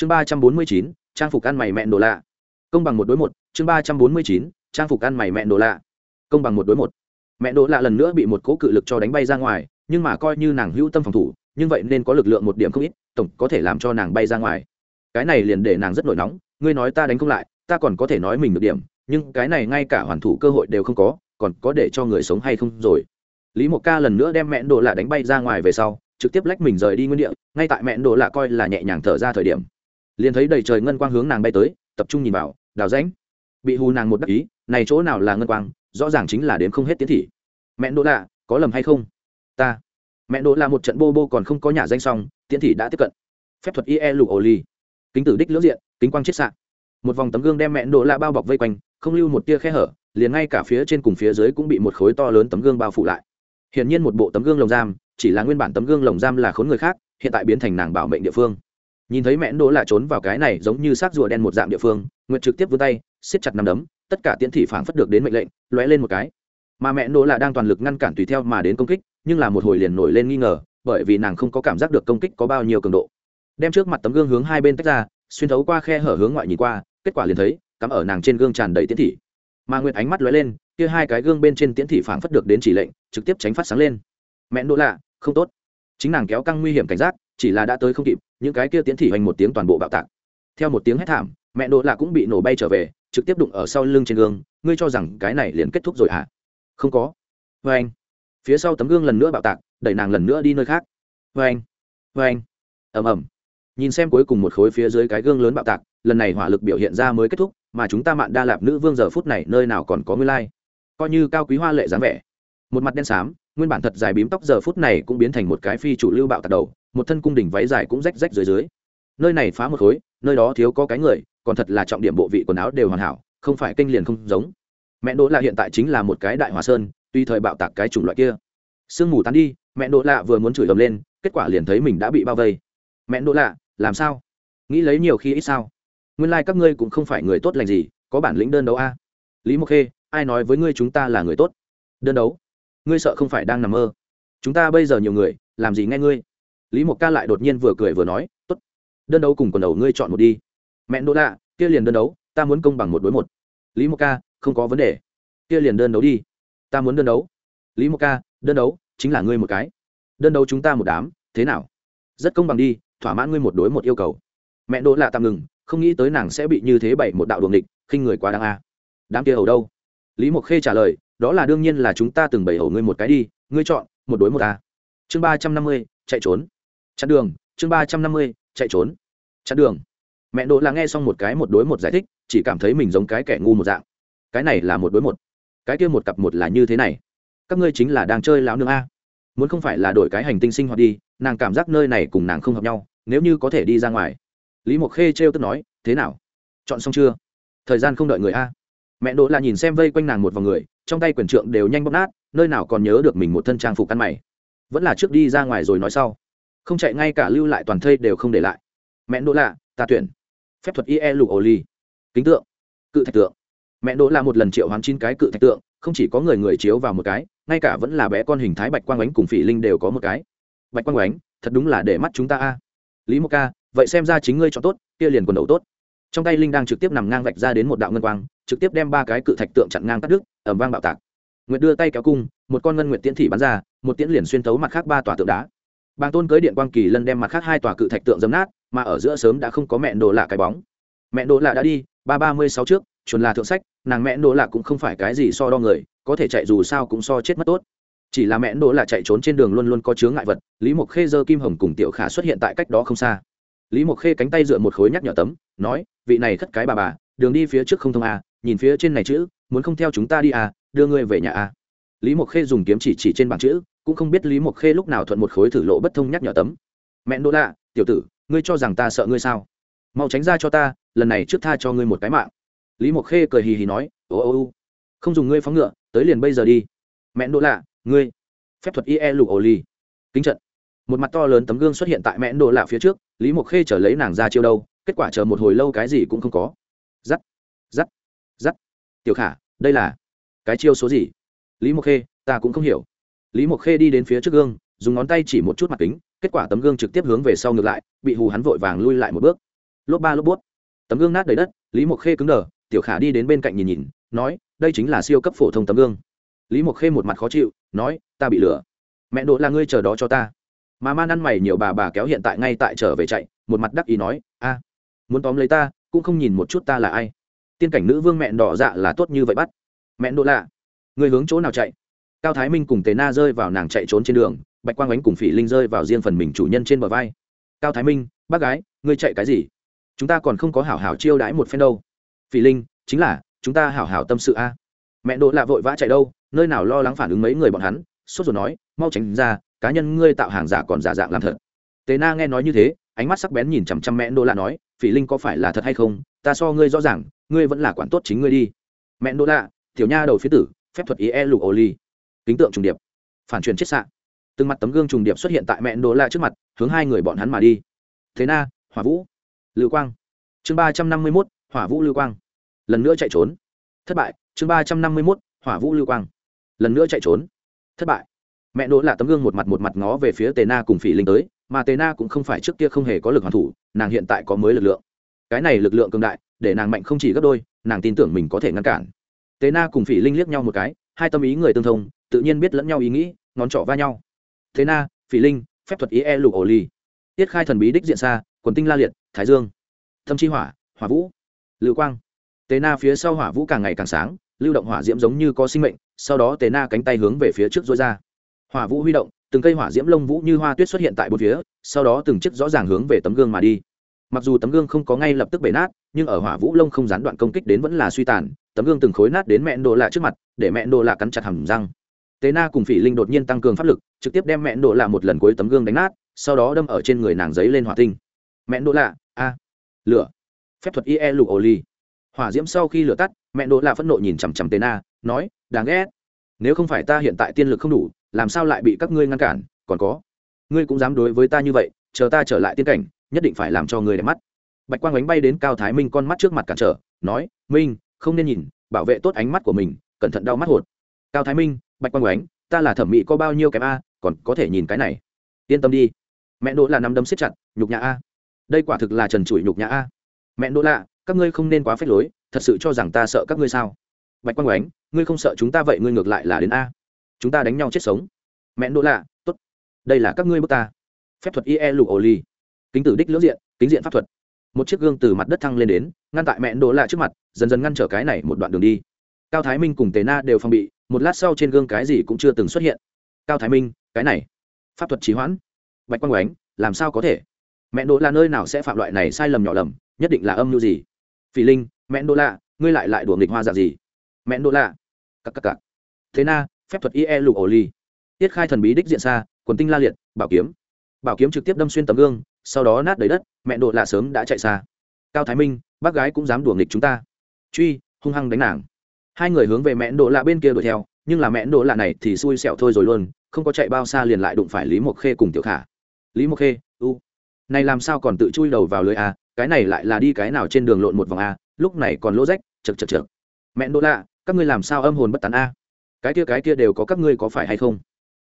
chương ba trăm bốn mươi chín, trang phục ăn mày mẹn đồ lạ. Công bằng một đối một, chương ba trăm bốn mươi chín, trang phục ăn mày mẹn đồ lạ. Công bằng một đối một. Mẹ nổ lạ lần nữa bị một cố cự lực cho đánh bay ra ngoài, nhưng mà coi như nàng hữu tâm phòng thủ, nhưng vậy nên có lực lượng một điểm không ít, tổng có thể làm cho nàng bay ra ngoài. Cái này liền để nàng rất nổi nóng, ngươi nói ta đánh không lại, ta còn có thể nói mình được điểm, nhưng cái này ngay cả hoàn thủ cơ hội đều không có, còn có để cho người sống hay không rồi. Lý mộc ca lần nữa đem mẹ nổ lạ đánh bay ra ngoài về sau, trực tiếp lách mình rời đi nguyên địa, ngay tại mẹ nổ lạ coi là nhẹ nhàng thở ra thời điểm liền thấy đầy trời ngân quang hướng nàng bay tới, tập trung nhìn vào, đào ránh bị hù nàng một đắc ý, này chỗ nào là ngân quang, rõ ràng chính là đến không hết tiến thị. Mẹ đỗ lạ, có lầm hay không? Ta. Mẹ đỗ là một trận bô bô còn không có nhà danh xong, tiến thị đã tiếp cận. Phép thuật ie lục ổ ly kính tử đích lưỡng diện, kính quang chết sạn một vòng tấm gương đem mẹ đỗ lạ bao bọc vây quanh, không lưu một tia khe hở, liền ngay cả phía trên cùng phía dưới cũng bị một khối to lớn tấm gương bao phủ lại. Hiển nhiên một bộ tấm gương lồng giam, chỉ là nguyên bản tấm gương lồng giam là khốn người khác, hiện tại biến thành nàng bảo mệnh địa phương nhìn thấy mẹ đỗ lạ trốn vào cái này giống như xác rùa đen một dạng địa phương, nguyệt trực tiếp vươn tay, siết chặt nằm đấm, tất cả tiễn thị phản phất được đến mệnh lệnh, lóe lên một cái. Mà mẹ đỗ là đang toàn lực ngăn cản tùy theo mà đến công kích, nhưng là một hồi liền nổi lên nghi ngờ, bởi vì nàng không có cảm giác được công kích có bao nhiêu cường độ. Đem trước mặt tấm gương hướng hai bên tách ra, xuyên thấu qua khe hở hướng ngoại nhìn qua, kết quả liền thấy, cắm ở nàng trên gương tràn đầy tiễn thị. Mà nguyệt ánh mắt lóe lên, kia hai cái gương bên trên tiễn thị phản phất được đến chỉ lệnh, trực tiếp tránh phát sáng lên. Mẹ đỗ lạ, không tốt chính nàng kéo căng nguy hiểm cảnh giác, chỉ là đã tới không kịp, những cái kia tiến thị hoành một tiếng toàn bộ bạo tạc. Theo một tiếng hét thảm, mẹ đỗ lạ cũng bị nổ bay trở về, trực tiếp đụng ở sau lưng trên gương, ngươi cho rằng cái này liền kết thúc rồi hả? À? không có. Vê anh, phía sau tấm gương lần nữa bạo tạc, đẩy nàng lần nữa đi nơi khác. Vê anh vê anh. Ầm ầm. Nhìn xem cuối cùng một khối phía dưới cái gương lớn bạo tạc, lần này hỏa lực biểu hiện ra mới kết thúc, mà chúng ta mạn đa lạp nữ vương giờ phút này nơi nào còn có ngươi lai、like. coi như cao quý hoa lệ dáng vẻ. Một mặt đen xám nguyên bản thật dài bím tóc giờ phút này cũng biến thành một cái phi chủ lưu bạo tạc đầu, một thân cung đỉnh váy dài cũng rách rách dưới dưới. Nơi này phá một khối, nơi đó thiếu có cái người, còn thật là trọng điểm bộ vị quần áo đều hoàn hảo, không phải kênh liền không giống. Mẹ đỗ lạ hiện tại chính là một cái đại hòa sơn, tuy thời bạo tạc cái chủng loại kia. Sương mù tán đi, mẹ đỗ lạ vừa muốn chửi ầm lên, kết quả liền thấy mình đã bị bao vây. Mẹ đỗ lạ, làm sao? Nghĩ lấy nhiều khi ít sao? Nguyên lai、like、các ngươi cũng không phải người tốt lành gì, có bản lĩnh đơn đấu a. Lý mộc khê, ai nói với ngươi chúng ta là người tốt? Đơn đấu ngươi sợ không phải đang nằm mơ. Chúng ta bây giờ nhiều người, làm gì nghe ngươi? Lý mộc ca lại đột nhiên vừa cười vừa nói t ố t đơn đấu cùng quần đầu ngươi chọn một đi. Mẹ đỗ lạ, kia liền đơn đấu, ta muốn công bằng một đối một. Lý mộc ca, không có vấn đề, kia liền đơn đấu đi. Ta muốn đơn đấu. Lý mộc ca, đơn đấu chính là ngươi một cái. Đơn đấu chúng ta một đám, thế nào? Rất công bằng đi, thỏa mãn ngươi một đối một yêu cầu. Mẹ đỗ lạ tạm ngừng, không nghĩ tới nàng sẽ bị như thế bảy một đạo đuồng địch khinh người quá đáng a. Đám kia hầu đâu? Lý mộc khê trả lời đó là đương nhiên là chúng ta từng bày hầu ngươi một cái đi, ngươi chọn, một đối một ta. Chương ba trăm năm mươi, chạy trốn. Chặn đường, chương ba trăm năm mươi, chạy trốn. Chặn đường. Mẹ đỗ là nghe xong một cái một đối một giải thích, chỉ cảm thấy mình giống cái kẻ ngu một dạng. Cái này là một đối một. Cái kia một cặp một là như thế này. Các ngươi chính là đang chơi lão nương a. Muốn không phải là đổi cái hành tinh sinh hoạt đi, nàng cảm giác nơi này cùng nàng không hợp nhau, nếu như có thể đi ra ngoài. Lý mộc khê trêu tức nói, thế nào? Chọn xong chưa? Thời gian không đợi người a. Mẹ đỗ là nhìn xem vây quanh nàng một vòng người trong tay quyền trượng đều nhanh bóp nát, nơi nào còn nhớ được mình một thân trang phục ăn mày. Vẫn là trước đi ra ngoài rồi nói sau. Không chạy ngay cả lưu lại toàn thây đều không để lại. Mẹ đỗ lạ, ta tuyển. Phép thuật ie lục ổ ly kính tượng. Cự thạch tượng. Mẹ đỗ là một lần triệu hoán chín cái cự thạch tượng, không chỉ có người người chiếu vào một cái, ngay cả vẫn là bé con hình thái bạch quang ánh cùng phỉ linh đều có một cái. Bạch quang ánh, thật đúng là để mắt chúng ta a. Lý mộc ca, vậy xem ra chính ngươi chọn tốt, kia liền quần đầu tốt. Trong tay linh đang trực tiếp nằm ngang vạch ra đến một đạo ngân quang trực tiếp đem ba cái cự thạch tượng chặn ngang cắt đứt ẩm vang bạo tạc. Nguyệt đưa tay kéo cung một con ngân nguyệt tiễn thị bắn ra một tiễn liền xuyên thấu mặt khác ba tòa tượng đá. Bàng tôn cưới điện quang kỳ lân đem mặt khác hai tòa cự thạch tượng dấm nát mà ở giữa sớm đã không có mẹ đồ lạ cái bóng. Mẹ đồ lạ đã đi ba ba mươi sáu trước chuẩn là thượng sách nàng mẹ đồ lạ cũng không phải cái gì so đo người có thể chạy dù sao cũng so chết mất tốt. Chỉ là mẹ đồ lạ chạy trốn trên đường luôn luôn có chướng ngại vật lý mộc khê dơ kim hồng cùng tiểu khả xuất hiện tại cách đó không xa. Lý mộc khê cánh tay dựa một khối nhắc nhở tấm nói vị này khất cái bà bà đường đi phía trước không thông à, nhìn phía trên này chữ, muốn không theo chúng ta đi à đưa ngươi về nhà à. Lý mộc khê dùng kiếm chỉ chỉ trên bảng chữ, cũng không biết lý mộc khê lúc nào thuận một khối thử lộ bất thông nhắc nhở tấm. Mẹ đỗ lạ, tiểu tử, ngươi cho rằng ta sợ ngươi sao? Mau tránh ra cho ta, lần này trước tha cho ngươi một cái mạng. Lý mộc khê cười hì hì nói, ô ô ô, không dùng ngươi phóng ngựa, tới liền bây giờ đi. Mẹ đỗ lạ, ngươi, phép thuật ie lục ổ ly kính trận. Một mặt to lớn tấm gương xuất hiện tại mẹ đỗ lạ phía trước, lý mộc khê trở lấy nàng ra chiêu đâu, kết quả chờ một hồi lâu cái gì cũng không có. Giắt giắt giắt. Tiểu khả, đây là cái chiêu số gì? Lý mộc khê, ta cũng không hiểu. Lý mộc khê đi đến phía trước gương, dùng ngón tay chỉ một chút mặt kính, kết quả tấm gương trực tiếp hướng về sau ngược lại, bị hù hắn vội vàng lui lại một bước. Lốp ba lốp bút. Tấm gương nát đầy đất, lý mộc khê cứng đờ, tiểu khả đi đến bên cạnh nhìn nhìn, nói, đây chính là siêu cấp phổ thông tấm gương. Lý mộc khê một mặt khó chịu, nói, ta bị lừa. Mẹ đỗ là ngươi chờ đó cho ta. Mà man ăn mày nhiều bà bà kéo hiện tại ngay tại trở về chạy, một mặt đắc ý nói, a, muốn tóm lấy ta, cũng không nhìn một chút ta là ai tiên cảnh nữ vương mẹn đỏ dạ là tốt như vậy bắt. Mẹn đỗ lạ, người hướng chỗ nào chạy? Cao thái minh cùng tề na rơi vào nàng chạy trốn trên đường, bạch quang ánh cùng phỉ linh rơi vào riêng phần mình chủ nhân trên bờ vai. Cao thái minh, bác gái, ngươi chạy cái gì? Chúng ta còn không có hảo hảo chiêu đãi một phen đâu. Phỉ linh, chính là, chúng ta hảo hảo tâm sự a. Mẹ đỗ lạ vội vã chạy đâu, nơi nào lo lắng phản ứng mấy người bọn hắn, sốt rồi nói, mau tránh ra, cá nhân ngươi tạo hàng giả còn giả dạng làm thật. Tề na nghe nói như thế, ánh mắt sắc bén nhìn chằm chằm mẹ đỗ lạ nói, phỉ linh có phải là thật hay không? Ta so ngươi rõ ràng ngươi vẫn là quản tốt chính ngươi đi. Mẹ đỗ lạ, tiểu nha đầu phía tử, phép thuật ý e lục ô ly. Kính tượng trùng điệp. Phản truyền chết xạ. Từng mặt tấm gương trùng điệp xuất hiện tại mẹ đỗ lạ trước mặt, hướng hai người bọn hắn mà đi. Thế na, hỏa vũ, lưu quang. Chương ba trăm năm mươi mốt, hỏa vũ lưu quang. Lần nữa chạy trốn. Thất bại. Chương ba trăm năm mươi mốt, hỏa vũ lưu quang. Lần nữa chạy trốn. Thất bại. Mẹ đỗ là tấm gương một mặt một mặt ngó về phía tề na cùng phỉ linh tới, mà tề na cũng không phải trước kia không hề có lực hoàn thủ, nàng hiện tại có mới lực lượng cái này lực lượng cường đại, để nàng mạnh không chỉ gấp đôi, nàng tin tưởng mình có thể ngăn cản. Tế na cùng phỉ linh liếc nhau một cái, hai tâm ý người tương thông, tự nhiên biết lẫn nhau ý nghĩ, ngón trỏ va nhau. Thế na, phỉ linh, phép thuật ý e lục ổ ly tiết khai thần bí đích diện xa, quần tinh la liệt, thái dương. Thâm chi hỏa hỏa vũ. Lưu quang. Tế na phía sau hỏa vũ càng ngày càng sáng, lưu động hỏa diễm giống như có sinh mệnh, sau đó tế na cánh tay hướng về phía trước dối ra. Hỏa vũ huy động, từng cây hỏa diễm lông vũ như hoa tuyết xuất hiện tại bốn phía, sau đó từng chiếc rõ ràng hướng về tấm gương mà đi mặc dù tấm gương không có ngay lập tức bể nát, nhưng ở hỏa vũ lông không gián đoạn công kích đến vẫn là suy tàn, tấm gương từng khối nát đến mẹ đồ lạ trước mặt, để mẹ đồ lạ cắn chặt hầm răng. Tế na cùng phỉ linh đột nhiên tăng cường pháp lực, trực tiếp đem mẹ đồ lạ một lần cuối tấm gương đánh nát, sau đó đâm ở trên người nàng giấy lên hỏa tinh. Mẹ đồ lạ, a. Lửa. Phép thuật ie lục ô ly hỏa diễm sau khi lửa tắt, mẹ đồ lạ phẫn nộ nhìn chằm chằm tế na, nói, đáng ghét. Nếu không phải ta hiện tại tiên lực không đủ, làm sao lại bị các ngươi ngăn cản? Còn có. Ngươi cũng dám đối với ta như vậy, chờ ta trở lại tiên cảnh nhất định phải làm cho người đẹp mắt. Bạch quang ánh bay đến cao thái minh con mắt trước mặt cản trở, nói, minh, không nên nhìn, bảo vệ tốt ánh mắt của mình, cẩn thận đau mắt hột. Cao thái minh, bạch quang ánh, ta là thẩm mỹ có bao nhiêu kém a, còn có thể nhìn cái này. Yên tâm đi, mẹ đỗ là nắm đấm siết chặt, nhục nhã a. Đây quả thực là trần trụi nhục nhã a. Mẹ đỗ lạ, các ngươi không nên quá phép lối, thật sự cho rằng ta sợ các ngươi sao? Bạch quang ánh, ngươi không sợ chúng ta vậy ngươi ngược lại là đến a. Chúng ta đánh nhau chết sống. Mẹ đỗ lạ t ố t đây là các ngươi bước ta. Phép thuật ie lục ổ ly kính tử đích lưỡng diện, kính diện pháp thuật. Một chiếc gương từ mặt đất thăng lên đến, ngăn tại mẹ đỗ lạ trước mặt, dần dần ngăn trở cái này một đoạn đường đi. Cao thái minh cùng tề na đều phòng bị, một lát sau trên gương cái gì cũng chưa từng xuất hiện. Cao thái minh, cái này, pháp thuật trí hoãn. Bạch quang oánh làm sao có thể? Mẹ đỗ là nơi nào sẽ phạm loại này sai lầm nhỏ lầm, nhất định là âm mưu gì? Phỉ linh, mẹ đỗ lạ, ngươi lại lại đùa nghịch hoa dạng gì? Mẹ đỗ lạ. Cặp cặp cặp thế na, phép thuật ie lục ổ ly. Tiết khai thần bí đích diện xa, quần tinh la liệt, bảo kiếm. Bảo kiếm trực tiếp đâm xuyên tấm gương sau đó nát đầy đất, mẹ độ lạ sớm đã chạy xa. Cao thái minh, bác gái cũng dám đùa nghịch chúng ta. Truy, hung hăng đánh nàng. Hai người hướng về mẹ độ lạ bên kia đuổi theo, nhưng là mẹ độ lạ này thì xui xẻo thôi rồi luôn, không có chạy bao xa liền lại đụng phải lý mộc khê cùng tiểu khả. Lý mộc khê, u. Này làm sao còn tự chui đầu vào lưới a, cái này lại là đi cái nào trên đường lộn một vòng a, lúc này còn lỗ rách, chật chật chật. Mẹ độ lạ, các ngươi làm sao âm hồn bất tán a? Cái kia cái kia đều có các ngươi có phải hay không?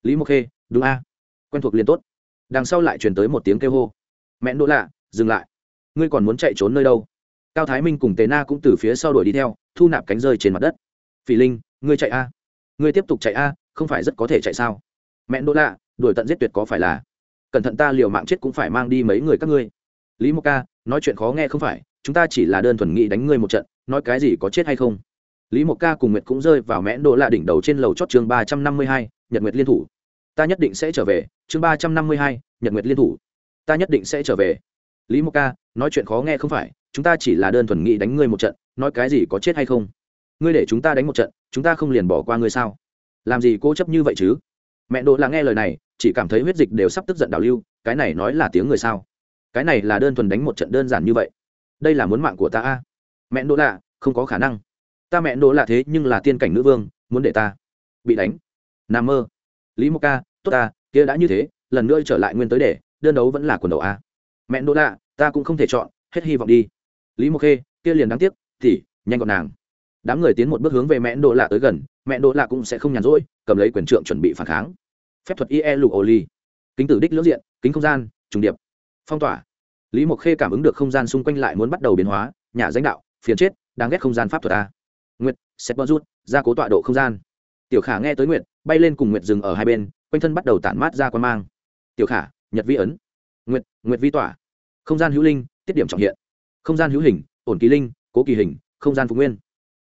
Lý mộc khê, đúng a. Quen thuộc liền tốt. Đằng sau lại truyền tới một tiếng kêu hô mẹ đỗ lạ, dừng lại. Ngươi còn muốn chạy trốn nơi đâu? Cao thái minh cùng tề na cũng từ phía sau đuổi đi theo, thu nạp cánh rơi trên mặt đất. Phỉ linh, ngươi chạy a. Ngươi tiếp tục chạy a, không phải rất có thể chạy sao? Mẹ đỗ lạ, đuổi tận giết tuyệt có phải là? Cẩn thận ta liều mạng chết cũng phải mang đi mấy người các ngươi. Lý mộc ca, nói chuyện khó nghe không phải, chúng ta chỉ là đơn thuần nghĩ đánh ngươi một trận, nói cái gì có chết hay không? Lý mộc ca cùng nguyệt cũng rơi vào mẽn đỗ lạ đỉnh đầu trên lầu chót chương ba trăm năm mươi hai, nhật nguyệt liên thủ. Ta nhất định sẽ trở về, chương ba trăm năm mươi hai, nhật nguyệt liên thủ ta nhất định sẽ trở về. Lý mộc ca, nói chuyện khó nghe không phải, chúng ta chỉ là đơn thuần nghĩ đánh ngươi một trận, nói cái gì có chết hay không? Ngươi để chúng ta đánh một trận, chúng ta không liền bỏ qua ngươi sao? Làm gì cố chấp như vậy chứ? Mẹ đỗ là nghe lời này, chỉ cảm thấy huyết dịch đều sắp tức giận đào lưu, cái này nói là tiếng người sao? Cái này là đơn thuần đánh một trận đơn giản như vậy. Đây là muốn mạng của ta a. Mẹ đỗ lạ, không có khả năng. Ta mẹ đỗ lạ thế nhưng là tiên cảnh nữ vương, muốn để ta bị đánh. N mơ. Lý mộc ca, tốt ta, kia đã như thế, lần nữa trở lại nguyên tới để đơn đấu vẫn là quần đầu a. Mẹ đỗ lạ, ta cũng không thể chọn, hết hy vọng đi. Lý mộc khê, kia liền đáng tiếc, thì, nhanh gọn nàng. Đám người tiến một bước hướng về mẹ đỗ lạ tới gần, mẹ đỗ lạ cũng sẽ không nhàn rỗi, cầm lấy quyền trượng chuẩn bị phản kháng. Phép thuật ie lục ô ly kính tử đích lưỡng diện, kính không gian, trùng điệp. Phong tỏa. Lý mộc khê cảm ứng được không gian xung quanh lại muốn bắt đầu biến hóa, nhà danh đạo, phiền chết, đáng ghét không gian pháp thuật ta nguyệt xét bơ rút ra cố tọa độ không gian. Tiểu khả nghe tới nguyệt, bay lên cùng nguyệt dừng ở hai bên, quanh thân bắt đầu tản mát ra quan mang. Tiểu khả nhật vi ấn, nguyệt nguyệt vi tỏa, không gian hữu linh, tiết điểm trọng hiện, không gian hữu hình, ổn kỳ linh, cố kỳ hình, không gian phục nguyên.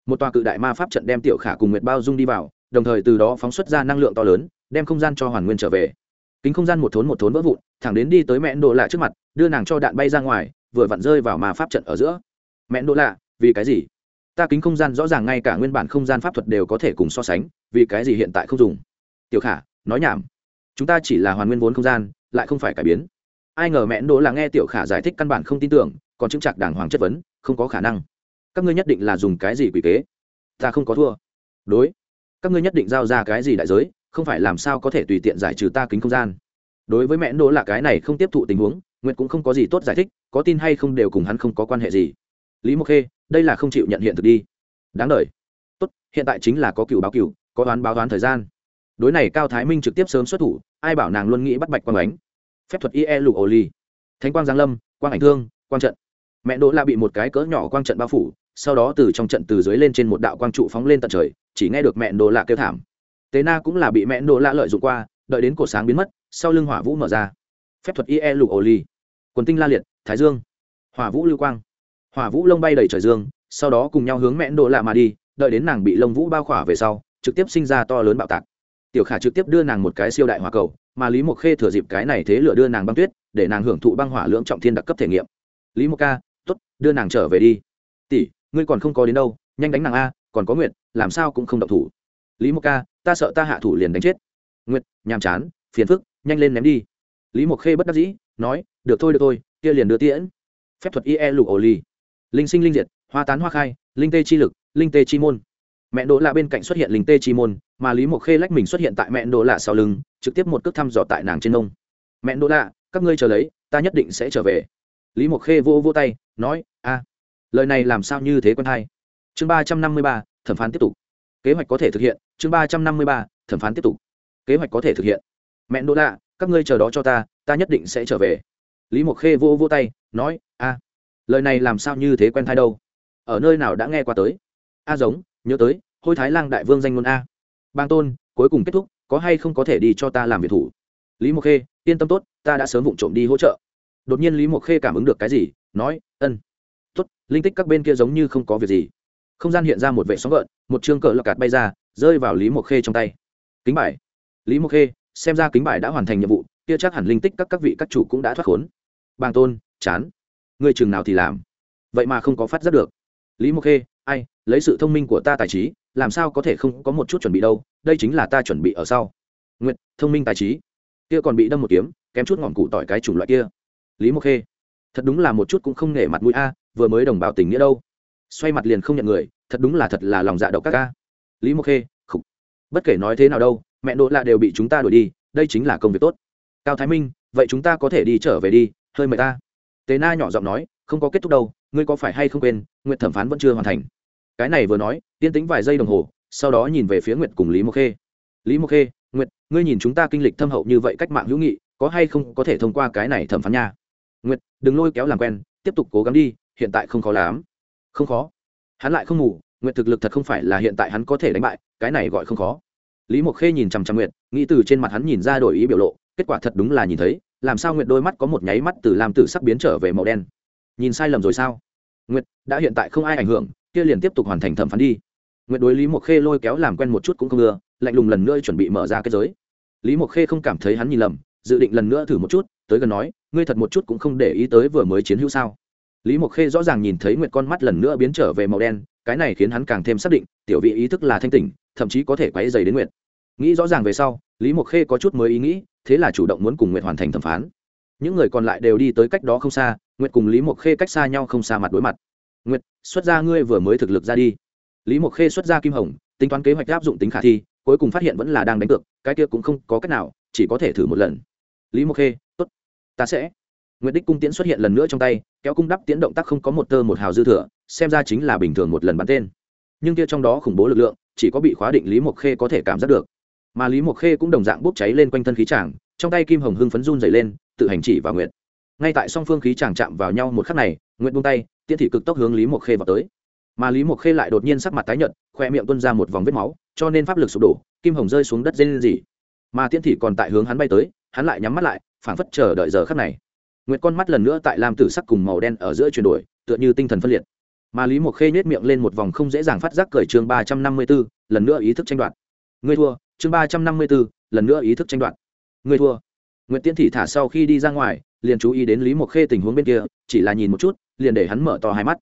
Một tòa cự đại ma pháp trận đem tiểu khả cùng nguyệt bao dung đi vào, đồng thời từ đó phóng xuất ra năng lượng to lớn, đem không gian cho hoàn nguyên trở về. Kính không gian một thốn một thốn vỡ vụn, thẳng đến đi tới mẹ đỗ lạ trước mặt, đưa nàng cho đạn bay ra ngoài, vừa vặn rơi vào ma pháp trận ở giữa. Mẹ đỗ lạ, vì cái gì? Ta kính không gian rõ ràng ngay cả nguyên bản không gian pháp thuật đều có thể cùng so sánh, vì cái gì hiện tại không dùng? Tiểu khả, nói nhảm. Chúng ta chỉ là hoàn nguyên vốn không gian lại không phải cải biến. Ai ngờ mẹ đỗ là nghe tiểu khả giải thích căn bản không tin tưởng, còn chứng chặt đàng hoàng chất vấn, không có khả năng. Các ngươi nhất định là dùng cái gì quỷ kế? Ta không có thua. Đối. Các ngươi nhất định giao ra cái gì đại giới, không phải làm sao có thể tùy tiện giải trừ ta kính không gian. Đối với mẹ đỗ là cái này không tiếp thụ tình huống, nguyệt cũng không có gì tốt giải thích, có tin hay không đều cùng hắn không có quan hệ gì. Lý mộc khê, đây là không chịu nhận hiện thực đi. Đáng đ tốt, hiện tại chính là có cựu báo cựu, có đoán báo đoán thời gian đối này cao thái minh trực tiếp sớm xuất thủ, ai bảo nàng luôn nghĩ bắt bạch quang ánh. Phép thuật ie lục ổ ly. Thánh quang giáng lâm, quang ảnh thương, quang trận. Mẹ đỗ la bị một cái cỡ nhỏ quang trận bao phủ, sau đó từ trong trận từ dưới lên trên một đạo quang trụ phóng lên tận trời, chỉ nghe được mẹ đỗ la kêu thảm. Tế na cũng là bị mẹ đỗ la lợi dụng qua, đợi đến cổ sáng biến mất, sau lưng hỏa vũ mở ra. Phép thuật ie lục ổ ly. Quần tinh la liệt, thái dương. Hỏa vũ lưu quang. Hỏa vũ lông bay đầy trời dương, sau đó cùng nhau hướng mẹ đỗ la mà đi, đợi đến nàng bị lông vũ bao khỏa về sau, trực tiếp sinh ra to lớn bạo tạc tiểu khả trực tiếp đưa nàng một cái siêu đại hỏa cầu, mà lý mộc khê thừa dịp cái này thế lửa đưa nàng băng tuyết, để nàng hưởng thụ băng hỏa lưỡng trọng thiên đặc cấp thể nghiệm. Lý mộc ca t ố t đưa nàng trở về đi. Tỷ, ngươi còn không có đến đâu, nhanh đánh nàng a, còn có nguyệt, làm sao cũng không động thủ. Lý mộc ca, ta sợ ta hạ thủ liền đánh chết. Nguyệt, nhàm chán, phiền phức, nhanh lên ném đi. Lý mộc khê bất đắc dĩ, nói, được thôi được thôi, kia liền đưa tiễn. Phép thuật ie lục ổ ly linh sinh linh diệt, hoa tán hoa khai, linh tê chi lực, linh tê chi môn mẹ đỗ lạ bên cạnh xuất hiện linh tê chi môn, mà lý mộc khê lách mình xuất hiện tại mẹ đỗ lạ sau lưng, trực tiếp một cước thăm dò tại nàng trên nông. Mẹ đỗ lạ, các ngươi chờ lấy, ta nhất định sẽ trở về. Lý mộc khê vô vô tay, nói, a, lời này làm sao như thế quân hay chương ba trăm năm mươi ba, thẩm phán tiếp tục. Kế hoạch có thể thực hiện, chương ba trăm năm mươi ba, thẩm phán tiếp tục. Kế hoạch có thể thực hiện. Mẹ đỗ lạ, các ngươi chờ đó cho ta ta nhất định sẽ trở về. Lý mộc khê vô vô tay, nói, a, lời này làm sao như thế quen thai đâu? Ở nơi nào đã nghe qua tới? A giống, nhớ tới hôi thái lang đại vương danh ngôn a. Bang tôn, cuối cùng kết thúc, có hay không có thể đi cho ta làm việc thủ? Lý mộc khê, yên tâm tốt, ta đã sớm vụng trộm đi hỗ trợ. Đột nhiên lý mộc khê cảm ứng được cái gì, nói, ân, tốt, linh tích các bên kia giống như không có việc gì. Không gian hiện ra một vệ sóng gợn, một chương cờ lọc cạt bay ra, rơi vào lý mộc khê trong tay. Kính bài lý mộc khê, xem ra kính bài đã hoàn thành nhiệm vụ, kia chắc hẳn linh tích các các vị các chủ cũng đã thoát khốn. Bàng tôn, chán. Người chừng nào thì làm. Vậy mà không có phát giác được. Lý mộc khê, ai, lấy sự thông minh của ta tài trí làm sao có thể không có một chút chuẩn bị đâu, đây chính là ta chuẩn bị ở sau. Nguyện thông minh tài trí. Kia còn bị đâm một kiếm, kém chút ngọn cụ tỏi cái chủng loại kia. Lý mộc khê, thật đúng là một chút cũng không nể mặt mũi a, vừa mới đồng bào tình nghĩa đâu. Xoay mặt liền không nhận người, thật đúng là thật là lòng dạ độc các ca lý mộc khê, khục. Bất kể nói thế nào đâu, mẹ đỗ lạ đều bị chúng ta đuổi đi, đây chính là công việc tốt. Cao thái minh, vậy chúng ta có thể đi trở về đi, hơi mời ta. Tế na nhỏ giọng nói, không có kết thúc đâu, ngươi có phải hay không quên nguyện thẩm phán vẫn chưa hoàn thành cái này vừa nói, tiên tính vài giây đồng hồ, sau đó nhìn về phía nguyệt cùng lý mộc khê. Lý mộc khê, nguyệt, ngươi nhìn chúng ta kinh lịch thâm hậu như vậy cách mạng hữu nghị, có hay không có thể thông qua cái này thẩm phán nha? Nguyệt, đừng lôi kéo làm quen, tiếp tục cố gắng đi, hiện tại không khó lắm. Không khó. Hắn lại không ngủ, nguyệt thực lực thật không phải là hiện tại hắn có thể đánh bại, cái này gọi không khó. Lý mộc khê nhìn chằm chằm nguyệt, nghĩ từ trên mặt hắn nhìn ra đổi ý biểu lộ, kết quả thật đúng là nhìn thấy, làm sao nguyệt đôi mắt có một nháy mắt từ làm tử sắc biến trở về màu đen. Nhìn sai lầm rồi sao? Nguyệt, đã hiện tại không ai ảnh hưởng kia liền tiếp tục hoàn thành thẩm phán đi. Nguyệt đối lý mộc khê lôi kéo làm quen một chút cũng không ưa, lạnh lùng lần nữa chuẩn bị mở ra cái giới. Lý mộc khê không cảm thấy hắn nhìn lầm, dự định lần nữa thử một chút, tới gần nói, ngươi thật một chút cũng không để ý tới vừa mới chiến hữu sao? Lý mộc khê rõ ràng nhìn thấy nguyệt con mắt lần nữa biến trở về màu đen, cái này khiến hắn càng thêm xác định, tiểu vị ý thức là thanh tỉnh, thậm chí có thể quấy dày đến nguyệt. Nghĩ rõ ràng về sau, lý mộc khê có chút mới ý nghĩ, thế là chủ động muốn cùng nguyệt hoàn thành thẩm phán. Những người còn lại đều đi tới cách đó không xa, nguyệt cùng lý mộc khê cách xa nhau không xa mặt đối mặt nguyệt, xuất ra ngươi vừa mới thực lực ra đi. Lý mộc khê xuất ra kim hồng, tính toán kế hoạch áp dụng tính khả thi, cuối cùng phát hiện vẫn là đang đánh cược, cái kia cũng không có cách nào, chỉ có thể thử một lần. Lý mộc khê, tốt, ta sẽ. Nguyệt đích cung tiễn xuất hiện lần nữa trong tay, kéo cung đắp tiễn động tác không có một tơ một hào dư thừa, xem ra chính là bình thường một lần bắn tên. Nhưng kia trong đó khủng bố lực lượng, chỉ có bị khóa định lý mộc khê có thể cảm giác được. Mà lý mộc khê cũng đồng dạng bốc cháy lên quanh thân khí tràng trong tay kim hồng hưng phấn run dày lên, tự hành chỉ vào nguyệt. Ngay tại song phương khí chàng chạm vào nhau một khắc này, Nguyệt buông tay tiễn thị cực tốc hướng lý mộc khê vào tới. Mà lý mộc khê lại đột nhiên sắc mặt tái nhợt, khoe miệng tuôn ra một vòng vết máu, cho nên pháp lực sụp đổ, kim hồng rơi xuống đất dây lên gì. Mà tiễn thị còn tại hướng hắn bay tới, hắn lại nhắm mắt lại, phảng phất chờ đợi giờ khắc này. Nguyệt con mắt lần nữa tại lam tử sắc cùng màu đen ở giữa chuyển đổi, tựa như tinh thần phân liệt. Mà lý mộc khê nhếch miệng lên một vòng không dễ dàng phát giác cởi chương ba trăm năm mươi b ố lần nữa ý thức tranh đoạt. Ngươi thua, chương ba trăm năm mươi b ố lần nữa ý thức tranh đoạt. Ngươi thua. Nguyệt tiễn thị thả sau khi đi ra ngoài, liền chú ý đến lý mộc khê tình huống bên kia, chỉ là nhìn một chút liền để hắn mở to hai mắt.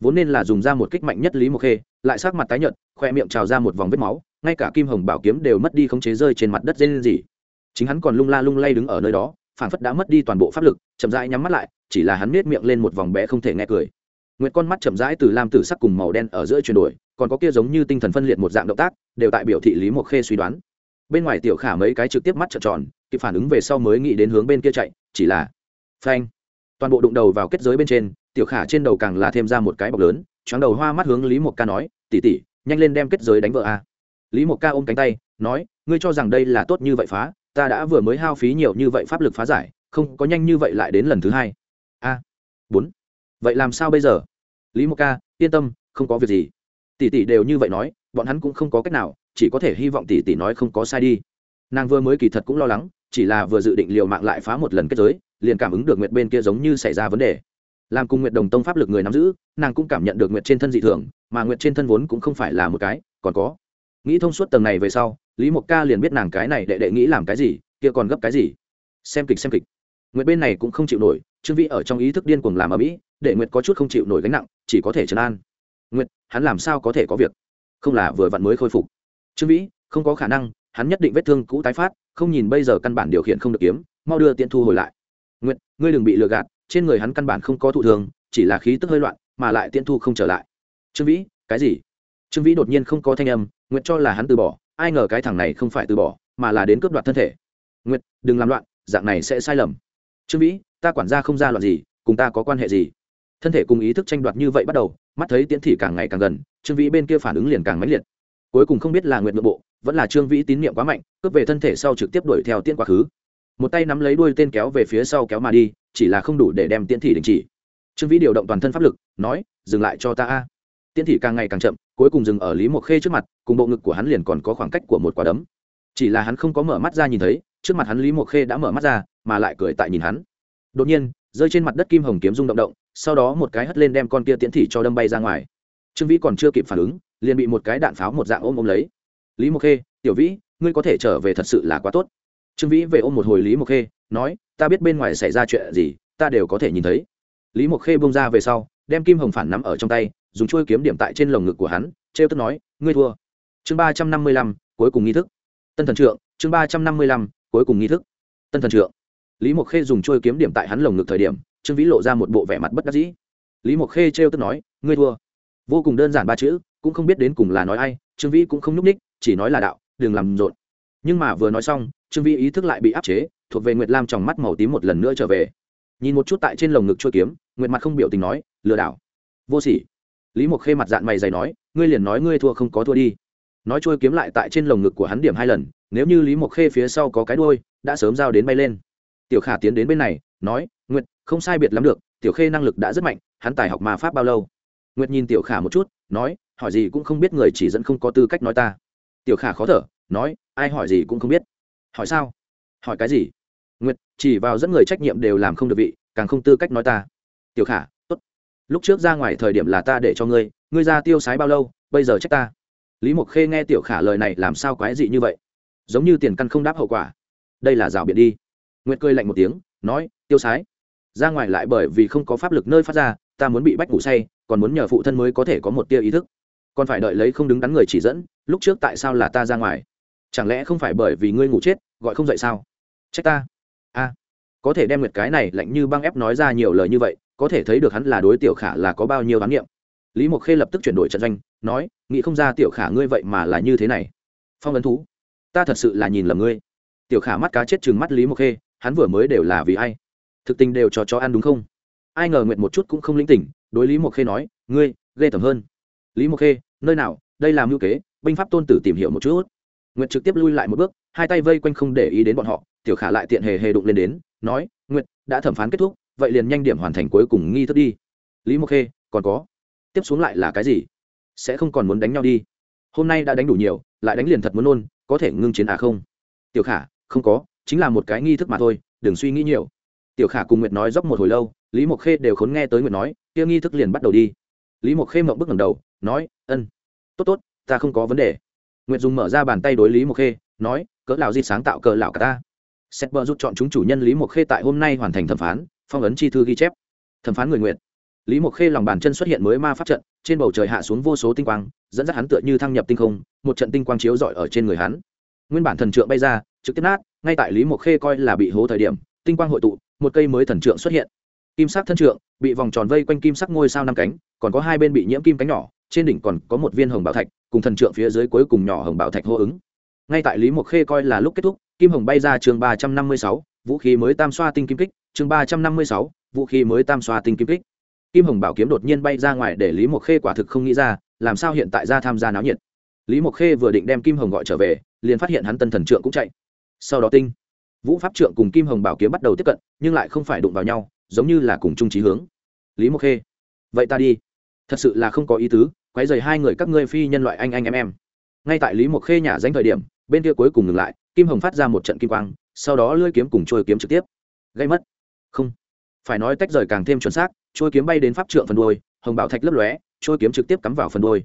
Vốn nên là dùng ra một kích mạnh nhất lý mộc khê, lại sát mặt tái nhợt, khoe miệng trào ra một vòng vết máu, ngay cả kim hồng bảo kiếm đều mất đi khống chế rơi trên mặt đất dây lên gì chính hắn còn lung la lung lay đứng ở nơi đó, phản phất đã mất đi toàn bộ pháp lực, chậm rãi nhắm mắt lại, chỉ là hắn nết miệng lên một vòng bé không thể nghe cười. Nguyệt con mắt chậm rãi từ lam tử sắc cùng màu đen ở giữa chuyển đổi, còn có kia giống như tinh thần phân liệt một dạng động tác, đều tại biểu thị lý mộc khê suy đoán. Bên ngoài tiểu khả mấy cái trực tiếp mắt trợn tròn, kịp phản ứng về sau mới nghĩ đến hướng bên kia chạy, chỉ là phanh. Toàn bộ đụng đầu vào kết giới bên trên tiểu khả trên đầu càng là thêm ra một cái bọc lớn, choáng đầu hoa mắt hướng lý mộc ca nói tỉ tỉ nhanh lên đem kết giới đánh vợ a. Lý mộc ca ôm cánh tay, nói, ngươi cho rằng đây là tốt như vậy phá, ta đã vừa mới hao phí nhiều như vậy pháp lực phá giải, không có nhanh như vậy lại đến lần thứ hai. A, bốn. Vậy làm sao bây giờ? Lý mộc ca, yên tâm, không có việc gì. Tỷ tỷ đều như vậy nói, bọn hắn cũng không có cách nào, chỉ có thể hy vọng tỷ tỷ nói không có sai đi. Nàng vừa mới kỳ thật cũng lo lắng, chỉ là vừa dự định liều mạng lại phá một lần kết giới, liền cảm ứng được nguyệt bên kia giống như xảy ra vấn đề làm cùng nguyệt đồng tông pháp lực người nắm giữ, nàng cũng cảm nhận được nguyệt trên thân dị thường, mà nguyệt trên thân vốn cũng không phải là một cái, còn có. Nghĩ thông suốt tầng này về sau, lý mộc ca liền biết nàng cái này đệ đệ nghĩ làm cái gì, kia còn gấp cái gì. Xem kịch xem kịch. Nguyệt bên này cũng không chịu nổi, trương vĩ ở trong ý thức điên cuồng làm ở mỹ, để nguyệt có chút không chịu nổi gánh nặng, chỉ có thể trấn an. Nguyệt, hắn làm sao có thể có việc? Không là vừa vặn mới khôi phục. Trương vĩ, không có khả năng, hắn nhất định vết thương cũ tái phát, không nhìn bây giờ căn bản điều khiển không được kiếm, mau đưa tiện thu hồi lại. Nguyệt, ngươi đừng bị lừa gạt trên người hắn căn bản không có thụ thường chỉ là khí tức hơi loạn, mà lại tiễn thu không trở lại. Trương vĩ, cái gì? Trương vĩ đột nhiên không có thanh âm, nguyệt cho là hắn từ bỏ, ai ngờ cái thằng này không phải từ bỏ, mà là đến cướp đoạt thân thể. Nguyệt, đừng làm loạn, dạng này sẽ sai lầm. Trương vĩ, ta quản gia không ra loạn gì, cùng ta có quan hệ gì? Thân thể cùng ý thức tranh đoạt như vậy bắt đầu, mắt thấy tiễn thị càng ngày càng gần, trương vĩ bên kia phản ứng liền càng mãnh liệt. Cuối cùng không biết là nguyện nội bộ, vẫn là trương vĩ tín nhiệm quá mạnh, cướp về thân thể sau trực tiếp đuổi theo tiễn quá khứ một tay nắm lấy đuôi tên kéo về phía sau kéo mà đi, chỉ là không đủ để đem tiễn thị đình chỉ. Trương vĩ điều động toàn thân pháp lực, nói, dừng lại cho ta a. Tiễn thị càng ngày càng chậm, cuối cùng dừng ở lý mộc khê trước mặt, cùng bộ ngực của hắn liền còn có khoảng cách của một quả đấm. Chỉ là hắn không có mở mắt ra nhìn thấy, trước mặt hắn lý mộc khê đã mở mắt ra, mà lại cười tại nhìn hắn. Đột nhiên, rơi trên mặt đất kim hồng kiếm rung động động, sau đó một cái hất lên đem con kia tiễn thị cho đâm bay ra ngoài. Trương vĩ còn chưa kịp phản ứng, liền bị một cái đạn pháo một dạng ôm ôm lấy. Lý mộc khê, tiểu vĩ, ngươi có thể trở về thật sự là quá tốt trương vĩ về ôm một hồi lý mộc khê, nói, ta biết bên ngoài xảy ra chuyện gì, ta đều có thể nhìn thấy. Lý mộc khê bông ra về sau, đem kim hồng phản nắm ở trong tay, dùng chuôi kiếm điểm tại trên lồng ngực của hắn t r e o tức nói, ngươi thua. Chương ba trăm năm mươi lăm, cuối cùng nghi thức. Tân thần trượng, chương ba trăm năm mươi lăm, cuối cùng nghi thức. Tân thần trượng. Lý mộc khê dùng chuôi kiếm điểm tại hắn lồng ngực thời điểm, trương vĩ lộ ra một bộ vẻ mặt bất đắc dĩ. Lý mộc khê t r e o tức nói, ngươi thua. Vô cùng đơn giản ba chữ, cũng không biết đến cùng là nói ai, trương vĩ cũng không n ú c ních chỉ nói là đạo, đừng làm rộn. Nhưng mà vừa nói xong trương vĩ ý thức lại bị áp chế, thuộc về nguyệt lam trong mắt màu tím một lần nữa trở về. Nhìn một chút tại trên lồng ngực trôi kiếm, nguyệt mặt không biểu tình nói, lừa đảo. Vô sỉ. Lý mộc khê mặt dạng mày dày nói, ngươi liền nói ngươi thua không có thua đi. Nói trôi kiếm lại tại trên lồng ngực của hắn điểm hai lần, nếu như lý mộc khê phía sau có cái đôi đã sớm giao đến bay lên. Tiểu khả tiến đến bên này, nói, nguyệt, không sai biệt lắm được, tiểu khê năng lực đã rất mạnh, hắn tài học mà pháp bao lâu? Nguyệt nhìn tiểu khả một chút, nói, hỏi gì cũng không biết người chỉ dẫn không có tư cách nói ta. Tiểu khả khó thở, nói, ai hỏi gì cũng không biết hỏi sao? Hỏi cái gì? Nguyệt, chỉ vào dẫn người trách nhiệm đều làm không được vị, càng không tư cách nói ta. Tiểu khả, tốt. Lúc trước ra ngoài thời điểm là ta để cho ngươi ngươi ra tiêu sái bao lâu, bây giờ trách ta. Lý mộc khê nghe tiểu khả lời này làm sao quái dị như vậy? Giống như tiền căn không đáp hậu quả. Đây là rào biện đi. Nguyệt cười lạnh một tiếng, nói, tiêu sái. Ra ngoài lại bởi vì không có pháp lực nơi phát ra, ta muốn bị bách ngủ say, còn muốn nhờ phụ thân mới có thể có một tia ý thức. Còn phải đợi lấy không đứng đắn người chỉ dẫn, lúc trước tại sao là ta ra ngoài? Chẳng lẽ không phải bởi vì ngươi ngủ chết gọi không dậy sao? Trách ta. A. Có thể đem nguyệt cái này lạnh như băng ép nói ra nhiều lời như vậy, có thể thấy được hắn là đối tiểu khả là có bao nhiêu khám nghiệm. Lý mộc khê lập tức chuyển đổi trận doanh, nói, nghĩ không ra tiểu khả ngươi vậy mà là như thế này. Phong ấn thú, ta thật sự là nhìn lầm ngươi. Tiểu khả mắt cá chết chừng mắt lý mộc khê, hắn vừa mới đều là vì ai? Thực tình đều cho chó ăn đúng không? Ai ngờ nguyện một chút cũng không linh tỉnh, đối lý mộc khê nói, ngươi, ghê tởm hơn. Lý mộc khê, nơi nào, đây là mưu kế, binh pháp tôn tử tìm hiểu một chút. Nguyện trực tiếp lui lại một bước hai tay vây quanh không để ý đến bọn họ tiểu khả lại tiện hề hề đụng lên đến nói nguyệt, đã thẩm phán kết thúc vậy liền nhanh điểm hoàn thành cuối cùng nghi thức đi. Lý mộc khê còn có tiếp xuống lại là cái gì? Sẽ không còn muốn đánh nhau đi. Hôm nay đã đánh đủ nhiều lại đánh liền thật muốn nôn có thể ngưng chiến à không? Tiểu khả không có chính là một cái nghi thức mà thôi đừng suy nghĩ nhiều. Tiểu khả cùng nguyệt nói dốc một hồi lâu lý mộc khê đều khốn nghe tới nguyệt nói kia nghi thức liền bắt đầu đi. Lý mộc khê mộng bước ngầm đầu nói ân tốt tốt ta không có vấn đề. Nguyệt dùng mở ra bàn tay đối lý mộc khê nói cỡ lão di sáng tạo cỡ lão cả ta. Xét bờ rút chọn chúng chủ nhân lý mộc khê tại hôm nay hoàn thành thẩm phán, phong ấn chi thư ghi chép. Thẩm phán người nguyện. Lý mộc khê lòng bàn chân xuất hiện mới ma pháp trận, trên bầu trời hạ xuống vô số tinh quang, dẫn dắt hắn tựa như thăng nhập tinh không, một trận tinh quang chiếu rọi ở trên người hắn. Nguyên bản thần trượng bay ra, trực tiếp nát, ngay tại lý mộc khê coi là bị hố thời điểm, tinh quang hội tụ, một cây mới thần trượng xuất hiện. Kim sắc thân trượng, bị vòng tròn vây quanh kim sắc ngôi sao năm cánh, còn có hai bên bị nhiễm kim cánh nhỏ, trên đỉnh còn có một viên hồng bảo thạch, cùng thần trượng phía dưới cuối cùng nhỏ hồng bảo thạch hô ứng ngay tại lý mộc khê coi là lúc kết thúc, kim hồng bay ra chương ba trăm năm mươi sáu, vũ khí mới tam xoa tinh kim kích, chương ba trăm năm mươi sáu, vũ khí mới tam xoa tinh kim kích. Kim hồng bảo kiếm đột nhiên bay ra ngoài để lý mộc khê quả thực không nghĩ ra, làm sao hiện tại ra tham gia náo nhiệt. Lý mộc khê vừa định đem kim hồng gọi trở về, liền phát hiện hắn tân thần trượng cũng chạy. Sau đó tinh, vũ pháp trượng cùng kim hồng bảo kiếm bắt đầu tiếp cận, nhưng lại không phải đụng vào nhau, giống như là cùng chung trí hướng. Lý mộc khê, vậy ta đi. Thật sự là không có ý tứ quái dày hai người các ngươi phi nhân loại anh anh em em. Ngay tại lý mộc khê nhả danh thời điểm bên kia cuối cùng ngừng lại, kim hồng phát ra một trận kim quang, sau đó lưỡi kiếm cùng trôi kiếm trực tiếp. Gây mất. Không. Phải nói tách rời càng thêm chuẩn xác trôi kiếm bay đến pháp trượng phần đôi hồng bảo thạch lấp lóe trôi kiếm trực tiếp cắm vào phần đôi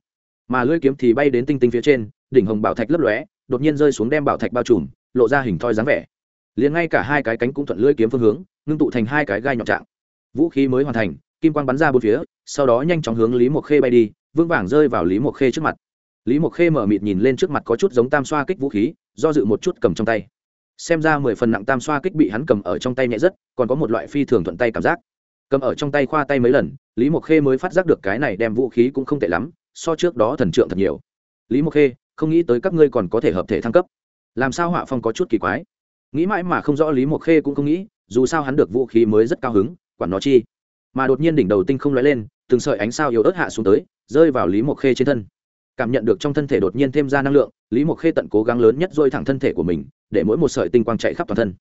mà lưỡi kiếm thì bay đến tinh tinh phía trên, đỉnh hồng bảo thạch lấp lóe, đột nhiên rơi xuống đem bảo thạch bao trùm, lộ ra hình thoi dáng vẻ. Liền ngay cả hai cái cánh cũng thuận lưỡi kiếm phương hướng, ngưng tụ thành hai cái gai nhọn trạng. Vũ khí mới hoàn thành, kim quang bắn ra bốn phía, sau đó nhanh chóng hướng lý mộc khê bay đi vương vàng rơi vào lý mộc khê trước mặt lý mộc khê mở mịt nhìn lên trước mặt có chút giống tam xoa kích vũ khí, do dự một chút cầm trong tay. Xem ra mười phần nặng tam xoa kích bị hắn cầm ở trong tay nhẹ rất, còn có một loại phi thường thuận tay cảm giác. Cầm ở trong tay khoa tay mấy lần, lý mộc khê mới phát giác được cái này đem vũ khí cũng không tệ lắm, so trước đó thần trượng thật nhiều. Lý mộc khê, không nghĩ tới các ngươi còn có thể hợp thể thăng cấp. Làm sao họa phong có chút kỳ quái? Nghĩ mãi mà không rõ lý mộc khê cũng không nghĩ, dù sao hắn được vũ khí mới rất cao hứng, quản nó chi. Mà đột nhiên đỉnh đầu tinh không lóe lên, từng sợi ánh sao yếu ớt hạ xuống tới, rơi vào lý mộc khê trên thân cảm nhận được trong thân thể đột nhiên thêm ra năng lượng, lý mộc khê tận cố gắng lớn nhất dôi thẳng thân thể của mình, để mỗi một sợi tinh quang chạy khắp toàn thân.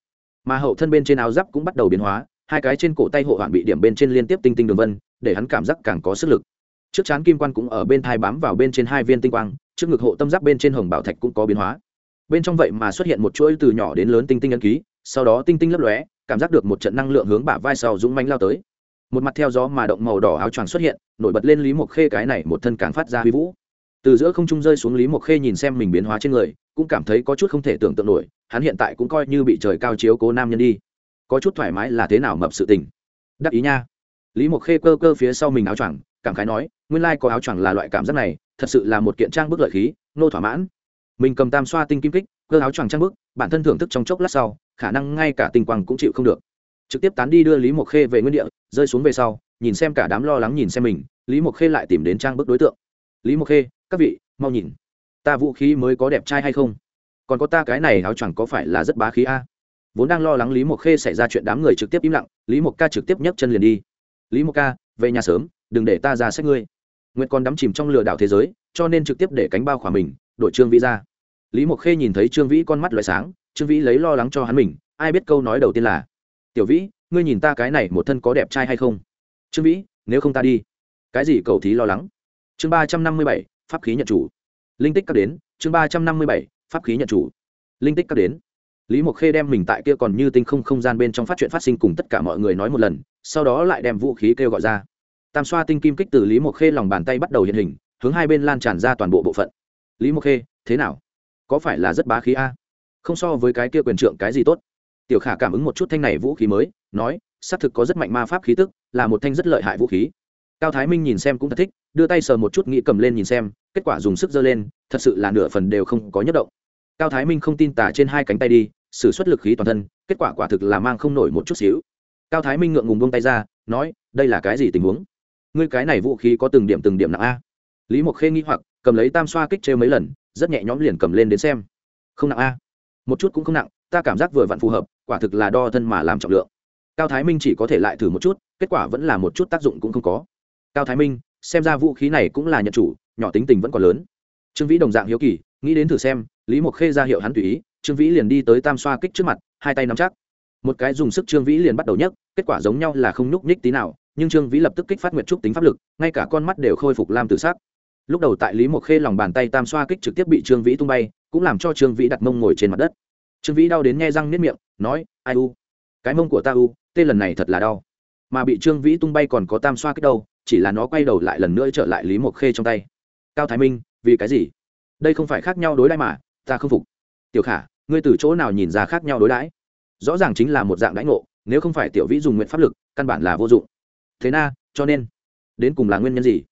Mà hậu thân bên trên áo giáp cũng bắt đầu biến hóa, hai cái trên cổ tay hộ hoạn bị điểm bên trên liên tiếp tinh tinh đường vân, để hắn cảm giác càng có sức lực. Trước chán kim quan cũng ở bên thai bám vào bên trên hai viên tinh quang, trước ngực hộ tâm giáp bên trên hồng bảo thạch cũng có biến hóa. Bên trong vậy mà xuất hiện một chuỗi từ nhỏ đến lớn tinh tinh ấn ký, sau đó tinh tinh lấp lóe, cảm giác được một trận năng lượng hướng bả vai sau dũng mánh lao tới. Một mặt theo gió mà động màu đỏ áo choàng xuất hiện, nổi bật lên lý mộc khê cái này một thân càng phát ra huy vũ từ giữa không trung rơi xuống lý mộc khê nhìn xem mình biến hóa trên người, cũng cảm thấy có chút không thể tưởng tượng nổi, hắn hiện tại cũng coi như bị trời cao chiếu cố nam nhân đi. Có chút thoải mái là thế nào mập sự tình? Đắc ý nha. Lý mộc khê cơ cơ phía sau mình áo choàng, cảm khái nói, nguyên lai có áo choàng là loại cảm giác này, thật sự là một kiện trang bức lợi khí, nô thỏa mãn. Mình cầm tam xoa tinh kim kích, cơ áo choàng trang bức, bản thân thưởng thức trong chốc lát sau, khả năng ngay cả tinh quang cũng chịu không được. Trực tiếp tán đi đưa lý mộc khê về nguyên địa, rơi xuống về sau, nhìn xem cả đám lo lắng nhìn xem mình, lý mộc khê lại tìm đến trang bức đối tượng. Lý mộc khê các vị, mau nhìn. Ta vũ khí mới có đẹp trai hay không? Còn có ta cái này áo choàng có phải là rất bá khí a? Vốn đang lo lắng lý mộc khê xảy ra chuyện đám người trực tiếp im lặng, lý mộc ca trực tiếp nhấc chân liền đi. Lý mộc ca, về nhà sớm, đừng để ta ra xét ngươi. Nguyện còn đắm chìm trong lừa đảo thế giới, cho nên trực tiếp để cánh bao khỏa mình đội trương vĩ ra. Lý mộc khê nhìn thấy trương vĩ con mắt loại sáng, trương vĩ lấy lo lắng cho hắn mình, ai biết câu nói đầu tiên là, tiểu vĩ, ngươi nhìn ta cái này một thân có đẹp trai hay không? Trương vĩ, nếu không ta đi. Cái gì cầu thí lo lắng? Chương ba trăm năm mươi bảy pháp khí nhận chủ. Linh tích các đến, chương ba trăm năm mươi bảy, pháp khí nhận chủ. Linh tích các đến. Lý mộc khê đem mình tại kia còn như tinh không không gian bên trong phát chuyện phát sinh cùng tất cả mọi người nói một lần, sau đó lại đem vũ khí kêu gọi ra. Tam xoa tinh kim kích từ lý mộc khê lòng bàn tay bắt đầu hiện hình, hướng hai bên lan tràn ra toàn bộ bộ phận. Lý mộc khê, thế nào? Có phải là rất bá khí a? Không so với cái kia quyền trượng cái gì tốt. Tiểu khả cảm ứng một chút thanh này vũ khí mới, nói, xác thực có rất mạnh ma pháp khí tức, là một thanh rất lợi hại vũ khí cao thái minh nhìn xem cũng thật thích, đưa tay sờ một chút nghĩ cầm lên nhìn xem, kết quả dùng sức giơ lên, thật sự là nửa phần đều không có nhất động. Cao thái minh không tin tả trên hai cánh tay đi s ử suất lực khí toàn thân, kết quả quả thực là mang không nổi một chút xíu. Cao thái minh ngượng ngùng buông tay ra, nói, đây là cái gì tình huống? Ngươi cái này vũ khí có từng điểm từng điểm nặng a? Lý mộc khê nghĩ hoặc, cầm lấy tam xoa kích trêu mấy lần, rất nhẹ nhõm liền cầm lên đến xem. Không nặng a. Một chút cũng không nặng, ta cảm giác vừa vặn phù hợp, quả thực là đo thân mà làm trọng lượng. Cao thái minh chỉ có thể lại thử một chút, kết quả vẫn là một chút tác dụng cũng không có cao thái minh, xem ra vũ khí này cũng là nhận chủ, nhỏ tính tình vẫn còn lớn. Trương vĩ đồng dạng hiếu kỳ, nghĩ đến thử xem, lý mộc khê ra hiệu hắn tùy ý, trương vĩ liền đi tới tam xoa kích trước mặt, hai tay nắm chắc. Một cái dùng sức trương vĩ liền bắt đầu nhấc, kết quả giống nhau là không nhúc nhích tí nào, nhưng trương vĩ lập tức kích phát nguyệt trúc tính pháp lực, ngay cả con mắt đều khôi phục lam tự sắc. Lúc đầu tại lý mộc khê lòng bàn tay tam xoa kích trực tiếp bị trương vĩ tung bay, cũng làm cho trương vĩ đặt mông ngồi trên mặt đất. Trương vĩ đau đến nghe răng nếp miệng, nói, ai u? Cái mông của ta u, tê lần này thật là đau. Mà bị trương vĩ tung bay còn có tam xoa kích đâu chỉ là nó quay đầu lại lần nữa trở lại lý mộc khê trong tay. Cao thái minh, vì cái gì? Đây không phải khác nhau đối đãi mà, ta không phục. Tiểu khả, ngươi từ chỗ nào nhìn ra khác nhau đối đãi? Rõ ràng chính là một dạng đãi ngộ, nếu không phải tiểu vĩ dùng nguyện pháp lực, căn bản là vô dụng. Thế na, cho nên, đến cùng là nguyên nhân gì?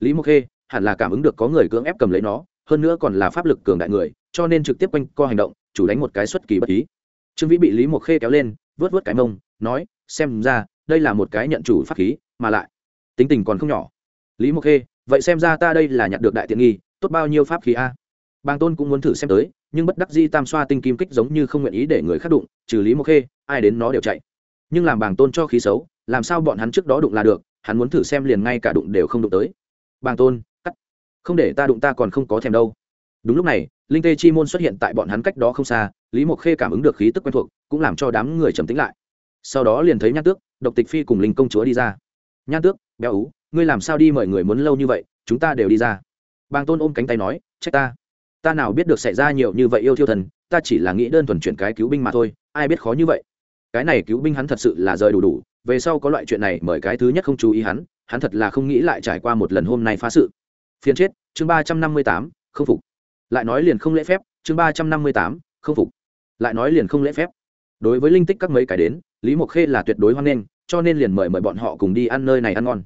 Lý mộc khê, hẳn là cảm ứng được có người cưỡng ép cầm lấy nó, hơn nữa còn là pháp lực cường đại người, cho nên trực tiếp quanh co hành động, chủ đánh một cái xuất kỳ bất ý. Trương vĩ bị lý mộc khê kéo lên, vớt vớt cái mông, nói, xem ra, đây là một cái nhận chủ pháp khí, mà lại tính tình còn không nhỏ. Lý mộc khê, vậy xem ra ta đây là nhặt được đại tiện nghi, tốt bao nhiêu pháp khí a? Bàng tôn cũng muốn thử xem tới, nhưng bất đắc di tam xoa tinh kim kích giống như không nguyện ý để người khác đụng, trừ lý mộc khê, ai đến nó đều chạy. Nhưng làm bàng tôn cho khí xấu, làm sao bọn hắn trước đó đụng là được, hắn muốn thử xem liền ngay cả đụng đều không đụng tới. Bàng tôn, cắt. Không để ta đụng ta còn không có thèm đâu. Đúng lúc này, linh tê chi môn xuất hiện tại bọn hắn cách đó không xa, lý mộc khê cảm ứng được khí tức quen thuộc, cũng làm cho đám người trầm tính lại. Sau đó liền thấy nhan tước, độc tịch phi cùng linh công chúa đi ra. Nhan tước béo ú, ngươi làm sao đi mời người muốn lâu như vậy, chúng ta đều đi ra. Bàng tôn ôm cánh tay nói, trách ta. Ta nào biết được xảy ra nhiều như vậy yêu thiêu thần, ta chỉ là nghĩ đơn thuần chuyển cái cứu binh mà thôi, ai biết khó như vậy. Cái này cứu binh hắn thật sự là rời đủ đủ, về sau có loại chuyện này mời cái thứ nhất không chú ý hắn hắn thật là không nghĩ lại trải qua một lần hôm nay phá sự. Phiên chết, chương ba trăm năm mươi tám, không phục. Lại nói liền không lễ phép, chương ba trăm năm mươi tám, không phục. Lại nói liền không lễ phép. Đối với linh tích các mấy cái đến, lý mộc khê là tuyệt đối hoan nghênh cho nên liền mời mời bọn họ cùng đi ăn nơi này ăn ngon.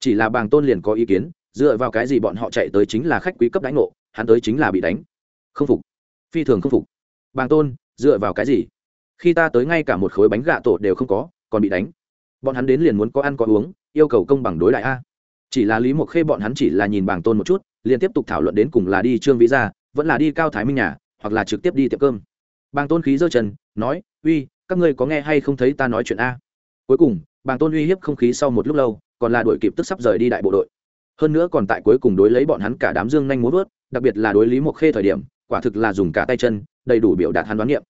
Chỉ là bàng tôn liền có ý kiến, dựa vào cái gì bọn họ chạy tới chính là khách quý cấp đánh ngộ, hắn tới chính là bị đánh. Không phục. Phi thường không phục. Bàng tôn, dựa vào cái gì? Khi ta tới ngay cả một khối bánh gà tổ đều không có, còn bị đánh. Bọn hắn đến liền muốn có ăn có uống, yêu cầu công bằng đối lại a. Chỉ là lý mộc khê bọn hắn chỉ là nhìn bàng tôn một chút, liền tiếp tục thảo luận đến cùng là đi trương vĩ gia, vẫn là đi cao thái minh nhà, hoặc là trực tiếp đi tiệm cơm. Bàng tôn khí giơ chân, nói, uy, các ngươi có nghe hay không thấy ta nói chuyện a? Cuối cùng, bàng tôn uy hiếp không khí sau một lúc lâu, còn là đuổi kịp tức sắp rời đi đại bộ đội. Hơn nữa còn tại cuối cùng đối lấy bọn hắn cả đám dương nhanh muốn vớt, đặc biệt là đối lý mộc khê thời điểm, quả thực là dùng cả tay chân, đầy đủ biểu đạt hắn đoán niệm.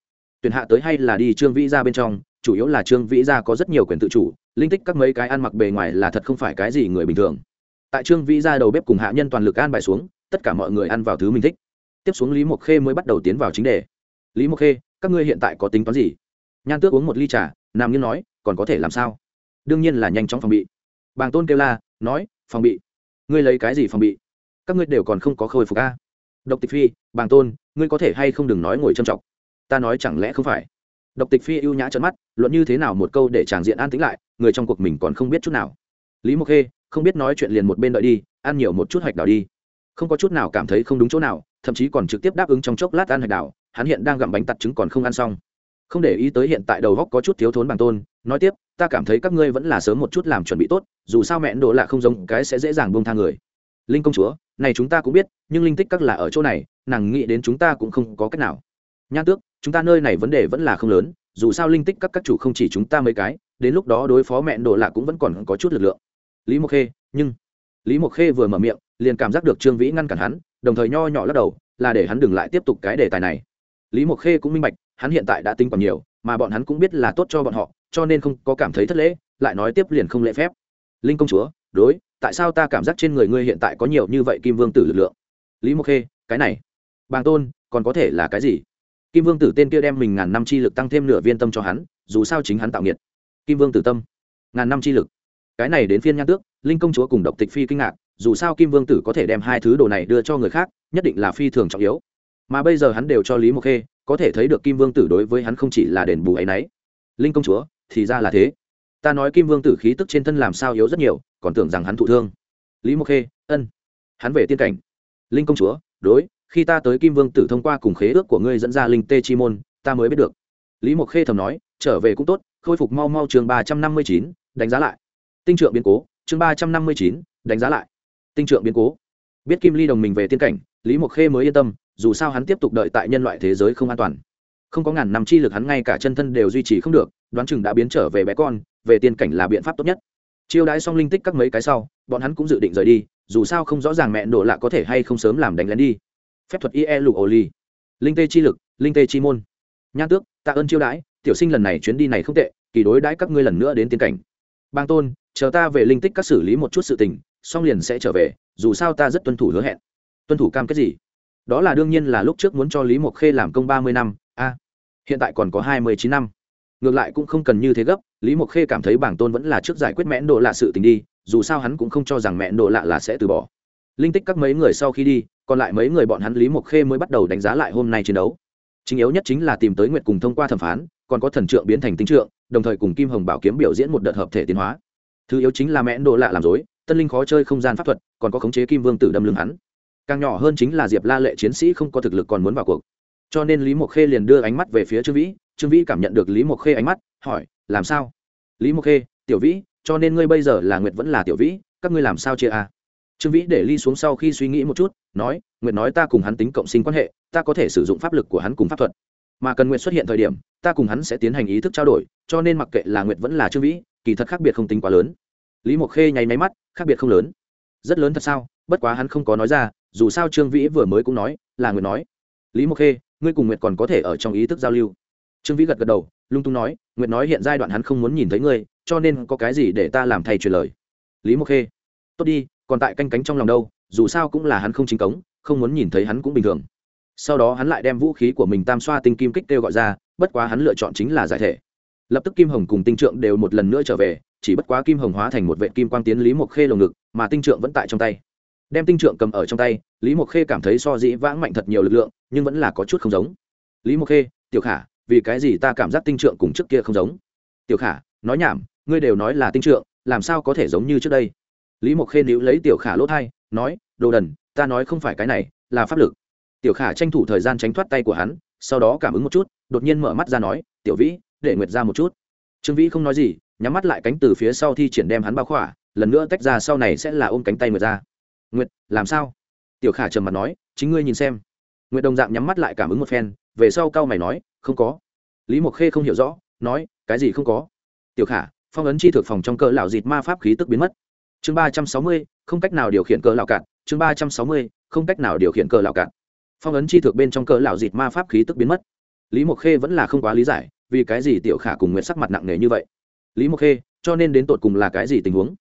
Tuyển hạ tới hay là đi trương vĩ ra bên trong, chủ yếu là trương vĩ ra có rất nhiều quyền tự chủ, linh tích các mấy cái ăn mặc bề ngoài là thật không phải cái gì người bình thường. Tại trương vĩ ra đầu bếp cùng hạ nhân toàn lực an bài xuống, tất cả mọi người ăn vào thứ mình thích. Tiếp xuống lý mộc khê mới bắt đầu tiến vào chính đề. Lý mộc khê, các ngươi hiện tại có tính toán gì? Nhan tước uống một ly trà nam như nói còn có thể làm sao? Đương nhiên là nhanh chóng phòng bị. Bàng tôn kêu la, nói, phòng bị? Ngươi lấy cái gì phòng bị? Các ngươi đều còn không có khôi phục a. Độc tịch phi, bàng tôn, ngươi có thể hay không đừng nói ngồi châm trọng ta nói chẳng lẽ không phải? Độc tịch phi ưu nhã trợn mắt, luận như thế nào một câu để tràng diện an tĩnh lại, người trong cuộc mình còn không biết chút nào? Lý mộc khê, không biết nói chuyện liền một bên đợi đi, ăn nhiều một chút hạch đào đi. Không có chút nào cảm thấy không đúng chỗ nào, thậm chí còn trực tiếp đáp ứng trong chốc lát ăn hạch đào hắn hiện đang gặm bánh tặt trứng còn không ăn xong không để ý tới hiện tại đầu góc có chút thiếu thốn bằng tôn, nói tiếp, ta cảm thấy các ngươi vẫn là sớm một chút làm chuẩn bị tốt, dù sao mẹ đồ lạ không giống, cái sẽ dễ dàng bông tha người. Linh công chúa, này chúng ta cũng biết, nhưng linh tích các là ở chỗ này, nàng nghĩ đến chúng ta cũng không có cách nào. Nhan tước, chúng ta nơi này vấn đề vẫn là không lớn, dù sao linh tích các các chủ không chỉ chúng ta mấy cái, đến lúc đó đối phó mẹ đồ lạ cũng vẫn còn có chút lực lượng. Lý mộc khê, nhưng lý mộc khê vừa mở miệng, liền cảm giác được trương vĩ ngăn cản hắn, đồng thời nho nhỏ lắc đầu, là để hắn đừng lại tiếp tục cái đề tài này. Lý mộc khê cũng minh bạch hắn hiện tại đã tính còn nhiều, mà bọn hắn cũng biết là tốt cho bọn họ, cho nên không có cảm thấy thất lễ, lại nói tiếp liền không lễ phép. Linh công chúa, đối, tại sao ta cảm giác trên người ngươi hiện tại có nhiều như vậy kim vương tử lực lượng? Lý mộc khê, cái này. Bàng tôn, còn có thể là cái gì? Kim vương tử tên kia đem mình ngàn năm chi lực tăng thêm nửa viên tâm cho hắn, dù sao chính hắn tạo nghiệt. Kim vương tử tâm. Ngàn năm chi lực. Cái này đến phiên nhan tước, linh công chúa cùng độc tịch phi kinh ngạc, dù sao kim vương tử có thể đem hai thứ đồ này đưa cho người khác, nhất định là phi thường trọng yếu. Mà bây giờ hắn đều cho lý mộc khê có thể thấy được kim vương tử đối với hắn không chỉ là đền bù ấ y n ấ y linh công chúa, thì ra là thế. Ta nói kim vương tử khí tức trên thân làm sao yếu rất nhiều, còn tưởng rằng hắn thụ thương. Lý mộc khê, ân. Hắn về tiên cảnh. Linh công chúa, đối, khi ta tới kim vương tử thông qua cùng khế ước của ngươi dẫn ra linh tê chi môn, ta mới biết được. Lý mộc khê thầm nói, trở về cũng tốt, khôi phục mau mau chương ba trăm năm mươi chín, đánh giá lại. Tinh trượng biến cố, chương ba trăm năm mươi chín, đánh giá lại. Tinh trượng biến cố. Biết kim ly đồng mình về tiên cảnh, lý mộc khê mới yên tâm dù sao hắn tiếp tục đợi tại nhân loại thế giới không an toàn. Không có ngàn năm chi lực hắn ngay cả chân thân đều duy trì không được, đoán chừng đã biến trở về bé con, về tiên cảnh là biện pháp tốt nhất. Chiêu đãi xong linh tích các mấy cái sau, bọn hắn cũng dự định rời đi, dù sao không rõ ràng mẹ đổ lạ có thể hay không sớm làm đánh lén đi. Phép thuật ie lục ổ ly linh tê chi lực, linh tê chi môn. Nhan tước, tạ ơn chiêu đãi, tiểu sinh lần này chuyến đi này không tệ, kỳ đối đãi các ngươi lần nữa đến tiên cảnh. Bang tôn, chờ ta về linh tích các xử lý một chút sự tình, xong liền sẽ trở về, dù sao ta rất tuân thủ hứa hẹn. Tuân thủ cam kết gì? Đó là đương nhiên là lúc trước muốn cho lý mộc khê làm công ba mươi năm, a, hiện tại còn có hai mươi chín năm. Ngược lại cũng không cần như thế gấp, lý mộc khê cảm thấy bảng tôn vẫn là trước giải quyết mẹn độ lạ sự tình đi, dù sao hắn cũng không cho rằng mẹn độ lạ là sẽ từ bỏ. Linh tích các mấy người sau khi đi, còn lại mấy người bọn hắn lý mộc khê mới bắt đầu đánh giá lại hôm nay chiến đấu. Chính yếu nhất chính là tìm tới nguyện cùng thông qua thẩm phán, còn có thần trượng biến thành tinh trượng, đồng thời cùng kim hồng bảo kiếm biểu diễn một đợt hợp thể tiến hóa. Thứ yếu chính là mẹn độ lạ làm dối, tân linh khó chơi không gian pháp thuật, còn có khống chế kim vương tử đâm lưng hắn càng nhỏ hơn chính là diệp la lệ chiến sĩ không có thực lực còn muốn vào cuộc. Cho nên lý mộc khê liền đưa ánh mắt về phía trương vĩ. Trương vĩ cảm nhận được lý mộc khê ánh mắt, hỏi, làm sao? Lý mộc khê, tiểu vĩ, cho nên ngươi bây giờ là nguyệt vẫn là tiểu vĩ, các ngươi làm sao chia à? trương vĩ để ly xuống sau khi suy nghĩ một chút, nói, nguyệt nói ta cùng hắn tính cộng sinh quan hệ, ta có thể sử dụng pháp lực của hắn cùng pháp thuật. Mà cần nguyệt xuất hiện thời điểm, ta cùng hắn sẽ tiến hành ý thức trao đổi, cho nên mặc kệ là nguyệt vẫn là trương vĩ, kỳ thật khác biệt không tính quá lớn. Lý mộc khê nháy máy mắt, khác biệt không lớn. Rất lớn thật sao? Bất quá hắn không có nói ra, dù sao trương vĩ vừa mới cũng nói, là nguyệt nói. Lý mộc khê, ngươi cùng nguyệt còn có thể ở trong ý thức giao lưu. Trương vĩ gật gật đầu, lung tung nói, nguyệt nói hiện giai đoạn hắn không muốn nhìn thấy ngươi, cho nên có cái gì để ta làm thay truyền lời. Lý mộc khê, tốt đi, còn tại canh cánh trong lòng đâu, dù sao cũng là hắn không chính cống, không muốn nhìn thấy hắn cũng bình thường. Sau đó hắn lại đem vũ khí của mình tam xoa tinh kim kích kêu gọi ra, bất quá hắn lựa chọn chính là giải thể. Lập tức kim hồng cùng tinh trượng đều một lần nữa trở về, chỉ bất quá kim hồng hóa thành một vệ kim quang tiến lý mộc khê lồng ngực, mà tinh trượng vẫn tại trong tay đem tinh trượng cầm ở trong tay, lý mộc khê cảm thấy so dĩ vãng mạnh thật nhiều lực lượng, nhưng vẫn là có chút không giống. Lý mộc khê, tiểu khả, vì cái gì ta cảm giác tinh trượng cùng trước kia không giống? Tiểu khả, nói nhảm, ngươi đều nói là tinh trượng, làm sao có thể giống như trước đây? Lý mộc khê níu lấy tiểu khả lỗ thai, nói, đồ đần, ta nói không phải cái này, là pháp lực. Tiểu khả tranh thủ thời gian tránh thoát tay của hắn, sau đó cảm ứng một chút, đột nhiên mở mắt ra nói, tiểu vĩ, để nguyệt ra một chút. Trương vĩ không nói gì, nhắm mắt lại cánh từ phía sau thi triển đem hắn bao khỏa, lần nữa tách ra sau này sẽ là ôm cánh tay nguyệt ra nguyệt, làm sao? Tiểu khả trầm mặt nói, chính ngươi nhìn xem. Nguyệt đồng dạng nhắm mắt lại cảm ứng một phen, về sau cao mày nói, không có. Lý mộc khê không hiểu rõ, nói, cái gì không có? Tiểu khả, phong ấn chi thực phòng trong cỡ lão dịt ma pháp khí tức biến mất. Chương ba trăm sáu mươi, không cách nào điều khiển cỡ lão cạn. Chương ba trăm sáu mươi, không cách nào điều khiển cỡ lão cạn. Phong ấn chi thực bên trong cỡ lão dịt ma pháp khí tức biến mất. Lý mộc khê vẫn là không quá lý giải, vì cái gì tiểu khả cùng Nguyệt sắc mặt nặng nề như vậy? Lý mộc khê, cho nên đến tột cùng là cái gì tình huống?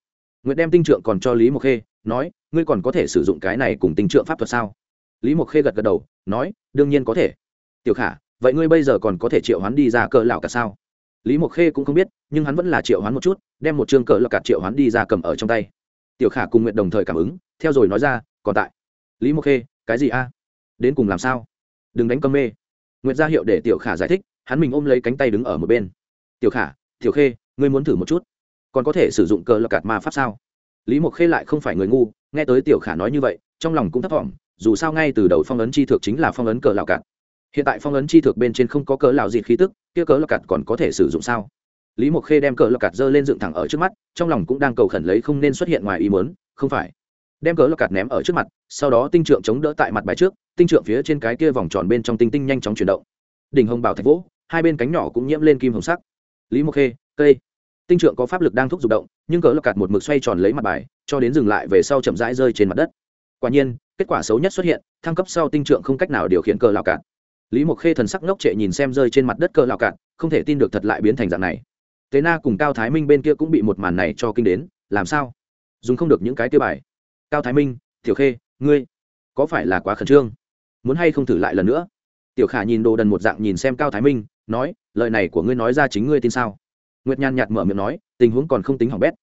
Nguyệt đem tinh trượng còn cho lý mộc khê, nói ngươi còn có thể sử dụng cái này cùng tinh trượng pháp thuật sao? Lý mộc khê gật gật đầu, nói, đương nhiên có thể. Tiểu khả, vậy ngươi bây giờ còn có thể triệu hoán đi ra cờ lão cả sao? Lý mộc khê cũng không biết, nhưng hắn vẫn là triệu hoán một chút, đem một chương cờ lọc cạt triệu hoán đi ra cầm ở trong tay. Tiểu khả cùng nguyện đồng thời cảm ứng, theo rồi nói ra, còn tại. Lý mộc khê, cái gì a? Đến cùng làm sao? Đừng đánh cơm mê. Nguyệt ra hiệu để tiểu khả giải thích, hắn mình ôm lấy cánh tay đứng ở một bên. Tiểu khả, tiểu khê, ngươi muốn thử một chút. Còn có thể sử dụng cờ lọc cạt ma pháp sao? Lý mộc khê lại không phải người ngu, nghe tới tiểu khả nói như vậy, trong lòng cũng thấp thỏm, dù sao ngay từ đầu phong ấn chi thực chính là phong ấn cờ lào cạn. hiện tại phong ấn chi thực bên trên không có cờ lào dịt khí tức, kia cờ lào cạn còn có thể sử dụng sao? Lý mộc khê đem cờ lọc cạt dơ lên dựng thẳng ở trước mắt, trong lòng cũng đang cầu khẩn lấy không nên xuất hiện ngoài ý muốn, không phải. Đem cờ lọc cạt ném ở trước mặt, sau đó tinh trượng chống đỡ tại mặt bài trước, tinh trượng phía trên cái kia vòng tròn bên trong tinh tinh nhanh chóng chuyển động. Đỉnh hồng bảo thạch vỗ, hai bên cánh nhỏ cũng nhiễm lên kim hồng sắc. Lý mộc khê, cây tinh trượng có pháp lực đang thúc giục động, nhưng cỡ lộc cạt một mực xoay tròn lấy mặt bài, cho đến dừng lại về sau chậm rãi rơi trên mặt đất. Quả nhiên, kết quả xấu nhất xuất hiện, thăng cấp sau tinh trượng không cách nào điều khiển cờ lào cạn lý mộc khê thần sắc ngốc trệ nhìn xem rơi trên mặt đất cờ lào cạn không thể tin được thật lại biến thành dạng này. Tế na cùng cao thái minh bên kia cũng bị một màn này cho kinh đến, làm sao? Dùng không được những cái tiêu bài. Cao thái minh, tiểu khê, ngươi, có phải là quá khẩn trương? Muốn hay không thử lại lần nữa? Tiểu khả nhìn đồ đần một dạng nhìn xem cao thái minh, nói, lời này của ngươi nói ra chính ngươi tin sao? Nguyệt nhàn nhạt mở miệng nói, tình huống còn không tính hỏng bét.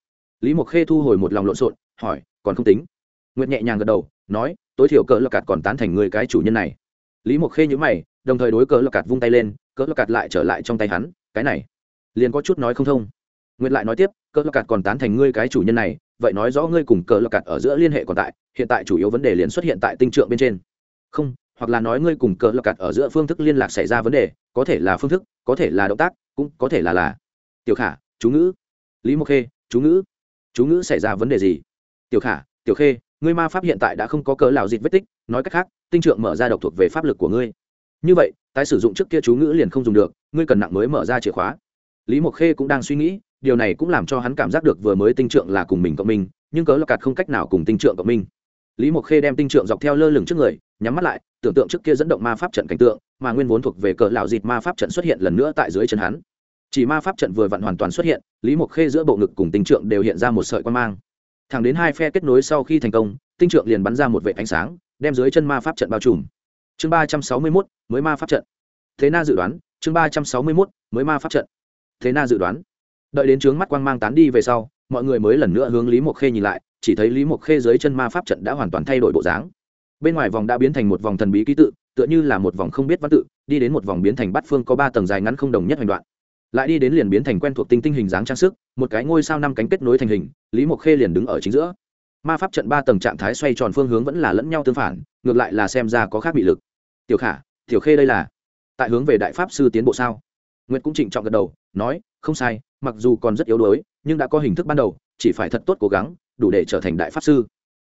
Lý mộc khê thu hồi một lòng lộn xộn, hỏi, còn không tính? Nguyệt nhẹ nhàng gật đầu, nói, tối thiểu cỡ lộc cạt còn tán thành người cái chủ nhân này. Lý mộc khê nhữ mày, đồng thời đối cỡ lộc cạt vung tay lên, cỡ lộc cạt lại trở lại trong tay hắn, cái này, liền có chút nói không thông. Nguyệt lại nói tiếp, cỡ lộc cạt còn tán thành ngươi cái chủ nhân này, vậy nói rõ ngươi cùng cỡ lộc cạt ở giữa liên hệ còn tại, hiện tại chủ yếu vấn đề liền xuất hiện tại tinh trượng bên trên. Không, hoặc là nói ngươi cùng cỡ lộc cạt ở giữa phương thức liên lạc xảy ra vấn đề, có thể là phương thức, có thể là động tác, cũng có thể là là tiểu khả, chú ngữ. Lý mộc khê, chú ngữ. Chú ngữ xảy ra vấn đề gì? Tiểu khả, tiểu khê, ngươi ma pháp hiện tại đã không có cỡ lào dịt vết tích, nói cách khác, tinh trượng mở ra độc thuộc về pháp lực của ngươi. Như vậy, tái sử dụng trước kia chú ngữ liền không dùng được, ngươi cần nặng mới mở ra chìa khóa. Lý mộc khê cũng đang suy nghĩ, điều này cũng làm cho hắn cảm giác được vừa mới tinh trượng là cùng mình cộng minh nhưng cớ là cạt không cách nào cùng tinh trượng cộng minh lý mộc khê đem tinh trượng dọc theo lơ lửng trước người, nhắm mắt lại, tưởng tượng trước kia dẫn động ma pháp trận cảnh tượng, mà nguyên vốn thuộc về cờ lão dịt ma pháp trận xuất hiện lần nữa tại dưới chân hắn chỉ ma pháp trận vừa vặn hoàn toàn xuất hiện, lý mộc khê giữa bộ ngực cùng tinh trượng đều hiện ra một sợi quan mang. Thẳng đến hai phe kết nối sau khi thành công, tinh trượng liền bắn ra một vệ ánh sáng, đem dưới chân ma pháp trận bao trùm. Chương ba trăm sáu mươi mốt, mới ma pháp trận. Thế na dự đoán, chương ba trăm sáu mươi mốt, mới ma pháp trận. Thế na dự đoán. Đợi đến trướng mắt quang mang tán đi về sau, mọi người mới lần nữa hướng lý mộc khê nhìn lại, chỉ thấy lý mộc khê dưới chân ma pháp trận đã hoàn toàn thay đổi bộ dáng. Bên ngoài vòng đã biến thành một vòng thần bí ký tự, tựa như là một vòng không biết văn tự, đi đến một vòng biến thành bát phương có ba tầng dài ngắn không đồng nhất hành đoạn lại đi đến liền biến thành quen thuộc tinh tinh hình dáng trang sức, một cái ngôi sao năm cánh kết nối thành hình, lý mộc khê liền đứng ở chính giữa. Ma pháp trận ba tầng trạng thái xoay tròn phương hướng vẫn là lẫn nhau tương phản, ngược lại là xem ra có khác bị lực. Tiểu khả, tiểu khê đây là tại hướng về đại pháp sư tiến bộ sao? Nguyệt cũng trịnh trọng gật đầu, nói, không sai, mặc dù còn rất yếu đuối, nhưng đã có hình thức ban đầu, chỉ phải thật tốt cố gắng, đủ để trở thành đại pháp sư.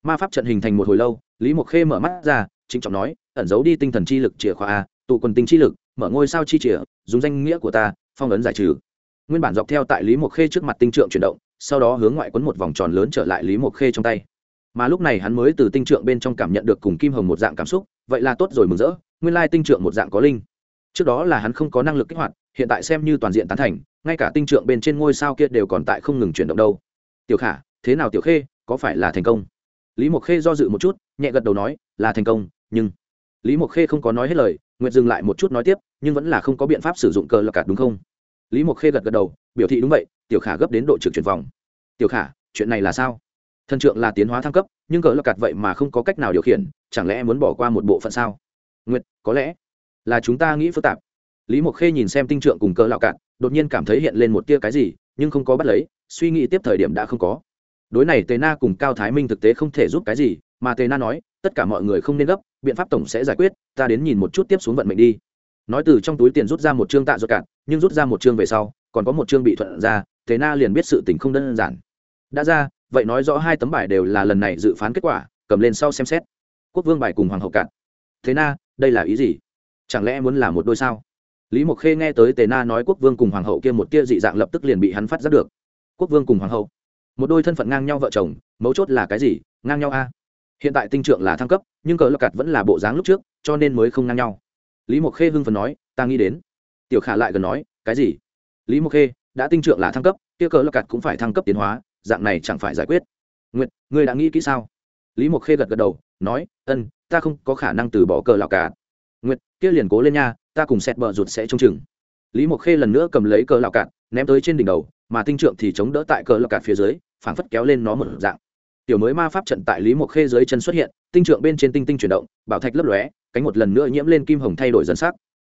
Ma pháp trận hình thành một hồi lâu, lý mộc khê mở mắt ra, trịnh trọng nói, ẩn giấu đi tinh thần chi lực chìa khóa a tụ quần tinh chi lực, mở ngôi sao chi chìa, dùng danh nghĩa của ta phong ấn giải trừ. Nguyên bản dọc theo tại lý mộc khê trước mặt tinh trượng chuyển động, sau đó hướng ngoại quấn một vòng tròn lớn trở lại lý mộc khê trong tay. Mà lúc này hắn mới từ tinh trượng bên trong cảm nhận được cùng kim hồng một dạng cảm xúc, vậy là tốt rồi mừng rỡ, nguyên lai tinh trượng một dạng có linh. Trước đó là hắn không có năng lực kích hoạt, hiện tại xem như toàn diện tán thành, ngay cả tinh trượng bên trên ngôi sao kia đều còn tại không ngừng chuyển động đâu. Tiểu khả, thế nào tiểu khê, có phải là thành công? Lý mộc khê do dự một chút, nhẹ gật đầu nói, là thành công, nhưng lý mộc khê không có nói hết lời nguyệt dừng lại một chút nói tiếp, nhưng vẫn là không có biện pháp sử dụng cờ lạc cạt đúng không? Lý mộc khê gật gật đầu, biểu thị đúng vậy, tiểu khả gấp đến độ trực chuyển vòng. Tiểu khả, chuyện này là sao? Thần trượng là tiến hóa thăng cấp, nhưng cờ lạc cạt vậy mà không có cách nào điều khiển, chẳng lẽ muốn bỏ qua một bộ phận sao? Nguyệt, có lẽ là chúng ta nghĩ phức tạp. Lý mộc khê nhìn xem tinh trượng cùng cờ lạc cạt, đột nhiên cảm thấy hiện lên một tia cái gì, nhưng không có bắt lấy, suy nghĩ tiếp thời điểm đã không có. Đối này tề na cùng cao thái minh thực tế không thể giúp cái gì, mà tề na nói tất cả mọi người không nên gấp, biện pháp tổng sẽ giải quyết, ta đến nhìn một chút tiếp xuống vận mệnh đi. Nói từ trong túi tiền rút ra một chương tạ ruột cạn, nhưng rút ra một chương về sau, còn có một chương bị thuận ra, thế na liền biết sự tình không đơn giản. Đã ra, vậy nói rõ hai tấm bài đều là lần này dự phán kết quả, cầm lên sau xem xét. Quốc vương bài cùng hoàng hậu cạn. Thế na, đây là ý gì? Chẳng lẽ muốn là một đôi sao? Lý mộc khê nghe tới tề na nói quốc vương cùng hoàng hậu kia một tia dị dạng lập tức liền bị hắn phát giác được. Quốc vương cùng hoàng hậu. Một đôi thân phận ngang nhau vợ chồng, mấu chốt là cái gì? Ngang nhau a? Hiện tại tinh trượng là thăng cấp nhưng cờ lọc cặt vẫn là bộ dáng lúc trước cho nên mới không ngang nhau. Lý mộc khê hưng phần nói ta nghĩ đến. Tiểu khả lại gần nói cái gì? Lý mộc khê đã tinh trượng là thăng cấp kia cờ lọc cặt cũng phải thăng cấp tiến hóa dạng này chẳng phải giải quyết. Nguyệt ngươi đã nghĩ kỹ sao? Lý mộc khê gật gật đầu nói ân ta không có khả năng từ bỏ cờ lọc cặt nguyệt kia liền cố lên nha ta cùng xét bờ rụt sẽ trông chừng. Lý mộc khê lần nữa cầm lấy cờ lọc cạn, ném tới trên đỉnh đầu mà tinh trượng thì chống đỡ tại cờ lọc cạn phía dưới phảng phất kéo lên nó một dạng tiểu mới ma pháp trận tại lý mộc khê dưới chân xuất hiện, tinh trượng bên trên tinh tinh chuyển động, bảo thạch lấp lóe, cánh một lần nữa nhiễm lên kim hồng thay đổi dần sắc.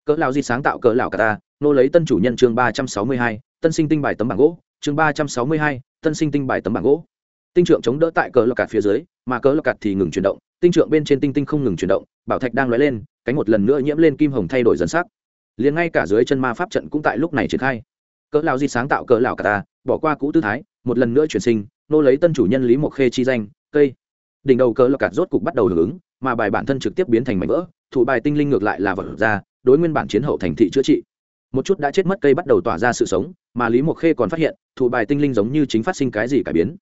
Cỡ lão di sáng tạo cỡ lão cả ta, nô lấy tân chủ nhân chương ba trăm sáu mươi hai, tân sinh tinh bài tấm bảng gỗ, chương ba trăm sáu mươi hai, tân sinh tinh bài tấm bảng gỗ. Tinh trượng chống đỡ tại cỡ lão cạt phía dưới, mà cỡ lão cạt thì ngừng chuyển động, tinh trượng bên trên tinh tinh không ngừng chuyển động, bảo thạch đang lóe lên, cánh một lần nữa nhiễm lên kim hồng thay đổi dần sắc. Liền ngay cả dưới chân ma pháp trận cũng tại lúc này triển khai. Cỡ lão di sáng tạo cỡ lão cả ta, bỏ qua cũ tư thái, một lần nữa chuyển sinh nô lấy tân chủ nhân lý mộc khê chi danh, cây. Đỉnh đầu cờ lọc cạt rốt cục bắt đầu hưởng ứng, mà bài bản thân trực tiếp biến thành mảnh vỡ, thủ bài tinh linh ngược lại là vật ra, đối nguyên bản chiến hậu thành thị chữa trị. Một chút đã chết mất cây bắt đầu tỏa ra sự sống, mà lý mộc khê còn phát hiện, thủ bài tinh linh giống như chính phát sinh cái gì cải biến.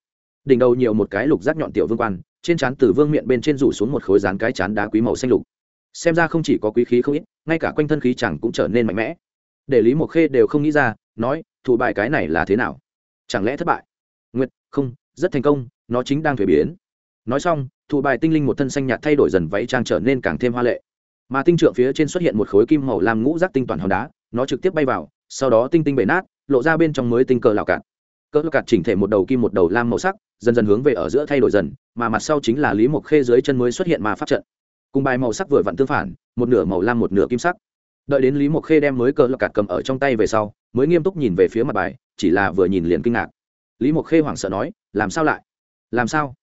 Đỉnh đầu nhiều một cái lục rác nhọn tiểu vương quan, trên trán từ vương miệng bên trên rủ xuống một khối rán cái chán đá quý màu xanh lục. Xem ra không chỉ có quý khí không ít, ngay cả quanh thân khí chẳng cũng trở nên mạnh mẽ. Để lý mộc khê đều không nghĩ ra, nói, thủ bài cái này là thế nào? Chẳng lẽ thất bại? Không, rất thành công, nó chính đang thuế biến. Nói xong, thụ bài tinh linh một thân xanh nhạt thay đổi dần váy trang trở nên càng thêm hoa lệ. Mà tinh trượng phía trên xuất hiện một khối kim màu làm ngũ rác tinh toàn hòn đá, nó trực tiếp bay vào, sau đó tinh tinh bể nát, lộ ra bên trong mới tinh cờ lào cạn cỡ lào cạn chỉnh thể một đầu kim một đầu lam màu sắc, dần dần hướng về ở giữa thay đổi dần, mà mặt sau chính là lý mộc khê dưới chân mới xuất hiện mà phát trận. Cùng bài màu sắc vừa vặn tương phản, một nửa màu lam một nửa kim sắc. Đợi đến lý mộc khê đem mới cờ lọc cạt cầm ở trong tay về sau, mới nghiêm túc nhìn về phía mặt bài, chỉ là vừa nhìn liền kinh ngạc lý mộc khê hoảng sợ nói, làm sao lại? Làm sao?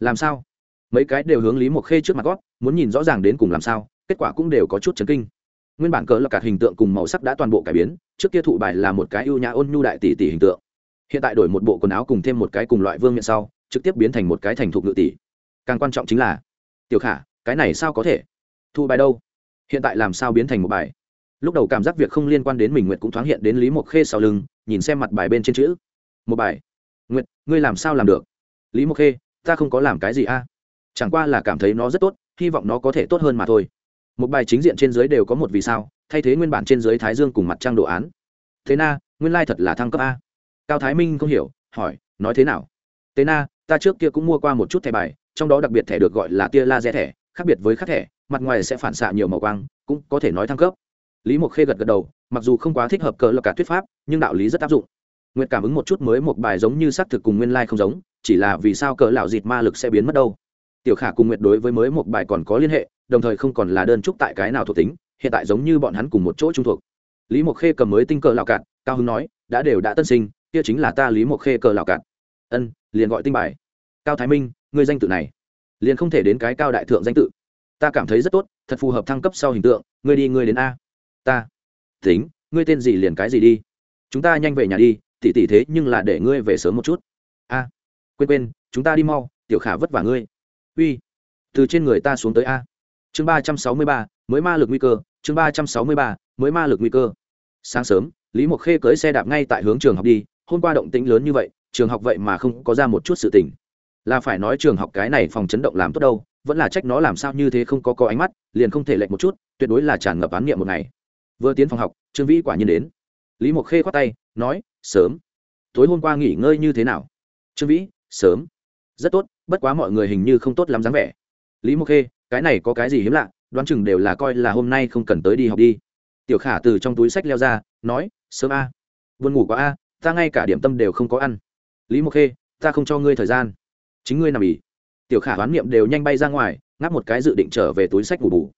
Làm sao? Mấy cái đều hướng lý mộc khê trước mặt gót, muốn nhìn rõ ràng đến cùng làm sao, kết quả cũng đều có chút chấn kinh. Nguyên bản cờ là cả hình tượng cùng màu sắc đã toàn bộ cải biến, trước kia thụ bài là một cái ưu nhã ôn nhu đại tỷ tỷ hình tượng. Hiện tại đổi một bộ quần áo cùng thêm một cái cùng loại vương miện sau, trực tiếp biến thành một cái thành thục ngự tỷ. Càng quan trọng chính là, tiểu khả, cái này sao có thể? Thụ bài đâu? Hiện tại làm sao biến thành một bài? Lúc đầu cảm giác việc không liên quan đến mình nguyệt cũng thoáng hiện đến lý mộc khê sau lưng, nhìn xem mặt bài bên trên chữ. Một bài nguyệt, ngươi làm sao làm được? Lý mộc khê, ta không có làm cái gì a. Chẳng qua là cảm thấy nó rất tốt, hy vọng nó có thể tốt hơn mà thôi. Một bài chính diện trên dưới đều có một vì sao, thay thế nguyên bản trên dưới thái dương cùng mặt trăng đồ án. Thế na, nguyên lai thật là thăng cấp a. Cao thái minh không hiểu, hỏi, nói thế nào? Thế na, ta trước kia cũng mua qua một chút thẻ bài, trong đó đặc biệt thẻ được gọi là tia laser thẻ, khác biệt với các thẻ, mặt ngoài sẽ phản xạ nhiều màu quang, cũng có thể nói thăng cấp. Lý mộc khê gật gật đầu, mặc dù không quá thích hợp cờ lập cả thuyết pháp, nhưng đạo lý rất áp dụng nguyệt cảm ứng một chút mới một bài giống như xác thực cùng nguyên lai không giống, chỉ là vì sao cờ lão dịt ma lực sẽ biến mất đâu? Tiểu khả cùng nguyệt đối với mới một bài còn có liên hệ, đồng thời không còn là đơn trúc tại cái nào thuộc tính, hiện tại giống như bọn hắn cùng một chỗ trung thuộc. Lý mộc khê cầm mới tinh cờ lão cạn, cao hưng nói, đã đều đã tân sinh, kia chính là ta lý mộc khê cờ lão cạn. Ân, liền gọi tinh bài. Cao thái minh, ngươi danh tự này, liền không thể đến cái cao đại thượng danh tự. Ta cảm thấy rất tốt, thật phù hợp thăng cấp sau hình tượng, ngươi đi, ngươi đến a. Ta. Tính, ngươi tên gì liền cái gì đi. Chúng ta nhanh về nhà đi tỷ tỷ thế nhưng là để ngươi về sớm một chút. A à, quên quên, chúng ta đi mau, tiểu khả vất vả ngươi. Uy, từ trên người ta xuống tới a. Chương ba trăm sáu mươi ba, mới ma lực nguy cơ, chương ba trăm sáu mươi ba, mới ma lực nguy cơ. Sáng sớm, lý mộc khê cưới xe đạp ngay tại hướng trường học đi, hôm qua động tĩnh lớn như vậy, trường học vậy mà không có ra một chút sự tình. Là phải nói trường học cái này phòng chấn động làm tốt đâu, vẫn là trách nó làm sao như thế không có có ánh mắt, liền không thể lệch một chút, tuyệt đối là tràn ngập án nghiệm một ngày. Vừa tiến phòng học, trương vĩ quả nhiên đến lý mộc khê khoát tay, nói, sớm. Tối hôm qua nghỉ ngơi như thế nào? Trương vĩ, sớm. Rất tốt, bất quá mọi người hình như không tốt lắm dáng vẻ. Lý mộc khê, cái này có cái gì hiếm lạ, đoán chừng đều là coi là hôm nay không cần tới đi học đi. Tiểu khả từ trong túi sách leo ra, nói, sớm a. À. vươn ngủ quá a, ta ngay cả điểm tâm đều không có ăn. Lý mộc khê, ta không cho ngươi thời gian. Chính ngươi nằm ỉ tiểu khả đoán niệm đều nhanh bay ra ngoài, ngáp một cái dự định trở về túi sách ngủ bù.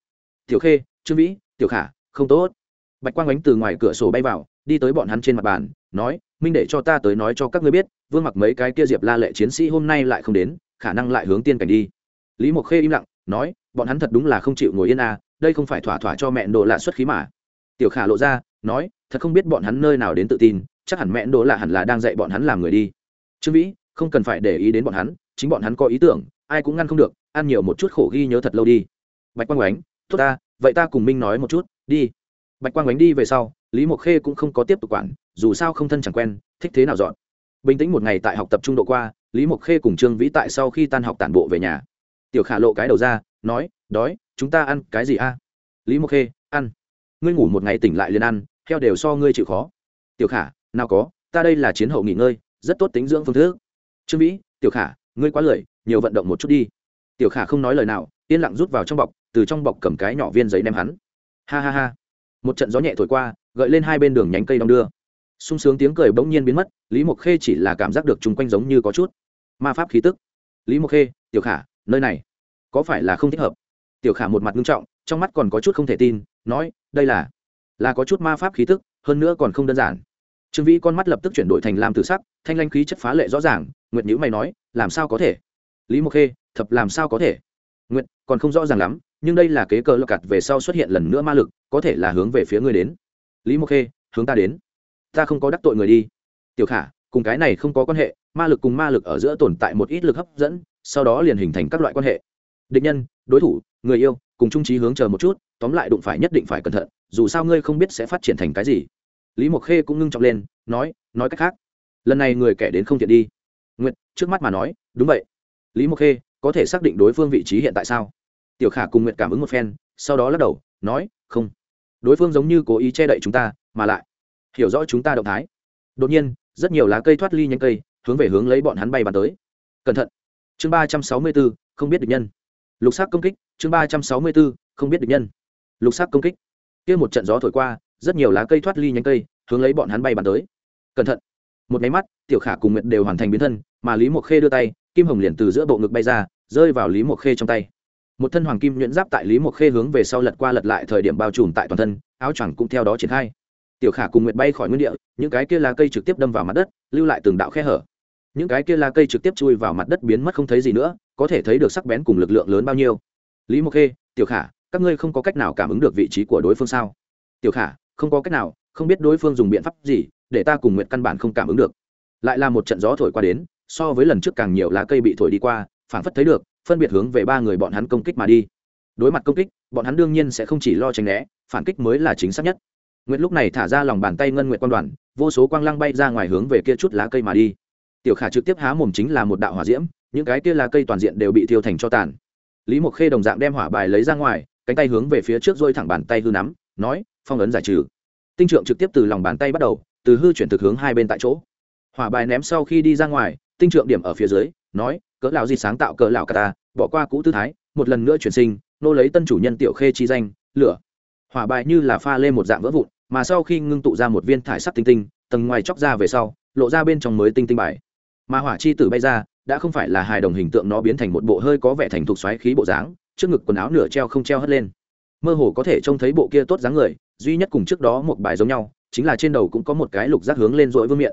Tiểu khê, trương vĩ, tiểu khả, không tốt. Bạch quang ánh từ ngoài cửa sổ bay vào đi tới bọn hắn trên mặt bàn, nói, minh để cho ta tới nói cho các ngươi biết, vương mặc mấy cái kia diệp la lệ chiến sĩ hôm nay lại không đến, khả năng lại hướng tiên cảnh đi. Lý mộc khê im lặng, nói, bọn hắn thật đúng là không chịu ngồi yên à đây không phải thỏa thỏa cho mẹ đồ lạ xuất khí mà. Tiểu khả lộ ra, nói, thật không biết bọn hắn nơi nào đến tự tin, chắc hẳn mẹ đồ lạ hẳn là đang dạy bọn hắn làm người đi. Trương vĩ, không cần phải để ý đến bọn hắn, chính bọn hắn có ý tưởng, ai cũng ngăn không được, ăn nhiều một chút khổ ghi nhớ thật lâu đi. Bạch quang oánh tốt ta, vậy ta cùng minh nói một chút, đi. Bạch quang oánh đi về sau lý mộc khê cũng không có tiếp tục quản, dù sao không thân chẳng quen, thích thế nào dọn. Bình tĩnh một ngày tại học tập trung độ qua, lý mộc khê cùng trương vĩ tại sau khi tan học tản bộ về nhà. Tiểu khả lộ cái đầu ra, nói, đói, chúng ta ăn cái gì a? Lý mộc khê, ăn. Ngươi ngủ một ngày tỉnh lại liền ăn theo đều so ngươi chịu khó. Tiểu khả, nào có, ta đây là chiến hậu nghỉ ngơi, rất tốt tính dưỡng phương thức. Trương vĩ, tiểu khả, ngươi quá lười, nhiều vận động một chút đi. Tiểu khả không nói lời nào, yên lặng rút vào trong bọc, từ trong bọc cầm cái nhỏ viên giấy đem hắn. Ha ha ha. Một trận gió nhẹ thổi qua gợi lên hai bên đường nhánh cây đong đưa. Sung sướng tiếng cười bỗng nhiên biến mất, lý mộc khê chỉ là cảm giác được chung quanh giống như có chút ma pháp khí tức. Lý mộc khê, tiểu khả, nơi này có phải là không thích hợp? Tiểu khả một mặt nghiêm trọng, trong mắt còn có chút không thể tin, nói, đây là là có chút ma pháp khí tức, hơn nữa còn không đơn giản. Trương vĩ con mắt lập tức chuyển đổi thành làm tử sắc, thanh lanh khí chất phá lệ rõ ràng, nguyệt nhữ mày nói, làm sao có thể? Lý mộc khê, thập làm sao có thể? Nguyệt, còn không rõ ràng lắm, nhưng đây là kế cờ lọc cặt về sau xuất hiện lần nữa ma lực, có thể là hướng về phía ngươi đến lý mộc khê, hướng ta đến. Ta không có đắc tội người đi. Tiểu khả, cùng cái này không có quan hệ, ma lực cùng ma lực ở giữa tồn tại một ít lực hấp dẫn, sau đó liền hình thành các loại quan hệ. Định nhân, đối thủ, người yêu, cùng trung trí hướng chờ một chút, tóm lại đụng phải nhất định phải cẩn thận, dù sao ngươi không biết sẽ phát triển thành cái gì. Lý mộc khê cũng ngưng trọng lên, nói nói cách khác. Lần này người kẻ đến không thiện đi. Nguyện trước mắt mà nói, đúng vậy. Lý mộc khê, có thể xác định đối phương vị trí hiện tại sao? Tiểu khả cùng nguyện cảm ứng một phen, sau đó lắc đầu, nói, không đối phương giống như cố ý che đậy chúng ta, mà lại hiểu rõ chúng ta động thái. Đột nhiên, rất nhiều lá cây thoát ly nhánh cây, hướng về hướng lấy bọn hắn bay bàn tới. Cẩn thận! Chương ba trăm sáu mươi bốn, không biết được nhân. Lục sắc công kích, chương ba trăm sáu mươi bốn, không biết được nhân. Lục sắc công kích. Kia một trận gió thổi qua, rất nhiều lá cây thoát ly nhánh cây, hướng lấy bọn hắn bay bàn tới. Cẩn thận! Một máy mắt, tiểu khả cùng nguyệt đều hoàn thành biến thân, mà lý mộc khê đưa tay, kim hồng liền từ giữa bộ ngực bay ra, rơi vào lý mộc khê trong tay một thân hoàng kim nhuyễn giáp tại lý mộc khê hướng về sau lật qua lật lại thời điểm bao trùm tại toàn thân, áo choàng cũng theo đó triển khai. Tiểu khả cùng nguyệt bay khỏi nguyên địa, những cái kia lá cây trực tiếp đâm vào mặt đất, lưu lại từng đạo khe hở. Những cái kia lá cây trực tiếp chui vào mặt đất biến mất không thấy gì nữa, có thể thấy được sắc bén cùng lực lượng lớn bao nhiêu. Lý mộc khê, tiểu khả, các ngươi không có cách nào cảm ứng được vị trí của đối phương sao? Tiểu khả, không có cách nào, không biết đối phương dùng biện pháp gì, để ta cùng nguyện căn bản không cảm ứng được. Lại là một trận gió thổi qua đến, so với lần trước càng nhiều lá cây bị thổi đi qua, phảng phất thấy được phân biệt hướng về ba người bọn hắn công kích mà đi. Đối mặt công kích, bọn hắn đương nhiên sẽ không chỉ lo tránh né, phản kích mới là chính xác nhất. Nguyệt lúc này thả ra lòng bàn tay ngân nguyệt quan đoàn, vô số quang lăng bay ra ngoài hướng về kia chút lá cây mà đi. Tiểu khả trực tiếp há mồm chính là một đạo hỏa diễm, những cái kia lá cây toàn diện đều bị thiêu thành cho tàn. Lý mộc khê đồng dạng đem hỏa bài lấy ra ngoài, cánh tay hướng về phía trước dôi thẳng bàn tay hư nắm, nói, phong ấn giải trừ. Tinh trượng trực tiếp từ lòng bàn tay bắt đầu, từ hư chuyển thực hướng hai bên tại chỗ. Hỏa bài ném sau khi đi ra ngoài, tinh trượng điểm ở phía dưới, nói, cỡ lão gì sáng tạo cỡ lão cả ta bỏ qua cũ tư thái, một lần nữa chuyển sinh, nô lấy tân chủ nhân tiểu khê chi danh, lửa. Hỏa bài như là pha lên một dạng vỡ vụn, mà sau khi ngưng tụ ra một viên thải sắc tinh tinh, tầng ngoài chóc ra về sau, lộ ra bên trong mới tinh tinh bài. Mà hỏa chi tử bay ra, đã không phải là hài đồng hình tượng nó biến thành một bộ hơi có vẻ thành thục xoáy khí bộ dáng, trước ngực quần áo nửa treo không treo hất lên. Mơ hồ có thể trông thấy bộ kia tốt dáng người, duy nhất cùng trước đó một bài giống nhau, chính là trên đầu cũng có một cái lục giác hướng lên rỗi vương miệng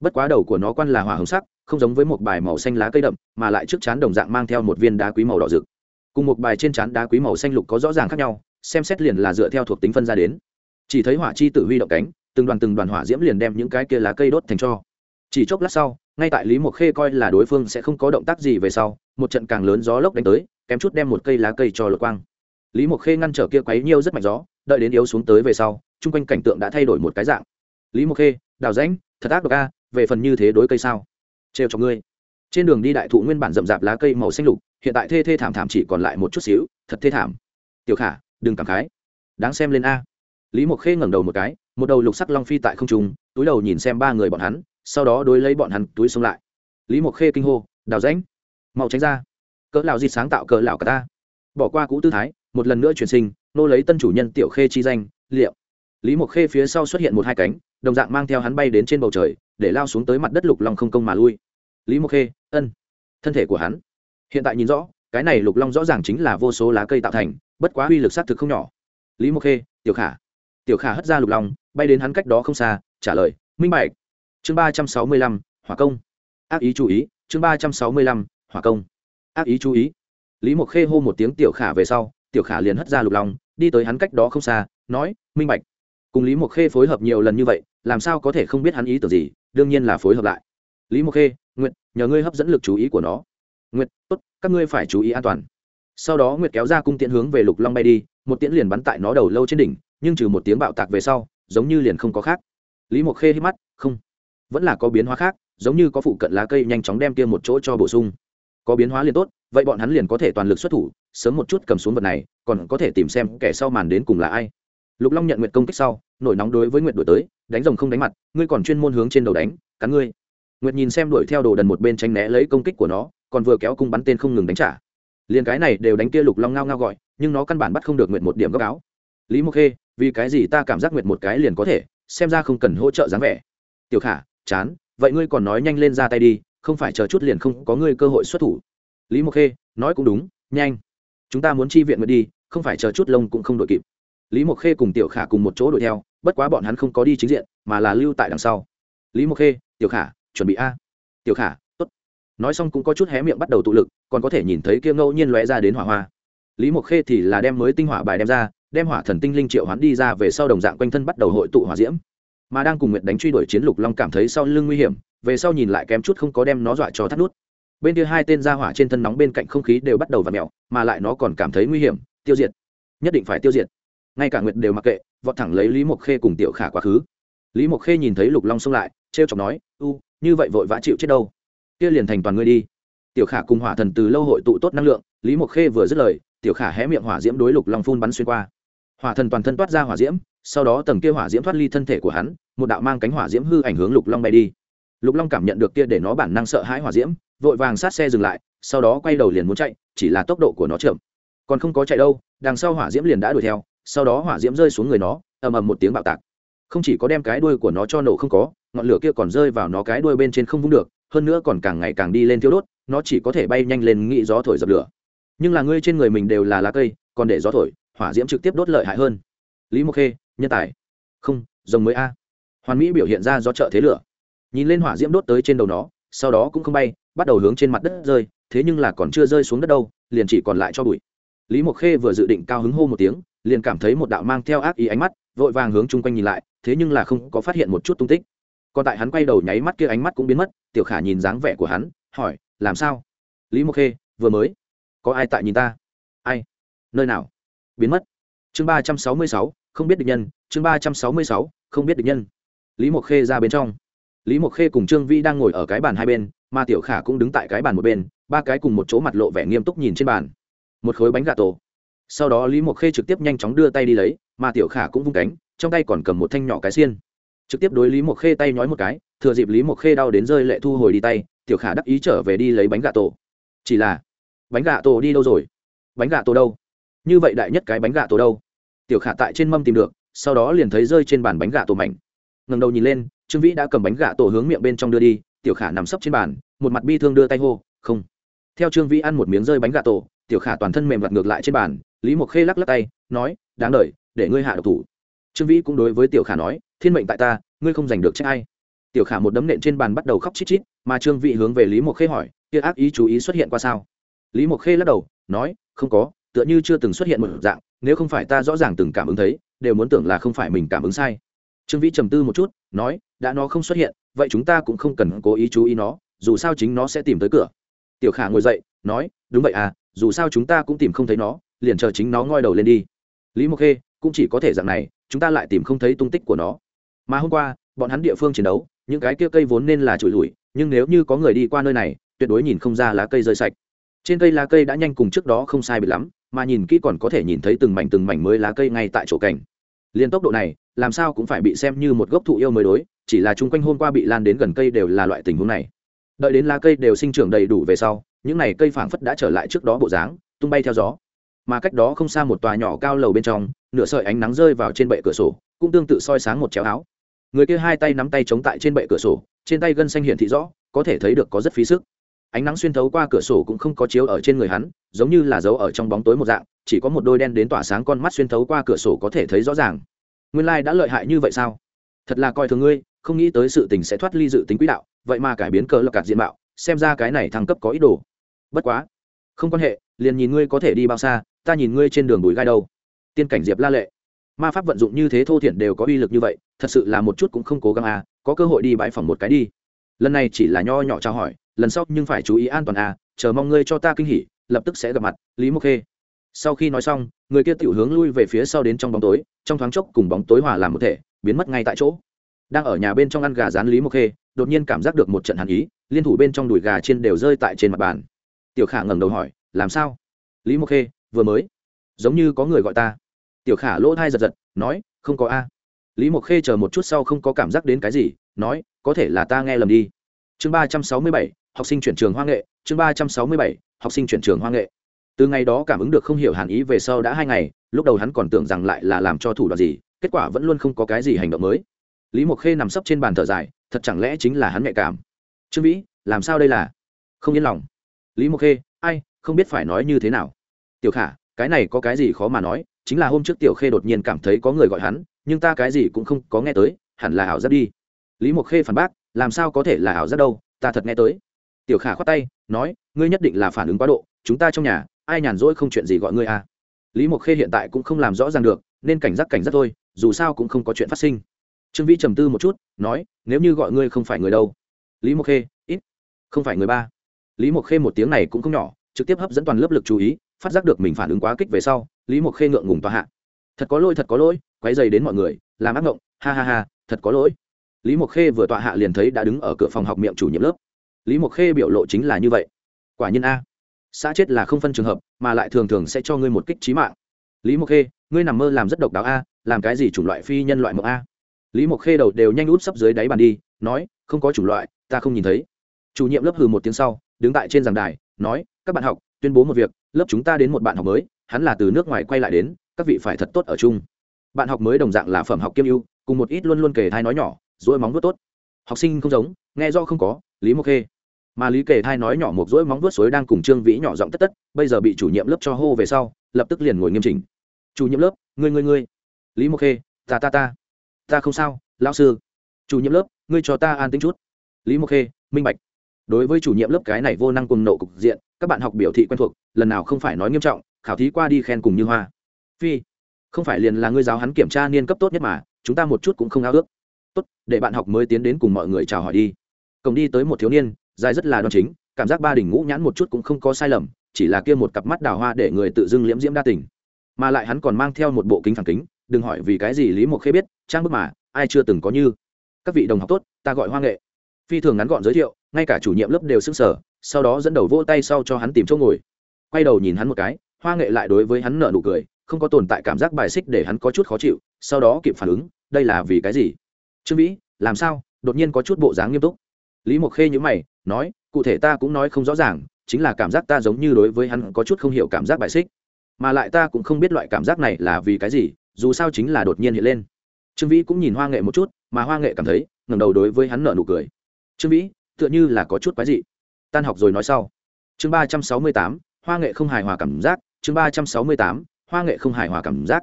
bất quá đầu của nó quan là hỏa hồng sắc, không giống với một bài màu xanh lá cây đậm, mà lại trước chán đồng dạng mang theo một viên đá quý màu đỏ rực. Cùng một bài trên chán đá quý màu xanh lục có rõ ràng khác nhau, xem xét liền là dựa theo thuộc tính phân ra đến. Chỉ thấy hỏa chi tử huy động cánh, từng đoàn từng đoàn hỏa diễm liền đem những cái kia lá cây đốt thành cho. Chỉ chốc lát sau, ngay tại lý mộc khê coi là đối phương sẽ không có động tác gì về sau, một trận càng lớn gió lốc đánh tới, kém chút đem một cây lá cây cho lột quang. Lý mộc khê ngăn trở kia quấy nhiêu rất mạnh gió, đợi đến yếu xuống tới về sau, chung quanh cảnh tượng đã thay đổi một cái dạng. Lý mộc khê, đào rãnh, thật ác độc a về phần như thế đối cây sao? Trêu cho ngươi. Trên đường đi đại thụ nguyên bản rậm rạp lá cây màu xanh lục, hiện tại thê thê thảm thảm chỉ còn lại một chút xíu, thật thê thảm. Tiểu khả, đừng cảm khái. Đáng xem lên a. Lý mộc khê ngẩng đầu một cái, một đầu lục sắc long phi tại không trung, túi đầu nhìn xem ba người bọn hắn, sau đó đối lấy bọn hắn túi xông lại. Lý mộc khê kinh hô, đào rãnh, mau tránh ra. Cỡ lão gì sáng tạo cỡ lão cả ta. Bỏ qua cũ tư thái, một lần nữa chuyển sinh, nô lấy tân chủ nhân tiểu khê chi danh, liệu. Lý mộc khê phía sau xuất hiện một hai cánh đồng dạng mang theo hắn bay đến trên bầu trời, để lao xuống tới mặt đất lục long không công mà lui. Lý mộc khê, ân, thân thể của hắn. Hiện tại nhìn rõ, cái này lục long rõ ràng chính là vô số lá cây tạo thành, bất quá uy lực xác thực không nhỏ. Lý mộc khê, tiểu khả. Tiểu khả hất ra lục long, bay đến hắn cách đó không xa, trả lời, minh bạch. Chương ba trăm sáu mươi lăm, hỏa công. Ác ý chú ý, chương ba trăm sáu mươi lăm, hỏa công. Ác ý chú ý. Lý mộc khê hô một tiếng tiểu khả về sau, tiểu khả liền hất ra lục long, đi tới hắn cách đó không xa, nói, minh bạch. Cùng lý mộc khê phối hợp nhiều lần như vậy làm sao có thể không biết hắn ý tưởng gì, đương nhiên là phối hợp lại. Lý mộc khê, nguyệt, nhờ ngươi hấp dẫn lực chú ý của nó. Nguyệt, tốt, các ngươi phải chú ý an toàn. Sau đó nguyệt kéo ra cung tiễn hướng về lục long bay đi, một tiễn liền bắn tại nó đầu lâu trên đỉnh, nhưng trừ một tiếng bạo tạc về sau, giống như liền không có khác. Lý mộc khê hít mắt, không, vẫn là có biến hóa khác, giống như có phụ cận lá cây nhanh chóng đem kia một chỗ cho bổ sung. Có biến hóa liền tốt, vậy bọn hắn liền có thể toàn lực xuất thủ, sớm một chút cầm xuống vật này, còn có thể tìm xem kẻ sau màn đến cùng là ai. Lục long nhận nguyện công kích sau, nổi nóng đối với nguyện đổi tới đánh rồng không đánh mặt, ngươi còn chuyên môn hướng trên đầu đánh, cắn ngươi. Nguyệt nhìn xem đuổi theo đồ đần một bên tránh né lấy công kích của nó, còn vừa kéo cung bắn tên không ngừng đánh trả. Liền cái này đều đánh kia lục long ngao ngao gọi, nhưng nó căn bản bắt không được nguyệt một điểm góc áo. Lý mộc khê, vì cái gì ta cảm giác nguyệt một cái liền có thể, xem ra không cần hỗ trợ dáng vẻ. Tiểu khả, chán, vậy ngươi còn nói nhanh lên ra tay đi, không phải chờ chút liền không có ngươi cơ hội xuất thủ. Lý mộc khê, nói cũng đúng, nhanh. Chúng ta muốn chi viện nguyệt đi, không phải chờ chút lông cũng không đội kịp. Lý mộc khê cùng tiểu khả cùng một chỗ đuổi theo bất quá bọn hắn không có đi chính diện, mà là lưu tại đằng sau. Lý mộc khê, tiểu khả, chuẩn bị a. Tiểu khả, tốt. Nói xong cũng có chút hé miệng bắt đầu tụ lực, còn có thể nhìn thấy kia ngẫu nhiên lóe ra đến hỏa hoa. Lý mộc khê thì là đem mới tinh hỏa bài đem ra, đem hỏa thần tinh linh triệu hoán đi ra về sau đồng dạng quanh thân bắt đầu hội tụ hỏa diễm. Mà đang cùng nguyệt đánh truy đuổi chiến lục long cảm thấy sau lưng nguy hiểm, về sau nhìn lại kém chút không có đem nó dọa cho thắt nút. Bên kia hai tên ra hỏa trên thân nóng bên cạnh không khí đều bắt đầu và mẹo mà lại nó còn cảm thấy nguy hiểm, tiêu diệt. Nhất định phải tiêu diệt. Ngay cả nguyệt đều mặc kệ vọt thẳng lấy lý mộc khê cùng tiểu khả quá khứ. Lý mộc khê nhìn thấy lục long xông lại t r e o chọc nói, u, như vậy vội vã chịu chết đâu? Kia liền thành toàn ngươi đi. Tiểu khả cùng hỏa thần từ lâu hội tụ tốt năng lượng, lý mộc khê vừa dứt lời, tiểu khả hé miệng hỏa diễm đối lục long phun bắn xuyên qua. Hỏa thần toàn thân toát ra hỏa diễm, sau đó tầng kia hỏa diễm thoát ly thân thể của hắn, một đạo mang cánh hỏa diễm hư ảnh hướng lục long bay đi. Lục long cảm nhận được kia để nó bản năng sợ hãi hỏa diễm, vội vàng sát xe dừng lại, sau đó quay đầu liền muốn chạy, chỉ là tốc độ của nó chậm. Còn không có chạy đâu, đằng sau hỏa diễm liền đã đuổi theo sau đó hỏa diễm rơi xuống người nó, ầm ầm một tiếng bạo tạc. Không chỉ có đem cái đuôi của nó cho nổ không có, ngọn lửa kia còn rơi vào nó cái đuôi bên trên không vung được, hơn nữa còn càng ngày càng đi lên thiêu đốt, nó chỉ có thể bay nhanh lên nghĩ gió thổi dập lửa. Nhưng là ngươi trên người mình đều là lá cây, còn để gió thổi, hỏa diễm trực tiếp đốt lợi hại hơn. Lý mộc khê, nhân tài. Không, rồng mới a. Hoàn mỹ biểu hiện ra do trợ thế lửa. Nhìn lên hỏa diễm đốt tới trên đầu nó, sau đó cũng không bay, bắt đầu hướng trên mặt đất rơi, thế nhưng là còn chưa rơi xuống đất đâu, liền chỉ còn lại cho bụi. Lý mộc khê vừa dự định cao hứng hô một tiếng liền cảm thấy một đạo mang theo ác ý ánh mắt, vội vàng hướng chung quanh nhìn lại, thế nhưng là không có phát hiện một chút tung tích. Còn tại hắn quay đầu nháy mắt kia ánh mắt cũng biến mất, tiểu khả nhìn dáng vẻ của hắn, hỏi, làm sao? Lý mộc khê, vừa mới, có ai tại nhìn ta? Ai? Nơi nào? Biến mất. Chương ba trăm sáu mươi sáu, không biết địch nhân, chương ba trăm sáu mươi sáu, không biết địch nhân. Lý mộc khê ra bên trong. Lý mộc khê cùng trương vi đang ngồi ở cái bàn hai bên, mà tiểu khả cũng đứng tại cái bàn một bên, ba cái cùng một chỗ mặt lộ vẻ nghiêm túc nhìn trên bàn. Một khối bánh gà tổ sau đó lý mộc khê trực tiếp nhanh chóng đưa tay đi lấy, mà tiểu khả cũng vung cánh, trong tay còn cầm một thanh nhỏ cái xiên. Trực tiếp đối lý mộc khê tay nhói một cái, thừa dịp lý mộc khê đau đến rơi lệ thu hồi đi tay, tiểu khả đắc ý trở về đi lấy bánh gà tổ. Chỉ là, bánh gà tổ đi đâu rồi? Bánh gà tổ đâu? Như vậy đại nhất cái bánh gà tổ đâu? Tiểu khả tại trên mâm tìm được, sau đó liền thấy rơi trên bàn bánh gà tổ mảnh. Ngầm đầu nhìn lên, trương vĩ đã cầm bánh gà tổ hướng miệng bên trong đưa đi, tiểu khả nằm sấp trên bàn, một mặt bi thương đưa tay hô, không. Theo trương vĩ ăn một miếng rơi bánh gà tổ, tiểu khả toàn thân mềm vặt ngược lại trên bàn lý mộc khê lắc lắc tay, nói, đáng đ để ngươi hạ độc thủ. Trương vĩ cũng đối với tiểu khả nói, thiên mệnh tại ta, ngươi không giành được trách ai. Tiểu khả một đấm nện trên bàn bắt đầu khóc chít chít, mà trương vĩ hướng về lý mộc khê hỏi, kia ác ý chú ý xuất hiện qua sao? Lý mộc khê lắc đầu, nói, không có, tựa như chưa từng xuất hiện một dạng, nếu không phải ta rõ ràng từng cảm ứng thấy, đều muốn tưởng là không phải mình cảm ứng sai. Trương vĩ trầm tư một chút, nói, đã nó không xuất hiện, vậy chúng ta cũng không cần cố ý chú ý nó, dù sao chính nó sẽ tìm tới cửa. Tiểu khả ngồi dậy, nói, đúng vậy à dù sao chúng ta cũng tìm không thấy nó liền chờ chính nó ngoi đầu lên đi. Lý mộc khê cũng chỉ có thể dạng này, chúng ta lại tìm không thấy tung tích của nó. Mà hôm qua, bọn hắn địa phương chiến đấu, những cái kia cây vốn nên là trụi lủi, nhưng nếu như có người đi qua nơi này, tuyệt đối nhìn không ra lá cây rơi sạch. Trên cây lá cây đã nhanh cùng trước đó không sai bị lắm, mà nhìn kỹ còn có thể nhìn thấy từng mảnh từng mảnh mới lá cây ngay tại chỗ cảnh liên tốc độ này, làm sao cũng phải bị xem như một gốc thụ yêu mới đối, chỉ là chung quanh hôm qua bị lan đến gần cây đều là loại tình huống này. Đợi đến lá cây đều sinh trưởng đầy đủ về sau, những này cây phảng phất đã trở lại trước đó bộ dáng, tung bay theo gió mà cách đó không xa một tòa nhỏ cao lầu bên trong, nửa sợi ánh nắng rơi vào trên bệ cửa sổ, cũng tương tự soi sáng một chéo áo. Người kia hai tay nắm tay chống tại trên bệ cửa sổ, trên tay gân xanh hiện thị rõ, có thể thấy được có rất phí sức. Ánh nắng xuyên thấu qua cửa sổ cũng không có chiếu ở trên người hắn, giống như là dấu ở trong bóng tối một dạng, chỉ có một đôi đen đến tỏa sáng con mắt xuyên thấu qua cửa sổ có thể thấy rõ ràng. Nguyên lai、like、đã lợi hại như vậy sao? Thật là coi thường ngươi, không nghĩ tới sự tình sẽ thoát ly dự tính quỹ đạo, vậy mà cải biến cờ lập cạt diện mạo, xem ra cái này thăng cấp có ý đồ. Bất quá, không quan hệ, liền nhìn ngươi có thể đi bao xa ta nhìn ngươi trên đường bùi gai đâu. Tiên cảnh diệp la lệ. Ma pháp vận dụng như thế thô thiển đều có uy lực như vậy, thật sự là một chút cũng không cố gắng à có cơ hội đi bãi phòng một cái đi. Lần này chỉ là nho nhỏ trao hỏi, lần sau nhưng phải chú ý an toàn à chờ mong ngươi cho ta kinh hỉ, lập tức sẽ gặp mặt, lý mộc khê. Sau khi nói xong, người kia tiểu hướng lui về phía sau đến trong bóng tối, trong thoáng chốc cùng bóng tối hòa làm một thể, biến mất ngay tại chỗ. Đang ở nhà bên trong ăn gà rán lý mộc khê, đột nhiên cảm giác được một trận hàn ý, liên thủ bên trong đùi gà trên đều rơi tại trên mặt bàn. Tiểu khả ngẩng đầu hỏi, làm sao? Lý mộc khê vừa mới. Giống như có người gọi ta. Tiểu khả lỗ thai giật giật, nói, không có a. Lý mộc khê chờ một chút sau không có cảm giác đến cái gì, nói, có thể là ta nghe lầm đi. Chương ba trăm sáu mươi bảy, học sinh chuyển trường hoa nghệ. Chương ba trăm sáu mươi bảy, học sinh chuyển trường hoa nghệ. Từ ngày đó cảm ứng được không hiểu hàn ý về sau đã hai ngày, lúc đầu hắn còn tưởng rằng lại là làm cho thủ đoạn gì, kết quả vẫn luôn không có cái gì hành động mới. Lý mộc khê nằm sấp trên bàn thở dài, thật chẳng lẽ chính là hắn nhạy cảm? Trương vĩ, làm sao đây là? Không yên lòng. Lý mộc khê, ai, không biết phải nói như thế nào tiểu khả, cái này có cái gì khó mà nói, chính là hôm trước tiểu khê đột nhiên cảm thấy có người gọi hắn, nhưng ta cái gì cũng không có nghe tới, hẳn là ảo giác đi. Lý mộc khê phản bác, làm sao có thể là ảo giác đâu, ta thật nghe tới. Tiểu khả khoát tay, nói, ngươi nhất định là phản ứng quá độ, chúng ta trong nhà, ai nhàn rỗi không chuyện gì gọi ngươi à. Lý mộc khê hiện tại cũng không làm rõ ràng được, nên cảnh giác cảnh giác thôi, dù sao cũng không có chuyện phát sinh. Trương vĩ trầm tư một chút, nói, nếu như gọi ngươi không phải người đâu. Lý mộc khê, ít, không phải người ba. Lý mộc khê một tiếng này cũng không nhỏ, trực tiếp hấp dẫn toàn lớp lực chú ý phát giác được mình phản ứng quá kích về sau, lý mộc khê ngượng ngùng tòa hạ. Thật có lỗi, thật có lỗi quáy dày đến mọi người, làm ác ngộng, ha ha ha, thật có lỗi. Lý mộc khê vừa tọa hạ liền thấy đã đứng ở cửa phòng học miệng chủ nhiệm lớp. Lý mộc khê biểu lộ chính là như vậy. Quả nhiên a, xã chết là không phân trường hợp, mà lại thường thường sẽ cho ngươi một kích trí mạng. Lý mộc khê, ngươi nằm mơ làm rất độc đáo a, làm cái gì chủng loại phi nhân loại mộng a? Lý mộc khê đầu đều nhanh út sắp dưới đáy bàn đi, nói, không có chủng loại, ta không nhìn thấy. Chủ nhiệm lớp hừ một tiếng sau, đứng tại trên giảng đài, nói, các bạn học, tuyên bố một việc lớp chúng ta đến một bạn học mới, hắn là từ nước ngoài quay lại đến, các vị phải thật tốt ở chung. Bạn học mới đồng dạng là phẩm học kiêm ưu, cùng một ít luôn luôn kể thai nói nhỏ dỗi móng vuốt tốt. Học sinh không giống, nghe do không có, lý mộc khê. Mà lý kể thai nói nhỏ một dỗi móng vuốt suối đang cùng trương vĩ nhỏ giọng tất tất, bây giờ bị chủ nhiệm lớp cho hô về sau, lập tức liền ngồi nghiêm chỉnh. Chủ nhiệm lớp, ngươi ngươi ngươi. Lý mộc khê, ta ta ta. Ta không sao, lão sư. Chủ nhiệm lớp, ngươi cho ta an tính chút. Lý mộc khê, minh bạch. Đối với chủ nhiệm lớp cái này vô năng cùng nộ cục diện các bạn học biểu thị quen thuộc, lần nào không phải nói nghiêm trọng, khảo thí qua đi khen cùng như hoa. Phi, không phải liền là ngươi giáo hắn kiểm tra niên cấp tốt nhất mà, chúng ta một chút cũng không ao ước. Tốt, để bạn học mới tiến đến cùng mọi người chào hỏi đi. Cổng đi tới một thiếu niên, dài rất là đoan chính, cảm giác ba đỉnh ngũ nhãn một chút cũng không có sai lầm, chỉ là kia một cặp mắt đào hoa để người tự dưng liễm diễm đa tình. Mà lại hắn còn mang theo một bộ kính phản kính, đừng hỏi vì cái gì lý mộc khê biết, trang bức mà, ai chưa từng có như. Các vị đồng học tốt, ta gọi hoa nghệ phi thường ngắn gọn giới thiệu ngay cả chủ nhiệm lớp đều sững sờ, sở sau đó dẫn đầu vỗ tay sau cho hắn tìm chỗ ngồi. Quay đầu nhìn hắn một cái hoa nghệ lại đối với hắn nợ nụ cười không có tồn tại cảm giác bài xích để hắn có chút khó chịu sau đó kịp phản ứng đây là vì cái gì? Trương vĩ làm sao? Đột nhiên có chút bộ dáng nghiêm túc. Lý mộc khê nhữ mày nói cụ thể ta cũng nói không rõ ràng chính là cảm giác ta giống như đối với hắn có chút không hiểu cảm giác bài xích. Mà lại ta cũng không biết loại cảm giác này là vì cái gì dù sao chính là đột nhiên hiện lên. Trương vĩ cũng nhìn hoa nghệ một chút mà hoa nghệ cảm thấy ngẩng đầu đối với hắn nợ nụ cười trương vĩ, tựa như là có chút quái dị. Tan học rồi nói sau. Chương ba trăm sáu mươi tám, hoa nghệ không hài hòa cảm giác. Chương ba trăm sáu mươi tám, hoa nghệ không hài hòa cảm giác.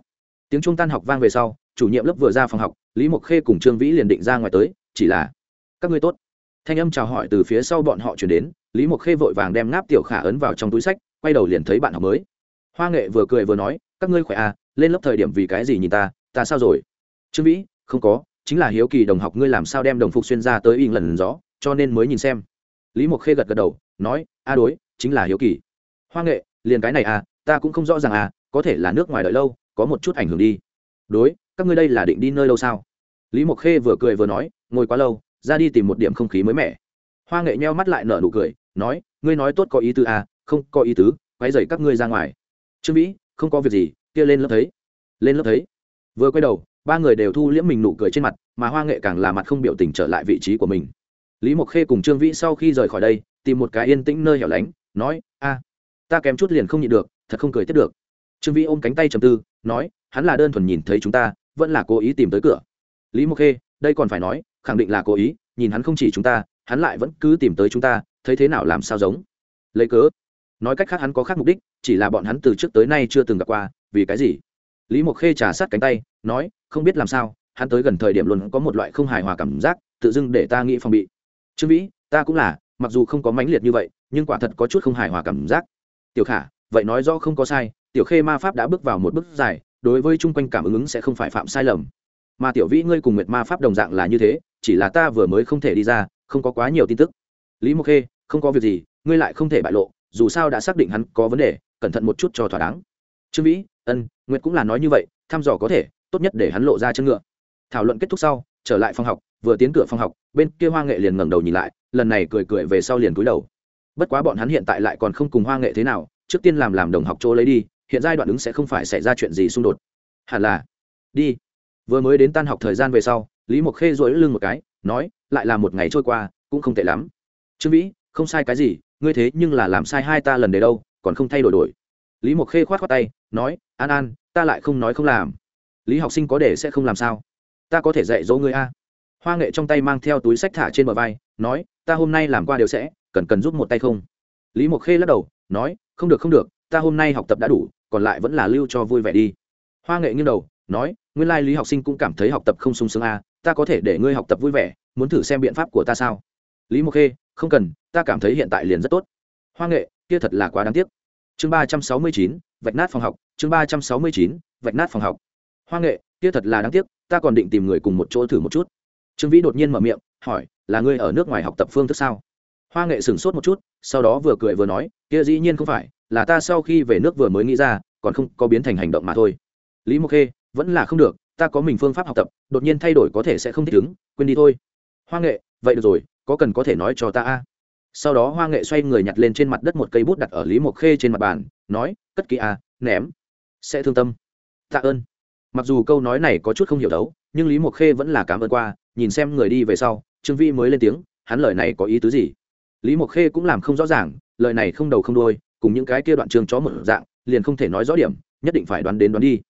Tiếng trung tan học vang về sau, chủ nhiệm lớp vừa ra phòng học, lý mộc khê cùng trương vĩ liền định ra ngoài tới, chỉ là, các ngươi tốt. Thanh âm chào hỏi từ phía sau bọn họ chuyển đến, lý mộc khê vội vàng đem ngáp tiểu khả ấn vào trong túi sách, quay đầu liền thấy bạn học mới. Hoa nghệ vừa cười vừa nói, các ngươi khỏe à? Lên lớp thời điểm vì cái gì nhìn ta? Ta sao rồi? Trương vĩ, không có chính là hiếu kỳ đồng học ngươi làm sao đem đồng phục xuyên ra tới in lần gió, cho nên mới nhìn xem. Lý mộc khê gật gật đầu, nói, a đối, chính là hiếu kỳ. Hoa nghệ, liền cái này à ta cũng không rõ ràng à có thể là nước ngoài đợi lâu, có một chút ảnh hưởng đi. Đối, các ngươi đây là định đi nơi lâu sao? Lý mộc khê vừa cười vừa nói, ngồi quá lâu, ra đi tìm một điểm không khí mới mẻ. Hoa nghệ nheo mắt lại nở nụ cười, nói, ngươi nói tốt có ý tứ à không có ý tứ quay dậy các ngươi ra ngoài. Trương vĩ, không có việc gì, kia lên lớp thấy. Lên lớp thấy. Vừa quay đầu ba người đều thu liễm mình nụ cười trên mặt, mà hoa nghệ càng là mặt không biểu tình trở lại vị trí của mình. Lý mộc khê cùng trương vĩ sau khi rời khỏi đây, tìm một cái yên tĩnh nơi hẻo lánh, nói, a, ta kém chút liền không nhịn được, thật không cười tiếp được. Trương vĩ ôm cánh tay trầm tư, nói, hắn là đơn thuần nhìn thấy chúng ta, vẫn là cố ý tìm tới cửa. Lý mộc khê, đây còn phải nói, khẳng định là cố ý, nhìn hắn không chỉ chúng ta, hắn lại vẫn cứ tìm tới chúng ta, thấy thế nào làm sao giống? Lấy cớ, nói cách khác hắn có khác mục đích, chỉ là bọn hắn từ trước tới nay chưa từng gặp qua, vì cái gì? Lý mộc khê trả sát cánh tay, nói, không biết làm sao, hắn tới gần thời điểm luôn có một loại không hài hòa cảm giác, tự dưng để ta nghĩ phòng bị. Trương vĩ, ta cũng là, mặc dù không có mãnh liệt như vậy, nhưng quả thật có chút không hài hòa cảm giác. Tiểu khả, vậy nói do không có sai, tiểu khê ma pháp đã bước vào một bước dài, đối với chung quanh cảm ứng sẽ không phải phạm sai lầm. Mà tiểu vĩ, ngươi cùng nguyệt ma pháp đồng dạng là như thế, chỉ là ta vừa mới không thể đi ra, không có quá nhiều tin tức. Lý mộc khê, không có việc gì, ngươi lại không thể bại lộ, dù sao đã xác định hắn có vấn đề, cẩn thận một chút cho thỏa đáng. Trương vĩ, ân nguyệt cũng là nói như vậy, thăm dò có thể, tốt nhất để hắn lộ ra chân ngựa. Thảo luận kết thúc sau, trở lại phòng học, vừa tiến cửa phòng học, bên kia hoa nghệ liền ngẩng đầu nhìn lại, lần này cười cười về sau liền cúi đầu. Bất quá bọn hắn hiện tại lại còn không cùng hoa nghệ thế nào, trước tiên làm làm đồng học chỗ lấy đi, hiện giai đoạn ứng sẽ không phải xảy ra chuyện gì xung đột. Hẳn là, đi. Vừa mới đến tan học thời gian về sau, lý mộc khê dội lưng một cái, nói, lại là một ngày trôi qua, cũng không tệ lắm. Trương vĩ, không sai cái gì, ngươi thế nhưng là làm sai hai ta lần đấy đâu, còn không thay đổi đổi lý mộc khê khoát khoát tay, nói, an an, ta lại không nói không làm. Lý học sinh có để sẽ không làm sao? Ta có thể dạy dỗ ngươi a. Hoa nghệ trong tay mang theo túi sách thả trên bờ vai, nói, ta hôm nay làm qua đều sẽ, cần cần giúp một tay không? Lý mộc khê lắc đầu, nói, không được không được, ta hôm nay học tập đã đủ, còn lại vẫn là lưu cho vui vẻ đi. Hoa nghệ nghiêng đầu, nói, nguyên lai lý học sinh cũng cảm thấy học tập không sung sướng a, ta có thể để ngươi học tập vui vẻ, muốn thử xem biện pháp của ta sao? Lý mộc khê, không cần, ta cảm thấy hiện tại liền rất tốt. Hoa nghệ, kia thật là quá đáng tiếc chương ba trăm sáu mươi chín, vạch nát phòng học. Chương ba trăm sáu mươi chín, vạch nát phòng học. Hoa nghệ, kia thật là đáng tiếc, ta còn định tìm người cùng một chỗ thử một chút. Trương vĩ đột nhiên mở miệng, hỏi, là ngươi ở nước ngoài học tập phương thức sao? Hoa nghệ sửng sốt một chút, sau đó vừa cười vừa nói, kia dĩ nhiên không phải, là ta sau khi về nước vừa mới nghĩ ra, còn không có biến thành hành động mà thôi. Lý mộc khê, vẫn là không được, ta có mình phương pháp học tập, đột nhiên thay đổi có thể sẽ không thích ứng, quên đi thôi. Hoa nghệ, vậy được rồi, có cần có thể nói cho ta a? Sau đó hoa nghệ xoay người nhặt lên trên mặt đất một cây bút đặt ở lý mộc khê trên mặt bàn, nói, cất kỹ a ném, sẽ thương tâm. Tạ ơn. Mặc dù câu nói này có chút không hiểu đấu, nhưng lý mộc khê vẫn là cảm ơn qua, nhìn xem người đi về sau, trương vi mới lên tiếng, hắn lời này có ý tứ gì? Lý mộc khê cũng làm không rõ ràng, lời này không đầu không đôi cùng những cái kia đoạn trường chó một dạng, liền không thể nói rõ điểm, nhất định phải đoán đến đoán đi.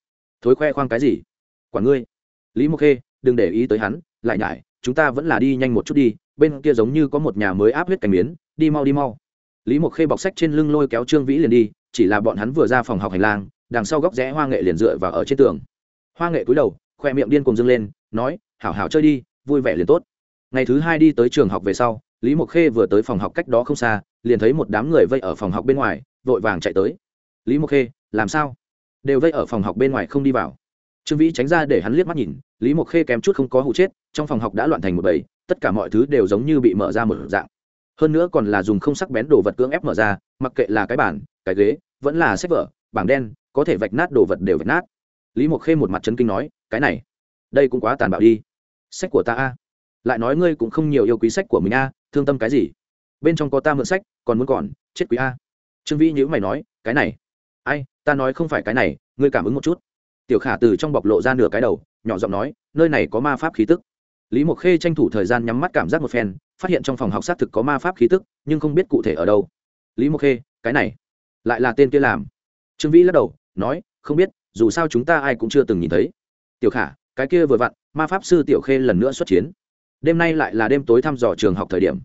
Thối khoe khoang cái gì? Quản ngươi. Lý mộc khê, đừng để ý tới hắn, lại nhải chúng ta vẫn là đi nhanh một chút đi, bên kia giống như có một nhà mới áp huyết cảnh biến đi mau đi mau. Lý mộc khê bọc sách trên lưng lôi kéo trương vĩ liền đi, chỉ là bọn hắn vừa ra phòng học hành lang, đằng sau góc rẽ hoa nghệ liền dựa vào ở trên tường. Hoa nghệ cúi đầu, khoe miệng điên cùng dâng lên, nói, hảo hảo chơi đi, vui vẻ liền tốt. Ngày thứ hai đi tới trường học về sau, lý mộc khê vừa tới phòng học cách đó không xa, liền thấy một đám người vây ở phòng học bên ngoài, vội vàng chạy tới. Lý mộc khê, làm sao? Đều vây ở phòng học bên ngoài không đi vào. Trương vĩ tránh ra để hắn liếc mắt nhìn, lý mộc khê kém chút không có hụ chết trong phòng học đã loạn thành một bầy, tất cả mọi thứ đều giống như bị mở ra một dạng. Hơn nữa còn là dùng không sắc bén đồ vật cưỡng ép mở ra, mặc kệ là cái bàn, cái ghế, vẫn là sách vở, bảng đen, có thể vạch nát đồ vật đều vạch nát. Lý mộc khê một mặt chân kinh nói, cái này, đây cũng quá tàn bạo đi. Sách của ta a? Lại nói ngươi cũng không nhiều yêu quý sách của mình a, thương tâm cái gì? Bên trong có ta mượn sách, còn muốn còn, chết quý a. Trương vĩ nhữ mày nói, cái này, ai, ta nói không phải cái này, ngươi cảm ứng một chút. Tiểu khả từ trong bọc lộ ra nửa cái đầu, nhỏ giọng nói, nơi này có ma pháp khí tức lý mộc khê tranh thủ thời gian nhắm mắt cảm giác một phen, phát hiện trong phòng học xác thực có ma pháp khí tức, nhưng không biết cụ thể ở đâu. Lý mộc khê, cái này, lại là tên kia làm. Trương vĩ lắc đầu, nói, không biết, dù sao chúng ta ai cũng chưa từng nhìn thấy. Tiểu khả, cái kia vừa vặn, ma pháp sư tiểu khê lần nữa xuất chiến. Đêm nay lại là đêm tối thăm dò trường học thời điểm.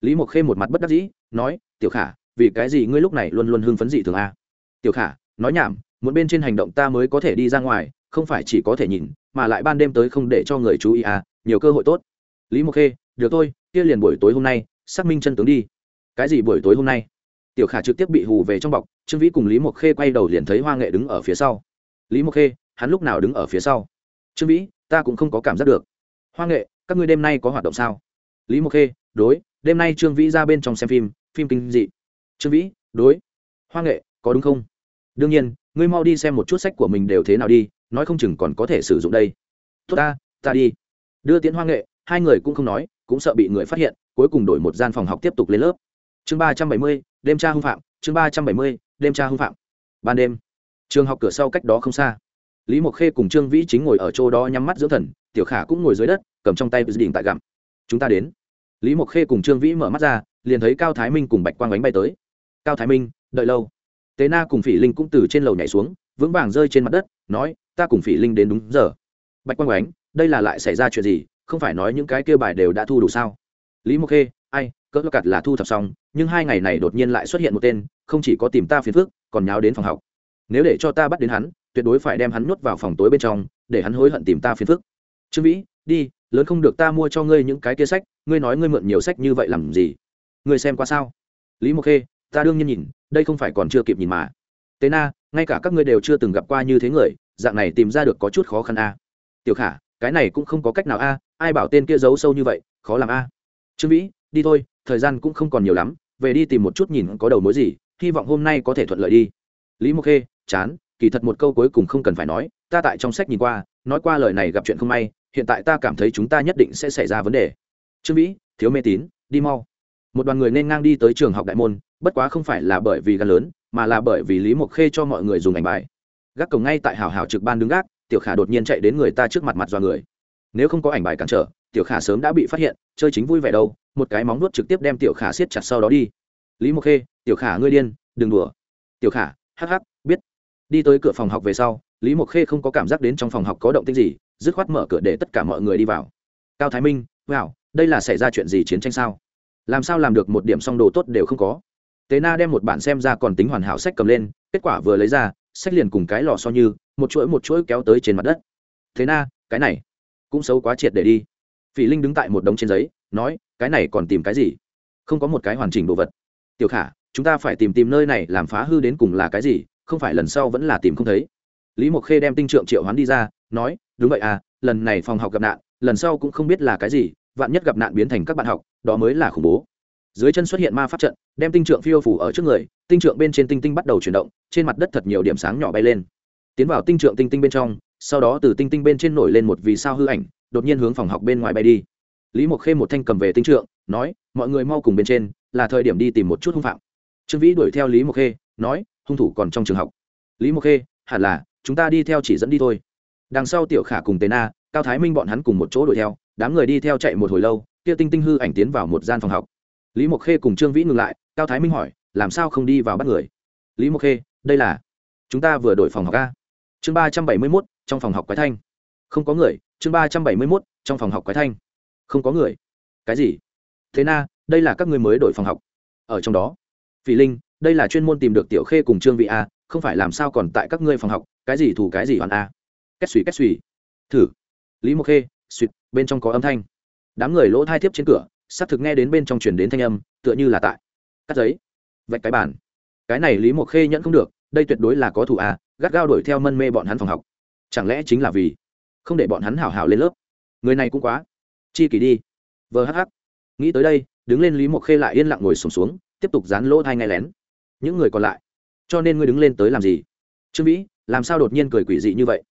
Lý mộc khê một mặt bất đắc dĩ, nói, tiểu khả, vì cái gì ngươi lúc này luôn luôn hưng phấn dị thường a tiểu khả, nói nhảm, muốn bên trên hành động ta mới có thể đi ra ngoài, không phải chỉ có thể nhìn, mà lại ban đêm tới không để cho người chú ý à? Nhiều cơ hội tốt. Lý mộc khê, được thôi, kia liền buổi tối hôm nay, xác minh chân tướng đi. Cái gì buổi tối hôm nay? Tiểu khả trực tiếp bị hù về trong bọc, trương vĩ cùng lý mộc khê quay đầu liền thấy hoa nghệ đứng ở phía sau. Lý mộc khê, hắn lúc nào đứng ở phía sau? Trương vĩ, ta cũng không có cảm giác được. Hoa nghệ, các ngươi đêm nay có hoạt động sao? Lý mộc khê, đối, đêm nay trương vĩ ra bên trong xem phim phim kinh dị. Trương vĩ, đối. Hoa nghệ, có đúng không? Đương nhiên, ngươi mau đi xem một chút sách của mình đều thế nào đi, nói không chừng còn có thể sử dụng đây. Tốt ta ta đi đưa tiễn hoa nghệ, hai người cũng không nói, cũng sợ bị người phát hiện, cuối cùng đổi một gian phòng học tiếp tục lên lớp. Chương ba trăm bảy mươi, đêm tra hung phạm, chương ba trăm bảy mươi, đêm tra hung phạm. Ban đêm, trường học cửa sau cách đó không xa. Lý mộc khê cùng trương vĩ chính ngồi ở chỗ đó nhắm mắt dưỡng thần, tiểu khả cũng ngồi dưới đất, cầm trong tay đỉnh tại gặm. Chúng ta đến. Lý mộc khê cùng trương vĩ mở mắt ra, liền thấy cao thái minh cùng bạch quang bánh bay tới. Cao thái minh, đợi lâu. Tế na cùng phỉ linh cũng từ trên lầu nhảy xuống, vững vàng rơi trên mặt đất, nói, ta cùng phỉ linh đến đúng giờ. Bạch quang bánh đây là lại xảy ra chuyện gì? Không phải nói những cái kia bài đều đã thu đủ sao? Lý mộc khê, ai, cỡ cặt là thu thập xong, nhưng hai ngày này đột nhiên lại xuất hiện một tên, không chỉ có tìm ta phiền phức, còn nháo đến phòng học. Nếu để cho ta bắt đến hắn, tuyệt đối phải đem hắn nhốt vào phòng tối bên trong, để hắn hối hận tìm ta phiền phức. Trương vĩ, đi, lớn không được ta mua cho ngươi những cái kia sách, ngươi nói ngươi mượn nhiều sách như vậy làm gì? Ngươi xem qua sao? Lý mộc khê, ta đương nhiên nhìn, đây không phải còn chưa kịp nhìn mà. Tế na, ngay cả các ngươi đều chưa từng gặp qua như thế người, dạng này tìm ra được có chút khó khăn a tiểu khả cái này cũng không có cách nào a, ai bảo tên kia giấu sâu như vậy, khó làm a. Trương vĩ, đi thôi, thời gian cũng không còn nhiều lắm, về đi tìm một chút nhìn có đầu mối gì, hy vọng hôm nay có thể thuận lợi đi. Lý mộc khê, chán, kỳ thật một câu cuối cùng không cần phải nói, ta tại trong sách nhìn qua, nói qua lời này gặp chuyện không may, hiện tại ta cảm thấy chúng ta nhất định sẽ xảy ra vấn đề. Trương vĩ, thiếu mê tín, đi mau. Một đoàn người nên ngang đi tới trường học đại môn, bất quá không phải là bởi vì gan lớn, mà là bởi vì lý mộc khê cho mọi người dùng ảnh bài. Gác cổng ngay tại hảo hảo trực ban đứng gác tiểu khả đột nhiên chạy đến người ta trước mặt mặt do người. Nếu không có ảnh bài cản trở, tiểu khả sớm đã bị phát hiện, chơi chính vui vẻ đâu, một cái móng nuốt trực tiếp đem tiểu khả siết chặt sau đó đi. Lý mộc khê, tiểu khả ngươi điên, đừng đùa. Tiểu khả, hắc hắc, biết. Đi tới cửa phòng học về sau, lý mộc khê không có cảm giác đến trong phòng học có động tích gì, dứt khoát mở cửa để tất cả mọi người đi vào. Cao thái minh wow đây là xảy ra chuyện gì chiến tranh sao? Làm sao làm được một điểm song đồ tốt đều không có? Tế na đem một bản xem ra còn tính hoàn hảo sách cầm lên, kết quả vừa lấy ra, sách liền cùng cái lò so như một chuỗi một chuỗi kéo tới trên mặt đất. Thế na, cái này cũng xấu quá triệt để đi. Phỉ linh đứng tại một đống trên giấy, nói, cái này còn tìm cái gì? Không có một cái hoàn chỉnh đồ vật. Tiểu khả, chúng ta phải tìm tìm nơi này làm phá hư đến cùng là cái gì, không phải lần sau vẫn là tìm không thấy. Lý mộc khê đem tinh trượng triệu hoán đi ra, nói, đúng vậy à lần này phòng học gặp nạn, lần sau cũng không biết là cái gì, vạn nhất gặp nạn biến thành các bạn học, đó mới là khủng bố. Dưới chân xuất hiện ma pháp trận, đem tinh trượng phiêu phủ ở trước người, tinh trượng bên trên tinh tinh bắt đầu chuyển động, trên mặt đất thật nhiều điểm sáng nhỏ bay lên tiến vào tinh trượng tinh tinh bên trong, sau đó từ tinh tinh bên trên nổi lên một vì sao hư ảnh, đột nhiên hướng phòng học bên ngoài bay đi. Lý mộc khê một thanh cầm về tinh trượng, nói, mọi người mau cùng bên trên, là thời điểm đi tìm một chút hung phạm. Trương vĩ đuổi theo lý mộc khê, nói, hung thủ còn trong trường học. Lý mộc khê, hẳn là, chúng ta đi theo chỉ dẫn đi thôi. Đằng sau tiểu khả cùng tế na, cao thái minh bọn hắn cùng một chỗ đuổi theo, đám người đi theo chạy một hồi lâu, kia tinh tinh hư ảnh tiến vào một gian phòng học. Lý mộc khê cùng trương vĩ ngừng lại, cao thái minh hỏi, làm sao không đi vào bắt người? Lý mộc khê, đây là, chúng ta vừa đổi phòng học a chương ba trăm bảy mươi mốt, trong phòng học quái thanh. Không có người, chương ba trăm bảy mươi mốt, trong phòng học quái thanh. Không có người. Cái gì? Thế na, đây là các người mới đổi phòng học. Ở trong đó. Phỉ linh, đây là chuyên môn tìm được tiểu khê cùng trương vị a, không phải làm sao còn tại các ngươi phòng học, cái gì thủ cái gì hoàn a. Kết suy kết suy thử. Lý mộc khê suýt bên trong có âm thanh. Đám người lỗ thai thiếp trên cửa, xác thực nghe đến bên trong chuyển đến thanh âm, tựa như là tại cắt giấy, vạch cái bản cái này lý mộc khê nhận không được, đây tuyệt đối là có thủ a gắt gao đuổi theo mân mê bọn hắn phòng học. Chẳng lẽ chính là vì không để bọn hắn hảo hảo lên lớp? Người này cũng quá chi kỷ đi. Vờ hh nghĩ tới đây đứng lên lý mộc khê lại yên lặng ngồi sùng xuống, xuống tiếp tục dán lỗ thai ngay lén. Những người còn lại cho nên ngươi đứng lên tới làm gì? Trương vĩ làm sao đột nhiên cười quỷ dị như vậy?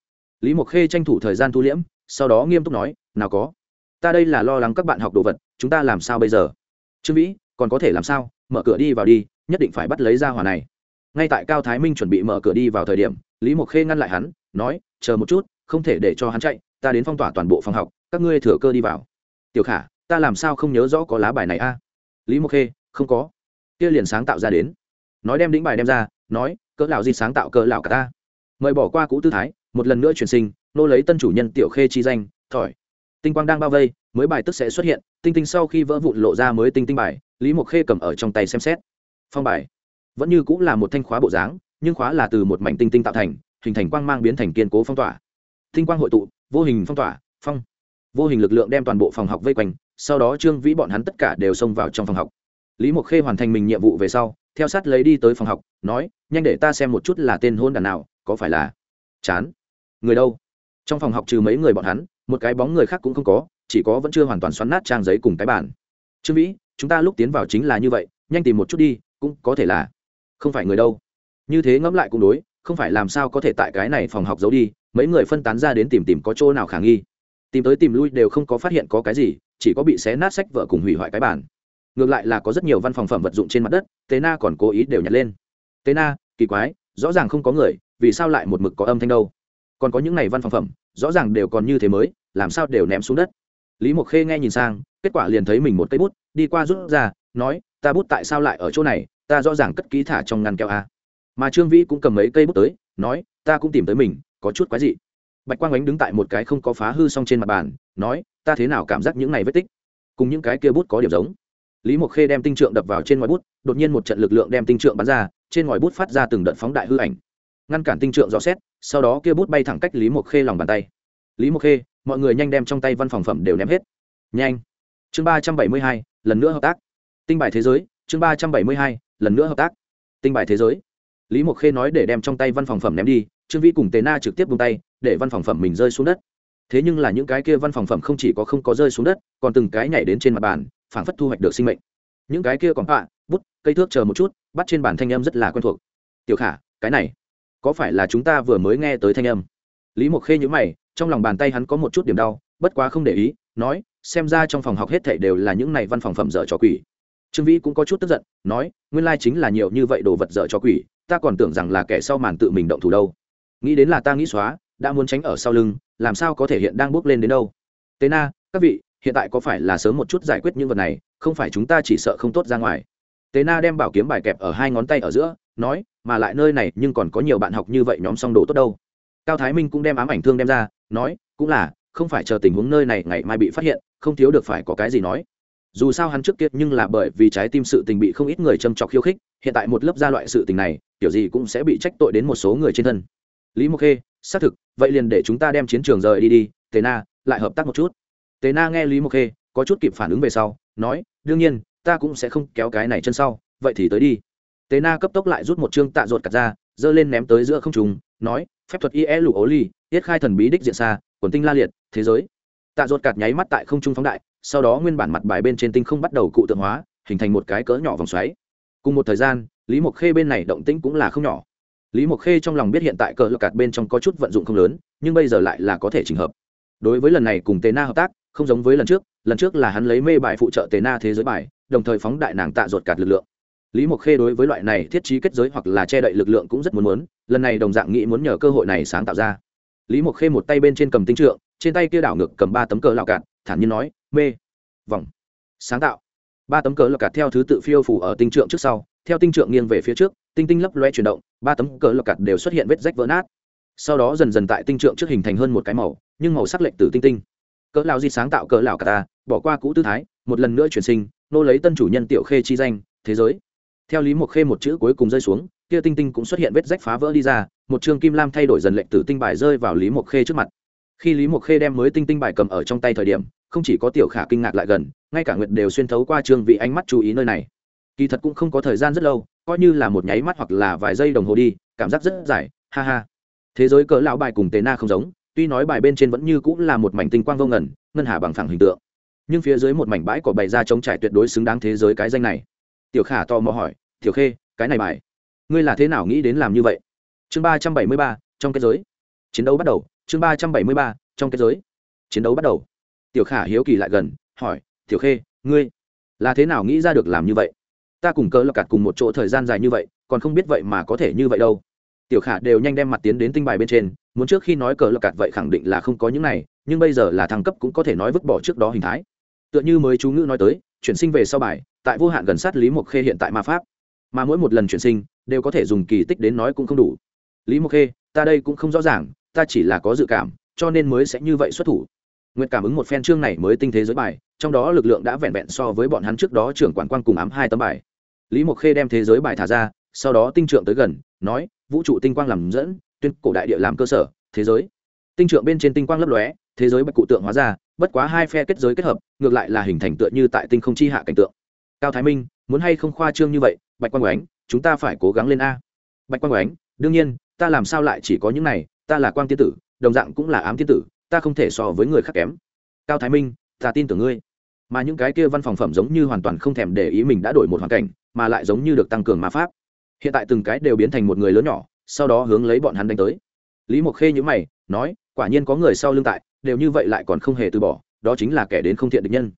Lý mộc khê tranh thủ thời gian thu liễm sau đó nghiêm túc nói nào có. Ta đây là lo lắng các bạn học đồ vật chúng ta làm sao bây giờ? Trương vĩ còn có thể làm sao? Mở cửa đi vào đi nhất định phải bắt lấy ra hỏa này ngay tại cao thái minh chuẩn bị mở cửa đi vào thời điểm, lý mộc khê ngăn lại hắn, nói, chờ một chút, không thể để cho hắn chạy, ta đến phong tỏa toàn bộ phòng học, các ngươi thừa cơ đi vào. Tiểu khả, ta làm sao không nhớ rõ có lá bài này a? Lý mộc khê, không có. Kia liền sáng tạo ra đến. Nói đem đĩnh bài đem ra, nói, cỡ lão gì sáng tạo cỡ lão cả ta. Mời bỏ qua cũ tư thái, một lần nữa truyền sinh, nô lấy tân chủ nhân tiểu khê chi danh, thỏi. Tinh quang đang bao vây, mới bài tức sẽ xuất hiện, tinh tinh sau khi vỡ vụn lộ ra mới tinh tinh bài, lý mộc khê cầm ở trong tay xem xét. Phong bài vẫn như cũng là một thanh khóa bộ dáng, nhưng khóa là từ một mảnh tinh tinh tạo thành, hình thành quang mang biến thành kiên cố phong tỏa. Tinh quang hội tụ, vô hình phong tỏa, phong. Vô hình lực lượng đem toàn bộ phòng học vây quanh, sau đó trương vĩ bọn hắn tất cả đều xông vào trong phòng học. Lý mộc khê hoàn thành mình nhiệm vụ về sau, theo sát lấy đi tới phòng học, nói, nhanh để ta xem một chút là tên hôn đàn nào, có phải là chán? Người đâu? Trong phòng học trừ mấy người bọn hắn, một cái bóng người khác cũng không có, chỉ có vẫn chưa hoàn toàn xoắn nát trang giấy cùng cái bản trương vĩ, chúng ta lúc tiến vào chính là như vậy, nhanh tìm một chút đi, cũng có thể là không phải người đâu. Như thế ngẫm lại cũng đối, không phải làm sao có thể tại cái này phòng học giấu đi, mấy người phân tán ra đến tìm tìm có chỗ nào khả nghi. Tìm tới tìm lui đều không có phát hiện có cái gì, chỉ có bị xé nát sách vợ cùng hủy hoại cái bản ngược lại là có rất nhiều văn phòng phẩm vật dụng trên mặt đất tế na còn cố ý đều nhặt lên. Tế na, kỳ quái, rõ ràng không có người, vì sao lại một mực có âm thanh đâu? Còn có những này văn phòng phẩm, rõ ràng đều còn như thế mới, làm sao đều ném xuống đất? Lý mộc khê nghe nhìn sang, kết quả liền thấy mình một cây bút, đi qua rút ra, nói, ta bút tại sao lại ở chỗ này? Ta rõ ràng cất kỹ thả trong ngăn keo a. Mà trương vĩ cũng cầm mấy cây bút tới, nói, ta cũng tìm tới mình, có chút quái dị. Bạch quang ánh đứng tại một cái không có phá hư xong trên mặt bàn, nói, ta thế nào cảm giác những này vết tích? Cùng những cái kia bút có điểm giống. Lý mộc khê đem tinh trượng đập vào trên ngoài bút, đột nhiên một trận lực lượng đem tinh trượng bắn ra, trên ngoài bút phát ra từng đợt phóng đại hư ảnh. Ngăn cản tinh trượng rõ xét, sau đó kia bút bay thẳng cách lý mộc khê lòng bàn tay. Lý mộc khê, mọi người nhanh đem trong tay văn phòng phẩm đều ném hết. Nhanh. Chương ba trăm bảy mươi hai, lần nữa hợp tác. Tinh bài thế giới, chương ba trăm bảy mươi hai lần nữa hợp tác. Tinh bài thế giới. Lý mộc khê nói để đem trong tay văn phòng phẩm ném đi, trương vĩ cùng tề na trực tiếp bung tay, để văn phòng phẩm mình rơi xuống đất. Thế nhưng là những cái kia văn phòng phẩm không chỉ có không có rơi xuống đất, còn từng cái nhảy đến trên mặt bàn, phảng phất thu hoạch được sinh mệnh. Những cái kia còn bạ bút, cây thước chờ một chút, bắt trên bàn thanh âm rất là quen thuộc. Tiểu khả, cái này, có phải là chúng ta vừa mới nghe tới thanh âm? Lý mộc khê nhữ mày, trong lòng bàn tay hắn có một chút điểm đau, bất quá không để ý, nói, xem ra trong phòng học hết thảy đều là những này văn phòng phẩm dở trò quỷ trương vĩ cũng có chút tức giận, nói, nguyên lai chính là nhiều như vậy đồ vật dở cho quỷ, ta còn tưởng rằng là kẻ sau màn tự mình động thủ đâu. Nghĩ đến là ta nghĩ xóa, đã muốn tránh ở sau lưng, làm sao có thể hiện đang bước lên đến đâu? Tế na, các vị, hiện tại có phải là sớm một chút giải quyết những vật này, không phải chúng ta chỉ sợ không tốt ra ngoài? Tế na đem bảo kiếm bài kẹp ở hai ngón tay ở giữa, nói, mà lại nơi này nhưng còn có nhiều bạn học như vậy nhóm song đồ tốt đâu. Cao thái minh cũng đem ám ảnh thương đem ra, nói, cũng là, không phải chờ tình huống nơi này ngày mai bị phát hiện, không thiếu được phải có cái gì nói dù sao hắn trước kia nhưng là bởi vì trái tim sự tình bị không ít người châm trọc khiêu khích, hiện tại một lớp gia loại sự tình này, kiểu gì cũng sẽ bị trách tội đến một số người trên thân. Lý mộc khê, xác thực, vậy liền để chúng ta đem chiến trường rời đi đi, tề na, lại hợp tác một chút. Tề na nghe lý mộc khê, có chút kịp phản ứng về sau, nói, đương nhiên, ta cũng sẽ không kéo cái này chân sau, vậy thì tới đi. Tề na cấp tốc lại rút một chương tạ ruột cặt ra, giơ lên ném tới giữa không trùng nói, phép thuật ie lụ ố ly, tiết khai thần bí đích diện xa, quần tinh la liệt, thế giới. Tạ ruột cặt nháy mắt tại không trung phóng đại sau đó nguyên bản mặt bài bên trên tinh không bắt đầu cụ tượng hóa, hình thành một cái cỡ nhỏ vòng xoáy. Cùng một thời gian, lý mộc khê bên này động tĩnh cũng là không nhỏ. Lý mộc khê trong lòng biết hiện tại cờ lọc cạt bên trong có chút vận dụng không lớn, nhưng bây giờ lại là có thể trình hợp. Đối với lần này cùng tề na hợp tác, không giống với lần trước lần trước là hắn lấy mê bài phụ trợ tề na thế giới bài, đồng thời phóng đại nàng tạ ruột cạt lực lượng. Lý mộc khê đối với loại này thiết trí kết giới hoặc là che đậy lực lượng cũng rất muốn muốn, lần này đồng dạng nghĩ muốn nhờ cơ hội này sáng tạo ra. Lý mộc khê một tay bên trên cầm tinh trượng, trên tay kia đảo ngược cầm ba tấm cờ lạo cạn thản nhiên nói mê vòng. Sáng tạo. Ba tấm cờ lọc cạt theo thứ tự phiêu phủ ở tinh trượng trước sau, theo tinh trượng nghiêng về phía trước, tinh tinh lấp loe chuyển động, ba tấm cờ lọc cạt đều xuất hiện vết rách vỡ nát. Sau đó dần dần tại tinh trượng trước hình thành hơn một cái màu, nhưng màu sắc lệnh từ tinh tinh. Cỡ lao di sáng tạo cỡ lão cả ta, bỏ qua cũ tư thái, một lần nữa chuyển sinh, nô lấy tân chủ nhân tiểu khê chi danh, thế giới. Theo lý một khê một chữ cuối cùng rơi xuống, kia tinh tinh cũng xuất hiện vết rách phá vỡ đi ra, một trường kim lam thay đổi dần lệnh tử tinh bài rơi vào lý một khê trước mặt. Khi lý mộc khê đem mới tinh tinh bài cầm ở trong tay thời điểm không chỉ có tiểu khả kinh ngạc lại gần, ngay cả nguyệt đều xuyên thấu qua trường vị ánh mắt chú ý nơi này. Kỳ thật cũng không có thời gian rất lâu, coi như là một nháy mắt hoặc là vài giây đồng hồ đi, cảm giác rất dài, ha ha. Thế giới cỡ lão bài cùng tế na không giống, tuy nói bài bên trên vẫn như cũng là một mảnh tinh quang vô ngần, ngân hà bằng phẳng hình tượng. Nhưng phía dưới một mảnh bãi cỏ bày ra chống trải tuyệt đối xứng đáng thế giới cái danh này. Tiểu khả to mò hỏi, tiểu khê, cái này bài, ngươi là thế nào nghĩ đến làm như vậy? Chương ba trăm bảy mươi ba, trong kết giới. Chiến đấu bắt đầu. Chương ba trăm bảy mươi ba, trong kết giới. Chiến đấu bắt đầu tiểu khả hiếu kỳ lại gần, hỏi, tiểu khê, ngươi là thế nào nghĩ ra được làm như vậy? Ta cùng cỡ lập cặt cùng một chỗ thời gian dài như vậy, còn không biết vậy mà có thể như vậy đâu. Tiểu khả đều nhanh đem mặt tiến đến tinh bài bên trên, muốn trước khi nói cờ lập cạt vậy khẳng định là không có những này, nhưng bây giờ là thăng cấp cũng có thể nói vứt bỏ trước đó hình thái. Tựa như mới chú ngữ nói tới, chuyển sinh về sau bài, tại vô hạn gần sát lý mộc khê hiện tại ma pháp. Mà mỗi một lần chuyển sinh, đều có thể dùng kỳ tích đến nói cũng không đủ. Lý mộc khê, ta đây cũng không rõ ràng, ta chỉ là có dự cảm, cho nên mới sẽ như vậy xuất thủ nguyệt cảm ứng một phen chương này mới tinh thế giới bài, trong đó lực lượng đã vẹn vẹn so với bọn hắn trước đó trưởng quản quan cùng ám hai tấm bài. Lý mộc khê đem thế giới bài thả ra, sau đó tinh trượng tới gần, nói, vũ trụ tinh quang làm dẫn, tuyên cổ đại địa làm cơ sở, thế giới. Tinh trượng bên trên tinh quang lấp lóe, thế giới bạch cụ tượng hóa ra, bất quá hai phe kết giới kết hợp, ngược lại là hình thành tựa như tại tinh không chi hạ cảnh tượng. Cao thái minh, muốn hay không khoa trương như vậy, bạch quang oánh chúng ta phải cố gắng lên a. Bạch quang oánh đương nhiên, ta làm sao lại chỉ có những này, ta là quang tiên tử, đồng dạng cũng là ám tiên tử ta không thể so với người khác kém. Cao thái minh, ta tin tưởng ngươi. Mà những cái kia văn phòng phẩm giống như hoàn toàn không thèm để ý mình đã đổi một hoàn cảnh, mà lại giống như được tăng cường ma pháp. Hiện tại từng cái đều biến thành một người lớn nhỏ, sau đó hướng lấy bọn hắn đánh tới. Lý mộc khê nhữ mày, nói, quả nhiên có người sau lưng tại, đều như vậy lại còn không hề từ bỏ, đó chính là kẻ đến không thiện địch nhân.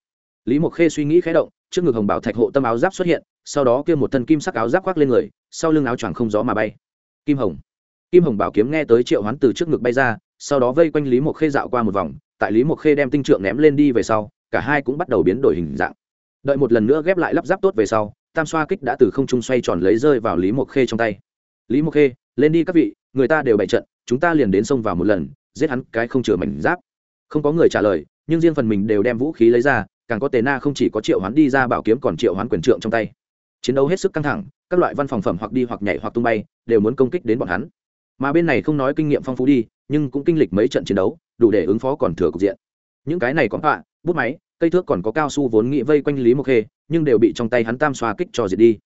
Lý mộc khê suy nghĩ khé động, trước ngực hồng bảo thạch hộ tâm áo giáp xuất hiện, sau đó kia một thân kim sắc áo giáp khoác lên người, sau lưng áo choàng không gió mà bay. Kim hồng. Kim hồng bảo kiếm nghe tới triệu hoán từ trước ngực bay ra sau đó vây quanh lý mộc khê dạo qua một vòng, tại lý mộc khê đem tinh trượng ném lên đi về sau, cả hai cũng bắt đầu biến đổi hình dạng. Đợi một lần nữa ghép lại lắp ráp tốt về sau, tam xoa kích đã từ không trung xoay tròn lấy rơi vào lý mộc khê trong tay. Lý mộc khê, lên đi các vị, người ta đều bày trận, chúng ta liền đến xông vào một lần, giết hắn cái không chừa mảnh giáp. Không có người trả lời, nhưng riêng phần mình đều đem vũ khí lấy ra, càng có tề na không chỉ có triệu hoán đi ra bảo kiếm còn triệu hoán quyền trượng trong tay. Chiến đấu hết sức căng thẳng, các loại văn phòng phẩm hoặc đi hoặc nhảy hoặc tung bay, đều muốn công kích đến bọn hắn. Mà bên này không nói kinh nghiệm phong phú đi nhưng cũng kinh lịch mấy trận chiến đấu, đủ để ứng phó còn thừa cục diện. Những cái này có họa, bút máy, cây thước còn có cao su vốn nghĩ vây quanh lý mộc khê, nhưng đều bị trong tay hắn tam xoa kích cho diệt đi.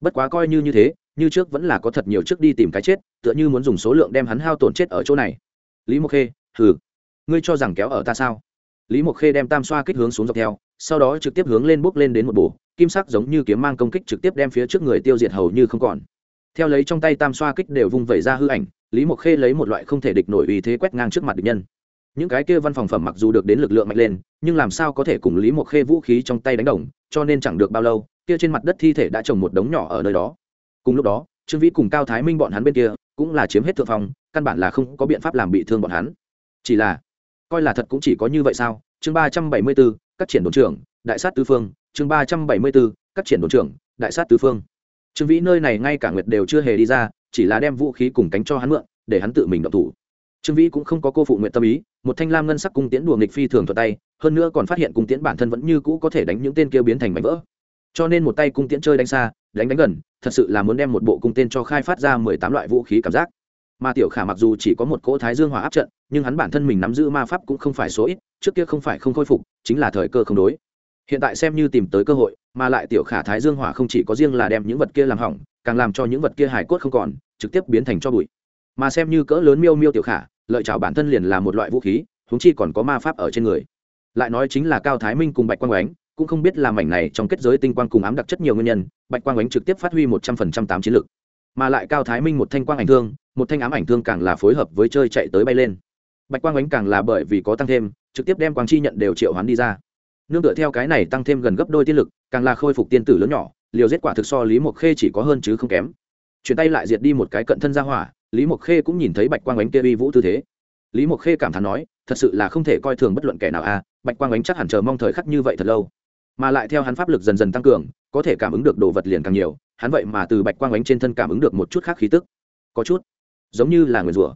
Bất quá coi như như thế, như trước vẫn là có thật nhiều trước đi tìm cái chết, tựa như muốn dùng số lượng đem hắn hao tổn chết ở chỗ này. Lý mộc khê, hừ, ngươi cho rằng kéo ở ta sao? Lý mộc khê đem tam xoa kích hướng xuống dọc theo, sau đó trực tiếp hướng lên bước lên đến một bổ, kim sắc giống như kiếm mang công kích trực tiếp đem phía trước người tiêu diệt hầu như không còn. Theo lấy trong tay tam xoa kích đều vung vẩy ra hư ảnh lý mộc khê lấy một loại không thể địch nổi uy thế quét ngang trước mặt địch nhân. Những cái kia văn phòng phẩm mặc dù được đến lực lượng mạnh lên, nhưng làm sao có thể cùng lý mộc khê vũ khí trong tay đánh đồng, cho nên chẳng được bao lâu, kia trên mặt đất thi thể đã trồng một đống nhỏ ở nơi đó. Cùng lúc đó, trương vĩ cùng cao thái minh bọn hắn bên kia cũng là chiếm hết thượng phong, căn bản là không có biện pháp làm bị thương bọn hắn. Chỉ là, coi là thật cũng chỉ có như vậy sao? Chương ba trăm bảy mươi b ố các triển đồn trưởng, đại sát tứ phương. Chương ba trăm bảy mươi b ố các triển đồn trưởng, đại sát tứ phương. Trương vĩ nơi này ngay cả nguyệt đều chưa hề đi ra chỉ là đem vũ khí cùng cánh cho hắn mượn, để hắn tự mình động thủ. Trương vĩ cũng không có cô phụ nguyện tâm ý, một thanh lam ngân sắc cung tiễn đùa nghịch phi thường thuật tay, hơn nữa còn phát hiện cung tiễn bản thân vẫn như cũ có thể đánh những tên kia biến thành mảnh vỡ. Cho nên một tay cung tiễn chơi đánh xa, đánh đánh gần, thật sự là muốn đem một bộ cung tên cho khai phát ra mười tám loại vũ khí cảm giác. Mà tiểu khả mặc dù chỉ có một cỗ thái dương hỏa áp trận, nhưng hắn bản thân mình nắm giữ ma pháp cũng không phải số ít, trước kia không phải không khôi phục, chính là thời cơ không đối hiện tại xem như tìm tới cơ hội, mà lại tiểu khả thái dương hỏa không chỉ có riêng là đem những vật kia làm hỏng, càng làm cho những vật kia hài cốt không còn, trực tiếp biến thành cho bụi. Mà xem như cỡ lớn miêu miêu tiểu khả, lợi chảo bản thân liền là một loại vũ khí húng chi còn có ma pháp ở trên người. Lại nói chính là cao thái minh cùng bạch quang ánh, cũng không biết làm mảnh này trong kết giới tinh quang cùng ám đặc chất nhiều nguyên nhân, bạch quang ánh trực tiếp phát huy một trăm phần trăm tám chiến lực. Mà lại cao thái minh một thanh quang ảnh thương, một thanh ám ảnh thương càng là phối hợp với chơi chạy tới bay lên. Bạch quang ánh càng là bởi vì có tăng thêm, trực tiếp đem quang chi nhận đều triệu hoán đi ra nương tựa theo cái này tăng thêm gần gấp đôi tiên lực càng là khôi phục tiên tử lớn nhỏ liều giết quả thực so lý mộc khê chỉ có hơn chứ không kém. Chuyển tay lại diệt đi một cái cận thân ra hỏa lý mộc khê cũng nhìn thấy bạch quang ánh kia uy vũ tư thế. Lý mộc khê cảm thán nói thật sự là không thể coi thường bất luận kẻ nào a à, bạch quang ánh chắc hẳn chờ mong thời khắc như vậy thật lâu. Mà lại theo hắn pháp lực dần dần tăng cường có thể cảm ứng được đồ vật liền càng nhiều hắn vậy mà từ bạch quang ánh trên thân cảm ứng được một chút khác khí tức. Có chút giống như là người rủa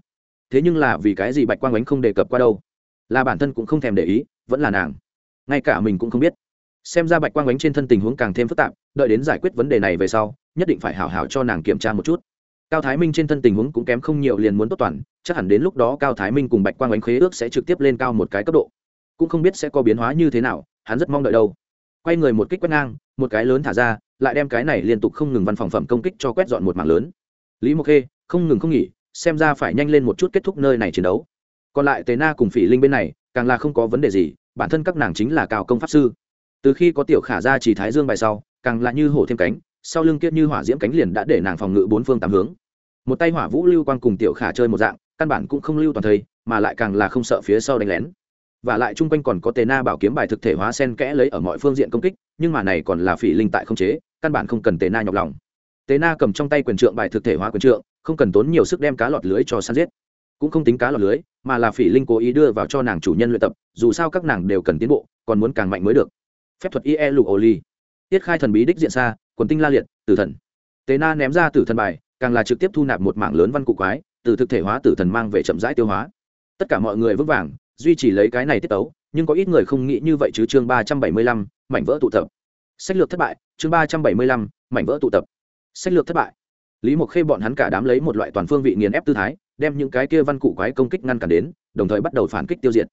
thế nhưng là vì cái gì bạch quang ánh không đề cập qua đâu? Là bản thân cũng không thèm để ý vẫn là nàng ngay cả mình cũng không biết. Xem ra bạch quang ánh trên thân tình huống càng thêm phức tạp, đợi đến giải quyết vấn đề này về sau, nhất định phải hảo hảo cho nàng kiểm tra một chút. Cao thái minh trên thân tình huống cũng kém không nhiều liền muốn tốt toàn, chắc hẳn đến lúc đó cao thái minh cùng bạch quang ánh khế ước sẽ trực tiếp lên cao một cái cấp độ. Cũng không biết sẽ có biến hóa như thế nào, hắn rất mong đợi đâu. Quay người một kích quét ngang, một cái lớn thả ra, lại đem cái này liên tục không ngừng văn phòng phẩm công kích cho quét dọn một mảng lớn. Lý mộc khê, không ngừng không nghỉ, xem ra phải nhanh lên một chút kết thúc nơi này chiến đấu. Còn lại tề na cùng phỉ linh bên này càng là không có vấn đề gì, bản thân các nàng chính là cao công pháp sư. Từ khi có tiểu khả ra chỉ thái dương bài sau, càng là như hổ thêm cánh, sau lưng kiết như hỏa diễm cánh liền đã để nàng phòng ngự bốn phương tám hướng. Một tay hỏa vũ lưu quang cùng tiểu khả chơi một dạng, căn bản cũng không lưu toàn thây mà lại càng là không sợ phía sau đánh lén. Và lại chung quanh còn có tề na bảo kiếm bài thực thể hóa sen kẽ lấy ở mọi phương diện công kích, nhưng mà này còn là phỉ linh tại không chế, căn bản không cần tề na nhọc lòng. Tề na cầm trong tay quyền trượng bài thực thể hóa quyền trượng, không cần tốn nhiều sức đem cá lọt lưới cho săn giết cũng không tính cá lọt lưới, mà là phỉ linh cố ý đưa vào cho nàng chủ nhân luyện tập, dù sao các nàng đều cần tiến bộ, còn muốn càng mạnh mới được. Phép thuật ie lục ô ly tiết khai thần bí đích diện xa, quần tinh la liệt, tử thần. Tế na ném ra tử thần bài, càng là trực tiếp thu nạp một mảng lớn văn cụ quái, từ thực thể hóa tử thần mang về chậm rãi tiêu hóa. Tất cả mọi người vững vàng, duy trì lấy cái này tiết tấu, nhưng có ít người không nghĩ như vậy chứ chương ba trăm bảy mươi lăm, mảnh vỡ tụ tập. Sách lược thất bại, chương ba trăm bảy mươi lăm, mảnh vỡ tụ tập. Sách lược thất bại. Lý mộc khê bọn hắn cả đám lấy một loại toàn phương vị nghiền ép tư thái đem những cái kia văn cụ quái công kích ngăn cản đến, đồng thời bắt đầu phản kích tiêu diệt.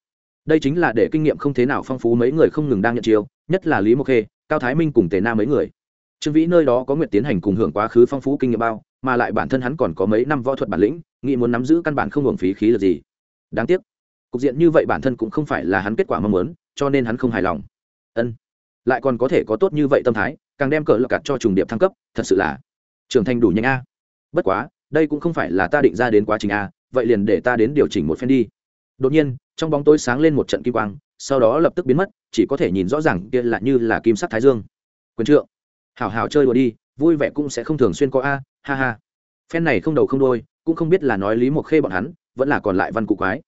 Đây chính là để kinh nghiệm không thế nào phong phú mấy người không ngừng đang nhận chiêu, nhất là lý mộc khê, cao thái minh cùng tề na mấy người. Trương vĩ nơi đó có nguyện tiến hành cùng hưởng quá khứ phong phú kinh nghiệm bao, mà lại bản thân hắn còn có mấy năm võ thuật bản lĩnh, nghĩ muốn nắm giữ căn bản không hưởng phí khí lực gì. Đáng tiếc, cục diện như vậy bản thân cũng không phải là hắn kết quả mong muốn, cho nên hắn không hài lòng. Ân, lại còn có thể có tốt như vậy tâm thái, càng đem cờ lọc cặt cho trùng điệp thăng cấp, thật sự là trưởng thành đủ nhanh a. Bất quá đây cũng không phải là ta định ra đến quá trình a, vậy liền để ta đến điều chỉnh một phen đi. Đột nhiên, trong bóng tối sáng lên một trận kim quang, sau đó lập tức biến mất, chỉ có thể nhìn rõ ràng kia là như là kim sắc thái dương. Quyền trượng. Hảo hảo chơi đùa đi, vui vẻ cũng sẽ không thường xuyên có a, ha ha. Phen này không đầu không đôi cũng không biết là nói lý mộc khê bọn hắn, vẫn là còn lại văn cụ quái.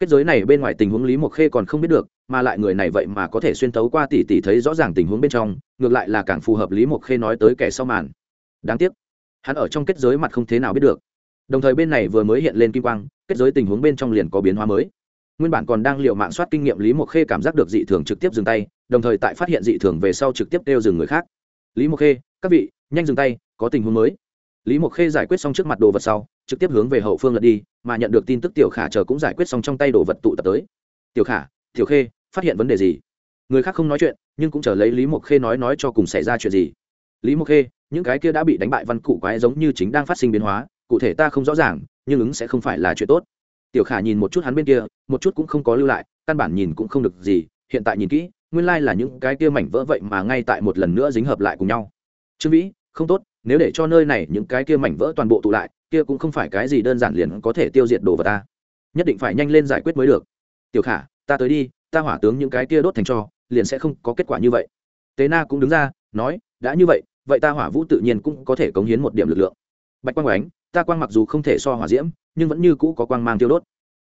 Kết giới này bên ngoài tình huống lý mộc khê còn không biết được, mà lại người này vậy mà có thể xuyên tấu qua tỉ tỉ thấy rõ ràng tình huống bên trong, ngược lại là càng phù hợp lý mộc khê nói tới kẻ sau màn. Đáng tiếc hắn ở trong kết giới mặt không thế nào biết được. Đồng thời bên này vừa mới hiện lên kim quang, kết giới tình huống bên trong liền có biến hóa mới. Nguyên bản còn đang liệu mạng soát kinh nghiệm lý mộc khê cảm giác được dị thường trực tiếp dừng tay, đồng thời tại phát hiện dị thường về sau trực tiếp kêu dừng người khác. Lý mộc khê, các vị, nhanh dừng tay, có tình huống mới. Lý mộc khê giải quyết xong trước mặt đồ vật sau, trực tiếp hướng về hậu phương lật đi, mà nhận được tin tức tiểu khả chờ cũng giải quyết xong trong tay đồ vật tụ tập tới. Tiểu khả, tiểu khê, phát hiện vấn đề gì? Người khác không nói chuyện, nhưng cũng chờ lấy lý mộc khê nói nói cho cùng xảy ra chuyện gì lý mộc khê, những cái kia đã bị đánh bại văn cụ quái giống như chính đang phát sinh biến hóa, cụ thể ta không rõ ràng, nhưng ứng sẽ không phải là chuyện tốt. Tiểu khả nhìn một chút hắn bên kia, một chút cũng không có lưu lại, căn bản nhìn cũng không được gì, hiện tại nhìn kỹ, nguyên lai là những cái kia mảnh vỡ vậy mà ngay tại một lần nữa dính hợp lại cùng nhau. Trương vĩ, không tốt, nếu để cho nơi này những cái kia mảnh vỡ toàn bộ tụ lại, kia cũng không phải cái gì đơn giản liền có thể tiêu diệt đồ vào ta. Nhất định phải nhanh lên giải quyết mới được. Tiểu khả, ta tới đi, ta hỏa tướng những cái kia đốt thành cho, liền sẽ không có kết quả như vậy. Tế na cũng đứng ra, nói, đã như vậy vậy ta hỏa vũ tự nhiên cũng có thể cống hiến một điểm lực lượng. Bạch quang ánh ta quang mặc dù không thể so hỏa diễm, nhưng vẫn như cũ có quang mang tiêu đốt.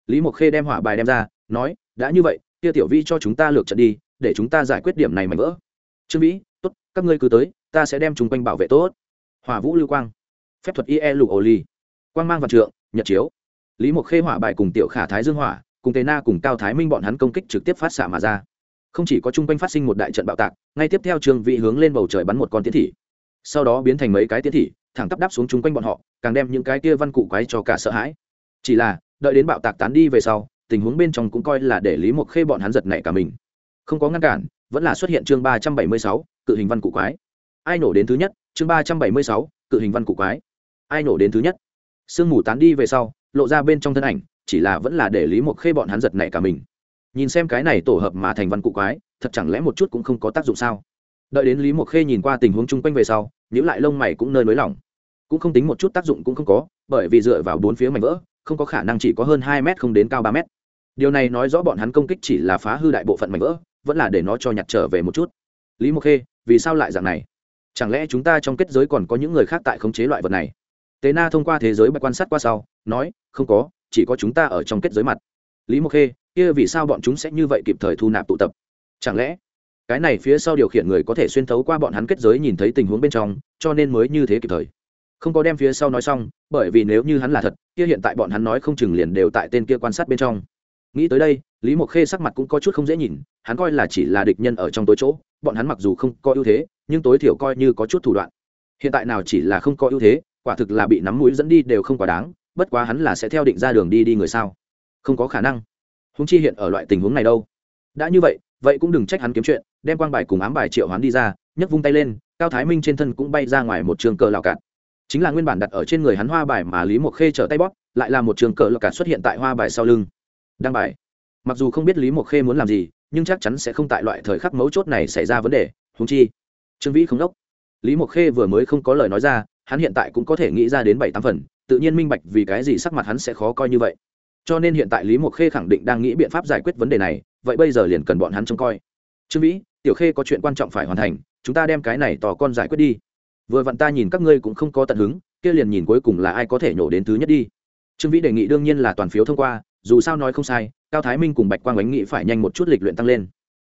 Lý mộc khê đem hỏa bài đem ra, nói, đã như vậy, kia tiểu vi cho chúng ta lược trận đi, để chúng ta giải quyết điểm này mảnh vỡ. Trương vĩ, tốt, các ngươi cứ tới, ta sẽ đem chúng quanh bảo vệ tốt. Hỏa vũ lưu quang. Phép thuật ie lục ổ ly quang mang vạn trượng, nhật chiếu. Lý mộc khê hỏa bài cùng tiểu khả thái dương hỏa, cùng tề na cùng cao thái minh bọn hắn công kích trực tiếp phát xạ mà ra. Không chỉ có chung quanh phát sinh một đại trận bạo tạc, ngay tiếp theo trương vị hướng lên bầu trời bắn một con tiến thị sau đó biến thành mấy cái tiến thị, thẳng tắp đáp xuống chung quanh bọn họ, càng đem những cái kia văn cụ quái cho cả sợ hãi. Chỉ là, đợi đến bạo tạc tán đi về sau, tình huống bên trong cũng coi là để lý mộc khê bọn hắn giật nảy cả mình. Không có ngăn cản, vẫn là xuất hiện chương ba trăm bảy mươi sáu, cự hình văn cụ quái. Ai nổ đến thứ nhất, chương ba trăm bảy mươi sáu, cự hình văn cụ quái. Ai nổ đến thứ nhất. Sương mù tán đi về sau, lộ ra bên trong thân ảnh, chỉ là vẫn là để lý mộc khê bọn hắn giật nảy cả mình. Nhìn xem cái này tổ hợp mà thành văn cụ quái, thật chẳng lẽ một chút cũng không có tác dụng sao? Đợi đến lý mộc khê nhìn qua tình huống chung quanh về sau nhữ lại lông mày cũng nơi nới lỏng. Cũng không tính một chút tác dụng cũng không có, bởi vì dựa vào bốn phía mảnh vỡ, không có khả năng chỉ có hơn hai mét không đến cao ba mét. Điều này nói rõ bọn hắn công kích chỉ là phá hư đại bộ phận mảnh vỡ, vẫn là để nó cho nhặt trở về một chút. Lý mộc khê, vì sao lại dạng này? Chẳng lẽ chúng ta trong kết giới còn có những người khác tại khống chế loại vật này? Tế na thông qua thế giới bạch quan sát qua sau, nói, không có, chỉ có chúng ta ở trong kết giới mặt. Lý mộc khê, kia vì sao bọn chúng sẽ như vậy kịp thời thu nạp tụ tập? Chẳng lẽ cái này phía sau điều khiển người có thể xuyên thấu qua bọn hắn kết giới nhìn thấy tình huống bên trong, cho nên mới như thế kịp thời. Không có đem phía sau nói xong, bởi vì nếu như hắn là thật, kia hiện tại bọn hắn nói không chừng liền đều tại tên kia quan sát bên trong. Nghĩ tới đây, lý mộc khê sắc mặt cũng có chút không dễ nhìn, hắn coi là chỉ là địch nhân ở trong tối chỗ, bọn hắn mặc dù không có ưu thế, nhưng tối thiểu coi như có chút thủ đoạn. Hiện tại nào chỉ là không có ưu thế, quả thực là bị nắm mũi dẫn đi đều không quá đáng, bất quá hắn là sẽ theo định ra đường đi đi người sao? Không có khả năng. Húng chi hiện ở loại tình huống này đâu? Đã như vậy vậy cũng đừng trách hắn kiếm chuyện, đem quang bài cùng ám bài triệu hoán đi ra, nhấc vung tay lên, cao thái minh trên thân cũng bay ra ngoài một trường cờ lào cạn chính là nguyên bản đặt ở trên người hắn hoa bài mà lý mộc khê trở tay bóp, lại là một trường cờ lào cạn xuất hiện tại hoa bài sau lưng. Đăng bài. Mặc dù không biết lý mộc khê muốn làm gì, nhưng chắc chắn sẽ không tại loại thời khắc mấu chốt này xảy ra vấn đề húng chi. Trương vĩ không đốc. Lý mộc khê vừa mới không có lời nói ra, hắn hiện tại cũng có thể nghĩ ra đến bảy tám phần, tự nhiên minh bạch vì cái gì sắc mặt hắn sẽ khó coi như vậy. Cho nên hiện tại lý mộc khê khẳng định đang nghĩ biện pháp giải quyết vấn đề này vậy bây giờ liền cần bọn hắn trông coi. Trương vĩ, tiểu khê có chuyện quan trọng phải hoàn thành, chúng ta đem cái này tò con giải quyết đi. Vừa vặn ta nhìn các ngươi cũng không có tận hứng, kia liền nhìn cuối cùng là ai có thể nhổ đến thứ nhất đi. Trương vĩ đề nghị đương nhiên là toàn phiếu thông qua, dù sao nói không sai, cao thái minh cùng bạch quang ánh nghĩ phải nhanh một chút lịch luyện tăng lên.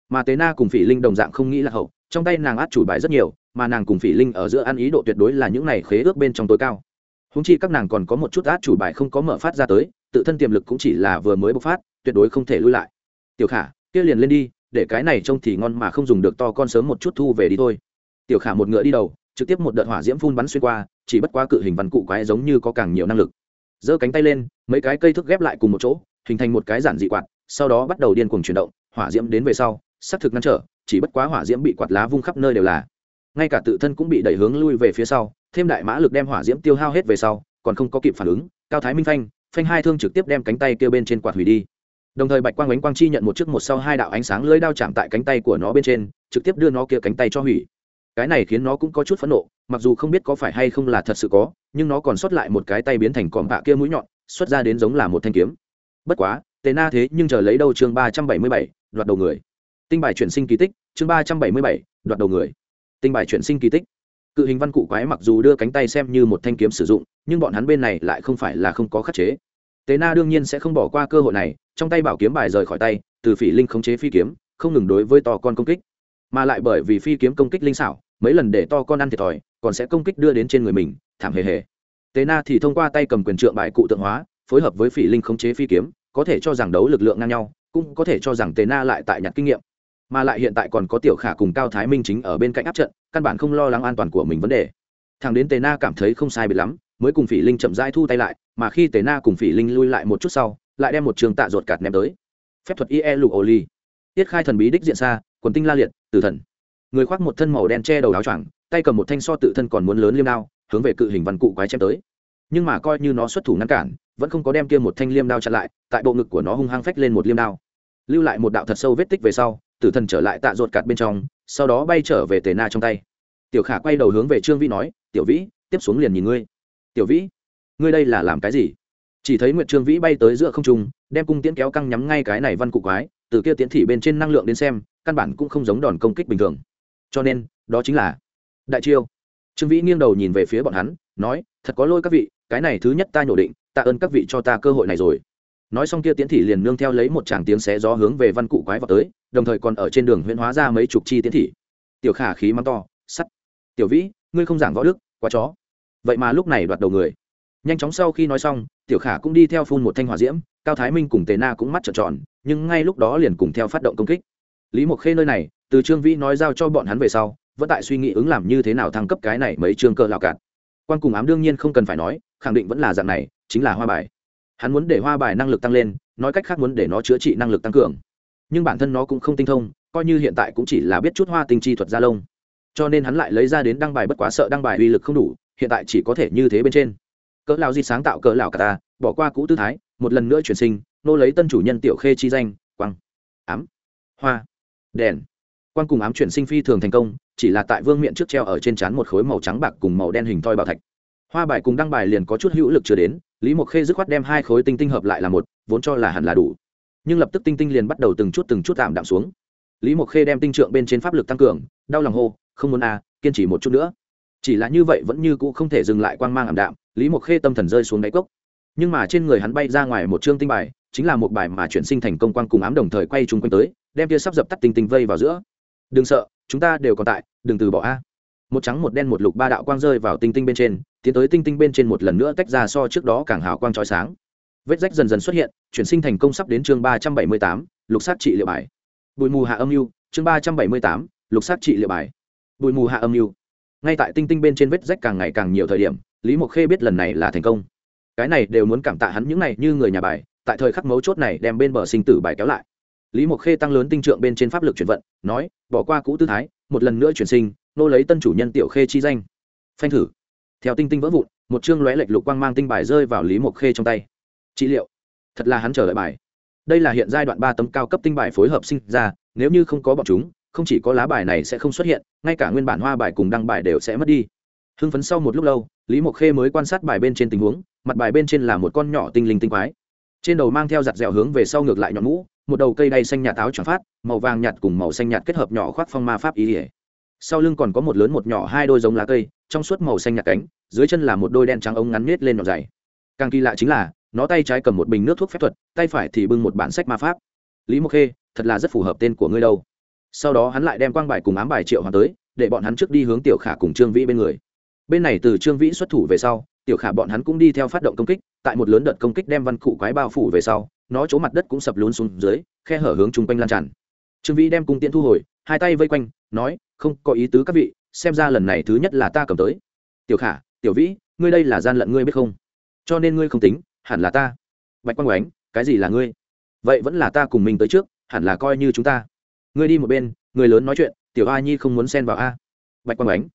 Mà tế na cùng phỉ linh đồng dạng không nghĩ là hậu, trong tay nàng át chủ bài rất nhiều, mà nàng cùng phỉ linh ở giữa ăn ý độ tuyệt đối là những này khế ước bên trong tối cao. Húng chi các nàng còn có một chút át chủ bài không có mở phát ra tới, tự thân tiềm lực cũng chỉ là vừa mới bộc phát, tuyệt đối không thể lui lại tiểu khả, kia liền lên đi, để cái này trông thì ngon mà không dùng được to con sớm một chút thu về đi thôi. Tiểu khả một ngựa đi đầu, trực tiếp một đợt hỏa diễm phun bắn xuyên qua, chỉ bất quá cự hình văn cụ quái giống như có càng nhiều năng lực. Giơ cánh tay lên, mấy cái cây thức ghép lại cùng một chỗ, hình thành một cái giản dị quạt, sau đó bắt đầu điên cuồng chuyển động, hỏa diễm đến về sau xác thực ngăn trở, chỉ bất quá hỏa diễm bị quạt lá vung khắp nơi đều là. Ngay cả tự thân cũng bị đẩy hướng lui về phía sau, thêm đại mã lực đem hỏa diễm tiêu hao hết về sau, còn không có kịp phản ứng, cao thái minh phanh phanh hai thương trực tiếp đem cánh tay kêu bên trên quạt hủy đi đồng thời bạch quang ánh quang chi nhận một chiếc một sau hai đạo ánh sáng lưỡi đao chạm tại cánh tay của nó bên trên, trực tiếp đưa nó kia cánh tay cho hủy. Cái này khiến nó cũng có chút phẫn nộ, mặc dù không biết có phải hay không là thật sự có, nhưng nó còn sót lại một cái tay biến thành còm bạ kia mũi nhọn, xuất ra đến giống là một thanh kiếm. Bất quá, tề na thế nhưng chờ lấy đâu chương ba trăm bảy mươi bảy, đoạt đầu người. Tinh bài chuyển sinh kỳ tích, chương ba trăm bảy mươi bảy, đoạt đầu người. Tinh bài chuyển sinh kỳ tích. Cự hình văn cụ quái mặc dù đưa cánh tay xem như một thanh kiếm sử dụng, nhưng bọn hắn bên này lại không phải là không có khắc chế. Tế na đương nhiên sẽ không bỏ qua cơ hội này trong tay bảo kiếm bài rời khỏi tay, từ phỉ linh khống chế phi kiếm, không ngừng đối với to con công kích. Mà lại bởi vì phi kiếm công kích linh xảo, mấy lần để to con ăn thiệt thòi, còn sẽ công kích đưa đến trên người mình, thảm hề hề. Tế na thì thông qua tay cầm quyền trượng bài cụ tượng hóa, phối hợp với phỉ linh khống chế phi kiếm, có thể cho rằng đấu lực lượng ngang nhau, cũng có thể cho rằng tế na lại tại nhặt kinh nghiệm. Mà lại hiện tại còn có tiểu khả cùng cao thái minh chính ở bên cạnh áp trận, căn bản không lo lắng an toàn của mình vấn đề. Thằng đến tế na cảm thấy không sai biệt lắm, mới cùng phỉ linh chậm rãi thu tay lại, mà khi tế na cùng phỉ linh lui lại một chút sau lại đem một trường tạ ruột cạt ném tới. Phép thuật ie lụ ô ly tiết khai thần bí đích diện xa, quần tinh la liệt, tử thần. Người khoác một thân màu đen che đầu áo choàng, tay cầm một thanh so tự thân còn muốn lớn liêm đao, hướng về cự hình văn cụ quái chém tới. Nhưng mà coi như nó xuất thủ ngăn cản, vẫn không có đem kia một thanh liêm đao chặn lại, tại bộ ngực của nó hung hăng phách lên một liêm đao. Lưu lại một đạo thật sâu vết tích về sau, tử thần trở lại tạ ruột cạt bên trong, sau đó bay trở về tề na trong tay. Tiểu khả quay đầu hướng về trương vĩ nói, tiểu vĩ, tiếp xuống liền nhìn ngươi. Tiểu vĩ, ngươi đây là làm cái gì? Chỉ thấy nguyệt trương vĩ bay tới giữa không trung, đem cung tiễn kéo căng nhắm ngay cái này văn cụ quái, từ kia tiễn thị bên trên năng lượng đến xem, căn bản cũng không giống đòn công kích bình thường. Cho nên, đó chính là đại chiêu. Trương vĩ nghiêng đầu nhìn về phía bọn hắn, nói, thật có lôi các vị, cái này thứ nhất ta nhổ định, tạ ơn các vị cho ta cơ hội này rồi. Nói xong kia tiễn thị liền nương theo lấy một tràng tiếng xé gió hướng về văn cụ quái vào tới, đồng thời còn ở trên đường huyễn hóa ra mấy chục chi tiễn thị. Tiểu khả khí mắng to, sắt! Tiểu vĩ, ngươi không giảng võ đức, quá chó. Vậy mà lúc này đoạt đầu người. Nhanh chóng sau khi nói xong tiểu khả cũng đi theo phun một thanh hỏa diễm, cao thái minh cùng tề na cũng mắt trợn tròn, nhưng ngay lúc đó liền cùng theo phát động công kích. Lý mộc khê nơi này, từ trương vĩ nói giao cho bọn hắn về sau, vẫn tại suy nghĩ ứng làm như thế nào thăng cấp cái này mấy chương cơ lào cạn. Quan cùng ám đương nhiên không cần phải nói, khẳng định vẫn là dạng này, chính là hoa bài. Hắn muốn để hoa bài năng lực tăng lên, nói cách khác muốn để nó chữa trị năng lực tăng cường. Nhưng bản thân nó cũng không tinh thông, coi như hiện tại cũng chỉ là biết chút hoa tinh chi thuật gia lông. Cho nên hắn lại lấy ra đến đăng bài bất quá sợ đăng bài uy lực không đủ, hiện tại chỉ có thể như thế bên trên cỡ lão di sáng tạo cỡ lão cả ta, bỏ qua cũ tư thái, một lần nữa chuyển sinh, nô lấy tân chủ nhân tiểu khê chi danh, quang, ám, hoa, đèn. Quang cùng ám chuyển sinh phi thường thành công, chỉ là tại vương miện trước treo ở trên trán một khối màu trắng bạc cùng màu đen hình thoi bảo thạch. Hoa bài cùng đăng bài liền có chút hữu lực chưa đến, lý mộc khê dứt khoát đem hai khối tinh tinh hợp lại là một, vốn cho là hẳn là đủ. Nhưng lập tức tinh tinh liền bắt đầu từng chút từng chút tạm đạm xuống. Lý mộc khê đem tinh trượng bên trên pháp lực tăng cường, đau lòng hô, không muốn à kiên trì một chút nữa. Chỉ là như vậy vẫn như cũ không thể dừng lại quang mang ảm đạm lý mộc khê tâm thần rơi xuống đáy cốc. Nhưng mà trên người hắn bay ra ngoài một chương tinh bài, chính là một bài mà chuyển sinh thành công quang cùng ám đồng thời quay chung quanh tới, đem kia sắp dập tắt tinh tinh vây vào giữa. Đừng sợ, chúng ta đều còn tại, đừng từ bỏ a. Một trắng, một đen, một lục ba đạo quang rơi vào tinh tinh bên trên, tiến tới tinh tinh bên trên một lần nữa tách ra so trước đó càng hào quang trói sáng. Vết rách dần dần xuất hiện, chuyển sinh thành công sắp đến chương ba trăm bảy mươi tám, lục sát trị liệu bài. Bụi mù hạ âm mưu, chương ba trăm bảy mươi tám, lục sát trị liệu bài. Bụi mù hạ âm mưu. Ngay tại tinh tinh bên trên vết rách càng ngày càng nhiều thời điểm lý mộc khê biết lần này là thành công. Cái này đều muốn cảm tạ hắn những này như người nhà bài, tại thời khắc mấu chốt này đem bên bờ sinh tử bài kéo lại. Lý mộc khê tăng lớn tinh trượng bên trên pháp lực chuyển vận, nói, bỏ qua cũ tư thái, một lần nữa chuyển sinh, nô lấy tân chủ nhân tiểu khê chi danh. Phanh thử. Theo tinh tinh vỡ vụn, một chương lóe lệch lục quang mang tinh bài rơi vào lý mộc khê trong tay. Trị liệu. Thật là hắn chờ đợi bài. Đây là hiện giai đoạn ba tấm cao cấp tinh bài phối hợp sinh ra, nếu như không có bọn chúng, không chỉ có lá bài này sẽ không xuất hiện, ngay cả nguyên bản hoa bài cùng đăng bài đều sẽ mất đi hưng phấn sau một lúc lâu, lý mộc khê mới quan sát bài bên trên tình huống, mặt bài bên trên là một con nhỏ tinh linh tinh quái. Trên đầu mang theo giặt dẻo hướng về sau ngược lại nhọn mũ, một đầu cây đay xanh nhạt áo tròn phát, màu vàng nhạt cùng màu xanh nhạt kết hợp nhỏ khoác phong ma pháp ý ỉa sau lưng còn có một lớn một nhỏ hai đôi giống lá cây, trong suốt màu xanh nhạt cánh, dưới chân là một đôi đen trắng ống ngắn nết lên nhọn dày. Càng kỳ lạ chính là, nó tay trái cầm một bình nước thuốc phép thuật, tay phải thì bưng một bản sách ma pháp. Lý mộc khê, thật là rất phù hợp tên của ngươi đâu. Sau đó hắn lại đem quang bài cùng ám bài triệu hoàng tới, để bọn hắn trước đi hướng tiểu khả cùng trương vĩ bên người bên này từ trương vĩ xuất thủ về sau, tiểu khả bọn hắn cũng đi theo phát động công kích, tại một lớn đợt công kích đem văn cụ quái bao phủ về sau, nó chỗ mặt đất cũng sập lún xuống dưới, khe hở hướng chung quanh lan tràn. Trương vĩ đem cung tiễn thu hồi, hai tay vây quanh, nói, không có ý tứ các vị, xem ra lần này thứ nhất là ta cầm tới. Tiểu khả, tiểu vĩ, ngươi đây là gian lận ngươi biết không? Cho nên ngươi không tính, hẳn là ta. Bạch quang oánh cái gì là ngươi? Vậy vẫn là ta cùng mình tới trước, hẳn là coi như chúng ta. Ngươi đi một bên, người lớn nói chuyện, tiểu a nhi không muốn xen vào a. Bạch quang oánh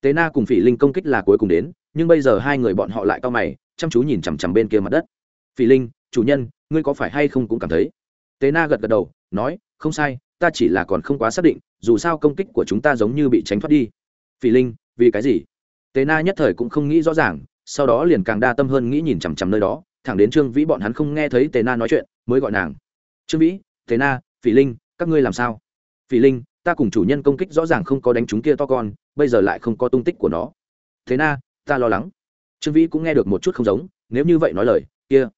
tế na cùng phỉ linh công kích là cuối cùng đến, nhưng bây giờ hai người bọn họ lại cao mày, chăm chú nhìn chằm chằm bên kia mặt đất. Phỉ linh, chủ nhân, ngươi có phải hay không cũng cảm thấy? Tế na gật gật đầu, nói, không sai, ta chỉ là còn không quá xác định, dù sao công kích của chúng ta giống như bị tránh thoát đi. Phỉ linh, vì cái gì? Tế na nhất thời cũng không nghĩ rõ ràng, sau đó liền càng đa tâm hơn nghĩ nhìn chằm chằm nơi đó, thẳng đến trương vĩ bọn hắn không nghe thấy tế na nói chuyện, mới gọi nàng. Trương vĩ, tế na, phỉ linh, các ngươi làm sao? Phỉ linh ta cùng chủ nhân công kích rõ ràng không có đánh chúng kia to con, bây giờ lại không có tung tích của nó. Thế na, ta lo lắng. Trương vĩ cũng nghe được một chút không giống, nếu như vậy nói lời, kia.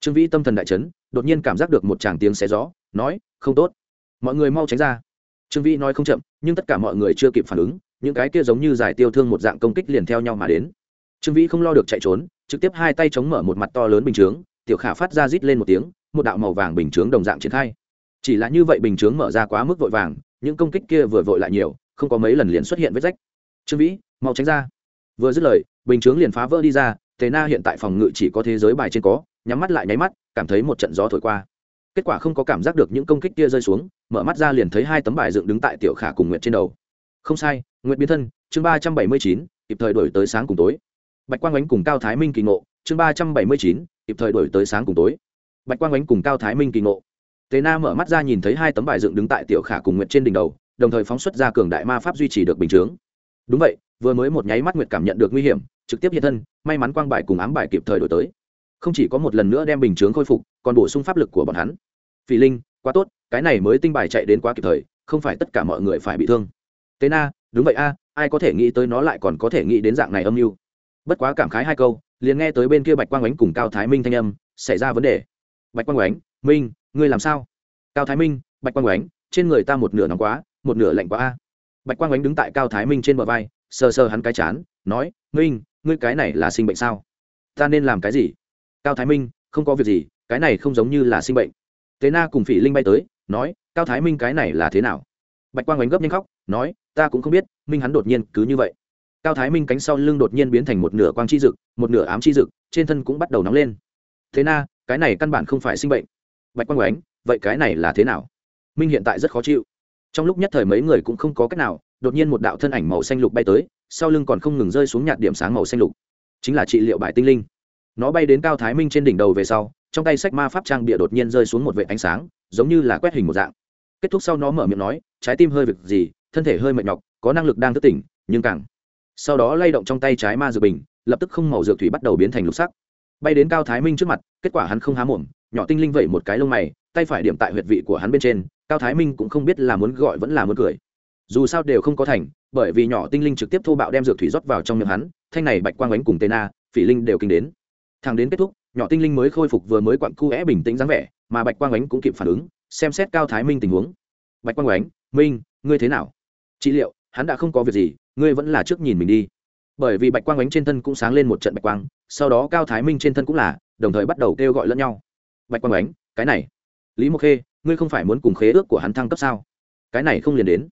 Trương vĩ tâm thần đại chấn, đột nhiên cảm giác được một tràng tiếng xé gió, nói, không tốt. Mọi người mau tránh ra. Trương vĩ nói không chậm, nhưng tất cả mọi người chưa kịp phản ứng, những cái kia giống như giải tiêu thương một dạng công kích liền theo nhau mà đến. Trương vĩ không lo được chạy trốn, trực tiếp hai tay chống mở một mặt to lớn bình chướng, tiểu khả phát ra rít lên một tiếng, một đạo màu vàng bình chướng đồng dạng triển khai. Chỉ là như vậy bình chướng mở ra quá mức vội vàng những công kích kia vừa vội lại nhiều, không có mấy lần liền xuất hiện vết rách. Trương vĩ, mau tránh ra. Vừa dứt lời, bình chướng liền phá vỡ đi ra, tề na hiện tại phòng ngự chỉ có thế giới bài trên có, nhắm mắt lại nháy mắt, cảm thấy một trận gió thổi qua. Kết quả không có cảm giác được những công kích kia rơi xuống, mở mắt ra liền thấy hai tấm bài dựng đứng tại tiểu khả cùng nguyện trên đầu. Không sai nguyện biến thân, chương ba trăm bảy mươi chín, kịp thời đổi tới sáng cùng tối. Bạch quang ánh cùng cao thái minh kỳ ngộ, chương ba trăm bảy mươi chín, kịp thời đổi tới sáng cùng tối. Bạch quang ánh cùng cao thái minh kỳ ngộ. Tề Na mở mắt ra nhìn thấy hai tấm bài dựng đứng tại tiểu khả cùng nguyệt trên đỉnh đầu, đồng thời phóng xuất ra cường đại ma pháp duy trì được bình chướng. Đúng vậy, vừa mới một nháy mắt nguyệt cảm nhận được nguy hiểm, trực tiếp hiện thân, may mắn quang bài cùng ám bài kịp thời đổi tới. Không chỉ có một lần nữa đem bình chướng khôi phục, còn bổ sung pháp lực của bọn hắn. Phỉ Linh, quá tốt, cái này mới tinh bài chạy đến quá kịp thời, không phải tất cả mọi người phải bị thương. Tề Na, đúng vậy a, ai có thể nghĩ tới nó lại còn có thể nghĩ đến dạng này âm mưu. Bất quá cảm khái hai câu, liền nghe tới bên kia Bạch Quang Oánh cùng Cao Thái Minh thanh âm, xảy ra vấn đề. Bạch Quang Oánh, Minh, ngươi làm sao? Cao thái minh, bạch quang oánh trên người ta một nửa nóng quá, một nửa lạnh quá a. Bạch quang oánh đứng tại cao thái minh trên bờ vai, sờ sờ hắn cái chán, nói, minh, ngươi cái này là sinh bệnh sao? Ta nên làm cái gì? Cao thái minh, không có việc gì, cái này không giống như là sinh bệnh. Thế na cùng phỉ linh bay tới, nói, cao thái minh, cái này là thế nào? Bạch quang oánh gấp nhanh khóc, nói, ta cũng không biết, minh hắn đột nhiên cứ như vậy. Cao thái minh cánh sau lưng đột nhiên biến thành một nửa quang chi dực, một nửa ám chi dực, trên thân cũng bắt đầu nóng lên. Thế na, cái này căn bản không phải sinh bệnh bạch quang oánh vậy cái này là thế nào? Minh hiện tại rất khó chịu. Trong lúc nhất thời mấy người cũng không có cách nào, đột nhiên một đạo thân ảnh màu xanh lục bay tới, sau lưng còn không ngừng rơi xuống nhạt điểm sáng màu xanh lục. Chính là trị liệu bài tinh linh. Nó bay đến cao thái minh trên đỉnh đầu về sau, trong tay sách ma pháp trang bịa đột nhiên rơi xuống một vệ ánh sáng, giống như là quét hình một dạng. Kết thúc sau nó mở miệng nói, trái tim hơi việc gì, thân thể hơi mệt nhọc, có năng lực đang thức tỉnh, nhưng càng. Sau đó lay động trong tay trái ma dược bình, lập tức không màu dược thủy bắt đầu biến thành lục sắc. Bay đến cao thái minh trước mặt, kết quả hắn không há mồm nhỏ tinh linh vẩy một cái lông mày, tay phải điểm tại huyệt vị của hắn bên trên, cao thái minh cũng không biết là muốn gọi vẫn là muốn cười. Dù sao đều không có thành, bởi vì nhỏ tinh linh trực tiếp thô bạo đem dược thủy rót vào trong miệng hắn, thanh này bạch quang ánh cùng tên na phỉ linh đều kinh đến. Thằng đến kết thúc, nhỏ tinh linh mới khôi phục vừa mới quặn cu é bình tĩnh dáng vẻ, mà bạch quang ánh cũng kịp phản ứng, xem xét cao thái minh tình huống. Bạch quang ánh, minh, ngươi thế nào? Trị liệu, hắn đã không có việc gì, ngươi vẫn là trước nhìn mình đi. Bởi vì bạch quang ánh trên thân cũng sáng lên một trận bạch quang, sau đó cao thái minh trên thân cũng là, đồng thời bắt đầu kêu gọi lẫn nhau bạch quang ánh, cái này. Lý mộc khê, ngươi không phải muốn cùng khế ước của hắn thăng cấp sao? Cái này không liền đến.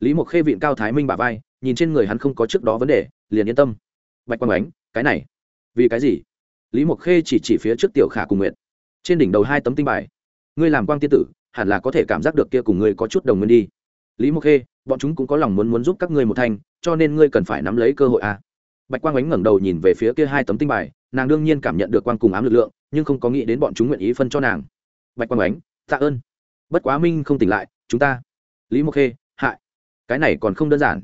Lý mộc khê vịn cao thái minh bà vai, nhìn trên người hắn không có trước đó vấn đề, liền yên tâm. Bạch quang ánh, cái này. Vì cái gì? Lý mộc khê chỉ chỉ phía trước tiểu khả cùng nguyện trên đỉnh đầu hai tấm tinh bài. Ngươi làm quang tiên tử, hẳn là có thể cảm giác được kia cùng ngươi có chút đồng nguyên đi. Lý mộc khê, bọn chúng cũng có lòng muốn muốn giúp các ngươi một thanh, cho nên ngươi cần phải nắm lấy cơ hội à bạch quang ánh ngẩng đầu nhìn về phía kia hai tấm tinh bài, nàng đương nhiên cảm nhận được quang cùng ám lực lượng, nhưng không có nghĩ đến bọn chúng nguyện ý phân cho nàng. Bạch quang ánh, tạ ơn. Bất quá minh không tỉnh lại, chúng ta. Lý mộc khê, hại. Cái này còn không đơn giản.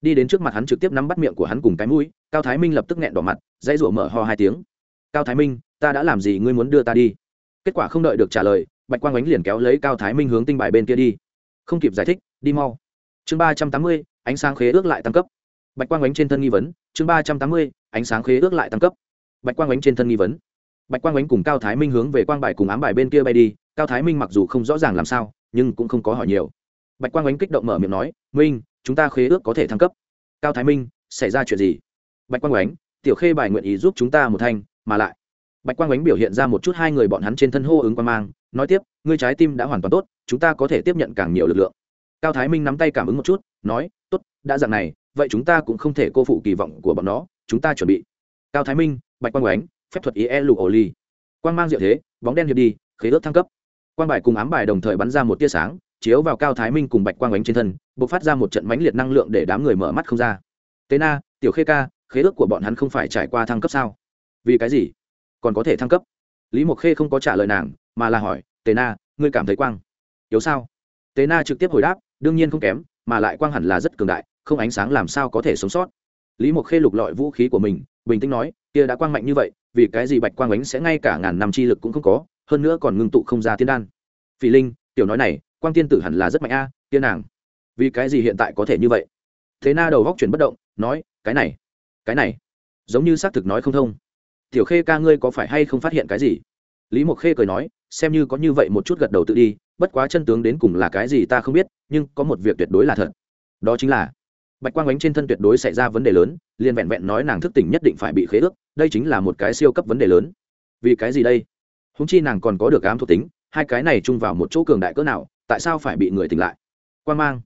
Đi đến trước mặt hắn trực tiếp nắm bắt miệng của hắn cùng cái mũi, cao thái minh lập tức nghẹn đỏ mặt, dãy rủa mở ho hai tiếng. Cao thái minh, ta đã làm gì, ngươi muốn đưa ta đi? Kết quả không đợi được trả lời, bạch quang ánh liền kéo lấy cao thái minh hướng tinh bài bên kia đi. Không kịp giải thích, đi mau. Chương ba trăm tám mươi, ánh sáng khế ước lại tăng cấp. Bạch quang ánh trên thân nghi vấn chương ba trăm tám mươi, ánh sáng khế ước lại tăng cấp. Bạch quang ánh trên thân nghi vấn. Bạch quang ánh cùng cao thái minh hướng về quang bài cùng ám bài bên kia bay đi, cao thái minh mặc dù không rõ ràng làm sao, nhưng cũng không có hỏi nhiều. Bạch quang ánh kích động mở miệng nói, minh, chúng ta khế ước có thể thăng cấp. Cao thái minh, xảy ra chuyện gì? Bạch quang ánh, tiểu khê bài nguyện ý giúp chúng ta một thanh, mà lại. Bạch quang ánh biểu hiện ra một chút hai người bọn hắn trên thân hô ứng quan mang, nói tiếp, ngươi trái tim đã hoàn toàn tốt, chúng ta có thể tiếp nhận càng nhiều lực lượng. Cao thái minh nắm tay cảm ứng một chút, nói, tốt, đã dạng này vậy chúng ta cũng không thể cô phụ kỳ vọng của bọn nó, chúng ta chuẩn bị. Cao thái minh, bạch quang oánh phép thuật ý e lục ổ ly quang mang diệu thế, bóng đen hiệp đi, khế ước thăng cấp. Quang bài cùng ám bài đồng thời bắn ra một tia sáng, chiếu vào cao thái minh cùng bạch quang oánh trên thân b ộ c phát ra một trận mãnh liệt năng lượng để đám người mở mắt không ra. Tế na, tiểu khê ca, khế ước của bọn hắn không phải trải qua thăng cấp sao? Vì cái gì? Còn có thể thăng cấp? Lý mộc khê không có trả lời nàng, mà là hỏi tế na, ngươi cảm thấy quang yếu sao? Tế na trực tiếp hồi đáp, đương nhiên không kém, mà lại quang hẳn là rất cường đại không ánh sáng làm sao có thể sống sót. Lý mộc khê lục lọi vũ khí của mình, bình tĩnh nói, kia đã quang mạnh như vậy, vì cái gì bạch quang ánh sẽ ngay cả ngàn năm chi lực cũng không có, hơn nữa còn ngưng tụ không ra tiên đan. Phỉ linh, tiểu nói này, quang tiên tử hẳn là rất mạnh a tiên nàng, vì cái gì hiện tại có thể như vậy? Thế na đầu góc chuyển bất động, nói, cái này cái này, giống như xác thực nói không thông. Tiểu khê ca ngươi có phải hay không phát hiện cái gì? Lý mộc khê cười nói, xem như có như vậy một chút gật đầu tự đi, bất quá chân tướng đến cùng là cái gì ta không biết, nhưng có một việc tuyệt đối là thật. Đó chính là bạch quang ánh trên thân tuyệt đối xảy ra vấn đề lớn, liền vẹn vẹn nói nàng thức tỉnh nhất định phải bị khế ước, đây chính là một cái siêu cấp vấn đề lớn. Vì cái gì đây? Húng chi nàng còn có được ám thuộc tính, hai cái này chung vào một chỗ cường đại cỡ nào, tại sao phải bị người tỉnh lại? Quan mang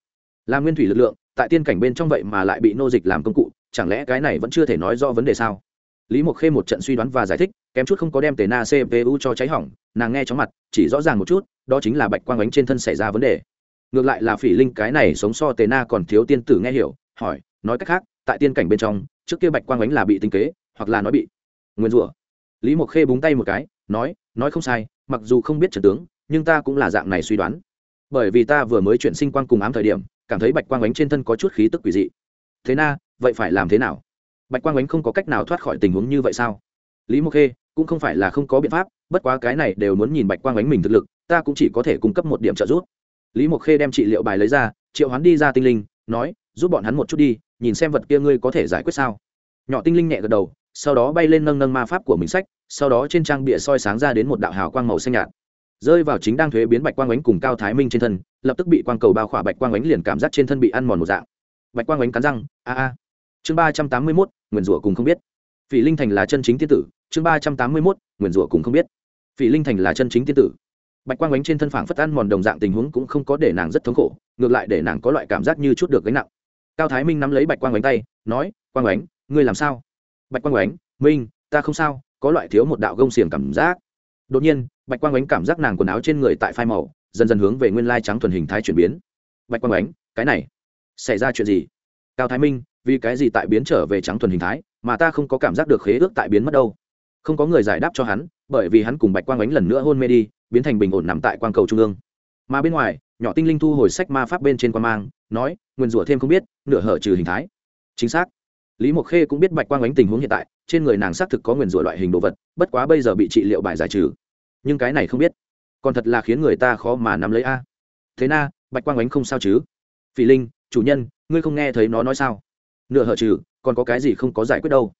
là nguyên thủy lực lượng, tại tiên cảnh bên trong vậy mà lại bị nô dịch làm công cụ, chẳng lẽ cái này vẫn chưa thể nói do vấn đề sao? Lý mộc khê một trận suy đoán và giải thích, kém chút không có đem tề na cpu cho cháy hỏng, nàng nghe chóng mặt, chỉ rõ ràng một chút, đó chính là bạch quang ánh trên thân xảy ra vấn đề ngược lại là phỉ linh, cái này sống so tề na còn thiếu tiên tử nghe hiểu, hỏi, nói cách khác, tại tiên cảnh bên trong, trước kia bạch quang ánh là bị tinh kế, hoặc là nói bị nguyên rủa. Lý mộc khê búng tay một cái, nói nói không sai, mặc dù không biết trần tướng, nhưng ta cũng là dạng này suy đoán. Bởi vì ta vừa mới chuyển sinh quang cùng ám thời điểm, cảm thấy bạch quang ánh trên thân có chút khí tức quỷ dị. Thế na, vậy phải làm thế nào? Bạch quang ánh không có cách nào thoát khỏi tình huống như vậy sao? Lý mộc khê, cũng không phải là không có biện pháp, bất quá cái này đều muốn nhìn bạch quang ánh mình thực lực, ta cũng chỉ có thể cung cấp một điểm trợ giúp lý mộc khê đem trị liệu bài lấy ra, triệu hoán đi ra tinh linh, nói, giúp bọn hắn một chút đi, nhìn xem vật kia ngươi có thể giải quyết sao. Nhỏ tinh linh nhẹ gật đầu, sau đó bay lên nâng nâng ma pháp của mình sách, sau đó trên trang bịa soi sáng ra đến một đạo hào quang màu xanh nhạt. Rơi vào chính đang thuế biến bạch quang ánh cùng cao thái minh trên thân, lập tức bị quang cầu bao khỏa bạch quang ánh liền cảm giác trên thân bị ăn mòn một dạng. Bạch quang ánh cắn răng, a a. Chương ba trăm tám mươi mốt, nguyền rủa cùng không biết. Phỉ linh thành là chân chính tiên tử, chương ba trăm tám mươi mốt, nguyền rủa cùng không biết. Phỉ linh thành là chân chính tiên tử bạch quang ánh trên thân phảng phất ăn mòn đồng dạng tình huống cũng không có để nàng rất thống khổ, ngược lại để nàng có loại cảm giác như chút được gánh nặng. Cao thái minh nắm lấy bạch quang ánh tay, nói, quang ánh, ngươi làm sao? Bạch quang ánh, minh, ta không sao, có loại thiếu một đạo gông xiềng cảm giác. Đột nhiên, bạch quang ánh cảm giác nàng quần áo trên người tại phai màu, dần dần hướng về nguyên lai trắng thuần hình thái chuyển biến. Bạch quang ánh, cái này, xảy ra chuyện gì? Cao thái minh, vì cái gì tại biến trở về trắng thuần hình thái, mà ta không có cảm giác được khế ước tại biến mất đâu? Không có người giải đáp cho hắn, bởi vì hắn cùng bạch quang ánh lần nữa hôn mê đi, biến thành bình ổn nằm tại quang cầu trung ương. Mà bên ngoài, nhỏ tinh linh thu hồi sách ma pháp bên trên quan mang, nói, nguyên rủa thêm không biết, nửa hở trừ hình thái. Chính xác. Lý mộc khê cũng biết bạch quang ánh tình huống hiện tại, trên người nàng xác thực có nguyền rủa loại hình đồ vật, bất quá bây giờ bị trị liệu bài giải trừ. Nhưng cái này không biết. Còn thật là khiến người ta khó mà nắm lấy a. Thế na, bạch quang ánh không sao chứ? Phỉ linh, chủ nhân, ngươi không nghe thấy nó nói sao? Nửa hở trừ, còn có cái gì không có giải quyết đâu?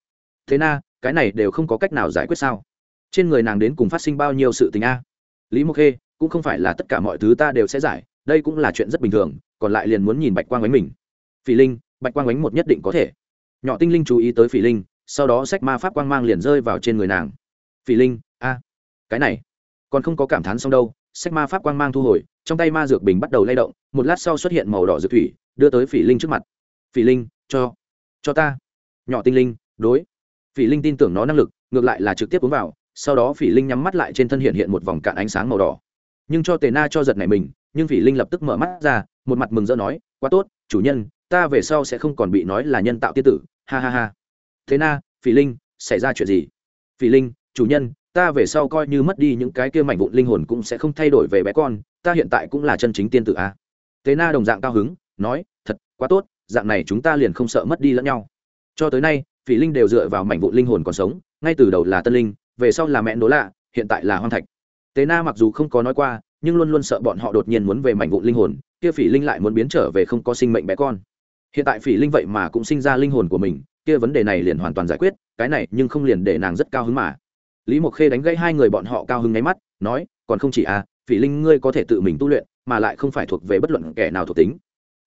Thế na cái này đều không có cách nào giải quyết sao? Trên người nàng đến cùng phát sinh bao nhiêu sự tình a? Lý mộc khê, cũng không phải là tất cả mọi thứ ta đều sẽ giải, đây cũng là chuyện rất bình thường, còn lại liền muốn nhìn bạch quang ánh mình. Phỉ linh, bạch quang ánh một nhất định có thể. Nhỏ tinh linh chú ý tới phỉ linh, sau đó sách ma pháp quang mang liền rơi vào trên người nàng. Phỉ linh, a, cái này, còn không có cảm thán xong đâu, sách ma pháp quang mang thu hồi, trong tay ma dược bình bắt đầu lay động, một lát sau xuất hiện màu đỏ dược thủy, đưa tới phỉ linh trước mặt. Phỉ linh, cho cho ta. Nhỏ tinh linh, đối phỉ linh tin tưởng nó năng lực, ngược lại là trực tiếp uống vào, sau đó phỉ linh nhắm mắt lại trên thân hiện hiện một vòng cạn ánh sáng màu đỏ. Nhưng cho tề na cho giật này mình, nhưng phỉ linh lập tức mở mắt ra, một mặt mừng rỡ nói, quá tốt, chủ nhân, ta về sau sẽ không còn bị nói là nhân tạo tiên tử. Ha ha ha. Thế na, phỉ linh, xảy ra chuyện gì? Phỉ linh, chủ nhân, ta về sau coi như mất đi những cái kia mảnh vụn linh hồn cũng sẽ không thay đổi về bé con, ta hiện tại cũng là chân chính tiên tử a. À? thế na đồng dạng cao hứng, nói, thật, quá tốt, dạng này chúng ta liền không sợ mất đi lẫn nhau. Cho tới nay phỉ linh đều dựa vào mảnh vụ linh hồn còn sống, ngay từ đầu là tân linh, về sau là mẹ đố lạ, hiện tại là hoang thạch. Tế na mặc dù không có nói qua, nhưng luôn luôn sợ bọn họ đột nhiên muốn về mảnh vụ linh hồn, kia phỉ linh lại muốn biến trở về không có sinh mệnh bé con. Hiện tại phỉ linh vậy mà cũng sinh ra linh hồn của mình, kia vấn đề này liền hoàn toàn giải quyết, cái này nhưng không liền để nàng rất cao hứng mà. Lý mộc khê đánh gãy hai người bọn họ cao hứng nháy mắt, nói, còn không chỉ à phỉ linh ngươi có thể tự mình tu luyện, mà lại không phải thuộc về bất luận kẻ nào thuộc tính.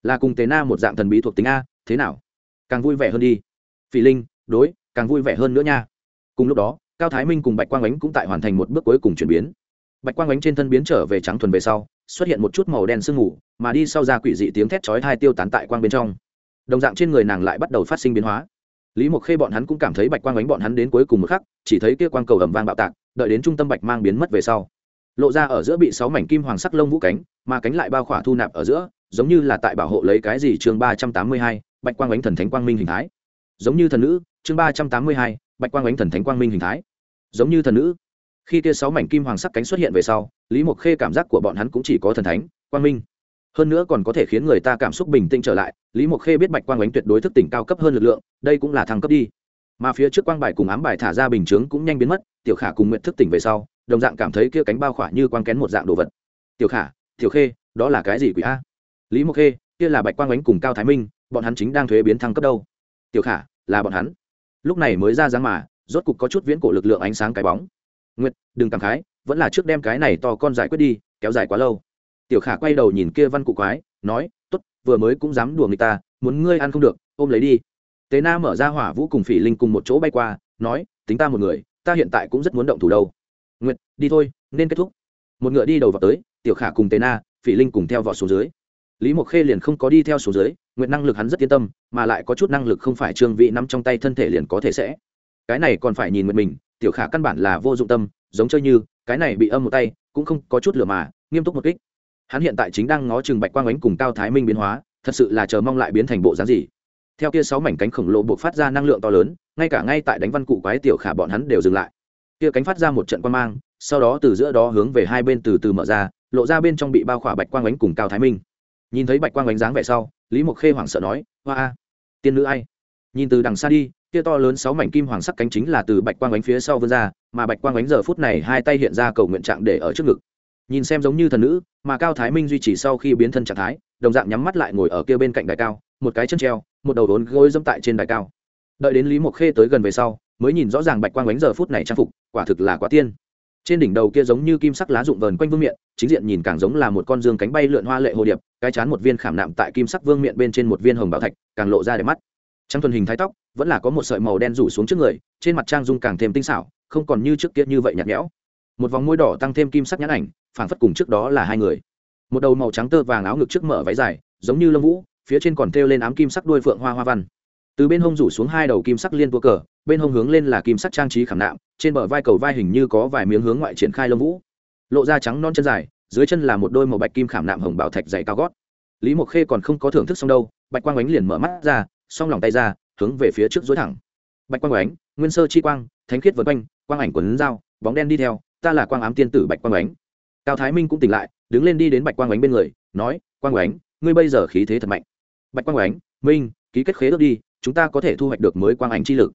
Là cùng tế na một dạng thần bí thuộc tính a, thế nào? Càng vui vẻ hơn đi phỉ linh, đối, càng vui vẻ hơn nữa nha. Cùng lúc đó, cao thái minh cùng bạch quang ánh cũng tại hoàn thành một bước cuối cùng chuyển biến. Bạch quang ánh trên thân biến trở về trắng thuần về sau, xuất hiện một chút màu đen sương mù, mà đi sau ra quỷ dị tiếng thét chói thai tiêu tán tại quang bên trong. Đồng dạng trên người nàng lại bắt đầu phát sinh biến hóa. Lý mộc khê bọn hắn cũng cảm thấy bạch quang ánh bọn hắn đến cuối cùng một khắc, chỉ thấy kia quang cầu ầm vang bạo tạc, đợi đến trung tâm bạch mang biến mất về sau. Lộ ra ở giữa bị sáu mảnh kim hoàng sắc lông vũ cánh, mà cánh lại bao khỏa thu nạp ở giữa, giống như là tại bảo hộ lấy cái gì chương ba trăm tám mươi hai, bạch quang ánh thần thánh quang minh hình thái giống như thần nữ, chương ba trăm tám mươi hai, bạch quang ánh thần thánh quang minh hình thái. Giống như thần nữ. Khi kia sáu mảnh kim hoàng sắc cánh xuất hiện về sau, lý mộc khê cảm giác của bọn hắn cũng chỉ có thần thánh, quang minh. Hơn nữa còn có thể khiến người ta cảm xúc bình tĩnh trở lại, lý mộc khê biết bạch quang ánh tuyệt đối thức tỉnh cao cấp hơn lực lượng, đây cũng là thăng cấp đi. Mà phía trước quang bài cùng ám bài thả ra bình chướng cũng nhanh biến mất, tiểu khả cùng nguyện thức tỉnh về sau, đồng dạng cảm thấy kia cánh bao khỏa như quang kén một dạng đồ vật. Tiểu khả, tiểu khê, đó là cái gì quỷ a? Lý mộc khê, kia là bạch quang ánh cùng cao thái minh, bọn hắn chính đang thuế biến thăng cấp đâu? Tiểu khả, là bọn hắn. Lúc này mới ra dáng mà, rốt cục có chút viễn cổ lực lượng ánh sáng cái bóng. Nguyệt, đừng cảm khái, vẫn là trước đem cái này to con giải quyết đi, kéo dài quá lâu. Tiểu khả quay đầu nhìn kia văn cụ quái, nói t ố t vừa mới cũng dám đùa người ta, muốn ngươi ăn không được, ôm lấy đi. Tế na mở ra hỏa vũ cùng phỉ linh cùng một chỗ bay qua, nói, tính ta một người, ta hiện tại cũng rất muốn động thủ đâu. Nguyệt, đi thôi, nên kết thúc. Một ngựa đi đầu vào tới, tiểu khả cùng tế na, phỉ linh cùng theo vỏ xuống dưới. Lý mộc khê liền không có đi theo số dưới nguyện năng lực hắn rất yên tâm, mà lại có chút năng lực không phải trương vị nắm trong tay thân thể liền có thể sẽ. Cái này còn phải nhìn nguyện mình, tiểu khả căn bản là vô dụng tâm, giống chơi như, cái này bị âm một tay, cũng không có chút lửa mà, nghiêm túc một kích. Hắn hiện tại chính đang ngó chừng bạch quang ánh cùng cao thái minh biến hóa, thật sự là chờ mong lại biến thành bộ dáng gì. Theo kia sáu mảnh cánh khổng lồ buộc phát ra năng lượng to lớn, ngay cả ngay tại đánh văn cụ quái tiểu khả bọn hắn đều dừng lại. Kia cánh phát ra một trận quan mang, sau đó từ giữa đó hướng về hai bên từ từ mở ra, lộ ra bên trong bị bao khỏa bạch quang ánh cùng cao thái minh. Nhìn thấy bạch quang ánh dáng vẻ sau lý mộc khê hoảng sợ nói, hoa a, tiên nữ ai? Nhìn từ đằng xa đi, kia to lớn sáu mảnh kim hoàng sắc cánh chính là từ bạch quang ánh phía sau vươn ra, mà bạch quang ánh giờ phút này hai tay hiện ra cầu nguyện trạng để ở trước ngực. Nhìn xem giống như thần nữ, mà cao thái minh duy trì sau khi biến thân trạng thái, đồng dạng nhắm mắt lại ngồi ở kia bên cạnh đài cao, một cái chân treo, một đầu đốn gối dẫm tại trên đài cao. Đợi đến lý mộc khê tới gần về sau, mới nhìn rõ ràng bạch quang ánh giờ phút này trang phục, quả thực là quá tiên. Trên đỉnh đầu kia giống như kim sắc lá rụng vờn quanh vương miện, chính diện nhìn càng giống là một con dương cánh bay lượn hoa lệ hồ điệp cái chán một viên khảm nạm tại kim sắc vương miện bên trên một viên hồng bảo thạch, càng lộ ra đẹp mắt. Trong thuần hình thái tóc, vẫn là có một sợi màu đen rủ xuống trước người, trên mặt trang dung càng thêm tinh xảo, không còn như trước kia như vậy nhạt nhẽo. Một vòng môi đỏ tăng thêm kim sắc nhãn ảnh, phảng phất cùng trước đó là hai người. Một đầu màu trắng tơ vàng áo ngực trước mở váy dài, giống như lông vũ, phía trên còn thêu lên ám kim sắc đuôi phượng hoa hoa văn. Từ bên hông rủ xuống hai đầu kim sắc liên tua cờ, bên hông hướng lên là kim sắc trang trí khảm nạm, trên bờ vai cầu vai hình như có vài miếng hướng ngoại triển khai lông vũ. Lộ ra trắng non chân dài dưới chân là một đôi màu bạch kim khảm nạm hồng bảo thạch dày cao gót. Lý mộc khê còn không có thưởng thức xong đâu, bạch quang ánh liền mở mắt ra xong lòng tay ra, hướng về phía trước dối thẳng. Bạch quang ánh, nguyên sơ chi quang, thánh khiết vân quanh, quang ảnh quấn dao, bóng đen đi theo, ta là quang ám tiên tử bạch quang ánh. Cao thái minh cũng tỉnh lại, đứng lên đi đến bạch quang ánh bên người, nói, quang ánh, ngươi bây giờ khí thế thật mạnh. Bạch quang ánh, minh, ký kết khế ước đi, chúng ta có thể thu hoạch được mới quang ảnh chi lực.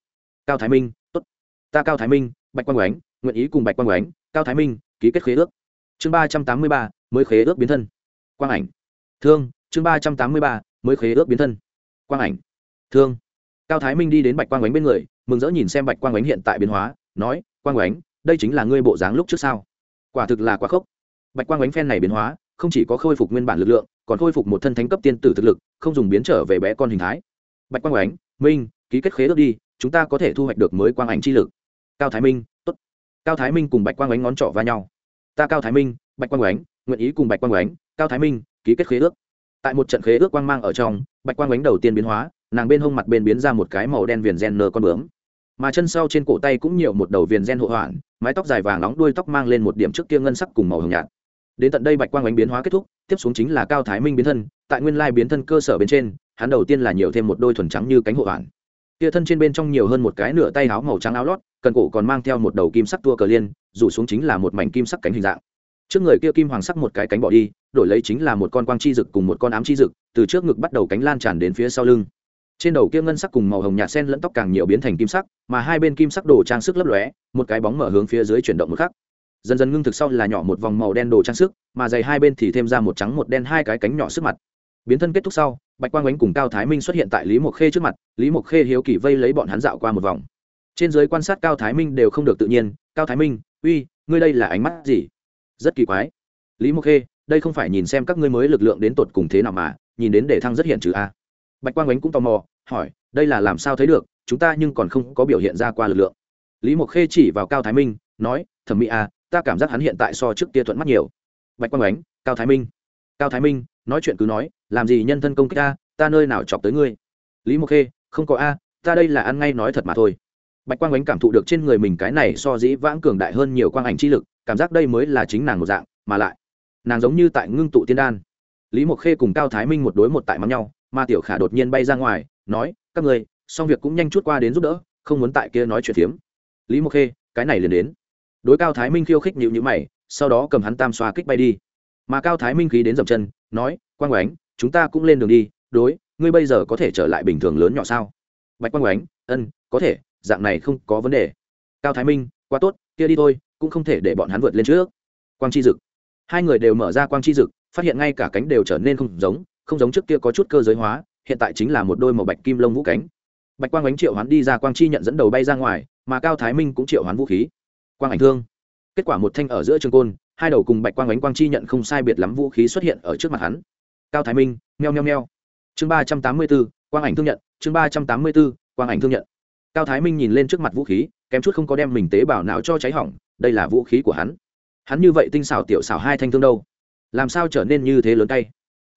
Cao thái minh, tốt. Ta cao thái minh, bạch quang ánh, nguyện ý cùng bạch quang ánh, cao thái minh, ký kết khế ước chương ba trăm tám mươi ba, mới khế ước biến thân. Quang ảnh. Thương, chương ba trăm tám mươi ba, mới khế ước biến thân. Quang ảnh. Thương. Cao thái minh đi đến bạch quang ánh bên người, mừng rỡ nhìn xem bạch quang ánh hiện tại biến hóa, nói, quang ánh, đây chính là ngươi bộ dáng lúc trước sao? Quả thực là quá khốc. Bạch quang ánh phen này biến hóa, không chỉ có khôi phục nguyên bản lực lượng, còn khôi phục một thân thánh cấp tiên tử thực lực, không dùng biến trở về bé con hình thái. Bạch quang ánh, minh, ký kết khế ước đi, chúng ta có thể thu hoạch được mới quang ảnh chi lực. Cao thái minh, tốt. Cao thái minh cùng bạch quang ánh ngón trỏ va nhau ta cao thái minh, bạch quang oánh nguyện ý cùng bạch quang oánh cao thái minh, ký kết khế ước. Tại một trận khế ước quang mang ở trong, bạch quang oánh đầu tiên biến hóa, nàng bên hông mặt bên biến ra một cái màu đen viền gen nơ con bướm. Mà chân sau trên cổ tay cũng nhiều một đầu viền gen hộ hoạn, mái tóc dài vàng nóng đuôi tóc mang lên một điểm trước kia ngân sắc cùng màu hồng nhạt. Đến tận đây bạch quang ánh biến hóa kết thúc, tiếp xuống chính là cao thái minh biến thân. Tại nguyên lai biến thân cơ sở bên trên, hắn đầu tiên là nhiều thêm một đôi thuần trắng như cánh hộ hoạn kia thân trên bên trong nhiều hơn một cái nửa tay áo màu trắng áo lót, cần cổ còn mang theo một đầu kim sắc tua cờ liên, rủ xuống chính là một mảnh kim sắc cánh hình dạng. Trước người kia kim hoàng sắc một cái cánh bỏ đi, đổi lấy chính là một con quang chi dực cùng một con ám chi dực, từ trước ngực bắt đầu cánh lan tràn đến phía sau lưng. Trên đầu kia ngân sắc cùng màu hồng nhạt sen lẫn tóc càng nhiều biến thành kim sắc, mà hai bên kim sắc đồ trang sức lấp lóe, một cái bóng mở hướng phía dưới chuyển động một khắc. Dần dần ngưng thực sau là nhỏ một vòng màu đen đồ trang sức, mà dày hai bên thì thêm ra một trắng một đen hai cái cánh nhỏ sức mặt biến thân kết thúc sau, bạch quang ánh cùng cao thái minh xuất hiện tại lý mộc khê trước mặt, lý mộc khê hiếu kỳ vây lấy bọn hắn dạo qua một vòng. Trên giới quan sát cao thái minh đều không được tự nhiên, cao thái minh, uy, ngươi đây là ánh mắt gì? Rất kỳ quái. Lý mộc khê, đây không phải nhìn xem các ngươi mới lực lượng đến tột cùng thế nào mà, nhìn đến để thăng rất hiện trừ a. Bạch quang ánh cũng tò mò, hỏi, đây là làm sao thấy được, chúng ta nhưng còn không có biểu hiện ra qua lực lượng. Lý mộc khê chỉ vào cao thái minh, nói, thẩm mỹ a, ta cảm giác hắn hiện tại so trước kia thuận mắt nhiều. Bạch quang ánh, cao thái minh, cao thái minh, nói chuyện cứ nói làm gì nhân thân công kích ta, ta nơi nào chọc tới ngươi? Lý mộc khê không có a ta đây là ăn ngay nói thật mà thôi. Bạch quang ánh cảm thụ được trên người mình cái này so dĩ vãng cường đại hơn nhiều quang ảnh chi lực cảm giác đây mới là chính nàng một dạng mà lại nàng giống như tại ngưng tụ tiên đan. Lý mộc khê cùng cao thái minh một đối một tại mắm nhau mà tiểu khả đột nhiên bay ra ngoài nói các người xong việc cũng nhanh chút qua đến giúp đỡ không muốn tại kia nói chuyện phiếm. Lý mộc khê cái này liền đến. Đối cao thái minh khiêu khích nhịu nhữ mày sau đó cầm hắn tam xoa kích bay đi. Mà cao thái minh khí đến dậm chân nói quang oánh chúng ta cũng lên đường đi, đối, ngươi bây giờ có thể trở lại bình thường lớn nhỏ sao? Bạch quang oánh ân, có thể, dạng này không có vấn đề. Cao thái minh, quá tốt, kia đi thôi, cũng không thể để bọn hắn vượt lên trước. Quang chi dực, hai người đều mở ra quang chi dực, phát hiện ngay cả cánh đều trở nên không giống không giống trước kia có chút cơ giới hóa, hiện tại chính là một đôi màu bạch kim lông vũ cánh. Bạch quang ánh triệu hoán đi ra, quang chi nhận dẫn đầu bay ra ngoài, mà cao thái minh cũng triệu hoán vũ khí. Quang ảnh thương, kết quả một thanh ở giữa trường côn, hai đầu cùng bạch quang ánh quang chi nhận không sai biệt lắm vũ khí xuất hiện ở trước mặt hắn cao thái minh, meo meo meo. Chương ba trăm tám mươi b ố quang ảnh thương nhận, chương ba trăm tám mươi b ố quang ảnh thương nhận. Cao thái minh nhìn lên trước mặt vũ khí, kém chút không có đem mình tế bào não cho cháy hỏng, đây là vũ khí của hắn. Hắn như vậy tinh xảo tiểu xảo hai thanh thương đâu? Làm sao trở nên như thế lớn tay?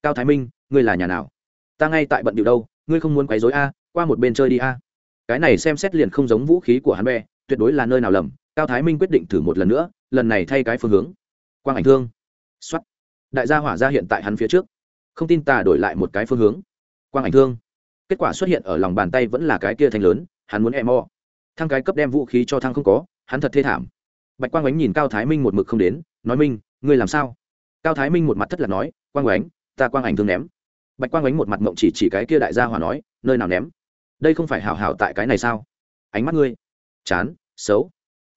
Cao thái minh, ngươi là nhà nào? Ta ngay tại bận điệu đâu, ngươi không muốn quấy dối a, qua một bên chơi đi a. Cái này xem xét liền không giống vũ khí của hắn bè, tuyệt đối là nơi nào lầm. Cao thái minh quyết định thử một lần nữa, lần này thay cái phương hướng. Quang ảnh thương. X o á t đại gia hỏa ra hiện tại hắn phía trước không tin tà đổi lại một cái phương hướng. Quang ảnh thương. Kết quả xuất hiện ở lòng bàn tay vẫn là cái kia thành lớn, hắn muốn e mo thăng cái cấp đem vũ khí cho thăng không có, hắn thật thê thảm. Bạch quang ánh nhìn cao thái minh một mực không đến, nói minh, ngươi làm sao? Cao thái minh một mặt thất lạc nói, quang ánh, ta quang ảnh thương ném. Bạch quang ánh một mặt mộng chỉ chỉ cái kia đại gia hỏa nói, nơi nào ném? Đây không phải hảo hảo tại cái này sao? Ánh mắt ngươi. Chán, xấu.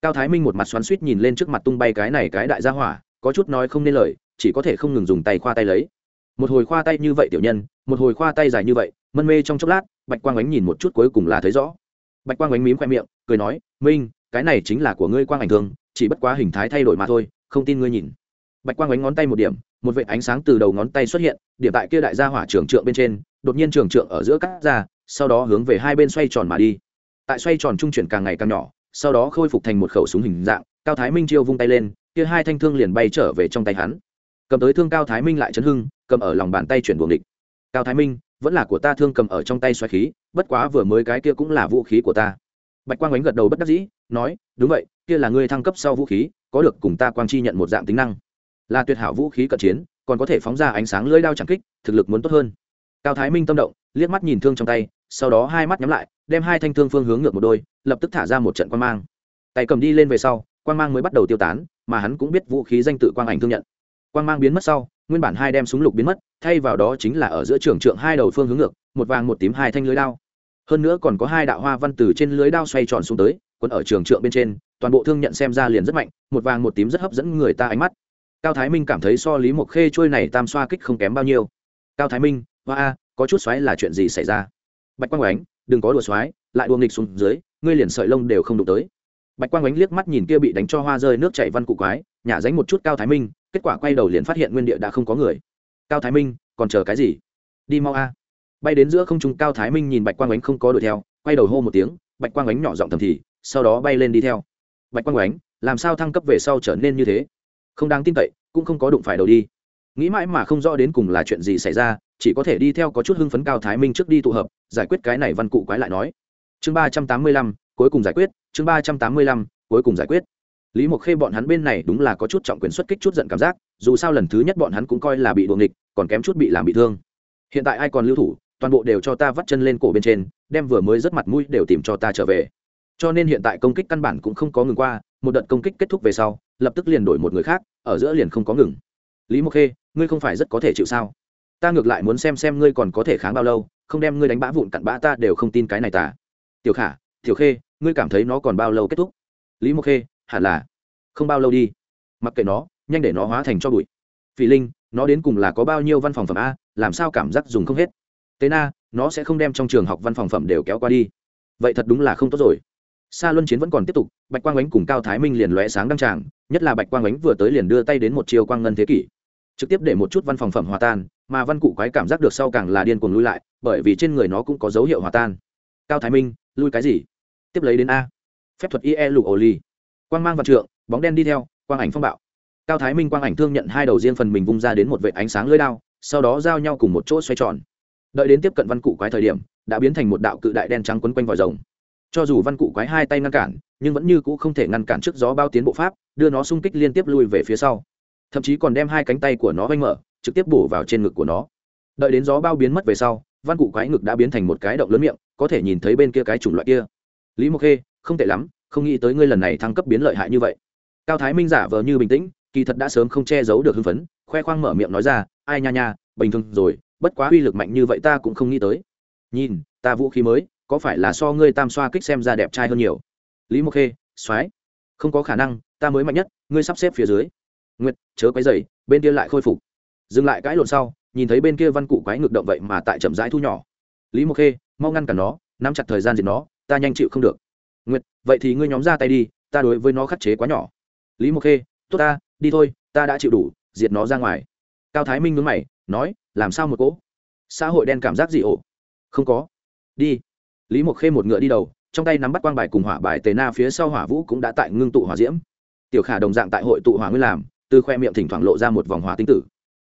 Cao thái minh một mặt xoắn suýt nhìn lên trước mặt tung bay cái này cái đại gia hỏa, có chút nói không nên lời, chỉ có thể không ngừng dùng tay khoa tay lấy một hồi khoa tay như vậy tiểu nhân một hồi khoa tay dài như vậy mân mê trong chốc lát bạch quang ánh nhìn một chút cuối cùng là thấy rõ. Bạch quang ánh mím khoe miệng cười nói minh cái này chính là của ngươi quang ảnh thường, chỉ bất quá hình thái thay đổi mà thôi không tin ngươi nhìn. Bạch quang ánh ngón tay một điểm một vệ ánh sáng từ đầu ngón tay xuất hiện điểm tại kia đại gia hỏa trường trượng bên trên đột nhiên trường trượng ở giữa cắt ra sau đó hướng về hai bên xoay tròn mà đi. Tại xoay tròn trung chuyển càng ngày càng nhỏ sau đó khôi phục thành một khẩu súng hình dạng cao thái minh chiêu vung tay lên kia hai thanh thương liền bay trở về trong tay hắn cầm tới thương cao thái minh lại chấn hưng, cầm ở lòng bàn tay chuyển buồng địch. Cao thái minh, vẫn là của ta thương cầm ở trong tay xoáy khí, bất quá vừa mới cái kia cũng là vũ khí của ta. Bạch quang ánh gật đầu bất đắc dĩ, nói, đúng vậy, kia là ngươi thăng cấp sau vũ khí, có được cùng ta quang chi nhận một dạng tính năng. Là tuyệt hảo vũ khí cận chiến, còn có thể phóng ra ánh sáng lưỡi đao chẳng kích, thực lực muốn tốt hơn. Cao thái minh tâm động, liếc mắt nhìn thương trong tay, sau đó hai mắt nhắm lại, đem hai thanh thương phương hướng ngược một đôi, lập tức thả ra một trận quan mang. Tay cầm đi lên về sau quan mang mới bắt đầu tiêu tán, mà hắn cũng biết vũ khí danh tự quang ảnh thương nhận. Quang mang biến mất sau, nguyên bản hai đem súng lục biến mất, thay vào đó chính là ở giữa trường trượng hai đầu phương hướng ngược, một vàng một tím hai thanh lưới đao. Hơn nữa còn có hai đạo hoa văn từ trên lưới đao xoay tròn xuống tới quân ở trường trượng bên trên, toàn bộ thương nhận xem ra liền rất mạnh, một vàng một tím rất hấp dẫn người ta ánh mắt. Cao thái minh cảm thấy so lý mộc khê trôi này tam xoa kích không kém bao nhiêu. Cao thái minh, hoa a, có chút xoáy là chuyện gì xảy ra? Bạch quang oánh đừng có đùa xoáy, lại đua nghịch xuống dưới, ngươi liền sợi lông đều không đụng tới bạch quang ánh liếc mắt nhìn kia bị đánh cho hoa rơi nước chảy văn cụ quái, nhả dánh một chút cao thái minh, kết quả quay đầu liền phát hiện nguyên địa đã không có người. Cao thái minh, còn chờ cái gì? Đi mau a. Bay đến giữa không trung, cao thái minh nhìn bạch quang ánh không có đuổi theo, quay đầu hô một tiếng, bạch quang ánh nhỏ giọng thầm thì, sau đó bay lên đi theo. Bạch quang ánh, làm sao thăng cấp về sau trở nên như thế? Không đáng tin cậy, cũng không có đụng phải đầu đi. Nghĩ mãi mà không rõ đến cùng là chuyện gì xảy ra, chỉ có thể đi theo có chút hưng phấn cao thái minh trước đi tụ hợp, giải quyết cái này văn cụ quái lại nói. Chương ba trăm tám mươi lăm, cuối cùng giải quyết chương ba trăm tám mươi lăm, cuối cùng giải quyết. Lý mộc khê bọn hắn bên này đúng là có chút trọng quyền xuất kích chút giận cảm giác, dù sao lần thứ nhất bọn hắn cũng coi là bị đuồng địch còn kém chút bị làm bị thương. Hiện tại ai còn lưu thủ, toàn bộ đều cho ta vắt chân lên cổ bên trên, đem vừa mới rất mặt mũi đều tìm cho ta trở về. Cho nên hiện tại công kích căn bản cũng không có ngừng qua, một đợt công kích kết thúc về sau, lập tức liền đổi một người khác, ở giữa liền không có ngừng. Lý mộc khê, ngươi không phải rất có thể chịu sao? Ta ngược lại muốn xem xem ngươi còn có thể kháng bao lâu, không đem ngươi đánh bã vụn cặn bã ta đều không tin cái này ta. Tiểu khả, tiểu khê ngươi cảm thấy nó còn bao lâu kết thúc? Lý mộc khê, hẳn là không bao lâu đi. Mặc kệ nó, nhanh để nó hóa thành cho bụi. Phỉ linh, nó đến cùng là có bao nhiêu văn phòng phẩm a, làm sao cảm giác dùng không hết? Tế na, nó sẽ không đem trong trường học văn phòng phẩm đều kéo qua đi. Vậy thật đúng là không tốt rồi. Sa luân chiến vẫn còn tiếp tục, bạch quang ánh cùng cao thái minh liền lóe sáng đăng tràng, nhất là bạch quang ánh vừa tới liền đưa tay đến một chiều quang ngân thế kỷ. Trực tiếp để một chút văn phòng phẩm hòa tan, mà văn cụ quái cảm giác được sau càng là điên cuồng lui lại, bởi vì trên người nó cũng có dấu hiệu hòa tan. Cao thái minh, lui cái gì? Tiếp lấy đến a. Phép thuật ie lục ổ ly quang mang vật trượng, bóng đen đi theo, quang ảnh phong bạo. Cao thái minh quang ảnh thương nhận hai đầu riêng phần mình vung ra đến một vệ ánh sáng lưới đao, sau đó giao nhau cùng một chỗ xoay tròn. Đợi đến tiếp cận văn cụ quái thời điểm, đã biến thành một đạo cự đại đen trắng quấn quanh vòi rồng. Cho dù văn cụ quái hai tay ngăn cản, nhưng vẫn như cũ không thể ngăn cản trước gió bao tiến bộ pháp, đưa nó xung kích liên tiếp lui về phía sau. Thậm chí còn đem hai cánh tay của nó vanh mở, trực tiếp bổ vào trên ngực của nó. Đợi đến gió bao biến mất về sau, văn cụ quái ngực đã biến thành một cái động lớn miệng, có thể nhìn thấy bên kia cái chủng loại kia lý mộc khê, không tệ lắm, không nghĩ tới ngươi lần này thăng cấp biến lợi hại như vậy. Cao thái minh giả vờ như bình tĩnh, kỳ thật đã sớm không che giấu được hưng phấn, khoe khoang mở miệng nói ra, ai nha nha, bình thường rồi, bất quá uy lực mạnh như vậy ta cũng không nghĩ tới. Nhìn, ta vũ khí mới, có phải là so ngươi tam xoa kích xem ra đẹp trai hơn nhiều? Lý mộc khê soái không có khả năng, ta mới mạnh nhất, ngươi sắp xếp phía dưới. Nguyệt, chớ quấy dày bên kia lại khôi phục. Dừng lại cãi lộn sau, nhìn thấy bên kia văn cụ quái ngược động vậy mà tại chậm rãi thu nhỏ. Lý mộc khê, mau ngăn cả nó, nắm chặt thời gian diệt nó ta nhanh chịu không được. Nguyệt, vậy thì ngươi nhóm ra tay đi, ta đối với nó khắc chế quá nhỏ. Lý mộc khê, tốt ta, đi thôi, ta đã chịu đủ, diệt nó ra ngoài. Cao thái minh ngứng mày, nói, làm sao một cỗ? Xã hội đen cảm giác gì ổ. Không có. Đi. Lý mộc khê một ngựa đi đầu, trong tay nắm bắt quang bài cùng hỏa bài tề na phía sau hỏa vũ cũng đã tại ngưng tụ hỏa diễm. Tiểu khả đồng dạng tại hội tụ hỏa nguyên làm, từ khoe miệng thỉnh thoảng lộ ra một vòng hỏa tinh tử.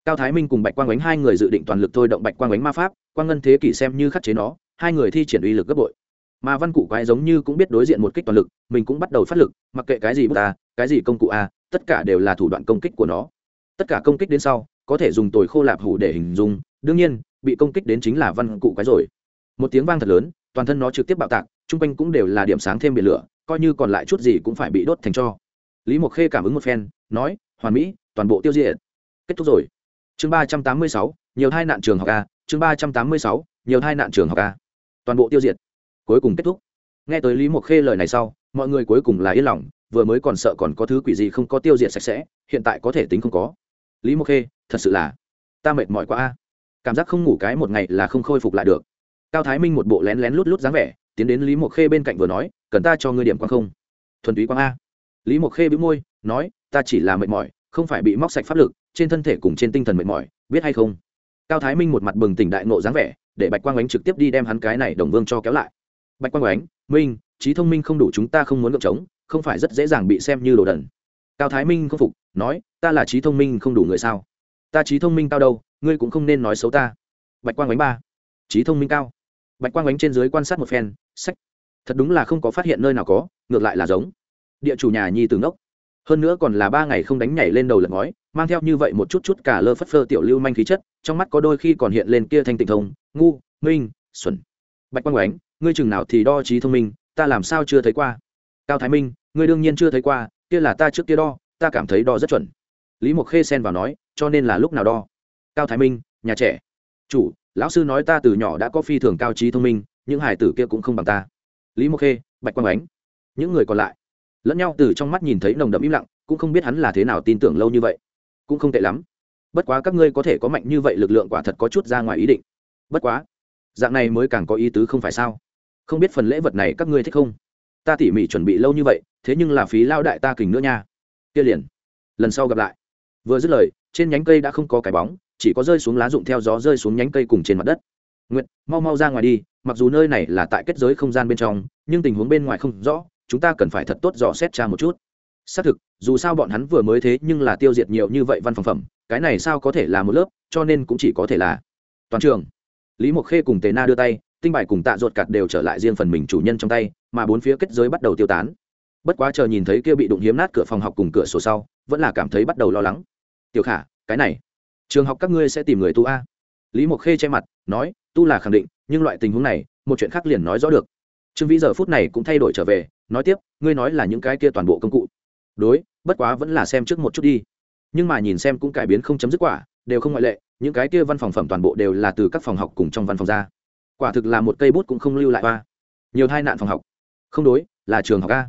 Cao thái minh cùng bạch quang ánh hai người dự định toàn lực thôi động bạch quang ánh ma pháp, quang ngân thế kỷ xem như khắc chế nó, hai người thi triển uy lực gấp bội mà văn cụ quái giống như cũng biết đối diện một kích toàn lực, mình cũng bắt đầu phát lực, mặc kệ cái gì bút ta cái gì công cụ a, tất cả đều là thủ đoạn công kích của nó. Tất cả công kích đến sau, có thể dùng tồi khô lạp hủ để hình dung, đương nhiên, bị công kích đến chính là văn cụ quái rồi. Một tiếng vang thật lớn, toàn thân nó trực tiếp bạo tạc, chung quanh cũng đều là điểm sáng thêm biển lửa, coi như còn lại chút gì cũng phải bị đốt thành cho. Lý mộc khê cảm ứng một phen, nói, hoàn mỹ, toàn bộ tiêu diệt. Kết thúc rồi. Chương ba trăm tám mươi sáu, nhiều hai nạn trường học a, chương ba trăm tám mươi sáu, nhiều hai nạn trường học a. Toàn bộ tiêu diệt cuối cùng kết thúc. Nghe tới lý mộc khê lời này sau, mọi người cuối cùng là yên lòng, vừa mới còn sợ còn có thứ quỷ gì không có tiêu diệt sạch sẽ, hiện tại có thể tính không có. Lý mộc khê, thật sự là ta mệt mỏi quá a. Cảm giác không ngủ cái một ngày là không khôi phục lại được. Cao thái minh một bộ lén lén lút lút dáng vẻ, tiến đến lý mộc khê bên cạnh vừa nói, cần ta cho ngươi điểm quang không? Thuần túy quang a. Lý mộc khê bĩu môi, nói, ta chỉ là mệt mỏi, không phải bị móc sạch pháp lực, trên thân thể cùng trên tinh thần mệt mỏi, biết hay không? Cao thái minh một mặt bừng tỉnh đại nộ dáng vẻ, để bạch quang ánh trực tiếp đi đem hắn cái này đồng vương cho kéo lại bạch quang ánh minh, trí thông minh không đủ chúng ta không muốn gợp trống, không phải rất dễ dàng bị xem như đồ đần. Cao thái minh không phục, nói, ta là trí thông minh không đủ người sao? Ta trí thông minh cao đâu, ngươi cũng không nên nói xấu ta. Bạch quang ánh ba, trí thông minh cao. Bạch quang ánh trên dưới quan sát một phen, sách. Thật đúng là không có phát hiện nơi nào có, ngược lại là giống. Địa chủ nhà nhi từ ngốc. Hơn nữa còn là ba ngày không đánh nhảy lên đầu lật ngói, mang theo như vậy một chút chút cả lơ phất phơ tiểu lưu manh khí chất, trong mắt có đôi khi còn hiện lên kia thanh tịnh thông, ngu, minh, xuẩn. Bạch quang oánh ngươi chừng nào thì đo trí thông minh, ta làm sao chưa thấy qua? Cao thái minh, ngươi đương nhiên chưa thấy qua, kia là ta trước kia đo, ta cảm thấy đo rất chuẩn. Lý mộc khê xen vào nói, cho nên là lúc nào đo? Cao thái minh, nhà trẻ. Chủ, lão sư nói ta từ nhỏ đã có phi thường cao trí thông minh, những hải tử kia cũng không bằng ta. Lý mộc khê, bạch quang ánh. Những người còn lại, lẫn nhau từ trong mắt nhìn thấy nồng đậm im lặng, cũng không biết hắn là thế nào tin tưởng lâu như vậy. Cũng không tệ lắm. Bất quá các ngươi có thể có mạnh như vậy lực lượng quả thật có chút ra ngoài ý định. Bất quá, dạng này mới càng có ý tứ không phải sao? Không biết phần lễ vật này các ngươi thích không? Ta tỉ mỉ chuẩn bị lâu như vậy, thế nhưng là phí lao đại ta kình nữa nha. Kia liền. Lần sau gặp lại. Vừa dứt lời, trên nhánh cây đã không có cái bóng, chỉ có rơi xuống lá rụng theo gió rơi xuống nhánh cây cùng trên mặt đất. Nguyệt, mau mau ra ngoài đi, mặc dù nơi này là tại kết giới không gian bên trong, nhưng tình huống bên ngoài không rõ, chúng ta cần phải thật tốt dò xét tra một chút. Xác thực, dù sao bọn hắn vừa mới thế nhưng là tiêu diệt nhiều như vậy văn phòng phẩm, cái này sao có thể là một lớp, cho nên cũng chỉ có thể là toàn trường. Lý mộc khê cùng tề na đưa tay tinh bài cùng tạ ruột cạt đều trở lại riêng phần mình chủ nhân trong tay, mà bốn phía kết giới bắt đầu tiêu tán. Bất quá chờ nhìn thấy kia bị đụng hiếm nát cửa phòng học cùng cửa sổ sau, vẫn là cảm thấy bắt đầu lo lắng. Tiểu khả, cái này, trường học các ngươi sẽ tìm người tu a. Lý mộc khê che mặt, nói, tu là khẳng định, nhưng loại tình huống này, một chuyện khác liền nói rõ được. Trương vĩ giờ phút này cũng thay đổi trở về, nói tiếp, ngươi nói là những cái kia toàn bộ công cụ. Đối, bất quá vẫn là xem trước một chút đi. Nhưng mà nhìn xem cũng cải biến không chấm dứt quả, đều không ngoại lệ, những cái kia văn phòng phẩm toàn bộ đều là từ các phòng học cùng trong văn phòng ra quả thực là một cây bút cũng không lưu lại qua nhiều tai nạn phòng học. Không đối, là trường học a.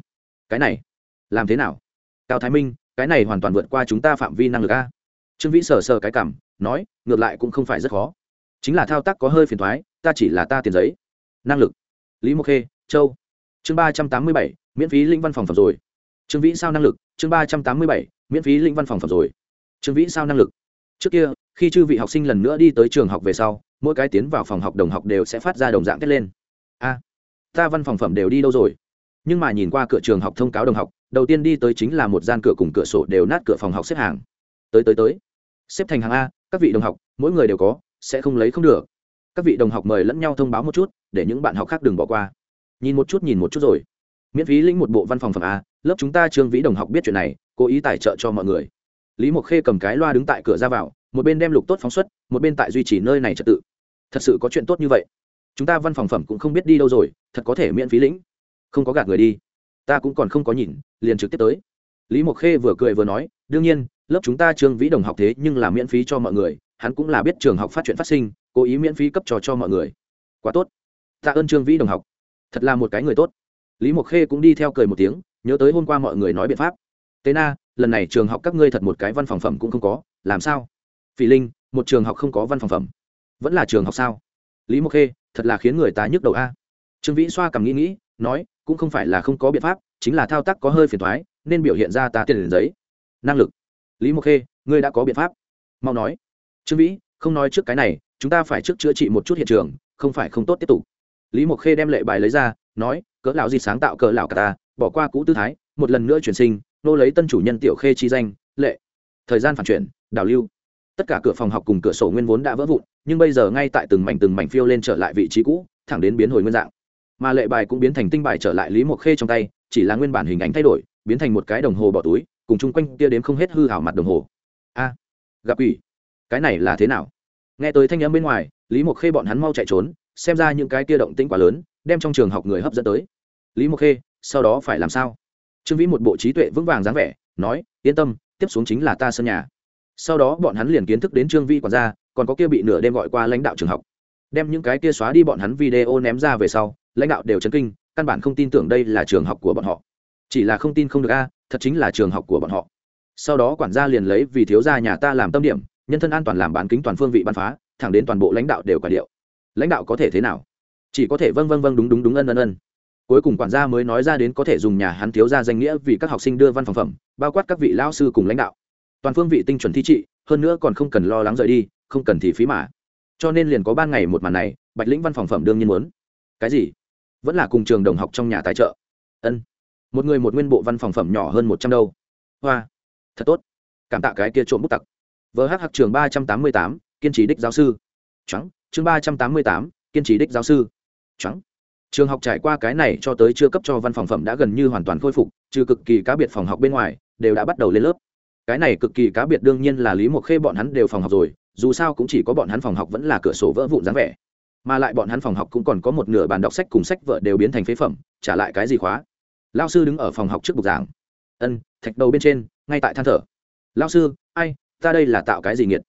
Cái này, làm thế nào? Cao thái minh, cái này hoàn toàn vượt qua chúng ta phạm vi năng lực a. Trương vĩ sờ sờ cái cảm, nói, ngược lại cũng không phải rất khó. Chính là thao tác có hơi phiền thoái ta chỉ là ta tiền giấy. Năng lực. Lý mộc khê, châu. Chương ba trăm tám mươi bảy, miễn phí linh văn phòng phẩm rồi. Trương vĩ sao năng lực? Chương ba trăm tám mươi bảy, miễn phí linh văn phòng phẩm rồi. Trương vĩ sao năng lực? Trước kia, khi chư vị học sinh lần nữa đi tới trường học về sau mỗi cái tiến vào phòng học đồng học đều sẽ phát ra đồng dạng kết lên. A, ta văn phòng phẩm đều đi đâu rồi? Nhưng mà nhìn qua cửa trường học thông cáo đồng học, đầu tiên đi tới chính là một gian cửa cùng cửa sổ đều nát cửa phòng học xếp hàng. Tới tới tới. Xếp thành hàng a, các vị đồng học, mỗi người đều có, sẽ không lấy không được. Các vị đồng học mời lẫn nhau thông báo một chút, để những bạn học khác đừng bỏ qua. Nhìn một chút, nhìn một chút rồi. Miễn phí lĩnh một bộ văn phòng phẩm a, lớp chúng ta trương vĩ đồng học biết chuyện này, cố ý tài trợ cho mọi người. Lý mộc khê cầm cái loa đứng tại cửa ra vào, một bên đem lục tốt phóng xuất, một bên tại duy trì nơi này trật tự thật sự có chuyện tốt như vậy. Chúng ta văn phòng phẩm cũng không biết đi đâu rồi, thật có thể miễn phí lĩnh. Không có gạt người đi. Ta cũng còn không có nhìn, liền trực tiếp tới. Lý mộc khê vừa cười vừa nói, đương nhiên, lớp chúng ta trương vĩ đồng học thế nhưng là miễn phí cho mọi người, hắn cũng là biết trường học phát chuyện phát sinh, cố ý miễn phí cấp trò cho mọi người. Quá tốt. Tạ ơn trương vĩ đồng học. Thật là một cái người tốt. Lý mộc khê cũng đi theo cười một tiếng, nhớ tới hôm qua mọi người nói biện pháp. Tế na, lần này trường học các ngươi thật một cái văn phòng phẩm cũng không có, làm sao? Phỉ linh, một trường học không có văn phòng phẩm vẫn là trường học sao? Lý mộc khê, thật là khiến người ta nhức đầu a. Trương vĩ xoa cầm nghĩ nghĩ, nói, cũng không phải là không có biện pháp, chính là thao tác có hơi phiền thoái nên biểu hiện ra ta tiền giấy. Năng lực. Lý mộc khê, ngươi đã có biện pháp. Mau nói. Trương vĩ, không nói trước cái này, chúng ta phải trước chữa trị một chút hiện trường, không phải không tốt tiếp tục. Lý mộc khê đem lệ bài lấy ra, nói, cỡ lão gì sáng tạo cỡ lão cả ta, bỏ qua cũ tư thái, một lần nữa chuyển sinh, nô lấy tân chủ nhân tiểu khê chi danh, lệ. Thời gian phản chuyển đào lưu tất cả cửa phòng học cùng cửa sổ nguyên vốn đã vỡ vụn, nhưng bây giờ ngay tại từng mảnh từng mảnh phiêu lên trở lại vị trí cũ, thẳng đến biến hồi nguyên dạng. Mà lệ bài cũng biến thành tinh bài trở lại lý mộc khê trong tay, chỉ là nguyên bản hình ảnh thay đổi, biến thành một cái đồng hồ bỏ túi, cùng chung quanh kia đếm không hết hư hảo mặt đồng hồ. A, gặp ủy cái này là thế nào? Nghe tới thanh âm bên ngoài, lý mộc khê bọn hắn mau chạy trốn, xem ra những cái kia động tĩnh quá lớn, đem trong trường học người hấp dẫn tới. Lý mộc khê, sau đó phải làm sao? Trương vĩ một bộ trí tuệ vững vàng dáng vẻ, nói, yên tâm, tiếp xuống chính là ta sân nhà sau đó bọn hắn liền kiến thức đến trương vi quản gia, còn có kia bị nửa đêm gọi qua lãnh đạo trường học. Đem những cái kia xóa đi bọn hắn video ném ra về sau, lãnh đạo đều chấn kinh, căn bản không tin tưởng đây là trường học của bọn họ. Chỉ là không tin không được a, thật chính là trường học của bọn họ. Sau đó quản gia liền lấy vì thiếu gia nhà ta làm tâm điểm, nhân thân an toàn làm bán kính toàn phương vị bắn phá, thẳng đến toàn bộ lãnh đạo đều quả điệu. Lãnh đạo có thể thế nào? Chỉ có thể vâng vâng vâng đúng đúng đúng ân ân ân. Cuối cùng quản gia mới nói ra đến có thể dùng nhà hắn thiếu gia danh nghĩa vì các học sinh đưa văn phòng phẩm, bao quát các vị lao sư cùng lãnh đạo toàn phương vị tinh chuẩn thi trị, hơn nữa còn không cần lo lắng rời đi, không cần thì phí mà. Cho nên liền có ban ngày một màn này, bạch lĩnh văn phòng phẩm đương nhiên muốn. Cái gì? Vẫn là cùng trường đồng học trong nhà tài trợ. Ân. Một người một nguyên bộ văn phòng phẩm nhỏ hơn một trăm đâu. Hoa. Thật tốt. Cảm tạ cái kia trộm bút tặc. Vh hạc trường ba trăm tám mươi tám, kiên trì đích giáo sư. Trắng chương ba trăm tám mươi tám, kiên trì đích giáo sư. Trắng trường học trải qua cái này cho tới chưa cấp cho văn phòng phẩm đã gần như hoàn toàn khôi phục, trừ cực kỳ cá biệt phòng học bên ngoài, đều đã bắt đầu lên lớp cái này cực kỳ cá biệt đương nhiên là lý mộc khê bọn hắn đều phòng học rồi, dù sao cũng chỉ có bọn hắn phòng học vẫn là cửa sổ vỡ vụn dáng vẻ. Mà lại bọn hắn phòng học cũng còn có một nửa bàn đọc sách cùng sách vợ đều biến thành phế phẩm, trả lại cái gì khóa? Lao sư đứng ở phòng học trước bục giảng. Ân, thạch đầu bên trên, ngay tại than thở. Lao sư, ai, ta đây là tạo cái gì nghiệt?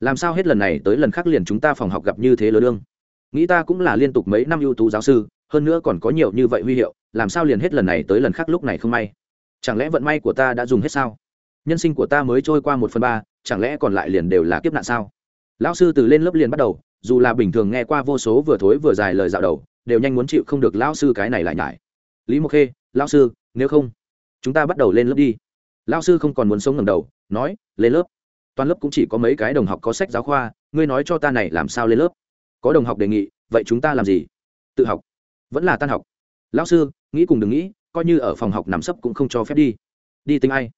Làm sao hết lần này tới lần khác liền chúng ta phòng học gặp như thế lớn lương nghĩ ta cũng là liên tục mấy năm ưu tú giáo sư, hơn nữa còn có nhiều như vậy huy hiệu, làm sao liền hết lần này tới lần khác lúc này không may? Chẳng lẽ vận may của ta đã dùng hết sao? Nhân sinh của ta mới trôi qua một phần ba, chẳng lẽ còn lại liền đều là kiếp nạn sao? Lão sư từ lên lớp liền bắt đầu, dù là bình thường nghe qua vô số vừa thối vừa dài lời dạo đầu, đều nhanh muốn chịu không được lão sư cái này lại nhải. Lý mộc khê, lão sư, nếu không, chúng ta bắt đầu lên lớp đi. Lão sư không còn muốn sống ngầm đầu, nói, lên lớp. Toàn lớp cũng chỉ có mấy cái đồng học có sách giáo khoa, ngươi nói cho ta này làm sao lên lớp? Có đồng học đề nghị, vậy chúng ta làm gì? Tự học. Vẫn là tan học. Lão sư, nghĩ cùng đừng nghĩ, coi như ở phòng học nằm sấp cũng không cho phép đi. Đi tính ai?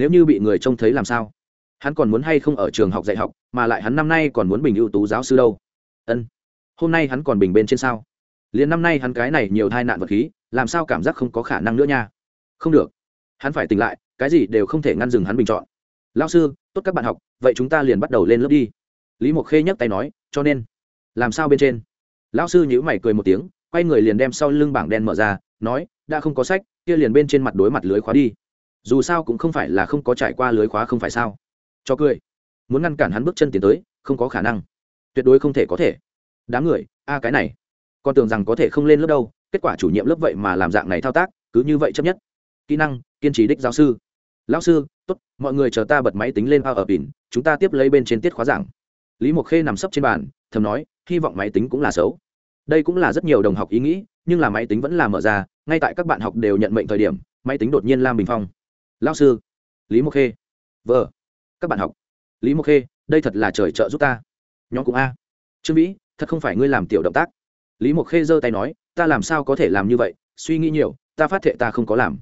Nếu như bị người trông thấy làm sao? Hắn còn muốn hay không ở trường học dạy học, mà lại hắn năm nay còn muốn bình ưu tú giáo sư đâu? Ân, hôm nay hắn còn bình bên trên sao? Liền năm nay hắn cái này nhiều tai nạn vật khí, làm sao cảm giác không có khả năng nữa nha? Không được. Hắn phải tỉnh lại, cái gì đều không thể ngăn dừng hắn bình chọn. Lao sư, tốt các bạn học, vậy chúng ta liền bắt đầu lên lớp đi. Lý mộc khê nhấc tay nói, cho nên, làm sao bên trên? Lão sư nhữ mày cười một tiếng, quay người liền đem sau lưng bảng đen mở ra, nói, đã không có sách, kia liền bên trên mặt đối mặt lưới khóa đi dù sao cũng không phải là không có trải qua lưới khóa không phải sao. Cho cười. Muốn ngăn cản hắn bước chân tiến tới, không có khả năng. Tuyệt đối không thể có thể. Đám người, a cái này. Con tưởng rằng có thể không lên lớp đâu, kết quả chủ nhiệm lớp vậy mà làm dạng này thao tác, cứ như vậy chấp nhất. Kỹ năng, kiên trì đích giáo sư. Lão sư, tốt, mọi người chờ ta bật máy tính lên ở pin chúng ta tiếp lấy bên trên tiết khóa giảng. Lý mộc khê nằm sấp trên bàn, thầm nói, hy vọng máy tính cũng là xấu. Đây cũng là rất nhiều đồng học ý nghĩ, nhưng là máy tính vẫn là mở ra, ngay tại các bạn học đều nhận mệnh thời điểm, máy tính đột nhiên lam bình phong lao sư, lý mộc khê. Vợ, các bạn học. Lý mộc khê, đây thật là trời trợ giúp ta. Nhóm cũng a. Trương vĩ, thật không phải ngươi làm tiểu động tác. Lý mộc khê giơ tay nói, ta làm sao có thể làm như vậy? Suy nghĩ nhiều, ta phát thệ ta không có làm.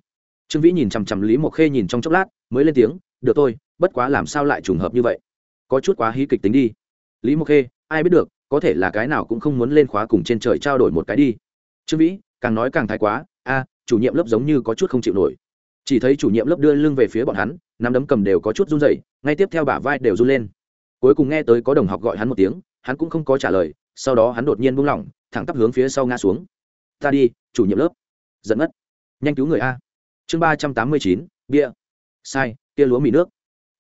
Trương vĩ nhìn chằm chằm lý mộc khê nhìn trong chốc lát, mới lên tiếng, được tôi bất quá làm sao lại trùng hợp như vậy? Có chút quá hí kịch tính đi. Lý mộc khê, ai biết được, có thể là cái nào cũng không muốn lên khóa cùng trên trời trao đổi một cái đi. Trương vĩ, càng nói càng thái quá, a, chủ nhiệm lớp giống như có chút không chịu nổi chỉ thấy chủ nhiệm lớp đưa lưng về phía bọn hắn, nắm đấm cầm đều có chút run rẩy, ngay tiếp theo bả vai đều run lên. Cuối cùng nghe tới có đồng học gọi hắn một tiếng, hắn cũng không có trả lời, sau đó hắn đột nhiên buông lỏng, thẳng tắp hướng phía sau ngã xuống. Ta đi, chủ nhiệm lớp. Giận mất nhanh cứu người a. Chương ba trăm tám mươi chín, bia. Sai tia lúa mì nước.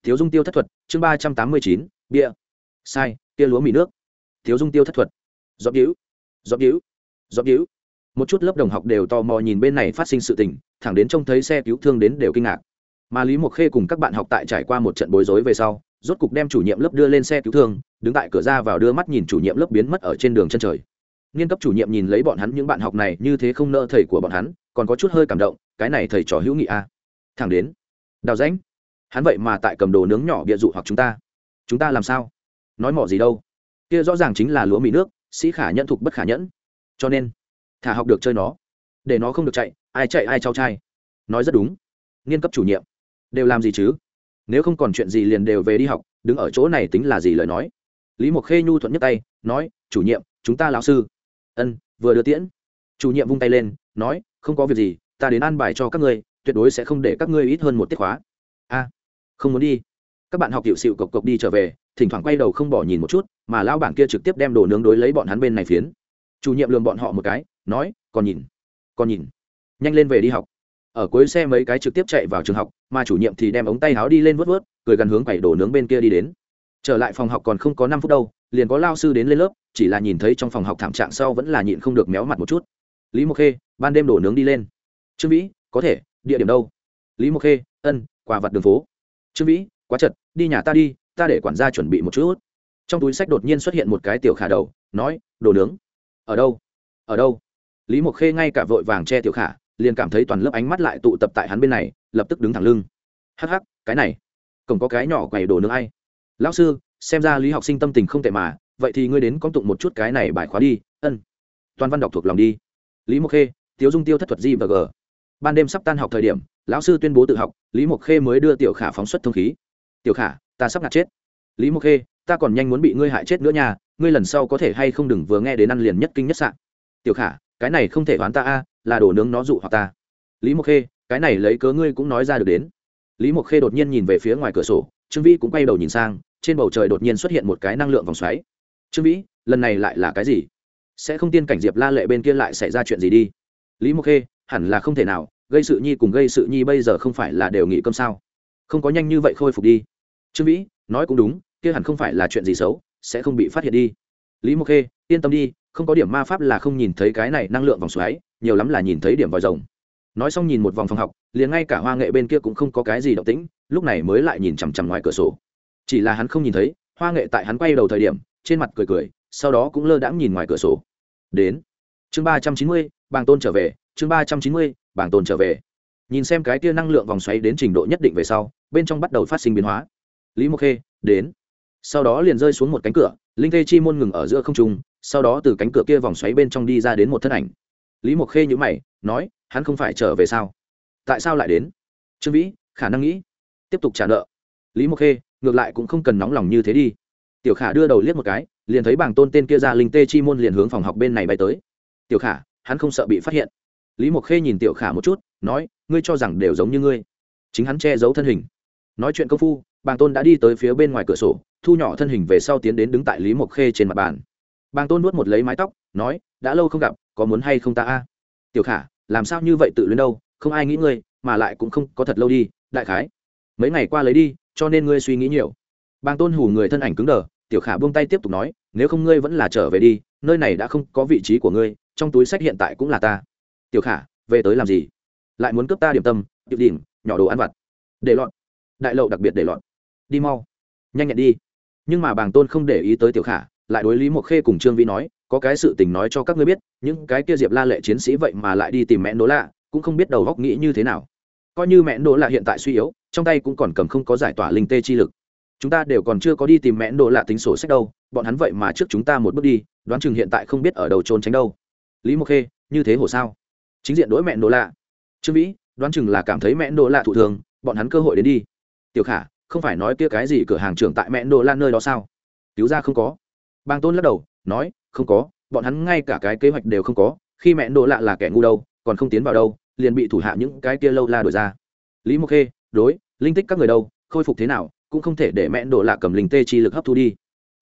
Thiếu dung tiêu thất thuật. Chương ba trăm tám mươi chín, bia. Sai tia lúa mì nước. Thiếu dung tiêu thất thuật. Dọc hữu dọc hữu dọc hữu một chút lớp đồng học đều tò mò nhìn bên này phát sinh sự tình thẳng đến trông thấy xe cứu thương đến đều kinh ngạc. Mà lý mộc khê cùng các bạn học tại trải qua một trận bối rối về sau, rốt cục đem chủ nhiệm lớp đưa lên xe cứu thương, đứng tại cửa ra vào đưa mắt nhìn chủ nhiệm lớp biến mất ở trên đường chân trời. Nghiên cấp chủ nhiệm nhìn lấy bọn hắn, những bạn học này như thế không nợ thầy của bọn hắn, còn có chút hơi cảm động, cái này thầy trò hữu nghị a. À. thẳng đến, đào rãnh, hắn vậy mà tại cầm đồ nướng nhỏ bịa dụ hoặc chúng ta. Chúng ta làm sao? Nói mỏ gì đâu? Kia rõ ràng chính là lúa mì nước, sĩ khả nhẫn thục bất khả nhẫn. Cho nên, thả học được chơi nó. Để nó không được chạy ai chạy ai trao trai. Nói rất đúng. Nghiên cấp chủ nhiệm. Đều làm gì chứ? Nếu không còn chuyện gì liền đều về đi học, đứng ở chỗ này tính là gì lời nói. Lý mộc khê nhu thuận nhất tay, nói, chủ nhiệm, chúng ta lão sư. Ân, vừa đưa tiễn. Chủ nhiệm vung tay lên, nói, không có việc gì, ta đến an bài cho các ngươi, tuyệt đối sẽ không để các ngươi ít hơn một tiết khóa. A, không muốn đi. Các bạn học hiệu sự cộc cộc đi trở về, thỉnh thoảng quay đầu không bỏ nhìn một chút, mà lão bản kia trực tiếp đem đồ nướng đối lấy bọn hắn bên này phiến. Chủ nhiệm lường bọn họ một cái, nói, còn nhìn còn nhìn nhanh lên về đi học. Ở cuối xe mấy cái trực tiếp chạy vào trường học, mà chủ nhiệm thì đem ống tay áo đi lên vớt vớt cười gần hướng quẩy đồ nướng bên kia đi đến. Trở lại phòng học còn không có năm phút đâu, liền có lao sư đến lên lớp, chỉ là nhìn thấy trong phòng học thảm trạng sau vẫn là nhịn không được méo mặt một chút. Lý mộc khê, ban đêm đổ nướng đi lên. Trương vĩ, có thể, địa điểm đâu? Lý mộc khê, ân, quà vặt đường phố. Trương vĩ, quá chật, đi nhà ta đi, ta để quản gia chuẩn bị một chút. Trong túi sách đột nhiên xuất hiện một cái tiểu khả đầu, nói, đồ nướng. Ở đâu? Ở đâu? Lý mộc khê ngay cả vội vàng che tiểu khả liền cảm thấy toàn lớp ánh mắt lại tụ tập tại hắn bên này, lập tức đứng thẳng lưng. Hắc hắc, cái này, cổng có cái nhỏ quầy đồ nướng ai? Lão sư, xem ra lý học sinh tâm tình không tệ mà, vậy thì ngươi đến con tụng một chút cái này bài khóa đi, ân. Toàn văn đọc thuộc lòng đi. Lý mộc khê, tiếu dung tiêu thất thuật di và g. Ban đêm sắp tan học thời điểm, lão sư tuyên bố tự học, lý mộc khê mới đưa tiểu khả phóng xuất thông khí. Tiểu khả, ta sắp ngạt chết. Lý mộc khê, ta còn nhanh muốn bị ngươi hại chết nữa nhà ngươi lần sau có thể hay không đừng vừa nghe đến ăn liền nhất kinh nhất sạn tiểu khả cái này không thể đoán ta a, là đổ nướng nó dụ hoặc ta. Lý mộc khê, cái này lấy cớ ngươi cũng nói ra được đến. Lý mộc khê đột nhiên nhìn về phía ngoài cửa sổ, trương vĩ cũng quay đầu nhìn sang, trên bầu trời đột nhiên xuất hiện một cái năng lượng vòng xoáy. Trương vĩ, lần này lại là cái gì? Sẽ không tiên cảnh diệp la lệ bên kia lại xảy ra chuyện gì đi? Lý mộc khê, hẳn là không thể nào, gây sự nhi cùng gây sự nhi bây giờ không phải là đều nghỉ cơm sao? Không có nhanh như vậy khôi phục đi. Trương vĩ, nói cũng đúng, kia hẳn không phải là chuyện gì xấu, sẽ không bị phát hiện đi. Lý mộc khê, yên tâm đi không có điểm ma pháp là không nhìn thấy cái này năng lượng vòng xoáy, nhiều lắm là nhìn thấy điểm vòi rồng. Nói xong nhìn một vòng phòng học, liền ngay cả hoa nghệ bên kia cũng không có cái gì động tĩnh, lúc này mới lại nhìn chằm chằm ngoài cửa sổ. Chỉ là hắn không nhìn thấy, hoa nghệ tại hắn quay đầu thời điểm, trên mặt cười cười, sau đó cũng lơ đãng nhìn ngoài cửa sổ. Đến. Chương ba trăm chín mươi, bàng tôn trở về, chương ba trăm chín mươi, bàng tôn trở về. Nhìn xem cái tia năng lượng vòng xoáy đến trình độ nhất định về sau, bên trong bắt đầu phát sinh biến hóa. Lý mộc khê, đến. Sau đó liền rơi xuống một cánh cửa, linh Thê chi môn ngừng ở giữa không trung sau đó từ cánh cửa kia vòng xoáy bên trong đi ra đến một thân ảnh. Lý mộc khê nhữ mày, nói, hắn không phải trở về sao? Tại sao lại đến? Trương vĩ, khả năng nghĩ. Tiếp tục trả nợ. Lý mộc khê, ngược lại cũng không cần nóng lòng như thế đi. Tiểu khả đưa đầu liếc một cái, liền thấy bảng tôn tên kia ra linh tê chi môn liền hướng phòng học bên này bay tới. Tiểu khả, hắn không sợ bị phát hiện. Lý mộc khê nhìn tiểu khả một chút, nói, ngươi cho rằng đều giống như ngươi. Chính hắn che giấu thân hình. Nói chuyện công phu bàng tôn đã đi tới phía bên ngoài cửa sổ, thu nhỏ thân hình về sau tiến đến đứng tại lý mộc khê trên mặt bàn bàng tôn nuốt một lấy mái tóc, nói, đã lâu không gặp, có muốn hay không ta a? Tiểu khả, làm sao như vậy tự luyến đâu, không ai nghĩ ngươi, mà lại cũng không có thật lâu đi, đại khái. Mấy ngày qua lấy đi, cho nên ngươi suy nghĩ nhiều. Bàng tôn hù người thân ảnh cứng đờ, tiểu khả buông tay tiếp tục nói, nếu không ngươi vẫn là trở về đi, nơi này đã không có vị trí của ngươi, trong túi sách hiện tại cũng là ta. Tiểu khả, về tới làm gì? Lại muốn cướp ta điểm tâm điệu đỉnh nhỏ đồ ăn vặt. Để lọt. Đại lậu đặc biệt để lọt. Đi mau, nhanh nhẹn đi. Nhưng mà bàng tôn không để ý tới tiểu khả lại đối lý mộc khê cùng trương vĩ nói, có cái sự tình nói cho các ngươi biết, những cái kia diệp la lệ chiến sĩ vậy mà lại đi tìm mẹ đỗ lạ, cũng không biết đầu góc nghĩ như thế nào. Coi như mẹ đỗ lạ hiện tại suy yếu, trong tay cũng còn cầm không có giải tỏa linh tê chi lực. Chúng ta đều còn chưa có đi tìm mẹ đỗ lạ tính sổ sách đâu, bọn hắn vậy mà trước chúng ta một bước đi, đoán chừng hiện tại không biết ở đầu trốn tránh đâu. Lý mộc khê, như thế hồ sao? Chính diện đối mẹ đỗ lạ. Trương vĩ, đoán chừng là cảm thấy mẹ đỗ lạ thụ thường, bọn hắn cơ hội đến đi. Tiểu khả, không phải nói kia cái gì cửa hàng trưởng tại mẹ đỗ lạ nơi đó sao? Cứu ra không có bang tôn lắc đầu, nói, không có, bọn hắn ngay cả cái kế hoạch đều không có, khi mẹ đỗ lạ là kẻ ngu đâu, còn không tiến vào đâu, liền bị thủ hạ những cái kia lâu la đổi ra. Lý mộc khê, đối, linh tích các người đâu, khôi phục thế nào, cũng không thể để mẹ đỗ lạ cầm linh tê chi lực hấp thu đi.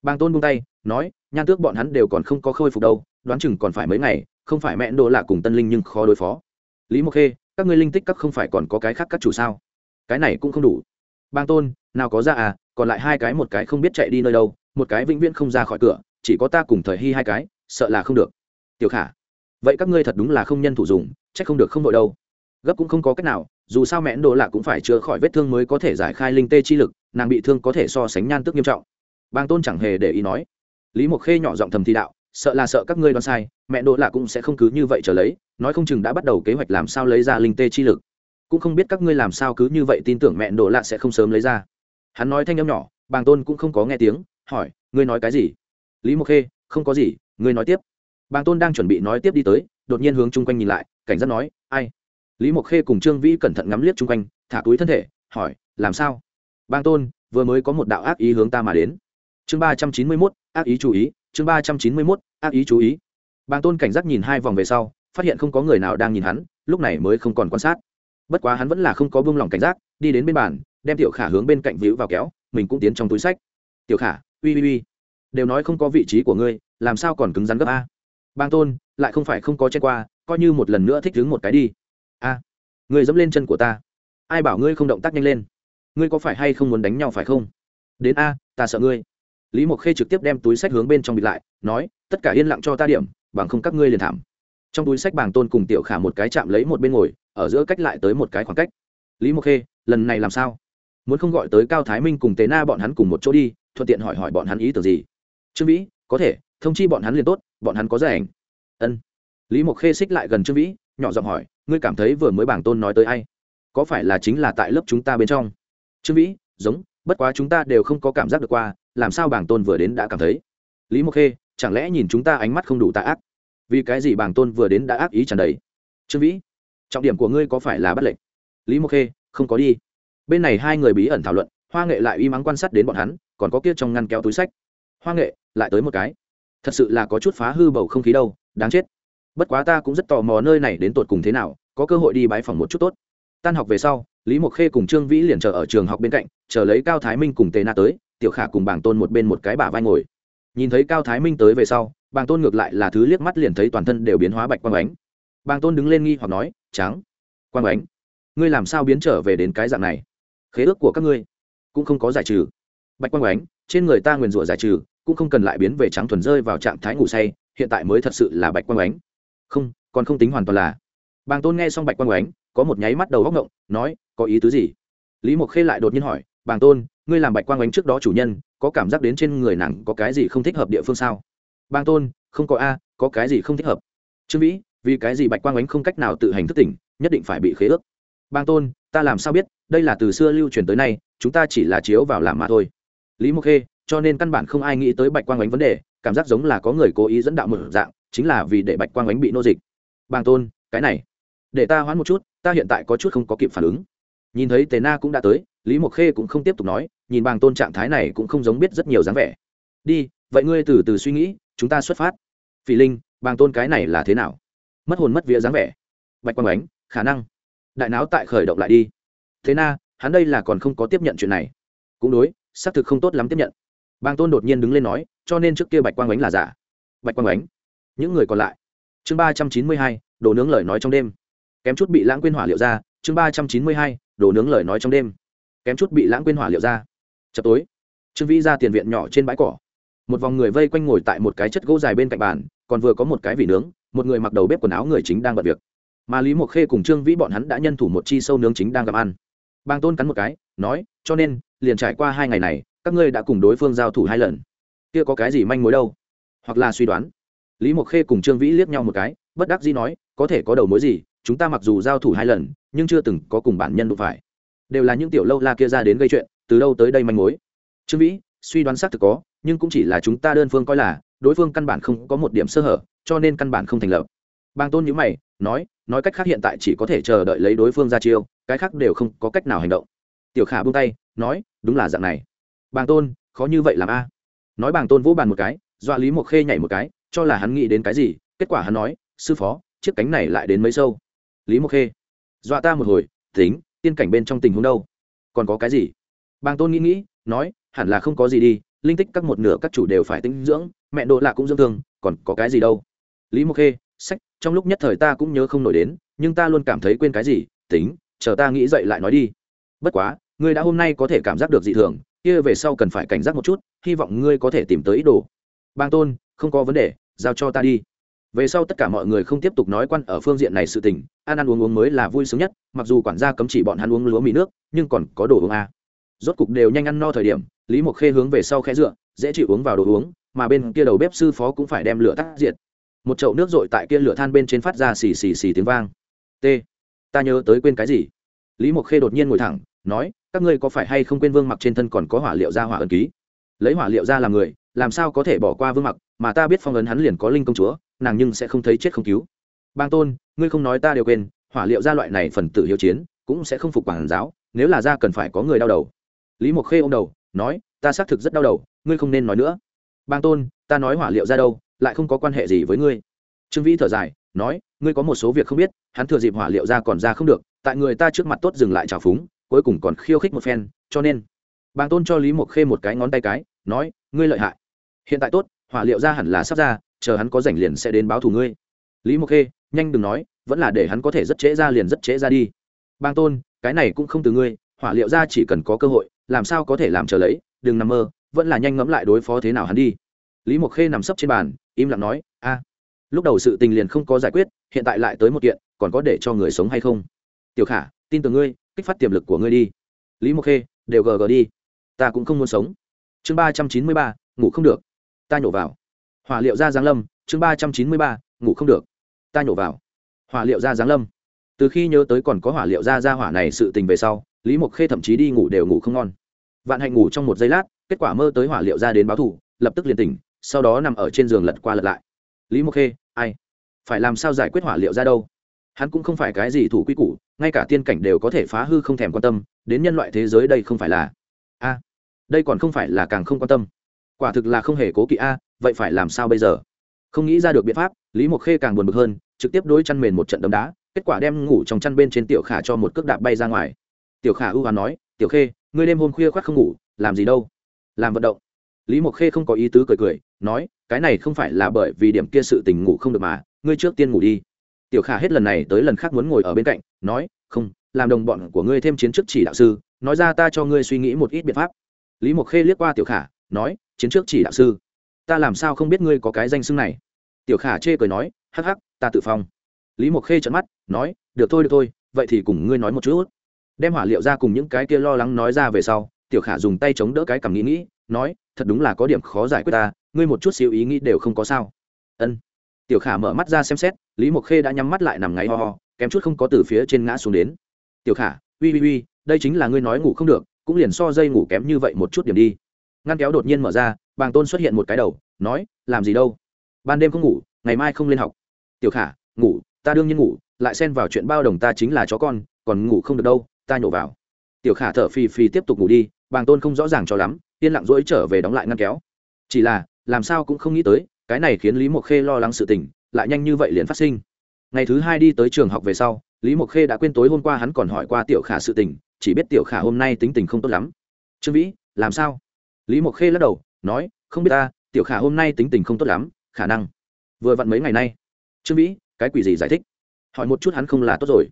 Bang tôn buông tay, nói, nhan tước bọn hắn đều còn không có khôi phục đâu, đoán chừng còn phải mấy ngày, không phải mẹ đỗ lạ cùng tân linh nhưng khó đối phó. Lý mộc khê, các ngươi linh tích các không phải còn có cái khác các chủ sao? Cái này cũng không đủ. Bang tôn, nào có ra à còn lại hai cái một cái không biết chạy đi nơi đâu một cái vĩnh viễn không ra khỏi cửa, chỉ có ta cùng thời hy hai cái, sợ là không được. Tiểu khả, vậy các ngươi thật đúng là không nhân thủ dùng c h ắ c không được không đội đâu. Gấp cũng không có cách nào, dù sao mẹn đồ lạ cũng phải chữa khỏi vết thương mới có thể giải khai linh tê chi lực, nàng bị thương có thể so sánh nhan tức nghiêm trọng. Bang tôn chẳng hề để ý nói. Lý mộc khê nhỏ giọng thầm thi đạo, sợ là sợ các ngươi đoán sai mẹ đỗ lạ cũng sẽ không cứ như vậy trở lấy, nói không chừng đã bắt đầu kế hoạch làm sao lấy ra linh tê chi lực. Cũng không biết các ngươi làm sao cứ như vậy tin tưởng mẹ đỗ lạ sẽ không sớm lấy ra. Hắn nói thanh âm nhỏ, bàng tôn cũng không có nghe tiếng hỏi, ngươi nói cái gì? Lý mộc khê, không có gì, ngươi nói tiếp. Bàng tôn đang chuẩn bị nói tiếp đi tới, đột nhiên hướng chung quanh nhìn lại, cảnh giác nói, ai? Lý mộc khê cùng trương vĩ cẩn thận ngắm liếc chung quanh, thả túi thân thể, hỏi, làm sao? Bang tôn, vừa mới có một đạo ác ý hướng ta mà đến. Chương ba trăm chín mươi mốt, ác ý chú ý, chương ba trăm chín mươi mốt, ác ý chú ý. Bang tôn cảnh giác nhìn hai vòng về sau, phát hiện không có người nào đang nhìn hắn, lúc này mới không còn quan sát. Bất quá hắn vẫn là không có buông lỏng cảnh giác, đi đến bên bàn, đem tiểu khả hướng bên cạnh víu vào kéo, mình cũng tiến trong túi sách. Tiểu khả uy uy uy. Đều nói không có vị trí của ngươi, làm sao còn cứng rắn gấp a? Bang tôn, lại không phải không có chen qua, coi như một lần nữa thích đứng một cái đi. A, ngươi dẫm lên chân của ta. Ai bảo ngươi không động tác nhanh lên? Ngươi có phải hay không muốn đánh nhau phải không? Đến a, ta sợ ngươi. Lý mộc khê trực tiếp đem túi sách hướng bên trong bịt lại, nói, tất cả yên lặng cho ta điểm, bằng không các ngươi liền thảm. Trong túi sách bảng tôn cùng tiểu khả một cái chạm lấy một bên ngồi, ở giữa cách lại tới một cái khoảng cách. Lý mộc khê, lần này làm sao? Muốn không gọi tới cao thái minh cùng tế na bọn hắn cùng một chỗ đi, thuận tiện hỏi hỏi bọn hắn ý tưởng gì. Trương vĩ, có thể, thông chi bọn hắn liền tốt, bọn hắn có giải ảnh ân. Lý mộc khê xích lại gần trương vĩ, nhỏ giọng hỏi, ngươi cảm thấy vừa mới bảng tôn nói tới ai? Có phải là chính là tại lớp chúng ta bên trong? Trương vĩ, giống, bất quá chúng ta đều không có cảm giác được qua, làm sao bảng tôn vừa đến đã cảm thấy? Lý mộc khê, chẳng lẽ nhìn chúng ta ánh mắt không đủ tạ ác? Vì cái gì bảng tôn vừa đến đã ác ý tràn đầy? Trương vĩ, trọng điểm của ngươi có phải là bắt lệnh? Lý mộc khê, không có đi bên này hai người bí ẩn thảo luận, hoa nghệ lại uy mắng quan sát đến bọn hắn, còn có kia trong ngăn kéo túi sách. Hoa nghệ, lại tới một cái. Thật sự là có chút phá hư bầu không khí đâu, đáng chết. Bất quá ta cũng rất tò mò nơi này đến tột cùng thế nào, có cơ hội đi bãi phòng một chút tốt. Tan học về sau, lý mộc khê cùng trương vĩ liền chờ ở trường học bên cạnh, chờ lấy cao thái minh cùng tề na tới, tiểu khả cùng bảng tôn một bên một cái bả vai ngồi. Nhìn thấy cao thái minh tới về sau, bàng tôn ngược lại là thứ liếc mắt liền thấy toàn thân đều biến hóa bạch quang ánh. Bàng tôn đứng lên nghi hoặc nói trắng quang ánh, ngươi làm sao biến trở về đến cái dạng này? Khế ước của các ngươi cũng không có giải trừ. Bạch quang ánh, trên người ta nguyền rủa giải trừ, cũng không cần lại biến về trắng thuần rơi vào trạng thái ngủ say, hiện tại mới thật sự là bạch quang ánh. Không, còn không tính hoàn toàn là. Bàng tôn nghe xong bạch quang ánh, có một nháy mắt đầu góc ngộng, nói, có ý tứ gì? Lý mộc khê lại đột nhiên hỏi, bàng tôn, ngươi làm bạch quang ánh trước đó chủ nhân, có cảm giác đến trên người nàng có cái gì không thích hợp địa phương sao? Bàng tôn, không có a, có cái gì không thích hợp. Trương vĩ, vì cái gì bạch quang ánh không cách nào tự hành thức tỉnh, nhất định phải bị khế ước bang tôn, ta làm sao biết, đây là từ xưa lưu truyền tới nay, chúng ta chỉ là chiếu vào làm mà thôi. Lý mộc khê, cho nên căn bản không ai nghĩ tới bạch quang ánh vấn đề, cảm giác giống là có người cố ý dẫn đạo một dạng, chính là vì để bạch quang ánh bị nô dịch. Bang tôn, cái này, để ta hoãn một chút, ta hiện tại có chút không có kịp phản ứng. Nhìn thấy tề na cũng đã tới, lý mộc khê cũng không tiếp tục nói, nhìn bàng tôn trạng thái này cũng không giống biết rất nhiều dáng vẻ. Đi, vậy ngươi từ từ suy nghĩ, chúng ta xuất phát. Phỉ linh bàng tôn cái này là thế nào? Mất hồn mất vía dáng vẻ. Bạch quang ánh, khả năng đại não tại khởi động lại đi. Thế na, hắn đây là còn không có tiếp nhận chuyện này. Cũng đối, xác thực không tốt lắm tiếp nhận. Bàng tôn đột nhiên đứng lên nói, cho nên trước kia bạch quang ánh là giả. Bạch quang ánh, những người còn lại. Chương ba trăm chín mươi hai, đồ nướng lời nói trong đêm. Kém chút bị lãng quên hỏa liệu ra, chương ba trăm chín mươi hai, đồ nướng lời nói trong đêm. Kém chút bị lãng quên hỏa liệu ra. Chập tối. Trương vĩ ra tiền viện nhỏ trên bãi cỏ. Một vòng người vây quanh ngồi tại một cái chất gỗ dài bên cạnh bàn, còn vừa có một cái vỉ nướng, một người mặc đầu bếp quần áo người chính đang bận việc mà lý mộc khê cùng trương vĩ bọn hắn đã nhân thủ một chi sâu nướng chính đang gặp ăn. Bàng tôn cắn một cái, nói, cho nên, liền trải qua hai ngày này, các ngươi đã cùng đối phương giao thủ hai lần. Kia có cái gì manh mối đâu? Hoặc là suy đoán. Lý mộc khê cùng trương vĩ liếc nhau một cái, bất đắc dĩ nói, có thể có đầu mối gì, chúng ta mặc dù giao thủ hai lần, nhưng chưa từng có cùng bản nhân đụng phải. Đều là những tiểu lâu la kia ra đến gây chuyện, từ đâu tới đây manh mối? Trương vĩ, suy đoán xác thực có, nhưng cũng chỉ là chúng ta đơn phương coi là, đối phương căn bản không có một điểm sơ hở, cho nên căn bản không thành lập bang tôn nhữ mày, nói nói cách khác hiện tại chỉ có thể chờ đợi lấy đối phương ra chiêu, cái khác đều không có cách nào hành động. Tiểu khả buông tay, nói, đúng là dạng này. Bàng tôn, khó như vậy làm a? Nói bàng tôn vỗ bàn một cái, dọa lý mộc khê nhảy một cái, cho là hắn nghĩ đến cái gì, kết quả hắn nói, sư phó, chiếc cánh này lại đến mấy sâu. Lý mộc khê, dọa ta một hồi, tính, tiên cảnh bên trong tình huống đâu? Còn có cái gì? Bàng tôn nghĩ nghĩ, nói, hẳn là không có gì đi, linh tích các một nửa các chủ đều phải tinh dưỡng, mẹ độ lạ cũng dưỡng thương, còn có cái gì đâu? Lý mộc khê, sách trong lúc nhất thời ta cũng nhớ không nổi đến, nhưng ta luôn cảm thấy quên cái gì, tính, chờ ta nghĩ dậy lại nói đi. Bất quá, ngươi đã hôm nay có thể cảm giác được dị thường, kia về sau cần phải cảnh giác một chút, hy vọng ngươi có thể tìm tới ý đồ. Bang tôn, không có vấn đề, giao cho ta đi. Về sau tất cả mọi người không tiếp tục nói quan ở phương diện này sự tình, ăn ăn uống uống mới là vui sướng nhất, mặc dù quản gia cấm chỉ bọn hắn uống lúa mì nước, nhưng còn có đồ uống a rốt cục đều nhanh ăn no thời điểm, lý mộc khê hướng về sau khẽ dựa, dễ chịu uống vào đồ uống, mà bên kia đầu bếp sư phó cũng phải đem lửa tắt diệt một chậu nước dội tại kia lửa than bên trên phát ra xì xì xì tiếng vang. T, ta nhớ tới quên cái gì? Lý mộc khê đột nhiên ngồi thẳng, nói, các ngươi có phải hay không quên vương mặc trên thân còn có hỏa liệu ra hỏa ẩn ký? Lấy hỏa liệu ra làm người, làm sao có thể bỏ qua vương mặc, mà ta biết phong ấn hắn liền có linh công chúa, nàng nhưng sẽ không thấy chết không cứu. Bang tôn, ngươi không nói ta đều quên, hỏa liệu ra loại này phần tử hiếu chiến, cũng sẽ không phục quản giáo, nếu là ra cần phải có người đau đầu. Lý mộc khê ô m đầu, nói, ta xác thực rất đau đầu, ngươi không nên nói nữa. Bang tôn, ta nói hỏa liệu ra đâu lại không có quan hệ gì với ngươi. Trương vĩ thở dài, nói, ngươi có một số việc không biết, hắn thừa dịp hỏa liệu ra còn ra không được, tại người ta trước mặt tốt dừng lại trào phúng, cuối cùng còn khiêu khích một phen, cho nên, bàng tôn cho lý mộc khê một cái ngón tay cái, nói, ngươi lợi hại. Hiện tại tốt, hỏa liệu ra hẳn là sắp ra, chờ hắn có rảnh liền sẽ đến báo thù ngươi. Lý mộc khê, nhanh đừng nói, vẫn là để hắn có thể rất trễ ra liền rất trễ ra đi. Bang tôn, cái này cũng không từ ngươi, hỏa liệu ra chỉ cần có cơ hội, làm sao có thể làm chờ lấy, đừng nằm mơ, vẫn là nhanh ngẫm lại đối phó thế nào hắn đi. Lý mộc khê nằm sấp trên bàn im lặng nói, a, lúc đầu sự tình liền không có giải quyết, hiện tại lại tới một kiện, còn có để cho người sống hay không? Tiểu khả, tin tưởng ngươi, kích phát tiềm lực của ngươi đi. Lý mộc khê, đều gờ gờ đi, ta cũng không muốn sống. Chương ba trăm chín mươi ba, ngủ không được. Ta nhổ vào. Hỏa liệu ra giáng lâm, chương ba trăm chín mươi ba, ngủ không được. Ta nhổ vào. Hỏa liệu ra giáng lâm. Từ khi nhớ tới còn có hỏa liệu ra ra hỏa này sự tình về sau, lý mộc khê thậm chí đi ngủ đều ngủ không ngon. Vạn hạnh ngủ trong một giây lát, kết quả mơ tới hỏa liệu ra đến báo thủ lập tức liền tỉnh sau đó nằm ở trên giường lật qua lật lại. Lý mộc khê, ai? Phải làm sao giải quyết hỏa liệu ra đâu? Hắn cũng không phải cái gì thủ quy củ, ngay cả tiên cảnh đều có thể phá hư không thèm quan tâm, đến nhân loại thế giới đây không phải là a. Đây còn không phải là càng không quan tâm. Quả thực là không hề cố kỵ a, vậy phải làm sao bây giờ? Không nghĩ ra được biện pháp, lý mộc khê càng buồn bực hơn, trực tiếp đối chăn mền một trận đấm đá, kết quả đem ngủ trong chăn bên trên tiểu khả cho một cước đạp bay ra ngoài. Tiểu khả ưu hoán nói, tiểu khê, ngươi đêm hôm khuya khoác không ngủ, làm gì đâu? Làm vận động lý mộc khê không có ý tứ cười cười, nói, cái này không phải là bởi vì điểm kia sự tình ngủ không được mà, ngươi trước tiên ngủ đi. Tiểu khả hết lần này tới lần khác muốn ngồi ở bên cạnh, nói, không, làm đồng bọn của ngươi thêm chiến trước chỉ đạo sư, nói ra ta cho ngươi suy nghĩ một ít biện pháp. Lý mộc khê liếc qua tiểu khả, nói, chiến trước chỉ đạo sư? Ta làm sao không biết ngươi có cái danh xưng này? Tiểu khả chê cười nói, hắc hắc, ta tự phong. Lý mộc khê trận mắt, nói, được thôi được thôi, vậy thì cùng ngươi nói một chút. Đem hỏa liệu ra cùng những cái kia lo lắng nói ra về sau, tiểu khả dùng tay chống đỡ cái cằm nghĩ nghĩ nói, thật đúng là có điểm khó giải quyết ta, ngươi một chút xíu ý nghĩ đều không có sao. Ân. Tiểu khả mở mắt ra xem xét, lý mộc khê đã nhắm mắt lại nằm ngáy ho ho, kém chút không có từ phía trên ngã xuống đến. Tiểu khả, uy uy uy, đây chính là ngươi nói ngủ không được, cũng liền so dây ngủ kém như vậy một chút điểm đi. Ngăn kéo đột nhiên mở ra, bàng tôn xuất hiện một cái đầu, nói, làm gì đâu? Ban đêm không ngủ, ngày mai không lên học. Tiểu khả, ngủ, ta đương nhiên ngủ, lại xen vào chuyện bao đồng ta chính là chó con, còn ngủ không được đâu, ta nhổ vào. Tiểu khả thở phì phì tiếp tục ngủ đi, bàng tôn không rõ ràng cho lắm yên lặng rỗi trở về đóng lại ngăn kéo. Chỉ là, làm sao cũng không nghĩ tới, cái này khiến lý mộc khê lo lắng sự tình, lại nhanh như vậy liền phát sinh. Ngày thứ hai đi tới trường học về sau, lý mộc khê đã quên tối hôm qua hắn còn hỏi qua tiểu khả sự tình, chỉ biết tiểu khả hôm nay tính tình không tốt lắm. Trương vĩ, làm sao? Lý mộc khê lắc đầu, nói, không biết ta, tiểu khả hôm nay tính tình không tốt lắm, khả năng vừa vặn mấy ngày nay. Trương vĩ, cái quỷ gì giải thích? Hỏi một chút hắn không là tốt rồi.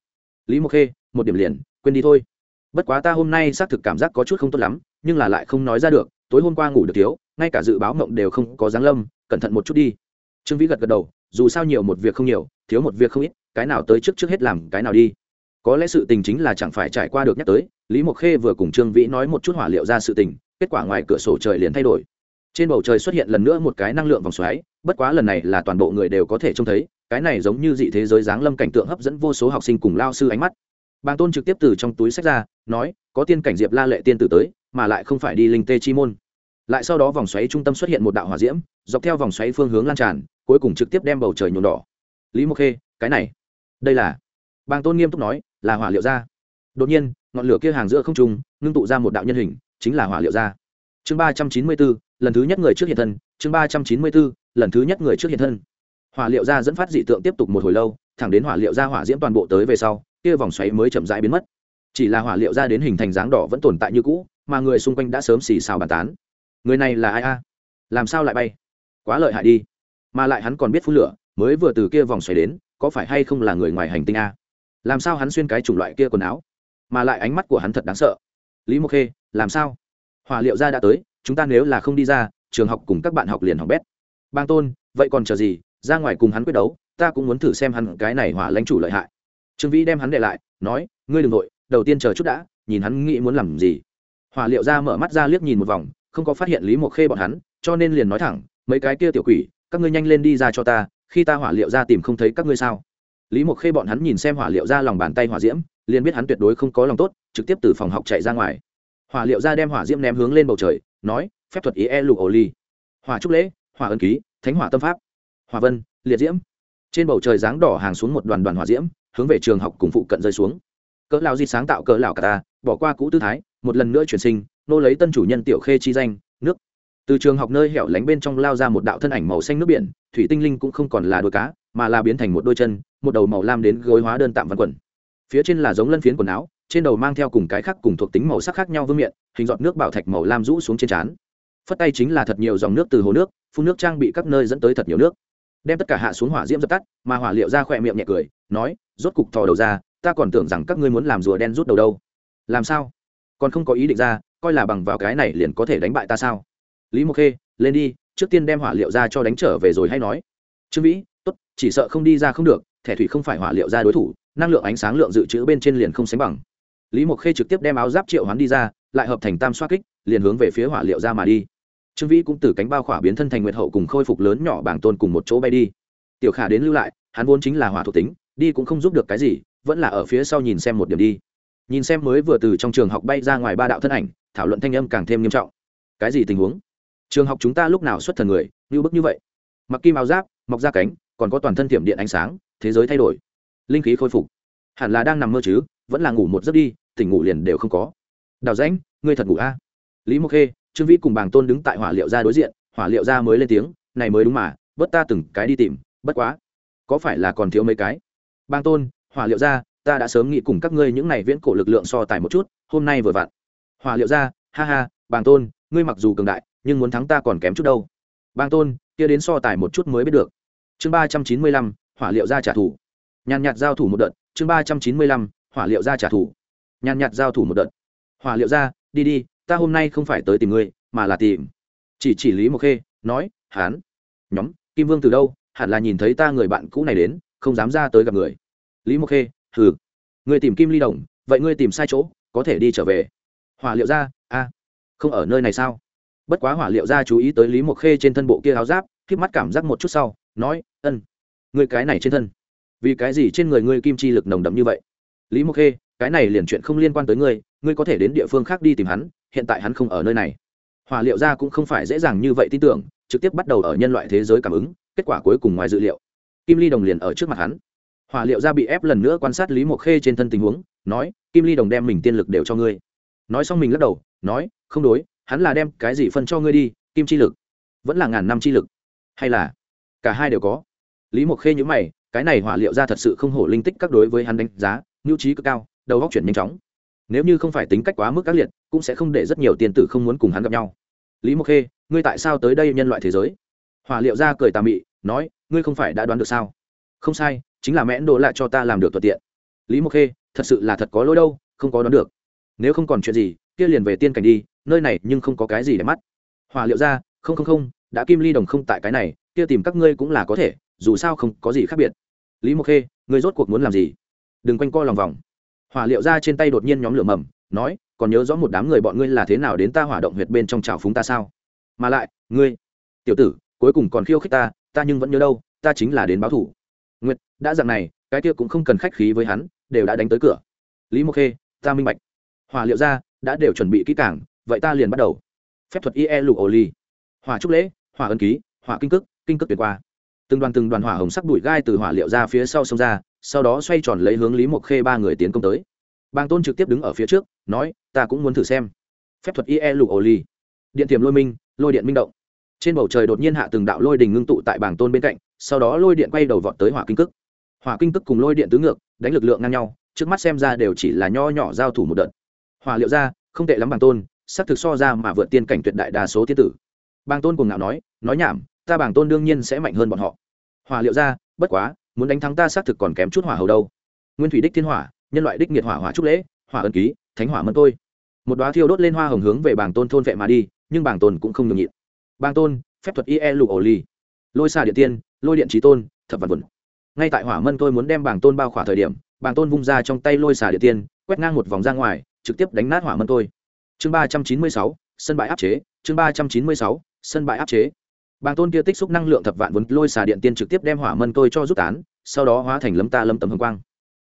Lý mộc khê, một điểm liền, quên đi thôi bất quá ta hôm nay xác thực cảm giác có chút không tốt lắm, nhưng là lại không nói ra được, tối hôm qua ngủ được thiếu, ngay cả dự báo mộng đều không có giáng lâm, cẩn thận một chút đi. Trương vĩ gật gật đầu, dù sao nhiều một việc không nhiều, thiếu một việc không ít, cái nào tới trước trước hết làm cái nào đi. Có lẽ sự tình chính là chẳng phải trải qua được nhắc tới, lý mộc khê vừa cùng trương vĩ nói một chút hỏa liệu ra sự tình, kết quả ngoài cửa sổ trời liền thay đổi. Trên bầu trời xuất hiện lần nữa một cái năng lượng vòng xoáy, bất quá lần này là toàn bộ người đều có thể trông thấy, cái này giống như dị thế giới giáng lâm cảnh tượng hấp dẫn vô số học sinh cùng lao sư ánh mắt bàng tôn trực tiếp từ trong túi sách ra, nói, có tiên cảnh diệp la lệ tiên tử tới, mà lại không phải đi linh tê chi môn. Lại sau đó vòng xoáy trung tâm xuất hiện một đạo hỏa diễm, dọc theo vòng xoáy phương hướng lan tràn, cuối cùng trực tiếp đem bầu trời nhuộm đỏ. Lý mộc khê, cái này, đây là? Bàng tôn nghiêm túc nói, là hỏa liệu ra đột nhiên, ngọn lửa kia hàng giữa không trung, ngưng tụ ra một đạo nhân hình, chính là hỏa liệu ra chương ba trăm chín mươi bốn, lần thứ nhất người trước hiện thân, chương ba trăm chín mươi bốn, lần thứ nhất người trước hiện thân. Hỏa liệu ra dẫn phát dị tượng tiếp tục một hồi lâu thẳng đến hỏa liệu ra hỏa diễm toàn bộ tới về sau, kia vòng xoáy mới chậm rãi biến mất. Chỉ là hỏa liệu ra đến hình thành dáng đỏ vẫn tồn tại như cũ, mà người xung quanh đã sớm xì xào bàn tán. Người này là ai a? Làm sao lại bay? Quá lợi hại đi. Mà lại hắn còn biết phun lửa, mới vừa từ kia vòng xoáy đến, có phải hay không là người ngoài hành tinh a? Làm sao hắn xuyên cái chủng loại kia quần áo? Mà lại ánh mắt của hắn thật đáng sợ. Lý mộc khê, làm sao? Hỏa liệu ra đã tới, chúng ta nếu là không đi ra, trường học cùng các bạn học liền học bét. Bang tôn, vậy còn chờ gì? Ra ngoài cùng hắn quyết đấu ta cũng muốn thử xem hắn cái này hỏa lãnh chủ lợi hại. Trương vĩ đem hắn để lại, nói, ngươi đ ừ n g nội đầu tiên chờ chút đã, nhìn hắn nghĩ muốn làm gì. Hỏa liệu ra mở mắt ra liếc nhìn một vòng, không có phát hiện lý mộc khê bọn hắn, cho nên liền nói thẳng, mấy cái kia tiểu quỷ, các ngươi nhanh lên đi ra cho ta, khi ta hỏa liệu ra tìm không thấy các ngươi sao? Lý mộc khê bọn hắn nhìn xem hỏa liệu ra lòng bàn tay hỏa diễm, liền biết hắn tuyệt đối không có lòng tốt, trực tiếp từ phòng học chạy ra ngoài. Hỏa liệu ra đem hỏa diễm ném hướng lên bầu trời, nói, phép thuật ý e lục ổ ly hỏa trúc lễ, hỏa ân ký, thánh hỏa tâm pháp, hỏa vân, liệt diễm trên bầu trời dáng đỏ hàng xuống một đoàn đoàn hỏa diễm, hướng về trường học cùng phụ cận rơi xuống. Cỡ lão di sáng tạo cỡ lão cả ta, bỏ qua cũ tư thái, một lần nữa chuyển sinh, nô lấy tân chủ nhân tiểu khê chi danh, nước. Từ trường học nơi hẻo lánh bên trong lao ra một đạo thân ảnh màu xanh nước biển, thủy tinh linh cũng không còn là đôi cá, mà là biến thành một đôi chân, một đầu màu lam đến gối hóa đơn tạm văn quần. Phía trên là giống lân phiến quần áo, trên đầu mang theo cùng cái khác cùng thuộc tính màu sắc khác nhau vương miệng hình giọt nước bảo thạch màu lam rũ xuống trên trán. Phất tay chính là thật nhiều dòng nước từ hồ nước, phun nước trang bị các nơi dẫn tới thật nhiều nước đem tất cả hạ xuống hỏa diễm dập tắt, mà hỏa liệu ra khỏe miệng nhẹ cười, nói, rốt cục thò đầu ra, ta còn tưởng rằng các ngươi muốn làm rùa đen rút đầu đâu. Làm sao? Còn không có ý định ra, coi là bằng vào cái này liền có thể đánh bại ta sao? Lý mộc khê, lên đi, trước tiên đem hỏa liệu ra cho đánh trở về rồi hay nói. Trương vĩ, tốt, chỉ sợ không đi ra không được, thẻ thủy không phải hỏa liệu ra đối thủ, năng lượng ánh sáng lượng dự trữ bên trên liền không sánh bằng. Lý mộc khê trực tiếp đem áo giáp triệu hoán đi ra, lại hợp thành tam xoa kích, liền hướng về phía hỏa liệu ra mà đi trương vĩ cũng từ cánh bao khỏa biến thân thành nguyệt hậu cùng khôi phục lớn nhỏ bảng tôn cùng một chỗ bay đi. Tiểu khả đến lưu lại, hắn vốn chính là hỏa thuộc tính, đi cũng không giúp được cái gì, vẫn là ở phía sau nhìn xem một điểm đi. Nhìn xem mới vừa từ trong trường học bay ra ngoài ba đạo thân ảnh, thảo luận thanh âm càng thêm nghiêm trọng. Cái gì tình huống? Trường học chúng ta lúc nào xuất thần người, như bức như vậy? Mặc kim áo giáp, mọc ra cánh, còn có toàn thân thiểm điện ánh sáng, thế giới thay đổi. Linh khí khôi phục. Hẳn là đang nằm mơ chứ, vẫn là ngủ một giấc đi, tỉnh ngủ liền đều không có. Đào rãnh, ngươi thật ngủ a? Lý mộc khê trương vĩ cùng bàng tôn đứng tại hỏa liệu ra đối diện, hỏa liệu ra mới lên tiếng, này mới đúng mà bớt ta từng cái đi tìm, bất quá, có phải là còn thiếu mấy cái? Bàng tôn, hỏa liệu ra, ta đã sớm nghĩ cùng các ngươi những này viễn cổ lực lượng so tài một chút, hôm nay vừa vặn. Hỏa liệu ra, ha ha, bàng tôn, ngươi mặc dù cường đại, nhưng muốn thắng ta còn kém chút đâu. Bàng tôn, kia đến so tài một chút mới biết được. Chương ba trăm chín mươi lăm, hỏa liệu ra trả thù. Nhàn nhạt giao thủ một đợt, chương ba trăm chín mươi lăm, hỏa liệu ra trả thù. Nhàn nhạt giao thủ một đợt. Hỏa liệu ra, đi đi ta hôm nay không phải tới tìm ngươi, mà là tìm. Chỉ chỉ lý Mộc khê, nói, hán, nhóm, kim vương từ đâu? Hẳn là nhìn thấy ta người bạn cũ này đến, không dám ra tới gặp người. Lý Mộc khê, hừ người tìm kim ly đồng, vậy ngươi tìm sai chỗ, có thể đi trở về. Hỏa liệu ra, a, không ở nơi này sao? Bất quá hỏa liệu ra chú ý tới lý Mộc khê trên thân bộ kia áo giáp k mắt cảm giác một chút sau, nói, ân người cái này trên thân, vì cái gì trên người ngươi kim chi lực nồng đậm như vậy? Lý mộc khê, cái này liền chuyện không liên quan tới ngươi ngươi có thể đến địa phương khác đi tìm hắn, hiện tại hắn không ở nơi này. Hòa liệu ra cũng không phải dễ dàng như vậy tin tưởng, trực tiếp bắt đầu ở nhân loại thế giới cảm ứng, kết quả cuối cùng ngoài dự liệu. Kim ly đồng liền ở trước mặt hắn. Hòa liệu ra bị ép lần nữa quan sát lý mộc khê trên thân tình huống, nói, kim ly đồng đem mình tiên lực đều cho ngươi. Nói xong mình lắc đầu, nói, không đối, hắn là đem cái gì phân cho ngươi đi, kim chi lực? Vẫn là ngàn năm chi lực? Hay là cả hai đều có? Lý mộc khê nhữ mày, cái này hỏa liệu ra thật sự không hổ linh tích các đối với hắn đánh giá, nhu trí cực cao, đầu góc chuyển nhanh chóng nếu như không phải tính cách quá mức các liệt, cũng sẽ không để rất nhiều tiền tử không muốn cùng hắn gặp nhau. Lý mộc khê, ngươi tại sao tới đây nhân loại thế giới? Hỏa liệu ra cười tà mị, nói, ngươi không phải đã đoán được sao? Không sai, chính là mẽn đồ lại cho ta làm được thuận tiện. Lý mộc khê, thật sự là thật có lỗi đâu, không có đoán được. Nếu không còn chuyện gì, kia liền về tiên cảnh đi, nơi này nhưng không có cái gì để mắt. Hòa liệu ra không không không, đã kim ly đồng không tại cái này, kia tìm các ngươi cũng là có thể, dù sao không có gì khác biệt. Lý mộc khê, ngươi rốt cuộc muốn làm gì? Đừng quanh co lòng vòng hỏa liệu ra trên tay đột nhiên nhóm lửa mầm, nói, còn nhớ rõ một đám người bọn ngươi là thế nào đến ta hỏa động huyệt bên trong trào phúng ta sao? Mà lại, ngươi, tiểu tử, cuối cùng còn khiêu khích ta ta nhưng vẫn nhớ đâu, ta chính là đến báo thủ. Nguyệt, đã dặn này, cái kia cũng không cần khách khí với hắn, đều đã đánh tới cửa. Lý mộc khê, ta minh bạch. Hỏa liệu ra, đã đều chuẩn bị kỹ cảng vậy ta liền bắt đầu. Phép thuật ie lục ổ ly hỏa trúc lễ, hỏa ân ký, hỏa kinh cức kinh cức tuyệt qua. Từng đoàn từng đoàn hỏa hồng sắc đuổi gai từ hỏa liệu ra phía sau sông ra sau đó xoay tròn lấy hướng lý mộc khê ba người tiến công tới. Bàng tôn trực tiếp đứng ở phía trước, nói, ta cũng muốn thử xem. Phép thuật ie lục ổ ly điện tiềm lôi minh, lôi điện minh động. Trên bầu trời đột nhiên hạ từng đạo lôi đình ngưng tụ tại bảng tôn bên cạnh, sau đó lôi điện quay đầu vọt tới hỏa kinh cức hỏa kinh cức cùng lôi điện tứ ngược, đánh lực lượng ngang nhau, trước mắt xem ra đều chỉ là nho nhỏ giao thủ một đợt. Hỏa liệu ra, không tệ lắm bảng tôn sắc thực so ra mà vượt tiên cảnh tuyệt đại đa số thiên tử. Bàng tôn cùng ngạo nói nói nhảm, ta bảng tôn đương nhiên sẽ mạnh hơn bọn họ. Hỏa liệu ra, bất quá muốn đánh thắng ta xác thực còn kém chút hỏa hầu đâu. Nguyên thủy đích thiên hỏa, nhân loại đích nghiệt hỏa hỏa trúc lễ, hỏa ân ký, thánh hỏa mân tôi. Một đoá thiêu đốt lên hoa hồng hướng về bảng tôn thôn vệ mà đi, nhưng bảng tôn cũng không nhường nhịn. Bảng tôn, phép thuật ie lục ổ ly lôi xa điện tiên, lôi điện trí tôn, thập vật vẩn ngay tại hỏa mân tôi muốn đem bảng tôn bao khỏa thời điểm bảng tôn vung ra trong tay lôi xà điện tiên, quét ngang một vòng ra ngoài, trực tiếp đánh nát hỏa mân tôi. Chương ba trăm chín mươi sáu, sân bãi áp chế, chương ba trăm chín mươi sáu, sân bãi áp chế bàng tôn kia tích xúc năng lượng thập vạn vốn lôi xà điện tiên trực tiếp đem hỏa mân tôi cho rút tán, sau đó hóa thành lấm ta lấm tầm hồng quang.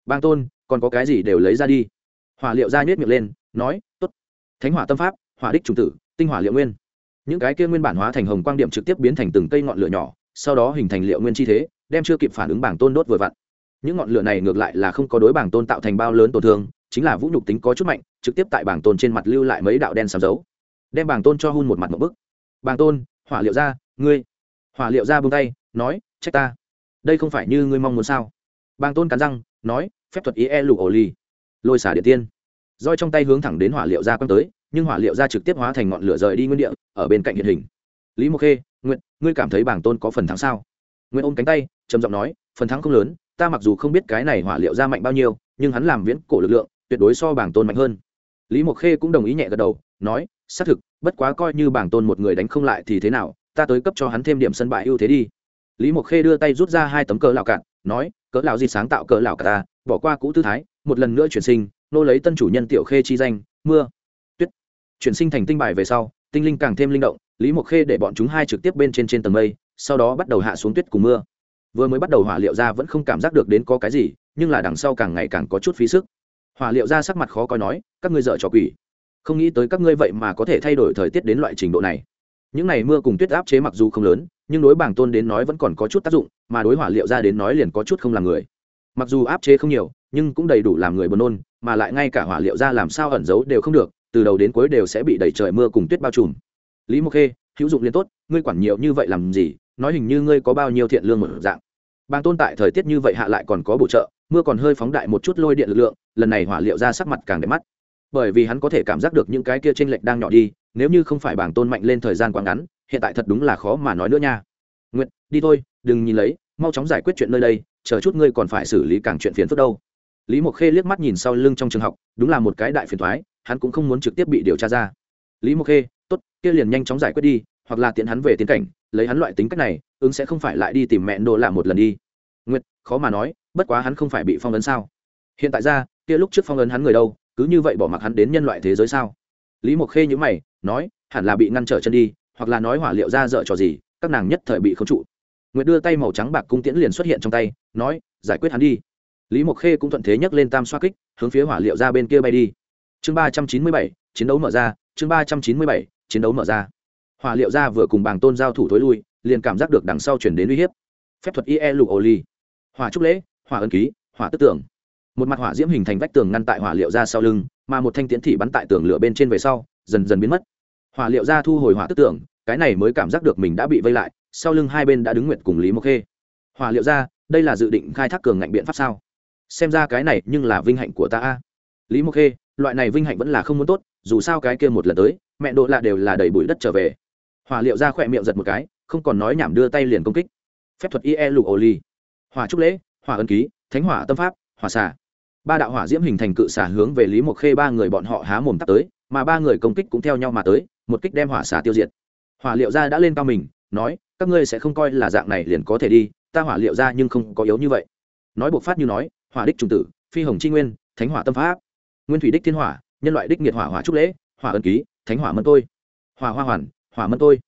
Bàng tôn, còn có cái gì đều lấy ra đi. Hỏa liệu ra nhét miệng lên, nói t ố t thánh hỏa tâm pháp, hỏa đích trùng tử, tinh hỏa liệu nguyên. Những cái kia nguyên bản hóa thành hồng quang điểm trực tiếp biến thành từng cây ngọn lửa nhỏ, sau đó hình thành liệu nguyên chi thế, đem chưa kịp phản ứng bảng tôn đốt vừa vặn. Những ngọn lửa này ngược lại là không có đối bảng tôn tạo thành bao lớn tổn thương, chính là vũ nhục tính có chút mạnh, trực tiếp tại bảng tôn trên mặt lưu lại mấy đạo đen sám dấu, đem bảng tôn cho hun một mặt một bức. Bảng tôn, hỏa liệu ra ngươi. Hỏa liệu ra bông tay nói trách ta. Đây không phải như ngươi mong muốn sao? Bàng tôn cắn răng nói phép thuật ý e lụ ổ lì, lôi xả điện tiên. Roi trong tay hướng thẳng đến hỏa liệu ra quăng tới nhưng hỏa liệu ra trực tiếp hóa thành ngọn lửa rời đi nguyên địa ở bên cạnh hiện hình. Lý mộc khê nguyện ngươi cảm thấy bảng tôn có phần thắng sao? Nguyện ôm cánh tay trầm giọng nói phần thắng không lớn ta mặc dù không biết cái này hỏa liệu ra mạnh bao nhiêu nhưng hắn làm viễn cổ lực lượng tuyệt đối so bảng tôn mạnh hơn. Lý mộc khê cũng đồng ý nhẹ gật đầu nói xác thực bất quá coi như bảng tôn một người đánh không lại thì thế nào ta tới cấp cho hắn thêm điểm sân bại ưu thế đi. Lý mộc khê đưa tay rút ra hai tấm cờ lạo cạn, nói cỡ lạo gì sáng tạo cờ lạo cả ta, bỏ qua cũ tư thái, một lần nữa chuyển sinh, nô lấy tân chủ nhân tiểu khê chi danh, mưa. Tuyết. Chuyển sinh thành tinh bài về sau, tinh linh càng thêm linh động, lý mộc khê để bọn chúng hai trực tiếp bên trên trên tầng mây, sau đó bắt đầu hạ xuống tuyết cùng mưa. Vừa mới bắt đầu hỏa liệu ra vẫn không cảm giác được đến có cái gì, nhưng là đằng sau càng ngày càng có chút phí sức. Hỏa liệu ra sắc mặt khó coi nói, các ngươi dợ trò quỷ. Không nghĩ tới các ngươi vậy mà có thể thay đổi thời tiết đến loại trình độ này những n à y mưa cùng tuyết áp chế mặc dù không lớn, nhưng đối bảng tôn đến nói vẫn còn có chút tác dụng, mà đối hỏa liệu ra đến nói liền có chút không làm người. Mặc dù áp chế không nhiều, nhưng cũng đầy đủ làm người buồn nôn, mà lại ngay cả hỏa liệu ra làm sao ẩn giấu đều không được, từ đầu đến cuối đều sẽ bị đẩy trời mưa cùng tuyết bao trùm. Lý mộc khê, hữu dụng liên tốt, ngươi quản nhiều như vậy làm gì, nói hình như ngươi có bao nhiêu thiện lương một dạng. Bàng tôn tại thời tiết như vậy hạ lại còn có bổ trợ, mưa còn hơi phóng đại một chút lôi điện lực lượng, lần này hỏa liệu ra sắc mặt càng đẹp mắt bởi vì hắn có thể cảm giác được những cái kia t r ê n lệch đang nhỏ đi, nếu như không phải bảng tôn mạnh lên thời gian quá ngắn, hiện tại thật đúng là khó mà nói nữa nha. Nguyện đi thôi, đừng nhìn lấy, mau chóng giải quyết chuyện nơi đây, chờ chút ngươi còn phải xử lý càng chuyện phiền phức đâu. Lý mộc khê liếc mắt nhìn sau lưng trong trường học, đúng là một cái đại phiền thoái hắn cũng không muốn trực tiếp bị điều tra ra. Lý mộc khê t ố t kia liền nhanh chóng giải quyết đi, hoặc là tiện hắn về tiến cảnh, lấy hắn loại tính cách này, ứng sẽ không phải lại đi tìm mẹ đồ làm một lần đi. Nguyệt, khó mà nói, bất quá hắn không phải bị phong ấn sao? Hiện tại ra, kia lúc trước phong ấn hắn người đâu? Cứ như vậy bỏ mặc hắn đến nhân loại thế giới sao? Lý mộc khê nhữ mày, nói, hẳn là bị ngăn trở chân đi, hoặc là nói hỏa liệu ra dở trò gì, các nàng nhất thời bị không trụ. Nguyệt đưa tay màu trắng bạc cung tiễn liền xuất hiện trong tay, nói, giải quyết hắn đi. Lý mộc khê cũng thuận thế nhấc lên tam xoa kích, hướng phía hỏa liệu ra bên kia bay đi. Chương ba trăm chín mươi bảy, chiến đấu mở ra, chương ba trăm chín mươi bảy, chiến đấu mở ra. Hỏa liệu ra vừa cùng bàng tôn giao thủ thối lui, liền cảm giác được đằng sau chuyển đến uy hiếp. Phép thuật ie lục ô ly. Hỏa trúc lễ, hỏa ân ký, hỏa tức tưởng một mặt hỏa diễm hình thành vách tường ngăn tại hỏa liệu ra sau lưng, mà một thanh tiễn thị bắn tại tường lửa bên trên về sau, dần dần biến mất. Hỏa liệu ra thu hồi hỏa tức tưởng cái này mới cảm giác được mình đã bị vây lại, sau lưng hai bên đã đứng nguyện cùng lý mộc khê. Hỏa liệu ra, đây là dự định khai thác cường ngạnh biện pháp sao? Xem ra cái này nhưng là vinh hạnh của ta a. Lý mộc khê, loại này vinh hạnh vẫn là không muốn tốt, dù sao cái kia một lần tới, mẹ độ lạ đều là đầy bụi đất trở về. Hỏa liệu ra khỏe miệng giật một cái, không còn nói nhảm đưa tay liền công kích. Phép thuật ie lục ô ly. Hỏa trúc lễ, hỏa ân ký, thánh hỏa tâm pháp, hỏa xà ba đạo hỏa diễm hình thành cự xả hướng về lý mộc khê ba người bọn họ há mồm tắt tới, mà ba người công kích cũng theo nhau mà tới, một kích đem hỏa xả tiêu diệt. Hỏa liệu ra đã lên cao mình, nói, các ngươi sẽ không coi là dạng này liền có thể đi, ta hỏa liệu ra nhưng không có yếu như vậy. Nói buộc phát như nói, hỏa đích trung tử, phi hồng chi nguyên, thánh hỏa tâm pháp, nguyên thủy đích thiên hỏa, nhân loại đích nhiệt hỏa hỏa trúc lễ, hỏa ân ký, thánh hỏa mân tôi, hỏa hoa hoàn, hỏa mân tôi.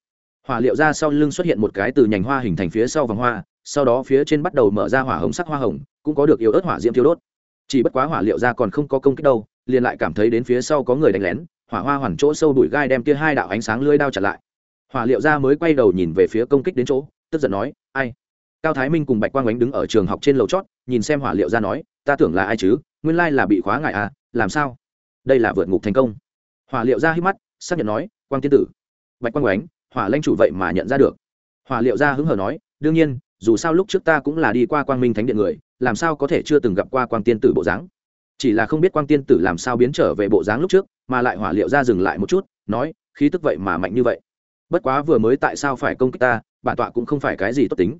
Hỏa liệu ra sau lưng xuất hiện một cái từ nhành hoa hình thành phía sau vòng hoa, sau đó phía trên bắt đầu mở ra hỏa hồng sắc hoa hồng, cũng có được yếu ớt hỏa diễm thiêu đốt chỉ bất quá hỏa liệu ra còn không có công kích đâu, liền lại cảm thấy đến phía sau có người đánh lén, hỏa hoa hoàn chỗ sâu đuổi gai đem kia hai đạo ánh sáng lưới đao chặn lại. Hỏa liệu ra mới quay đầu nhìn về phía công kích đến chỗ, tức giận nói, ai? Cao thái minh cùng bạch quang ánh đứng ở trường học trên lầu chót, nhìn xem hỏa liệu ra nói, ta tưởng là ai chứ? Nguyên lai là bị khóa ngại à làm sao? Đây là vượt ngục thành công. Hỏa liệu ra hít mắt, xác nhận nói, quang tiên tử. Bạch quang ánh, hỏa lanh chủ vậy mà nhận ra được. Hỏa liệu ra hứng hờ nói, đương nhiên dù sao lúc trước ta cũng là đi qua quang minh thánh điện người, làm sao có thể chưa từng gặp qua quang tiên tử bộ dáng? Chỉ là không biết quang tiên tử làm sao biến trở về bộ dáng lúc trước, mà lại hỏa liệu ra dừng lại một chút, nói, khí tức vậy mà mạnh như vậy. Bất quá vừa mới tại sao phải công kích ta, bản tọa cũng không phải cái gì tốt tính.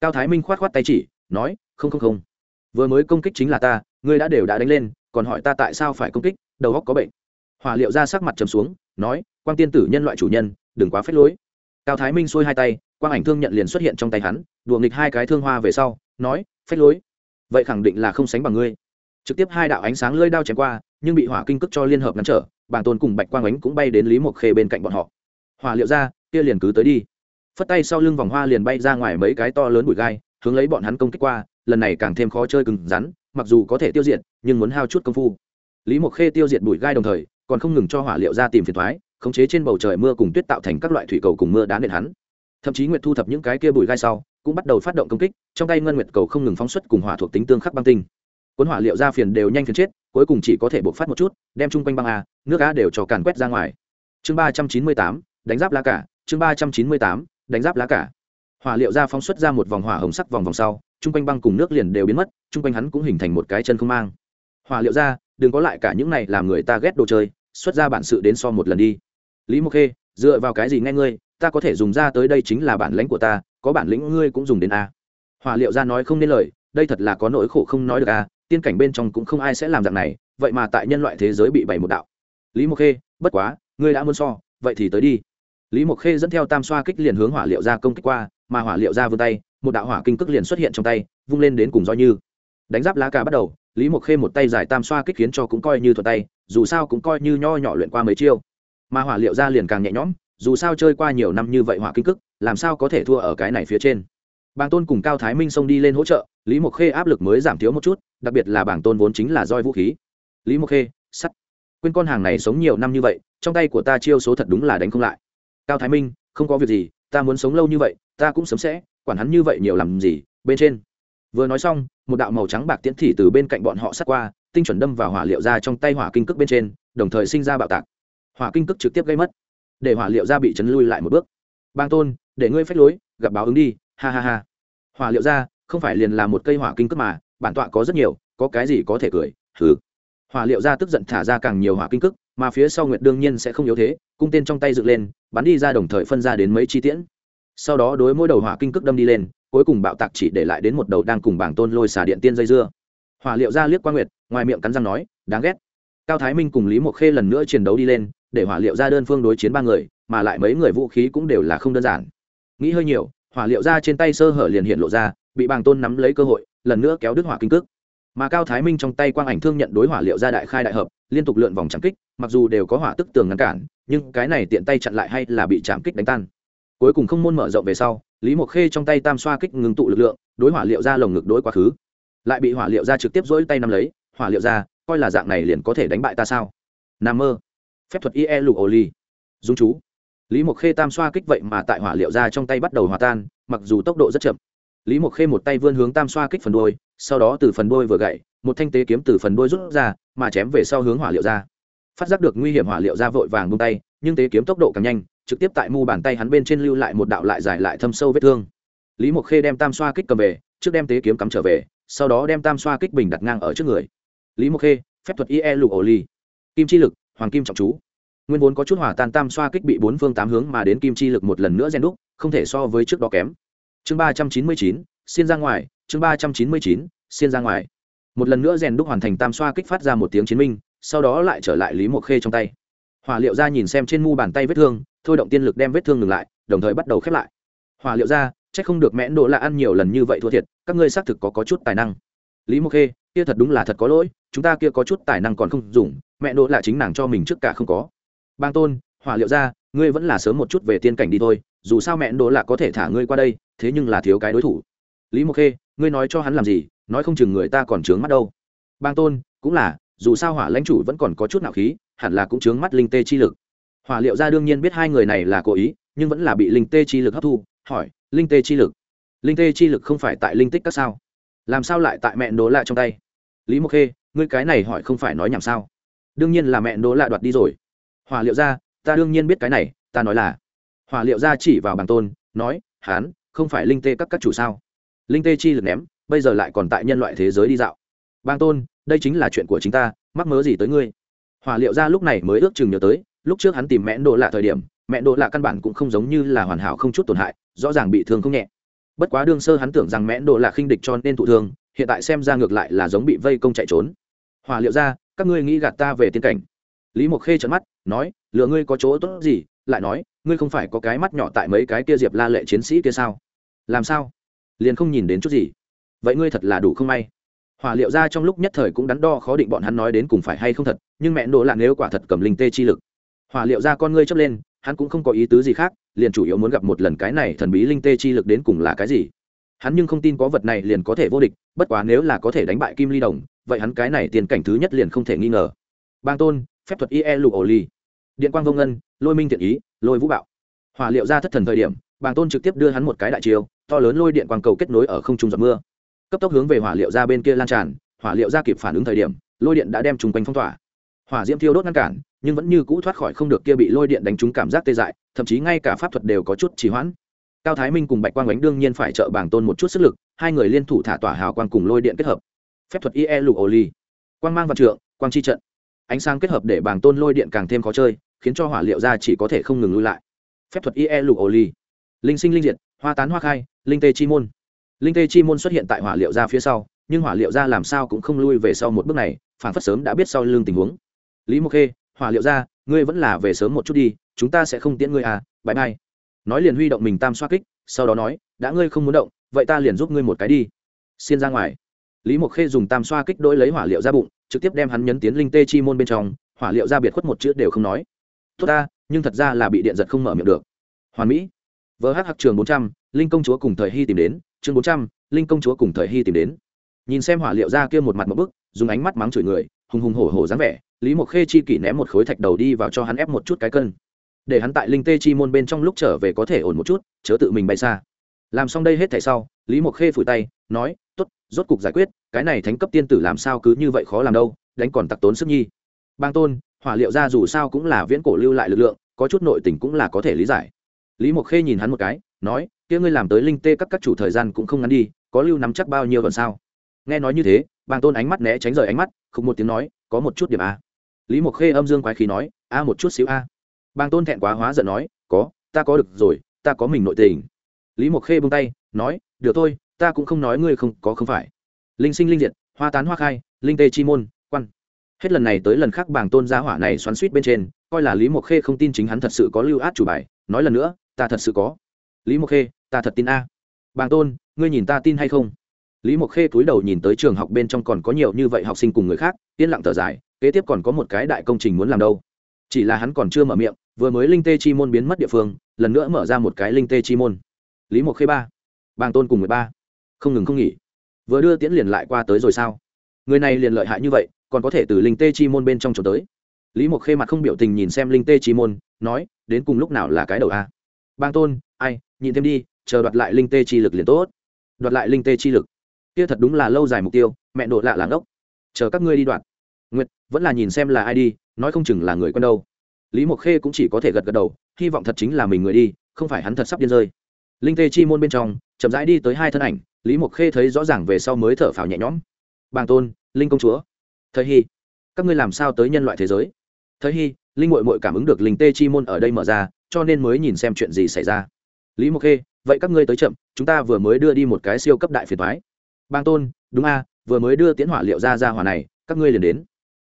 Cao thái minh khoát khoát tay chỉ, nói, không không không. Vừa mới công kích chính là ta, ngươi đã đều đã đánh lên, còn hỏi ta tại sao phải công kích, đầu góc có bệnh. Hỏa liệu ra sắc mặt trầm xuống, nói, quang tiên tử nhân loại chủ nhân, đừng quá phết lối. Cao thái minh xuôi hai tay, quang ảnh thương nhận liền xuất hiện trong tay hắn đùa nghịch hai cái thương hoa về sau, nói, phách lối, vậy khẳng định là không sánh bằng ngươi. Trực tiếp hai đạo ánh sáng lơi đao chém qua, nhưng bị hỏa kinh cức cho liên hợp ngăn trở bàng tôn cùng bạch quang ánh cũng bay đến lý mộc khê bên cạnh bọn họ. Hỏa liệu ra, kia liền cứ tới đi. Phất tay sau lưng vòng hoa liền bay ra ngoài mấy cái to lớn bụi gai, hướng lấy bọn hắn công kích qua, lần này càng thêm khó chơi cứng rắn, mặc dù có thể tiêu diệt, nhưng muốn hao chút công phu. Lý mộc khê tiêu diệt bụi gai đồng thời, còn không ngừng cho hỏa liệu ra tìm phiền thoái, khống chế trên bầu trời mưa cùng tuyết tạo thành các loại thủy cầu cùng mưa đá nện hắn. Thậm chí nguyệt thu thập những cái kia bụi gai sau cũng bắt đầu phát động công kích, trong tay ngân nguyệt cầu không ngừng phóng xuất cùng hỏa thuộc tính tương khắc băng tinh. Cuốn hỏa liệu ra phiền đều nhanh phiền chết, cuối cùng chỉ có thể buộc phát một chút, đem chung quanh băng a, nước a đều cho càn quét ra ngoài. Chương ba trăm chín mươi tám, đánh giáp lá cả, chương ba trăm chín mươi tám, đánh giáp lá cả. Hỏa liệu ra phóng xuất ra một vòng hỏa hồng sắc vòng vòng sau, chung quanh băng cùng nước liền đều biến mất, chung quanh hắn cũng hình thành một cái chân không mang. Hỏa liệu ra, đừng có lại cả những này làm người ta ghét đồ chơi, xuất ra bản sự đến so một lần đi. Lý mộc khê, dựa vào cái gì nghe ngươi, ta có thể dùng ra tới đây chính là bản lãnh của ta có bản lĩnh ngươi cũng dùng đến a. Hòa liệu ra nói không nên lời, đây thật là có nỗi khổ không nói được a, tiên cảnh bên trong cũng không ai sẽ làm dạng này, vậy mà tại nhân loại thế giới bị bày một đạo. Lý mộc khê, bất quá, ngươi đã muốn so, vậy thì tới đi. Lý mộc khê dẫn theo tam xoa kích liền hướng hỏa liệu ra công kích qua, mà hỏa liệu ra vươn tay, một đạo hỏa kinh cước liền xuất hiện trong tay, vung lên đến cùng do như. Đánh giáp lá cà bắt đầu, lý mộc khê một tay giải tam xoa kích khiến cho cũng coi như thuật tay, dù sao cũng coi như nho nhỏ luyện qua mấy chiêu. Mà hỏa liệu ra liền càng nhẹ nhõm dù sao chơi qua nhiều năm như vậy hỏa kinh cức, làm sao có thể thua ở cái này phía trên? Bàng tôn cùng cao thái minh xông đi lên hỗ trợ, lý mộc khê áp lực mới giảm thiếu một chút, đặc biệt là bảng tôn vốn chính là roi vũ khí. Lý mộc khê, sắt. Quên con hàng này sống nhiều năm như vậy, trong tay của ta chiêu số thật đúng là đánh không lại. Cao thái minh, không có việc gì, ta muốn sống lâu như vậy, ta cũng sớm sẽ, quản hắn như vậy nhiều làm gì, bên trên. Vừa nói xong, một đạo màu trắng bạc tiễn thị từ bên cạnh bọn họ sát qua, tinh chuẩn đâm vào hỏa liệu ra trong tay hỏa kinh cước bên trên, đồng thời sinh ra bạo tạc. Hỏa kinh cước trực tiếp gây mất để hỏa liệu ra bị chấn lui lại một bước. Bang tôn, để ngươi phách lối, gặp báo ứng đi, ha ha ha. Hỏa liệu ra, không phải liền là một cây hỏa kinh cướp mà, bản tọa có rất nhiều, có cái gì có thể cười thử hỏa liệu ra tức giận thả ra càng nhiều hỏa kinh cước, mà phía sau nguyệt đương nhiên sẽ không yếu thế, cung tên trong tay dựng lên, bắn đi ra đồng thời phân ra đến mấy chi tiễn. Sau đó đối mỗi đầu hỏa kinh cước đâm đi lên, cuối cùng bạo tạc chỉ để lại đến một đầu đang cùng bảng tôn lôi xả điện tiên dây dưa. Hỏa liệu ra liếc qua nguyệt, ngoài miệng cắn răng nói, đáng ghét. Cao thái minh cùng lý mộc khê lần nữa chiến đấu đi lên để hỏa liệu ra đơn phương đối chiến ba người, mà lại mấy người vũ khí cũng đều là không đơn giản. Nghĩ hơi nhiều, hỏa liệu ra trên tay sơ hở liền hiện lộ ra, bị bàng tôn nắm lấy cơ hội, lần nữa kéo đứt hỏa kinh cước. Mà cao thái minh trong tay quang ảnh thương nhận đối hỏa liệu ra đại khai đại hợp, liên tục lượn vòng chạm kích, mặc dù đều có hỏa tức tường ngăn cản, nhưng cái này tiện tay chặn lại hay là bị chạm kích đánh tan. Cuối cùng không môn mở rộng về sau, lý mộc khê trong tay tam xoa kích ngừng tụ lực lượng, đối hỏa liệu ra lồng ngực đối quá khứ. Lại bị hỏa liệu ra trực tiếp dỗi tay nắm lấy, hỏa liệu ra, coi là dạng này liền có thể đánh bại ta sao? N mơ phép thuật ie lục ô ly. Dung chú. Lý mộc khê tam xoa kích vậy mà tại hỏa liệu ra trong tay bắt đầu hòa tan, mặc dù tốc độ rất chậm. Lý mộc khê một tay vươn hướng tam xoa kích phần đôi sau đó từ phần đôi vừa gậy, một thanh tế kiếm từ phần đôi rút ra, mà chém về sau hướng hỏa liệu ra. Phát giác được nguy hiểm hỏa liệu ra vội vàng bung tay, nhưng tế kiếm tốc độ càng nhanh, trực tiếp tại mu bàn tay hắn bên trên lưu lại một đạo lại dài lại thâm sâu vết thương. Lý mộc khê đem tam xoa kích cầm về, trước đem tế kiếm cắm trở về, sau đó đem tam xoa kích bình đặt ngang ở trước người. Lý mộc khê, phép thuật ie lục ổ ly. Kim chi lực hoàng kim trọng chú. Nguyên vốn có chút hỏa tan tam xoa kích bị bốn phương tám hướng mà đến kim chi lực một lần nữa gen đúc không thể so với trước đó kém. Chương ba trăm chín mươi chín xiên ra ngoài chương ba trăm chín mươi chín xiên ra ngoài. Một lần nữa rèn đúc hoàn thành tam xoa kích phát ra một tiếng chiến minh sau đó lại trở lại lý mộc khê trong tay. Hỏa liệu ra nhìn xem trên mu bàn tay vết thương thôi động tiên lực đem vết thương ngừng lại đồng thời bắt đầu khép lại. Hỏa liệu ra c h ắ c không được mẽn độ là ăn nhiều lần như vậy thua thiệt các ngươi xác thực có, có chút tài năng. Lý mộc khê kia thật đúng là thật có lỗi chúng ta kia có chút tài năng còn không dùng, mẹ đỗ là chính nàng cho mình trước cả không có. Bang tôn, hỏa liệu ra, ngươi vẫn là sớm một chút về tiên cảnh đi thôi, dù sao mẹ đỗ là có thể thả ngươi qua đây, thế nhưng là thiếu cái đối thủ. Lý mộc khê, ngươi nói cho hắn làm gì, nói không chừng người ta còn trướng mắt đâu. Bang tôn, cũng là, dù sao hỏa lãnh chủ vẫn còn có chút nạo khí, hẳn là cũng trướng mắt linh tê chi lực. Hỏa liệu ra đương nhiên biết hai người này là cố ý, nhưng vẫn là bị linh tê chi lực hấp thu, hỏi, linh tê chi lực? Linh tê chi lực không phải tại linh tích các sao? Làm sao lại tại mẹ đố lạ trong tay? Lý mộc khê ngươi cái này hỏi không phải nói nhảm sao? Đương nhiên là mẹ đỗ lạ đoạt đi rồi. Hỏa liệu ra ta đương nhiên biết cái này, ta nói là. Hỏa liệu ra chỉ vào bằng tôn, nói, hán, không phải linh tê các các chủ sao? Linh tê chi lực ném, bây giờ lại còn tại nhân loại thế giới đi dạo. Bang tôn, đây chính là chuyện của chính ta, mắc mớ gì tới ngươi? Hỏa liệu ra lúc này mới ước chừng nhớ tới, lúc trước hắn tìm mẹ đỗ lạ thời điểm, mẹ đỗ lạ căn bản cũng không giống như là hoàn hảo không chút tổn hại, rõ ràng bị thương không nhẹ. Bất quá đương sơ hắn tưởng rằng mẹ đỗ lạ khinh địch cho nên thụ thương, hiện tại xem ra ngược lại là giống bị vây công chạy trốn hòa liệu ra, các ngươi nghĩ gạt ta về tiên cảnh. Lý mộc khê trợn mắt, nói, lựa ngươi có chỗ tốt gì? Lại nói, ngươi không phải có cái mắt nhỏ tại mấy cái kia diệp la lệ chiến sĩ kia sao? Làm sao? Liền không nhìn đến chút gì. Vậy ngươi thật là đủ không may. Hỏa liệu ra trong lúc nhất thời cũng đắn đo khó định bọn hắn nói đến cùng phải hay không thật, nhưng mẹ nỗ lạ nếu quả thật cầm linh tê chi lực. Hỏa liệu ra con ngươi chấp lên, hắn cũng không có ý tứ gì khác, liền chủ yếu muốn gặp một lần cái này thần bí linh tê chi lực đến cùng là cái gì hắn nhưng không tin có vật này liền có thể vô địch, bất quá nếu là có thể đánh bại kim ly đồng, vậy hắn cái này tiền cảnh thứ nhất liền không thể nghi ngờ. Bang tôn, phép thuật ie lụ ổ ly điện quang vô ngân, lôi minh thiện ý, lôi vũ bạo. Hỏa liệu ra thất thần thời điểm bàng tôn trực tiếp đưa hắn một cái đại chiều to lớn lôi điện quang cầu kết nối ở không trung giọt mưa. Cấp tốc hướng về hỏa liệu ra bên kia lan tràn, hỏa liệu ra kịp phản ứng thời điểm, lôi điện đã đem chung quanh phong tỏa. Hỏa diễm thiêu đốt ngăn cản, nhưng vẫn như cũ thoát khỏi không được kia bị lôi điện đánh trúng cảm giác tê dại, thậm chí ngay cả pháp thuật đều có chút trì hoãn cao thái minh cùng bạch quang ánh đương nhiên phải trợ bảng tôn một chút sức lực, hai người liên thủ thả tỏa hào quang cùng lôi điện kết hợp. Phép thuật ie lục ổ ly quang mang vật trượng, quang chi trận. Ánh sáng kết hợp để bảng tôn lôi điện càng thêm khó chơi, khiến cho hỏa liệu ra chỉ có thể không ngừng lui lại. Phép thuật ie lục ổ ly linh sinh linh diệt, hoa tán hoa khai, linh tê chi môn. Linh tê chi môn xuất hiện tại hỏa liệu ra phía sau, nhưng hỏa liệu ra làm sao cũng không lui về sau một bước này, phản phất sớm đã biết sau lưng tình huống. Lý mộc khê, hỏa liệu ra, ngươi vẫn là về sớm một chút đi, chúng ta sẽ không tiễn ngươi à bãi mai nói liền huy động mình tam xoa kích, sau đó nói, đã ngươi không muốn động, vậy ta liền giúp ngươi một cái đi. Xiên ra ngoài. Lý mộc khê dùng tam xoa kích đôi lấy hỏa liệu ra bụng, trực tiếp đem hắn nhấn tiến linh tê chi môn bên trong, hỏa liệu ra biệt khuất một chữ đều không nói. Tốt ta, nhưng thật ra là bị điện giật không mở miệng được. Hoàn mỹ. Vờ hát hạc trường bốn trăm, linh công chúa cùng thời hy tìm đến, chương bốn trăm, linh công chúa cùng thời hy tìm đến. Nhìn xem hỏa liệu ra kia một mặt một bức, dùng ánh mắt mắng chửi người, hùng hùng hổ hổ dáng vẻ, lý mộc khê chi kỷ ném một khối thạch đầu đi vào cho hắn ép một chút cái cân để hắn tại linh tê chi môn bên trong lúc trở về có thể ổn một chút, chớ tự mình bay xa. Làm xong đây hết thảy sau, lý mộc khê phủi tay, nói t ố t rốt cục giải quyết, cái này thánh cấp tiên tử làm sao cứ như vậy khó làm đâu, đánh còn tặc tốn sức nhi. Bang tôn, hỏa liệu ra dù sao cũng là viễn cổ lưu lại lực lượng, có chút nội tình cũng là có thể lý giải. Lý mộc khê nhìn hắn một cái, nói, kia ngươi làm tới linh tê các các chủ thời gian cũng không ngắn đi, có lưu nắm chắc bao nhiêu còn sao? Nghe nói như thế, bang tôn ánh mắt né tránh rời ánh mắt không một tiếng nói, có một chút điểm a. Lý mộc khê âm dương quái khí nói, a một chút xíu a. Bàng tôn thẹn quá hóa giận nói, có, ta có được rồi, ta có mình nội tình. Lý mộc khê bông tay, nói, được thôi, ta cũng không nói ngươi không có không phải. Linh sinh linh diệt, hoa tán hoa khai, linh tê chi môn, quan. Hết lần này tới lần khác Bàng tôn gia hỏa này xoắn suýt bên trên, coi là lý mộc khê không tin chính hắn thật sự có lưu át chủ bài, nói lần nữa, ta thật sự có. Lý mộc khê, ta thật tin a. À. bàng tôn, ngươi nhìn ta tin hay không? Lý mộc khê cúi đầu nhìn tới trường học bên trong còn có nhiều như vậy học sinh cùng người khác, yên lặng thở dài, kế tiếp còn có một cái đại công trình muốn làm đâu. Chỉ là hắn còn chưa mở miệng vừa mới linh tê chi môn biến mất địa phương, lần nữa mở ra một cái linh tê chi môn. Lý mộc khê ba, bàng tôn cùng mười ba. Không ngừng không nghỉ. Vừa đưa tiễn liền lại qua tới rồi sao? Người này liền lợi hại như vậy, còn có thể từ linh tê chi môn bên trong trốn tới. Lý mộc khê mặt không biểu tình nhìn xem linh tê chi môn, nói, đến cùng lúc nào là cái đầu a? Bang tôn, ai nhìn thêm đi, chờ đoạt lại linh tê chi lực liền tốt. Đoạt lại linh tê chi lực. Kia thật đúng là lâu dài mục tiêu, mẹ độ lạ làng ốc chờ các ngươi đi đoạt. Nguyệt, vẫn là nhìn xem là ai đi, nói không chừng là người quen đâu lý mộc khê cũng chỉ có thể gật gật đầu, hy vọng thật chính là mình người đi, không phải hắn thật sắp điên rơi. Linh tê chi môn bên trong, chậm rãi đi tới hai thân ảnh, lý mộc khê thấy rõ ràng về sau mới thở phào nhẹ nhõm. Bàng tôn, linh công chúa. Thời hy các ngươi làm sao tới nhân loại thế giới? Thời hy linh mội mội cảm ứng được linh tê chi môn ở đây mở ra, cho nên mới nhìn xem chuyện gì xảy ra. Lý mộc khê, vậy các ngươi tới chậm, chúng ta vừa mới đưa đi một cái siêu cấp đại phiền thoái bang tôn, đúng a, vừa mới đưa tiến hỏa liệu ra ra hỏa này, các ngươi liền đến.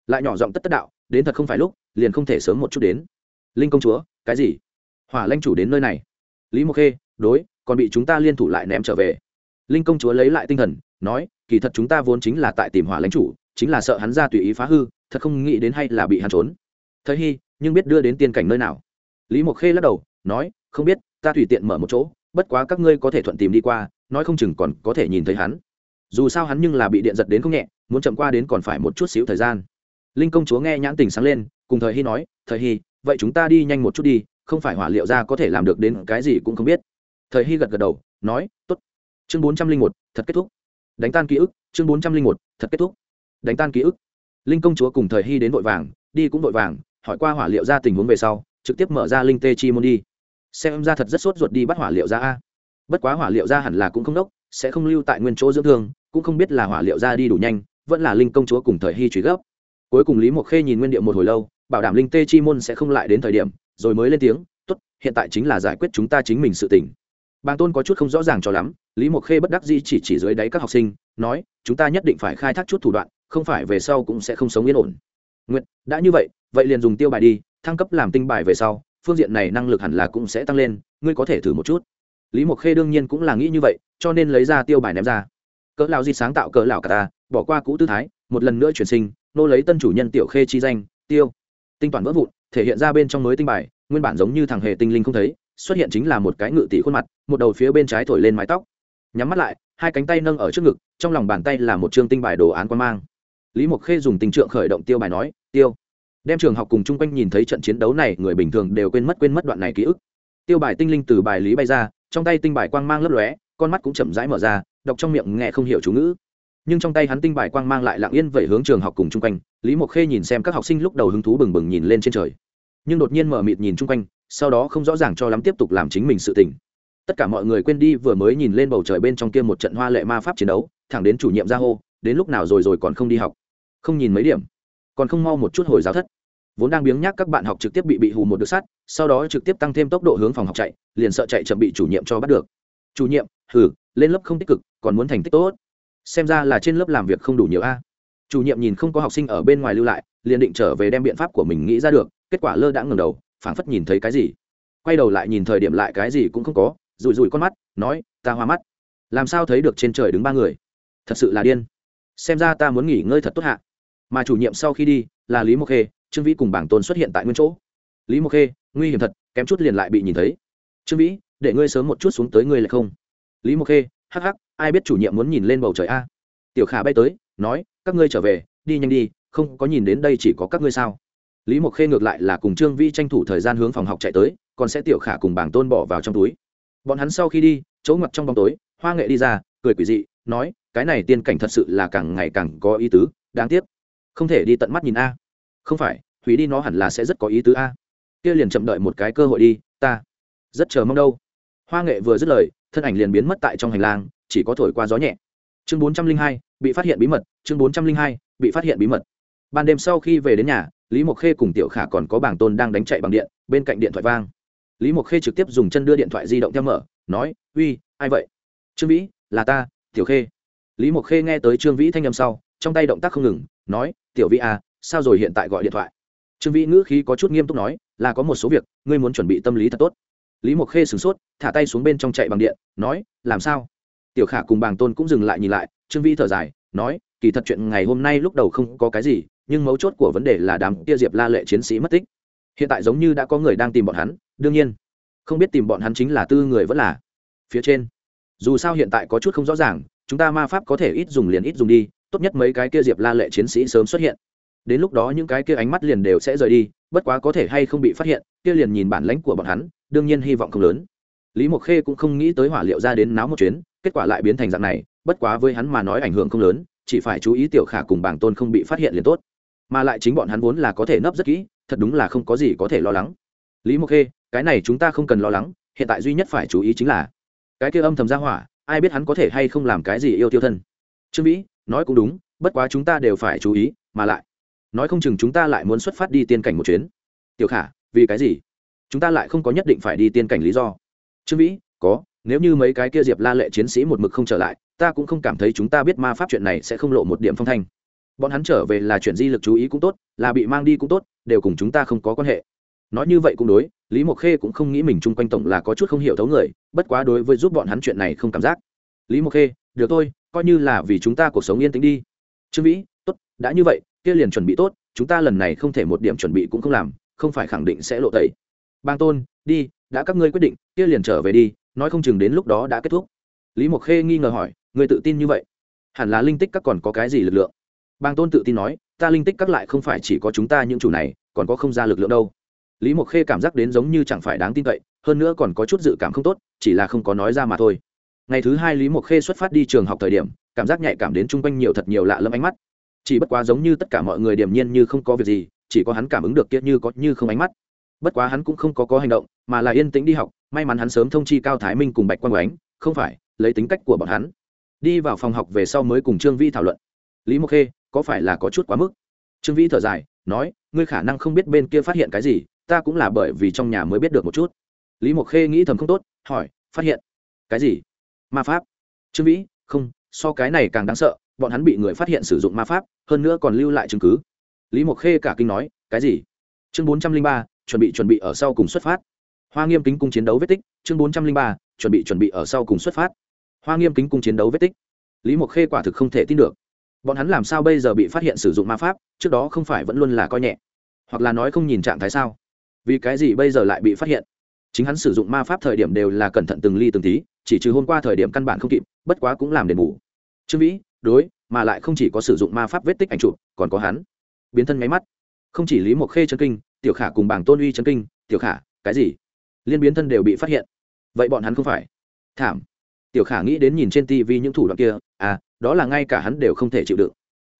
Lại nhỏ giọng tất tất đạo, đến thật không phải lúc liền không thể sớm một chút đến. Linh công chúa, cái gì? Hỏa lanh chủ đến nơi này. Lý mộc khê, đối, còn bị chúng ta liên thủ lại ném trở về. Linh công chúa lấy lại tinh thần, nói, kỳ thật chúng ta vốn chính là tại tìm hỏa lãnh chủ, chính là sợ hắn ra tùy ý phá hư, thật không nghĩ đến hay là bị hắn trốn. Thời hy nhưng biết đưa đến tiên cảnh nơi nào? Lý mộc khê lắc đầu, nói, không biết, ta tùy tiện mở một chỗ, bất quá các ngươi có thể thuận tìm đi qua, nói không chừng còn có thể nhìn thấy hắn. Dù sao hắn nhưng là bị điện giật đến không nhẹ, muốn chậm qua đến còn phải một chút xíu thời gian. Linh công chúa nghe nhãn tình sáng lên cùng thời hy nói, thời hy vậy chúng ta đi nhanh một chút đi, không phải hỏa liệu ra có thể làm được đến cái gì cũng không biết. Thời hy gật gật đầu, nói t ố t chương bốn trăm linh một, thật kết thúc. Đánh tan ký ức, chương bốn trăm linh một, thật kết thúc. Đánh tan ký ức. Linh công chúa cùng thời hy đến vội vàng, đi cũng vội vàng, hỏi qua hỏa liệu ra tình huống về sau, trực tiếp mở ra linh tê chi môn đi. Xem ra thật rất sốt ruột đi bắt hỏa liệu ra a. Bất quá hỏa liệu ra hẳn là cũng không đốc, sẽ không lưu tại nguyên chỗ dưỡng thương, cũng không biết là hỏa liệu ra đi đủ nhanh, vẫn là linh công chúa cùng thời hy truy gấp. Cuối cùng lý mộc khê nhìn nguyên điệu một hồi lâu bảo đảm linh tê chi môn sẽ không lại đến thời điểm, rồi mới lên tiếng, tốt, hiện tại chính là giải quyết chúng ta chính mình sự tỉnh bàng tôn có chút không rõ ràng cho lắm, lý mộc khê bất đắc dĩ chỉ chỉ dưới đáy các học sinh, nói, chúng ta nhất định phải khai thác chút thủ đoạn, không phải về sau cũng sẽ không sống yên ổn. Nguyện đã như vậy vậy liền dùng tiêu bài đi, thăng cấp làm tinh bài về sau, phương diện này năng lực hẳn là cũng sẽ tăng lên, ngươi có thể thử một chút. Lý mộc khê đương nhiên cũng là nghĩ như vậy, cho nên lấy ra tiêu bài ném ra. Cỡ lão di sáng tạo cỡ lão cả ta, bỏ qua cũ tư thái, một lần nữa chuyển sinh, nô lấy tân chủ nhân tiểu khê chi danh, tiêu tinh toàn vỡ vụn, thể hiện ra bên trong mới tinh bài, nguyên bản giống như thằng hề tinh linh không thấy, xuất hiện chính là một cái ngự tỷ khuôn mặt, một đầu phía bên trái thổi lên mái tóc. Nhắm mắt lại, hai cánh tay nâng ở trước ngực, trong lòng bàn tay là một chương tinh bài đồ án quan mang. Lý mộc khê dùng tình trượng khởi động tiêu bài nói, tiêu. Đem trường học cùng chung quanh nhìn thấy trận chiến đấu này, người bình thường đều quên mất quên mất đoạn này ký ức. Tiêu bài tinh linh từ bài lý bay ra, trong tay tinh bài quang mang lấp lóe, con mắt cũng chậm rãi mở ra, đọc trong miệng nghe không hiểu chú ngữ nhưng trong tay hắn tinh bài quang mang lại lặng yên vẩy hướng trường học cùng chung quanh, lý mộc khê nhìn xem các học sinh lúc đầu hứng thú bừng bừng nhìn lên trên trời. Nhưng đột nhiên mở mịt nhìn chung quanh, sau đó không rõ ràng cho lắm tiếp tục làm chính mình sự tỉnh tất cả mọi người quên đi vừa mới nhìn lên bầu trời bên trong kia một trận hoa lệ ma pháp chiến đấu, thẳng đến chủ nhiệm ra hô, đến lúc nào rồi rồi còn không đi học. Không nhìn mấy điểm, còn không mau một chút hồi giáo thất. Vốn đang biếng nhác các bạn học trực tiếp bị bị hù một đứa sắt, sau đó trực tiếp tăng thêm tốc độ hướng phòng học chạy, liền sợ chạy chậm bị chủ nhiệm cho bắt được. Chủ nhiệm, hừ, lên lớp không tích cực, còn muốn thành tích tốt xem ra là trên lớp làm việc không đủ nhiều a. Chủ nhiệm nhìn không có học sinh ở bên ngoài lưu lại, liền định trở về đem biện pháp của mình nghĩ ra được, kết quả lơ đã ngừng đầu, phảng phất nhìn thấy cái gì. Quay đầu lại nhìn thời điểm lại cái gì cũng không có, rủi rủi con mắt, nói, ta hoa mắt. Làm sao thấy được trên trời đứng ba người? Thật sự là điên. Xem ra ta muốn nghỉ ngơi thật tốt hạ. Mà chủ nhiệm sau khi đi, là lý mộc khê, trương vĩ cùng bảng tôn xuất hiện tại nguyên chỗ. Lý mộc khê, nguy hiểm thật, kém chút liền lại bị nhìn thấy. Trương vĩ, để ngươi sớm một chút xuống tới ngươi lại không. Lý mộc khê, hắc hắc ai biết chủ nhiệm muốn nhìn lên bầu trời a? Tiểu khả bay tới, nói, các ngươi trở về, đi nhanh đi, không có nhìn đến đây chỉ có các ngươi sao? Lý mộc khê ngược lại là cùng trương vi tranh thủ thời gian hướng phòng học chạy tới, còn sẽ tiểu khả cùng bảng tôn bỏ vào trong túi. Bọn hắn sau khi đi, chỗ ngặt trong bóng tối, hoa nghệ đi ra, cười quỷ dị, nói, cái này tiên cảnh thật sự là càng ngày càng có ý tứ, đáng tiếc. Không thể đi tận mắt nhìn a. Không phải, hủy đi nó hẳn là sẽ rất có ý tứ a. Kia liền chậm đợi một cái cơ hội đi, ta rất chờ mong đâu hoa nghệ vừa dứt lời, thân ảnh liền biến mất tại trong hành lang, chỉ có thổi qua gió nhẹ. Chương bốn trăm linh hai, bị phát hiện bí mật, chương bốn trăm linh hai, bị phát hiện bí mật. Ban đêm sau khi về đến nhà, lý mộc khê cùng tiểu khả còn có bảng tôn đang đánh chạy bằng điện, bên cạnh điện thoại vang. Lý mộc khê trực tiếp dùng chân đưa điện thoại di động theo mở, nói, uy, ai vậy? Trương vĩ, là ta, tiểu khê. Lý mộc khê nghe tới trương vĩ thanh â m sau, trong tay động tác không ngừng, nói, tiểu vĩ à sao rồi hiện tại gọi điện thoại? Trương vĩ ngữ khí có chút nghiêm túc nói, là có một số việc, ngươi muốn chuẩn bị tâm lý thật tốt lý mộc khê sửng sốt, thả tay xuống bên trong chạy bằng điện, nói, làm sao? Tiểu khả cùng bàng tôn cũng dừng lại nhìn lại, trương Vi thở dài, nói, kỳ thật chuyện ngày hôm nay lúc đầu không có cái gì, nhưng mấu chốt của vấn đề là đám kia diệp la lệ chiến sĩ mất tích. Hiện tại giống như đã có người đang tìm bọn hắn, đương nhiên, không biết tìm bọn hắn chính là tư người vẫn là phía trên. Dù sao hiện tại có chút không rõ ràng, chúng ta ma pháp có thể ít dùng liền ít dùng đi, tốt nhất mấy cái kia diệp la lệ chiến sĩ sớm xuất hiện. Đến lúc đó những cái kia ánh mắt liền đều sẽ rời đi bất quá có thể hay không bị phát hiện, kia liền nhìn bản lãnh của bọn hắn, đương nhiên hy vọng không lớn. Lý mộc khê cũng không nghĩ tới hỏa liệu ra đến náo một chuyến, kết quả lại biến thành dạng này, bất quá với hắn mà nói ảnh hưởng không lớn, chỉ phải chú ý tiểu khả cùng bảng tôn không bị phát hiện liền tốt. Mà lại chính bọn hắn vốn là có thể nấp rất kỹ, thật đúng là không có gì có thể lo lắng. Lý mộc khê, cái này chúng ta không cần lo lắng, hiện tại duy nhất phải chú ý chính là, cái kia âm thầm ra hỏa, ai biết hắn có thể hay không làm cái gì yêu tiêu thân. Trương vĩ, nói cũng đúng, bất quá chúng ta đều phải chú ý, mà lại nói không chừng chúng ta lại muốn xuất phát đi tiên cảnh một chuyến. Tiểu khả, vì cái gì? Chúng ta lại không có nhất định phải đi tiên cảnh lý do. Trương vĩ, có, nếu như mấy cái kia diệp la lệ chiến sĩ một mực không trở lại, ta cũng không cảm thấy chúng ta biết ma pháp chuyện này sẽ không lộ một điểm phong thanh. Bọn hắn trở về là chuyện di lực chú ý cũng tốt, là bị mang đi cũng tốt, đều cùng chúng ta không có quan hệ. Nói như vậy cũng đối, lý mộc khê cũng không nghĩ mình chung quanh tổng là có chút không hiểu thấu người, bất quá đối với giúp bọn hắn chuyện này không cảm giác. Lý mộc khê, được thôi, coi như là vì chúng ta cuộc sống yên tĩnh đi. Trương vĩ, tốt, đã như vậy kia liền chuẩn bị tốt, chúng ta lần này không thể một điểm chuẩn bị cũng không làm, không phải khẳng định sẽ lộ tẩy. Bang tôn, đi, đã các ngươi quyết định, kia liền trở về đi, nói không chừng đến lúc đó đã kết thúc. Lý mộc khê nghi ngờ hỏi người tự tin như vậy? Hẳn là linh tích các còn có cái gì lực lượng? Bang tôn tự tin nói, ta linh tích các lại không phải chỉ có chúng ta những chủ này, còn có không ra lực lượng đâu. Lý mộc khê cảm giác đến giống như chẳng phải đáng tin cậy, hơn nữa còn có chút dự cảm không tốt, chỉ là không có nói ra mà thôi. Ngày thứ hai lý mộc khê xuất phát đi trường học thời điểm, cảm giác nhạy cảm đến chung quanh nhiều thật nhiều lạ lẫm ánh mắt chỉ bất quá giống như tất cả mọi người điềm nhiên như không có việc gì, chỉ có hắn cảm ứng được kiệt như có như không ánh mắt. Bất quá hắn cũng không có có hành động, mà là yên tĩnh đi học, may mắn hắn sớm thông chi cao thái minh cùng bạch quang ánh, không phải, lấy tính cách của bọn hắn. Đi vào phòng học về sau mới cùng trương vi thảo luận. Lý mộc khê, có phải là có chút quá mức? Trương vi thở dài, nói, ngươi khả năng không biết bên kia phát hiện cái gì, ta cũng là bởi vì trong nhà mới biết được một chút. Lý mộc khê nghĩ thầm không tốt, hỏi, phát hiện cái gì? Ma pháp. Trương vĩ, không, so cái này càng đáng sợ bọn hắn bị người phát hiện sử dụng ma pháp, hơn nữa còn lưu lại chứng cứ. Lý mộc khê cả kinh nói, cái gì? Chương bốn trăm linh ba, chuẩn bị chuẩn bị ở sau cùng xuất phát. Hoa nghiêm kính cung chiến đấu vết tích, chương bốn trăm linh ba, chuẩn bị chuẩn bị ở sau cùng xuất phát. Hoa nghiêm kính cung chiến đấu vết tích. Lý mộc khê quả thực không thể tin được. Bọn hắn làm sao bây giờ bị phát hiện sử dụng ma pháp, trước đó không phải vẫn luôn là coi nhẹ? Hoặc là nói không nhìn trạng thái sao? Vì cái gì bây giờ lại bị phát hiện? Chính hắn sử dụng ma pháp thời điểm đều là cẩn thận từng ly từng tí, chỉ trừ hôm qua thời điểm căn bản không kịp, bất quá cũng làm đền bù. Trương vĩ đối, mà lại không chỉ có sử dụng ma pháp vết tích ảnh chụp, còn có hắn. Biến thân máy mắt. Không chỉ lý mộc khê chân kinh, tiểu khả cùng bảng tôn uy chân kinh, tiểu khả, cái gì? Liên biến thân đều bị phát hiện. Vậy bọn hắn không phải. Thảm. Tiểu khả nghĩ đến nhìn trên tv những thủ đoạn kia à đó là ngay cả hắn đều không thể chịu đựng.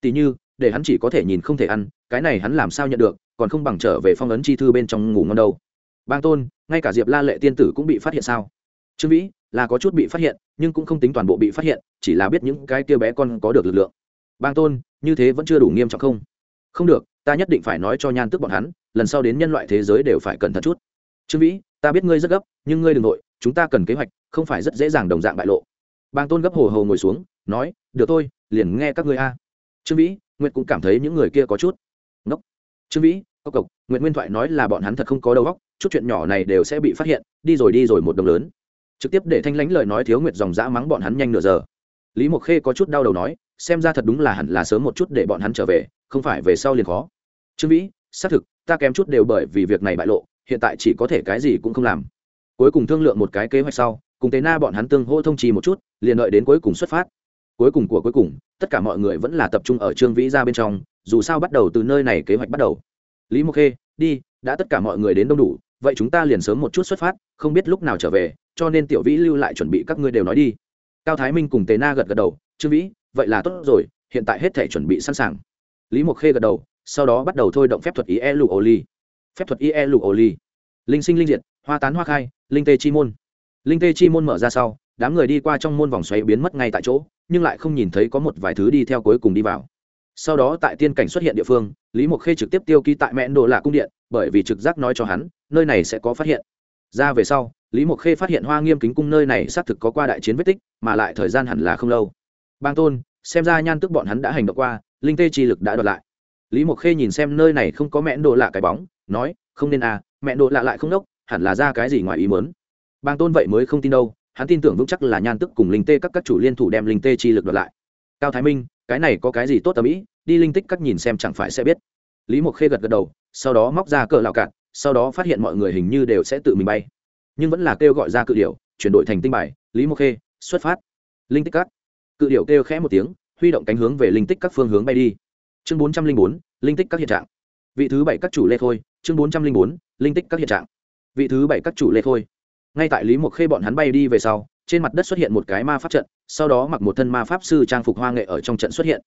Tỉ như, để hắn chỉ có thể nhìn không thể ăn, cái này hắn làm sao nhận được, còn không bằng trở về phong ấn chi thư bên trong ngủ ngon đâu. Bang tôn, ngay cả diệp la lệ tiên tử cũng bị phát hiện sao? Trương vĩ là có chút bị phát hiện, nhưng cũng không tính toàn bộ bị phát hiện, chỉ là biết những cái kia bé con có được lực lượng. Bang tôn, như thế vẫn chưa đủ nghiêm trọng không? Không được, ta nhất định phải nói cho nhan tức bọn hắn, lần sau đến nhân loại thế giới đều phải cẩn thận chút. Trương vĩ, ta biết ngươi rất gấp, nhưng ngươi đ ừ n g nội, chúng ta cần kế hoạch, không phải rất dễ dàng đồng dạng bại lộ. Bang tôn gấp hồ hồ ngồi xuống, nói, được thôi, liền nghe các ngươi a. Trương vĩ, nguyệt cũng cảm thấy những người kia có chút ngốc. Trương vĩ cốc cộc, nguyệt nguyên thoại nói là bọn hắn thật không có đầu óc, chút chuyện nhỏ này đều sẽ bị phát hiện, đi rồi đi rồi một đồng lớn trực tiếp để thanh lãnh lời nói thiếu nguyệt dòng dã mắng bọn hắn nhanh nửa giờ. Lý mộc khê có chút đau đầu nói, xem ra thật đúng là hẳn là sớm một chút để bọn hắn trở về, không phải về sau liền khó. Trương vĩ, xác thực, ta kém chút đều bởi vì việc này bại lộ, hiện tại chỉ có thể cái gì cũng không làm. Cuối cùng thương lượng một cái kế hoạch sau, cùng tế na bọn hắn tương hô thông trì một chút, liền đợi đến cuối cùng xuất phát. Cuối cùng của cuối cùng, tất cả mọi người vẫn là tập trung ở trương vĩ ra bên trong, dù sao bắt đầu từ nơi này kế hoạch bắt đầu. Lý mộc khê, đi, đã tất cả mọi người đến đông đủ, vậy chúng ta liền sớm một chút xuất phát, không biết lúc nào trở về cho nên tiểu vĩ lưu lại chuẩn bị các ngươi đều nói đi. Cao thái minh cùng tề na gật gật đầu, trương vĩ, vậy là tốt rồi, hiện tại hết thể chuẩn bị sẵn sàng. Lý mộc khê gật đầu, sau đó bắt đầu thôi động phép thuật ie lụ ô ly phép thuật ie lụ ô ly linh sinh linh diệt, hoa tán hoa khai, linh tê chi môn. Linh tê chi môn mở ra sau, đám người đi qua trong môn vòng xoáy biến mất ngay tại chỗ, nhưng lại không nhìn thấy có một vài thứ đi theo cuối cùng đi vào. Sau đó tại tiên cảnh xuất hiện địa phương, lý mộc khê trực tiếp tiêu ký tại mẹn đồ lạ cung điện, bởi vì trực giác nói cho hắn, nơi này sẽ có phát hiện. Ra về sau lý mộc khê phát hiện hoa nghiêm kính cung nơi này xác thực có qua đại chiến vết tích, mà lại thời gian hẳn là không lâu. Bang tôn, xem ra nhan tức bọn hắn đã hành động qua, linh tê chi lực đã đoạt lại. Lý mộc khê nhìn xem nơi này không có mẹn đồ lạ cái bóng, nói, không nên à mẹn đồ lạ lại không đốc, hẳn là ra cái gì ngoài ý mớn bang tôn vậy mới không tin đâu, hắn tin tưởng vững chắc là nhan tức cùng linh tê các các chủ liên thủ đem linh tê chi lực đoạt lại. Cao thái minh, cái này có cái gì tốt tầm ĩ đi linh tích các nhìn xem chẳng phải sẽ biết. Lý mộc khê gật gật đầu, sau đó móc ra cờ lạo cạn sau đó phát hiện mọi người hình như đều sẽ tự mình bay nhưng vẫn là kêu gọi ra cự điệu chuyển đổi thành tinh bài, lý mộc khê, xuất phát. Linh tích các. Cự điệu kêu khẽ một tiếng, huy động cánh hướng về linh tích các phương hướng bay đi. Chương bốn trăm linh bốn, linh tích các hiện trạng. Vị thứ bảy các chủ lê khôi, chương bốn trăm linh bốn, linh tích các hiện trạng. Vị thứ bảy các chủ lê khôi. Ngay tại lý mộc khê bọn hắn bay đi về sau, trên mặt đất xuất hiện một cái ma pháp trận, sau đó mặc một thân ma pháp sư trang phục hoa nghệ ở trong trận xuất hiện.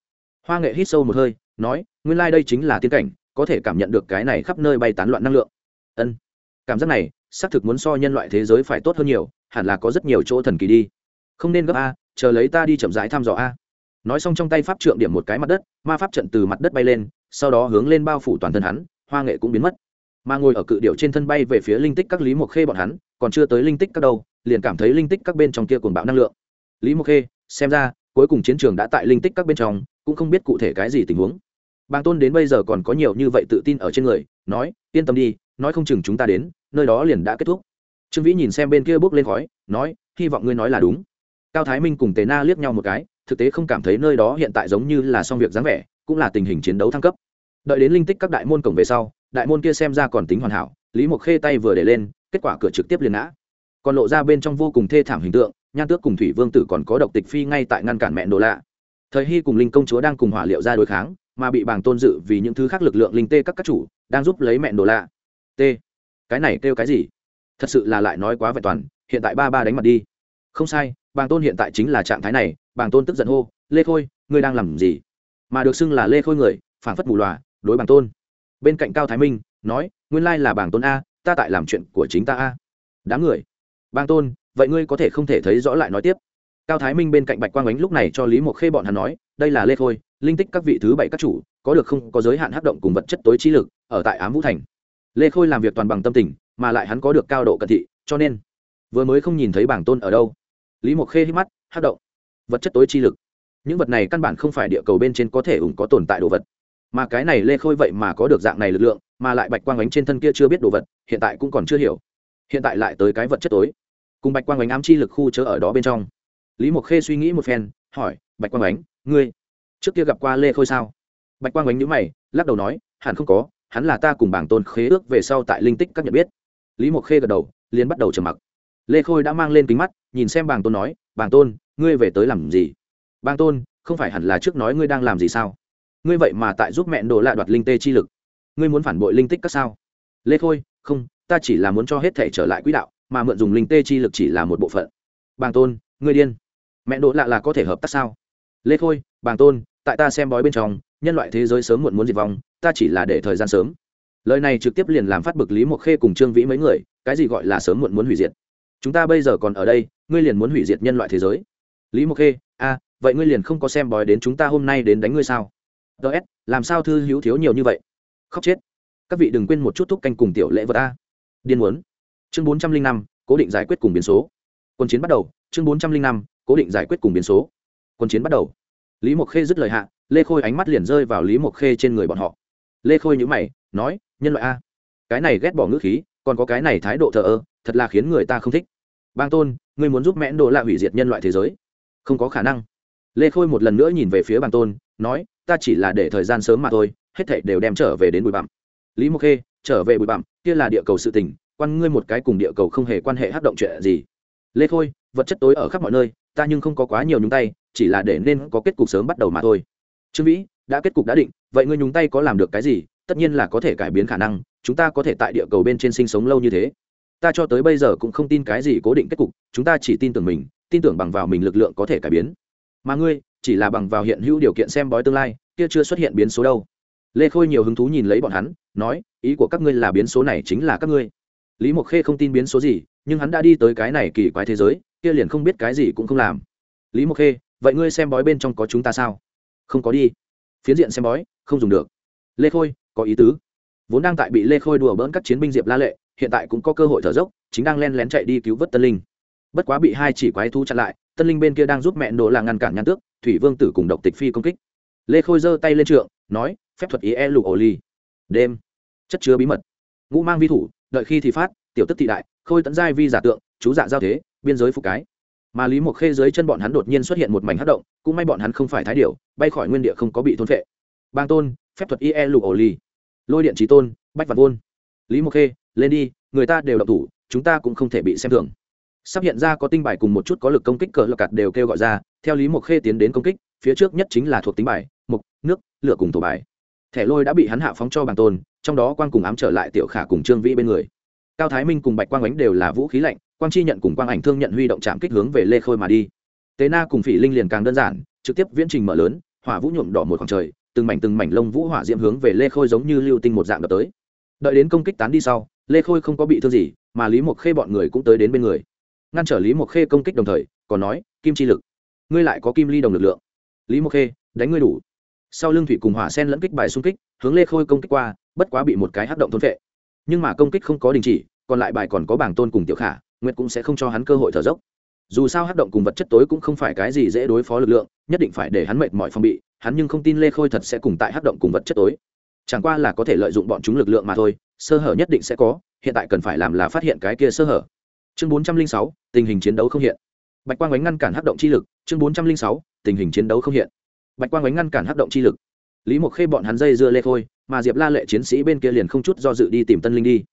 Hoa nghệ hít sâu một hơi, nói, nguyên lai、like、đây chính là tiên cảnh, có thể cảm nhận được cái này khắp nơi bay tán loạn năng lượng. Ân cảm giác này, xác thực muốn so nhân loại thế giới phải tốt hơn nhiều, hẳn là có rất nhiều chỗ thần kỳ đi. Không nên gấp a, chờ lấy ta đi chậm rãi thăm dò a. Nói xong trong tay pháp trượng điểm một cái mặt đất, ma pháp trận từ mặt đất bay lên, sau đó hướng lên bao phủ toàn thân hắn, hoa nghệ cũng biến mất. Mà ngồi ở cự điệu trên thân bay về phía linh tích các lý mộc khê bọn hắn, còn chưa tới linh tích các đâu, liền cảm thấy linh tích các bên trong kia cuồng bạo năng lượng. Lý mộc khê, xem ra, cuối cùng chiến trường đã tại linh tích các bên trong, cũng không biết cụ thể cái gì tình huống. Bàng tôn đến bây giờ còn có nhiều như vậy tự tin ở trên người, nói, yên tâm đi, nói không chừng chúng ta đến nơi đó liền đã kết thúc. Trương vĩ nhìn xem bên kia bước lên khói, nói, hy vọng ngươi nói là đúng. Cao thái minh cùng tề na liếc nhau một cái, thực tế không cảm thấy nơi đó hiện tại giống như là xong việc dáng vẻ, cũng là tình hình chiến đấu thăng cấp. Đợi đến linh tích các đại môn cổng về sau, đại môn kia xem ra còn tính hoàn hảo, lý mộc khê tay vừa để lên, kết quả cửa trực tiếp liền ngã. Còn lộ ra bên trong vô cùng thê thảm hình tượng, nhan tước cùng thủy vương tử còn có độc tịch phi ngay tại ngăn cản mẹ đồ lạ. Thời hy cùng linh công chúa đang cùng hỏa liệu ra đối kháng, mà bị bàng tôn dự vì những thứ khác lực lượng linh tê các các chủ, đang giúp lấy mẹ đồ lạ. T cái này kêu cái gì? Thật sự là lại nói quá vẹn toàn, hiện tại ba ba đánh mặt đi. Không sai, bàng tôn hiện tại chính là trạng thái này, bàng tôn tức giận hô, lê khôi, ngươi đang làm gì? Mà được xưng là lê khôi người phản phất mù loà đối bàng tôn. Bên cạnh cao thái minh, nói, nguyên lai là bàng tôn a, ta tại làm chuyện của chính ta a. Đám người. Bàng tôn, vậy ngươi có thể không thể thấy rõ lại nói tiếp. Cao thái minh bên cạnh bạch quang ánh lúc này cho lý mộc khê bọn hắn nói, đây là lê khôi, linh tích các vị thứ bảy các chủ, có được không? Có giới hạn hát động cùng vật chất tối trí lực, ở tại ám vũ thành lê khôi làm việc toàn bằng tâm tình, mà lại hắn có được cao độ cận thị, cho nên vừa mới không nhìn thấy bảng tôn ở đâu. Lý mộc khê hít mắt, hát động. Vật chất tối chi lực. Những vật này căn bản không phải địa cầu bên trên có thể ủng có tồn tại đồ vật. Mà cái này lê khôi vậy mà có được dạng này lực lượng, mà lại bạch quang ánh trên thân kia chưa biết đồ vật, hiện tại cũng còn chưa hiểu. Hiện tại lại tới cái vật chất tối. Cùng bạch quang ánh ám chi lực khu chớ ở đó bên trong. Lý mộc khê suy nghĩ một phen, hỏi, bạch quang ánh, ngươi trước kia gặp qua lê khôi sao? Bạch quang ánh nhữ mày, lắc đầu nói, hẳn không có hắn là ta cùng bảng tôn khế ước về sau tại linh tích các nhận biết. Lý mộc khê gật đầu, liền bắt đầu trầm mặc. Lê khôi đã mang lên kính mắt, nhìn xem bàng tôn nói bàng tôn, ngươi về tới làm gì? Bàng tôn, không phải hẳn là trước nói ngươi đang làm gì sao? Ngươi vậy mà tại giúp mẹ đồ lạ đoạt linh tê chi lực. Ngươi muốn phản bội linh tích các sao? Lê khôi, không, ta chỉ là muốn cho hết thể trở lại quỹ đạo, mà mượn dùng linh tê chi lực chỉ là một bộ phận. Bàng tôn, ngươi điên. Mẹ đồ lạ là có thể hợp tác sao? Lê khôi bàng tôn, tại ta xem bói bên trong, nhân loại thế giới sớm muộn muốn diệt vong ta chỉ là để thời gian sớm. Lời này trực tiếp liền làm phát bực lý mộc khê cùng trương vĩ mấy người, cái gì gọi là sớm muộn muốn hủy diệt. Chúng ta bây giờ còn ở đây, ngươi liền muốn hủy diệt nhân loại thế giới. Lý mộc khê, a, vậy ngươi liền không có xem bói đến chúng ta hôm nay đến đánh ngươi sao? Ts làm sao thư hữu thiếu nhiều như vậy? Khóc chết. Các vị đừng quên một chút thúc canh cùng tiểu lễ vật a. Điên muốn. Chương bốn trăm linh năm, cố định giải quyết cùng biến số. Quân chiến bắt đầu, chương bốn trăm linh năm, cố định giải quyết cùng biến số. Quân chiến bắt đầu. Lý mộc khê dứt lời hạ, lê khôi ánh mắt liền rơi vào lý mộc khê trên người bọn họ lê khôi nhữ mày, nói, nhân loại a, cái này ghét bỏ ngữ khí, còn có cái này thái độ thờ ơ, thật là khiến người ta không thích. Bang tôn, ngươi muốn giúp mẽn đồ lạ hủy diệt nhân loại thế giới? Không có khả năng. Lê khôi một lần nữa nhìn về phía bang tôn, nói, ta chỉ là để thời gian sớm mà thôi, hết thảy đều đem trở về đến bụi bặm. Lý mộc khê, trở về bụi bặm, kia là địa cầu sự tình, quan ngươi một cái cùng địa cầu không hề quan hệ hát động chuyện gì. Lê khôi, vật chất tối ở khắp mọi nơi, ta nhưng không có quá nhiều nhúng tay, chỉ là để nên có kết cục sớm bắt đầu mà thôi. Trương vĩ đã kết cục đã định, vậy ngươi nhúng tay có làm được cái gì? Tất nhiên là có thể cải biến khả năng, chúng ta có thể tại địa cầu bên trên sinh sống lâu như thế. Ta cho tới bây giờ cũng không tin cái gì cố định kết cục, chúng ta chỉ tin tưởng mình, tin tưởng bằng vào mình lực lượng có thể cải biến. Mà ngươi, chỉ là bằng vào hiện hữu điều kiện xem bói tương lai, kia chưa xuất hiện biến số đâu. Lê khôi nhiều hứng thú nhìn lấy bọn hắn, nói, ý của các ngươi là biến số này chính là các ngươi. Lý mộc khê không tin biến số gì, nhưng hắn đã đi tới cái này kỳ quái thế giới, kia liền không biết cái gì cũng không làm. Lý mộc khê, vậy ngươi xem bói bên trong có chúng ta sao? Không có đi phiến diện xem bói, không dùng được. Lê khôi, có ý tứ. Vốn đang tại bị lê khôi đùa bỡn các chiến binh diệp la lệ, hiện tại cũng có cơ hội thở dốc, chính đang len lén chạy đi cứu vớt tân linh. Bất quá bị hai chỉ quái thú chặn lại, tân linh bên kia đang giúp mẹ nổ là ngăn cản nhan tước, thủy vương tử cùng độc tịch phi công kích. Lê khôi giơ tay lên trượng, nói, phép thuật ý e lục ổ ly đêm, chất chứa bí mật. Ngũ mang vi thủ, đợi khi thì phát, tiểu tức thị đại, khôi tận giai vi giả tượng, chú dạ giao thế, biên giới phục cái mà lý mộc khê dưới chân bọn hắn đột nhiên xuất hiện một mảnh hát động cũng may bọn hắn không phải thái điệu bay khỏi nguyên địa không có bị thôn vệ bang tôn phép thuật ie lục ổ ly lôi điện trí tôn bách vạn vôn lý mộc khê lên đi người ta đều đọc thủ chúng ta cũng không thể bị xem thường sắp hiện ra có tinh bài cùng một chút có lực công kích cờ lực cạt đều kêu gọi ra theo lý mộc khê tiến đến công kích phía trước nhất chính là thuộc tính bài mục nước lửa cùng tổ bài thẻ lôi đã bị hắn hạ phóng cho bàn tôn trong đó quan cùng ám trở lại tiểu khả cùng trương vĩ bên người cao thái minh cùng bạch quang ánh đều là vũ khí lạnh quang chi nhận cùng quang ảnh thương nhận huy động chạm kích hướng về lê khôi mà đi. Tế na cùng phỉ linh liền càng đơn giản, trực tiếp viễn trình mở lớn, hỏa vũ nhuộm đỏ một khoảng trời, từng mảnh từng mảnh lông vũ hỏa diễm hướng về lê khôi giống như lưu tinh một dạng đập tới. Đợi đến công kích tán đi sau, lê khôi không có bị thương gì, mà lý mộc khê bọn người cũng tới đến bên người. Ngăn trở lý mộc khê công kích đồng thời, còn nói, kim chi lực, ngươi lại có kim ly đồng lực lượng. Lý mộc khê, đánh ngươi đủ. Sau lưng thủy cùng hỏa sen lẫn kích bài xung kích, hướng lê khôi công kích qua, bất quá bị một cái hát động thôn vệ nhưng mà công kích không có đình chỉ, còn lại bài còn có bảng tôn cùng tiểu khả nguyệt cũng sẽ không cho hắn cơ hội thở dốc. Dù sao hắc động cùng vật chất tối cũng không phải cái gì dễ đối phó lực lượng, nhất định phải để hắn mệt mỏi phòng bị, hắn nhưng không tin lê khôi thật sẽ cùng tại hắc động cùng vật chất tối. Chẳng qua là có thể lợi dụng bọn chúng lực lượng mà thôi, sơ hở nhất định sẽ có, hiện tại cần phải làm là phát hiện cái kia sơ hở. Chương bốn trăm linh sáu, tình hình chiến đấu không hiện. Bạch quang ánh ngăn cản hắc động chi lực, chương bốn trăm linh sáu, tình hình chiến đấu không hiện. Bạch quang ánh ngăn cản hắc động chi lực. Lý mộc khê bọn hắn dây dưa lê khôi, mà diệp la lệ chiến sĩ bên kia liền không chút do dự đi tìm tân linh đi.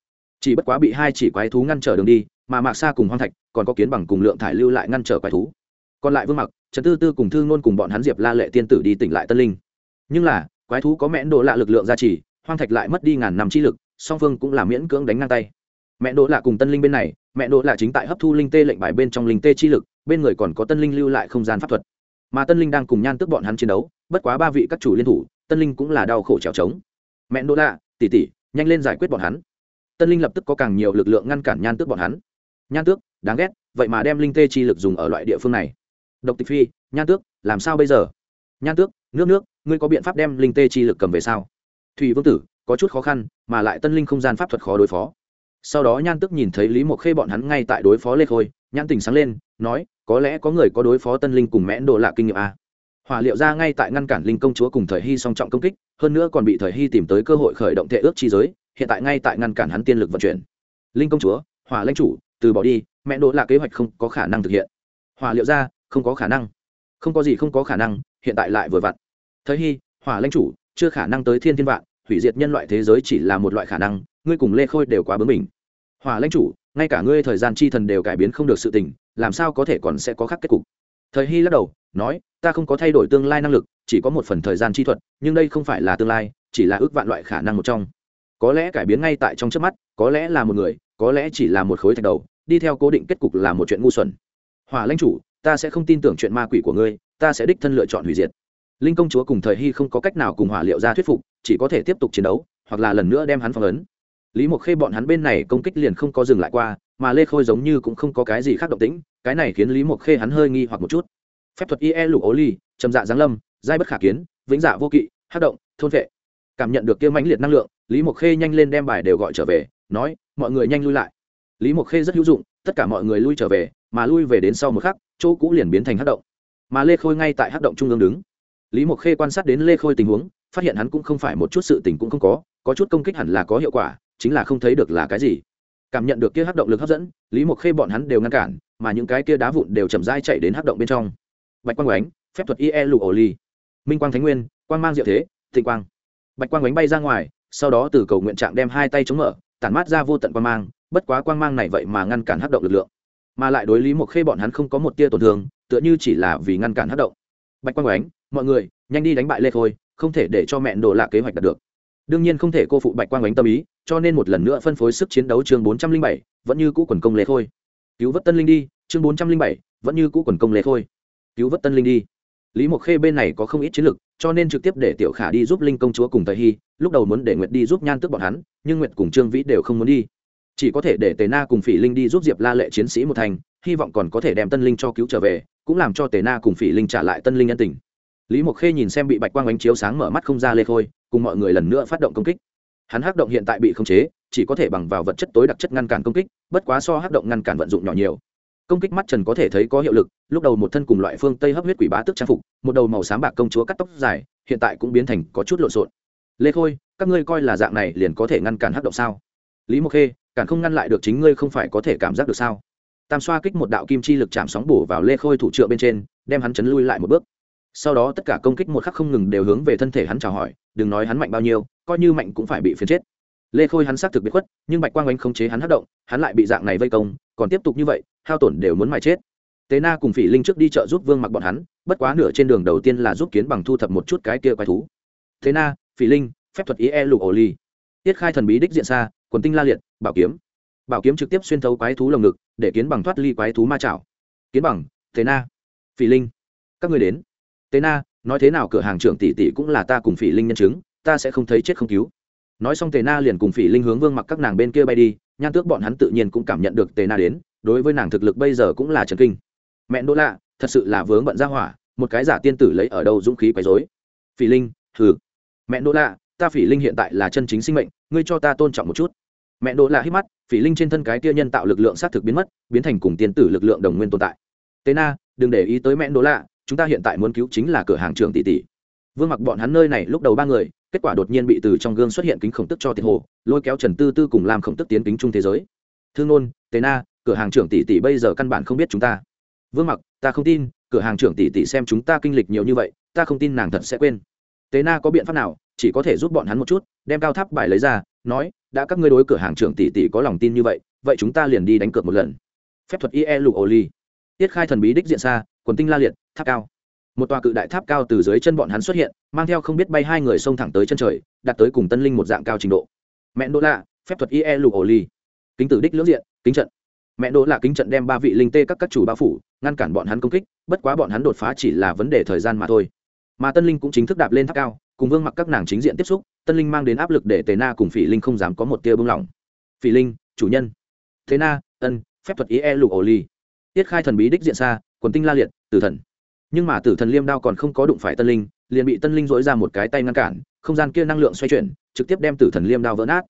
Chỉ bất quá bị hai chỉ quái thú ngăn trở đường đi mà mạc xa cùng hoang thạch còn có kiến bằng cùng lượng thải lưu lại ngăn trở quái thú. Còn lại vương mặc, trần tư tư cùng thương ngôn cùng bọn hắn diệp la lệ tiên tử đi tỉnh lại tân linh. Nhưng là, quái thú có mẹn độ lạ lực lượng gia trì, hoang thạch lại mất đi ngàn năm chi lực, song phương cũng là miễn cưỡng đánh ngang tay. Mẹ đỗ lạ cùng tân linh bên này mẹ đỗ lạ chính tại hấp thu linh tê lệnh bài bên trong linh tê chi lực, bên người còn có tân linh lưu lại không gian pháp thuật. Mà tân linh đang cùng nhan tức bọn hắn chiến đấu, bất quá ba vị các chủ liên thủ, tân linh cũng là đau khổ trèo trống. Mẹ đỗ lạ tỉ tỉ nhanh lên giải quyết bọn hắn. Tân linh lập tức có càng nhiều lực lượng ngăn cản nhan tức bọn hắn nhan tước, đáng ghét, vậy mà đem linh tê chi lực dùng ở loại địa phương này. Độc tịch phi, nhan tước, làm sao bây giờ? Nhan tước, nước nước, ngươi có biện pháp đem linh tê chi lực cầm về sao? Thủy vương tử, có chút khó khăn, mà lại tân linh không gian pháp thuật khó đối phó. Sau đó nhan tức nhìn thấy lý mộc khê bọn hắn ngay tại đối phó lê khôi nhan tình sáng lên, nói, có lẽ có người có đối phó tân linh cùng mẽn đồ lạ kinh nghiệm a hỏa liệu ra ngay tại ngăn cản linh công chúa cùng thời hy song trọng công kích, hơn nữa còn bị thời hy tìm tới cơ hội khởi động thệ ước chi giới, hiện tại ngay tại ngăn cản hắn tiên lực vận chuyển. Linh công chúa, hỏa lãnh chủ từ bỏ đi, mẹ đỗ là kế hoạch không có khả năng thực hiện. Hỏa liệu ra, không có khả năng. Không có gì không có khả năng, hiện tại lại vừa vặn. Thời hy hỏa lãnh chủ, chưa khả năng tới thiên thiên vạn, hủy diệt nhân loại thế giới chỉ là một loại khả năng, ngươi cùng lê khôi đều quá bướng mình hỏa lãnh chủ, ngay cả ngươi thời gian chi thần đều cải biến không được sự tình, làm sao có thể còn sẽ có khác kết cục? Thời hy lắc đầu, nói, ta không có thay đổi tương lai năng lực, chỉ có một phần thời gian chi thuật, nhưng đây không phải là tương lai, chỉ là ước vạn loại khả năng một trong. Có lẽ cải biến ngay tại trong trước mắt, có lẽ là một người có lẽ chỉ là một khối thạch đầu, đi theo cố định kết cục là một chuyện ngu xuẩn. Hỏa lãnh chủ, ta sẽ không tin tưởng chuyện ma quỷ của ngươi, ta sẽ đích thân lựa chọn hủy diệt. Linh công chúa cùng thời hy không có cách nào cùng hỏa liệu ra thuyết phục, chỉ có thể tiếp tục chiến đấu, hoặc là lần nữa đem hắn phong ấn. Lý mộc khê bọn hắn bên này công kích liền không có dừng lại qua, mà lê khôi giống như cũng không có cái gì khác động tĩnh, cái này khiến lý mộc khê hắn hơi nghi hoặc một chút. Phép thuật ie lục ố ly, trầm dạ giáng lâm, giai bất khả kiến, vĩnh dạ vô kỵ hát động, thôn vệ. Cảm nhận được kia mãnh liệt năng lượng, lý mộc khê nhanh lên đem bài đều gọi trở về, nói mọi người nhanh lui lại. Lý mộc khê rất hữu dụng, tất cả mọi người lui trở về, mà lui về đến sau một khắc, chỗ cũ liền biến thành hát động. Mà lê khôi ngay tại hát động trung ương đứng. Lý mộc khê quan sát đến lê khôi tình huống, phát hiện hắn cũng không phải một chút sự tình cũng không có có chút công kích hẳn là có hiệu quả, chính là không thấy được là cái gì. Cảm nhận được kia hắc động lực hấp dẫn, lý mộc khê bọn hắn đều ngăn cản, mà những cái kia đá vụn đều chậm rãi chạy đến hắc động bên trong. Bạch quang oánh phép thuật ie lục ổ ly minh quang thánh nguyên, quang mang diệu thế, thịnh quang. Bạch quang oánh bay ra ngoài, sau đó từ cầu nguyện trạng đem hai tay chống mở tản mát ra vô tận quang mang, bất quá quang mang này vậy mà ngăn cản hắc động lực lượng. Mà lại đối lý một khê bọn hắn không có một tia tổn thương, tựa như chỉ là vì ngăn cản hắc động. Bạch quang oánh mọi người, nhanh đi đánh bại lê khôi, không thể để cho mẹn đồ lạ kế hoạch đạt được. Đương nhiên không thể cô phụ bạch quang oánh tâm ý, cho nên một lần nữa phân phối sức chiến đấu chương bốn trăm linh bảy, vẫn như cũ quần công lê khôi. Cứu vớt tân linh đi, chương bốn trăm linh bảy, vẫn như cũ quần công lê khôi. Cứu vớt tân linh đi. Lý mộc khê bên này có không ít chiến lực cho nên trực tiếp để tiểu khả đi giúp linh công chúa cùng thời hy, lúc đầu muốn để nguyệt đi giúp nhan tức bọn hắn, nhưng nguyệt cùng trương vĩ đều không muốn đi. chỉ có thể để tề na cùng phỉ linh đi giúp diệp la lệ chiến sĩ một thành, hy vọng còn có thể đem tân linh cho cứu trở về, cũng làm cho tề na cùng phỉ linh trả lại tân linh nhân tình. lý mộc khê nhìn xem bị bạch quang ánh chiếu sáng mở mắt không ra lê khôi, cùng mọi người lần nữa phát động công kích. hắn hắc động hiện tại bị khống chế, chỉ có thể bằng vào vật chất tối đặc chất ngăn cản công kích, bất quá so hắc động ngăn cản vận dụng nhỏ nhiều công kích mắt trần có thể thấy có hiệu lực, lúc đầu một thân cùng loại phương tây hấp huyết quỷ bá tức trang phục, một đầu màu xám bạc công chúa cắt tóc dài, hiện tại cũng biến thành có chút lộn xộn. Lê khôi, các ngươi coi là dạng này liền có thể ngăn cản hắc động sao? Lý mộc khê, cản không ngăn lại được chính ngươi không phải có thể cảm giác được sao? Tam xoa kích một đạo kim chi lực chạm sóng bổ vào lê khôi thủ trượng bên trên, đem hắn chấn lui lại một bước. Sau đó tất cả công kích một khắc không ngừng đều hướng về thân thể hắn chào hỏi, đừng nói hắn mạnh bao nhiêu, coi như mạnh cũng phải bị phiến chết. Lê khôi hắn xác thực bị khuất, nhưng bạch quang oanh không chế hắn hất động, hắn lại bị dạng này vây công còn tiếp tục như vậy, hao tổn đều muốn mài chết. Tế na cùng phỉ linh trước đi chợ giúp vương mặc bọn hắn, bất quá nửa trên đường đầu tiên là giúp kiến bằng thu thập một chút cái kia quái thú. Thế na, phỉ linh, phép thuật ý e lục ổ ly tiết khai thần bí đích diện xa, quần tinh la liệt, bảo kiếm. Bảo kiếm trực tiếp xuyên thấu quái thú lồng ngực, để kiến bằng thoát ly quái thú ma chảo. Kiến bằng thế na, phỉ linh, các người đến. Tế na, nói thế nào cửa hàng trưởng tỷ tỷ cũng là ta cùng phỉ linh nhân chứng, ta sẽ không thấy chết không cứu. Nói xong tề na liền cùng phỉ linh hướng vương mặc các nàng bên kia bay đi nhan tước bọn hắn tự nhiên cũng cảm nhận được tề na đến, đối với nàng thực lực bây giờ cũng là trần kinh. Mẹ đỗ lạ thật sự là vướng bận ra hỏa, một cái giả tiên tử lấy ở đâu dũng khí quấy dối phỉ linh thử mẹ đỗ lạ ta phỉ linh hiện tại là chân chính sinh mệnh, ngươi cho ta tôn trọng một chút. Mẹ đỗ lạ hít mắt, phỉ linh trên thân cái kia nhân tạo lực lượng xác thực biến mất, biến thành cùng tiên tử lực lượng đồng nguyên tồn tại. Tế na, đừng để ý tới mẹ đỗ lạ chúng ta hiện tại muốn cứu chính là cửa hàng trường tỷ tỷ. Vương mặc bọn hắn nơi này lúc đầu ba người kết quả đột nhiên bị từ trong gương xuất hiện kính khổng tức cho tiền hồ, lôi kéo trần tư tư cùng làm khổng tức tiến kính chung thế giới. Thương nôn tế na, cửa hàng trưởng tỷ tỷ bây giờ căn bản không biết chúng ta. Vương mặc, ta không tin, cửa hàng trưởng tỷ tỷ xem chúng ta kinh lịch nhiều như vậy, ta không tin nàng thật sẽ quên. Tế na có biện pháp nào, chỉ có thể giúp bọn hắn một chút, đem cao tháp bài lấy ra, nói, đã các ngươi đối cửa hàng trưởng tỷ tỷ có lòng tin như vậy vậy chúng ta liền đi đánh cược một lần. Phép thuật ie lục ô ly. Tiết khai thần bí đích diện xa, quần tinh la liệt, tháp cao một tòa cự đại tháp cao từ dưới chân bọn hắn xuất hiện, mang theo không biết bay hai người xông thẳng tới chân trời đặt tới cùng tân linh một dạng cao trình độ. Mẹ đỗ lạ, phép thuật ie lục ổ ly kính tử đích lưỡng diện, kính trận. Mẹ đỗ lạ kính trận đem ba vị linh tê các các chủ bao phủ, ngăn cản bọn hắn công kích, bất quá bọn hắn đột phá chỉ là vấn đề thời gian mà thôi. Mà tân linh cũng chính thức đạp lên tháp cao, cùng vương mặc các nàng chính diện tiếp xúc, tân linh mang đến áp lực để tề na cùng phỉ linh không dám có một tia bưng lỏng phỉ linh, chủ nhân. Thế na, ân, phép thuật ie lục ổ ly tiết khai thần bí đích diện xa, quần tinh la liệt, tử thần nhưng mà tử thần liêm đao còn không có đụng phải tân linh, liền bị tân linh dỗi ra một cái tay ngăn cản, không gian kia năng lượng xoay chuyển, trực tiếp đem tử thần liêm đao vỡ nát.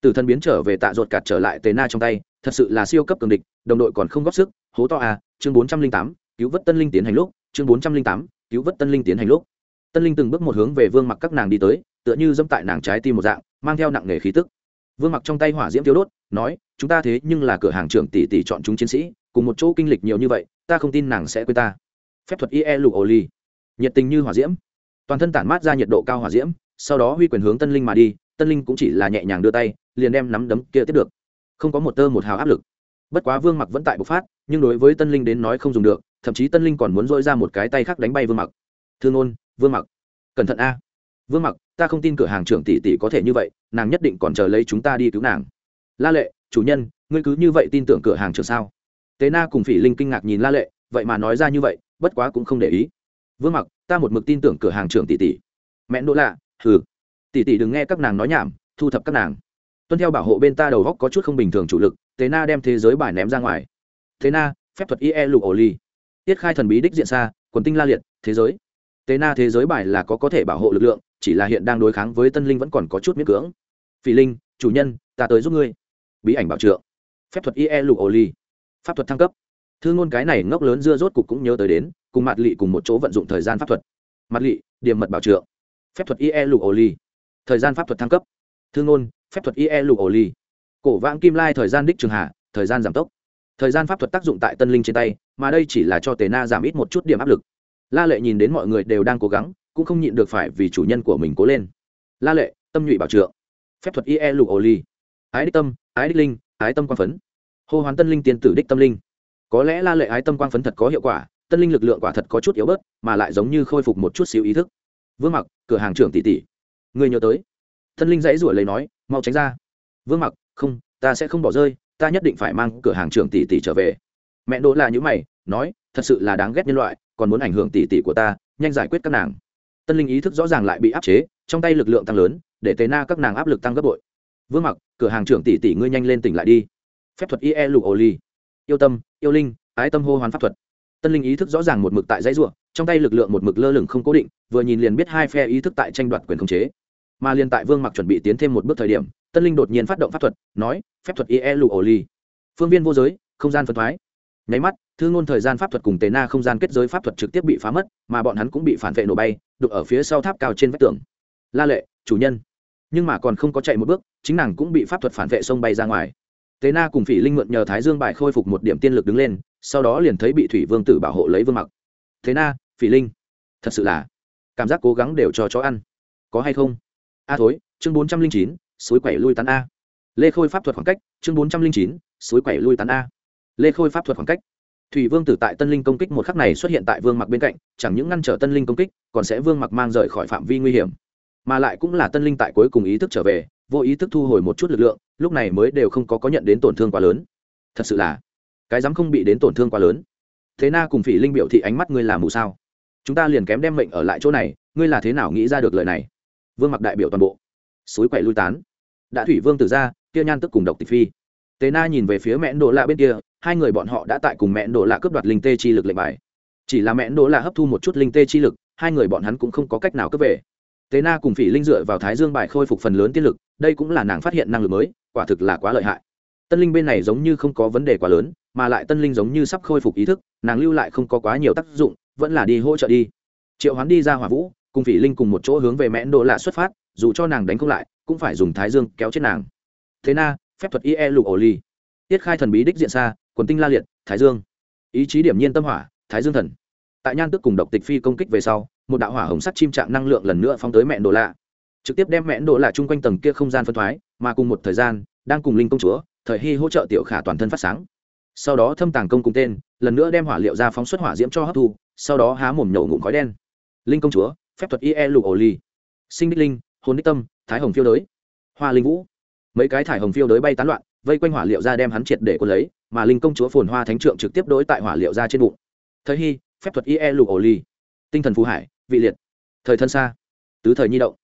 Tử thần biến trở về tạ ruột cạt trở lại tề na trong tay, thật sự là siêu cấp cường địch, đồng đội còn không góp sức, hố to à chương bốn trăm linh tám, cứu vớt tân linh tiến hành lúc, chương bốn trăm linh tám, cứu vớt tân linh tiến hành lúc. Tân linh từng bước một hướng về vương mặc các nàng đi tới, tựa như dẫm tại nàng trái tim một dạng, mang theo nặng nghề khí tức. Vương mặc trong tay hỏa diễm tiêu đốt, nói, chúng ta thế nhưng là cửa hàng trưởng tỷ tỷ chọn chúng chiến sĩ, cùng một chỗ kinh lịch nhiều như vậy, ta không tin nàng sẽ quên ta phép thuật ie lục ổ ly nhiệt tình như hỏa diễm. Toàn thân tản mát ra nhiệt độ cao hỏa diễm, sau đó huy quyền hướng tân linh mà đi, tân linh cũng chỉ là nhẹ nhàng đưa tay, liền đem nắm đấm kia tiếp được. Không có một tơ một hào áp lực. Bất quá vương mặc vẫn tại bộc phát, nhưng đối với tân linh đến nói không dùng được, thậm chí tân linh còn muốn dội ra một cái tay khác đánh bay vương mặc. Thương ôn, vương mặc. Cẩn thận a. Vương mặc, ta không tin cửa hàng trưởng tỷ tỷ có thể như vậy, nàng nhất định còn chờ lấy chúng ta đi cứu nàng. La lệ, chủ nhân, ngươi cứ như vậy tin tưởng cửa hàng trưởng sao? Tế na cùng phỉ linh kinh ngạc nhìn la lệ, vậy mà nói ra như vậy bất quá cũng không để ý. Vương mặc, ta một mực tin tưởng cửa hàng trưởng tỷ tỷ. Mẹ đỗ lạ, hừ. Tỷ tỷ đừng nghe các nàng nói nhảm, thu thập các nàng. Tuân theo bảo hộ bên ta đầu góc có chút không bình thường chủ lực thế na đem thế giới bài ném ra ngoài. Thế na, phép thuật ie lục ổ ly tiết khai thần bí đích diện xa, quần tinh la liệt, thế giới. Tế na thế giới bài là có có thể bảo hộ lực lượng, chỉ là hiện đang đối kháng với tân linh vẫn còn có chút miễn cưỡng. Phỉ linh, chủ nhân, ta tới giúp ngươi. Bí ảnh bảo trượng. Phép thuật ie lục ổ ly pháp thuật thăng cấp thư ngôn cái này ngốc lớn dưa rốt cục cũng nhớ tới đến, cùng mặt lị cùng một chỗ vận dụng thời gian pháp thuật. Mặt lị, điểm mật bảo trượng. Phép thuật ie lục ổ ly thời gian pháp thuật thăng cấp. Thư ngôn, phép thuật ie lục ổ ly cổ vãng kim lai thời gian đích trường hạ, thời gian giảm tốc. Thời gian pháp thuật tác dụng tại tân linh trên tay, mà đây chỉ là cho tề na giảm ít một chút điểm áp lực. La lệ nhìn đến mọi người đều đang cố gắng, cũng không nhịn được phải vì chủ nhân của mình cố lên. La lệ, tâm nhụy bảo trượng. Phép thuật ie lục ổ ly ái đích tâm, ái đích linh, ái tâm quan phấn. Hô hoán tân linh tiên tử đích tâm linh có lẽ la lệ ái tâm quang phấn thật có hiệu quả, tân linh lực lượng quả thật có chút yếu bớt, mà lại giống như khôi phục một chút xíu ý thức. Vương mặc, cửa hàng trưởng tỷ tỷ. Người nhớ tới. Tân linh dãy ruổi lấy nói, mau tránh ra. Vương mặc, không, ta sẽ không bỏ rơi, ta nhất định phải mang cửa hàng trưởng tỷ tỷ trở về. Mẹ đỗ là những mày, nói, thật sự là đáng ghét nhân loại, còn muốn ảnh hưởng tỷ tỷ của ta, nhanh giải quyết các nàng. Tân linh ý thức rõ ràng lại bị áp chế, trong tay lực lượng tăng lớn, để tế na các nàng áp lực tăng gấp bội. Vương mặc, cửa hàng trưởng tỷ tỷ ngươi nhanh lên tỉnh lại đi. Phép thuật ie lục ô ly yêu tâm, yêu linh, ái tâm hô hoán pháp thuật. Tân linh ý thức rõ ràng một mực tại dãy ruộng trong tay lực lượng một mực lơ lửng không cố định, vừa nhìn liền biết hai phe ý thức tại tranh đoạt quyền khống chế. Mà liền tại vương mặc chuẩn bị tiến thêm một bước thời điểm, tân linh đột nhiên phát động pháp thuật, nói, phép thuật ie lụ ổ ly phương viên vô giới, không gian phân thoái. Nháy mắt, thư ngôn thời gian pháp thuật cùng tề na không gian kết giới pháp thuật trực tiếp bị phá mất, mà bọn hắn cũng bị phản vệ nổ bay đục ở phía sau tháp cao trên vách tường. La lệ, chủ nhân. Nhưng mà còn không có chạy một bước, chính nàng cũng bị pháp thuật phản vệ xông bay ra ngoài tế na cùng phỉ linh mượn nhờ thái dương bài khôi phục một điểm tiên lực đứng lên, sau đó liền thấy bị thủy vương tử bảo hộ lấy vương mặc. Thế na, phỉ linh, thật sự là cảm giác cố gắng đều cho chó ăn. Có hay không? A à thối, chương bốn trăm linh chín, suối quẩy lui tán a. Lê khôi pháp thuật khoảng cách, chương bốn trăm linh chín, suối quẩy lui tán a. Lê khôi pháp thuật khoảng cách. Thủy vương tử tại tân linh công kích một khắc này xuất hiện tại vương mặc bên cạnh, chẳng những ngăn trở tân linh công kích, còn sẽ vương mặc mang rời khỏi phạm vi nguy hiểm. Mà lại cũng là tân linh tại cuối cùng ý thức trở về vô ý thức thu hồi một chút lực lượng, lúc này mới đều không có có nhận đến tổn thương quá lớn. Thật sự là, cái dám không bị đến tổn thương quá lớn. Thế na cùng phỉ linh biểu thị ánh mắt ngươi làm mù sao? Chúng ta liền kém đem mệnh ở lại chỗ này, ngươi là thế nào nghĩ ra được lời này? Vương mặc đại biểu toàn bộ. Suối quậy lui tán. Đã thủy vương tử ra, kia nhan tức cùng độc tịch phi. Tế na nhìn về phía mẹ Đỗ lạ bên kia, hai người bọn họ đã tại cùng mẹ Đỗ lạ cướp đoạt linh tê chi lực lệnh bài. Chỉ là mẹ Đỗ lạ hấp thu một chút linh tê chi lực, hai người bọn hắn cũng không có cách nào cướp về. Tế na cùng phỉ linh dựa vào thái dương bài khôi phục phần lớn tiên lực đây cũng là nàng phát hiện năng lực mới, quả thực là quá lợi hại. Tân linh bên này giống như không có vấn đề quá lớn, mà lại tân linh giống như sắp khôi phục ý thức, nàng lưu lại không có quá nhiều tác dụng, vẫn là đi hỗ trợ đi. Triệu hoán đi ra hỏa vũ, cùng phỉ linh cùng một chỗ hướng về mẽn đô lạ xuất phát, dù cho nàng đánh không lại, cũng phải dùng thái dương kéo chết nàng. Thế na, phép thuật ie lục ổ ly. Tiết khai thần bí đích diện xa, quần tinh la liệt, thái dương. Ý chí điểm nhiên tâm hỏa, thái dương thần. Tại nhan tức cùng độc tịch phi công kích về sau, một đạo hỏa hồng sắt chim trạng năng lượng lần nữa phóng tới mẹ đồ lạ trực tiếp đem mẹn đỗ lạ chung quanh tầng kia không gian phân thoái, mà cùng một thời gian, đang cùng linh công chúa, thời hy hỗ trợ tiểu khả toàn thân phát sáng. Sau đó thâm tàng công cùng tên, lần nữa đem hỏa liệu ra phóng xuất hỏa diễm cho hấp thu, sau đó há mồm nhổ ngụm khói đen. Linh công chúa, phép thuật ie lục ổ ly sinh đích linh, hồn đích tâm, thái hồng phiêu đới. Hoa linh vũ. Mấy cái thải hồng phiêu đới bay tán loạn, vây quanh hỏa liệu ra đem hắn triệt để quân lấy, mà linh công chúa phồn hoa thánh trượng trực tiếp đối tại hỏa liệu ra trên bụng. Thời hy, phép thuật ie lục ổ ly tinh thần phù hải, vị liệt. Thời thân xa. Tứ thời nhi động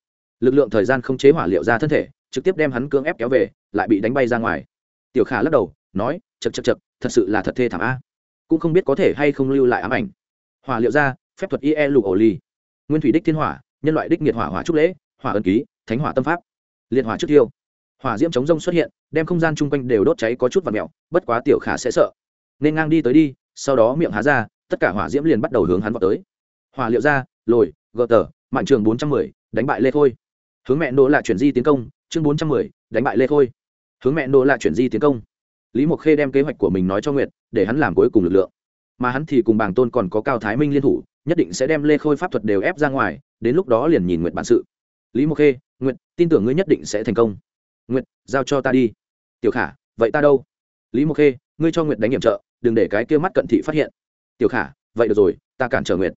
lực lượng thời gian không chế hỏa liệu ra thân thể, trực tiếp đem hắn cưỡng ép kéo về, lại bị đánh bay ra ngoài. Tiểu khả lắc đầu, nói chật chật chật thật sự là thật thê thảm a. Cũng không biết có thể hay không lưu lại ám ảnh. Hỏa liệu ra, phép thuật ie lục ổ ly nguyên thủy đích thiên hỏa, nhân loại đích nhiệt hỏa hỏa trúc lễ, hỏa ân ký, thánh hỏa tâm pháp. Liệt hỏa trước tiêu. Hỏa diễm chống rông xuất hiện, đem không gian chung quanh đều đốt cháy có chút và mẹo bất quá tiểu khả sẽ sợ. Nên ngang đi tới đi, sau đó miệng há ra, tất cả hỏa diễm liền bắt đầu hướng hắn vào tới. Hỏa liệu ra, lồi, gờ tờ, mạng trường bốn trăm mười, đánh bại lê thôi hướng mẹ nỗ là chuyển di tiến công, chương bốn trăm mười, đánh bại lê khôi. Hướng mẹ nỗ là chuyển di tiến công. Lý mộc khê đem kế hoạch của mình nói cho nguyệt, để hắn làm cuối cùng lực lượng. Mà hắn thì cùng bàng tôn còn có cao thái minh liên thủ, nhất định sẽ đem lê khôi pháp thuật đều ép ra ngoài, đến lúc đó liền nhìn nguyệt bản sự. Lý mộc khê, nguyệt, tin tưởng ngươi nhất định sẽ thành công. Nguyệt, giao cho ta đi. Tiểu khả, vậy ta đâu? Lý mộc khê, ngươi cho nguyệt đánh nhiệm trợ, đừng để cái kia mắt cận thị phát hiện. Tiểu khả, vậy được rồi, ta cản trở nguyệt.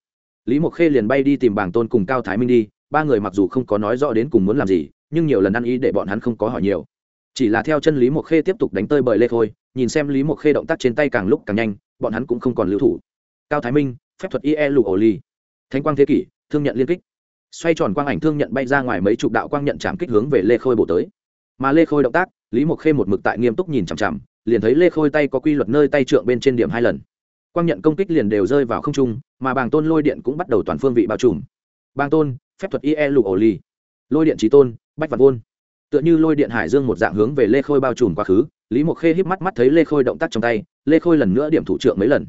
Lý mộc khê liền bay đi tìm bàng tôn cùng cao thái minh đi ba người mặc dù không có nói rõ đến cùng muốn làm gì, nhưng nhiều lần ăn ý để bọn hắn không có hỏi nhiều. Chỉ là theo chân lý mộc khê tiếp tục đánh tơi bời lê khôi, nhìn xem lý mộc khê động tác trên tay càng lúc càng nhanh, bọn hắn cũng không còn lưu thủ. Cao thái minh, phép thuật ie lục ổ ly thánh quang thế kỷ, thương nhận liên kích. Xoay tròn quang ảnh thương nhận bay ra ngoài mấy chục đạo quang nhận chạm kích hướng về lê khôi bổ tới. Mà lê khôi động tác, lý mộc khê một mực tại nghiêm túc nhìn chằm chằm, liền thấy lê khôi tay có quy luật nơi tay trượng bên trên điểm hai lần. Quang nhận công kích liền đều rơi vào không trung, mà bàng tôn lôi điện cũng bắt đầu toàn phương vị bao trùm bang tôn, phép thuật ie lục ổ ly lôi điện trí tôn, bách vạn vôn. Tựa như lôi điện hải dương một dạng hướng về lê khôi bao trùm quá khứ, lý mộc khê híp mắt mắt thấy lê khôi động tác trong tay, lê khôi lần nữa điểm thủ trượng mấy lần.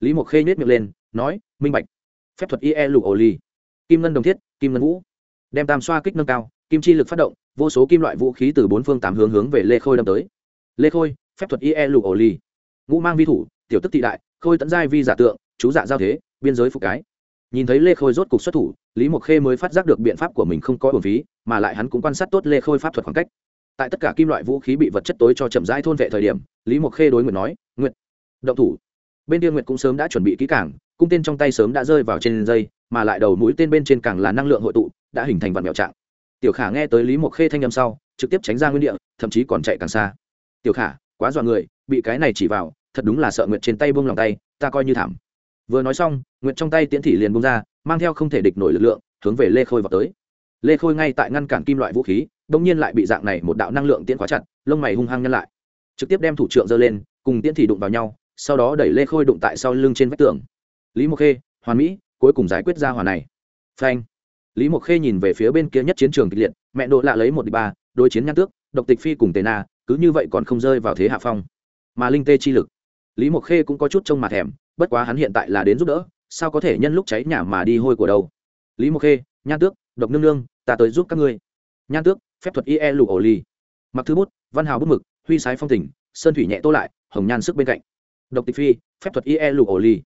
Lý mộc khê nhét miệng lên, nói, minh bạch, phép thuật ie lục ổ ly kim ngân đồng thiết, kim ngân vũ. Đem tam xoa kích nâng cao, kim chi lực phát động, vô số kim loại vũ khí từ bốn phương tám hướng hướng về lê khôi đâm tới. Lê khôi, phép thuật ie lục ổ ly ngũ mang vi thủ, tiểu tức thị đại, khôi tẫn giai vi giả tượng, chú dạ giao thế, biên giới phục cái nhìn thấy lê khôi rốt cục xuất thủ, lý mộc khê mới phát giác được biện pháp của mình không có bổn phí, mà lại hắn cũng quan sát tốt lê khôi pháp thuật khoảng cách. Tại tất cả kim loại vũ khí bị vật chất tối cho chậm rãi thôn vệ thời điểm, lý mộc khê đối nguyện nói nguyện động thủ. Bên kia nguyện cũng sớm đã chuẩn bị kỹ cảng cung tên trong tay sớm đã rơi vào trên dây, mà lại đầu mũi tên bên trên càng là năng lượng hội tụ, đã hình thành vạn mèo trạng. Tiểu khả nghe tới lý mộc khê thanh â m sau, trực tiếp tránh ra nguyên địa, thậm chí còn chạy càng xa. Tiểu khả, quá dọa người, bị cái này chỉ vào, thật đúng là sợ nguyện trên tay buông lòng tay, ta coi như thảm vừa nói xong nguyện trong tay tiễn thị liền bung ra, mang theo không thể địch nổi lực lượng, hướng về lê khôi vào tới. Lê khôi ngay tại ngăn cản kim loại vũ khí đông nhiên lại bị dạng này một đạo năng lượng tiễn khóa chặt, lông mày hung hăng nhăn lại. Trực tiếp đem thủ trượng giơ lên, cùng tiễn thị đụng vào nhau, sau đó đẩy lê khôi đụng tại sau lưng trên vách tường. Lý mộc khê, hoàn mỹ, cuối cùng giải quyết ra hòa này. Phanh. Lý mộc khê nhìn về phía bên kia nhất chiến trường kịch liệt, mẹ độ lạ lấy một đ ba, đối chiến nhan tước, độc tịch phi cùng tề na, cứ như vậy còn không rơi vào thế hạ phong. Mà linh tê chi lực. Lý mộc khê cũng có chút trông mặt thèm bất quá hắn hiện tại là đến giúp đỡ, sao có thể nhân lúc cháy nhà mà đi hôi của đâu? Lý mộc khê, nhan tước, độc nương nương, ta tới giúp các ngươi. Nhan tước, phép thuật ie lục ổ ly mặc thứ bút, văn hào bút mực, huy sái phong tỉnh sơn thủy nhẹ tô lại, hồng nhan sức bên cạnh. Độc tịch phi, phép thuật ie lục ổ ly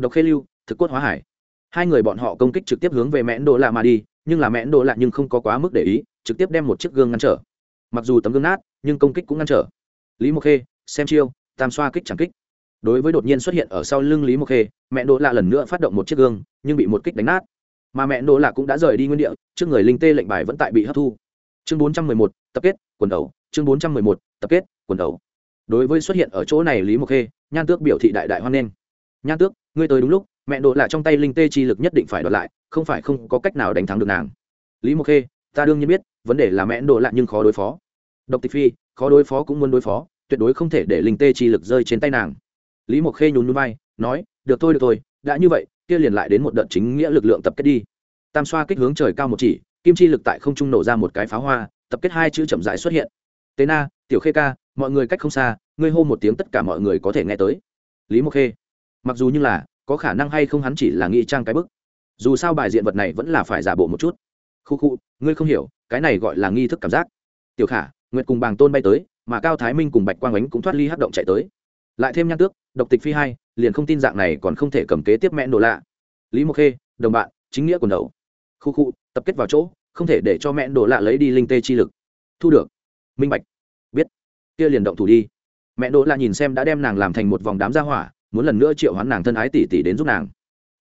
độc khê lưu, thực cốt hóa hải. Hai người bọn họ công kích trực tiếp hướng về mẽn đồ lạ mà đi, nhưng là mẽn đồ lạ nhưng không có quá mức để ý, trực tiếp đem một chiếc gương ngăn trở. Mặc dù tấm gương nát, nhưng công kích cũng ngăn trở. Lý mộc khê, xem chiêu, tam xoa kích chẳng kích đối với đột nhiên xuất hiện ở sau lưng lý mộc khê, mẹ đỗ lạ lần nữa phát động một chiếc gương, nhưng bị một kích đánh nát. Mà mẹ đỗ lạ cũng đã rời đi nguyên địa, trước người linh tê lệnh bài vẫn tại bị hấp thu. Chương bốn trăm mười một, tập kết, quần đầu. Chương bốn trăm mười một, tập kết, quần đầu. Đối với xuất hiện ở chỗ này lý mộc khê, nhan tước biểu thị đại đại hoan nghênh. Nhan tước, ngươi tới đúng lúc, mẹ đỗ lạ trong tay linh tê chi lực nhất định phải đoạt lại, không phải không có cách nào đánh thắng được nàng. Lý mộc khê, ta đương nhiên biết, vấn đề là mẹ đỗ lạ nhưng khó đối phó. Độc tịch phi, khó đối phó cũng muốn đối phó, tuyệt đối không thể để linh tê chi lực rơi trên tay nàng lý mộc khê nhún núi vai, nói, được thôi được thôi, đã như vậy, kia liền lại đến một đợt chính nghĩa lực lượng tập kết đi. Tam xoa kích hướng trời cao một chỉ, kim chi lực tại không trung nổ ra một cái pháo hoa, tập kết hai chữ chậm rãi xuất hiện. Tế na, tiểu khê ca, mọi người cách không xa, ngươi hô một tiếng tất cả mọi người có thể nghe tới. Lý mộc khê, mặc dù như là, có khả năng hay không hắn chỉ là nghi trang cái bức. Dù sao bài diện vật này vẫn là phải giả bộ một chút. Khu khu, ngươi không hiểu, cái này gọi là nghi thức cảm giác. Tiểu khả, nguyệt cùng bàng tôn bay tới, mà cao thái minh cùng bạch quang ánh cũng thoát ly hát động chạy tới lại thêm nhan tước, độc tịch phi hai, liền không tin dạng này còn không thể cầm kế tiếp mẹ nổ lạ. Lý mộc khê, đồng bạn, chính nghĩa quần đầu. Khu khu, tập kết vào chỗ, không thể để cho mẹ nổ lạ lấy đi linh tê chi lực. Thu được. Minh bạch. Biết. Kia liền động thủ đi. Mẹ nổ lạ nhìn xem đã đem nàng làm thành một vòng đám gia hỏa, muốn lần nữa triệu hoán nàng thân ái tỷ tỷ đến giúp nàng.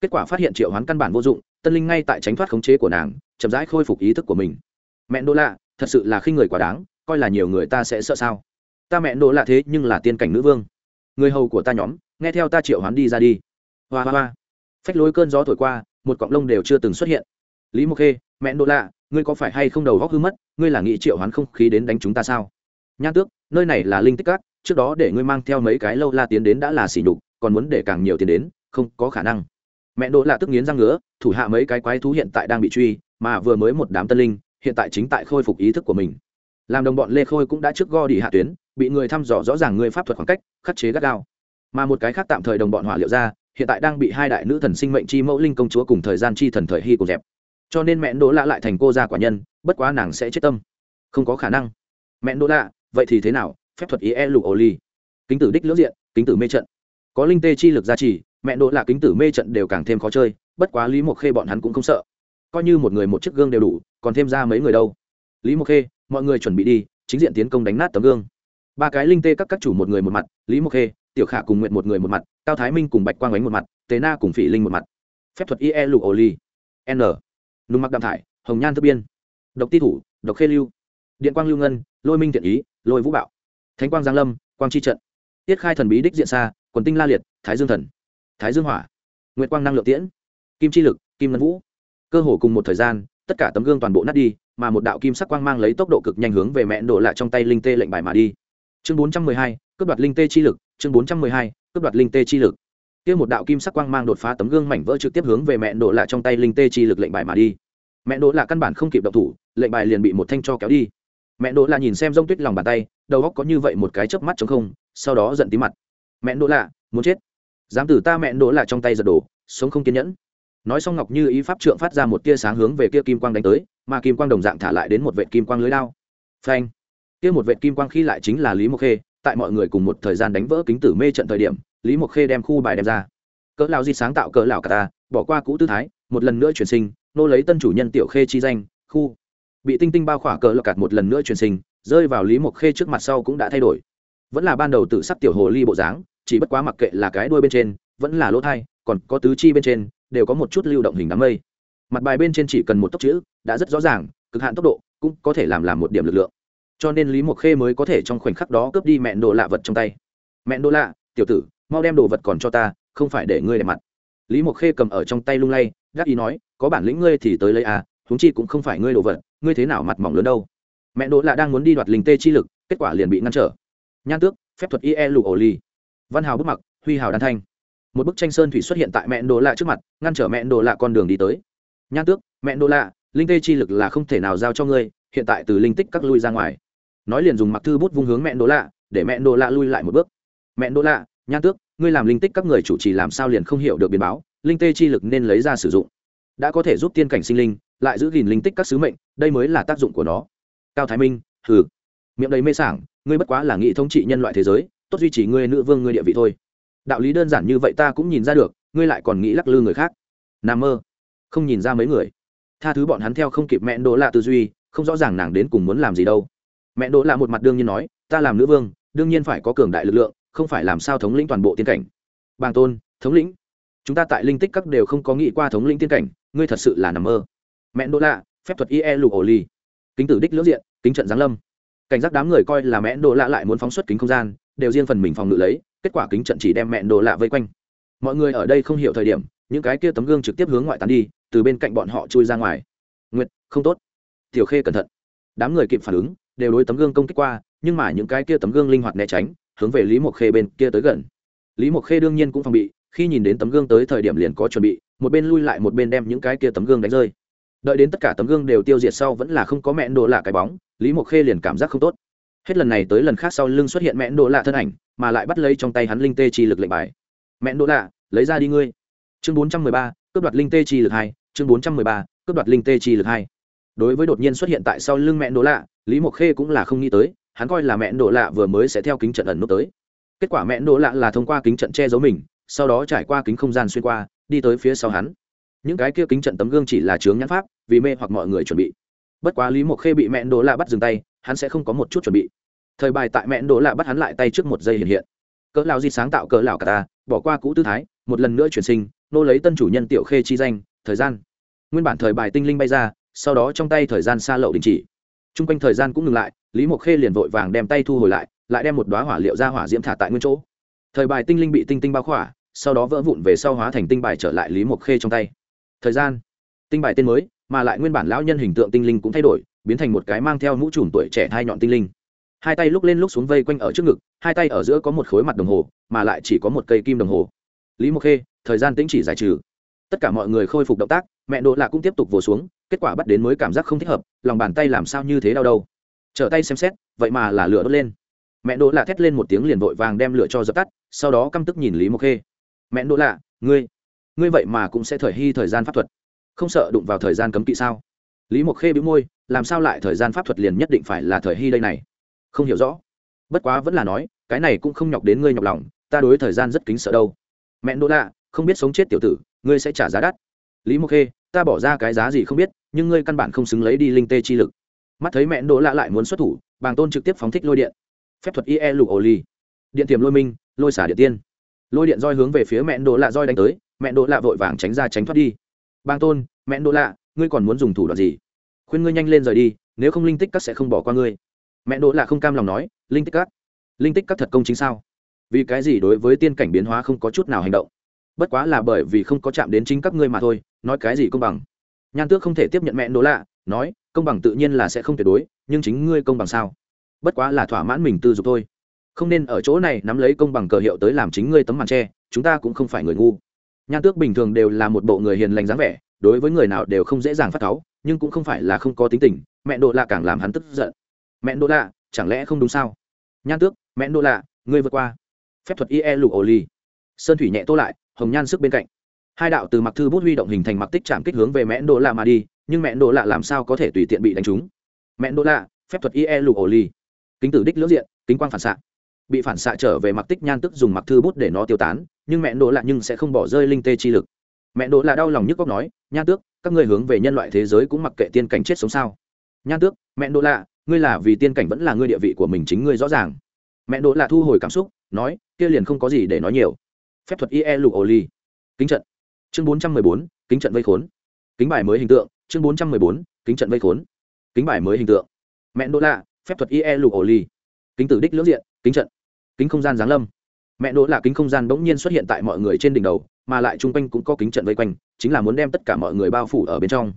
Kết quả phát hiện triệu hoán căn bản vô dụng, tân linh ngay tại tránh thoát khống chế của nàng, chậm rãi khôi phục ý thức của mình. Mẹ đồ lạ, thật sự là khi người quá đáng, coi là nhiều người ta sẽ sợ sao? Ta mẹ đồ lạ thế nhưng là tiên cảnh nữ vương người hầu của ta nhóm, nghe theo ta triệu hoán đi ra đi. Hoa hoa hoa. Phách lối cơn gió thổi qua, một cọng lông đều chưa từng xuất hiện. Lý mộc khê, mẹ đỗ lạ, ngươi có phải hay không đầu góc hư mất, ngươi là nghĩ triệu hoán không khí đến đánh chúng ta sao? Nhan tước, nơi này là linh tích cát trước đó để ngươi mang theo mấy cái lâu la tiến đến đã là xỉ nhục, còn muốn để càng nhiều tiền đến, không có khả năng. Mẹ đỗ lạ tức nghiến răng ngứa, thủ hạ mấy cái quái thú hiện tại đang bị truy, mà vừa mới một đám tân linh, hiện tại chính tại khôi phục ý thức của mình. Làm đồng bọn lê khôi cũng đã trước go đi hạ tuyến bị người thăm dò rõ ràng người pháp thuật khoảng cách, khắc chế gắt gao. Mà một cái khác tạm thời đồng bọn hỏa liệu ra, hiện tại đang bị hai đại nữ thần sinh mệnh chi mẫu linh công chúa cùng thời gian chi thần thời hy của dẹp. Cho nên mẹ đỗ lạ lại thành cô gia quả nhân, bất quá nàng sẽ chết tâm. Không có khả năng. Mẹ đỗ lạ, vậy thì thế nào? Phép thuật ý e lục ổ ly kính tử đích lưỡng diện, kính tử mê trận. Có linh tê chi lực gia trì mẹ đỗ lạ kính tử mê trận đều càng thêm khó chơi, bất quá lý mộc khê bọn hắn cũng không sợ. Coi như một người một chiếc gương đều đủ, còn thêm ra mấy người đâu. Lý mộc khê, mọi người chuẩn bị đi, chính diện tiến công đánh nát tấm gương ba cái linh tê các các chủ một người một mặt, lý mộc khê, tiểu khả cùng nguyện một người một mặt, cao thái minh cùng bạch quang ánh một mặt tế na cùng phỉ linh một mặt. Phép thuật ie lục ổ ly n. Nung mặc đạm thải, hồng nhan thất biên. Độc ti thủ, độc khê lưu. Điện quang lưu ngân, lôi minh thiện ý, lôi vũ bạo. Thánh quang giang lâm, quang chi trận. Tiết khai thần bí đích diện xa, quần tinh la liệt, thái dương thần. Thái dương hỏa. Nguyệt quang năng lượng tiễn. Kim chi lực, kim ngân vũ. Cơ hồ cùng một thời gian, tất cả tấm gương toàn bộ nát đi, mà một đạo kim sắc quang mang lấy tốc độ cực nhanh hướng về mẹ đổ lại trong tay linh tê lệnh bài mà đi chương bốn trăm mười hai cướp đoạt linh tê chi lực chương bốn trăm mười hai cướp đoạt linh tê chi lực. Kia một đạo kim sắc quang mang đột phá tấm gương mảnh vỡ trực tiếp hướng về mẹ đỗ lạ trong tay linh tê chi lực lệnh bài mà đi. Mẹ đỗ lạ căn bản không kịp động thủ lệnh bài liền bị một thanh cho kéo đi. Mẹ đỗ lạ nhìn xem rông tuyết lòng bàn tay đầu góc có như vậy một cái chớp mắt chống không sau đó giận tí mặt. Mẹ đỗ lạ, muốn chết? Dám từ ta mẹ đỗ lạ trong tay giật đổ sống không kiên nhẫn. Nói xong ngọc như ý pháp trượng phát ra một tia sáng hướng về kia kim quang đánh tới mà kim quang đồng dạng thả lại đến một vệ kim quang lưới lao. Phanh! Kia một vệ kim quang khi lại chính là lý mộc khê, tại mọi người cùng một thời gian đánh vỡ kính tử mê trận thời điểm, lý mộc khê đem khu bài đem ra. Cỡ lao di sáng tạo cỡ lão cả ta, bỏ qua cũ tư thái, một lần nữa chuyển sinh, nô lấy tân chủ nhân tiểu khê chi danh, khu. Bị tinh tinh bao khỏa cỡ lọc cạt một lần nữa chuyển sinh, rơi vào lý mộc khê trước mặt sau cũng đã thay đổi. Vẫn là ban đầu tự sắc tiểu hồ ly bộ dáng, chỉ bất quá mặc kệ là cái đuôi bên trên, vẫn là lỗ thai, còn có tứ chi bên trên, đều có một chút lưu động hình đám mây. Mặt bài bên trên chỉ cần một tốc chữ, đã rất rõ ràng, cực hạn tốc độ, cũng có thể làm làm một điểm lực lượng cho nên lý mộc khê mới có thể trong khoảnh khắc đó cướp đi mẹ đồ lạ vật trong tay. Mẹ đồ lạ, tiểu tử, mau đem đồ vật còn cho ta, không phải để ngươi đẹp mặt. Lý mộc khê cầm ở trong tay lung lay, gác ý nói, có bản lĩnh ngươi thì tới lấy à huống chi cũng không phải ngươi đồ vật, ngươi thế nào mặt mỏng lớn đâu. Mẹ đỗ lạ đang muốn đi đoạt linh tê chi lực, kết quả liền bị ngăn trở. Nhan tước, phép thuật ie lụ ổ ly văn hào bức mặc, huy hào đan thanh. Một bức tranh sơn thủy xuất hiện tại mẹ đỗ lạ trước mặt, ngăn trở mẹ đỗ lạ con đường đi tới. Nhan tước mẹ đỗ lạ, linh tê chi lực là không thể nào giao cho ngươi, hiện tại từ linh tích các lui ra ngoài nói liền dùng mặc thư bút vung hướng mẹ đỗ lạ, để mẹ đỗ lạ lui lại một bước. Mẹ đỗ lạ, nhan tước, ngươi làm linh tích các người chủ trì làm sao liền không hiểu được biến báo, linh tê chi lực nên lấy ra sử dụng. Đã có thể giúp tiên cảnh sinh linh, lại giữ gìn linh tích các sứ mệnh, đây mới là tác dụng của nó. Cao thái minh, hừ. Miệng đầy mê sảng, ngươi bất quá là nghị thống trị nhân loại thế giới, tốt duy trì ngươi nữ vương ngươi địa vị thôi. Đạo lý đơn giản như vậy ta cũng nhìn ra được, ngươi lại còn nghĩ lắc lư người khác. N mơ. Không nhìn ra mấy người. Tha thứ bọn hắn theo không kịp mẹ đỗ lạ tư duy, không rõ ràng nàng đến cùng muốn làm gì đâu mẹ đỗ lạ một mặt đương nhiên nói, ta làm nữ vương, đương nhiên phải có cường đại lực lượng, không phải làm sao thống lĩnh toàn bộ tiên cảnh. Bàng tôn, thống lĩnh, chúng ta tại linh tích các đều không có nghĩ qua thống lĩnh tiên cảnh, ngươi thật sự là nằm mơ. Mẹ đỗ lạ, phép thuật ie lục ổ ly kính tử đích lưỡng diện, kính trận giáng lâm. Cảnh giác đám người coi là mẹ đỗ lạ lại muốn phóng xuất kính không gian, đều riêng phần mình phòng ngự lấy, kết quả kính trận chỉ đem mẹ đỗ lạ vây quanh. Mọi người ở đây không hiểu thời điểm, những cái kia tấm gương trực tiếp hướng ngoại tán đi, từ bên cạnh bọn họ chui ra ngoài. Nguyệt, không tốt. Tiểu khê cẩn thận. Đám người kịp phản ứng đều đối tấm gương công kích qua, nhưng mà những cái kia tấm gương linh hoạt né tránh, hướng về lý mộc khê bên kia tới gần. Lý mộc khê đương nhiên cũng phòng bị, khi nhìn đến tấm gương tới thời điểm liền có chuẩn bị, một bên lui lại một bên đem những cái kia tấm gương đánh rơi. Đợi đến tất cả tấm gương đều tiêu diệt sau vẫn là không có mẹn đồ lạ cái bóng, lý mộc khê liền cảm giác không tốt. Hết lần này tới lần khác sau lưng xuất hiện mẹn đồ lạ thân ảnh, mà lại bắt lấy trong tay hắn linh tê chi lực lệnh bài. Mẹn đồ lạ, lấy ra đi ngươi. Chương bốn trăm mười ba, cướp đoạt linh tê chi lực hai, chương bốn trăm mười ba, cướp đoạt linh tê chi lực hai. Đối với đột nhiên xuất hiện tại sau lưng mẹn đồ lạ lý mộc khê cũng là không nghĩ tới, hắn coi là mẹ đỗ lạ vừa mới sẽ theo kính trận ẩn nút tới. Kết quả mẹ đỗ lạ là thông qua kính trận che giấu mình, sau đó trải qua kính không gian xuyên qua, đi tới phía sau hắn. Những cái kia kính trận tấm gương chỉ là chướng nhãn pháp, vì mê hoặc mọi người chuẩn bị. Bất quá lý mộc khê bị mẹ đỗ lạ bắt dừng tay, hắn sẽ không có một chút chuẩn bị. Thời bài tại mẹ đỗ lạ bắt hắn lại tay trước một giây hiện hiện. Cỡ lão di sáng tạo cỡ lão cả ta, bỏ qua cũ tư thái, một lần nữa chuyển sinh, nô lấy tân chủ nhân tiểu khê chi danh, thời gian. Nguyên bản thời bài tinh linh bay ra, sau đó trong tay thời gian xa lậu đình chỉ chung quanh thời gian cũng ngừng lại, lý mộc khê liền vội vàng đem tay thu hồi lại lại đem một đoá hỏa liệu ra hỏa diễm thả tại nguyên chỗ. Thời bài tinh linh bị tinh tinh bao khỏa, sau đó vỡ vụn về sau hóa thành tinh bài trở lại lý mộc khê trong tay. Thời gian, tinh bài tên mới, mà lại nguyên bản lão nhân hình tượng tinh linh cũng thay đổi, biến thành một cái mang theo mũ trùm tuổi trẻ thai nhọn tinh linh. Hai tay lúc lên lúc xuống vây quanh ở trước ngực, hai tay ở giữa có một khối mặt đồng hồ, mà lại chỉ có một cây kim đồng hồ. Lý mộc khê, thời gian tĩnh chỉ giải trừ. Tất cả mọi người khôi phục động tác, mẹ đỗ lạ cũng tiếp tục vồ xuống kết quả bắt đến mới cảm giác không thích hợp, lòng bàn tay làm sao như thế đau đâu. Trở tay xem xét, vậy mà là lửa đốt lên. Mẹ đỗ lạ thét lên một tiếng liền vội vàng đem lửa cho dập tắt, sau đó căm tức nhìn lý mộc khê. Mẹ đỗ lạ, ngươi ngươi vậy mà cũng sẽ thời hy thời gian pháp thuật. Không sợ đụng vào thời gian cấm kỵ sao? Lý mộc khê bĩu môi, làm sao lại thời gian pháp thuật liền nhất định phải là thời hy đây này? Không hiểu rõ. Bất quá vẫn là nói, cái này cũng không nhọc đến ngươi nhọc lòng, ta đối thời gian rất kính sợ đâu. Mẹ đỗ lạ, không biết sống chết tiểu tử, ngươi sẽ trả giá đắt. Lý mộc khê, ta bỏ ra cái giá gì không biết nhưng ngươi căn bản không xứng lấy đi linh tê chi lực. Mắt thấy mẹ đỗ lạ lại muốn xuất thủ, bàng tôn trực tiếp phóng thích lôi điện. Phép thuật ie lục ổ ly điện tiềm lôi minh, lôi xả điện tiên. Lôi điện roi hướng về phía mẹ đỗ lạ roi đánh tới, mẹ đỗ lạ vội vàng tránh ra tránh thoát đi. Bàng tôn, mẹ đỗ lạ, ngươi còn muốn dùng thủ đoạn gì? Khuyên ngươi nhanh lên rời đi, nếu không linh tích các sẽ không bỏ qua ngươi. Mẹ đỗ lạ không cam lòng nói, linh tích các? Linh tích các thật công chính sao? Vì cái gì đối với tiên cảnh biến hóa không có chút nào hành động? Bất quá là bởi vì không có chạm đến chính các ngươi mà thôi, nói cái gì công bằng? Nhan tước không thể tiếp nhận mẹ nỗ lạ, nói, công bằng tự nhiên là sẽ không tuyệt đối, nhưng chính ngươi công bằng sao? Bất quá là thỏa mãn mình tư dục thôi. Không nên ở chỗ này nắm lấy công bằng cờ hiệu tới làm chính ngươi tấm màn tre chúng ta cũng không phải người ngu. Nhan tước bình thường đều là một bộ người hiền lành dáng vẻ, đối với người nào đều không dễ dàng phát cáu, nhưng cũng không phải là không có tính tình, mẹ đỗ lạ càng làm hắn tức giận. Mẹ đỗ lạ, chẳng lẽ không đúng sao? Nhan tước, mẹ đỗ lạ, ngươi vượt qua. Phép thuật ie lục ổ ly sơn thủy nhẹ tô lại, hồng nhan sức bên cạnh hai đạo từ mặc thư bút huy động hình thành mặc tích chạm kích hướng về mẹ đỗ lạ mà đi, nhưng mẹ đỗ lạ làm sao có thể tùy tiện bị đánh trúng? Mẹ đỗ lạ, phép thuật ie lục ổ ly kính tử đích lưỡng diện, kính quang phản xạ. Bị phản xạ trở về mặc tích nhan tức dùng mặc thư bút để nó tiêu tán, nhưng mẹ đỗ lạ nhưng sẽ không bỏ rơi linh tê chi lực. Mẹ đỗ lạ đau lòng nhức góc nói, nhan tước, các ngươi hướng về nhân loại thế giới cũng mặc kệ tiên cảnh chết sống sao? Nhan tước mẹ đỗ lạ, ngươi là vì tiên cảnh vẫn là ngươi địa vị của mình chính ngươi rõ ràng. Mẹ đỗ lạ thu hồi cảm xúc, nói, kia liền không có gì để nói nhiều. Phép thuật ie lục ổ ly kính trận chương bốn trăm mười bốn, kính trận vây khốn. Kính bài mới hình tượng, chương bốn trăm mười bốn, kính trận vây khốn. Kính bài mới hình tượng. Mẹ đỗ lạ, phép thuật ie lục ổ ly kính tử đích lưỡng diện, kính trận. Kính không gian giáng lâm. Mẹ đỗ lạ kính không gian bỗng nhiên xuất hiện tại mọi người trên đỉnh đầu, mà lại chung quanh cũng có kính trận vây quanh, chính là muốn đem tất cả mọi người bao phủ ở bên trong.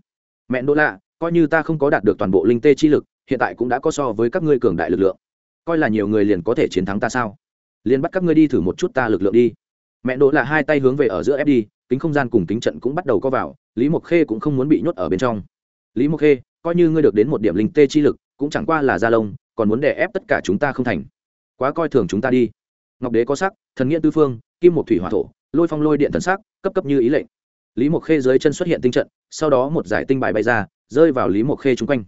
Mẹ đỗ lạ, coi như ta không có đạt được toàn bộ linh tê chi lực, hiện tại cũng đã có so với các ngươi cường đại lực lượng. Coi là nhiều người liền có thể chiến thắng ta sao? Liền bắt các ngươi đi thử một chút ta lực lượng đi. Mẹ đỗ lạ hai tay hướng về ở giữa ép đi kính không gian cùng kính trận cũng bắt đầu có vào, lý mộc khê cũng không muốn bị nhốt ở bên trong. Lý mộc khê, coi như ngươi được đến một điểm linh tê chi lực, cũng chẳng qua là gia lông, còn muốn đè ép tất cả chúng ta không thành. Quá coi thường chúng ta đi. Ngọc đế có sắc, thần nghĩa tư phương, kim một thủy hỏa thổ, lôi phong lôi điện thần sắc, cấp cấp như ý lệnh. Lý mộc khê dưới chân xuất hiện tinh trận, sau đó một giải tinh bài bay ra, rơi vào lý mộc khê chung quanh.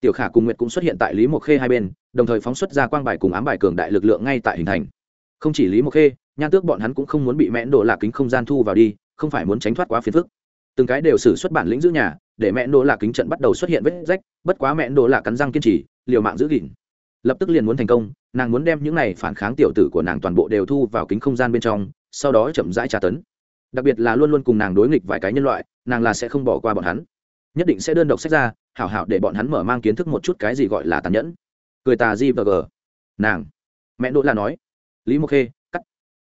Tiểu khả cùng nguyệt cũng xuất hiện tại lý mộc khê hai bên, đồng thời phóng xuất ra quang bài cùng ám bài cường đại lực lượng ngay tại hình thành. Không chỉ lý mộc khê, nhan tước bọn hắn cũng không muốn bị mẽn đổ lạc kính không gian thu vào đi không phải muốn tránh thoát quá phiền phức. Từng cái đều xử xuất bản lĩnh giữ nhà, để mẹ đỗ lạc kính trận bắt đầu xuất hiện vết rách, bất quá mẹ đỗ lạc cắn răng kiên trì, liều mạng giữ gìn. Lập tức liền muốn thành công, nàng muốn đem những này phản kháng tiểu tử của nàng toàn bộ đều thu vào kính không gian bên trong, sau đó chậm rãi tra tấn. Đặc biệt là luôn luôn cùng nàng đối nghịch vài cái nhân loại, nàng là sẽ không bỏ qua bọn hắn. Nhất định sẽ đơn độc sách ra, hảo hảo để bọn hắn mở mang kiến thức một chút cái gì gọi là tàn nhẫn. Cười tà di và g nàng. Mẹ đỗ là nói. Lý mộc khê, cắt.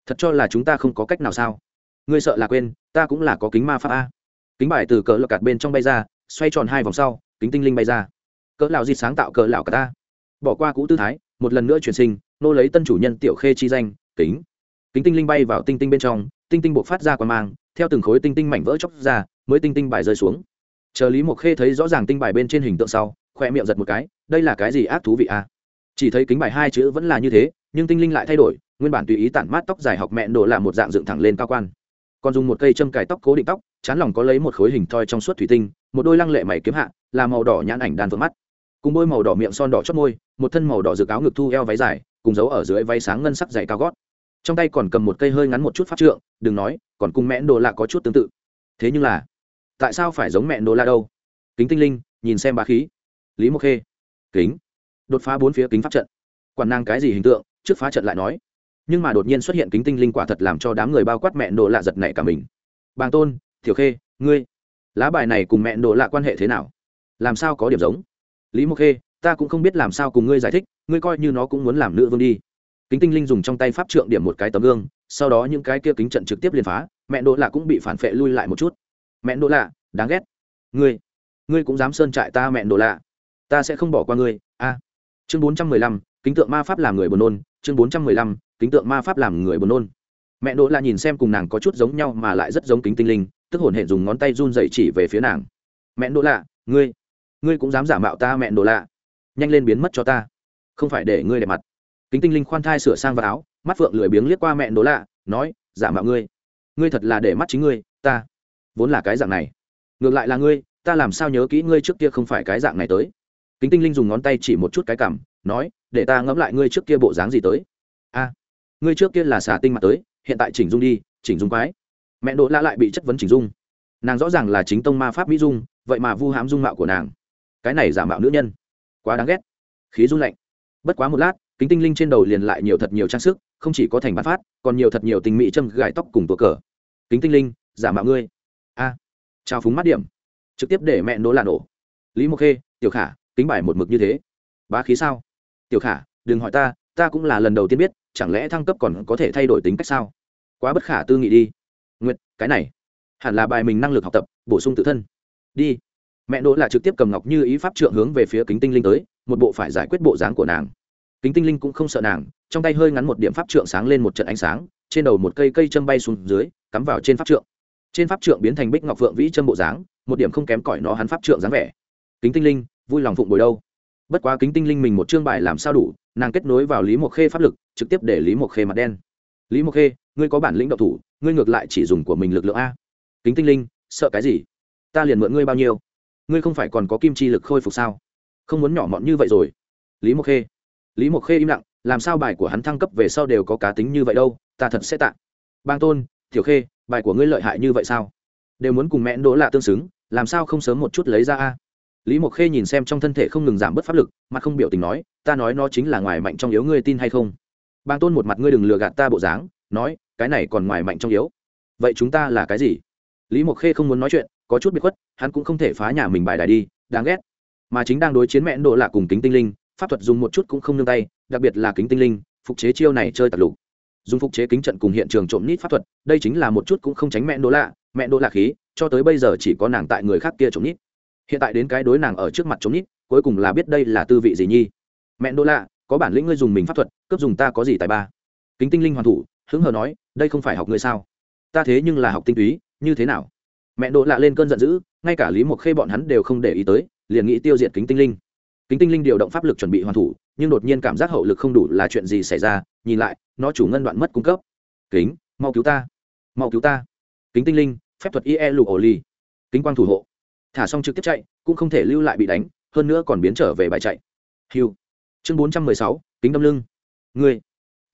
Thật cho là chúng ta không có cách nào sao? Ngươi sợ là quên ta cũng là có kính ma pháp a. Kính bài từ cỡ lọc cạt bên trong bay ra, xoay tròn hai vòng sau, kính tinh linh bay ra. Cỡ lão di sáng tạo cỡ lão cả ta. Bỏ qua cũ tư thái, một lần nữa chuyển sinh, nô lấy tân chủ nhân tiểu khê chi danh, kính. Kính tinh linh bay vào tinh tinh bên trong, tinh tinh buộc phát ra qua mang, theo từng khối tinh tinh mảnh vỡ chóc ra, mới tinh tinh bài rơi xuống. Chờ lý mộc khê thấy rõ ràng tinh bài bên trên hình tượng sau khoe miệng giật một cái, đây là cái gì ác thú vị a? Chỉ thấy kính bài hai chữ vẫn là như thế, nhưng tinh linh lại thay đổi, nguyên bản tùy ý tản mát tóc dài học mẹ nổ là một dạng dựng thẳng lên cao quan còn dùng một cây châm cài tóc cố định tóc, chán lòng có lấy một khối hình thoi trong suốt thủy tinh, một đôi lăng lệ mày kiếm hạ, là màu đỏ nhãn ảnh đan vượt mắt. Cùng bôi màu đỏ miệng son đỏ chót môi, một thân màu đỏ rực áo ngực thu eo váy dài, cùng giấu ở dưới váy sáng ngân sắc dày cao gót. Trong tay còn cầm một cây hơi ngắn một chút pháp trượng, đừng nói, còn cùng mẹn đồ lạ có chút tương tự. Thế nhưng là, tại sao phải giống mẹ đỗ la đâu? Kính tinh linh, nhìn xem bá khí. Lý mộc khê. Kính. Đột phá bốn phía kính pháp trận. Quản năng cái gì hình tượng, trước phá trận lại nói nhưng mà đột nhiên xuất hiện kính tinh linh quả thật làm cho đám người bao quát mẹ đồ lạ giật nảy cả mình. Bàng tôn thiểu khê, ngươi, lá bài này cùng mẹ đồ lạ quan hệ thế nào? Làm sao có điểm giống? Lý mộc khê, ta cũng không biết làm sao cùng ngươi giải thích, ngươi coi như nó cũng muốn làm nữ vương đi. Kính tinh linh dùng trong tay pháp trượng điểm một cái tấm gương, sau đó những cái kia kính trận trực tiếp liền phá, mẹ đồ lạ cũng bị phản phệ lui lại một chút. Mẹ đồ lạ, đáng ghét. Ngươi ngươi cũng dám sơn trại ta mẹ đồ lạ. Ta sẽ không bỏ qua ngươi. A. Chương bốn trăm mười lăm kính tượng ma pháp làm người buồn nôn, chương bốn trăm mười lăm, kính tượng ma pháp làm người buồn nôn. Mẹ đỗ là nhìn xem cùng nàng có chút giống nhau mà lại rất giống kính tinh linh, tức hồn hệ dùng ngón tay run dậy chỉ về phía nàng. Mẹ đỗ lạ ngươi ngươi cũng dám giả mạo ta, mẹ đỗ lạ nhanh lên biến mất cho ta. Không phải để ngươi đẹp mặt. Kính tinh linh khoan thai sửa sang vào áo, mắt phượng lười biếng liếc qua mẹ đỗ lạ nói, giả mạo ngươi. Ngươi thật là để mắt chính ngươi, ta. Vốn là cái dạng này. Ngược lại là ngươi, ta làm sao nhớ kỹ ngươi trước kia không phải cái dạng này tới kính tinh linh dùng ngón tay chỉ một chút cái cảm nói để ta ngẫm lại ngươi trước kia bộ dáng gì tới. A ngươi trước kia là xà tinh mặt tới hiện tại chỉnh dung đi chỉnh dung quái. Mẹ đỗ lạ lại bị chất vấn chỉnh dung. Nàng rõ ràng là chính tông ma pháp mỹ dung vậy mà vu hãm dung mạo của nàng. Cái này giả mạo nữ nhân quá đáng ghét. Khí run lạnh. Bất quá một lát kính tinh linh trên đầu liền lại nhiều thật nhiều trang sức không chỉ có thành bát phát còn nhiều thật nhiều tình mỹ châm gài tóc cùng tùa cờ. Kính tinh linh giả mạo ngươi. A à, trao phúng mắt điểm. Trực tiếp để mẹ nỗ là nổ. Lý mộc khê tiểu khả kính bài một mực như thế. Bá khí sao? Tiểu khả, đừng hỏi ta ta cũng là lần đầu tiên biết, chẳng lẽ thăng cấp còn có thể thay đổi tính cách sao? Quá bất khả tư nghị đi. Nguyệt, cái này, hẳn là bài mình năng lực học tập, bổ sung tự thân. Đi. Mẹ đỗ là trực tiếp cầm ngọc như ý pháp trượng hướng về phía kính tinh linh tới, một bộ phải giải quyết bộ dáng của nàng. Kính tinh linh cũng không sợ nàng, trong tay hơi ngắn một điểm pháp trượng sáng lên một trận ánh sáng, trên đầu một cây cây châm bay xuống dưới, cắm vào trên pháp trượng. Trên pháp trượng biến thành bích ngọc phượng vĩ châm bộ dáng, một điểm không kém cỏi nó hắn pháp trượng dáng vẻ. Kính tinh linh vui lòng phụng bồi đâu. Bất quá kính tinh linh mình một chương bài làm sao đủ, nàng kết nối vào lý mộc khê pháp lực, trực tiếp để lý mộc khê mặt đen. Lý mộc khê, ngươi có bản lĩnh độc thủ, ngươi ngược lại chỉ dùng của mình lực lượng a. Kính tinh linh, sợ cái gì? Ta liền mượn ngươi bao nhiêu? Ngươi không phải còn có kim chi lực khôi phục sao? Không muốn nhỏ mọn như vậy rồi. Lý mộc khê. Lý mộc khê im lặng, làm sao bài của hắn thăng cấp về sau đều có cá tính như vậy đâu, ta thật sẽ tạ. Bang tôn thiểu khê, bài của ngươi lợi hại như vậy sao? Đều muốn cùng mẹ đỗ lạ tương xứng, làm sao không sớm một chút lấy ra a? Lý mộc khê nhìn xem trong thân thể không ngừng giảm bớt pháp lực mà không biểu tình nói, ta nói nó chính là ngoài mạnh trong yếu, ngươi tin hay không? Bang tôn một mặt, ngươi đừng lừa gạt ta bộ dáng, nói, cái này còn ngoài mạnh trong yếu. Vậy chúng ta là cái gì? Lý mộc khê không muốn nói chuyện, có chút bị khuất, hắn cũng không thể phá nhà mình bài đài đi, đáng ghét. Mà chính đang đối chiến mẹ độ là cùng kính tinh linh, pháp thuật dùng một chút cũng không nương tay, đặc biệt là kính tinh linh, phục chế chiêu này chơi tạt lục. Dùng phục chế kính trận cùng hiện trường trộm nít pháp thuật, đây chính là một chút cũng không tránh mẹ đỗ lạ, mẹ đỗ lạ khí, cho tới bây giờ chỉ có nàng tại người khác kia trộm nít hiện tại đến cái đối nàng ở trước mặt chống nít, cuối cùng là biết đây là tư vị gì nhi. Mẹ đỗ lạ, có bản lĩnh ngươi dùng mình pháp thuật, cướp dùng ta có gì tài ba? Kính tinh linh hoàn thủ, hứng hờ nói, đây không phải học ngươi sao? Ta thế nhưng là học tinh túy, như thế nào? Mẹ đỗ lạ lên cơn giận dữ, ngay cả lý mộc khê bọn hắn đều không để ý tới, liền nghĩ tiêu diệt kính tinh linh. Kính tinh linh điều động pháp lực chuẩn bị hoàn thủ, nhưng đột nhiên cảm giác hậu lực không đủ là chuyện gì xảy ra, nhìn lại, nó chủ ngân đoạn mất cung cấp. Kính, mau cứu ta. Mau cứu ta. Kính tinh linh, phép thuật ie lụ ổ ly kính quang thủ hộ thả xong trực tiếp chạy, cũng không thể lưu lại bị đánh, hơn nữa còn biến trở về bài chạy. Hiu. Chương bốn trăm mười sáu, kính đâm lưng. Ngươi.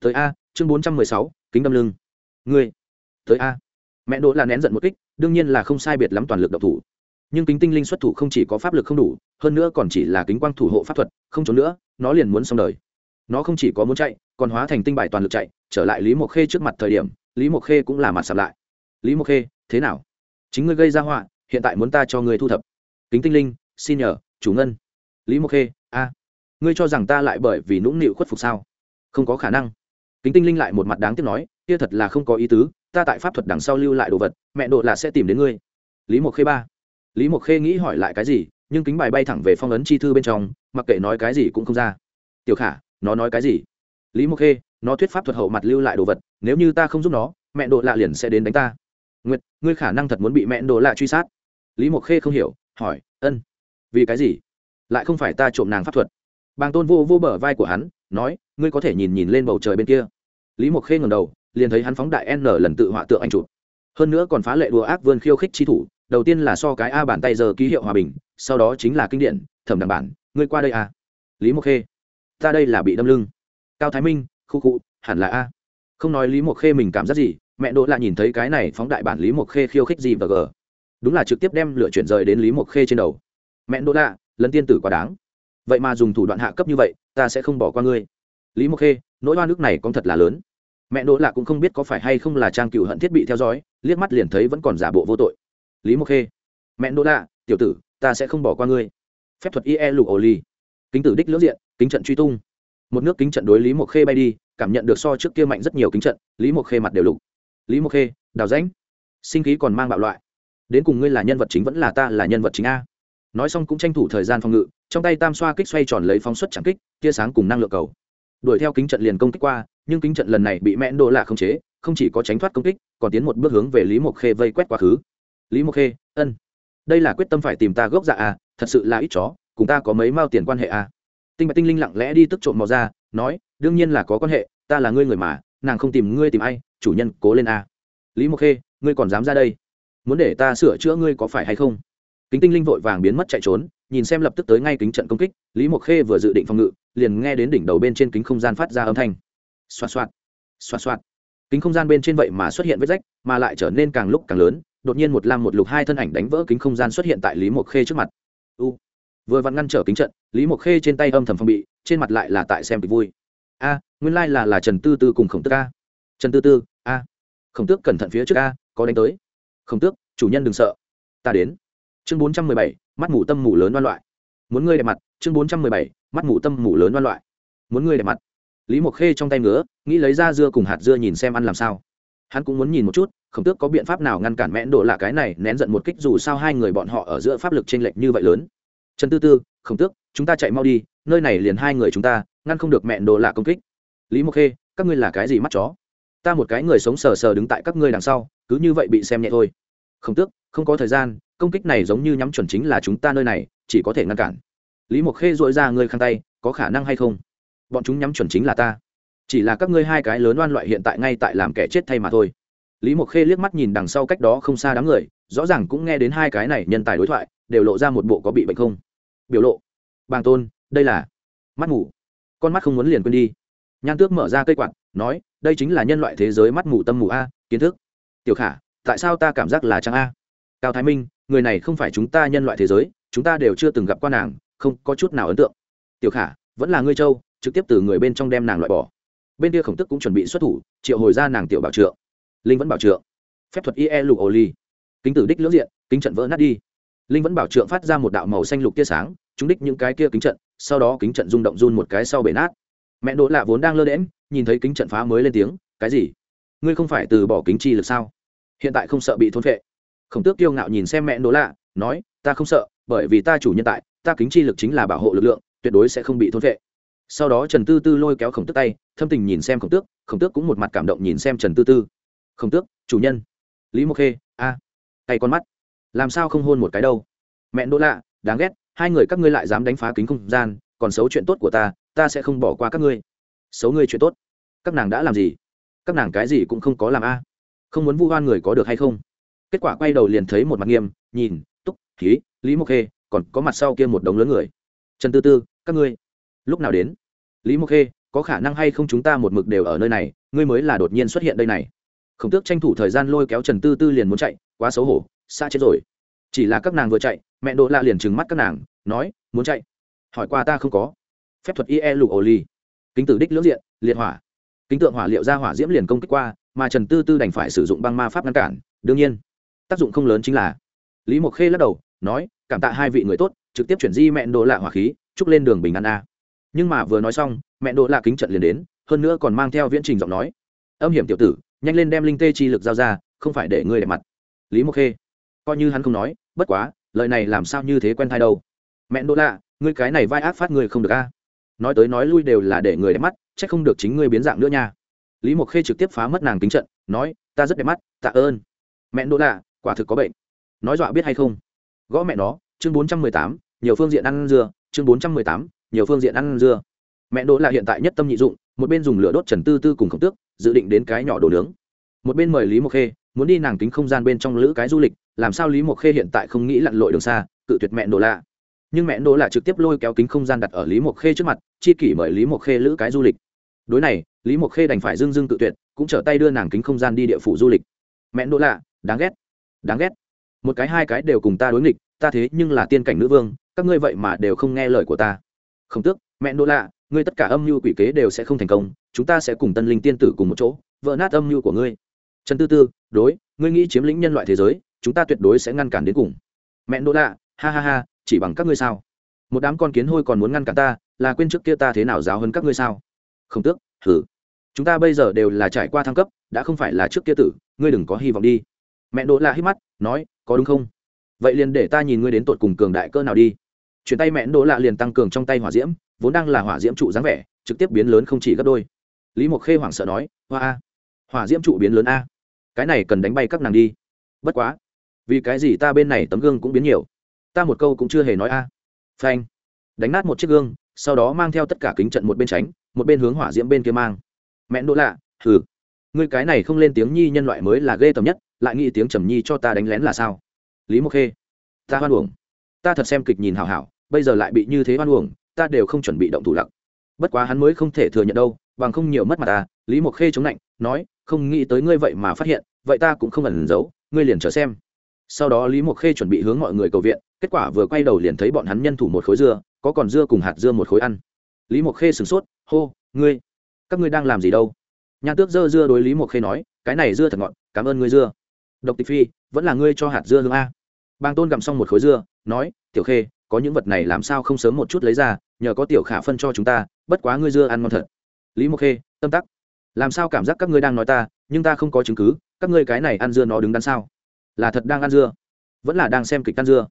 Tới a, chương bốn trăm mười sáu, kính đâm lưng. Ngươi. Tới a. Mẹ đỗ là nén giận một kích, đương nhiên là không sai biệt lắm toàn lực độc thủ. Nhưng kính tinh linh xuất thủ không chỉ có pháp lực không đủ, hơn nữa còn chỉ là kính quang thủ hộ pháp thuật, không trốn nữa, nó liền muốn xong đời. Nó không chỉ có muốn chạy, còn hóa thành tinh bài toàn lực chạy, trở lại lý mộc khê trước mặt thời điểm, lý mộc khê cũng là mặt sạp lại. Lý mộc khê, thế nào? Chính ngươi gây ra họa hiện tại muốn ta cho ngươi thu thập. Kính tinh linh, xin nhờ, chủ ngân. Lý mộc khê, a, ngươi cho rằng ta lại bởi vì nũng nịu khuất phục sao? Không có khả năng. Kính tinh linh lại một mặt đáng tiếc nói, kia thật là không có ý tứ, ta tại pháp thuật đằng sau lưu lại đồ vật, mẹ độ là sẽ tìm đến ngươi. Lý mộc khê ba. Lý mộc khê nghĩ hỏi lại cái gì, nhưng kính bài bay thẳng về phong ấn chi thư bên trong, mặc kệ nói cái gì cũng không ra. Tiểu khả, nó nói cái gì? Lý mộc khê, nó thuyết pháp thuật hậu mặt lưu lại đồ vật, nếu như ta không giúp nó, mẹ độ lạ liền sẽ đến đánh ta. Nguyệt, ngươi khả năng thật muốn bị mẹ độ lạ truy sát lý mộc khê không hiểu, hỏi, ân, vì cái gì? Lại không phải ta trộm nàng pháp thuật? Bàng tôn vô vô bờ vai của hắn, nói, ngươi có thể nhìn nhìn lên bầu trời bên kia. Lý mộc khê ngầm đầu, liền thấy hắn phóng đại n lần tự họa tượng anh chụp. Hơn nữa còn phá lệ đùa ác vươn khiêu khích chi thủ, đầu tiên là so cái a bàn tay giờ ký hiệu hòa bình, sau đó chính là kinh điển, thẩm đằng bản, ngươi qua đây a lý mộc khê, ta đây là bị đâm lưng. Cao thái minh, khu cụ hẳn là a. Không nói lý mộc khê mình cảm giác gì, mẹ đỗ lại nhìn thấy cái này phóng đại bản lý mộc khê khiêu khích gì và gờ đúng là trực tiếp đem lửa chuyển rời đến lý mộc khê trên đầu. Mẹ đỗ lạ, lần tiên tử quá đáng. Vậy mà dùng thủ đoạn hạ cấp như vậy, ta sẽ không bỏ qua ngươi. Lý mộc khê, nỗi hoa nước này cũng thật là lớn. Mẹ đỗ lạ cũng không biết có phải hay không là trang cựu hận thiết bị theo dõi, liếc mắt liền thấy vẫn còn giả bộ vô tội. Lý mộc khê, mẹ đỗ lạ, tiểu tử, ta sẽ không bỏ qua ngươi. Phép thuật ie lục ổ ly kính tử đích lưỡng diện, kính trận truy tung. Một nước kính trận đối lý mộc khê bay đi, cảm nhận được so trước kia mạnh rất nhiều kính trận, lý mộc khê mặt đều lục. Lý mộc khê, đào rãnh. Sinh khí còn mang bạo loại đến cùng ngươi là nhân vật chính vẫn là ta là nhân vật chính a. Nói xong cũng tranh thủ thời gian phòng ngự, trong tay tam xoa kích xoay tròn lấy phóng xuất chẳng kích, tia sáng cùng năng lượng cầu. Đuổi theo kính trận liền công kích qua, nhưng kính trận lần này bị mẽn đô lạ không chế, không chỉ có tránh thoát công kích, còn tiến một bước hướng về lý mộc khê vây quét quá khứ. Lý mộc khê, ân. Đây là quyết tâm phải tìm ta gốc dạ à thật sự là ít chó, cùng ta có mấy mao tiền quan hệ à. Tinh bạch tinh linh lặng lẽ đi tức trộm màu ra, nói, đương nhiên là có quan hệ, ta là ngươi người mà, nàng không tìm ngươi tìm ai, chủ nhân cố lên à. lý mộc khê, ngươi còn dám ra đây? Muốn để ta sửa chữa ngươi có phải hay không? Kính tinh linh vội vàng biến mất chạy trốn, nhìn xem lập tức tới ngay kính trận công kích, lý mộc khê vừa dự định phòng ngự, liền nghe đến đỉnh đầu bên trên kính không gian phát ra âm thanh. Xoạt xoạt xoạt xoạt. Kính không gian bên trên vậy mà xuất hiện vết rách, mà lại trở nên càng lúc càng lớn, đột nhiên một lam một lục hai thân ảnh đánh vỡ kính không gian xuất hiện tại lý mộc khê trước mặt. U, vừa vặn ngăn trở kính trận, lý mộc khê trên tay âm thầm phòng bị, trên mặt lại là tại xem kịch vui. A, nguyên lai là là trần tư tư cùng khổng tước a. Trần tư tư, a. Khổng tước cẩn thận phía trước a, có đánh tới khổng tước, chủ nhân đừng sợ. Ta đến. Chương bốn trăm mười bảy, mắt mù tâm mù lớn đoan loại. Muốn ngươi đẹp mặt, chương bốn trăm mười bảy, mắt mù tâm mù lớn đoan loại. Muốn ngươi đẹp mặt. Lý mộc khê trong tay ngứa, nghĩ lấy ra dưa cùng hạt dưa nhìn xem ăn làm sao. Hắn cũng muốn nhìn một chút khổng tước có biện pháp nào ngăn cản mẽn độ lạ cái này, nén giận một kích dù sao hai người bọn họ ở giữa pháp lực t r ê n lệch như vậy lớn. Trần tư tư khổng tước, chúng ta chạy mau đi, nơi này liền hai người chúng ta, ngăn không được mẹn đồ lạ công kích. Lý mộc khê, các ngươi là cái gì mắt chó? Ta một cái người sống sờ sờ đứng tại các ngươi đằng sau, cứ như vậy bị xem nhẹ thôi. Không tước, không có thời gian, công kích này giống như nhắm chuẩn chính là chúng ta nơi này, chỉ có thể ngăn cản. Lý mộc khê dội ra ngươi khăn tay, có khả năng hay không? Bọn chúng nhắm chuẩn chính là ta. Chỉ là các ngươi hai cái lớn oan loại hiện tại ngay tại làm kẻ chết thay mà thôi. Lý mộc khê liếc mắt nhìn đằng sau cách đó không xa đám người, rõ ràng cũng nghe đến hai cái này nhân tài đối thoại, đều lộ ra một bộ có bị bệnh không? Biểu lộ. Bàng tôn, đây là mắt mù con mắt không muốn liền quên đi nhan tước mở ra cây quạt, nói, đây chính là nhân loại thế giới mắt mù tâm mù a, kiến thức. Tiểu khả, tại sao ta cảm giác là trang a? Cao thái minh, người này không phải chúng ta nhân loại thế giới, chúng ta đều chưa từng gặp qua nàng, không có chút nào ấn tượng. Tiểu khả, vẫn là ngươi châu trực tiếp từ người bên trong đem nàng loại bỏ. Bên kia khổng tức cũng chuẩn bị xuất thủ, triệu hồi ra nàng tiểu bảo trượng. Linh vẫn bảo trượng. Phép thuật ie lục ô ly. Kính tử đích lưỡng diện, kính trận vỡ nát đi. Linh vẫn bảo trượng phát ra một đạo màu xanh lục tia sáng chúng đích những cái kia kính trận, sau đó kính trận rung động run một cái sau bể nát mẹ đỗ lạ vốn đang lơ đễm nhìn thấy kính trận phá mới lên tiếng, cái gì? Ngươi không phải từ bỏ kính chi lực sao? Hiện tại không sợ bị thôn vệ. khổng tước kiêu ngạo nhìn xem mẹ đỗ lạ, nói, ta không sợ, bởi vì ta chủ nhân tại, ta kính chi lực chính là bảo hộ lực lượng, tuyệt đối sẽ không bị thôn vệ. sau đó trần tư tư lôi kéo khổng tước tay, thâm tình nhìn xem khổng tước khổng tước cũng một mặt cảm động nhìn xem trần tư tư. Khổng tước, chủ nhân. Lý mộc khê, a. Tay con mắt. Làm sao không hôn một cái đâu? Mẹ đỗ lạ, đáng ghét, hai người các ngươi lại dám đánh phá kính không gian, còn xấu chuyện tốt của ta ta sẽ không bỏ qua các ngươi. Xấu ngươi chuyện tốt. Các nàng đã làm gì? Các nàng cái gì cũng không có làm a. Không muốn vu oan người có được hay không? Kết quả quay đầu liền thấy một mặt nghiêm, nhìn, túc, khí, lý mộc khê, còn có mặt sau kia một đống lớn người. Trần tư tư, các ngươi, lúc nào đến? Lý mộc khê, có khả năng hay không chúng ta một mực đều ở nơi này, ngươi mới là đột nhiên xuất hiện đây này. Khổng tước tranh thủ thời gian lôi kéo trần tư tư liền muốn chạy, quá xấu hổ, xa chết rồi. Chỉ là các nàng vừa chạy, mẹ đỗ la liền trừng mắt các nàng, nói, muốn chạy? Hỏi qua ta không có phép thuật ie lục ổ ly kính tử đích lưỡng diện, liệt hỏa. Kính tượng hỏa liệu ra hỏa diễm liền công kích qua, mà trần tư tư đành phải sử dụng băng ma pháp ngăn cản. Đương nhiên, tác dụng không lớn chính là, lý mộc khê lắc đầu, nói, cảm tạ hai vị người tốt, trực tiếp chuyển di mẹ đỗ lạ hỏa khí, chúc lên đường bình an a. Nhưng mà vừa nói xong mẹ đỗ lạ kính trận liền đến, hơn nữa còn mang theo viễn trình giọng nói, âm hiểm tiểu tử, nhanh lên đem linh tê chi lực giao ra, không phải để ngươi đẹp mặt. Lý mộc khê, coi như hắn không nói, bất quá, lời này làm sao như thế quen thai đâu? Mẹ đỗ lạ, ngươi cái này vai ác phát người không được a nói tới nói lui đều là để người đẹp mắt, c h ắ c không được chính ngươi biến dạng nữa nha. Lý mộc khê trực tiếp phá mất nàng kính trận, nói, ta rất đẹp mắt, tạ ơn. Mẹ đỗ lạ, quả thực có bệnh. Nói dọa biết hay không? Gõ mẹ nó, chương bốn trăm mười tám, nhiều phương diện ăn dưa, chương bốn trăm mười tám, nhiều phương diện ăn dưa. Mẹ đỗ lạ hiện tại nhất tâm nhị dụng, một bên dùng lửa đốt trần tư tư cùng khổng tước, dự định đến cái nhỏ đồ nướng. Một bên mời lý mộc khê, muốn đi nàng kính không gian bên trong lữ cái du lịch, làm sao lý mộc khê hiện tại không nghĩ lặn lội đường xa, cự tuyệt mẹ đỗ lạ nhưng mẹ đỗ là trực tiếp lôi kéo kính không gian đặt ở lý mộc khê trước mặt, chi kỷ mời lý mộc khê lữ cái du lịch. Đối này, lý mộc khê đành phải dưng dưng tự tuyệt, cũng trở tay đưa nàng kính không gian đi địa phủ du lịch. Mẹ đỗ lạ, đáng ghét đáng ghét. Một cái hai cái đều cùng ta đối nghịch, ta thế nhưng là tiên cảnh nữ vương, các ngươi vậy mà đều không nghe lời của ta. Không tước, mẹ nỗ lạ, ngươi tất cả âm mưu quỷ kế đều sẽ không thành công, chúng ta sẽ cùng tân linh tiên tử cùng một chỗ, vỡ nát âm mưu của ngươi. Trần tư tư, đối, ngươi nghĩ chiếm lĩnh nhân loại thế giới, chúng ta tuyệt đối sẽ ngăn cản đến cùng. Mẹ nỗ lạ, ha ha ha chỉ bằng các ngươi sao? Một đám con kiến hôi còn muốn ngăn cản ta, là quên trước kia ta thế nào giáo hơn các ngươi sao? Không tước thử chúng ta bây giờ đều là trải qua thăng cấp, đã không phải là trước kia tử, ngươi đừng có hy vọng đi. Mẹ đỗ lạ hít mắt, nói, có đúng không? Vậy liền để ta nhìn ngươi đến tột cùng cường đại cơ nào đi. Chuyển tay mẹ đỗ lạ liền tăng cường trong tay hỏa diễm, vốn đang là hỏa diễm trụ dáng vẻ, trực tiếp biến lớn không chỉ gấp đôi. Lý mộc khê hoảng sợ nói, hoa a, hỏa diễm trụ biến lớn a. Cái này cần đánh bay các nàng đi. Bất quá, vì cái gì ta bên này tấm gương cũng biến nhiều? Ta một câu cũng chưa hề nói a. Phanh. Đánh nát một chiếc gương, sau đó mang theo tất cả kính trận một bên tránh, một bên hướng hỏa diễm bên kia mang. Mẹ đỗ lạ, hừ. Ngươi cái này không lên tiếng nhi nhân loại mới là ghê tầm nhất, lại nghĩ tiếng trầm nhi cho ta đánh lén là sao? Lý mộc khê. Ta hoan uổng. Ta thật xem kịch nhìn hảo hảo, bây giờ lại bị như thế hoan uổng, ta đều không chuẩn bị động thủ lặc. Bất quá hắn mới không thể thừa nhận đâu, bằng không nhiều mất mặt ta. Lý mộc khê chống lạnh nói, không nghĩ tới ngươi vậy mà phát hiện, vậy ta cũng không ẩn giấu, ngươi liền chờ xem sau đó lý mộc khê chuẩn bị hướng mọi người cầu viện, kết quả vừa quay đầu liền thấy bọn hắn nhân thủ một khối dưa, có còn dưa cùng hạt dưa một khối ăn. Lý mộc khê sửng sốt, hô, ngươi, các ngươi đang làm gì đâu? Nhan tước dơ dưa đối lý mộc khê nói, cái này dưa thật ngọt, cảm ơn ngươi dưa. Độc tịch phi, vẫn là ngươi cho hạt dưa hương a. Bang tôn gặm xong một khối dưa, nói, tiểu khê, có những vật này làm sao không sớm một chút lấy ra, nhờ có tiểu khả phân cho chúng ta, bất quá ngươi dưa ăn ngon thật. Lý mộc khê, tâm tắc, làm sao cảm giác các ngươi đang nói ta, nhưng ta không có chứng cứ, các ngươi cái này ăn dưa nó đứng đắn sao? Là thật đang ăn dưa, vẫn là đang xem kịch ăn dưa.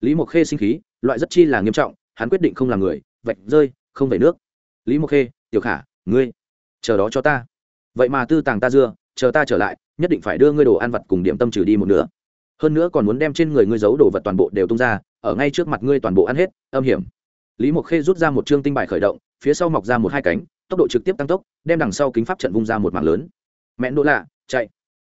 Lý mộc khê sinh khí, loại rất chi là nghiêm trọng, hắn quyết định không làm người, vạch rơi, không về nước. Lý mộc khê, tiểu khả, ngươi, chờ đó cho ta. Vậy mà tư tàng ta dưa, chờ ta trở lại, nhất định phải đưa ngươi đồ ăn vật cùng điểm tâm trừ đi một nửa. Hơn nữa còn muốn đem trên người ngươi giấu đồ vật toàn bộ đều tung ra, ở ngay trước mặt ngươi toàn bộ ăn hết, âm hiểm. Lý mộc khê rút ra một chương tinh bài khởi động, phía sau mọc ra một hai cánh, tốc độ trực tiếp tăng tốc, đem đằng sau kính pháp trận vung ra một mảng lớn. Mẹ đỗ lạ, chạy.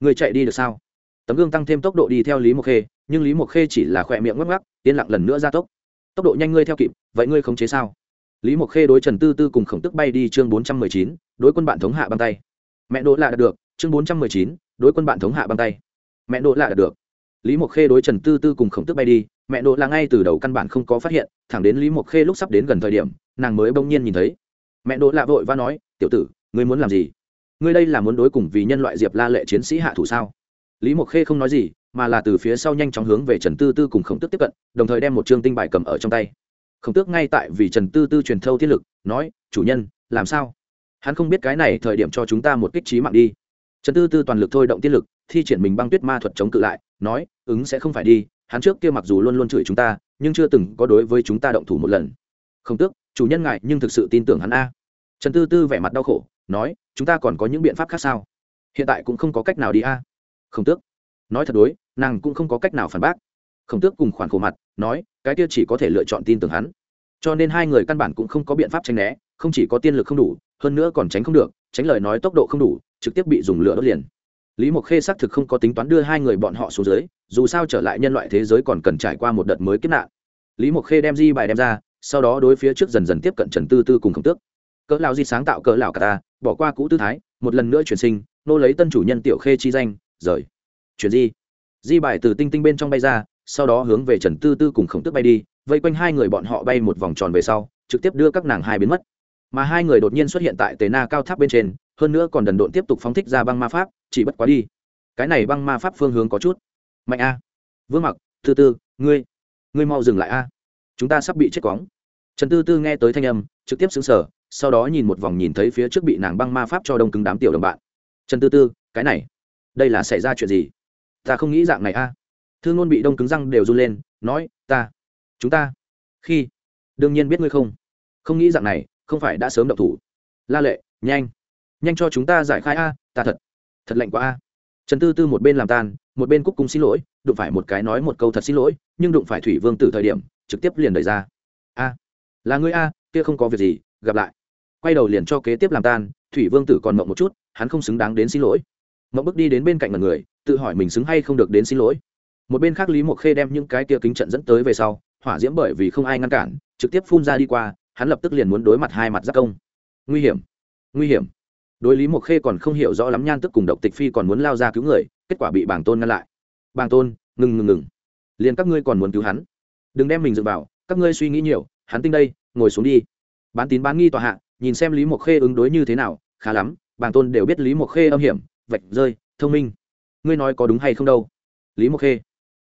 Người chạy đi được sao? Tấm gương tăng thêm tốc độ đi theo lý mộc khê, nhưng lý mộc khê chỉ là khỏe miệng ngắc ngắc yên lặng lần nữa ra tốc. Tốc độ nhanh ngươi theo kịp, vậy ngươi không chế sao? Lý mộc khê đối trần tư tư cùng khổng tức bay đi chương bốn trăm mười chín, đối quân bạn thống hạ băng tay. Mẹ đỗ lạ đạt được, chương bốn trăm mười chín, đối quân bạn thống hạ băng tay. Mẹ đỗ lạ đạt được. Lý mộc khê đối trần tư tư cùng khổng tức bay đi, mẹ đỗ là ngay từ đầu căn bản không có phát hiện, thẳng đến lý mộc khê lúc sắp đến gần thời điểm, nàng mới bỗng nhiên nhìn thấy. Mẹ đỗ lạ vội và nói, tiểu tử, ngươi muốn làm gì? Ngươi đây là muốn đối cùng vì nhân loại diệp la lệ chiến sĩ hạ thủ sao? Lý mộc khê không nói gì, mà là từ phía sau nhanh chóng hướng về trần tư tư cùng khổng Tước tiếp cận, đồng thời đem một chương tinh bài cầm ở trong tay. Khổng tước ngay tại vì trần tư tư truyền thâu thiết lực, nói, chủ nhân, làm sao? Hắn không biết cái này thời điểm cho chúng ta một kích trí mạng đi. Trần tư tư toàn lực thôi động tiết lực, thi triển mình băng tuyết ma thuật chống cự lại, nói, ứng sẽ không phải đi, hắn trước kia mặc dù luôn luôn chửi chúng ta, nhưng chưa từng có đối với chúng ta động thủ một lần. Không tước, chủ nhân ngại nhưng thực sự tin tưởng hắn a? Trần tư tư vẻ mặt đau khổ, nói, chúng ta còn có những biện pháp khác sao? Hiện tại cũng không có cách nào đi a không tước. Nói thật đối, nàng cũng không có cách nào phản bác. Khổng tước cùng khoản khổ mặt, nói, cái kia chỉ có thể lựa chọn tin tưởng hắn. Cho nên hai người căn bản cũng không có biện pháp tránh né, không chỉ có tiên lực không đủ, hơn nữa còn tránh không được, tránh lời nói tốc độ không đủ, trực tiếp bị dùng lửa đốt liền. Lý mộc khê xác thực không có tính toán đưa hai người bọn họ xuống dưới, dù sao trở lại nhân loại thế giới còn cần trải qua một đợt mới kết nạn. Lý mộc khê đem di bài đem ra, sau đó đối phía trước dần dần tiếp cận trần tư tư cùng khổng tước. Cỡ lao di sáng tạo cỡ lão cả ta, bỏ qua cũ tư thái, một lần nữa chuyển sinh, nô lấy tân chủ nhân tiểu khê chi danh rời. Chuyển di. Di bài từ tinh tinh bên trong bay ra, sau đó hướng về trần tư tư cùng khổng tước bay đi, vây quanh hai người bọn họ bay một vòng tròn về sau, trực tiếp đưa các nàng hai biến mất. Mà hai người đột nhiên xuất hiện tại tế na cao tháp bên trên, hơn nữa còn đần độn tiếp tục phóng thích ra băng ma pháp, chỉ bất quá đi. Cái này băng ma pháp phương hướng có chút mạnh a. Vương mặc, tư tư, ngươi ngươi mau dừng lại a. Chúng ta sắp bị chết cóng trần tư tư nghe tới thanh âm, trực tiếp xứng sở sau đó nhìn một vòng nhìn thấy phía trước bị nàng băng ma pháp cho đông cứng đám tiểu đồng bạn. Trần tư tư, cái này đây là xảy ra chuyện gì? Ta không nghĩ dạng này a. Thương ngôn bị đông cứng răng đều run lên, nói, ta, chúng ta, khi, đương nhiên biết ngươi không. Không nghĩ dạng này, không phải đã sớm động thủ. La lệ, nhanh nhanh cho chúng ta giải khai a, ta thật thật lạnh quá a. Trần tư tư một bên làm tan, một bên cúc cung xin lỗi, đụng phải một cái nói một câu thật xin lỗi, nhưng đụng phải thủy vương từ thời điểm, trực tiếp liền đẩy ra. A, là ngươi a, kia không có việc gì, gặp lại. Quay đầu liền cho kế tiếp làm tan, thủy vương tử còn mộng một chút, hắn không xứng đáng đến xin lỗi mộng bước đi đến bên cạnh mọi người, tự hỏi mình xứng hay không được đến xin lỗi. Một bên khác lý mộc khê đem những cái kia kính trận dẫn tới về sau, hỏa diễm bởi vì không ai ngăn cản, trực tiếp phun ra đi qua, hắn lập tức liền muốn đối mặt hai mặt giác công. Nguy hiểm nguy hiểm. Đối lý mộc khê còn không hiểu rõ lắm nhan tức cùng độc tịch phi còn muốn lao ra cứu người, kết quả bị bảng tôn ngăn lại. Bảng tôn, ngừng ngừng ngừng. Liền các ngươi còn muốn cứu hắn. Đừng đem mình dựa vào, các ngươi suy nghĩ nhiều, hắn tinh đây, ngồi xuống đi. Bán tín bán nghi tòa hạ, nhìn xem lý mộc khê ứng đối như thế nào, khá lắm, bàng tôn đều biết lý mộc khê âm hiểm vạch rơi, thông minh. Ngươi nói có đúng hay không đâu? Lý mộc khê.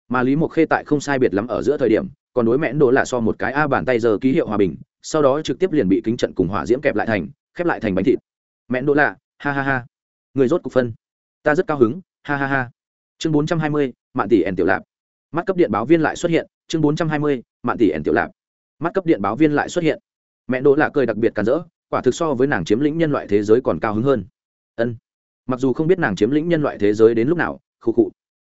Mà lý mộc khê tại không sai biệt lắm ở giữa thời điểm, còn đối mẽn đỗ là so một cái a bàn tay giờ ký hiệu hòa bình, sau đó trực tiếp liền bị kính trận cùng hỏa diễm kẹp lại thành, khép lại thành bánh thịt. Mẽn đỗ lạ, ha ha ha. Người rốt cục phân. Ta rất cao hứng, ha ha ha. Chương bốn trăm hai mươi, mạn tỷ ẻn tiểu lạp. Mắt cấp điện báo viên lại xuất hiện, chương bốn trăm hai mươi, mạn tỷ ẻn tiểu lạp. Mắt cấp điện báo viên lại xuất hiện. Mẹ đỗ lạ cười đặc biệt cản rỡ, quả thực so với nàng chiếm lĩnh nhân loại thế giới còn cao hứng hơn. Ân mặc dù không biết nàng chiếm lĩnh nhân loại thế giới đến lúc nào khu khụ.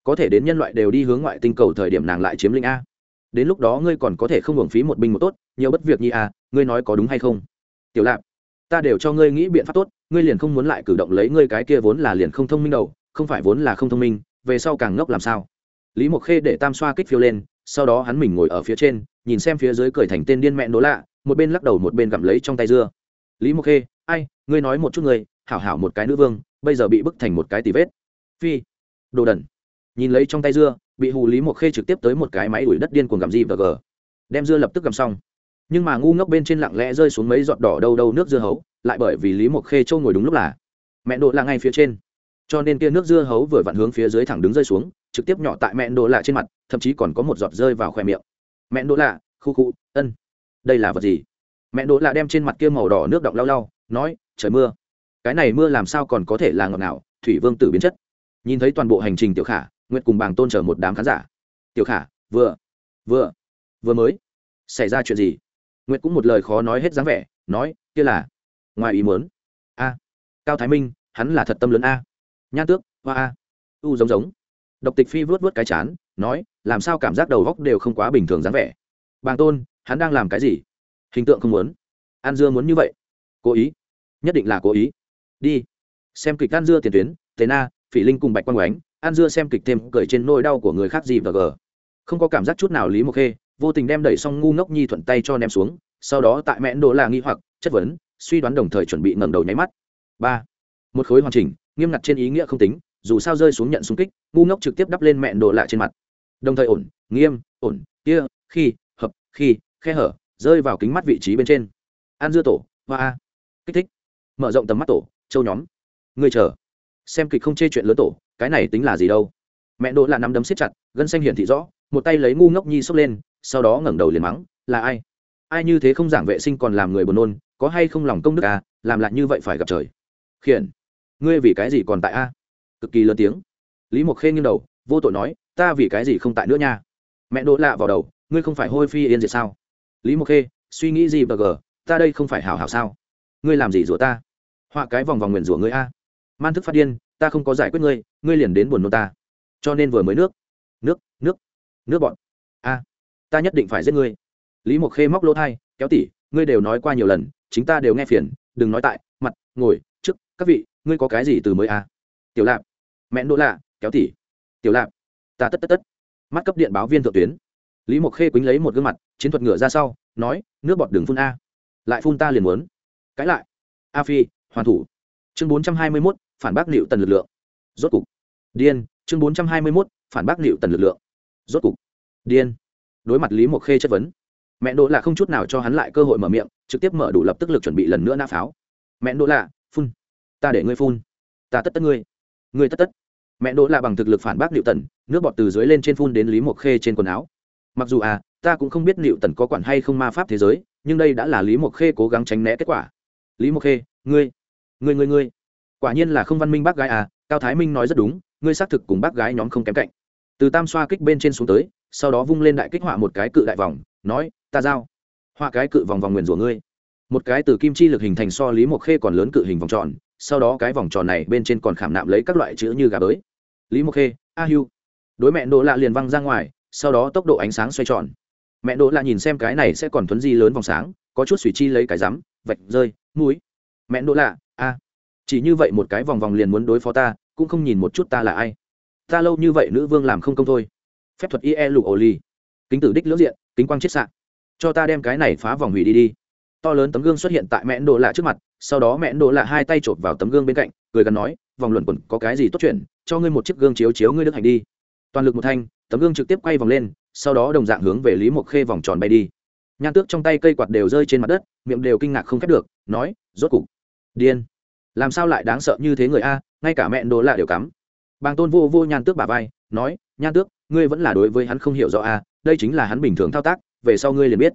Có thể đến nhân loại đều đi hướng ngoại tinh cầu thời điểm nàng lại chiếm lĩnh a. Đến lúc đó ngươi còn có thể không hưởng phí một binh một tốt, nhiều bất việc nhi a, ngươi nói có đúng hay không? Tiểu lạp, ta đều cho ngươi nghĩ biện pháp tốt, ngươi liền không muốn lại cử động lấy ngươi cái kia vốn là liền không thông minh đầu, không phải vốn là không thông minh, về sau càng ngốc làm sao? Lý mộc khê để tam xoa kích phiêu lên, sau đó hắn mình ngồi ở phía trên, nhìn xem phía dưới cười thành tên điên mẹ nỗ lạ, một bên lắc đầu một bên gặm lấy trong tay dưa. Lý mộc khê, ai, ngươi nói một chút người hảo hảo một cái nữ vương bây giờ bị bức thành một cái tì vết. Phi, đồ đần. Nhìn lấy trong tay dưa, bị hù lý mộc khê trực tiếp tới một cái máy đuổi đất điên cuồng gặm gì và gờ. Đem dưa lập tức gặm xong. Nhưng mà ngu ngốc bên trên lặng lẽ rơi xuống mấy giọt đỏ đâu đâu nước dưa hấu, lại bởi vì lý mộc khê trâu ngồi đúng lúc là. Mẹ độ là ngay phía trên. Cho nên kia nước dưa hấu vừa vặn hướng phía dưới thẳng đứng rơi xuống, trực tiếp nhỏ tại mẹ độ lạ trên mặt, thậm chí còn có một giọt rơi vào khoe miệng. Mẹ độ lạ, khu khu, ân. Đây là vật gì? Mẹ độ lạ đem trên mặt kia màu đỏ nước động lau lau, nói, trời mưa cái này mưa làm sao còn có thể là ngọt nào thủy vương tử biến chất. Nhìn thấy toàn bộ hành trình tiểu khả, nguyệt cùng bàng tôn chờ một đám khán giả. Tiểu khả, vừa vừa vừa mới, xảy ra chuyện gì? Nguyệt cũng một lời khó nói hết dáng vẻ, nói, kia là, ngoài ý muốn. A, cao thái minh, hắn là thật tâm lớn a. Nhan tước, hoa a. U giống giống. Độc tịch phi vớt vớt cái chán, nói, làm sao cảm giác đầu góc đều không quá bình thường dáng vẻ? Bàng tôn, hắn đang làm cái gì? Hình tượng không muốn. An dưa muốn như vậy. Cố ý. Nhất định là cố ý đi. Xem kịch an dưa tiền tuyến thế na, phỉ linh cùng bạch quang oánh an dưa xem kịch thêm cười trên nôi đau của người khác gì và gờ. Không có cảm giác chút nào lý mộc khê, vô tình đem đẩy xong ngu ngốc nhi thuận tay cho ném xuống, sau đó tại mẹn đồ là nghi hoặc, chất vấn, suy đoán đồng thời chuẩn bị ngẩng đầu nháy mắt. Ba, một khối hoàn chỉnh, nghiêm ngặt trên ý nghĩa không tính, dù sao rơi xuống nhận xung kích, ngu ngốc trực tiếp đắp lên mẹn đồ lạ trên mặt. Đồng thời ổn, nghiêm, ổn, kia, khi, hợp, khi, khe hở, rơi vào kính mắt vị trí bên trên. An dưa tổ, hoa a. Kích thích. Mở rộng tầm mắt tổ châu nhóm. Người chờ. Xem kịch không chê chuyện lớn tổ, cái này tính là gì đâu? Mẹ đỗ là nắm đấm siết chặt, gân xanh hiển thị rõ, một tay lấy ngu ngốc nhi xốc lên, sau đó ngẩng đầu liền mắng, là ai? Ai như thế không giảng vệ sinh còn làm người buồn nôn, có hay không lòng công đức à làm lại như vậy phải gặp trời. Khiển, ngươi vì cái gì còn tại a? Cực kỳ lớn tiếng. Lý mộc khê nghiêng đầu, vô tội nói, ta vì cái gì không tại nữa nha? Mẹ đỗ lạ vào đầu, ngươi không phải hôi phi yên diệt sao? Lý mộc khê, suy nghĩ gì bờ gờ, ta đây không phải hảo hảo sao? Ngươi làm gì rủa ta? Họa cái vòng vòng nguyện rủa ngươi a. Man thức phát điên, ta không có giải quyết ngươi ngươi liền đến buồn nôn ta. Cho nên vừa mới nước nước nước nước bọn. A, ta nhất định phải giết ngươi. Lý mộc khê móc lỗ thai, kéo tỉ, ngươi đều nói qua nhiều lần, chính ta đều nghe phiền, đừng nói tại, mặt, ngồi, trước, các vị, ngươi có cái gì từ mới a? Tiểu lạp, mẹ đỗ lạ, kéo tỉ. Tiểu lạp, ta tất tất tất. Mắt cấp điện báo viên thượng tuyến. Lý mộc khê quýnh lấy một gương mặt, chiến thuật ngựa ra sau, nói, nước bọt đường phun a, lại phun ta liền muốn. Cãi lại. A phi hoàn thủ. Chương bốn trăm hai mươi mốt, phản bác liệu tần lực lượng. Rốt cục. Điên, chương bốn trăm hai mươi mốt, phản bác liệu tần lực lượng. Rốt cục. Điên. Đối mặt lý mộc khê chất vấn. Mẹ đỗ là không chút nào cho hắn lại cơ hội mở miệng, trực tiếp mở đủ lập tức lực chuẩn bị lần nữa nã pháo. Mẹ đỗ là phun. Ta để ngươi phun. Ta tất tất ngươi. Ngươi tất tất. Mẹ đỗ là bằng thực lực phản bác liệu tần nước bọt từ dưới lên trên phun đến lý mộc khê trên quần áo. Mặc dù à ta cũng không biết liệu tần có quản hay không ma pháp thế giới, nhưng đây đã là lý mộc khê cố gắng tránh né kết quả. Lý mộc khê, ngươi ngươi ngươi ngươi. Quả nhiên là không văn minh bác gái à cao thái minh nói rất đúng, ngươi xác thực cùng bác gái nhóm không kém cạnh. Từ tam xoa kích bên trên xuống tới, sau đó vung lên đại kích họa một cái cự đại vòng, nói, ta giao. Họa cái cự vòng vòng nguyền rủa ngươi. Một cái từ kim chi lực hình thành so lý mộc khê còn lớn cự hình vòng tròn, sau đó cái vòng tròn này bên trên còn khảm nạm lấy các loại chữ như gà bới lý mộc khê, a hưu. Đối mẹ đỗ lạ liền văng ra ngoài, sau đó tốc độ ánh sáng xoay tròn. Mẹ đỗ lạ nhìn xem cái này sẽ còn thuấn di lớn vòng sáng, có chút suy chi lấy cái rắm, vạch, rơi, mũi. Mẹ đỗ lạ a, chỉ như vậy một cái vòng vòng liền muốn đối phó ta, cũng không nhìn một chút ta là ai. Ta lâu như vậy nữ vương làm không công thôi. Phép thuật ie lục ổ ly kính tử đích lưỡng diện, kính quang chiết s ạ cho ta đem cái này phá vòng hủy đi đi. To lớn tấm gương xuất hiện tại mẹn đồ lạ trước mặt, sau đó mẹn đồ lạ hai tay chộp vào tấm gương bên cạnh, cười gần nói, vòng luẩn quẩn, có cái gì tốt chuyện, cho ngươi một chiếc gương chiếu chiếu ngươi đức hành đi. Toàn lực một thanh, tấm gương trực tiếp quay vòng lên, sau đó đồng dạng hướng về lý mộc khê vòng tròn bay đi. Nhan tước trong tay cây quạt đều rơi trên mặt đất, miệng đều kinh ngạc không khép được, nói, rốt cục điên. Làm sao lại đáng sợ như thế người a, ngay cả mẹ đồ lạ đều cắm. Bàng tôn vô vô nhan tước bà vai, nói, nhan tước, ngươi vẫn là đối với hắn không hiểu rõ a, đây chính là hắn bình thường thao tác, về sau ngươi liền biết.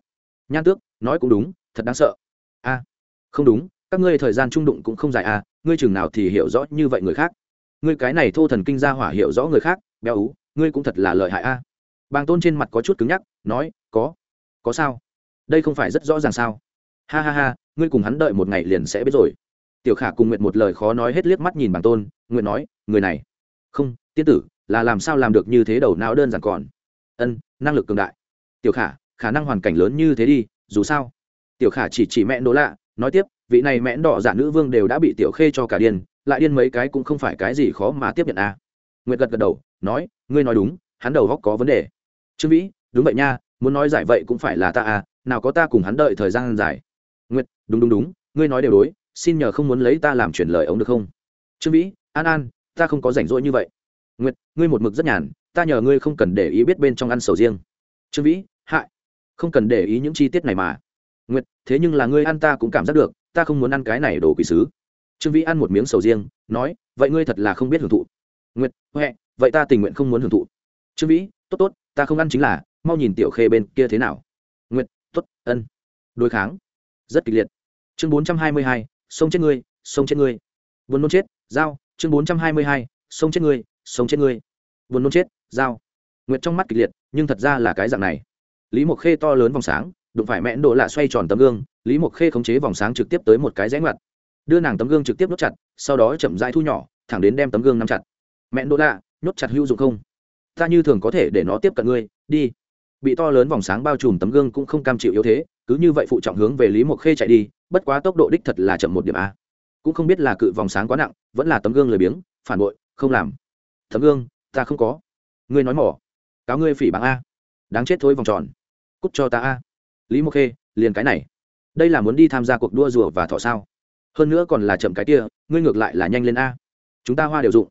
Nhan tước, nói cũng đúng, thật đáng sợ. A, không đúng, các ngươi thời gian trung đụng cũng không dài a, ngươi chừng nào thì hiểu rõ như vậy người khác. Ngươi cái này thô thần kinh ra hỏa hiểu rõ người khác, béo ú, ngươi cũng thật là lợi hại a. Bàng tôn trên mặt có chút cứng nhắc, nói, có có sao? Đây không phải rất rõ ràng sao? Ha ha ha, ngươi cùng hắn đợi một ngày liền sẽ biết rồi tiểu khả cùng nguyện một lời khó nói hết liếc mắt nhìn bàng tôn nguyện nói, người này. Không, tiên tử, là làm sao làm được như thế đầu não đơn giản còn? Ân, năng lực cường đại. Tiểu khả khả năng hoàn cảnh lớn như thế đi, dù sao. Tiểu khả chỉ chỉ mẹ đỗ lạ, nói tiếp, vị này mẹ đỏ giả nữ vương đều đã bị tiểu khê cho cả điên, lại điên mấy cái cũng không phải cái gì khó mà tiếp nhận à. nguyệt gật gật đầu, nói, ngươi nói đúng, hắn đầu góc có vấn đề. Trương vĩ, đúng vậy nha, muốn nói giải vậy cũng phải là ta à nào có ta cùng hắn đợi thời gian dài. Nguyệt, đúng đúng đúng, ngươi nói đều đối xin nhờ không muốn lấy ta làm chuyển lời ông được không? Trương vĩ, an an, ta không có rảnh rỗi như vậy. Nguyệt, ngươi một mực rất nhàn, ta nhờ ngươi không cần để ý biết bên trong ăn sầu riêng. Trương vĩ, hại. Không cần để ý những chi tiết này mà. Nguyệt, thế nhưng là ngươi ăn ta cũng cảm giác được, ta không muốn ăn cái này đồ quỷ sứ. Trương vĩ ăn một miếng sầu riêng, nói, vậy ngươi thật là không biết hưởng thụ. Nguyệt, huệ, vậy ta tình nguyện không muốn hưởng thụ. Trương vĩ, tốt tốt, ta không ăn chính là, mau nhìn tiểu khê bên kia thế nào. Nguyệt, tốt, ân. Đối kháng. Rất kịch liệt. Chương bốn trăm hai mươi hai sông chết ngươi sông chết ngươi. Buồn nôn chết dao chương bốn trăm hai mươi hai sông chết ngươi sông chết ngươi. Buồn nôn chết dao nguyệt trong mắt kịch liệt, nhưng thật ra là cái dạng này. Lý mộc khê to lớn vòng sáng, đụng phải mẹn độ lạ xoay tròn tấm gương, lý mộc khê khống chế vòng sáng trực tiếp tới một cái rẽ ngoặt. Đưa nàng tấm gương trực tiếp nút chặt, sau đó chậm rãi thu nhỏ, thẳng đến đem tấm gương nắm chặt. Mẹn độ lạ, nhốt chặt hữu dụng không? Ta như thường có thể để nó tiếp cận ngươi, đi bị to lớn vòng sáng bao trùm tấm gương cũng không cam chịu yếu thế, cứ như vậy phụ trọng hướng về lý mộc khê chạy đi, bất quá tốc độ đích thật là chậm một điểm a. Cũng không biết là cự vòng sáng quá nặng, vẫn là tấm gương lười biếng, phản bội, không làm. Tấm gương, ta không có. Ngươi nói mỏ. Cáo ngươi phỉ bằng a. Đáng chết thôi vòng tròn. Cút cho ta a. Lý mộc khê, liền cái này. Đây là muốn đi tham gia cuộc đua rùa và thọ sao? Hơn nữa còn là chậm cái kia, ngươi ngược lại là nhanh lên a. Chúng ta hoa đều dụng.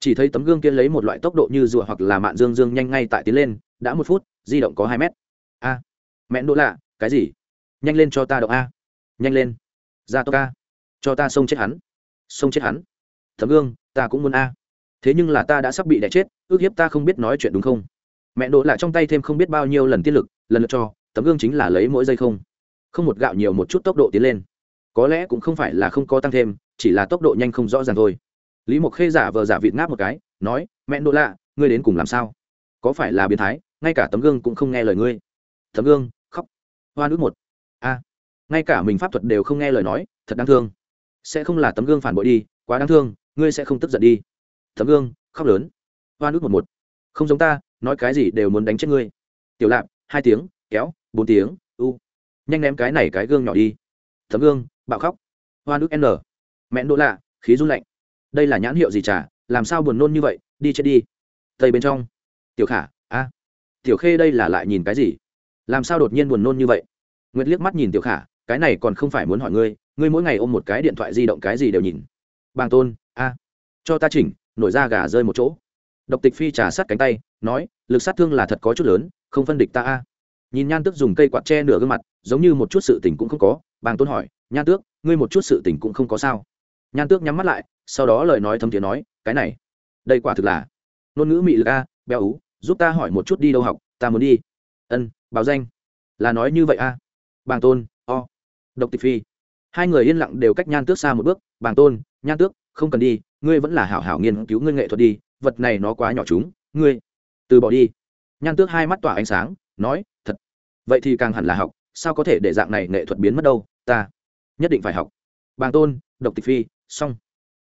Chỉ thấy tấm gương kia lấy một loại tốc độ như rùa hoặc là mạn dương dương nhanh ngay tại tiến lên, đã một phút di động có hai mét. A. À, mẹ đỗ lạ cái gì? Nhanh lên cho ta động a. Nhanh lên. Ra tốc a. Cho ta xông chết hắn. Xông chết hắn. Thẩm gương ta cũng muốn a. Thế nhưng là ta đã sắp bị đẻ chết ước hiếp ta không biết nói chuyện đúng không? Mẹ đỗ lạ trong tay thêm không biết bao nhiêu lần tiết lực lần lượt cho tấm gương chính là lấy mỗi giây không. Không một gạo nhiều một chút tốc độ tiến lên. Có lẽ cũng không phải là không có tăng thêm chỉ là tốc độ nhanh không rõ ràng thôi. Lý mộc khê giả vờ giả vịt ngáp một cái nói mẹ đỗ lạ ngươi đến cùng làm sao? Có phải là biến thái? Ngay cả tấm gương cũng không nghe lời ngươi. Tấm gương? Khóc. Hoa nước một. A. Ngay cả mình pháp thuật đều không nghe lời nói, thật đáng thương. Sẽ không là tấm gương phản bội đi, quá đáng thương, ngươi sẽ không tức giận đi. Tấm gương? Khóc lớn. Hoa nước một một. Không giống ta, nói cái gì đều muốn đánh chết ngươi. Tiểu lạp, hai tiếng, kéo, bốn tiếng, u. Nhanh ném cái này cái gương nhỏ đi. Tấm gương? Bạo khóc. Hoa nước n. Mẹ đỗ lạ, khí run lạnh. Đây là nhãn hiệu gì chả? Làm sao buồn nôn như vậy? Đi chết đi. Tây bên trong. Tiểu khả tiểu khê đây là lại nhìn cái gì? Làm sao đột nhiên buồn nôn như vậy? Nguyệt liếc mắt nhìn tiểu khả, cái này còn không phải muốn hỏi ngươi ngươi mỗi ngày ôm một cái điện thoại di động cái gì đều nhìn. Bàng tôn, a, cho ta chỉnh, nổi da gà rơi một chỗ. Độc tịch phi trà sát cánh tay, nói, lực sát thương là thật có chút lớn, không phân địch ta a. Nhìn nhan tước dùng cây quạt che nửa gương mặt, giống như một chút sự tình cũng không có, bàng tôn hỏi, nhan tước, ngươi một chút sự tình cũng không có sao? Nhan tước nhắm mắt lại, sau đó lời nói thấm tiếng nói, cái này, đây quả thực là, ngôn ngữ mị lực a, béo ú giúp ta hỏi một chút đi đâu học, ta muốn đi. Ân, báo danh. Là nói như vậy a bàng tôn, o. Độc tịch phi. Hai người yên lặng đều cách nhan tước xa một bước. Bàng tôn, nhan tước, không cần đi, ngươi vẫn là hảo hảo nghiên cứu ngươi nghệ thuật đi, vật này nó quá nhỏ chúng, ngươi từ bỏ đi. Nhan tước hai mắt tỏa ánh sáng, nói, thật. Vậy thì càng hẳn là học, sao có thể để dạng này nghệ thuật biến mất đâu, ta nhất định phải học. Bàng tôn, độc tịch phi, xong.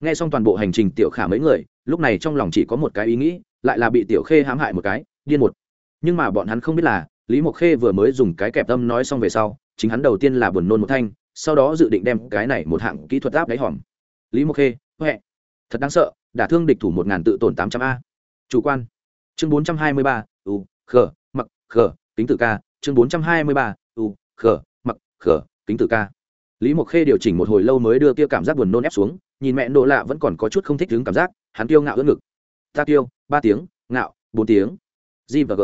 Nghe xong toàn bộ hành trình tiểu khả mấy người, lúc này trong lòng chỉ có một cái ý nghĩ lại là bị tiểu khê hãm hại một cái, điên một. Nhưng mà bọn hắn không biết là, lý mộc khê vừa mới dùng cái kẹp tâm nói xong về sau, chính hắn đầu tiên là buồn nôn một thanh, sau đó dự định đem cái này một hạng kỹ thuật áp đáy hòm. Lý mộc khê, huệ. Thật đáng sợ, đả thương địch thủ một ngàn tự tổn tám trăm a. Chủ quan. Chương bốn trăm hai mươi ba, u khờ mặc khờ kính tử ca. Chương bốn trăm hai mươi ba, u khờ mặc khờ kính tử ca. Lý mộc khê điều chỉnh một hồi lâu mới đưa kia cảm giác buồn nôn ép xuống, nhìn mẹ nộ lạ vẫn còn có chút không thích đứng cảm giác, hắn tiêu ngạo ưỡn ngực. Ta tiêu ba tiếng, ngạo, bốn tiếng. G và g.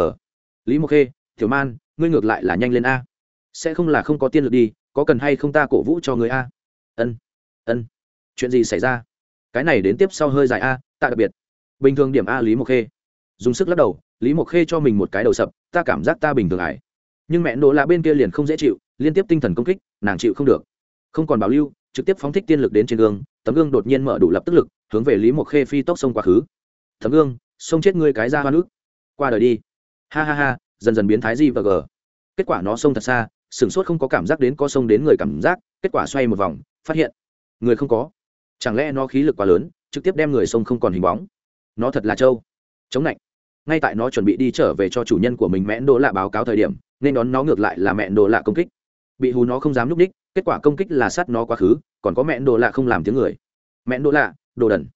Lý mộc khê, tiểu man, ngươi ngược lại là nhanh lên a. Sẽ không là không có tiên lực đi, có cần hay không ta cổ vũ cho người a? Ân ân. Chuyện gì xảy ra? Cái này đến tiếp sau hơi dài a tạ đặc biệt. Bình thường điểm a lý mộc khê. Dùng sức lắc đầu, lý mộc khê cho mình một cái đầu sập, ta cảm giác ta bình thường ải. Nhưng mẹ nỗ lạ bên kia liền không dễ chịu, liên tiếp tinh thần công kích, nàng chịu không được. Không còn bảo lưu, trực tiếp phóng thích tiên lực đến trên gương, tấm gương đột nhiên mở đủ lập tức lực, hướng về lý mộc khê phi tốc sông quá khứ. Tấm gương xông chết ngươi cái ra hoa nước. Qua đời đi. Ha ha ha, dần dần biến thái gì và g. Kết quả nó xông thật xa, sửng sốt không có cảm giác đến có xông đến người cảm giác, kết quả xoay một vòng, phát hiện, người không có. Chẳng lẽ nó khí lực quá lớn, trực tiếp đem người xông không còn hình bóng? Nó thật là trâu. Chống lạnh ngay tại nó chuẩn bị đi trở về cho chủ nhân của mình mẹ đồ lạ báo cáo thời điểm, nên đón nó ngược lại là mẹ đồ lạ công kích. Bị hù nó không dám núp đích, kết quả công kích là sát nó quá khứ, còn có mẹ đồ lạ không làm tiếng người. Mẹ đồ lạ, đồ đần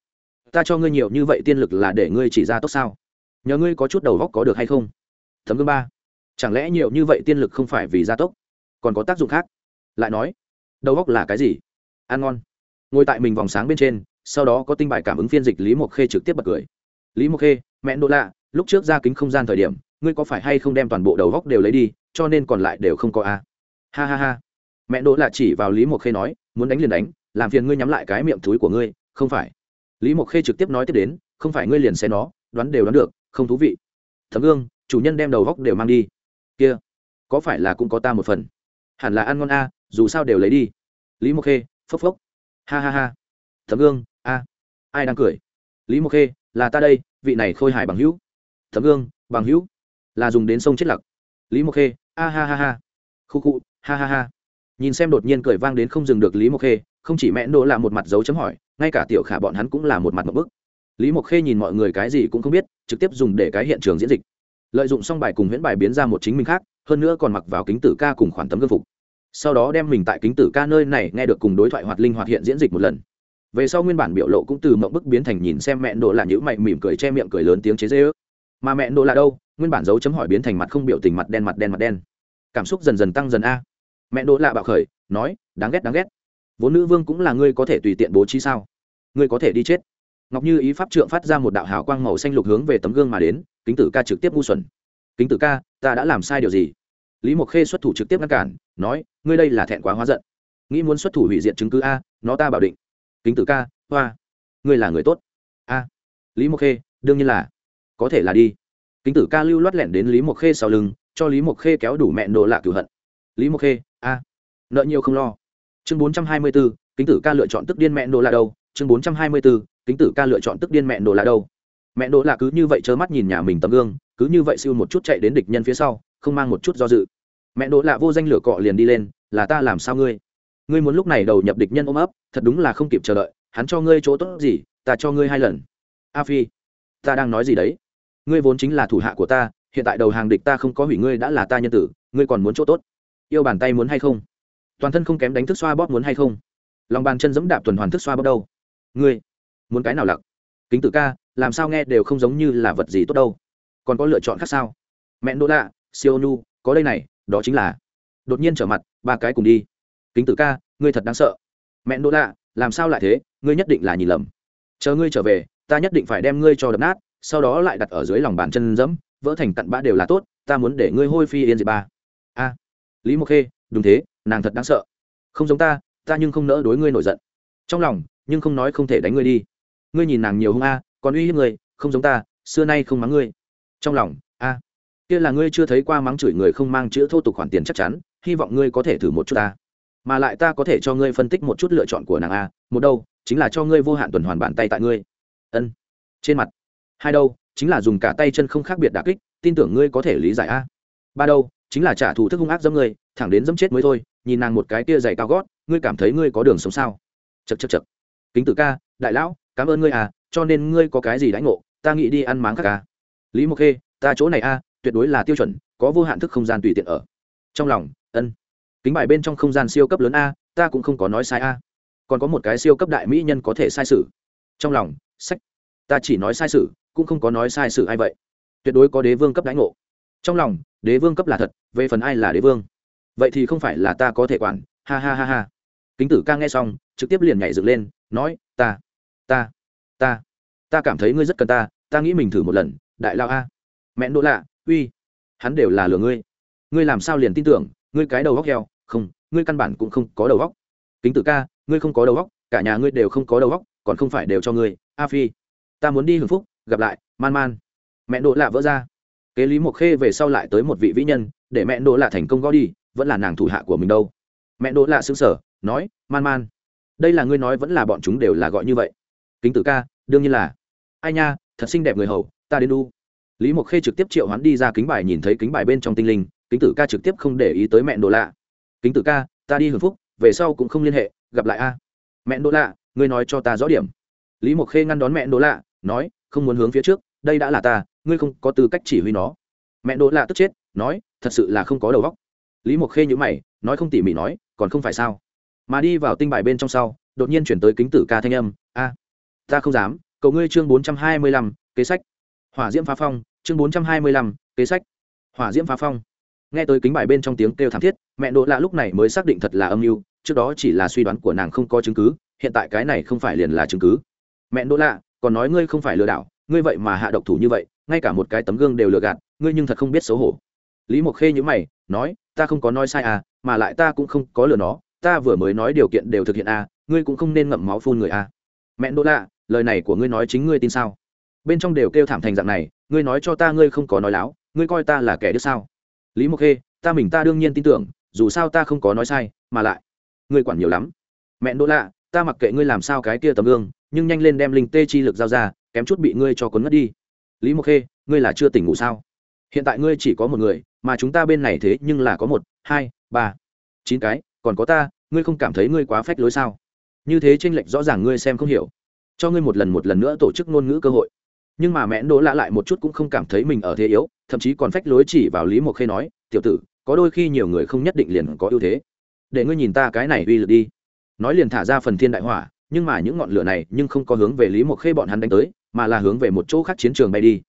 ta cho ngươi nhiều như vậy tiên lực là để ngươi chỉ ra tốt sao? Nhờ ngươi có chút đầu góc có được hay không? Thấm gương ba. Chẳng lẽ nhiều như vậy tiên lực không phải vì gia tốc, còn có tác dụng khác? Lại nói, đầu góc là cái gì? Ăn ngon. Ngồi tại mình vòng sáng bên trên, sau đó có tinh bài cảm ứng phiên dịch lý mộc khê trực tiếp bật cười. Lý mộc khê, mẹ đỗ lạ, lúc trước ra kính không gian thời điểm, ngươi có phải hay không đem toàn bộ đầu góc đều lấy đi, cho nên còn lại đều không có a ha ha ha. Mẹ đỗ lạ chỉ vào lý mộc khê nói, muốn đánh liền đánh, làm phiền ngươi nhắm lại cái miệng thúi của ngươi, không phải lý mộc khê trực tiếp nói tiếp đến, không phải ngươi liền xé nó, đoán đều đoán được, không thú vị. Thấm gương chủ nhân đem đầu góc đều mang đi. Kia, có phải là cũng có ta một phần? Hẳn là ăn ngon a, dù sao đều lấy đi. Lý mộc khê, phốc phốc. Ha ha ha. Thấm gương a, ai đang cười? Lý mộc khê, là ta đây, vị này khôi hài bằng hữu. Thấm gương bằng hữu, là dùng đến sông chết lặc. Lý mộc khê, a ha ha ha. Khu khu, ha ha ha. Nhìn xem đột nhiên cười vang đến không dừng được lý mộc khê không chỉ mẹ nỗ là một mặt dấu chấm hỏi, ngay cả tiểu khả bọn hắn cũng là một mặt một bức. Lý mộc khê nhìn mọi người cái gì cũng không biết, trực tiếp dùng để cái hiện trường diễn dịch. Lợi dụng xong bài cùng huyễn bài biến ra một chính mình khác, hơn nữa còn mặc vào kính tử ca cùng khoản tấm gương phục. Sau đó đem mình tại kính tử ca nơi này nghe được cùng đối thoại hoạt linh hoạt hiện diễn dịch một lần. Về sau nguyên bản biểu lộ cũng từ mộng bức biến thành nhìn xem mẹ nỗ là nhữ mày mỉm cười che miệng cười lớn tiếng chế dễ ước mà mẹ nỗ là đâu? Nguyên bản dấu chấm hỏi biến thành mặt không biểu tình mặt đen mặt đen mặt đen. Cảm xúc dần dần tăng dần a. Mẹ nỗ là bạo khởi, nói, đáng ghét đáng ghét vốn nữ vương cũng là ngươi có thể tùy tiện bố trí sao? Ngươi có thể đi chết. Ngọc như ý pháp trượng phát ra một đạo hào quang màu xanh lục hướng về tấm gương mà đến, kính tử ca trực tiếp ngu xuẩn. Kính tử ca, ta đã làm sai điều gì? Lý mộc khê xuất thủ trực tiếp ngăn cản, nói, ngươi đây là thẹn quá hóa giận. Nghĩ muốn xuất thủ hủy diệt chứng cứ a, nó ta bảo định. Kính tử ca, hoa. Ngươi là người tốt. A. Lý mộc khê, đương nhiên là. Có thể là đi. Kính tử ca lưu loát lẻn đến lý mộc khê sau lưng, cho lý mộc khê kéo đủ mẹ nổ lạ cửu hận. Lý mộc khê, a. Nợ nhiều không lo chương bốn trăm hai mươi b ố kính tử ca lựa chọn tức điên mẹ nổ là đâu? Chương bốn trăm hai mươi b ố kính tử ca lựa chọn tức điên mẹ nổ là đâu? Mẹ nổ là cứ như vậy trơ mắt nhìn nhà mình tấm gương, cứ như vậy siêu một chút chạy đến địch nhân phía sau, không mang một chút do dự. Mẹ nổ là vô danh lửa cọ liền đi lên, là ta làm sao ngươi? Ngươi muốn lúc này đầu nhập địch nhân ôm ấp, thật đúng là không kịp chờ đợi, hắn cho ngươi chỗ tốt gì, ta cho ngươi hai lần. A phi, ta đang nói gì đấy? Ngươi vốn chính là thủ hạ của ta, hiện tại đầu hàng địch ta không có hủy ngươi đã là ta nhân tử, ngươi còn muốn chỗ tốt? Yêu bàn tay muốn hay không? Toàn thân không kém đánh thức xoa bóp muốn hay không? Lòng bàn chân giẫm đạp tuần hoàn thức xoa bóp đâu? Ngươi, muốn cái nào lặc? Kính tử ca, làm sao nghe đều không giống như là vật gì tốt đâu. Còn có lựa chọn khác sao? Mẹ đỗ lạ, siêu nu có đây này, đó chính là. Đột nhiên trở mặt, ba cái cùng đi. Kính tử ca, ngươi thật đáng sợ. Mẹ đỗ lạ, làm sao lại thế? Ngươi nhất định là nhìn lầm. Chờ ngươi trở về, ta nhất định phải đem ngươi cho đập nát, sau đó lại đặt ở dưới lòng bàn chân dẫm, vỡ thành tận bã đều là tốt, ta muốn để ngươi hôi phi yên diệt ba. A, lý mộc khê, đúng thế nàng thật đáng sợ. Không giống ta ta nhưng không nỡ đối ngươi nổi giận. Trong lòng, nhưng không nói không thể đánh ngươi đi. Ngươi nhìn nàng nhiều hung a, còn uy hiếp người không giống ta, xưa nay không mắng ngươi. Trong lòng, a, kia là ngươi chưa thấy qua mắng chửi người không mang chữ thô tục khoản tiền chắc chắn, hy vọng ngươi có thể thử một chút ta. Mà lại ta có thể cho ngươi phân tích một chút lựa chọn của nàng a, một đâu, chính là cho ngươi vô hạn tuần hoàn bàn tay tại ngươi. Ân. Trên mặt. Hai đâu, chính là dùng cả tay chân không khác biệt đà kích, tin tưởng ngươi có thể lý giải a. Ba đâu, chính là trả thù thức hung ác dâm ngươi, thẳng đến dâm chết mới thôi nhìn nàng một cái kia dày cao gót, ngươi cảm thấy ngươi có đường sống sao? Chật chật chật kính tử ca, đại lão, cảm ơn ngươi à cho nên ngươi có cái gì đãi ngộ, ta nghĩ đi ăn máng khác à. Lý mộc khê, ta chỗ này a tuyệt đối là tiêu chuẩn, có vô hạn thức không gian tùy tiện ở. Trong lòng, ân. Kính bài bên trong không gian siêu cấp lớn a, ta cũng không có nói sai a. Còn có một cái siêu cấp đại mỹ nhân có thể sai sự. Trong lòng, sách. Ta chỉ nói sai sự, cũng không có nói sai sự ai vậy. Tuyệt đối có đế vương cấp đãi ngộ. Trong lòng, đế vương cấp là thật, về phần ai là đế vương? Vậy thì không phải là ta có thể quản. Ha ha ha ha. Kính tử ca nghe xong, trực tiếp liền nhảy dựng lên, nói, ta ta ta ta cảm thấy ngươi rất cần ta ta nghĩ mình thử một lần, đại lao a. Mẹ đỗ lạ, uy, hắn đều là lừa ngươi. Ngươi làm sao liền tin tưởng, ngươi cái đầu góc heo, không, ngươi căn bản cũng không có đầu góc kính tử ca, ngươi không có đầu góc cả nhà ngươi đều không có đầu góc còn không phải đều cho ngươi, a phi. Ta muốn đi hưởng phúc, gặp lại, man man. Mẹ đỗ lạ vỡ ra. Kế lý mộc khê về sau lại tới một vị vĩ nhân để mẹ đỗ lạ thành công gõ đi, vẫn là nàng thủ hạ của mình đâu. Mẹ đỗ lạ xứng sở nói, man man, đây là ngươi nói vẫn là bọn chúng đều là gọi như vậy. Kính tử ca, đương nhiên là. Ai nha, thật xinh đẹp người hầu, ta đến đu. Lý mộc khê trực tiếp triệu hắn đi ra kính bài nhìn thấy kính bài bên trong tinh linh, kính tử ca trực tiếp không để ý tới mẹ đỗ lạ. Kính tử ca, ta đi hưởng phúc, về sau cũng không liên hệ, gặp lại a. Mẹ đỗ lạ, ngươi nói cho ta rõ điểm. Lý mộc khê ngăn đón mẹ đỗ lạ, nói, không muốn hướng phía trước, đây đã là ta, ngươi không có tư cách chỉ huy nó. Mẹ đỗ lạ tức chết, nói thật sự là không có đầu óc. Lý mộc khê nhữ mày, nói không tỉ mỉ nói, còn không phải sao? Mà đi vào tinh bài bên trong sau, đột nhiên chuyển tới kính tử ca thanh âm, a, ta không dám, cầu ngươi chương bốn trăm hai mươi lăm, kế sách. Hỏa diễm phá phong, chương bốn trăm hai mươi lăm, kế sách. Hỏa diễm phá phong. Nghe tới kính bài bên trong tiếng kêu thảm thiết, mẹ đỗ lạ lúc này mới xác định thật là âm mưu, trước đó chỉ là suy đoán của nàng không có chứng cứ, hiện tại cái này không phải liền là chứng cứ. Mẹ đỗ lạ, còn nói ngươi không phải lừa đảo, ngươi vậy mà hạ độc thủ như vậy, ngay cả một cái tấm gương đều lừa gạt, ngươi nhưng thật không biết xấu hổ lý mộc khê nhữ mày, nói, ta không có nói sai à mà lại ta cũng không có lừa nó, ta vừa mới nói điều kiện đều thực hiện à ngươi cũng không nên ngậm máu phun người à. Mẹ đỗ lạ, lời này của ngươi nói chính ngươi tin sao? Bên trong đều kêu thảm thành dạng này, ngươi nói cho ta ngươi không có nói láo, ngươi coi ta là kẻ đứa sao? Lý mộc khê, ta mình ta đương nhiên tin tưởng, dù sao ta không có nói sai, mà lại ngươi quản nhiều lắm. Mẹ đỗ lạ, ta mặc kệ ngươi làm sao cái kia tấm gương, nhưng nhanh lên đem linh tê chi lực giao ra, kém chút bị ngươi cho cuốn ngất đi. Lý mộc khê, ngươi là chưa tỉnh ngủ sao? Hiện tại ngươi chỉ có một người mà chúng ta bên này thế nhưng là có một, hai, ba, chín cái, còn có ta, ngươi không cảm thấy ngươi quá phách lối sao? Như thế tranh lệch rõ ràng ngươi xem không hiểu. Cho ngươi một lần một lần nữa tổ chức ngôn ngữ cơ hội. Nhưng mà mẹ đỗ lạ lại một chút cũng không cảm thấy mình ở thế yếu, thậm chí còn phách lối chỉ vào lý mộc khê nói, tiểu tử, có đôi khi nhiều người không nhất định liền có ưu thế. Để ngươi nhìn ta cái này uy lực đi. Nói liền thả ra phần thiên đại hỏa, nhưng mà những ngọn lửa này nhưng không có hướng về lý mộc khê bọn hắn đánh tới, mà là hướng về một chỗ khác chiến trường bay đi.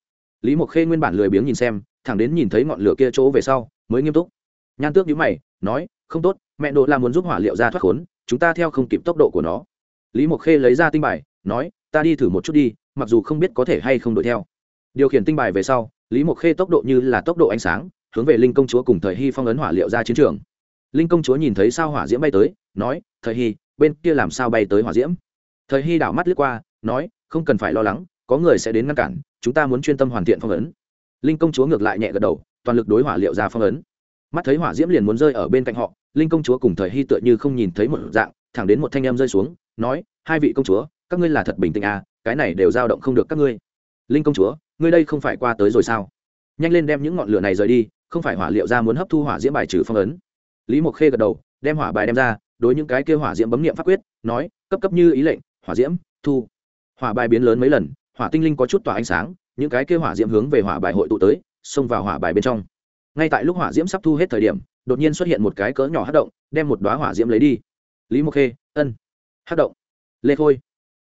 Lý mộc khê nguyên bản lười biếng nhìn xem thẳng đến nhìn thấy ngọn lửa kia chỗ về sau, mới nghiêm túc. Nhan tước nhữ mày, nói, không tốt, mẹ đồ là muốn giúp hỏa liệu ra thoát khốn, chúng ta theo không kịp tốc độ của nó. Lý mộc khê lấy ra tinh bài, nói, ta đi thử một chút đi, mặc dù không biết có thể hay không đuổi theo. Điều khiển tinh bài về sau, lý mộc khê tốc độ như là tốc độ ánh sáng, hướng về linh công chúa cùng thời hy phong ấn hỏa liệu ra chiến trường. Linh công chúa nhìn thấy sao hỏa diễm bay tới, nói, thời hy, bên kia làm sao bay tới hỏa diễm? Thời hy đảo mắt lướt qua, nói, không cần phải lo lắng, có người sẽ đến ngăn cản, chúng ta muốn chuyên tâm hoàn thiện phong ấn linh công chúa ngược lại nhẹ gật đầu, toàn lực đối hỏa liệu ra phong ấn. Mắt thấy hỏa diễm liền muốn rơi ở bên cạnh họ, linh công chúa cùng thời hy tựa như không nhìn thấy một dạng, thẳng đến một thanh em rơi xuống, nói, hai vị công chúa, các ngươi là thật bình tĩnh à cái này đều dao động không được các ngươi. Linh công chúa, ngươi đây không phải qua tới rồi sao? Nhanh lên đem những ngọn lửa này rời đi, không phải hỏa liệu ra muốn hấp thu hỏa diễm bài trừ phong ấn. Lý mộc khê gật đầu, đem hỏa bài đem ra, đối những cái kia hỏa diễm bấm nghiệm pháp quyết, nói, cấp cấp như ý lệnh, hỏa diễm, thu. Hỏa bài biến lớn mấy lần, hỏa tinh linh có chút tỏa ánh sáng những cái kêu hỏa diễm hướng về hỏa bài hội tụ tới, xông vào hỏa bài bên trong. Ngay tại lúc hỏa diễm sắp thu hết thời điểm, đột nhiên xuất hiện một cái cỡ nhỏ hát động, đem một đoá hỏa diễm lấy đi. Lý mộc khê, ân. Hát động. Lê khôi.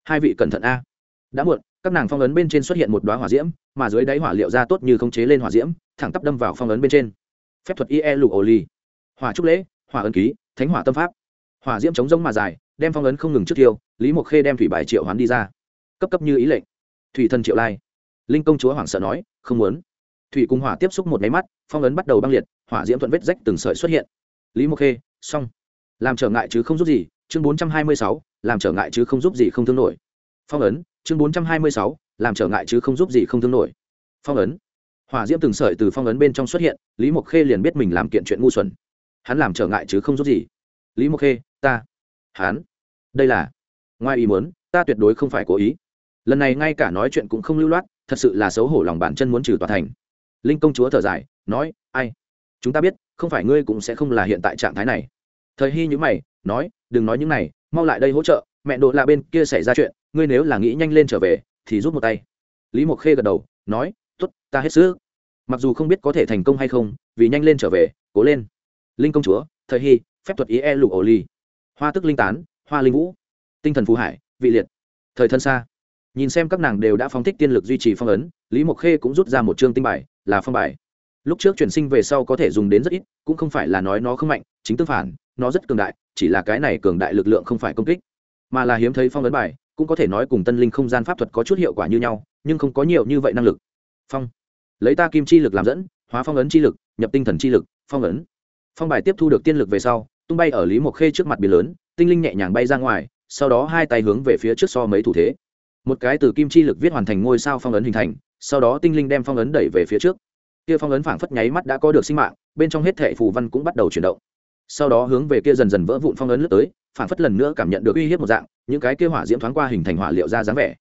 Hai vị cẩn thận a. Đã muộn, các nàng phong ấn bên trên xuất hiện một đoá hỏa diễm, mà dưới đáy hỏa liệu ra tốt như không chế lên hỏa diễm, thẳng tắp đâm vào phong ấn bên trên. Phép thuật ie lục ổ ly hỏa trúc lễ, hỏa ân ký, thánh hỏa tâm pháp. Hỏa diễm chống rông mà dài, đem phong ấn không ngừng trước tiêu, lý mộc khê đem thủy bài triệu hoán đi ra. Cấp cấp như ý lệnh. Thủy thần triệu lai linh công chúa hoảng sợ nói, không muốn. Thủy cung hỏa tiếp xúc một máy mắt, phong ấn bắt đầu băng liệt, hỏa diễm thuận vết rách từng sợi xuất hiện. Lý mộc khê, xong. Làm trở ngại chứ không giúp gì, chương bốn trăm hai mươi sáu, làm trở ngại chứ không giúp gì không thương nổi. Phong ấn, chương bốn trăm hai mươi sáu, làm trở ngại chứ không giúp gì không thương nổi. Phong ấn. Hỏa diễm từng sợi từ phong ấn bên trong xuất hiện, lý mộc khê liền biết mình làm kiện chuyện ngu xuẩn. Hắn làm trở ngại chứ không giúp gì. Lý mộc khê, ta, hắn, đây là, ngoài ý muốn, ta tuyệt đối không phải cố ý. Lần này ngay cả nói chuyện cũng không lưu loát thật sự là xấu hổ lòng bản chân muốn trừ tòa thành. Linh công chúa thở dài, nói, ai? Chúng ta biết, không phải ngươi cũng sẽ không là hiện tại trạng thái này. Thời hy nhữ mày, nói, đừng nói những này, mau lại đây hỗ trợ, mẹ độ là bên kia xảy ra chuyện, ngươi nếu là nghĩ nhanh lên trở về, thì rút một tay. Lý mộc khê gật đầu, nói t ố t ta hết sức. Mặc dù không biết có thể thành công hay không, vì nhanh lên trở về, cố lên. Linh công chúa, thời hy, phép thuật ý e lục ổ ly hoa tức linh tán, hoa linh vũ. Tinh thần phù hải, vị liệt. Thời thân xa nhìn xem các nàng đều đã phóng thích tiên lực duy trì phong ấn, lý mộc khê cũng rút ra một chương tinh bài, là phong bài. Lúc trước chuyển sinh về sau có thể dùng đến rất ít, cũng không phải là nói nó không mạnh, chính tương phản, nó rất cường đại, chỉ là cái này cường đại lực lượng không phải công kích. Mà là hiếm thấy phong ấn bài, cũng có thể nói cùng tân linh không gian pháp thuật có chút hiệu quả như nhau, nhưng không có nhiều như vậy năng lực. Phong. Lấy ta kim chi lực làm dẫn, hóa phong ấn chi lực, nhập tinh thần chi lực, phong ấn. Phong bài tiếp thu được tiên lực về sau, tung bay ở lý mộc khê trước mặt biển lớn, tinh linh nhẹ nhàng bay ra ngoài, sau đó hai tay hướng về phía trước so mấy thủ thế một cái từ kim chi lực viết hoàn thành ngôi sao phong ấn hình thành, sau đó tinh linh đem phong ấn đẩy về phía trước. Kia phong ấn phảng phất nháy mắt đã có được sinh mạng, bên trong hết thệ phù văn cũng bắt đầu chuyển động. Sau đó hướng về kia dần dần vỡ vụn phong ấn lướt tới, phảng phất lần nữa cảm nhận được uy hiếp một dạng, những cái kia hỏa diễm thoáng qua hình thành hỏa liệu ra dáng vẻ.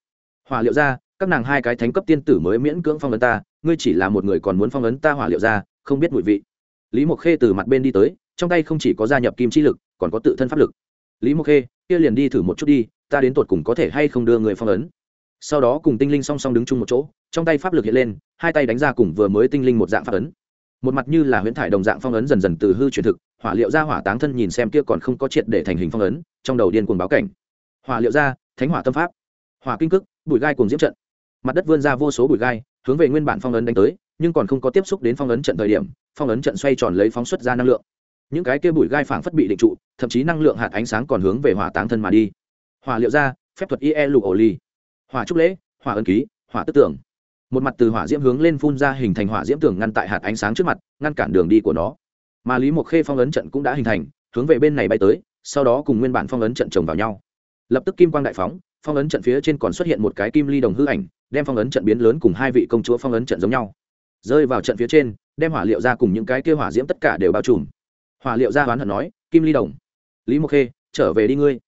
Hỏa liệu ra, các nàng hai cái thánh cấp tiên tử mới miễn cưỡng phong ấn ta, ngươi chỉ là một người còn muốn phong ấn ta hỏa liệu ra, không biết mùi vị. Lý mộc khê từ mặt bên đi tới, trong tay không chỉ có gia nhập kim chi lực, còn có tự thân pháp lực. Lý mộc khê, kia liền đi thử một chút đi ta đến tột cùng có thể hay không đưa người phong ấn. Sau đó cùng tinh linh song song đứng chung một chỗ, trong tay pháp lực hiện lên, hai tay đánh ra cùng vừa mới tinh linh một dạng pháp ấn. Một mặt như là huyễn thải đồng dạng phong ấn dần dần từ hư truyền thực, hỏa liệu ra hỏa táng thân nhìn xem kia còn không có triệt để thành hình phong ấn, trong đầu điên cuồng báo cảnh. Hỏa liệu ra, thánh hỏa tâm pháp. Hỏa kinh cức bụi gai cùng diễm trận. Mặt đất vươn ra vô số bụi gai, hướng về nguyên bản phong ấn đánh tới, nhưng còn không có tiếp xúc đến phong ấn trận thời điểm, phong ấn trận xoay tròn lấy phóng xuất ra năng lượng. Những cái kia bụi gai phảng phất bị định trụ, thậm chí năng lượng hạt ánh sáng còn hướng về hỏa táng thân mà đi hỏa liệu ra, phép thuật ie lục ổ ly hỏa trúc lễ, hỏa ân ký, hỏa tức tưởng. Một mặt từ hỏa diễm hướng lên phun ra hình thành hỏa diễm tường ngăn tại hạt ánh sáng trước mặt, ngăn cản đường đi của nó. Mà lý mộc khê phong ấn trận cũng đã hình thành, hướng về bên này bay tới, sau đó cùng nguyên bản phong ấn trận chồng vào nhau. Lập tức kim quang đại phóng, phong ấn trận phía trên còn xuất hiện một cái kim ly đồng hư ảnh, đem phong ấn trận biến lớn cùng hai vị công chúa phong ấn trận giống nhau. Rơi vào trận phía trên, đem hỏa liệu ra cùng những cái kia hỏa diễm tất cả đều bao trùm. Hỏa liệu ra oán hận nói, kim ly đồng, lý mộc khê, trở về đi ngươi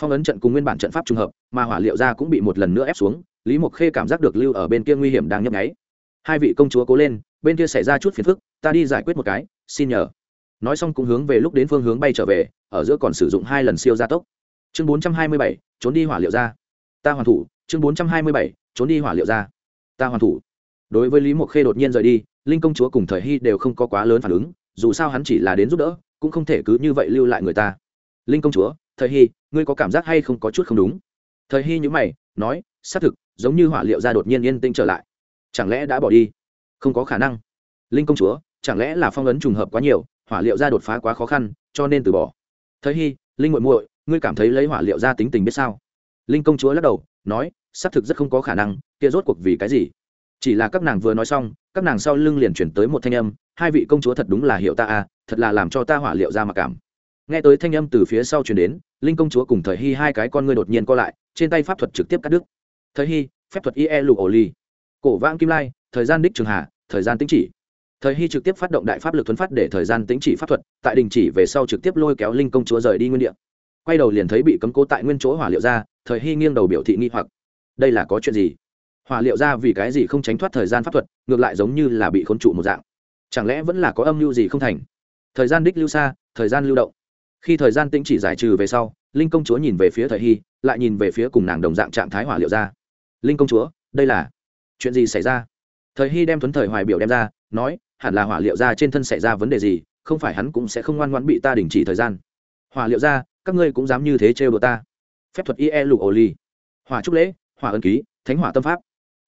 phong ấn trận cùng nguyên bản trận pháp trùng hợp, mà hỏa liệu ra cũng bị một lần nữa ép xuống, lý mộc khê cảm giác được lưu ở bên kia nguy hiểm đang nhấp nháy. Hai vị công chúa cố lên, bên kia xảy ra chút phiền phức, ta đi giải quyết một cái, xin nhờ. Nói xong cũng hướng về lúc đến phương hướng bay trở về, ở giữa còn sử dụng hai lần siêu gia tốc. Chương bốn trăm hai mươi bảy, trốn đi hỏa liệu ra. Ta hoàn thủ, chương bốn trăm hai mươi bảy, trốn đi hỏa liệu ra. Ta hoàn thủ. Đối với lý mộc khê đột nhiên rời đi, linh công chúa cùng thời hy đều không có quá lớn phản ứng, dù sao hắn chỉ là đến giúp đỡ, cũng không thể cứ như vậy lưu lại người ta. Linh công chúa, thời hy ngươi có cảm giác hay không có chút không đúng? Thời hy nhữ mày, nói, xác thực, giống như hỏa liệu ra đột nhiên yên tĩnh trở lại. Chẳng lẽ đã bỏ đi? Không có khả năng. Linh công chúa, chẳng lẽ là phong ấn trùng hợp quá nhiều, hỏa liệu ra đột phá quá khó khăn, cho nên từ bỏ? Thời hy, linh muội muội, ngươi cảm thấy lấy hỏa liệu ra tính tình biết sao? Linh công chúa lắc đầu, nói, xác thực rất không có khả năng, kia rốt cuộc vì cái gì? Chỉ là các nàng vừa nói xong, các nàng sau lưng liền chuyển tới một thanh âm, hai vị công chúa thật đúng là hiểu ta à thật là làm cho ta hỏa liệu ra mặc cảm nghe tới thanh âm từ phía sau chuyển đến, linh công chúa cùng thời hy hai cái con ngươi đột nhiên co lại, trên tay pháp thuật trực tiếp cắt đứt. Thời hy, phép thuật ie lục ổ ly cổ vãng kim lai, thời gian đích trường hạ, thời gian tính chỉ. Thời hy trực tiếp phát động đại pháp lực thuấn phát để thời gian tính chỉ pháp thuật, tại đình chỉ về sau trực tiếp lôi kéo linh công chúa rời đi nguyên đ ị a quay đầu liền thấy bị cấm cố tại nguyên chỗ hỏa liệu ra, thời hy nghiêng đầu biểu thị nghi hoặc. Đây là có chuyện gì? Hỏa liệu ra vì cái gì không tránh thoát thời gian pháp thuật, ngược lại giống như là bị khốn trụ một dạng. Chẳng lẽ vẫn là có âm mưu gì không thành? Thời gian đích lưu xa, thời gian lưu động khi thời gian tĩnh chỉ giải trừ về sau, linh công chúa nhìn về phía thời hy, lại nhìn về phía cùng nàng đồng dạng trạng thái hỏa liệu ra. Linh công chúa, đây là chuyện gì xảy ra? Thời hy đem tuấn thời hoài biểu đem ra, nói, hẳn là hỏa liệu ra trên thân xảy ra vấn đề gì, không phải hắn cũng sẽ không ngoan ngoãn bị ta đình chỉ thời gian. Hỏa liệu ra, các ngươi cũng dám như thế trêu đồ ta. Phép thuật ie lục ổ ly hỏa trúc lễ, hỏa ân ký, thánh hỏa tâm pháp.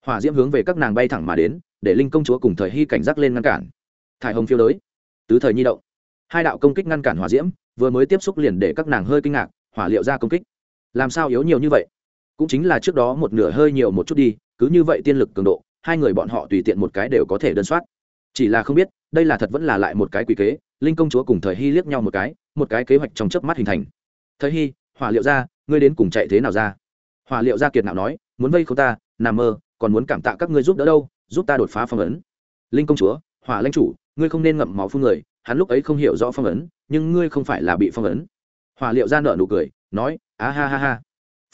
Hỏa diễm hướng về các nàng bay thẳng mà đến, để linh công chúa cùng thời hy cảnh giác lên ngăn cản. Thải hồng phiêu đới. Tứ thời nhi động. Hai đạo công kích ngăn cản hỏa diễm vừa mới tiếp xúc liền để các nàng hơi kinh ngạc, hỏa liệu ra công kích. Làm sao yếu nhiều như vậy? Cũng chính là trước đó một nửa hơi nhiều một chút đi, cứ như vậy tiên lực cường độ, hai người bọn họ tùy tiện một cái đều có thể đơn soát. Chỉ là không biết, đây là thật vẫn là lại một cái quỷ kế, linh công chúa cùng thời hy liếc nhau một cái một cái kế hoạch trong chớp mắt hình thành. Thời hy, hỏa liệu ra, ngươi đến cùng chạy thế nào ra? Hỏa liệu ra kiệt nào nói, muốn vây không ta, nằm mơ, còn muốn cảm tạ các ngươi giúp đỡ đâu, giúp ta đột phá phong ấn. Linh công chúa, hỏa lãnh chủ, ngươi không nên ngậm máu phun người hắn lúc ấy không hiểu rõ phong ấn, nhưng ngươi không phải là bị phong ấn. Hòa liệu ra nợ nụ cười, nói, á ha ha ha.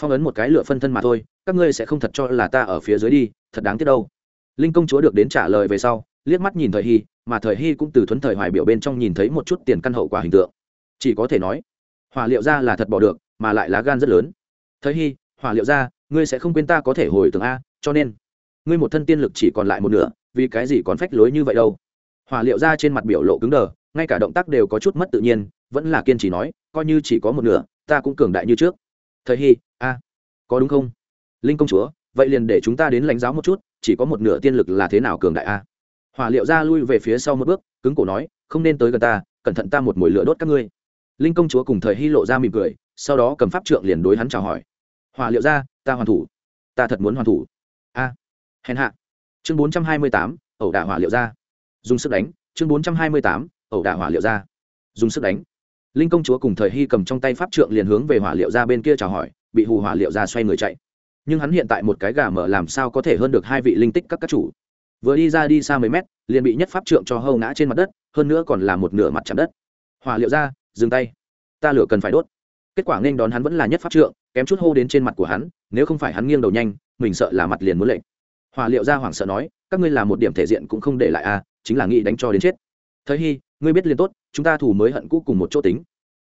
Phong ấn một cái lửa phân thân mà thôi, các ngươi sẽ không thật cho là ta ở phía dưới đi, thật đáng tiếc đâu. Linh công chúa được đến trả lời về sau, liếc mắt nhìn thời hy, mà thời hy cũng từ thuấn thời hoài biểu bên trong nhìn thấy một chút tiền căn hậu quả hình tượng. Chỉ có thể nói hòa liệu ra là thật bỏ được, mà lại lá gan rất lớn. Thời hy hòa liệu ra ngươi sẽ không quên ta có thể hồi tưởng a, cho nên, ngươi một thân tiên lực chỉ còn lại một nửa, vì cái gì còn phách lối như vậy đâu? Hỏa liệu ra trên mặt biểu lộ cứng đờ, ngay cả động tác đều có chút mất tự nhiên, vẫn là kiên trì nói, coi như chỉ có một nửa, ta cũng cường đại như trước. Thời hy, a, có đúng không? Linh công chúa, vậy liền để chúng ta đến lãnh giáo một chút, chỉ có một nửa tiên lực là thế nào cường đại a? Hỏa liệu ra lui về phía sau một bước, cứng cổ nói, không nên tới gần ta, cẩn thận ta một mồi lửa đốt các ngươi. Linh công chúa cùng thời hy lộ ra mỉm cười, sau đó cầm pháp trượng liền đối hắn chào hỏi. Hỏa liệu ra, ta hoàn thủ. Ta thật muốn hoàn thủ. A, hèn hạ. Chương bốn trăm hai mươi tám, ẩu đả hỏa liệu ra dùng sức đánh chương bốn trăm hai mươi tám ẩu đả hỏa liệu ra. Dùng sức đánh. Linh công chúa cùng thời hy cầm trong tay pháp trượng liền hướng về hỏa liệu ra bên kia chào hỏi bị hù hỏa liệu ra xoay người chạy. Nhưng hắn hiện tại một cái gà mở làm sao có thể hơn được hai vị linh tích các các chủ. Vừa đi ra đi xa mấy mét liền bị nhất pháp trượng cho hâu ngã trên mặt đất hơn nữa còn là một nửa mặt chạm đất. Hỏa liệu ra dừng tay. Ta lửa cần phải đốt. Kết quả nên đón hắn vẫn là nhất pháp trượng kém chút hô đến trên mặt của hắn nếu không phải hắn nghiêng đầu nhanh mình sợ là mặt liền muốn lệnh hỏa liệu ra hoảng sợ nói các ngươi là một điểm thể diện cũng không để lại a à, chính là nghĩ đánh cho đến chết. Thời hy, ngươi biết liền tốt, chúng ta thủ mới hận cũ cùng một chỗ tính.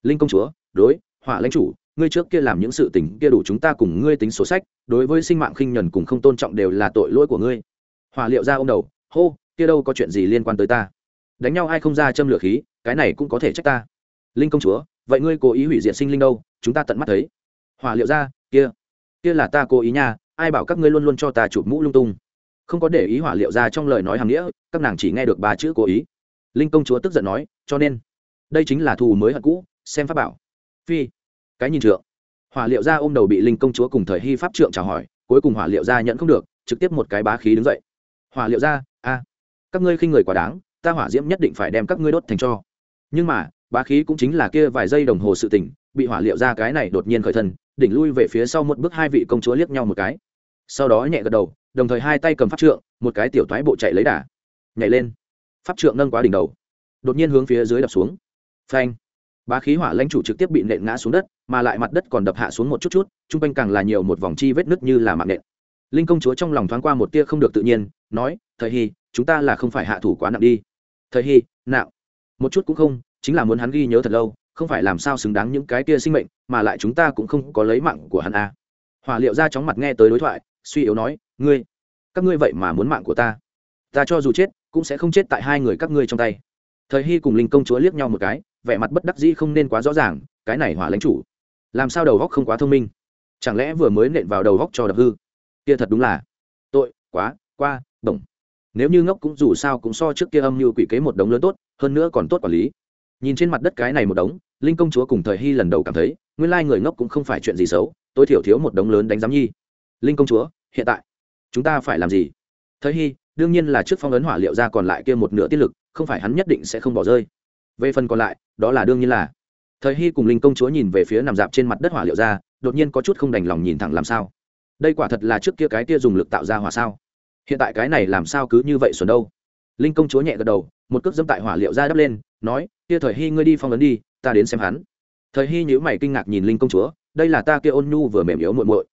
Linh công chúa, đối, họa lãnh chủ, ngươi trước kia làm những sự tình kia đủ chúng ta cùng ngươi tính số sách, đối với sinh mạng khinh nhuần cùng không tôn trọng đều là tội lỗi của ngươi. Hòa liệu ra ô m đầu, hô, kia đâu có chuyện gì liên quan tới ta. Đánh nhau ai không ra châm lửa khí, cái này cũng có thể trách ta. Linh công chúa, vậy ngươi cố ý hủy diệt sinh linh đâu, chúng ta tận mắt thấy. Hòa liệu ra, kia kia là ta cố ý nha, ai bảo các ngươi luôn luôn cho ta chụp mũ lung tung không có để ý hỏa liệu ra trong lời nói hàm nghĩa, các nàng chỉ nghe được ba chữ cố ý. Linh công chúa tức giận nói, cho nên, đây chính là thù mới hận cũ, xem pháp bảo. Phi, cái nhìn trượng. Hỏa liệu ra ôm đầu bị linh công chúa cùng thời hy pháp trượng chào hỏi, cuối cùng hỏa liệu ra nhận không được, trực tiếp một cái bá khí đứng dậy. Hỏa liệu ra, a, các ngươi khinh người quá đáng, ta hỏa diễm nhất định phải đem các ngươi đốt thành cho. Nhưng mà, bá khí cũng chính là kia vài giây đồng hồ sự tỉnh bị hỏa liệu ra cái này đột nhiên khởi thân, đỉnh lui về phía sau một bước hai vị công chúa liếc nhau một cái. Sau đó nhẹ gật đầu đồng thời hai tay cầm pháp trượng, một cái tiểu thoái bộ chạy lấy đà. Nhảy lên. Pháp trượng nâng quá đỉnh đầu. Đột nhiên hướng phía dưới đập xuống. Phanh. Bá khí hỏa lãnh chủ trực tiếp bị nện ngã xuống đất, mà lại mặt đất còn đập hạ xuống một chút chút, chung quanh càng là nhiều một vòng chi vết nứt như là mạng nện. Linh công chúa trong lòng thoáng qua một tia không được tự nhiên, nói, thời hy, chúng ta là không phải hạ thủ quá nặng đi. Thời hy nạo một chút cũng không, chính là muốn hắn ghi nhớ thật lâu, không phải làm sao xứng đáng những cái tia sinh mệnh, mà lại chúng ta cũng không có lấy mạng của hắn a à. hỏa liệu ra chóng mặt nghe tới đối thoại, suy yếu nói ngươi, các ngươi vậy mà muốn mạng của ta. Ta cho dù chết, cũng sẽ không chết tại hai người các ngươi trong tay. Thời hy cùng linh công chúa liếc nhau một cái, vẻ mặt bất đắc dĩ không nên quá rõ ràng, cái này hỏa lãnh chủ, làm sao đầu góc không quá thông minh? Chẳng lẽ vừa mới nện vào đầu góc cho đập hư? Kia thật đúng là tội, quá, qua, bổng. Nếu như ngốc cũng dù sao cũng so trước kia âm như quỷ kế một đống lớn tốt, hơn nữa còn tốt quản lý. Nhìn trên mặt đất cái này một đống, linh công chúa cùng thời hy lần đầu cảm thấy, nguyên lai người ngốc cũng không phải chuyện gì xấu, tối thiểu thiếu một đống lớn đánh giám nhi. Linh công chúa, hiện tại chúng ta phải làm gì? Thời hy đương nhiên là trước phong ấn hỏa liệu ra còn lại kia một nửa tiết lực, không phải hắn nhất định sẽ không bỏ rơi. Về phần còn lại, đó là đương nhiên là. Thời hy cùng linh công chúa nhìn về phía nằm dạp trên mặt đất hỏa liệu ra, đột nhiên có chút không đành lòng nhìn thẳng làm sao. Đây quả thật là trước kia cái kia dùng lực tạo ra hỏa sao. Hiện tại cái này làm sao cứ như vậy xuẩn đâu? Linh công chúa nhẹ gật đầu, một cước dẫm tại hỏa liệu ra đắp lên, nói, kia thời hy ngươi đi phong ấn đi, ta đến xem hắn. Thời hy nhữ mày kinh ngạc nhìn linh công chúa, đây là ta kia ôn nhu vừa mềm yếu muộn muội.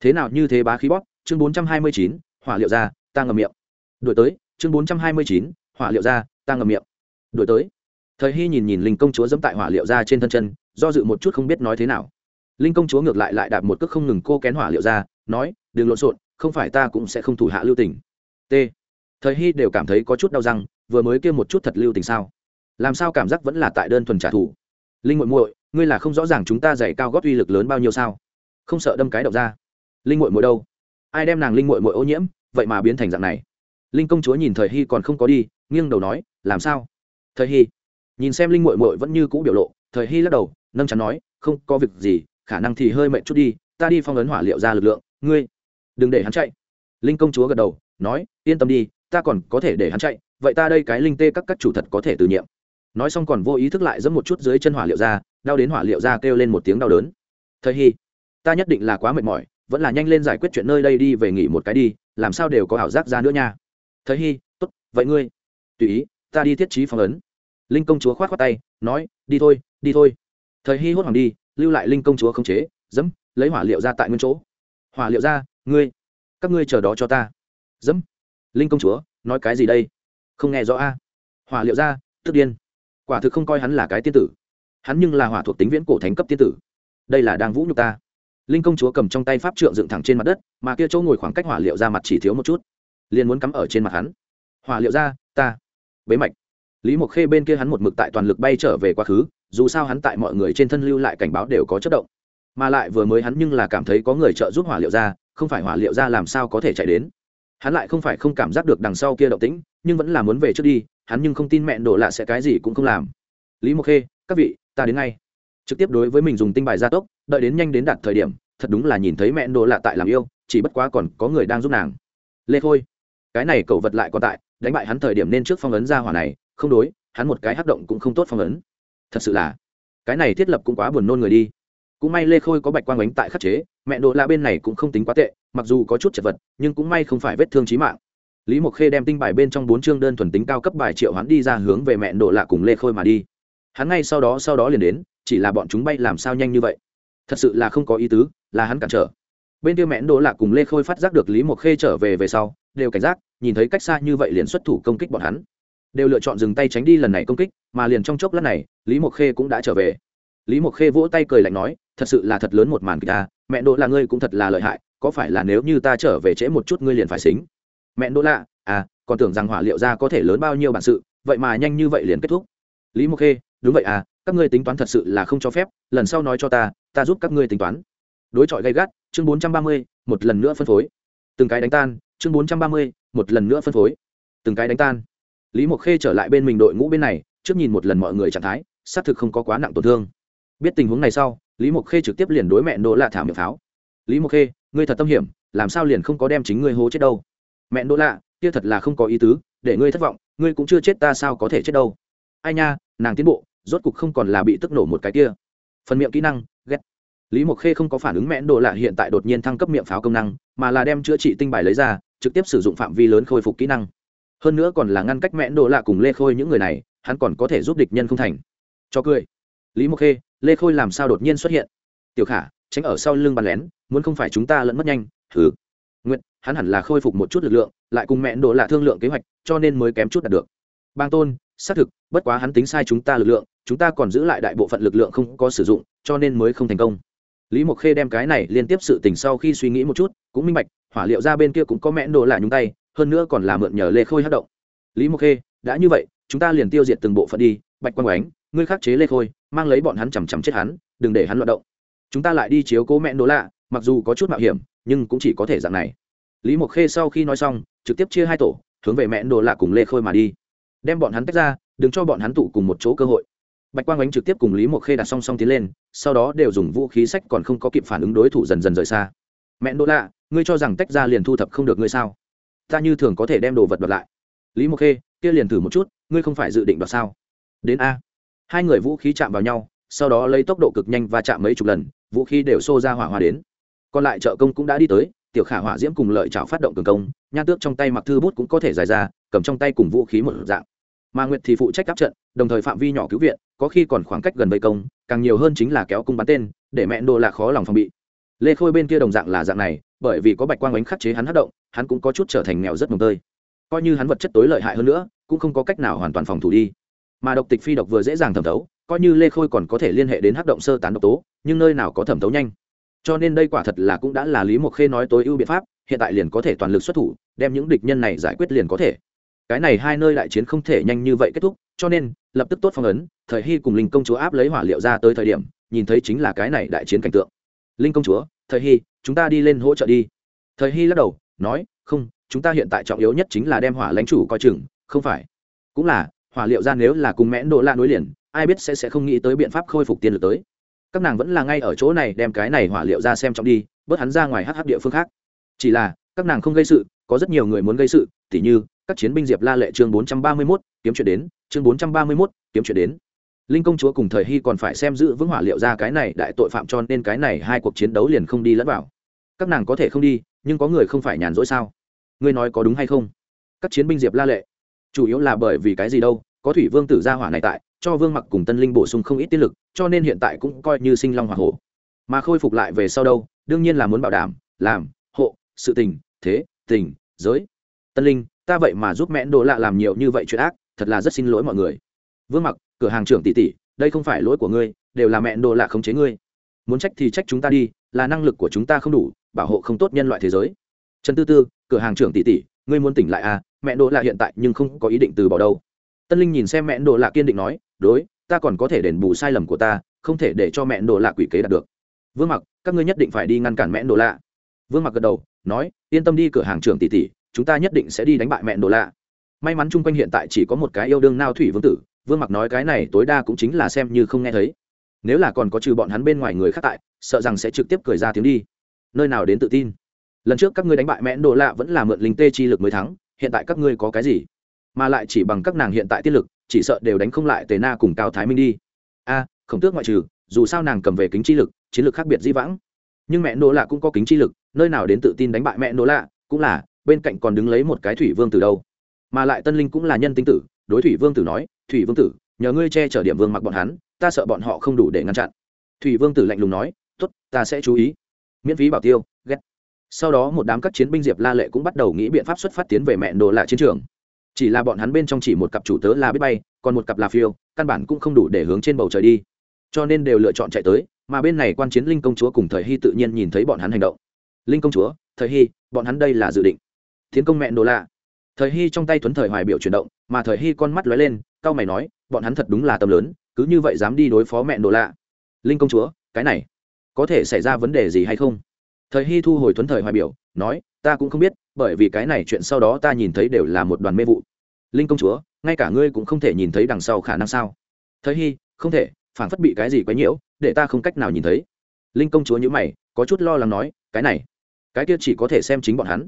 Thế nào như thế bá khí bóp chương bốn trăm hai mươi chín, hỏa liệu ra, ta ngầm miệng. Đổi tới, chương bốn trăm hai mươi chín, hỏa liệu ra, ta ngầm miệng. Đổi tới. Thời hy nhìn nhìn linh công chúa dẫm tại hỏa liệu ra trên thân chân, do dự một chút không biết nói thế nào. Linh công chúa ngược lại lại đạp một cước không ngừng cô kén hỏa liệu ra, nói, đừng lộn xộn, không phải ta cũng sẽ không thủ hạ lưu tình. T. Thời hy đều cảm thấy có chút đau răng, vừa mới kia một chút thật lưu tình sao? Làm sao cảm giác vẫn là tại đơn thuần trả thù? Linh muội muội, ngươi là không rõ ràng chúng ta dạy cao góp uy lực lớn bao nhiêu sao? Không sợ đâm cái độc ra. Linh muội muội đâu? Ai đem nàng linh muội muội ô nhiễm, vậy mà biến thành dạng này. Linh công chúa nhìn thời hy còn không có đi, nghiêng đầu nói, làm sao? Thời hy nhìn xem linh muội muội vẫn như cũ biểu lộ, thời hy lắc đầu, nâng chắn nói, không có việc gì, khả năng thì hơi mệt chút đi, ta đi phong ấn hỏa liệu ra lực lượng, ngươi đừng để hắn chạy. Linh công chúa gật đầu, nói, yên tâm đi, ta còn có thể để hắn chạy, vậy ta đây cái linh tê các các chủ thật có thể từ nhiệm. Nói xong còn vô ý thức lại giẫm một chút dưới chân hỏa liệu ra, đau đến hỏa liệu ra kêu lên một tiếng đau đớn. Thời hy, ta nhất định là quá mệt mỏi vẫn là nhanh lên giải quyết chuyện nơi đây đi, về nghỉ một cái đi, làm sao đều có ảo giác ra nữa nha. Thời hy tốt, vậy ngươi? Tùy ý, ta đi thiết trí phong ấn. Linh công chúa k h o á t k tay, nói, đi thôi đi thôi. Thời hy hốt hoảng đi, lưu lại linh công chúa không chế, dẫm, lấy hỏa liệu ra tại nguyên chỗ. Hỏa liệu ra, ngươi, các ngươi chờ đó cho ta. Dẫm. Linh công chúa, nói cái gì đây? Không nghe rõ a. Hỏa liệu ra, tức điên. Quả thực không coi hắn là cái tiên tử. Hắn nhưng là hỏa thuộc tính viễn cổ thánh cấp tiên tử. Đây là đang vũ nhục ta linh công chúa cầm trong tay pháp trượng dựng thẳng trên mặt đất, mà kia chỗ ngồi khoảng cách hỏa liệu ra mặt chỉ thiếu một chút. Liền muốn cắm ở trên mặt hắn. Hỏa liệu ra, ta. Bế mạch. Lý mộc khê bên kia hắn một mực tại toàn lực bay trở về quá khứ, dù sao hắn tại mọi người trên thân lưu lại cảnh báo đều có chất động. Mà lại vừa mới hắn nhưng là cảm thấy có người trợ giúp hỏa liệu ra, không phải hỏa liệu ra làm sao có thể chạy đến. Hắn lại không phải không cảm giác được đằng sau kia động tĩnh, nhưng vẫn là muốn về trước đi, hắn nhưng không tin mẹ đổ lạ sẽ cái gì cũng không làm. Lý mộc khê, các vị, ta đến ngay trực tiếp đối với mình dùng tinh bài gia tốc, đợi đến nhanh đến đạt thời điểm, thật đúng là nhìn thấy mẹ nô lạ tại làm yêu, chỉ bất quá còn có người đang giúp nàng. Lê khôi, cái này cậu vật lại còn tại, đánh bại hắn thời điểm nên trước phong ấn ra hỏa này, không đối, hắn một cái hắc động cũng không tốt phong ấn. Thật sự là, cái này thiết lập cũng quá buồn nôn người đi. Cũng may lê khôi có bạch quang bánh tại khắc chế, mẹ độ lạ bên này cũng không tính quá tệ, mặc dù có chút chật vật, nhưng cũng may không phải vết thương trí mạng. Lý mộc khê đem tinh bài bên trong bốn chương đơn thuần tính cao cấp bài triệu hắn đi ra hướng về mẹ độ lạ cùng lê khôi mà đi. Hắn ngay sau đó sau đó liền đến chỉ là bọn chúng bay làm sao nhanh như vậy. Thật sự là không có ý tứ, là hắn cản trở. Bên kia mẹ đỗ lạ cùng lê khôi phát giác được lý mộc khê trở về về sau, đều cảnh giác, nhìn thấy cách xa như vậy liền xuất thủ công kích bọn hắn. Đều lựa chọn dừng tay tránh đi lần này công kích, mà liền trong chốc lát này, lý mộc khê cũng đã trở về. Lý mộc khê vỗ tay cười lạnh nói, thật sự là thật lớn một màn kịch ta mẹ đỗ là ngươi cũng thật là lợi hại, có phải là nếu như ta trở về trễ một chút ngươi liền phải xính? Mẹ đỗ lạ à còn tưởng rằng hỏa liệu ra có thể lớn bao nhiêu bản sự, vậy mà nhanh như vậy liền kết thúc. Lý mộc khê, đúng vậy à các ngươi tính toán thật sự là không cho phép, lần sau nói cho ta ta giúp các ngươi tính toán. Đối chọi gay gắt, chương bốn trăm ba mươi, một lần nữa phân phối. Từng cái đánh tan, chương bốn trăm ba mươi, một lần nữa phân phối. Từng cái đánh tan. Lý mộc khê trở lại bên mình đội ngũ bên này, trước nhìn một lần mọi người trạng thái, xác thực không có quá nặng tổn thương. Biết tình huống này sau, lý mộc khê trực tiếp liền đối mẹ đỗ lạ thả miệng pháo. Lý mộc khê, ngươi thật tâm hiểm, làm sao liền không có đem chính ngươi hố chết đâu? Mẹ đỗ lạ, kia thật là không có ý tứ, để ngươi thất vọng, ngươi cũng chưa chết ta sao có thể chết đâu? Ai nha, nàng tiến bộ rốt cục không còn là bị tức nổ một cái kia. Phần miệng kỹ năng, ghét. Lý mộc khê không có phản ứng mẽn đồ lạ hiện tại đột nhiên thăng cấp miệng pháo công năng, mà là đem chữa trị tinh bài lấy ra, trực tiếp sử dụng phạm vi lớn khôi phục kỹ năng. Hơn nữa còn là ngăn cách mẽn đồ lạ cùng lê khôi những người này, hắn còn có thể giúp địch nhân không thành. Cho cười. Lý mộc khê, lê khôi làm sao đột nhiên xuất hiện? Tiểu khả, tránh ở sau lưng bàn lén, muốn không phải chúng ta lẫn mất nhanh, thử. Nguyện hắn hẳn là khôi phục một chút lực lượng, lại cùng mẹn đồ lạ thương lượng kế hoạch, cho nên mới kém chút đạt được bang tôn, xác thực, bất quá hắn tính sai chúng ta lực lượng, chúng ta còn giữ lại đại bộ phận lực lượng không có sử dụng, cho nên mới không thành công. Lý mộc khê đem cái này liên tiếp sự tình sau khi suy nghĩ một chút, cũng minh bạch, hỏa liệu ra bên kia cũng có mẹ nổ lạ nhúng tay, hơn nữa còn là mượn nhờ lê khôi hát động. Lý mộc khê, đã như vậy, chúng ta liền tiêu diệt từng bộ phận đi, bạch quang oánh ngươi khắc chế lê khôi, mang lấy bọn hắn chằm chằm chết hắn, đừng để hắn loạt động. Chúng ta lại đi chiếu cố mẹ nổ lạ, mặc dù có chút mạo hiểm, nhưng cũng chỉ có thể dạng này. Lý mộc khê sau khi nói xong, trực tiếp chia hai tổ, hướng về mẹ nổ lạ cùng lê khôi mà đi đem bọn hắn tách ra, đừng cho bọn hắn tụ cùng một chỗ cơ hội. Bạch quang ánh trực tiếp cùng lý mộc khê đặt song song tiến lên, sau đó đều dùng vũ khí sách còn không có kịp phản ứng đối thủ dần dần rời xa. Mẹ đỗ lạ, ngươi cho rằng tách ra liền thu thập không được ngươi sao? Ta như thường có thể đem đồ vật đoạt lại. Lý mộc khê, kia liền thử một chút, ngươi không phải dự định đoạt sao? Đến a. Hai người vũ khí chạm vào nhau, sau đó lấy tốc độ cực nhanh và chạm mấy chục lần, vũ khí đều xô ra hỏa hoa đến. Còn lại trợ công cũng đã đi tới tiểu khả hỏa diễm cùng lợi chảo phát động cường công, nhan tước trong tay mặc thư bút cũng có thể giải ra, cầm trong tay cùng vũ khí một dạng. Mà nguyệt thì phụ trách áp trận, đồng thời phạm vi nhỏ cứu viện, có khi còn khoảng cách gần vây công, càng nhiều hơn chính là kéo cung bắn tên, để mẹ đồ là khó lòng phòng bị. Lê khôi bên kia đồng dạng là dạng này, bởi vì có bạch quang ánh khắc chế hắn hát động, hắn cũng có chút trở thành nghèo rất mồng tơi. Coi như hắn vật chất tối lợi hại hơn nữa, cũng không có cách nào hoàn toàn phòng thủ đi. Mà độc tịch phi độc vừa dễ dàng thẩm thấu, coi như lê khôi còn có thể liên hệ đến hắc động sơ tán độc tố, nhưng nơi nào có thẩm thấu nhanh cho nên đây quả thật là cũng đã là lý mộc khê nói tối ưu biện pháp, hiện tại liền có thể toàn lực xuất thủ, đem những địch nhân này giải quyết liền có thể. Cái này hai nơi đại chiến không thể nhanh như vậy kết thúc, cho nên, lập tức tốt phong ấn, thời hy cùng linh công chúa áp lấy hỏa liệu ra tới thời điểm, nhìn thấy chính là cái này đại chiến cảnh tượng. Linh công chúa, thời hy, chúng ta đi lên hỗ trợ đi. Thời hy lắc đầu, nói, không, chúng ta hiện tại trọng yếu nhất chính là đem hỏa lãnh chủ coi chừng, không phải. Cũng là, hỏa liệu ra nếu là cùng mẽn độ la nối liền, ai biết sẽ sẽ không nghĩ tới biện pháp khôi phục tiên lực tới các nàng vẫn là ngay ở chỗ này đem cái này hỏa liệu ra xem trọng đi, bớt hắn ra ngoài hh địa phương khác. Chỉ là, các nàng không gây sự, có rất nhiều người muốn gây sự, tỉ như, các chiến binh diệp la lệ chương bốn trăm ba mươi mốt, kiếm chuyện đến, chương bốn trăm ba mươi mốt, kiếm chuyện đến. Linh công chúa cùng thời hy còn phải xem giữ vững hỏa liệu ra cái này đại tội phạm cho nên cái này hai cuộc chiến đấu liền không đi lẫn vào. Các nàng có thể không đi, nhưng có người không phải nhàn rỗi sao? Ngươi nói có đúng hay không? Các chiến binh diệp la lệ, chủ yếu là bởi vì cái gì đâu? Có thủy vương tử gia hỏa này tại cho vương mặc cùng tân linh bổ sung không ít tiết lực, cho nên hiện tại cũng coi như sinh long hỏa hổ. Mà khôi phục lại về sau đâu, đương nhiên là muốn bảo đảm, làm, hộ, sự tình, thế, tình, giới. Tân linh, ta vậy mà giúp mẹ đồ lạ làm nhiều như vậy chuyện ác, thật là rất xin lỗi mọi người. Vương mặc, cửa hàng trưởng tỷ tỷ, đây không phải lỗi của ngươi, đều là mẹ đồ lạ khống chế ngươi. Muốn trách thì trách chúng ta đi, là năng lực của chúng ta không đủ, bảo hộ không tốt nhân loại thế giới. Trần tư tư, cửa hàng trưởng tỷ tỷ, ngươi muốn tỉnh lại à mẹ đồ lạ hiện tại nhưng không có ý định từ bỏ đâu. Tân linh nhìn xem mẹ đồ lạ kiên định nói đối, ta còn có thể đền bù sai lầm của ta, không thể để cho mẹ đồ lạ quỷ kế đạt được. Vương mặc, các ngươi nhất định phải đi ngăn cản mẹ đồ lạ. Vương mặc gật đầu, nói, yên tâm đi cửa hàng trưởng tỷ tỷ, chúng ta nhất định sẽ đi đánh bại mẹ đồ lạ. May mắn chung quanh hiện tại chỉ có một cái yêu đương nao thủy vương tử, vương mặc nói cái này tối đa cũng chính là xem như không nghe thấy. Nếu là còn có trừ bọn hắn bên ngoài người khác tại, sợ rằng sẽ trực tiếp cười ra tiếng đi. Nơi nào đến tự tin? Lần trước các ngươi đánh bại mẹ đồ lạ vẫn là mượn linh tê chi lực mới thắng, hiện tại các ngươi có cái gì? Mà lại chỉ bằng các nàng hiện tại tiết lực chỉ sợ đều đánh không lại tề na cùng cao thái minh đi. A, khổng tước ngoại trừ, dù sao nàng cầm về kính chi lực, chiến lược khác biệt di vãng. Nhưng mẹ nỗ lạ cũng có kính chi lực, nơi nào đến tự tin đánh bại mẹ nỗ lạ, cũng là, bên cạnh còn đứng lấy một cái thủy vương từ đâu. Mà lại tân linh cũng là nhân tinh tử, đối thủy vương tử nói, thủy vương tử, nhờ ngươi che chở điểm vương mặc bọn hắn, ta sợ bọn họ không đủ để ngăn chặn. Thủy vương tử lạnh lùng nói t ố t ta sẽ chú ý. Miễn phí bảo tiêu, ghét. Sau đó một đám các chiến binh diệp la lệ cũng bắt đầu nghĩ biện pháp xuất phát tiến về mẹ nỗ lạ chiến trường chỉ là bọn hắn bên trong chỉ một cặp chủ tớ là biết bay, còn một cặp là phiêu, căn bản cũng không đủ để hướng trên bầu trời đi. Cho nên đều lựa chọn chạy tới, mà bên này quan chiến linh công chúa cùng thời hy tự nhiên nhìn thấy bọn hắn hành động. Linh công chúa, thời hy, bọn hắn đây là dự định. Tiến công mẹ đồ lạ. Thời hy trong tay thuấn thời hoài biểu chuyển động, mà thời hy con mắt lóe lên cao mày nói, bọn hắn thật đúng là tâm lớn, cứ như vậy dám đi đối phó mẹ đồ lạ. Linh công chúa, cái này, có thể xảy ra vấn đề gì hay không? Thời hy thu hồi thuấn thời hoài biểu, nói, ta cũng không biết bởi vì cái này chuyện sau đó ta nhìn thấy đều là một đoàn mê vụ. Linh công chúa, ngay cả ngươi cũng không thể nhìn thấy đằng sau khả năng sao? Thời hy không thể phản phất bị cái gì quấy nhiễu, để ta không cách nào nhìn thấy. Linh công chúa nhữ mày, có chút lo lắng nói, cái này, cái kia chỉ có thể xem chính bọn hắn.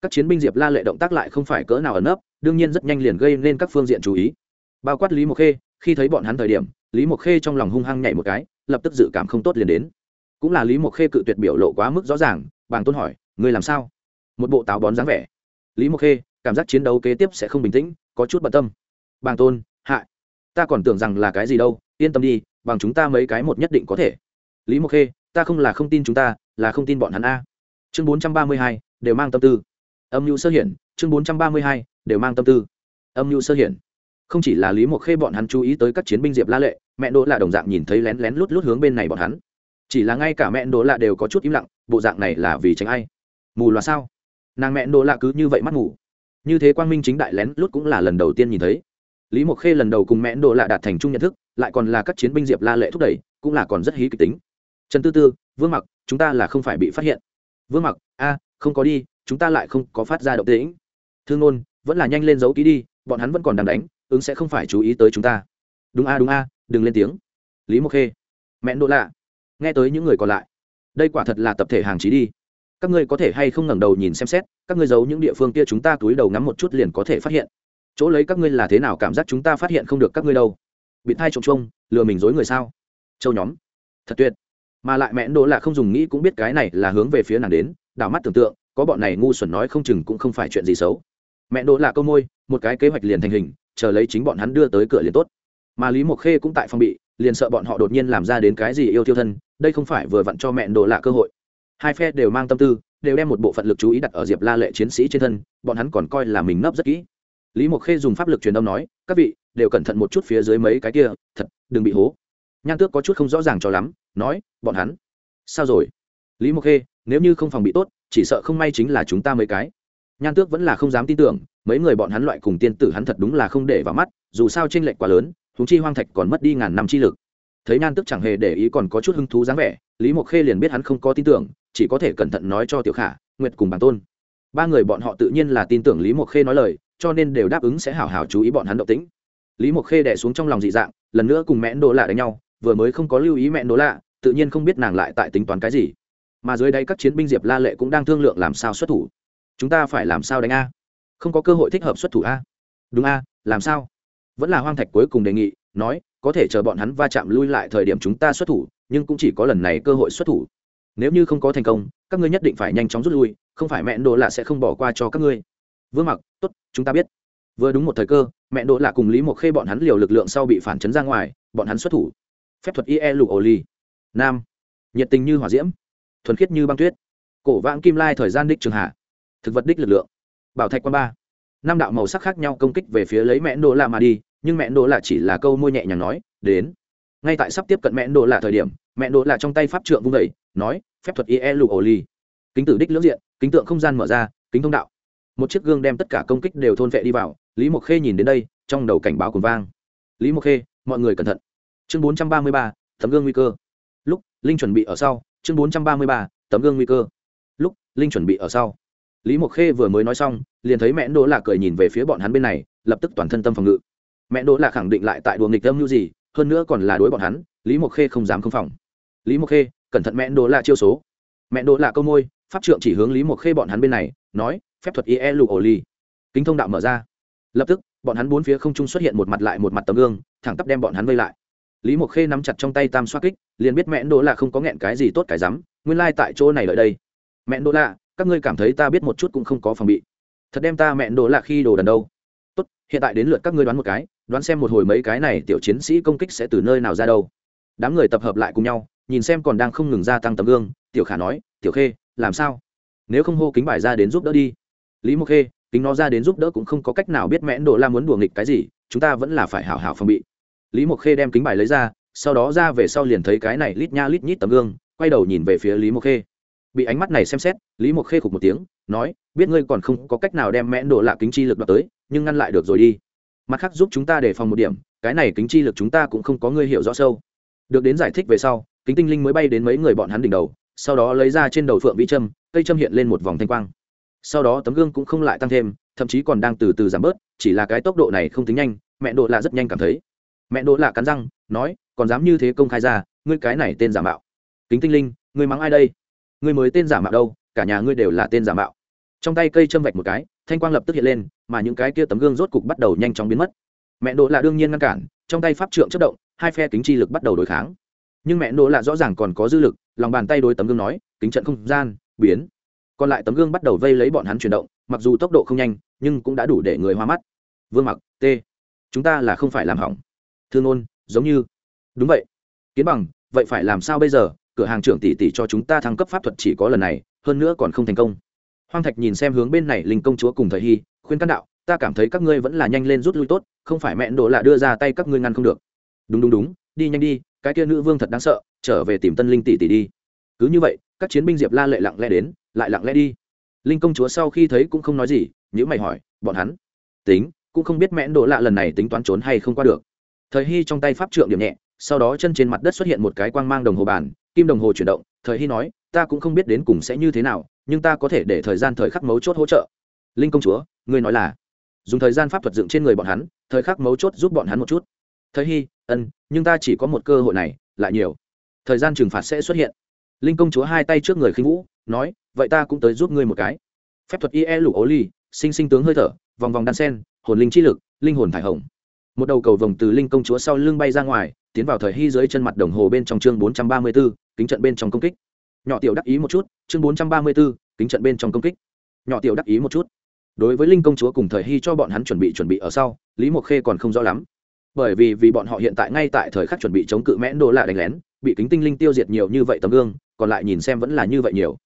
Các chiến binh diệp la lệ động tác lại không phải cỡ nào ẩn nấp, đương nhiên rất nhanh liền gây nên các phương diện chú ý. Bao quát lý mộc khê, khi thấy bọn hắn thời điểm, lý mộc khê trong lòng hung hăng nhảy một cái, lập tức dự cảm không tốt liền đến. Cũng là lý mộc khê cự tuyệt biểu lộ quá mức rõ ràng, bàng tôn hỏi người làm sao? Một bộ táo bón dáng vẻ. Lý mộc khê cảm giác chiến đấu kế tiếp sẽ không bình tĩnh có chút bận tâm. Bàng tôn hạ, ta còn tưởng rằng là cái gì đâu yên tâm đi bằng chúng ta mấy cái một nhất định có thể. Lý mộc khê ta không là không tin chúng ta là không tin bọn hắn a. Chương bốn trăm ba mươi hai đều mang tâm tư. Âm mưu sơ hiển chương bốn trăm ba mươi hai đều mang tâm tư. Âm mưu sơ hiển. Không chỉ là lý mộc khê bọn hắn chú ý tới các chiến binh diệp la lệ mẹ đỗ là đồng dạng nhìn thấy lén lén lút lút hướng bên này bọn hắn. Chỉ là ngay cả mẹ đỗ lạ đều có chút im lặng bộ dạng này là vì tránh ai? Mù loà sao? Nàng mẹ đỗ lạ cứ như vậy mắt ngủ. Như thế quang minh chính đại lén lút cũng là lần đầu tiên nhìn thấy. Lý mộc khê lần đầu cùng mẹ đỗ lạ đạt thành chung nhận thức, lại còn là các chiến binh diệp la lệ thúc đẩy, cũng là còn rất hí kịch tính. Trần tư tư, vương mặc, chúng ta là không phải bị phát hiện. Vương mặc, a, không có đi, chúng ta lại không có phát ra động tĩnh. Thương ngôn vẫn là nhanh lên giấu ký đi, bọn hắn vẫn còn đang đánh, ứng sẽ không phải chú ý tới chúng ta. Đúng a đúng a, đừng lên tiếng. Lý mộc khê, mẹ đỗ lạ, nghe tới những người còn lại. Đây quả thật là tập thể hàng trí đi các ngươi có thể hay không ngẩng đầu nhìn xem xét, các ngươi giấu những địa phương kia chúng ta túi đầu ngắm một chút liền có thể phát hiện. Chỗ lấy các ngươi là thế nào cảm giác chúng ta phát hiện không được các ngươi đâu? Bị thai trộm trông lừa mình dối người sao? Châu nhóm. Thật tuyệt. Mà lại mẹ đỗ là không dùng nghĩ cũng biết cái này là hướng về phía nàng đến, đảo mắt tưởng tượng, có bọn này ngu xuẩn nói không chừng cũng không phải chuyện gì xấu. Mẹ đỗ là câu môi, một cái kế hoạch liền thành hình, chờ lấy chính bọn hắn đưa tới cửa liền tốt. Mà lý mộc khê cũng tại phòng bị, liền sợ bọn họ đột nhiên làm ra đến cái gì yêu tiêu thân, đây không phải vừa vặn cho mẹ đỗ là cơ hội hai phe đều mang tâm tư, đều đem một bộ phận lực chú ý đặt ở diệp la lệ chiến sĩ trên thân, bọn hắn còn coi là mình nấp rất kỹ. Lý mộc khê dùng pháp lực truyền âm nói, các vị, đều cẩn thận một chút phía dưới mấy cái kia, thật, đừng bị hố. Nhan tước có chút không rõ ràng cho lắm, nói, bọn hắn, sao rồi? Lý mộc khê, nếu như không phòng bị tốt, chỉ sợ không may chính là chúng ta mấy cái. Nhan tước vẫn là không dám tin tưởng, mấy người bọn hắn loại cùng tiên tử hắn thật đúng là không để vào mắt, dù sao tranh lệch quá lớn thúng chi hoang thạch còn mất đi ngàn năm chi lực. Thấy nhan tước chẳng hề để ý còn có chút hứng thú dáng vẻ, lý mộc khê liền biết hắn không có tin tưởng chỉ có thể cẩn thận nói cho tiểu khả, nguyệt cùng bản tôn. Ba người bọn họ tự nhiên là tin tưởng lý mộc khê nói lời, cho nên đều đáp ứng sẽ hảo hảo chú ý bọn hắn động tĩnh. Lý mộc khê đẻ xuống trong lòng dị dạng, lần nữa cùng mẹ đỗ lạ đánh nhau, vừa mới không có lưu ý mẹ đỗ lạ, tự nhiên không biết nàng lại tại tính toán cái gì. Mà dưới đây các chiến binh diệp la lệ cũng đang thương lượng làm sao xuất thủ. Chúng ta phải làm sao đánh a? Không có cơ hội thích hợp xuất thủ a. Đúng a, làm sao? Vẫn là hoang thạch cuối cùng đề nghị, nói, có thể chờ bọn hắn va chạm lui lại thời điểm chúng ta xuất thủ, nhưng cũng chỉ có lần này cơ hội xuất thủ nếu như không có thành công, các ngươi nhất định phải nhanh chóng rút lui, không phải mẹ đồ lạ sẽ không bỏ qua cho các ngươi. Vương mặc, tốt, chúng ta biết. Vừa đúng một thời cơ mẹ đỗ lạ cùng lý mộc khê bọn hắn liều lực lượng sau bị phản chấn ra ngoài, bọn hắn xuất thủ. Phép thuật ie lục ổ ly nam. Nhiệt tình như hỏa diễm. Thuần khiết như băng tuyết. Cổ vãng kim lai thời gian đích trường hạ. Thực vật đích lực lượng. Bảo thạch quan ba. Năm đạo màu sắc khác nhau công kích về phía lấy mẹ đỗ lạ mà đi, nhưng mẹ đỗ lạ chỉ là câu môi nhẹ nhàng nói, đến. Ngay tại sắp tiếp cận mẹ đỗ lạ thời điểm mẹ đỗ là trong tay pháp trượng vung vẩy, nói, phép thuật ie lục ổ ly kính tử đích lưỡng diện, kính tượng không gian mở ra, kính thông đạo. Một chiếc gương đem tất cả công kích đều thôn vệ đi vào, lý mộc khê nhìn đến đây, trong đầu cảnh báo cùng vang. Lý mộc khê, mọi người cẩn thận. Chương bốn trăm ba mươi ba, tấm gương nguy cơ. Lúc, linh chuẩn bị ở sau, chương bốn trăm ba mươi ba, tấm gương nguy cơ. Lúc, linh chuẩn bị ở sau. Lý mộc khê vừa mới nói xong, liền thấy mẹ đỗ là cười nhìn về phía bọn hắn bên này, lập tức toàn thân tâm phòng ngự. Mẹ đỗ là khẳng định lại tại đùa nghịch âm như gì, hơn nữa còn là đối bọn hắn, lý mộc khê không dám không phòng lý mộc khê, cẩn thận mẹ đỗ lạ chiêu số. Mẹ đỗ lạ câu môi, pháp trượng chỉ hướng lý mộc khê bọn hắn bên này, nói, phép thuật ie lục ổ ly kính thông đạo mở ra. Lập tức, bọn hắn bốn phía không trung xuất hiện một mặt lại một mặt tấm gương, thẳng tắp đem bọn hắn vây lại. Lý mộc khê nắm chặt trong tay tam xoa kích, liền biết mẹ đỗ là không có nghẹn cái gì tốt cái rắm, nguyên lai、like、tại chỗ này lợi đây. Mẹ đỗ lạ các ngươi cảm thấy ta biết một chút cũng không có phòng bị. Thật đem ta mẹ đỗ lạ khi đồ đần đâu. Tốt, hiện tại đến lượt các ngươi đoán một cái, đoán xem một hồi mấy cái này tiểu chiến sĩ công kích sẽ từ nơi nào ra đâu. Đám người tập hợp lại cùng nhau nhìn xem còn đang không ngừng gia tăng tấm gương, tiểu khả nói, tiểu khê, làm sao? Nếu không hô kính bài ra đến giúp đỡ đi. Lý mộc khê, kính nó ra đến giúp đỡ cũng không có cách nào biết mẽn đồ la muốn đùa nghịch cái gì, chúng ta vẫn là phải hảo hảo phòng bị. Lý mộc khê đem kính bài lấy ra, sau đó ra về sau liền thấy cái này lít nha lít nhít tấm gương, quay đầu nhìn về phía lý mộc khê. Bị ánh mắt này xem xét, lý mộc khê khục một tiếng, nói, biết ngươi còn không có cách nào đem mẽn đồ lạ kính chi lực đoạt tới, nhưng ngăn lại được rồi đi. Mặt khác giúp chúng ta đề phòng một điểm, cái này kính chi lực chúng ta cũng không có ngươi hiểu rõ sâu. Được đến giải thích về sau kính tinh linh mới bay đến mấy người bọn hắn đỉnh đầu sau đó lấy ra trên đầu phượng vi châm, cây châm hiện lên một vòng thanh quang. Sau đó tấm gương cũng không lại tăng thêm thậm chí còn đang từ từ giảm bớt chỉ là cái tốc độ này không tính nhanh mẹ độ lạ rất nhanh cảm thấy. Mẹ độ lạ cắn răng nói còn dám như thế công khai ra ngươi cái này tên giả mạo. Kính tinh linh ngươi mắng ai đây? Ngươi mới tên giả mạo đâu cả nhà ngươi đều là tên giả mạo. Trong tay cây châm vạch một cái thanh quang lập tức hiện lên mà những cái kia tấm gương rốt cục bắt đầu nhanh chóng biến mất. Mẹ độ lạ đương nhiên ngăn cản trong tay pháp trượng chất động hai phe kính chi lực bắt đầu đối kháng nhưng mẹ nỗ lạ rõ ràng còn có dư lực, lòng bàn tay đối tấm gương nói, kính trận không gian, biến. Còn lại tấm gương bắt đầu vây lấy bọn hắn chuyển động, mặc dù tốc độ không nhanh, nhưng cũng đã đủ để người hoa mắt. Vương mặc, t, chúng ta là không phải làm hỏng. Thương ôn giống như. Đúng vậy. Kiến bằng, vậy phải làm sao bây giờ? Cửa hàng trưởng tỷ tỷ cho chúng ta thăng cấp pháp thuật chỉ có lần này, hơn nữa còn không thành công. Hoang thạch nhìn xem hướng bên này linh công chúa cùng thời hy, khuyên căn đạo, ta cảm thấy các ngươi vẫn là nhanh lên rút lui tốt, không phải mẹ đỗ lạ đưa ra tay các ngươi ngăn không được. Đúng đúng đúng đi nhanh đi, cái kia nữ vương thật đáng sợ, trở về tìm tân linh tỷ tỷ đi. Cứ như vậy, các chiến binh diệp la lệ lặng lẽ đến, lại lặng lẽ đi. Linh công chúa sau khi thấy cũng không nói gì nhữ mày hỏi, bọn hắn? Tính, cũng không biết mẽn đổ lạ lần này tính toán trốn hay không qua được. Thời hy trong tay pháp trượng điểm nhẹ, sau đó chân trên mặt đất xuất hiện một cái quang mang đồng hồ bàn, kim đồng hồ chuyển động. Thời hy nói, ta cũng không biết đến cùng sẽ như thế nào, nhưng ta có thể để thời gian thời khắc mấu chốt hỗ trợ. Linh công chúa, ngươi nói là? Dùng thời gian pháp thuật dựng trên người bọn hắn, thời khắc mấu chốt giúp bọn hắn một chút thời hy ân nhưng ta chỉ có một cơ hội này lại nhiều. Thời gian trừng phạt sẽ xuất hiện. Linh công chúa hai tay trước người khinh vũ nói vậy ta cũng tới giúp ngươi một cái. Phép thuật ie lục ố ly sinh sinh tướng hơi thở vòng vòng đan sen hồn linh chi lực linh hồn thải hồng. Một đầu cầu vòng từ linh công chúa sau lưng bay ra ngoài tiến vào thời hy dưới chân mặt đồng hồ bên trong chương bốn trăm ba mươi 434, kính trận bên trong công kích. Nhỏ tiểu đắc ý một chút chương bốn trăm ba mươi 434, kính trận bên trong công kích. Nhỏ tiểu đắc ý một chút. Đối với linh công chúa cùng thời hy cho bọn hắn chuẩn bị chuẩn bị ở sau lý mộc khê còn không rõ lắm bởi vì vì bọn họ hiện tại ngay tại thời khắc chuẩn bị chống cự mẽn đồ lạ đánh lén bị kính tinh linh tiêu diệt nhiều như vậy tấm gương còn lại nhìn xem vẫn là như vậy nhiều.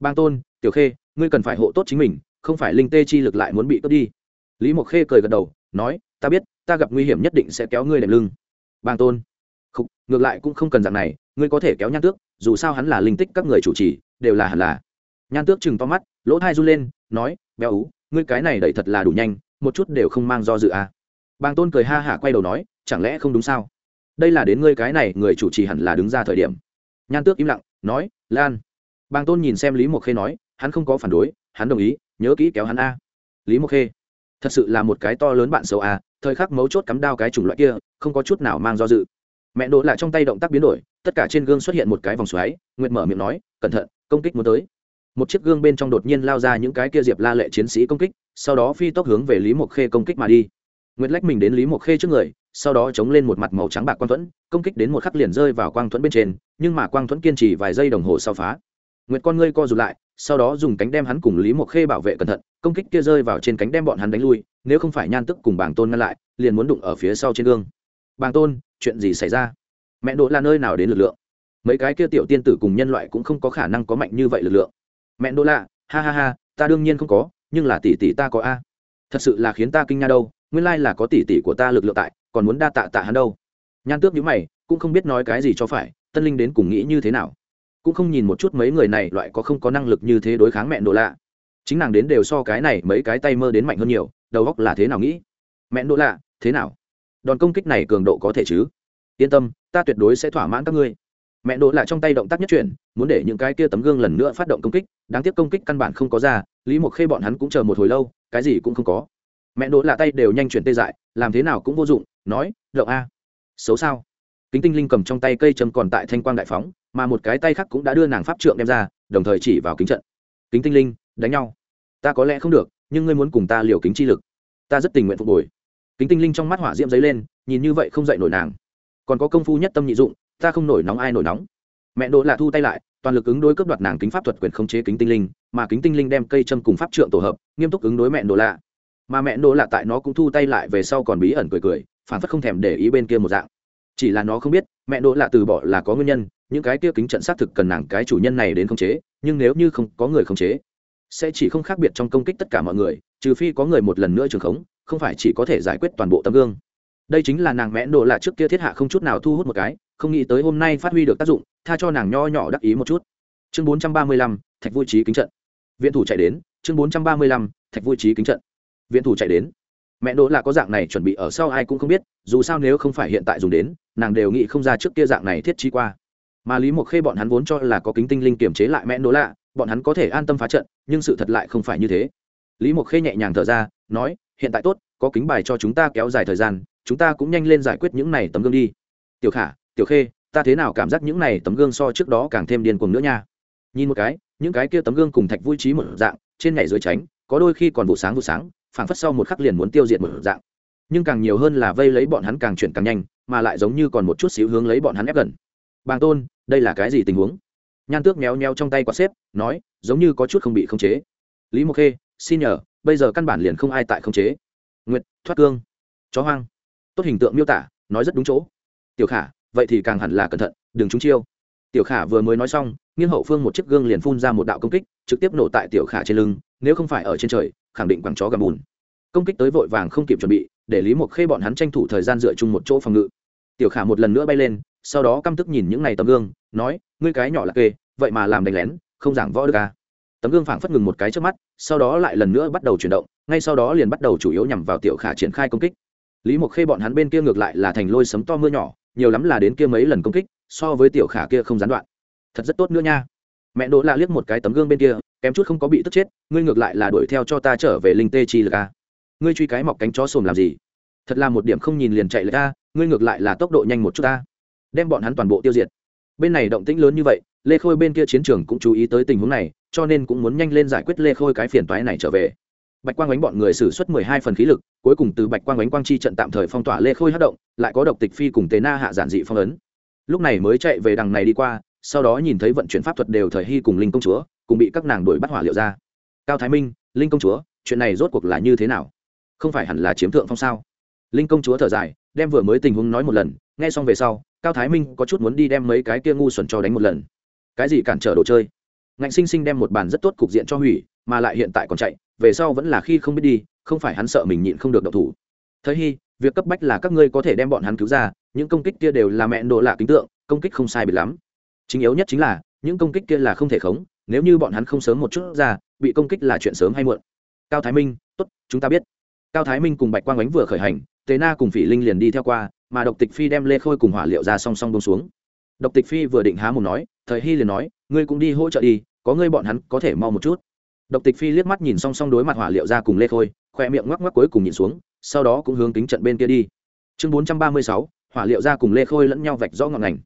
Bang tôn tiểu khê ngươi cần phải hộ tốt chính mình không phải linh tê chi lực lại muốn bị cướp đi. Lý mộc khê cười gật đầu nói ta biết ta gặp nguy hiểm nhất định sẽ kéo ngươi đệm lưng. Bang tôn không, ngược lại cũng không cần dạng này ngươi có thể kéo nhan tước dù sao hắn là linh tích các người chủ trì đều là hẳn là. Nhan tước chừng to mắt lỗ thai run lên nói béo ú ngươi cái này đẩy thật là đủ nhanh một chút đều không mang do dự à bang tôn cười ha hả quay đầu nói, chẳng lẽ không đúng sao? Đây là đến ngươi cái này, người chủ trì hẳn là đứng ra thời điểm. Nhan tước im lặng, nói, lan. Bang tôn nhìn xem lý mộc khê nói, hắn không có phản đối, hắn đồng ý, nhớ kỹ kéo hắn a. Lý mộc khê, thật sự là một cái to lớn bạn xấu a, thời khắc mấu chốt cắm đao cái chủng loại kia, không có chút nào mang do dự. Mẹ đỗ lại trong tay động tác biến đổi, tất cả trên gương xuất hiện một cái vòng xoáy, nguyệt mở miệng nói, cẩn thận, công kích muốn tới. Một chiếc gương bên trong đột nhiên lao ra những cái kia diệp la lệ chiến sĩ công kích, sau đó phi tốc hướng về lý mộc khê công kích mà đi nguyệt lách mình đến lý mộc khê trước người, sau đó chống lên một mặt màu trắng bạc quang thuẫn, công kích đến một khắc liền rơi vào quang thuẫn bên trên, nhưng mà quang thuẫn kiên trì vài giây đồng hồ sau phá. Nguyệt con ngươi co rụt lại, sau đó dùng cánh đem hắn cùng lý mộc khê bảo vệ cẩn thận, công kích kia rơi vào trên cánh đem bọn hắn đánh lui, nếu không phải nhan tức cùng bàng tôn ngăn lại, liền muốn đụng ở phía sau trên gương. Bàng tôn, chuyện gì xảy ra? Mẹ đỗ là nơi nào đến lực lượng? Mấy cái kia tiểu tiên tử cùng nhân loại cũng không có khả năng có mạnh như vậy lực lượng. Mẹ đỗ lạ ha ha ha, ta đương nhiên không có, nhưng là tỷ tỷ ta có a. Thật sự là khiến ta kinh nha đâu nguyên lai là có tỷ tỷ của ta lực lượng tại, còn muốn đa tạ tạ hắn đâu. Nhan tước nhữ mày, cũng không biết nói cái gì cho phải, tân linh đến cùng nghĩ như thế nào? Cũng không nhìn một chút mấy người này loại có không có năng lực như thế đối kháng mẹ đồ lạ. Chính nàng đến đều so cái này mấy cái tay mơ đến mạnh hơn nhiều, đầu góc là thế nào nghĩ? Mẹ đồ lạ, thế nào? Đòn công kích này cường độ có thể chứ? Yên tâm, ta tuyệt đối sẽ thỏa mãn các ngươi. Mẹ đồ lạ trong tay động tác nhất chuyển, muốn để những cái kia tấm gương lần nữa phát động công kích, đáng tiếc công kích căn bản không có ra, lý mộc khê bọn hắn cũng chờ một hồi lâu, cái gì cũng không có mẹ đỗ lạ tay đều nhanh chuyển tê dại, làm thế nào cũng vô dụng, nói động a. Xấu sao? Kính tinh linh cầm trong tay cây châm còn tại thanh quang đại phóng, mà một cái tay khác cũng đã đưa nàng pháp trượng đem ra, đồng thời chỉ vào kính trận. Kính tinh linh, đánh nhau. Ta có lẽ không được, nhưng ngươi muốn cùng ta liều kính chi lực. Ta rất tình nguyện phục hồi. Kính tinh linh trong mắt hỏa diễm dấy lên, nhìn như vậy không dậy nổi nàng. Còn có công phu nhất tâm nhị dụng, ta không nổi nóng ai nổi nóng. Mẹ đỗ lạ thu tay lại, toàn lực ứng đối cướp đoạt nàng kính pháp thuật quyền khống chế kính tinh linh, mà kính tinh linh đem cây châm cùng pháp trượng tổ hợp, nghiêm túc ứng đối mẹ đỗ lạ mà mẹ đỗ lạ tại nó cũng thu tay lại về sau còn bí ẩn cười cười, phản phất không thèm để ý bên kia một dạng. Chỉ là nó không biết, mẹ đỗ lạ từ bỏ là có nguyên nhân, những cái kia kính trận xác thực cần nàng cái chủ nhân này đến khống chế, nhưng nếu như không có người khống chế, sẽ chỉ không khác biệt trong công kích tất cả mọi người, trừ phi có người một lần nữa trường khống, không phải chỉ có thể giải quyết toàn bộ tấm gương. Đây chính là nàng mẹ đỗ lạ trước kia thiết hạ không chút nào thu hút một cái, không nghĩ tới hôm nay phát huy được tác dụng, tha cho nàng nho nhỏ đắc ý một chút. Chương bốn trăm ba mươi lăm, thạch vui trí kính trận. Viện thủ chạy đến, chương bốn trăm ba mươi lăm, thạch vui trí kính trận viện thủ chạy đến. Mẹ đỗ là có dạng này chuẩn bị ở sau ai cũng không biết, dù sao nếu không phải hiện tại dùng đến, nàng đều nghĩ không ra trước kia dạng này thiết trí qua. Mà lý mộc khê bọn hắn vốn cho là có kính tinh linh kiềm chế lại mẹ đỗ lạ, bọn hắn có thể an tâm phá trận, nhưng sự thật lại không phải như thế. Lý mộc khê nhẹ nhàng thở ra, nói, hiện tại tốt, có kính bài cho chúng ta kéo dài thời gian, chúng ta cũng nhanh lên giải quyết những này tấm gương đi. Tiểu khả, tiểu khê, ta thế nào cảm giác những này tấm gương so trước đó càng thêm điên cuồng nữa nha? Nhìn một cái, những cái kia tấm gương cùng thạch vui trí một dạng, trên nhảy dưới tránh, có đôi khi còn vụ sáng vụ sáng phảng phất sau một khắc liền muốn tiêu diệt một dạng. Nhưng càng nhiều hơn là vây lấy bọn hắn càng chuyển càng nhanh, mà lại giống như còn một chút xíu hướng lấy bọn hắn ép gần. Bàng tôn, đây là cái gì tình huống? Nhan tước méo méo trong tay quạt xếp, nói, giống như có chút không bị khống chế. Lý mộc khê, xin nhờ, bây giờ căn bản liền không ai tại khống chế. Nguyệt, thoát cương. Chó hoang. Tốt hình tượng miêu tả, nói rất đúng chỗ. Tiểu khả, vậy thì càng hẳn là cẩn thận, đừng trúng chiêu. Tiểu khả vừa mới nói xong, nghiêng hậu phương một chiếc gương liền phun ra một đạo công kích, trực tiếp nổ tại tiểu khả trên lưng nếu không phải ở trên trời, khẳng định quảng chó gầm bùn. Công kích tới vội vàng không kịp chuẩn bị, để lý mộc khê bọn hắn tranh thủ thời gian dựa chung một chỗ phòng ngự. Tiểu khả một lần nữa bay lên, sau đó căm tức nhìn những này tấm gương, nói, ngươi cái nhỏ là kê, vậy mà làm đánh lén, không giảng võ được à. tấm gương phảng phất ngừng một cái trước mắt, sau đó lại lần nữa bắt đầu chuyển động, ngay sau đó liền bắt đầu chủ yếu nhằm vào tiểu khả triển khai công kích. Lý mộc khê bọn hắn bên kia ngược lại là thành lôi sấm to mưa nhỏ, nhiều lắm là đến kia mấy lần công kích, so với tiểu khả kia không gián đoạn. Thật rất tốt nữa nha. Mẹ đỗ la liếc một cái tấm gương bên kia kém chút không có bị tức chết, ngươi ngược lại là đuổi theo cho ta trở về linh tê chi lực a. Ngươi truy cái mọc cánh chó sồm làm gì? Thật là một điểm không nhìn liền chạy lực a, ngươi ngược lại là tốc độ nhanh một chút ta. Đem bọn hắn toàn bộ tiêu diệt. Bên này động tĩnh lớn như vậy, lê khôi bên kia chiến trường cũng chú ý tới tình huống này, cho nên cũng muốn nhanh lên giải quyết lê khôi cái phiền toái này trở về. Bạch quang ánh bọn người xử suất mười hai phần khí lực, cuối cùng từ bạch quang ánh quang chi trận tạm thời phong tỏa lê khôi hát động, lại có độc tịch phi cùng tế na hạ giản dị phong ấn. Lúc này mới chạy về đằng này đi qua sau đó nhìn thấy vận chuyển pháp thuật đều thời hy cùng linh công chúa, cùng bị các nàng đuổi bắt hỏa liệu ra. Cao thái minh, linh công chúa, chuyện này rốt cuộc là như thế nào? Không phải hẳn là chiếm thượng phong sao? Linh công chúa thở dài, đem vừa mới tình huống nói một lần, nghe xong về sau, cao thái minh có chút muốn đi đem mấy cái kia ngu xuẩn cho đánh một lần. Cái gì cản trở đồ chơi? Ngạnh sinh sinh đem một bàn rất tốt cục diện cho hủy, mà lại hiện tại còn chạy, về sau vẫn là khi không biết đi, không phải hắn sợ mình nhịn không được độc thủ. Thời hy, việc cấp bách là các ngươi có thể đem bọn hắn cứu ra, những công kích kia đều là mẹ độ lạ kính tượng, công kích không sai bị lắm chính yếu nhất chính là, những công kích kia là không thể khống, nếu như bọn hắn không sớm một chút ra, bị công kích là chuyện sớm hay muộn. Cao thái minh, tốt, chúng ta biết. Cao thái minh cùng bạch quang ánh vừa khởi hành tế na cùng phỉ linh liền đi theo qua, mà độc tịch phi đem lê khôi cùng hỏa liệu ra song song bông xuống. Độc tịch phi vừa định há một nói, thời hy liền nói, ngươi cũng đi hỗ trợ đi, có ngươi bọn hắn có thể mau một chút. Độc tịch phi liếc mắt nhìn song song đối mặt hỏa liệu ra cùng lê khôi khoe miệng ngoắc ngoắc cuối cùng nhìn xuống, sau đó cũng hướng kính trận bên kia đi. Chương bốn trăm ba mươi sáu, hỏa liệu ra cùng lê khôi lẫn nhau vạch rõ ngọn ngành.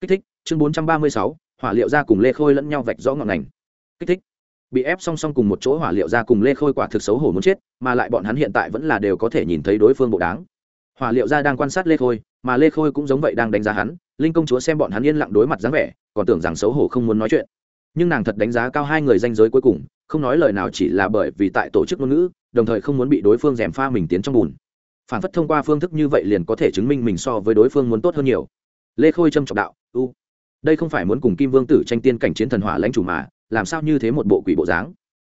Kích thích chương bốn trăm ba mươi sáu, hỏa liệu ra cùng lê khôi lẫn nhau vạch rõ ngọn ngành. Kích thích. Bị ép song song cùng một chỗ hỏa liệu ra cùng lê khôi quả thực xấu hổ muốn chết, mà lại bọn hắn hiện tại vẫn là đều có thể nhìn thấy đối phương bộ đáng hỏa liệu ra đang quan sát lê khôi, mà lê khôi cũng giống vậy đang đánh giá hắn, linh công chúa xem bọn hắn yên lặng đối mặt dáng vẻ, còn tưởng rằng xấu hổ không muốn nói chuyện. Nhưng nàng thật đánh giá cao hai người danh giới cuối cùng, không nói lời nào chỉ là bởi vì tại tổ chức ngôn ngữ, đồng thời không muốn bị đối phương d pha mình tiến trong bùn. Phản phất thông qua phương thức như vậy liền có thể chứng minh mình so với đối phương muốn tốt hơn nhiều. Lê khôi trâm trọng đạo, u đây không phải muốn cùng kim vương tử tranh tiên cảnh chiến thần hỏa lãnh chủ mà, làm sao như thế một bộ quỷ bộ dáng?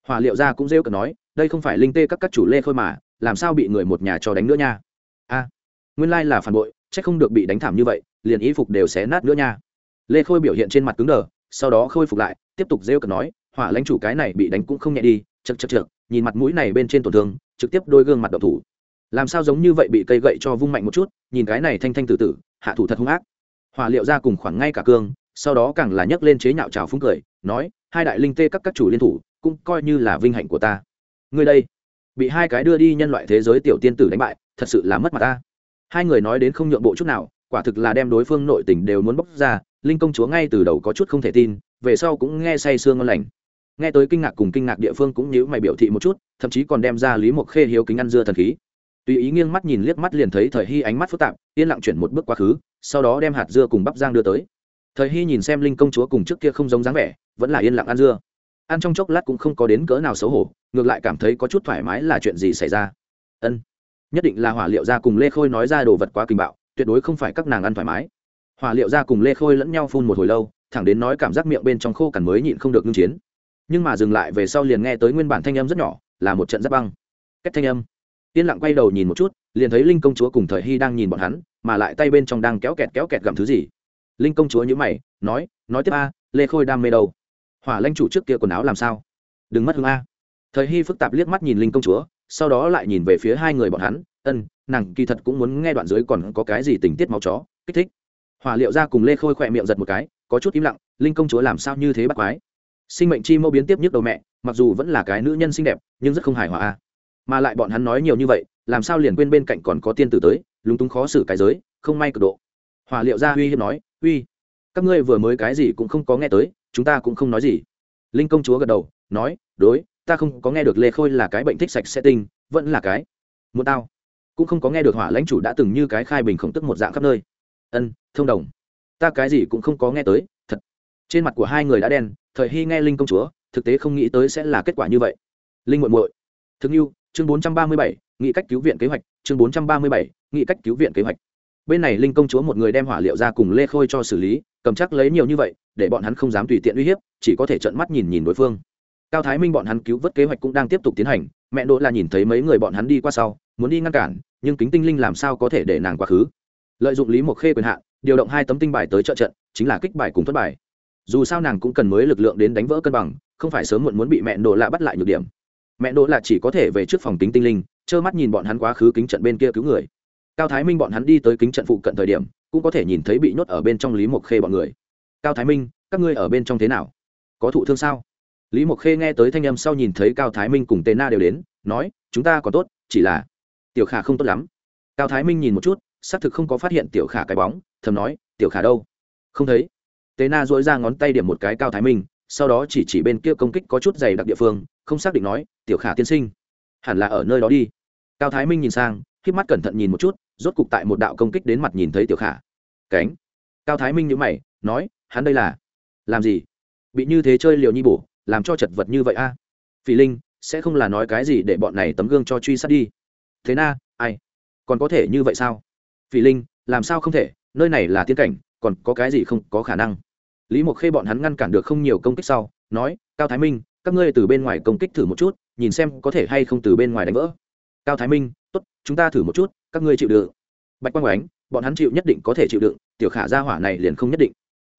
Hỏa liệu ra cũng rêu cờ nói, đây không phải linh tê các các chủ lê khôi mà, làm sao bị người một nhà cho đánh nữa nha? A, nguyên lai là phản bội c h ắ c không được bị đánh thảm như vậy, liền y phục đều xé nát nữa nha. Lê khôi biểu hiện trên mặt cứng đờ, sau đó khôi phục lại, tiếp tục rêu cờ nói, hỏa lãnh chủ cái này bị đánh cũng không nhẹ đi, chật chật chật nhìn mặt mũi này bên trên tổn thương, trực tiếp đôi gương mặt độc thủ. Làm sao giống như vậy bị cây gậy cho vung mạnh một chút, nhìn cái này thanh thanh tử tử, hạ thủ thật hung ác hòa liệu ra cùng khoảng ngay cả cương, sau đó càng là nhấc lên chế nhạo trào phúng cười, nói, hai đại linh tê các các chủ liên thủ, cũng coi như là vinh hạnh của ta. Ngươi đây, bị hai cái đưa đi nhân loại thế giới tiểu tiên tử đánh bại, thật sự là mất mặt ta. Hai người nói đến không nhượng bộ chút nào, quả thực là đem đối phương nội tình đều muốn bóc ra, linh công chúa ngay từ đầu có chút không thể tin, về sau cũng nghe say sương ngon lành. Nghe tới kinh ngạc cùng kinh ngạc địa phương cũng nhíu mày biểu thị một chút, thậm chí còn đem ra lý mộc khê hiếu kính ăn dưa thần khí tùy ý nghiêng mắt nhìn liếc mắt liền thấy thời hy ánh mắt phức tạp, yên lặng chuyển một bước quá khứ, sau đó đem hạt dưa cùng bắp giang đưa tới. Thời hy nhìn xem linh công chúa cùng trước kia không giống dáng vẻ, vẫn là yên lặng ăn dưa. Ăn trong chốc lát cũng không có đến cỡ nào xấu hổ, ngược lại cảm thấy có chút thoải mái là chuyện gì xảy ra. Ân, nhất định là hỏa liệu ra cùng lê khôi nói ra đồ vật quá kinh bạo, tuyệt đối không phải các nàng ăn thoải mái. Hỏa liệu ra cùng lê khôi lẫn nhau phun một hồi lâu, thẳng đến nói cảm giác miệng bên trong khô cằn mới nhịn không được ngưng chiến. Nhưng mà dừng lại về sau liền nghe tới nguyên bản thanh âm rất nhỏ, là một trận giáp băng. Cách thanh âm yên lặng quay đầu nhìn một chút, liền thấy linh công chúa cùng thời hy đang nhìn bọn hắn, mà lại tay bên trong đang kéo kẹt kéo kẹt gặm thứ gì. Linh công chúa nhữ mày, nói nói tiếp a, lê khôi đam mê đâu? Hỏa lanh chủ trước kia quần áo làm sao? Đừng mất hương a. Thời hy phức tạp liếc mắt nhìn linh công chúa, sau đó lại nhìn về phía hai người bọn hắn, ân, nàng kỳ thật cũng muốn nghe đoạn dưới còn có cái gì tình tiết máu chó, kích thích. Hỏa liệu ra cùng lê khôi khỏe miệng giật một cái, có chút im lặng, linh công chúa làm sao như thế bắt quái? Sinh mệnh chi mẫu biến tiếp nhức đầu mẹ, mặc dù vẫn là cái nữ nhân xinh đẹp, nhưng rất không hài hòa a mà lại bọn hắn nói nhiều như vậy, làm sao liền quên bên cạnh còn có tiên tử tới, lúng túng khó xử cái giới, không may cực độ. Hòa liệu ra uy hiếp nói uy các ngươi vừa mới cái gì cũng không có nghe tới, chúng ta cũng không nói gì. Linh công chúa gật đầu, nói, đối, ta không có nghe được lê khôi là cái bệnh thích sạch sẽ tinh, vẫn là cái muốn tao. Cũng không có nghe được hỏa lãnh chủ đã từng như cái khai bình khổng tức một dạng khắp nơi. Ân, thông đồng. Ta cái gì cũng không có nghe tới, thật. Trên mặt của hai người đã đen, thời hy nghe linh công chúa, thực tế không nghĩ tới sẽ là kết quả như vậy. Linh muội muội thương yêu chương bốn trăm ba mươi bảy, nghị cách cứu viện kế hoạch, chương bốn trăm ba mươi bảy, nghị cách cứu viện kế hoạch. Bên này linh công chúa một người đem hỏa liệu ra cùng lê khôi cho xử lý, cầm chắc lấy nhiều như vậy, để bọn hắn không dám tùy tiện uy hiếp, chỉ có thể trợn mắt nhìn nhìn đối phương. Cao thái minh bọn hắn cứu vớt kế hoạch cũng đang tiếp tục tiến hành, mẹ đỗ là nhìn thấy mấy người bọn hắn đi qua sau, muốn đi ngăn cản, nhưng kính tinh linh làm sao có thể để nàng quá khứ? Lợi dụng lý mộc khê quyền hạn, điều động hai tấm tinh bài tới trợ trận, chính là kích bài cùng thất bài. Dù sao nàng cũng cần mới lực lượng đến đánh vỡ cân bằng, không phải sớm muộn muốn bị mẹ đỗ lạ bắt lại nhược điểm mẹ đỗ là chỉ có thể về trước phòng kính tinh linh, trơ mắt nhìn bọn hắn quá khứ kính trận bên kia cứu người. Cao thái minh bọn hắn đi tới kính trận phụ cận thời điểm, cũng có thể nhìn thấy bị nhốt ở bên trong lý mộc khê bọn người. Cao thái minh, các ngươi ở bên trong thế nào? Có thụ thương sao? Lý mộc khê nghe tới thanh âm sau nhìn thấy cao thái minh cùng tề na đều đến, nói, chúng ta còn tốt, chỉ là tiểu khả không tốt lắm. Cao thái minh nhìn một chút, xác thực không có phát hiện tiểu khả cái bóng, thầm nói, tiểu khả đâu? Không thấy. Tề na dỗi ra ngón tay điểm một cái cao thái minh sau đó chỉ chỉ bên kia công kích có chút dày đặc địa phương, không xác định nói, tiểu khả tiên sinh, hẳn là ở nơi đó đi. Cao thái minh nhìn sang k mắt cẩn thận nhìn một chút, rốt cục tại một đạo công kích đến mặt nhìn thấy tiểu khả. Cánh. Cao thái minh nhữ mày, nói, hắn đây là, làm gì? Bị như thế chơi liều nhi bổ, làm cho chật vật như vậy a? À? linh, sẽ không là nói cái gì để bọn này tấm gương cho truy sát đi. Thế na, ai? Còn có thể như vậy sao? Phì linh, làm sao không thể? Nơi này là tiên cảnh, còn có cái gì không có khả năng? Lý mộc khê bọn hắn ngăn cản được không nhiều công kích sau, nói, cao thái minh, các ngươi từ bên ngoài công kích thử một chút, nhìn xem có thể hay không từ bên ngoài đánh vỡ. Cao thái minh, tốt, chúng ta thử một chút, các ngươi chịu đựng. Bạch quang oánh bọn hắn chịu nhất định có thể chịu đựng, tiểu khả gia hỏa này liền không nhất định.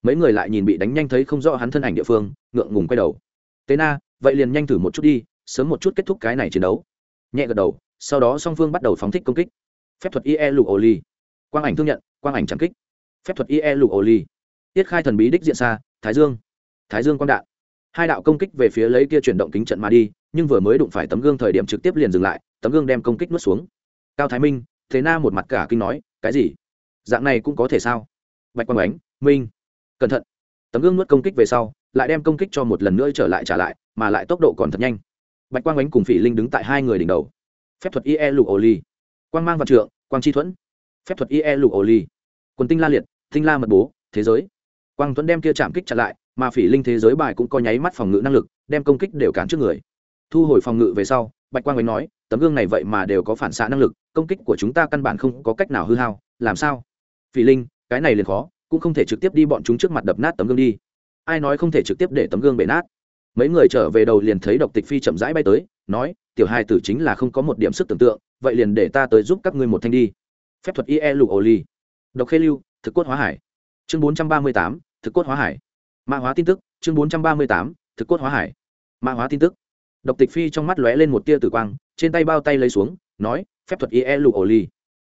Mấy người lại nhìn bị đánh nhanh thấy không rõ hắn thân ảnh địa phương, ngượng ngùng quay đầu. Tế na, vậy liền nhanh thử một chút đi, sớm một chút kết thúc cái này chiến đấu. Nhẹ gật đầu, sau đó song phương bắt đầu phóng thích công kích. Phép thuật ie lục ô ly. Quang ảnh thương nhận, quang ảnh trắng kích. Phép thuật ie lục ô ly tiết khai thần bí đích diện xa, thái dương. Thái dương quang đạn. Hai đạo công kích về phía lấy kia chuyển động kính trận mà đi, nhưng vừa mới đụng phải tấm gương thời điểm trực tiếp liền dừng lại, tấm gương đem công kích nuốt xuống. Cao thái minh, thế na một mặt cả kinh nói, cái gì? Dạng này cũng có thể sao? Bạch quang ánh, minh, cẩn thận. Tấm gương nuốt công kích về sau, lại đem công kích cho một lần nữa trở lại trả lại, mà lại tốc độ còn thật nhanh. Bạch quang ánh cùng phỉ linh đứng tại hai người đỉnh đầu. Phép thuật ie lục ổ ly quang mang vạn trượng, quang chi thuẫn. Phép thuật ie lục ổ ly quần tinh la liệt, tinh la mật bố, thế giới quang thuẫn đem kia chạm kích trả lại, mà phỉ linh thế giới bài cũng có nháy mắt phòng ngự năng lực, đem công kích đều cản trước người. Thu hồi phòng ngự về sau, bạch quang ánh nói, tấm gương này vậy mà đều có phản xạ năng lực, công kích của chúng ta căn bản không có cách nào hư hao, làm sao? Phỉ linh, cái này liền khó, cũng không thể trực tiếp đi bọn chúng trước mặt đập nát tấm gương đi. Ai nói không thể trực tiếp để tấm gương bể nát? Mấy người trở về đầu liền thấy độc tịch phi chậm rãi bay tới, nói, tiểu hai tử chính là không có một điểm sức tưởng tượng, vậy liền để ta tới giúp các ngươi một thanh đi. Phép thuật ie lục ổ ly. Độc khê lưu, thực cốt hóa hải. Chương bốn trăm ba mươi tám thực cốt hóa hải. Mã hóa tin tức, chương bốn trăm ba mươi tám, thực cốt hóa hải. Mã hóa tin tức. Độc tịch phi trong mắt lóe lên một tia tử quang, trên tay bao tay lấy xuống, nói, phép thuật ie lụ ổ ly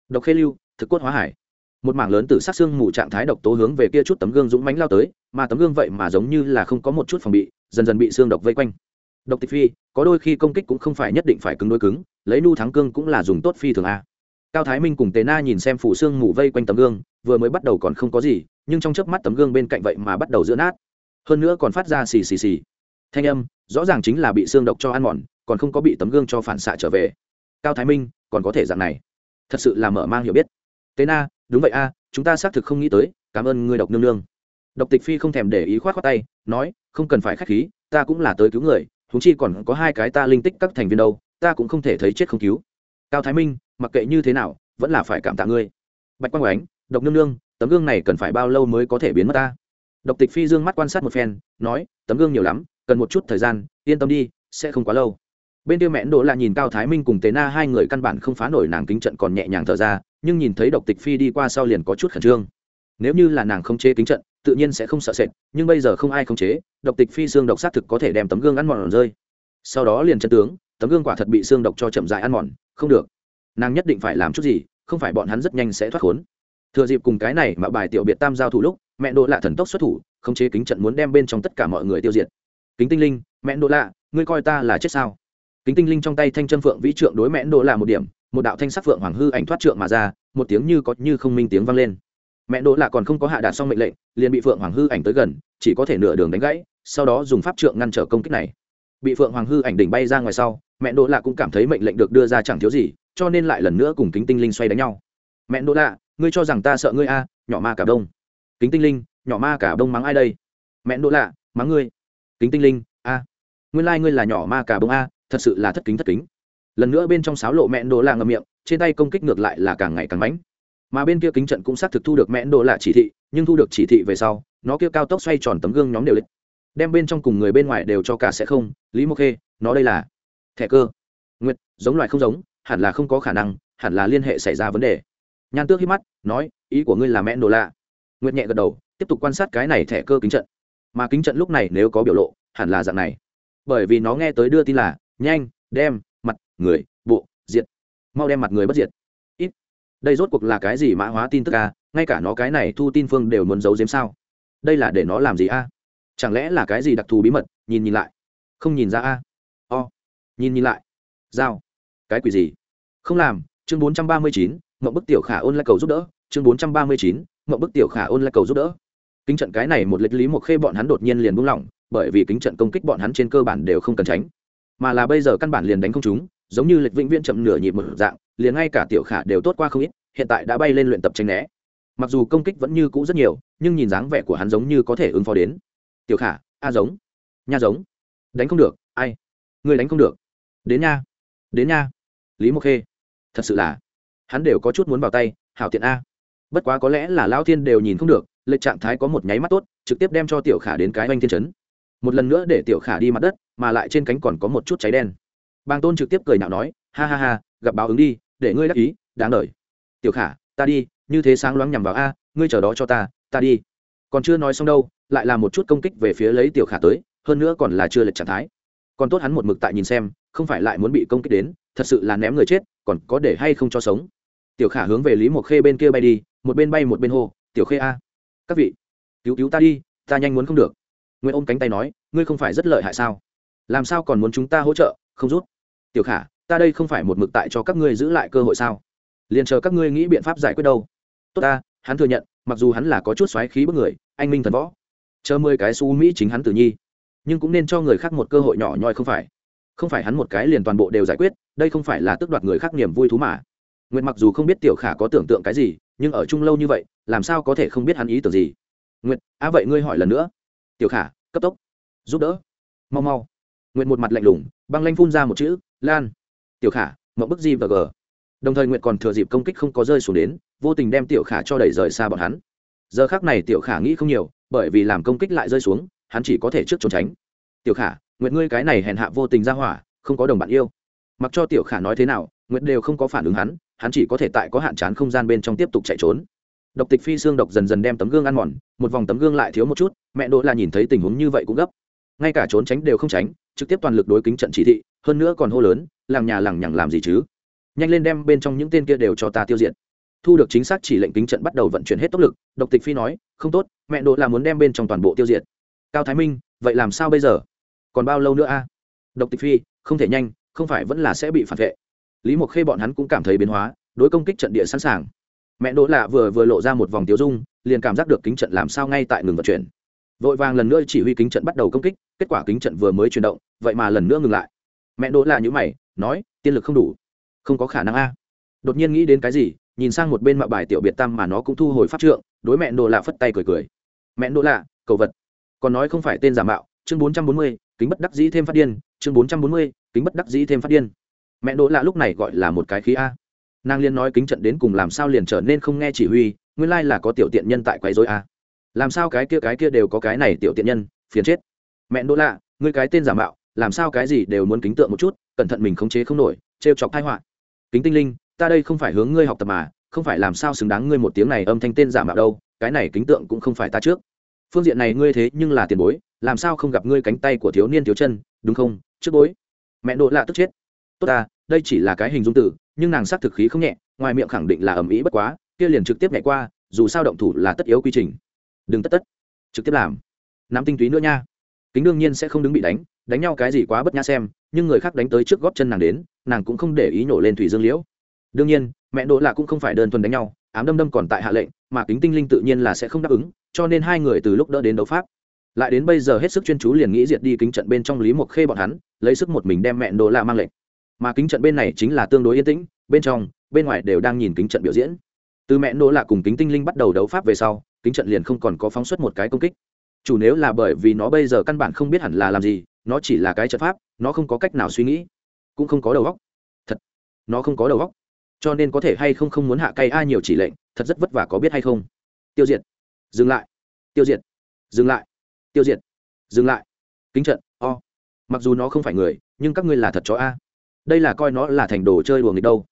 độc khê lưu, thực cốt hóa hải. Một mảng lớn từ sát xương mù trạng thái độc tố hướng về kia chút tấm gương dũng mánh lao tới, mà tấm gương vậy mà giống như là không có một chút phòng bị, dần dần bị xương độc vây quanh. Độc tịch phi, có đôi khi công kích cũng không phải nhất định phải cứng đôi cứng, lấy nu thắng cương cũng là dùng tốt phi thường a. Cao thái minh cùng tề na nhìn xem phủ xương mù vây quanh tấm gương vừa mới bắt đầu còn không có gì, nhưng trong chớp mắt tấm gương bên cạnh vậy mà bắt đầu giữa nát. Hơn nữa còn phát ra xì xì xì. Thanh âm, rõ ràng chính là bị xương độc cho ăn mòn, còn không có bị tấm gương cho phản xạ trở về. Cao thái minh, còn có thể dạng này. Thật sự là mở mang hiểu biết. Tế na, đúng vậy a, chúng ta xác thực không nghĩ tới. Cảm ơn ngươi độc nương nương. Độc tịch phi không thèm để ý khoát khoát tay, nói, không cần phải k h á c h khí, ta cũng là tới cứu người thúng chi còn có hai cái ta linh tích các thành viên đâu, ta cũng không thể thấy chết không cứu. Cao thái minh, mặc kệ như thế nào, vẫn là phải cảm tạ ngươi. Bạch quang oánh độc nương nương, tấm gương này cần phải bao lâu mới có thể biến mất ta? Độc tịch phi Dương mắt quan sát một phen, nói, tấm gương nhiều lắm, cần một chút thời gian, yên tâm đi, sẽ không quá lâu. Bên kia mẹn đỗ là nhìn cao thái minh cùng tế na hai người căn bản không phá nổi nàng kính trận còn nhẹ nhàng thở ra, nhưng nhìn thấy độc tịch phi đi qua sau liền có chút khẩn trương. Nếu như là nàng không chế kính trận, tự nhiên sẽ không sợ sệt, nhưng bây giờ không ai không chế, độc tịch phi xương độc xác thực có thể đem tấm gương ăn mòn rơi. Sau đó liền chân tướng, tấm gương quả thật bị xương độc cho chậm dại ăn mòn, không được. Nàng nhất định phải làm chút gì, không phải bọn hắn rất nhanh sẽ thoát khốn thừa dịp cùng cái này mà bài tiểu biệt tam giao thủ lúc, mẹ đỗ lạ thần tốc xuất thủ không chế kính trận muốn đem bên trong tất cả mọi người tiêu diệt. Kính tinh linh, mẹ đỗ lạ, ngươi coi ta là chết sao? Kính tinh linh trong tay thanh chân phượng vĩ trượng đối mẹ đỗ lạ một điểm, một đạo thanh sắc phượng hoàng hư ảnh thoát trượng mà ra, một tiếng như có như không minh tiếng vang lên. Mẹ đỗ lạ còn không có hạ đạt xong mệnh lệnh, liền bị phượng hoàng hư ảnh tới gần, chỉ có thể nửa đường đánh gãy, sau đó dùng pháp trượng ngăn trở công kích này. Bị phượng hoàng hư ảnh đỉnh bay ra ngoài sau, mẹ đỗ lạ cũng cảm thấy mệnh lệnh được đưa ra chẳng thiếu gì, cho nên lại lần nữa cùng kính tinh linh xoay đánh nhau. Mẹ đỗ lạ ngươi cho rằng ta sợ ngươi a, nhỏ ma cả đông kính tinh linh, nhỏ ma cả đông mắng ai đây? Mẹ đỗ lạ, mắng ngươi. Kính tinh linh, a. Nguyên lai、like、ngươi là nhỏ ma cả đông a, thật sự là thất kính thất kính. Lần nữa bên trong sáo lộ mẹ đỗ lạ ngậm miệng, trên tay công kích ngược lại là càng ngày càng mãnh. Mà bên kia kính trận cũng xác thực thu được mẹ đỗ lạ chỉ thị, nhưng thu được chỉ thị về sau, nó kia cao tốc xoay tròn tấm gương nhóm đều lịch. Đem bên trong cùng người bên ngoài đều cho cả sẽ không, lý Mô khê, nó đây là thẻ cơ. Nguyệt, giống loại không giống, hẳn là không có khả năng, hẳn là liên hệ xảy ra vấn đề nhan tước hít mắt, nói, ý của ngươi là mẹ nổ lạ. Nguyệt nhẹ gật đầu, tiếp tục quan sát cái này thẻ cơ kính trận. Mà kính trận lúc này nếu có biểu lộ, hẳn là dạng này. Bởi vì nó nghe tới đưa tin là, nhanh, đem mặt, người, bộ, diệt. Mau đem mặt người bất diệt. Ít. Đây rốt cuộc là cái gì mã hóa tin tức a ngay cả nó cái này thu tin phương đều muốn giấu giếm sao? Đây là để nó làm gì a chẳng lẽ là cái gì đặc thù bí mật? Nhìn nhìn lại. Không nhìn ra a o. Nhìn nhìn lại. Giao. Cái quỷ gì? Không làm. Chương bốn trăm ba mươi chín mộng bức tiểu khả ôn lại cầu giúp đỡ, chương bốn trăm ba mươi chín, mộng bức tiểu khả ôn lại cầu giúp đỡ. Kính trận cái này một lịch lý một khê bọn hắn đột nhiên liền buông lỏng, bởi vì kính trận công kích bọn hắn trên cơ bản đều không cần tránh. Mà là bây giờ căn bản liền đánh không chúng giống như lịch vĩnh viễn chậm nửa nhịp một dạng, liền ngay cả tiểu khả đều tốt qua không ít, hiện tại đã bay lên luyện tập tranh né. Mặc dù công kích vẫn như cũ rất nhiều, nhưng nhìn dáng vẻ của hắn giống như có thể ứng phó đến. Tiểu khả, a giống, nha giống, đánh không được, ai? Người đánh không được. Đến nha đến nha. Lý mộc khê, thật sự là hắn đều có chút muốn vào tay, hảo tiện a. Bất quá có lẽ là lao thiên đều nhìn không được, lệch trạng thái có một nháy mắt tốt, trực tiếp đem cho tiểu khả đến cái oanh thiên chấn. Một lần nữa để tiểu khả đi mặt đất, mà lại trên cánh còn có một chút cháy đen. Bàng tôn trực tiếp cười nhạo nói, ha ha ha, gặp báo ứng đi, để ngươi đắc ý, đáng lời tiểu khả, ta đi, như thế sáng loáng nhằm vào a, ngươi chờ đó cho ta ta đi. Còn chưa nói xong đâu, lại là một chút công kích về phía lấy tiểu khả tới, hơn nữa còn là chưa lệch trạng thái. Còn tốt hắn một mực tại nhìn xem, không phải lại muốn bị công kích đến, thật sự là ném người chết, còn có để hay không cho sống tiểu khả hướng về lý một khê bên kia bay đi, một bên bay một bên hô, tiểu khê a, các vị, cứu cứu ta đi, ta nhanh muốn không được. Nguyễn ôm cánh tay nói, ngươi không phải rất lợi hại sao? Làm sao còn muốn chúng ta hỗ trợ, không rút? Tiểu khả, ta đây không phải một mực tại cho các ngươi giữ lại cơ hội sao? Liền chờ các ngươi nghĩ biện pháp giải quyết đâu. Tốt ta, hắn thừa nhận, mặc dù hắn là có chút xoáy khí bức người, anh minh thần võ. Chờ mười cái su mỹ chính hắn tử nhi. Nhưng cũng nên cho người khác một cơ hội nhỏ nhoi không phải. Không phải hắn một cái liền toàn bộ đều giải quyết, đây không phải là tước đoạt người khác niềm vui thú mà nguyệt mặc dù không biết tiểu khả có tưởng tượng cái gì, nhưng ở chung lâu như vậy, làm sao có thể không biết hắn ý tưởng gì? Nguyệt, á vậy ngươi hỏi lần nữa. Tiểu khả, cấp tốc. Giúp đỡ. Mau mau. Nguyệt một mặt lạnh lùng, băng lanh phun ra một chữ, lan. Tiểu khả, mộng bức di và g. Đồng thời nguyệt còn thừa dịp công kích không có rơi xuống đến, vô tình đem tiểu khả cho đẩy rời xa bọn hắn. Giờ khác này tiểu khả nghĩ không nhiều, bởi vì làm công kích lại rơi xuống, hắn chỉ có thể trước trốn tránh. Tiểu khả, nguyệt ngươi cái này hèn hạ vô tình ra hỏa, không có đồng bạn yêu. Mặc cho tiểu khả nói thế nào nguyệt đều không có phản ứng hắn hắn chỉ có thể tại có hạn chán không gian bên trong tiếp tục chạy trốn. Độc tịch phi xương độc dần dần đem tấm gương ăn mòn, một vòng tấm gương lại thiếu một chút, mẹ đỗ là nhìn thấy tình huống như vậy cũng gấp. Ngay cả trốn tránh đều không tránh, trực tiếp toàn lực đối kính trận chỉ thị, hơn nữa còn hô lớn, làng nhà, làng nhằng làm gì chứ? Nhanh lên đem bên trong những tên kia đều cho ta tiêu diệt. Thu được chính xác chỉ lệnh kính trận bắt đầu vận chuyển hết tốc lực, độc tịch phi nói, không tốt, mẹ đỗ là muốn đem bên trong toàn bộ tiêu diệt. Cao thái minh, vậy làm sao bây giờ? Còn bao lâu nữa a? Độc tịch phi, không thể nhanh, không phải vẫn là sẽ bị phản vệ lý mộc khê bọn hắn cũng cảm thấy biến hóa, đối công kích trận địa sẵn sàng. Mẹ đỗ lạ vừa vừa lộ ra một vòng tiêu dung, liền cảm giác được kính trận làm sao ngay tại ngừng vận chuyển. Vội vàng lần nữa chỉ huy kính trận bắt đầu công kích, kết quả kính trận vừa mới chuyển động, vậy mà lần nữa ngừng lại. Mẹ đỗ lạ nhữ mày, nói, tiên lực không đủ, không có khả năng a. Đột nhiên nghĩ đến cái gì, nhìn sang một bên mạo bài tiểu biệt tam mà nó cũng thu hồi pháp trượng, đối mẹ đỗ lạ phất tay cười cười. Mẹ đỗ lạ, cầu vật. Còn nói không phải tên giả mạo, chương bốn trăm bốn mươi, kính bất đắc dĩ thêm phát điên, chương bốn trăm bốn mươi, kính bất đắc dĩ thêm phát điên mẹ đỗ lạ lúc này gọi là một cái khí a. Nàng liên nói kính trận đến cùng làm sao liền trở nên không nghe chỉ huy, nguyên lai là có tiểu tiện nhân tại quấy dối a. Làm sao cái kia cái kia đều có cái này tiểu tiện nhân, phiền chết. Mẹ đỗ lạ, ngươi cái tên giả mạo, làm sao cái gì đều muốn kính tượng một chút, cẩn thận mình khống chế không nổi, trêu chọc thai họa. Kính tinh linh, ta đây không phải hướng ngươi học tập mà, không phải làm sao xứng đáng ngươi một tiếng này âm thanh tên giả mạo đâu, cái này kính tượng cũng không phải ta trước. Phương diện này ngươi thế nhưng là tiền bối, làm sao không gặp ngươi cánh tay của thiếu niên thiếu chân, đúng không, trước bối? Mẹ đỗ lạ tức chết tốt ta đây chỉ là cái hình dung từ, nhưng nàng xác thực khí không nhẹ ngoài miệng khẳng định là ầm ĩ bất quá kia liền trực tiếp nhảy qua dù sao động thủ là tất yếu quy trình. Đừng tất tất trực tiếp làm. Nắm tinh túy nữa nha. Kính đương nhiên sẽ không đứng bị đánh đánh nhau cái gì quá bất nhã xem nhưng người khác đánh tới trước góp chân nàng đến nàng cũng không để ý nổ lên thủy dương liễu. Đương nhiên mẹ đỗ là cũng không phải đơn thuần đánh nhau ám đâm đâm còn tại hạ lệnh mà kính tinh linh tự nhiên là sẽ không đáp ứng cho nên hai người từ lúc đỡ đến đấu pháp. Lại đến bây giờ hết sức chuyên chú liền nghĩ diệt đi kính trận bên trong lý mộc khê bọn hắn lấy sức một mình đem mẹ đỗ là mang lệnh mà kính trận bên này chính là tương đối yên tĩnh, bên trong, bên ngoài đều đang nhìn kính trận biểu diễn. Từ mẹ nỗ lạ cùng kính tinh linh bắt đầu đấu pháp về sau, kính trận liền không còn có phóng xuất một cái công kích. Chủ nếu là bởi vì nó bây giờ căn bản không biết hẳn là làm gì, nó chỉ là cái trận pháp, nó không có cách nào suy nghĩ, cũng không có đầu óc. Thật, nó không có đầu óc. Cho nên có thể hay không không muốn hạ cay ai nhiều chỉ lệnh, thật rất vất vả có biết hay không. Tiêu diệt. Dừng lại. Tiêu diệt. Dừng lại. Tiêu diệt. Dừng lại. Kính trận, o. Mặc dù nó không phải người, nhưng các ngươi là thật chó a đây là coi nó là thành đồ chơi đùa nghịch đâu.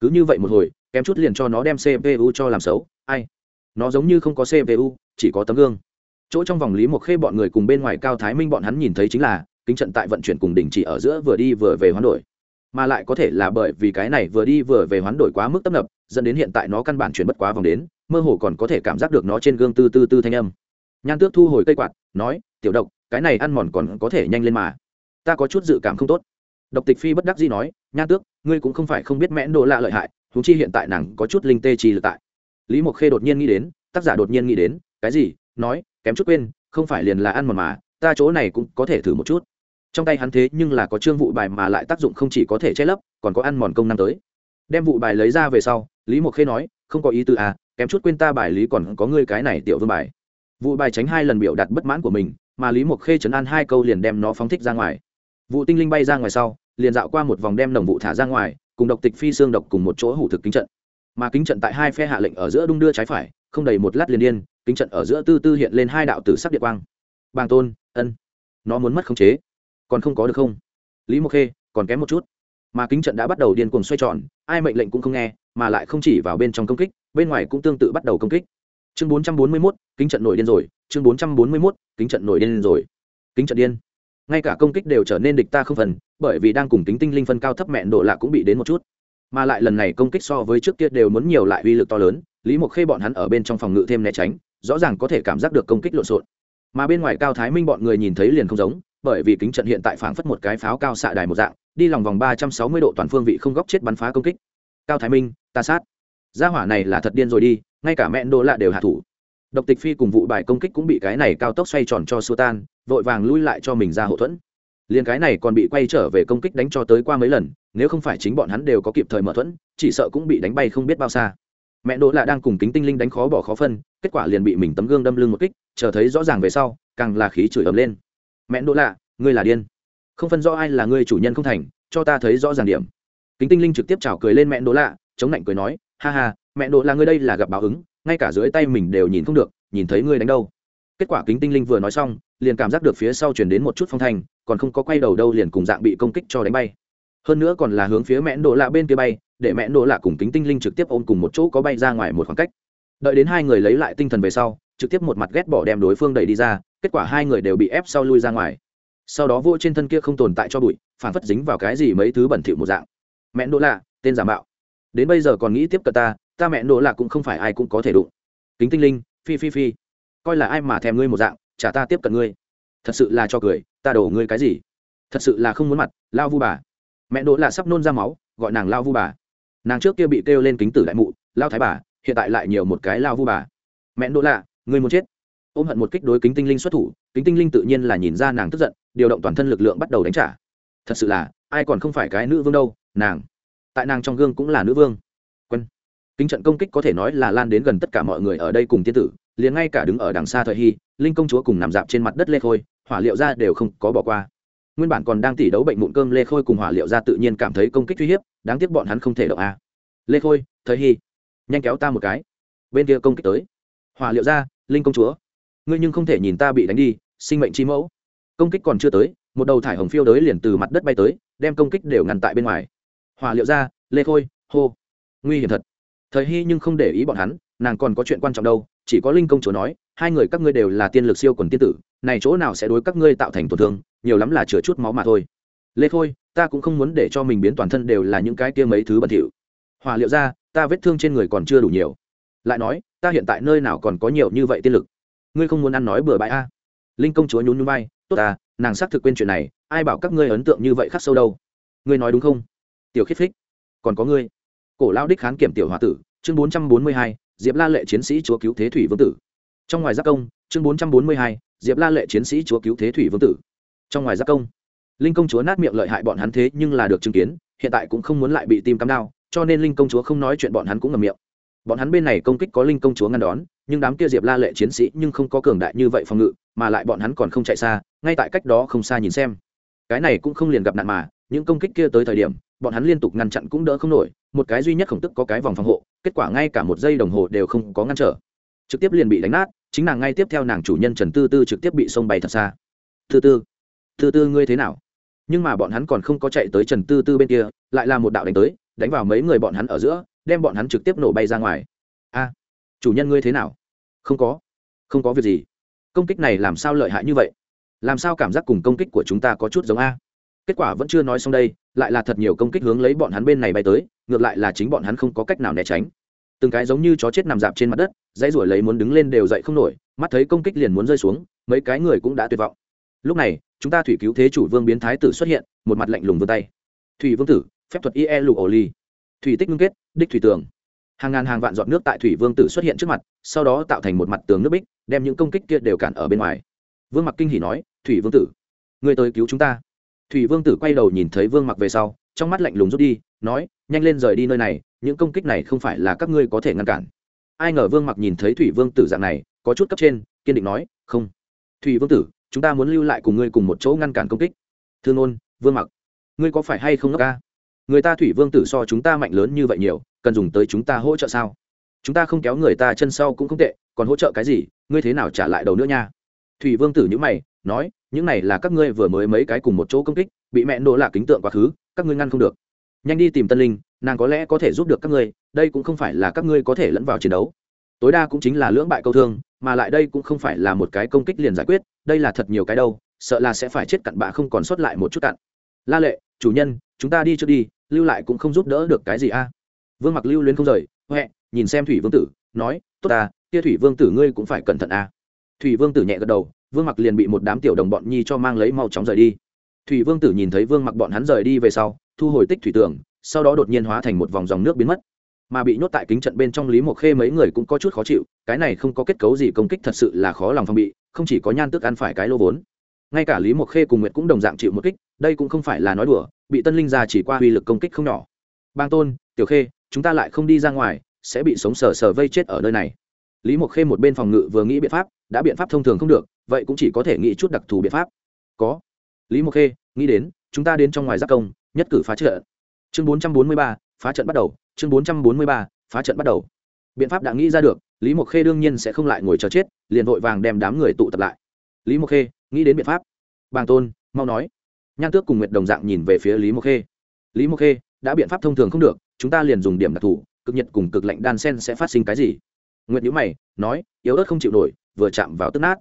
Cứ như vậy một hồi, kém chút liền cho nó đem cpu cho làm xấu, ai? Nó giống như không có cpu chỉ có tấm gương. Chỗ trong vòng lý một khê bọn người cùng bên ngoài cao thái minh bọn hắn nhìn thấy chính là, kính trận tại vận chuyển cùng đình chỉ ở giữa vừa đi vừa về hoán đổi. Mà lại có thể là bởi vì cái này vừa đi vừa về hoán đổi quá mức tấp nập, dẫn đến hiện tại nó căn bản chuyển bất quá vòng đến, mơ hồ còn có thể cảm giác được nó trên gương tư tư tư thanh âm. Nhan tước thu hồi cây quạt, nói, tiểu độc, cái này ăn mòn còn có thể nhanh lên mà. Ta có chút dự cảm không tốt độc tịch phi bất đắc dĩ nói nhan tước, ngươi cũng không phải không biết mẽn đồ lạ lợi hại thú chi hiện tại nàng có chút linh tê trì lực tại. Lý mộc khê đột nhiên nghĩ đến, tác giả đột nhiên nghĩ đến, cái gì? Nói, kém chút quên, không phải liền là ăn mòn mà, ta chỗ này cũng có thể thử một chút. Trong tay hắn thế nhưng là có chương vụ bài mà lại tác dụng không chỉ có thể che lấp, còn có ăn mòn công năng tới. Đem vụ bài lấy ra về sau, lý mộc khê nói, không có ý tư à kém chút quên ta bài lý còn có ngươi cái này tiểu vương bài. Vụ bài tránh hai lần biểu đạt bất mãn của mình, mà lý mộc khê chấn an hai câu liền đem nó phóng thích ra ngoài vụ tinh linh bay ra ngoài sau, liền dạo qua một vòng đem nồng vụ thả ra ngoài, cùng độc tịch phi xương độc cùng một chỗ hủ thực kính trận. Mà kính trận tại hai phe hạ lệnh ở giữa đung đưa trái phải, không đầy một lát liền điên kính trận ở giữa tư tư hiện lên hai đạo tử sắc địa quang. Bàng tôn, ân, nó muốn mất khống chế, còn không có được không? Lý mộc khê, còn kém một chút. Mà kính trận đã bắt đầu điên cuồng xoay tròn, ai mệnh lệnh cũng không nghe, mà lại không chỉ vào bên trong công kích, bên ngoài cũng tương tự bắt đầu công kích. Chương bốn trăm bốn mươi mốt, kính trận nổi điên rồi, chương bốn trăm bốn mươi mốt, kính trận nổi điên rồi. Kính trận điên ngay cả công kích đều trở nên địch ta không phần, bởi vì đang cùng tính tinh linh phân cao thấp mẹn độ lạ cũng bị đến một chút. Mà lại lần này công kích so với trước kia đều muốn nhiều lại uy lực to lớn, lý mộc khê bọn hắn ở bên trong phòng ngự thêm né tránh, rõ ràng có thể cảm giác được công kích lộn xộn. Mà bên ngoài cao thái minh bọn người nhìn thấy liền không giống, bởi vì kính trận hiện tại phảng phất một cái pháo cao xạ đài một dạng, đi lòng vòng ba trăm sáu mươi độ toàn phương vị không góc chết bắn phá công kích. Cao thái minh, ta sát. Gia hỏa này là thật điên rồi đi, ngay cả mẹn đô lạ đều hạ thủ độc tịch phi cùng vụ bài công kích cũng bị cái này cao tốc xoay tròn cho xua tan, vội vàng lui lại cho mình ra hậu thuẫn. Liền cái này còn bị quay trở về công kích đánh cho tới qua mấy lần, nếu không phải chính bọn hắn đều có kịp thời mở thuẫn, chỉ sợ cũng bị đánh bay không biết bao xa. Mẹ đỗ lạ đang cùng kính tinh linh đánh khó bỏ khó phân, kết quả liền bị mình tấm gương đâm lưng một kích, chờ thấy rõ ràng về sau, càng là khí chửi ấm lên. Mẹ đỗ lạ, ngươi là điên. Không phân rõ ai là ngươi chủ nhân không thành, cho ta thấy rõ ràng điểm. Kính tinh linh trực tiếp chào cười lên mẹ đỗ lạ, chống lạnh cười nói, ha ha, mẹ đỗ là ngươi đây là gặp báo ứng ngay cả dưới tay mình đều nhìn không được, nhìn thấy ngươi đánh đâu. Kết quả kính tinh linh vừa nói xong, liền cảm giác được phía sau chuyển đến một chút phong thanh, còn không có quay đầu đâu liền cùng dạng bị công kích cho đánh bay. Hơn nữa còn là hướng phía mẹn đỗ lạ bên kia bay, để mẹn đỗ lạ cùng kính tinh linh trực tiếp ôm cùng một chỗ có bay ra ngoài một khoảng cách. Đợi đến hai người lấy lại tinh thần về sau, trực tiếp một mặt ghét bỏ đem đối phương đẩy đi ra, kết quả hai người đều bị ép sau lui ra ngoài. Sau đó vô trên thân kia không tồn tại cho bụi, phản phất dính vào cái gì mấy thứ bẩn thỉu một dạng. Mẹn đỗ lạ, tên giả mạo. Đến bây giờ còn nghĩ tiếp cận ta ta mẹ đỗ là cũng không phải ai cũng có thể đụng. Kính tinh linh, phi phi phi. Coi là ai mà thèm ngươi một dạng, chả ta tiếp cận ngươi. Thật sự là cho cười, ta đổ ngươi cái gì? Thật sự là không muốn mặt, lao vu bà. Mẹ đỗ là sắp nôn ra máu, gọi nàng lao vu bà. Nàng trước kia bị kêu lên kính tử đại mụ, lao thái bà, hiện tại lại nhiều một cái lao vu bà. Mẹ đỗ lạ ngươi muốn chết. Ôm hận một kích đối kính tinh linh xuất thủ, kính tinh linh tự nhiên là nhìn ra nàng tức giận, điều động toàn thân lực lượng bắt đầu đánh trả. Thật sự là, ai còn không phải cái nữ vương đâu, nàng. Tại nàng trong gương cũng là nữ vương kính trận công kích có thể nói là lan đến gần tất cả mọi người ở đây cùng tiên tử, liền ngay cả đứng ở đằng xa thời hy, linh công chúa cùng nằm dạp trên mặt đất lê khôi, hỏa liệu ra đều không có bỏ qua. Nguyên bản còn đang tỉ đấu bệnh mụn cơm lê khôi cùng hỏa liệu ra tự nhiên cảm thấy công kích uy hiếp, đáng tiếc bọn hắn không thể động a. Lê khôi, thời hy, nhanh kéo ta một cái. Bên kia công kích tới. Hỏa liệu ra, linh công chúa, ngươi nhưng không thể nhìn ta bị đánh đi, sinh mệnh chi mẫu. Công kích còn chưa tới, một đầu thải hồng phiêu đới liền từ mặt đất bay tới, đem công kích đều ngăn tại bên ngoài. Hỏa liệu ra, lê khôi, hô. Nguy hiểm thật thời hy nhưng không để ý bọn hắn nàng còn có chuyện quan trọng đâu chỉ có linh công chúa nói hai người các ngươi đều là tiên lực siêu quần tiên tử này chỗ nào sẽ đối các ngươi tạo thành tổn thương nhiều lắm là chừa chút máu mà thôi. Lê Thôi, ta cũng không muốn để cho mình biến toàn thân đều là những cái kia mấy thứ bẩn thỉu. Hòa liệu ra ta vết thương trên người còn chưa đủ nhiều. Lại nói ta hiện tại nơi nào còn có nhiều như vậy tiên lực? Ngươi không muốn ăn nói bừa bãi a linh công chúa nhún nhún vai tốt à nàng xác thực quên chuyện này ai bảo các ngươi ấn tượng như vậy khắc sâu đâu? Ngươi nói đúng không? Tiểu khiết phích còn có ngươi cổ lao đích khán kiểm tiểu hòa tử, chương bốn trăm bốn mươi hai, diệp la lệ chiến sĩ chúa cứu thế thủy vương tử. Trong ngoài giác công, chương bốn trăm bốn mươi hai, diệp la lệ chiến sĩ chúa cứu thế thủy vương tử. Trong ngoài giác công, linh công chúa nát miệng lợi hại bọn hắn thế nhưng là được chứng kiến, hiện tại cũng không muốn lại bị tim cắm đao cho nên linh công chúa không nói chuyện bọn hắn cũng ngầm miệng. Bọn hắn bên này công kích có linh công chúa ngăn đón, nhưng đám kia diệp la lệ chiến sĩ nhưng không có cường đại như vậy phòng ngự, mà lại bọn hắn còn không chạy xa, ngay tại cách đó không xa nhìn xem. Cái này cũng không liền gặp nạn mà, những công kích kia tới thời điểm, bọn hắn liên tục ngăn chặn cũng đỡ không nổi một cái duy nhất khổng tức có cái vòng phòng hộ, kết quả ngay cả một giây đồng hồ đều không có ngăn trở. Trực tiếp liền bị đánh nát, chính nàng ngay tiếp theo nàng chủ nhân trần tư tư trực tiếp bị sông bay thật xa. Tư tư tư tư ngươi thế nào? Nhưng mà bọn hắn còn không có chạy tới trần tư tư bên kia, lại là một đạo đánh tới, đánh vào mấy người bọn hắn ở giữa, đem bọn hắn trực tiếp nổ bay ra ngoài. A, chủ nhân ngươi thế nào? Không có không có việc gì. Công kích này làm sao lợi hại như vậy? Làm sao cảm giác cùng công kích của chúng ta có chút giống a? Kết quả vẫn chưa nói xong đây, lại là thật nhiều công kích hướng lấy bọn hắn bên này bay tới, ngược lại là chính bọn hắn không có cách nào né tránh. Từng cái giống như chó chết nằm dạp trên mặt đất, dãy ruổi lấy muốn đứng lên đều dậy không nổi, mắt thấy công kích liền muốn rơi xuống, mấy cái người cũng đã tuyệt vọng. Lúc này, chúng ta thủy cứu thế chủ vương biến thái tử xuất hiện, một mặt lạnh lùng vươn tay. Thủy vương tử, phép thuật ie lục ổ ly thủy tích ngưng kết, đích thủy tường. Hàng ngàn hàng vạn giọt nước tại thủy vương tử xuất hiện trước mặt, sau đó tạo thành một mặt tường nước bích, đem những công kích kia đều cản ở bên ngoài. Vương mặc kinh hỉ nói, thủy vương tử, người tới cứu chúng ta thủy vương tử quay đầu nhìn thấy vương mặc về sau, trong mắt lạnh lùng rút đi, nói, nhanh lên rời đi nơi này, những công kích này không phải là các ngươi có thể ngăn cản. Ai ngờ vương mặc nhìn thấy thủy vương tử dạng này, có chút cấp trên, kiên định nói, không. Thủy vương tử, chúng ta muốn lưu lại cùng ngươi cùng một chỗ ngăn cản công kích. Thương ôn, vương mặc, ngươi có phải hay không ngốc ca? Người ta thủy vương tử so chúng ta mạnh lớn như vậy nhiều, cần dùng tới chúng ta hỗ trợ sao? Chúng ta không kéo người ta chân sau cũng không tệ, còn hỗ trợ cái gì, ngươi thế nào trả lại đầu nữa nha? Thủy vương tử nhữ mày, nói những này là các ngươi vừa mới mấy cái cùng một chỗ công kích, bị mẹ nổ lạc kính tượng quá khứ, các ngươi ngăn không được. Nhanh đi tìm tân linh, nàng có lẽ có thể giúp được các ngươi, đây cũng không phải là các ngươi có thể lẫn vào chiến đấu. Tối đa cũng chính là lưỡng bại câu thương, mà lại đây cũng không phải là một cái công kích liền giải quyết, đây là thật nhiều cái đâu, sợ là sẽ phải chết cặn bạ không còn sót lại một chút cặn. La lệ, chủ nhân, chúng ta đi trước đi, lưu lại cũng không giúp đỡ được cái gì a? Vương mặc lưu luyến không rời, huệ, nhìn xem thủy vương tử, nói, tốt ta, kia thủy vương tử ngươi cũng phải cẩn thận a. Thủy vương tử nhẹ gật đầu vương mặc liền bị một đám tiểu đồng bọn nhi cho mang lấy mau chóng rời đi. Thủy vương tử nhìn thấy vương mặc bọn hắn rời đi về sau, thu hồi tích thủy tưởng, sau đó đột nhiên hóa thành một vòng dòng nước biến mất. Mà bị nhốt tại kính trận bên trong lý mộc khê mấy người cũng có chút khó chịu, cái này không có kết cấu gì công kích thật sự là khó lòng phòng bị, không chỉ có nhan tức ăn phải cái lô vốn. Ngay cả lý mộc khê cùng nguyệt cũng đồng dạng chịu một kích, đây cũng không phải là nói đùa, bị tân linh ra chỉ qua uy lực công kích không nhỏ. Bang tôn, tiểu khê, chúng ta lại không đi ra ngoài, sẽ bị sống sờ sờ vây chết ở nơi này lý mộc khê một bên phòng ngự vừa nghĩ biện pháp, đã biện pháp thông thường không được, vậy cũng chỉ có thể nghĩ chút đặc thù biện pháp. Có. Lý mộc khê, nghĩ đến, chúng ta đến trong ngoài giác công, nhất cử phá trận. Chương bốn trăm bốn mươi ba, phá trận bắt đầu. Chương bốn trăm bốn mươi ba, phá trận bắt đầu. Biện pháp đã nghĩ ra được, lý mộc khê đương nhiên sẽ không lại ngồi chờ chết, liền vội vàng đem đám người tụ tập lại. Lý mộc khê, nghĩ đến biện pháp. Bàng tôn, mau nói. Nhan tước cùng nguyệt đồng dạng nhìn về phía lý mộc khê. Lý mộc khê, đã biện pháp thông thường không được, chúng ta liền dùng điểm đặc thù, cực nhiệt cùng cực lạnh đan sen sẽ phát sinh cái gì? Nguyệt nhữ mày, nói, yếu ớt không chịu nổi, vừa chạm vào tức nát.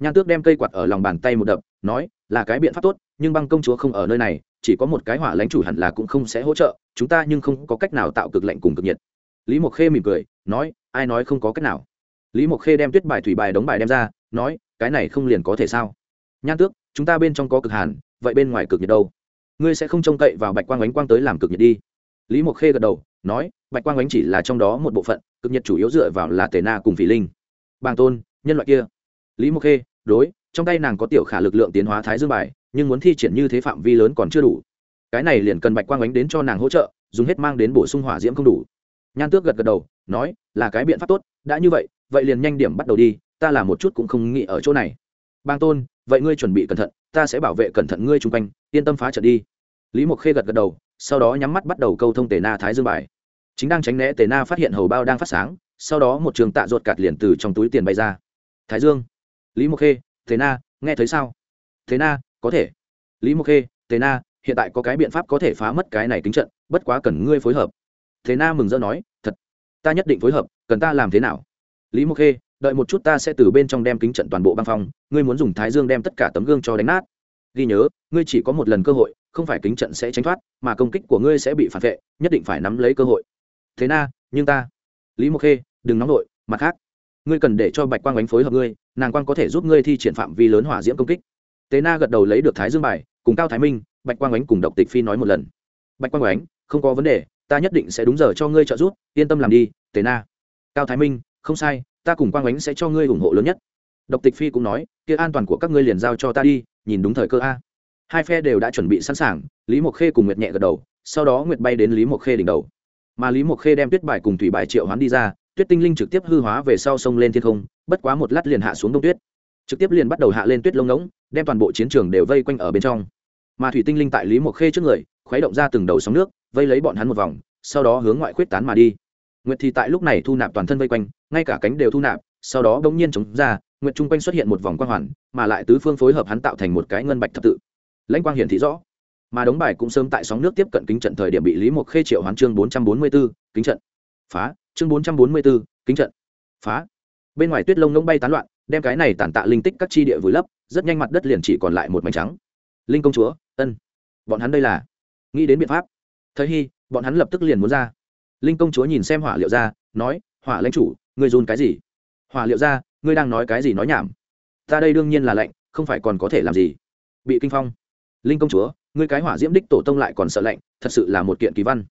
Nhan tước đem cây quạt ở lòng bàn tay một đập, nói, là cái biện pháp tốt, nhưng băng công chúa không ở nơi này, chỉ có một cái hỏa lãnh chủ hẳn là cũng không sẽ hỗ trợ, chúng ta nhưng không có cách nào tạo cực lạnh cùng cực nhiệt. Lý mộc khê mỉm cười, nói, ai nói không có cách nào? Lý mộc khê đem tuyết bài, thủy bài đóng bài đem ra, nói, cái này không liền có thể sao? Nhan tước, chúng ta bên trong có cực hàn, vậy bên ngoài cực nhiệt đâu? Ngươi sẽ không trông cậy vào bạch quang ánh quang tới làm cực nhiệt đi. Lý mộc khê gật đầu, nói bạch quang ánh chỉ là trong đó một bộ phận, cực nhiệt chủ yếu dựa vào là tề na cùng phỉ linh. Bàng tôn, nhân loại kia. Lý mộc khê, đối, trong tay nàng có tiểu khả lực lượng tiến hóa thái dương bài, nhưng muốn thi triển như thế phạm vi lớn còn chưa đủ. Cái này liền cần bạch quang ánh đến cho nàng hỗ trợ, dùng hết mang đến bổ sung hỏa diễm không đủ. Nhan tước gật gật đầu, nói, là cái biện pháp tốt, đã như vậy vậy liền nhanh điểm bắt đầu đi, ta làm một chút cũng không nghĩ ở chỗ này. Bang tôn, vậy ngươi chuẩn bị cẩn thận, ta sẽ bảo vệ cẩn thận ngươi chung quanh, yên tâm phá trận đi. Lý mộc khê gật gật đầu, sau đó nhắm mắt bắt đầu câu thông tề na thái dương bài chính đang tránh né tề na phát hiện hầu bao đang phát sáng, sau đó một trường tạ ruột cạt liền từ trong túi tiền bay ra. Thái dương. Lý mộc khê, tề na, nghe thấy sao? Thế na, có thể. Lý mộc khê, tề na, hiện tại có cái biện pháp có thể phá mất cái này tính trận, bất quá cần ngươi phối hợp. Thế na mừng rỡ nói, thật, ta nhất định phối hợp, cần ta làm thế nào? Lý mộc khê, đợi một chút ta sẽ từ bên trong đem kính trận toàn bộ băng phong, ngươi muốn dùng thái dương đem tất cả tấm gương cho đánh nát. Ghi nhớ, ngươi chỉ có một lần cơ hội, không phải kính trận sẽ tránh thoát, mà công kích của ngươi sẽ bị phản vệ, nhất định phải nắm lấy cơ hội thế na, nhưng ta. Lý mộc khê, đừng nóng nổi mặt khác. Ngươi cần để cho bạch quang ánh phối hợp ngươi, nàng quang có thể giúp ngươi thi triển phạm vi lớn hỏa diễm công kích. Tế na gật đầu lấy được thái dương bài, cùng cao thái minh, bạch quang ánh cùng độc tịch phi nói một lần. Bạch quang ánh, không có vấn đề, ta nhất định sẽ đúng giờ cho ngươi trợ giúp, yên tâm làm đi tế na. Cao thái minh, không sai, ta cùng quang ánh sẽ cho ngươi ủng hộ lớn nhất. Độc tịch phi cũng nói, kia an toàn của các ngươi liền giao cho ta đi, nhìn đúng thời cơ a. Hai phe đều đã chuẩn bị sẵn sàng, lý mộc khê cùng nguyệt nhẹ gật đầu, sau đó nguyệt bay đến lý mộc khê đỉnh đầu mà lý mộc khê đem tuyết bài cùng thủy bài triệu hoán đi ra, tuyết tinh linh trực tiếp hư hóa về sau sông lên thiên không, bất quá một lát liền hạ xuống đông tuyết. Trực tiếp liền bắt đầu hạ lên tuyết lông ngỗng, đem toàn bộ chiến trường đều vây quanh ở bên trong. Mà thủy tinh linh tại lý mộc khê trước người, khuấy động ra từng đầu sóng nước, vây lấy bọn hắn một vòng, sau đó hướng ngoại khuyết tán mà đi. Nguyệt thì tại lúc này thu nạp toàn thân vây quanh, ngay cả cánh đều thu nạp, sau đó đ ỗ n g nhiên chống ra, nguyệt chung quanh xuất hiện một vòng quang hoàn, mà lại tứ phương phối hợp hắn tạo thành một cái ngân bạch thập tự. Lãnh quang hiển thị rõ mà đống bài cũng sớm tại sóng nước tiếp cận kính trận thời điểm bị lý mộc khê triệu hoán chương bốn trăm bốn mươi b ố kính trận. Phá, chương bốn trăm bốn mươi b ố kính trận. Phá. Bên ngoài tuyết lông ngông bay tán loạn, đem cái này tàn tạ linh tích các chi địa vùi lấp, rất nhanh mặt đất liền chỉ còn lại một mảnh trắng. Linh công chúa, ân. Bọn hắn đây là. Nghĩ đến biện pháp. Thời hy bọn hắn lập tức liền muốn ra. Linh công chúa nhìn xem hỏa liệu ra, nói, hỏa lãnh chủ, ngươi dùn cái gì? Hỏa liệu ra, ngươi đang nói cái gì nói nhảm? Ta đây đương nhiên là lạnh, không phải còn có thể làm gì. Bị kinh phong. Linh công chúa ngươi cái hỏa diễm đích tổ tông lại còn sợ lạnh, thật sự là một kiện kỳ văn.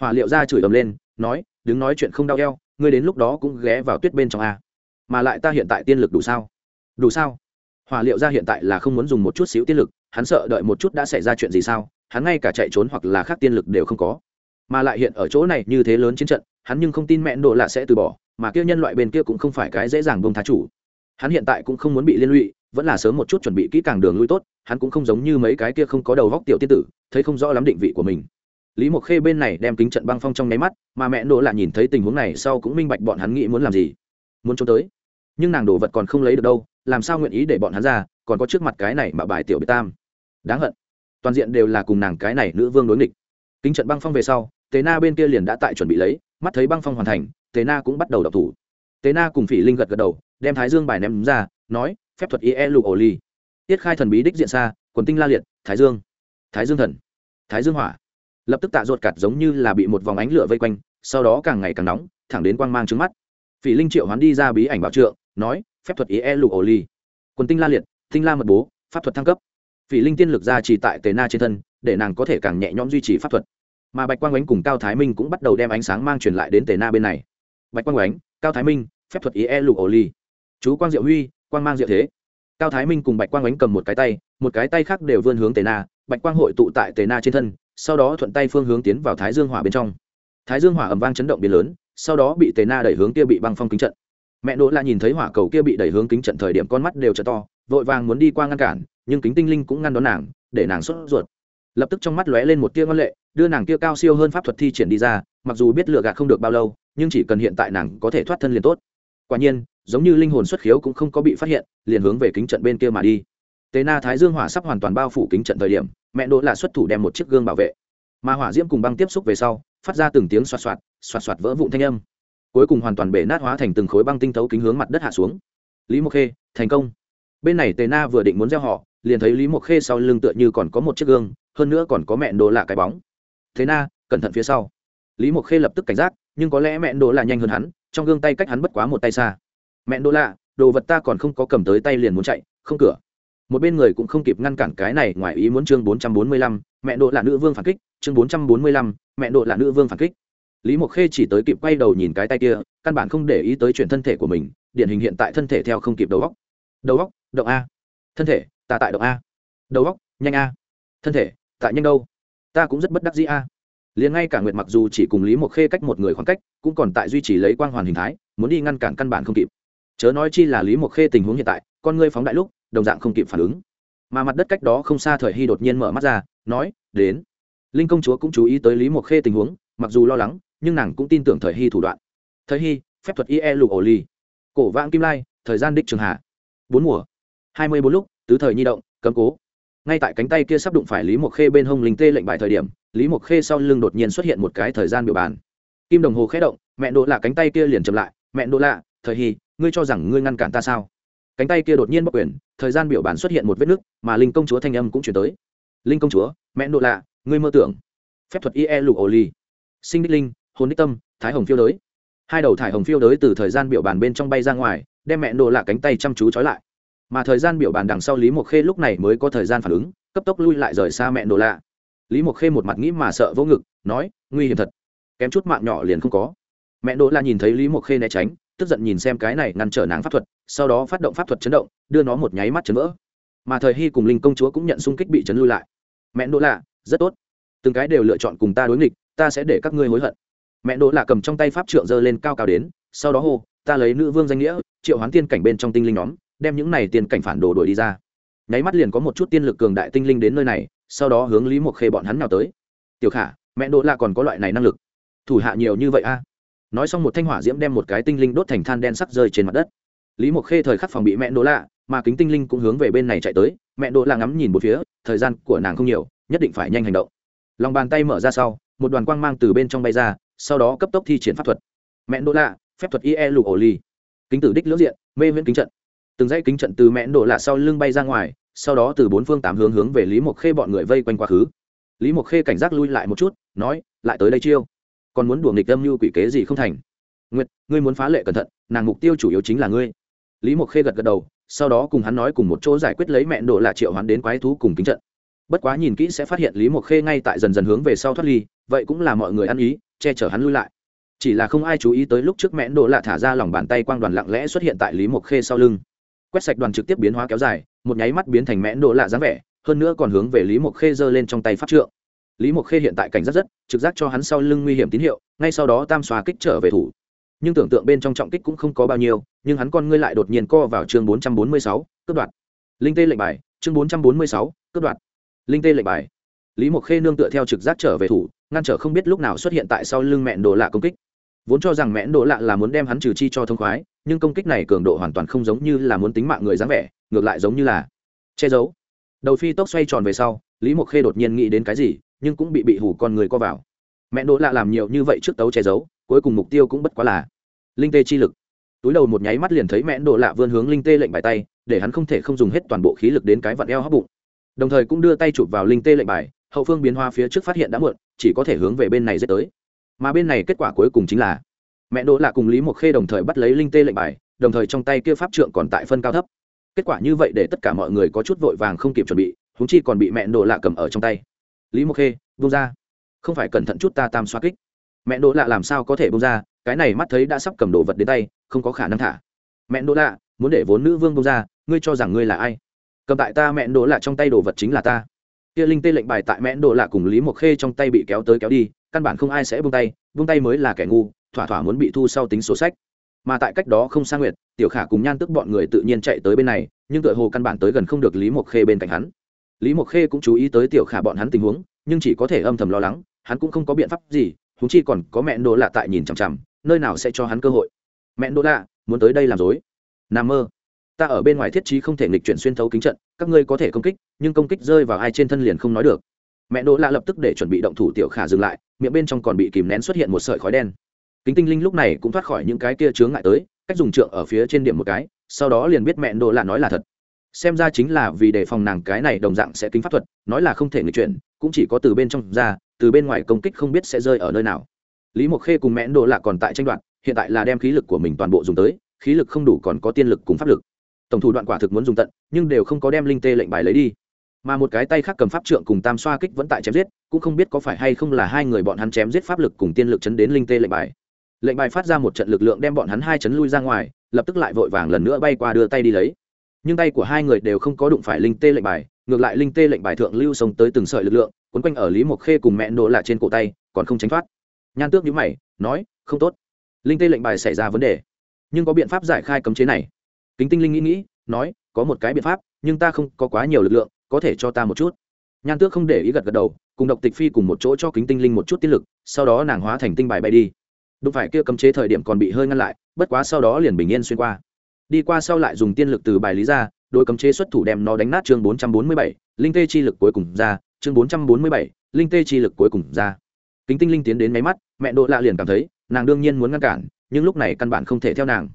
Hỏa liệu ra chửi ầm lên, nói, đứng nói chuyện không đau eo, ngươi đến lúc đó cũng ghé vào tuyết bên trong a. Mà lại ta hiện tại tiên lực đủ sao? Đủ sao? Hỏa liệu ra hiện tại là không muốn dùng một chút xíu tiên lực, hắn sợ đợi một chút đã xảy ra chuyện gì sao, hắn ngay cả chạy trốn hoặc là khác tiên lực đều không có. Mà lại hiện ở chỗ này như thế lớn chiến trận, hắn nhưng không tin mẹn đồ lạ sẽ từ bỏ, mà kia nhân loại bên kia cũng không phải cái dễ dàng bông thá chủ hắn hiện tại cũng không muốn bị liên lụy, vẫn là sớm một chút chuẩn bị kỹ càng đường lui tốt, hắn cũng không giống như mấy cái kia không có đầu góc tiểu tiên tử, thấy không rõ lắm định vị của mình. Lý mộc khê bên này đem kính trận băng phong trong nháy mắt, mà mẹ nỗ lại nhìn thấy tình huống này sau cũng minh bạch bọn hắn nghĩ muốn làm gì. Muốn trốn tới. Nhưng nàng đồ vật còn không lấy được đâu, làm sao nguyện ý để bọn hắn ra, còn có trước mặt cái này mà bài tiểu biệt tam. Đáng hận. Toàn diện đều là cùng nàng cái này nữ vương đối nghịch. Kính trận băng phong về sau tế na bên kia liền đã tại chuẩn bị lấy, mắt thấy băng phong hoàn thành tế na cũng bắt đầu đọc thủ. Tế na cùng phỉ linh gật gật đầu đem thái dương bài ném ra nói phép thuật ie lục ổ ly tiết khai thần bí đích diện xa quần tinh la liệt thái dương. Thái dương thần. Thái dương hỏa. Lập tức tạ ruột cặt giống như là bị một vòng ánh lửa vây quanh sau đó càng ngày càng nóng thẳng đến quang mang trước mắt. Phỉ linh triệu hoán đi ra bí ảnh bảo trượng nói phép thuật ie lục ổ ly quần tinh la liệt tinh la mật bố pháp thuật thăng cấp. Phỉ linh tiên lực ra chỉ tại Tề na trên thân để nàng có thể càng nhẹ nhõm duy trì pháp thuật. Mà bạch quang Ánh cùng cao thái minh cũng bắt đầu đem ánh sáng mang truyền lại đến tề na bên này. Bạch quang Ánh, cao thái minh phép thuật ý e lục ổ ly chú quang diệu huy, quang mang diệu thế. Cao thái minh cùng bạch quang ánh cầm một cái tay, một cái tay khác đều vươn hướng tề na. Bạch quang hội tụ tại tề na trên thân, sau đó thuận tay phương hướng tiến vào thái dương hỏa bên trong. Thái dương hỏa ẩm vang chấn động biến lớn, sau đó bị tề na đẩy hướng kia bị băng phong kính trận. Mẹ nỗ là nhìn thấy hỏa cầu kia bị đẩy hướng kính trận thời điểm con mắt đều trở to, vội vàng muốn đi qua ngăn cản, nhưng kính tinh linh cũng ngăn đón nàng, để nàng sốt ruột. Lập tức trong mắt lóe lên một tia ngân lệ, đưa nàng kia cao siêu hơn pháp thuật thi triển đi ra, mặc dù biết lựa gạt không được bao lâu, nhưng chỉ cần hiện tại nàng có thể thoát thân liền tốt. Quả nhiên giống như linh hồn xuất khiếu cũng không có bị phát hiện, liền hướng về kính trận bên kia mà đi. Tế na thái dương hỏa sắp hoàn toàn bao phủ kính trận thời điểm, mẹ đỗ là xuất thủ đem một chiếc gương bảo vệ. Mà hỏa diễm cùng băng tiếp xúc về sau, phát ra từng tiếng xoạt xoạt xoạt xoạt vỡ vụn thanh âm. Cuối cùng hoàn toàn bể nát hóa thành từng khối băng tinh thấu kính hướng mặt đất hạ xuống. Lý mộc khê, thành công. Bên này tề na vừa định muốn gieo họ, liền thấy lý mộc khê sau lưng tựa như còn có một chiếc gương, hơn nữa còn có mẹ đồ lạ cái bóng. Thế na, cẩn thận phía sau. Lý mộc khê lập tức cảnh giác, nhưng có lẽ mẹ đồ lạ nhanh hơn hắn, trong gương tay cách hắn bất quá một tay xa mẹ đô lạ, đồ vật ta còn không có cầm tới tay liền muốn chạy, không cửa. Một bên người cũng không kịp ngăn cản cái này, ngoài ý muốn chương bốn trăm bốn mươi lăm, mẹ độ là nữ vương phản kích, chương bốn trăm bốn mươi lăm, mẹ độ là nữ vương phản kích. Lý mộc khê chỉ tới kịp quay đầu nhìn cái tay kia, căn bản không để ý tới chuyện thân thể của mình, điển hình hiện tại thân thể theo không kịp đầu góc đầu góc động a. Thân thể, ta tại động a. Đầu góc nhanh a. Thân thể, tại nhanh đâu? Ta cũng rất bất đắc dĩ a. Liền ngay cả nguyệt mặc dù chỉ cùng lý một khê cách một người khoảng cách, cũng còn tại duy trì lấy quang hoàn hình thái, muốn đi ngăn cản căn bản không kịp chớ nói chi là lý Mộc khê tình huống hiện tại, con ngươi phóng đại lúc, đồng dạng không kịp phản ứng. Mà mặt đất cách đó không xa thời hy đột nhiên mở mắt ra, nói, đến. Linh công chúa cũng chú ý tới lý Mộc khê tình huống, mặc dù lo lắng, nhưng nàng cũng tin tưởng thời hy thủ đoạn. Thời hy, phép thuật ie lục ổ ly cổ vãng kim lai, thời gian đích trường hạ. Bốn mùa. Hai mươi bốn lúc, tứ thời nhi động, cấm cố. Ngay tại cánh tay kia sắp đụng phải lý mộc khê bên hông linh tê lệnh bài thời điểm, lý mộc khê sau lưng đột nhiên xuất hiện một cái thời gian biểu bàn. Kim đồng hồ khé động, mẹ đỗ lạ cánh tay kia liền chậm lại, mẹ đỗ lạ, thời hy ngươi cho rằng ngươi ngăn cản ta sao? Cánh tay kia đột nhiên bóc quyền, thời gian biểu bản xuất hiện một vết nứt, mà linh công chúa thanh âm cũng chuyển tới. Linh công chúa, mẹ nộ lạ, ngươi mơ tưởng. Phép thuật ie lục ổ ly sinh đích linh, hồn đích tâm, thái hồng phiêu đới. Hai đầu thải hồng phiêu đới từ thời gian biểu bàn bên trong bay ra ngoài, đem mẹ nộ lạ cánh tay chăm chú trói lại. Mà thời gian biểu bàn đằng sau lý mộc khê lúc này mới có thời gian phản ứng, cấp tốc lui lại rời xa mẹ nộ lạ. Lý mộc khê một mặt nghĩ mà sợ vô ngực, nói, nguy hiểm thật. Kém chút mạng nhỏ liền không có. Mẹ nộ lạ nhìn thấy lý mộc khê né tránh tức giận nhìn xem cái này ngăn trở nàng pháp thuật, sau đó phát động pháp thuật chấn động, đưa nó một nháy mắt chấn vỡ. Mà thời hy cùng linh công chúa cũng nhận xung kích bị chấn lui lại. Mẹ đỗ lạ, rất tốt. Từng cái đều lựa chọn cùng ta đối nghịch, ta sẽ để các ngươi hối hận. Mẹ đỗ lạ cầm trong tay pháp trượng giơ lên cao cao đến, sau đó hô, ta lấy nữ vương danh nghĩa, triệu hoán tiên cảnh bên trong tinh linh nhóm, đem những này tiên cảnh phản đồ đuổi đi ra. Nháy mắt liền có một chút tiên lực cường đại tinh linh đến nơi này, sau đó hướng lý mộc khê bọn hắn nào tới. Tiểu khả, mẹ đỗ lạ còn có loại này năng lực. Thủ hạ nhiều như vậy a nói xong một thanh hỏa diễm đem một cái tinh linh đốt thành than đen sắc rơi trên mặt đất. Lý mộc khê thời khắc phòng bị mẹ đỗ lạ, mà kính tinh linh cũng hướng về bên này chạy tới. Mẹ đỗ lạ ngắm nhìn một phía, thời gian của nàng không nhiều, nhất định phải nhanh hành động. Lòng bàn tay mở ra sau, một đoàn quang mang từ bên trong bay ra, sau đó cấp tốc thi triển pháp thuật. Mẹ đỗ lạ, phép thuật ie lục ổ ly kính tử đích lưỡng diện, mê viễn kính trận. Từng dãy kính trận từ mẹ đỗ lạ sau lưng bay ra ngoài, sau đó từ bốn phương tám hướng hướng về lý mộc khê bọn người vây quanh quá khứ. Lý mộc khê cảnh giác lui lại một chút, nói, lại tới đây chiêu còn muốn đùa nghịch âm mưu quỷ kế gì không thành. Nguyệt, ngươi muốn phá lệ cẩn thận, nàng mục tiêu chủ yếu chính là ngươi. Lý mộc khê gật gật đầu, sau đó cùng hắn nói cùng một chỗ giải quyết lấy mẹ độ là triệu hắn đến quái thú cùng kính trận. Bất quá nhìn kỹ sẽ phát hiện lý mộc khê ngay tại dần dần hướng về sau thoát ly, vậy cũng là mọi người ăn ý, che chở hắn lui lại. Chỉ là không ai chú ý tới lúc trước mẹ độ là thả ra lòng bàn tay quang đoàn lặng lẽ xuất hiện tại lý mộc khê sau lưng. Quét sạch đoàn trực tiếp biến hóa kéo dài, một nháy mắt biến thành mẹ độ lạ dáng vẻ, hơn nữa còn hướng về lý mộc khê giơ lên trong tay pháp trượng lý mộc khê hiện tại cảnh rất rất, trực giác cho hắn sau lưng nguy hiểm tín hiệu, ngay sau đó tam xóa kích trở về thủ. Nhưng tưởng tượng bên trong trọng kích cũng không có bao nhiêu, nhưng hắn con ngươi lại đột nhiên co vào chương bốn trăm bốn mươi sáu, cướp đoạt. Linh tê lệnh bài, chương bốn trăm bốn mươi sáu, cướp đoạt. Linh tê lệnh bài. Lý mộc khê nương tựa theo trực giác trở về thủ, ngăn trở không biết lúc nào xuất hiện tại sau lưng mẹn đồ lạ công kích. Vốn cho rằng mẹn đồ lạ là muốn đem hắn trừ chi cho thông khoái, nhưng công kích này cường độ hoàn toàn không giống như là muốn tính mạng người dáng vẻ, ngược lại giống như là che giấu. Đầu phi tốc xoay tròn về sau, lý mộc khê đột nhiên nghĩ đến cái gì nhưng cũng bị bị hủ con người co vào. Mẹ đỗ lạ làm nhiều như vậy trước tấu che giấu, cuối cùng mục tiêu cũng bất quá là linh tê chi lực. Túi đầu một nháy mắt liền thấy mẹ đỗ lạ vươn hướng linh tê lệnh bài tay, để hắn không thể không dùng hết toàn bộ khí lực đến cái vặn eo hóc bụng. Đồng thời cũng đưa tay chụp vào linh tê lệnh bài, hậu phương biến hoa phía trước phát hiện đã muộn, chỉ có thể hướng về bên này dễ tới. Mà bên này kết quả cuối cùng chính là mẹ đỗ lạ cùng lý mộc khê đồng thời bắt lấy linh tê lệnh bài, đồng thời trong tay kia pháp trượng còn tại phân cao thấp. Kết quả như vậy để tất cả mọi người có chút vội vàng không kịp chuẩn bị húng chi còn bị mẹ đỗ lạ cầm ở trong tay lý mộc khê bung ra. Không phải cẩn thận chút ta tam xoa kích. Mẹ đỗ lạ làm sao có thể bung ra, cái này mắt thấy đã sắp cầm đồ vật đến tay, không có khả năng thả. Mẹ đỗ lạ, muốn để vốn nữ vương bung ra, ngươi cho rằng ngươi là ai? Cầm tại ta mẹ đỗ lạ trong tay đồ vật chính là ta. Kia linh tê lệnh bài tại mẹ đỗ lạ cùng lý mộc khê trong tay bị kéo tới kéo đi, căn bản không ai sẽ bung tay bung tay mới là kẻ ngu, thỏa thỏa muốn bị thu sau tính sổ sách. Mà tại cách đó không sang nguyệt, tiểu khả cùng nhan tức bọn người tự nhiên chạy tới bên này, nhưng tựa hồ căn bản tới gần không được lý mộc khê bên cạnh hắn lý mộc khê cũng chú ý tới tiểu khả bọn hắn tình huống, nhưng chỉ có thể âm thầm lo lắng, hắn cũng không có biện pháp gì húng chi còn có mẹ đỗ lạ tại nhìn chằm chằm, nơi nào sẽ cho hắn cơ hội. Mẹ đỗ lạ, muốn tới đây làm dối nằm mơ. Ta ở bên ngoài thiết trí không thể nghịch chuyển xuyên thấu kính trận, các ngươi có thể công kích, nhưng công kích rơi vào ai trên thân liền không nói được. Mẹ đỗ lạ lập tức để chuẩn bị động thủ tiểu khả dừng lại, miệng bên trong còn bị kìm nén xuất hiện một sợi khói đen. Kính tinh linh lúc này cũng thoát khỏi những cái kia chướng ngại tới, cách dùng trượng ở phía trên điểm một cái, sau đó liền biết mẹ đỗ lạ nói là thật xem ra chính là vì đề phòng nàng cái này đồng dạng sẽ tính pháp thuật, nói là không thể người chuyển, cũng chỉ có từ bên trong ra, từ bên ngoài công kích không biết sẽ rơi ở nơi nào. Lý mộc khê cùng mẽn đồ lạ còn tại tranh đoạn hiện tại là đem khí lực của mình toàn bộ dùng tới, khí lực không đủ còn có tiên lực cùng pháp lực. Tổng thủ đoạn quả thực muốn dùng tận, nhưng đều không có đem linh tê lệnh bài lấy đi. Mà một cái tay khác cầm pháp trượng cùng tam xoa kích vẫn tại chém giết, cũng không biết có phải hay không là hai người bọn hắn chém giết pháp lực cùng tiên lực chấn đến linh tê lệnh bài. Lệnh bài phát ra một trận lực lượng đem bọn hắn hai chấn lui ra ngoài, lập tức lại vội vàng lần nữa bay qua đưa tay đi lấy nhưng tay của hai người đều không có đụng phải linh tê lệnh bài, ngược lại linh tê lệnh bài thượng lưu sống tới từng sợi lực lượng, quấn quanh ở lý mộc khê cùng mẹ nỗ là trên cổ tay, còn không tránh thoát. Nhan tước nhíu mày, nói, không tốt. Linh tê lệnh bài xảy ra vấn đề, nhưng có biện pháp giải khai cấm chế này. Kính tinh linh nghĩ nghĩ, nói, có một cái biện pháp, nhưng ta không có quá nhiều lực lượng, có thể cho ta một chút. Nhan tước không để ý gật gật đầu, cùng độc tịch phi cùng một chỗ cho kính tinh linh một chút tiết lực, sau đó nàng hóa thành tinh bài bay đi. Đụng phải, kia cấm chế thời điểm còn bị hơi ngăn lại, bất quá sau đó liền bình yên xuyên qua đi qua sau lại dùng tiên lực từ bài lý ra đôi cấm chế xuất thủ đem nó đánh nát chương bốn trăm bốn mươi bảy, linh tê chi lực cuối cùng ra, chương bốn trăm bốn mươi bảy, linh tê chi lực cuối cùng ra. Kính tinh linh tiến đến máy mắt, mẹ độ lạ liền cảm thấy, nàng đương nhiên muốn ngăn cản, nhưng lúc này căn bản không thể theo nàng.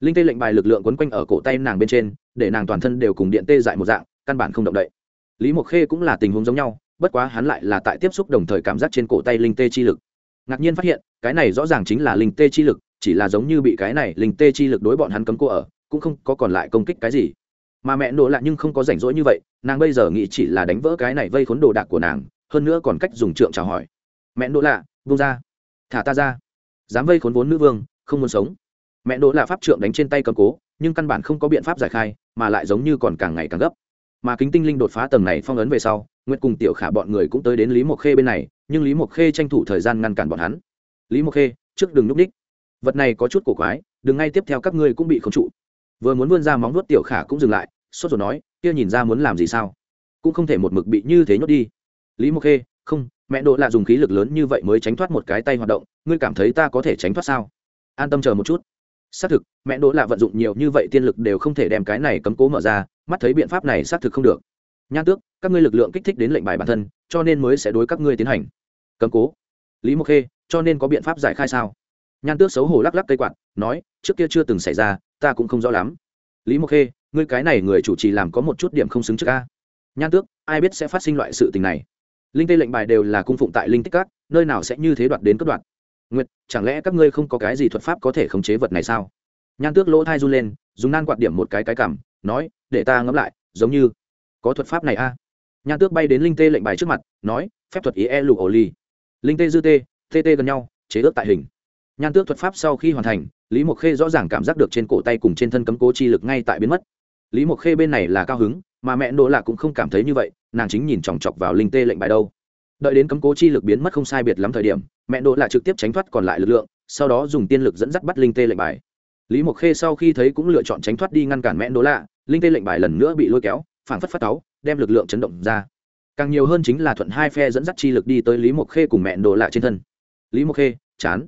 Linh tê lệnh bài lực lượng quấn quanh ở cổ tay nàng bên trên, để nàng toàn thân đều cùng điện tê dại một dạng, căn bản không động đậy. Lý mộc khê cũng là tình huống giống nhau, bất quá hắn lại là tại tiếp xúc đồng thời cảm giác trên cổ tay linh tê chi lực. Ngạc nhiên phát hiện, cái này rõ ràng chính là linh tê chi lực, chỉ là giống như bị cái này linh tê chi lực đối bọn hắn cấm cô ở cũng không có còn lại công kích cái gì. Mà mẹ nổ lại nhưng không có rảnh rỗi như vậy, nàng bây giờ nghĩ chỉ là đánh vỡ cái này vây khốn đồ đạc của nàng, hơn nữa còn cách dùng trượng chào hỏi. Mẹ nỗ lạ vung ra. Thả ta ra. Dám vây khốn vốn nữ vương, không muốn sống. Mẹ nỗ lạ pháp trượng đánh trên tay cầm cố, nhưng căn bản không có biện pháp giải khai, mà lại giống như còn càng ngày càng gấp. Mà kính tinh linh đột phá tầng này phong ấn về sau, nguyệt cùng tiểu khả bọn người cũng tới đến lý mộc khê bên này, nhưng lý mộc khê tranh thủ thời gian ngăn cản bọn hắn. Lý mộc khê, trước đừng núp đích. Vật này có chút cổ quái, đừng ngay tiếp theo các ngươi cũng bị khống trụ vừa muốn vươn ra móng vuốt tiểu khả cũng dừng lại, sốt rồi nói, kia nhìn ra muốn làm gì sao? Cũng không thể một mực bị như thế nhốt đi. Lý mộc khê, không, mẹ độ lạ dùng khí lực lớn như vậy mới tránh thoát một cái tay hoạt động, ngươi cảm thấy ta có thể tránh thoát sao? An tâm chờ một chút. Xác thực, mẹ đỗ lạ vận dụng nhiều như vậy tiên lực đều không thể đem cái này cấm cố mở ra, mắt thấy biện pháp này xác thực không được. Nhan tước, các ngươi lực lượng kích thích đến lệnh bài bản thân, cho nên mới sẽ đối các ngươi tiến hành. Cấm cố? Lý mộc khê, cho nên có biện pháp giải khai sao? Nhan tước xấu hổ lắc lắc cây quạt, nói, trước kia chưa từng xảy ra ta cũng không rõ lắm. Lý mộc khê, ngươi cái này người chủ trì làm có một chút điểm không xứng trước ca nhan tước, ai biết sẽ phát sinh loại sự tình này? Linh tê lệnh bài đều là cung phụng tại linh tích các, nơi nào sẽ như thế đoạt đến cấp đoạt? Nguyệt, chẳng lẽ các ngươi không có cái gì thuật pháp có thể khống chế vật này sao? Nhan tước lỗ thai run lên, dùng nan quạt điểm một cái cái cảm nói, để ta ngẫm lại, giống như có thuật pháp này a. Nhan tước bay đến linh tê lệnh bài trước mặt, nói, phép thuật ý e lục ổ ly linh tê dư tê tê tê gần nhau, chế ước tại hình. Nhan tước thuật pháp sau khi hoàn thành lý mộc khê rõ ràng cảm giác được trên cổ tay cùng trên thân cấm cố chi lực ngay tại biến mất. Lý mộc khê bên này là cao hứng, mà mẹ đỗ lạ cũng không cảm thấy như vậy, nàng chính nhìn chòng chọc vào linh tê lệnh bài đâu. Đợi đến cấm cố chi lực biến mất không sai biệt lắm thời điểm, mẹ đỗ lạ trực tiếp tránh thoát còn lại lực lượng, sau đó dùng tiên lực dẫn dắt bắt linh tê lệnh bài. Lý mộc khê sau khi thấy cũng lựa chọn tránh thoát đi ngăn cản mẹ đỗ lạ, linh tê lệnh bài lần nữa bị lôi kéo, phảng phất phát táo, đem lực lượng chấn động ra. Càng nhiều hơn chính là thuận hai phe dẫn dắt chi lực đi tới lý mộc khê cùng mẹ đỗ lạ trên thân. Lý mộc khê, chán.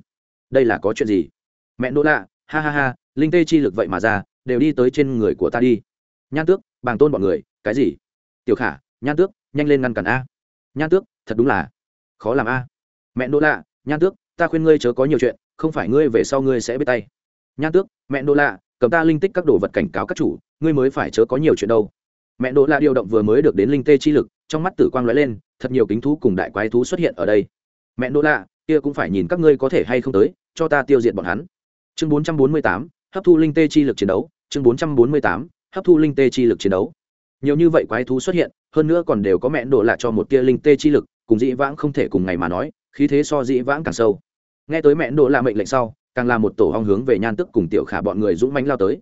Đây là có chuyện gì? Mẹ đỗ lạ, ha ha ha, linh tê chi lực vậy mà ra, đều đi tới trên người của ta đi. Nhan tước, bàng tôn bọn người, cái gì? Tiểu khả, nhan tước, nhanh lên ngăn cản a. Nhan tước, thật đúng là khó làm a. Mẹ đỗ lạ, nhan tước, ta khuyên ngươi chớ có nhiều chuyện, không phải ngươi về sau ngươi sẽ biết tay. Nhan tước, mẹ đỗ lạ, cầm ta linh tích các đồ vật cảnh cáo các chủ, ngươi mới phải chớ có nhiều chuyện đâu. Mẹ đỗ lạ điều động vừa mới được đến linh tê chi lực, trong mắt tử quang lóe lên, thật nhiều kính thú cùng đại quái thú xuất hiện ở đây. Mẹ đỗ lạ, kia cũng phải nhìn các ngươi có thể hay không tới, cho ta tiêu diệt bọn hắn chương bốn trăm bốn mươi tám, hấp thu linh tê chi lực chiến đấu. Chương bốn trăm bốn mươi tám, hấp thu linh tê chi lực chiến đấu. Nhiều như vậy quái thú xuất hiện, hơn nữa còn đều có mẹ đổ lại cho một tia linh tê chi lực, cùng dĩ vãng không thể cùng ngày mà nói, khí thế so dĩ vãng càng sâu. Nghe tới mẹ đổ là mệnh lệnh sau, càng là một tổ hong hướng về nhan tức cùng tiểu khả bọn người dũng mánh lao tới.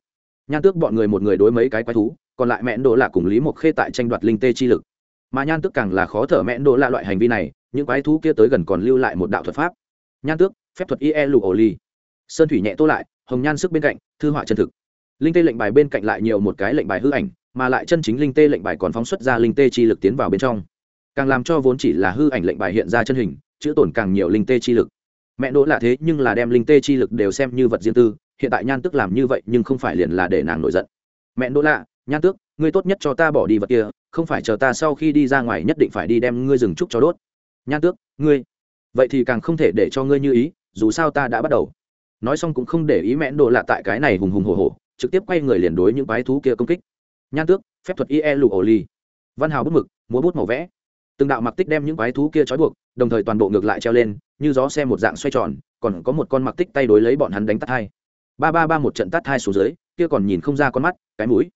Nhan tước bọn người một người đối mấy cái quái thú, còn lại mẹ đổ là cùng lý một khê tại tranh đoạt linh tê chi lực. Mà nhan tước càng là khó thở mẹ đổ là loại hành vi này, những quái thú kia tới gần còn lưu lại một đạo thuật pháp. Nhan tước, phép thuật ie lụ ổ ly sơn thủy nhẹ tô lại, hồng nhan sức bên cạnh, thư họa chân thực. Linh tê lệnh bài bên cạnh lại nhiều một cái lệnh bài hư ảnh, mà lại chân chính linh tê lệnh bài còn phóng xuất ra linh tê chi lực tiến vào bên trong. Càng làm cho vốn chỉ là hư ảnh lệnh bài hiện ra chân hình, chữ tổn càng nhiều linh tê chi lực. Mẹ đỗ là thế, nhưng là đem linh tê chi lực đều xem như vật riêng tư, hiện tại nhan tức làm như vậy, nhưng không phải liền là để nàng nổi giận. Mẹ đỗ lạ, nhan tước, ngươi tốt nhất cho ta bỏ đi vật kia, không phải chờ ta sau khi đi ra ngoài nhất định phải đi đem ngươi rừng trúc cho đốt. Nhan tước, ngươi, vậy thì càng không thể để cho ngươi như ý, dù sao ta đã bắt đầu nói xong cũng không để ý mẹ đồ lạ tại cái này hùng hùng hồ hồ trực tiếp quay người liền đối những quái thú kia công kích. Nhan tước, phép thuật ie lụ ổ ly văn hào bút mực, múa bút màu vẽ. Từng đạo mặc tích đem những quái thú kia trói buộc, đồng thời toàn bộ ngược lại treo lên, như gió xe một dạng xoay tròn, còn có một con mặc tích tay đối lấy bọn hắn đánh tắt hai. Ba ba ba một trận tắt hai xuống dưới, kia còn nhìn không ra con mắt, cái mũi.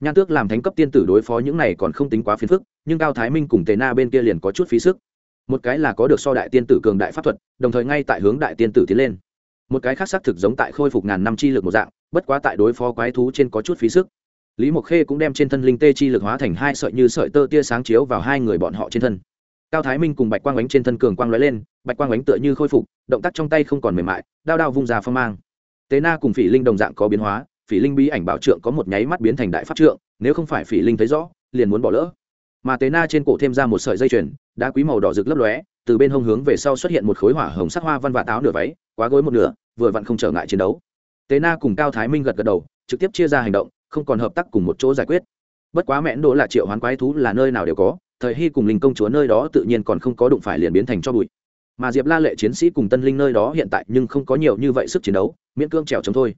Nhan tước làm thánh cấp tiên tử đối phó những này còn không tính quá phiền phức, nhưng cao thái minh cùng tề na bên kia liền có chút phí sức. Một cái là có được so đại tiên tử cường đại pháp thuật, đồng thời ngay tại hướng đại tiên tử tiến lên một cái khác xác thực giống tại khôi phục ngàn năm chi lực một dạng, bất quá tại đối phó quái thú trên có chút phí sức. Lý mộc khê cũng đem trên thân linh tê chi lực hóa thành hai sợi như sợi tơ tia sáng chiếu vào hai người bọn họ trên thân. Cao thái minh cùng bạch quang ánh trên thân cường quang lóe lên, bạch quang ánh tựa như khôi phục, động tác trong tay không còn mềm mại, đao đao vung ra phong mang. Tế na cùng phỉ linh đồng dạng có biến hóa, phỉ linh bí ảnh bảo trượng có một nháy mắt biến thành đại pháp trượng, nếu không phải phỉ linh thấy rõ, liền muốn bỏ lỡ. Mà tế na trên cổ thêm ra một sợi dây chuyền, đá quý màu đỏ rực lấp lóe, từ bên hông hướng về sau xuất hiện một khối hỏa hồng sắc hoa văn vạ táo nửa váy quá gối một nửa, vừa vặn không trở ngại chiến đấu. Tế na cùng cao thái minh gật gật đầu, trực tiếp chia ra hành động, không còn hợp tác cùng một chỗ giải quyết. Bất quá mẽn đỗ là triệu hoán quái thú là nơi nào đều có, thời hy cùng linh công chúa nơi đó tự nhiên còn không có đụng phải liền biến thành cho bụi. Mà diệp la lệ chiến sĩ cùng tân linh nơi đó hiện tại nhưng không có nhiều như vậy sức chiến đấu, miễn cương trèo chống thôi.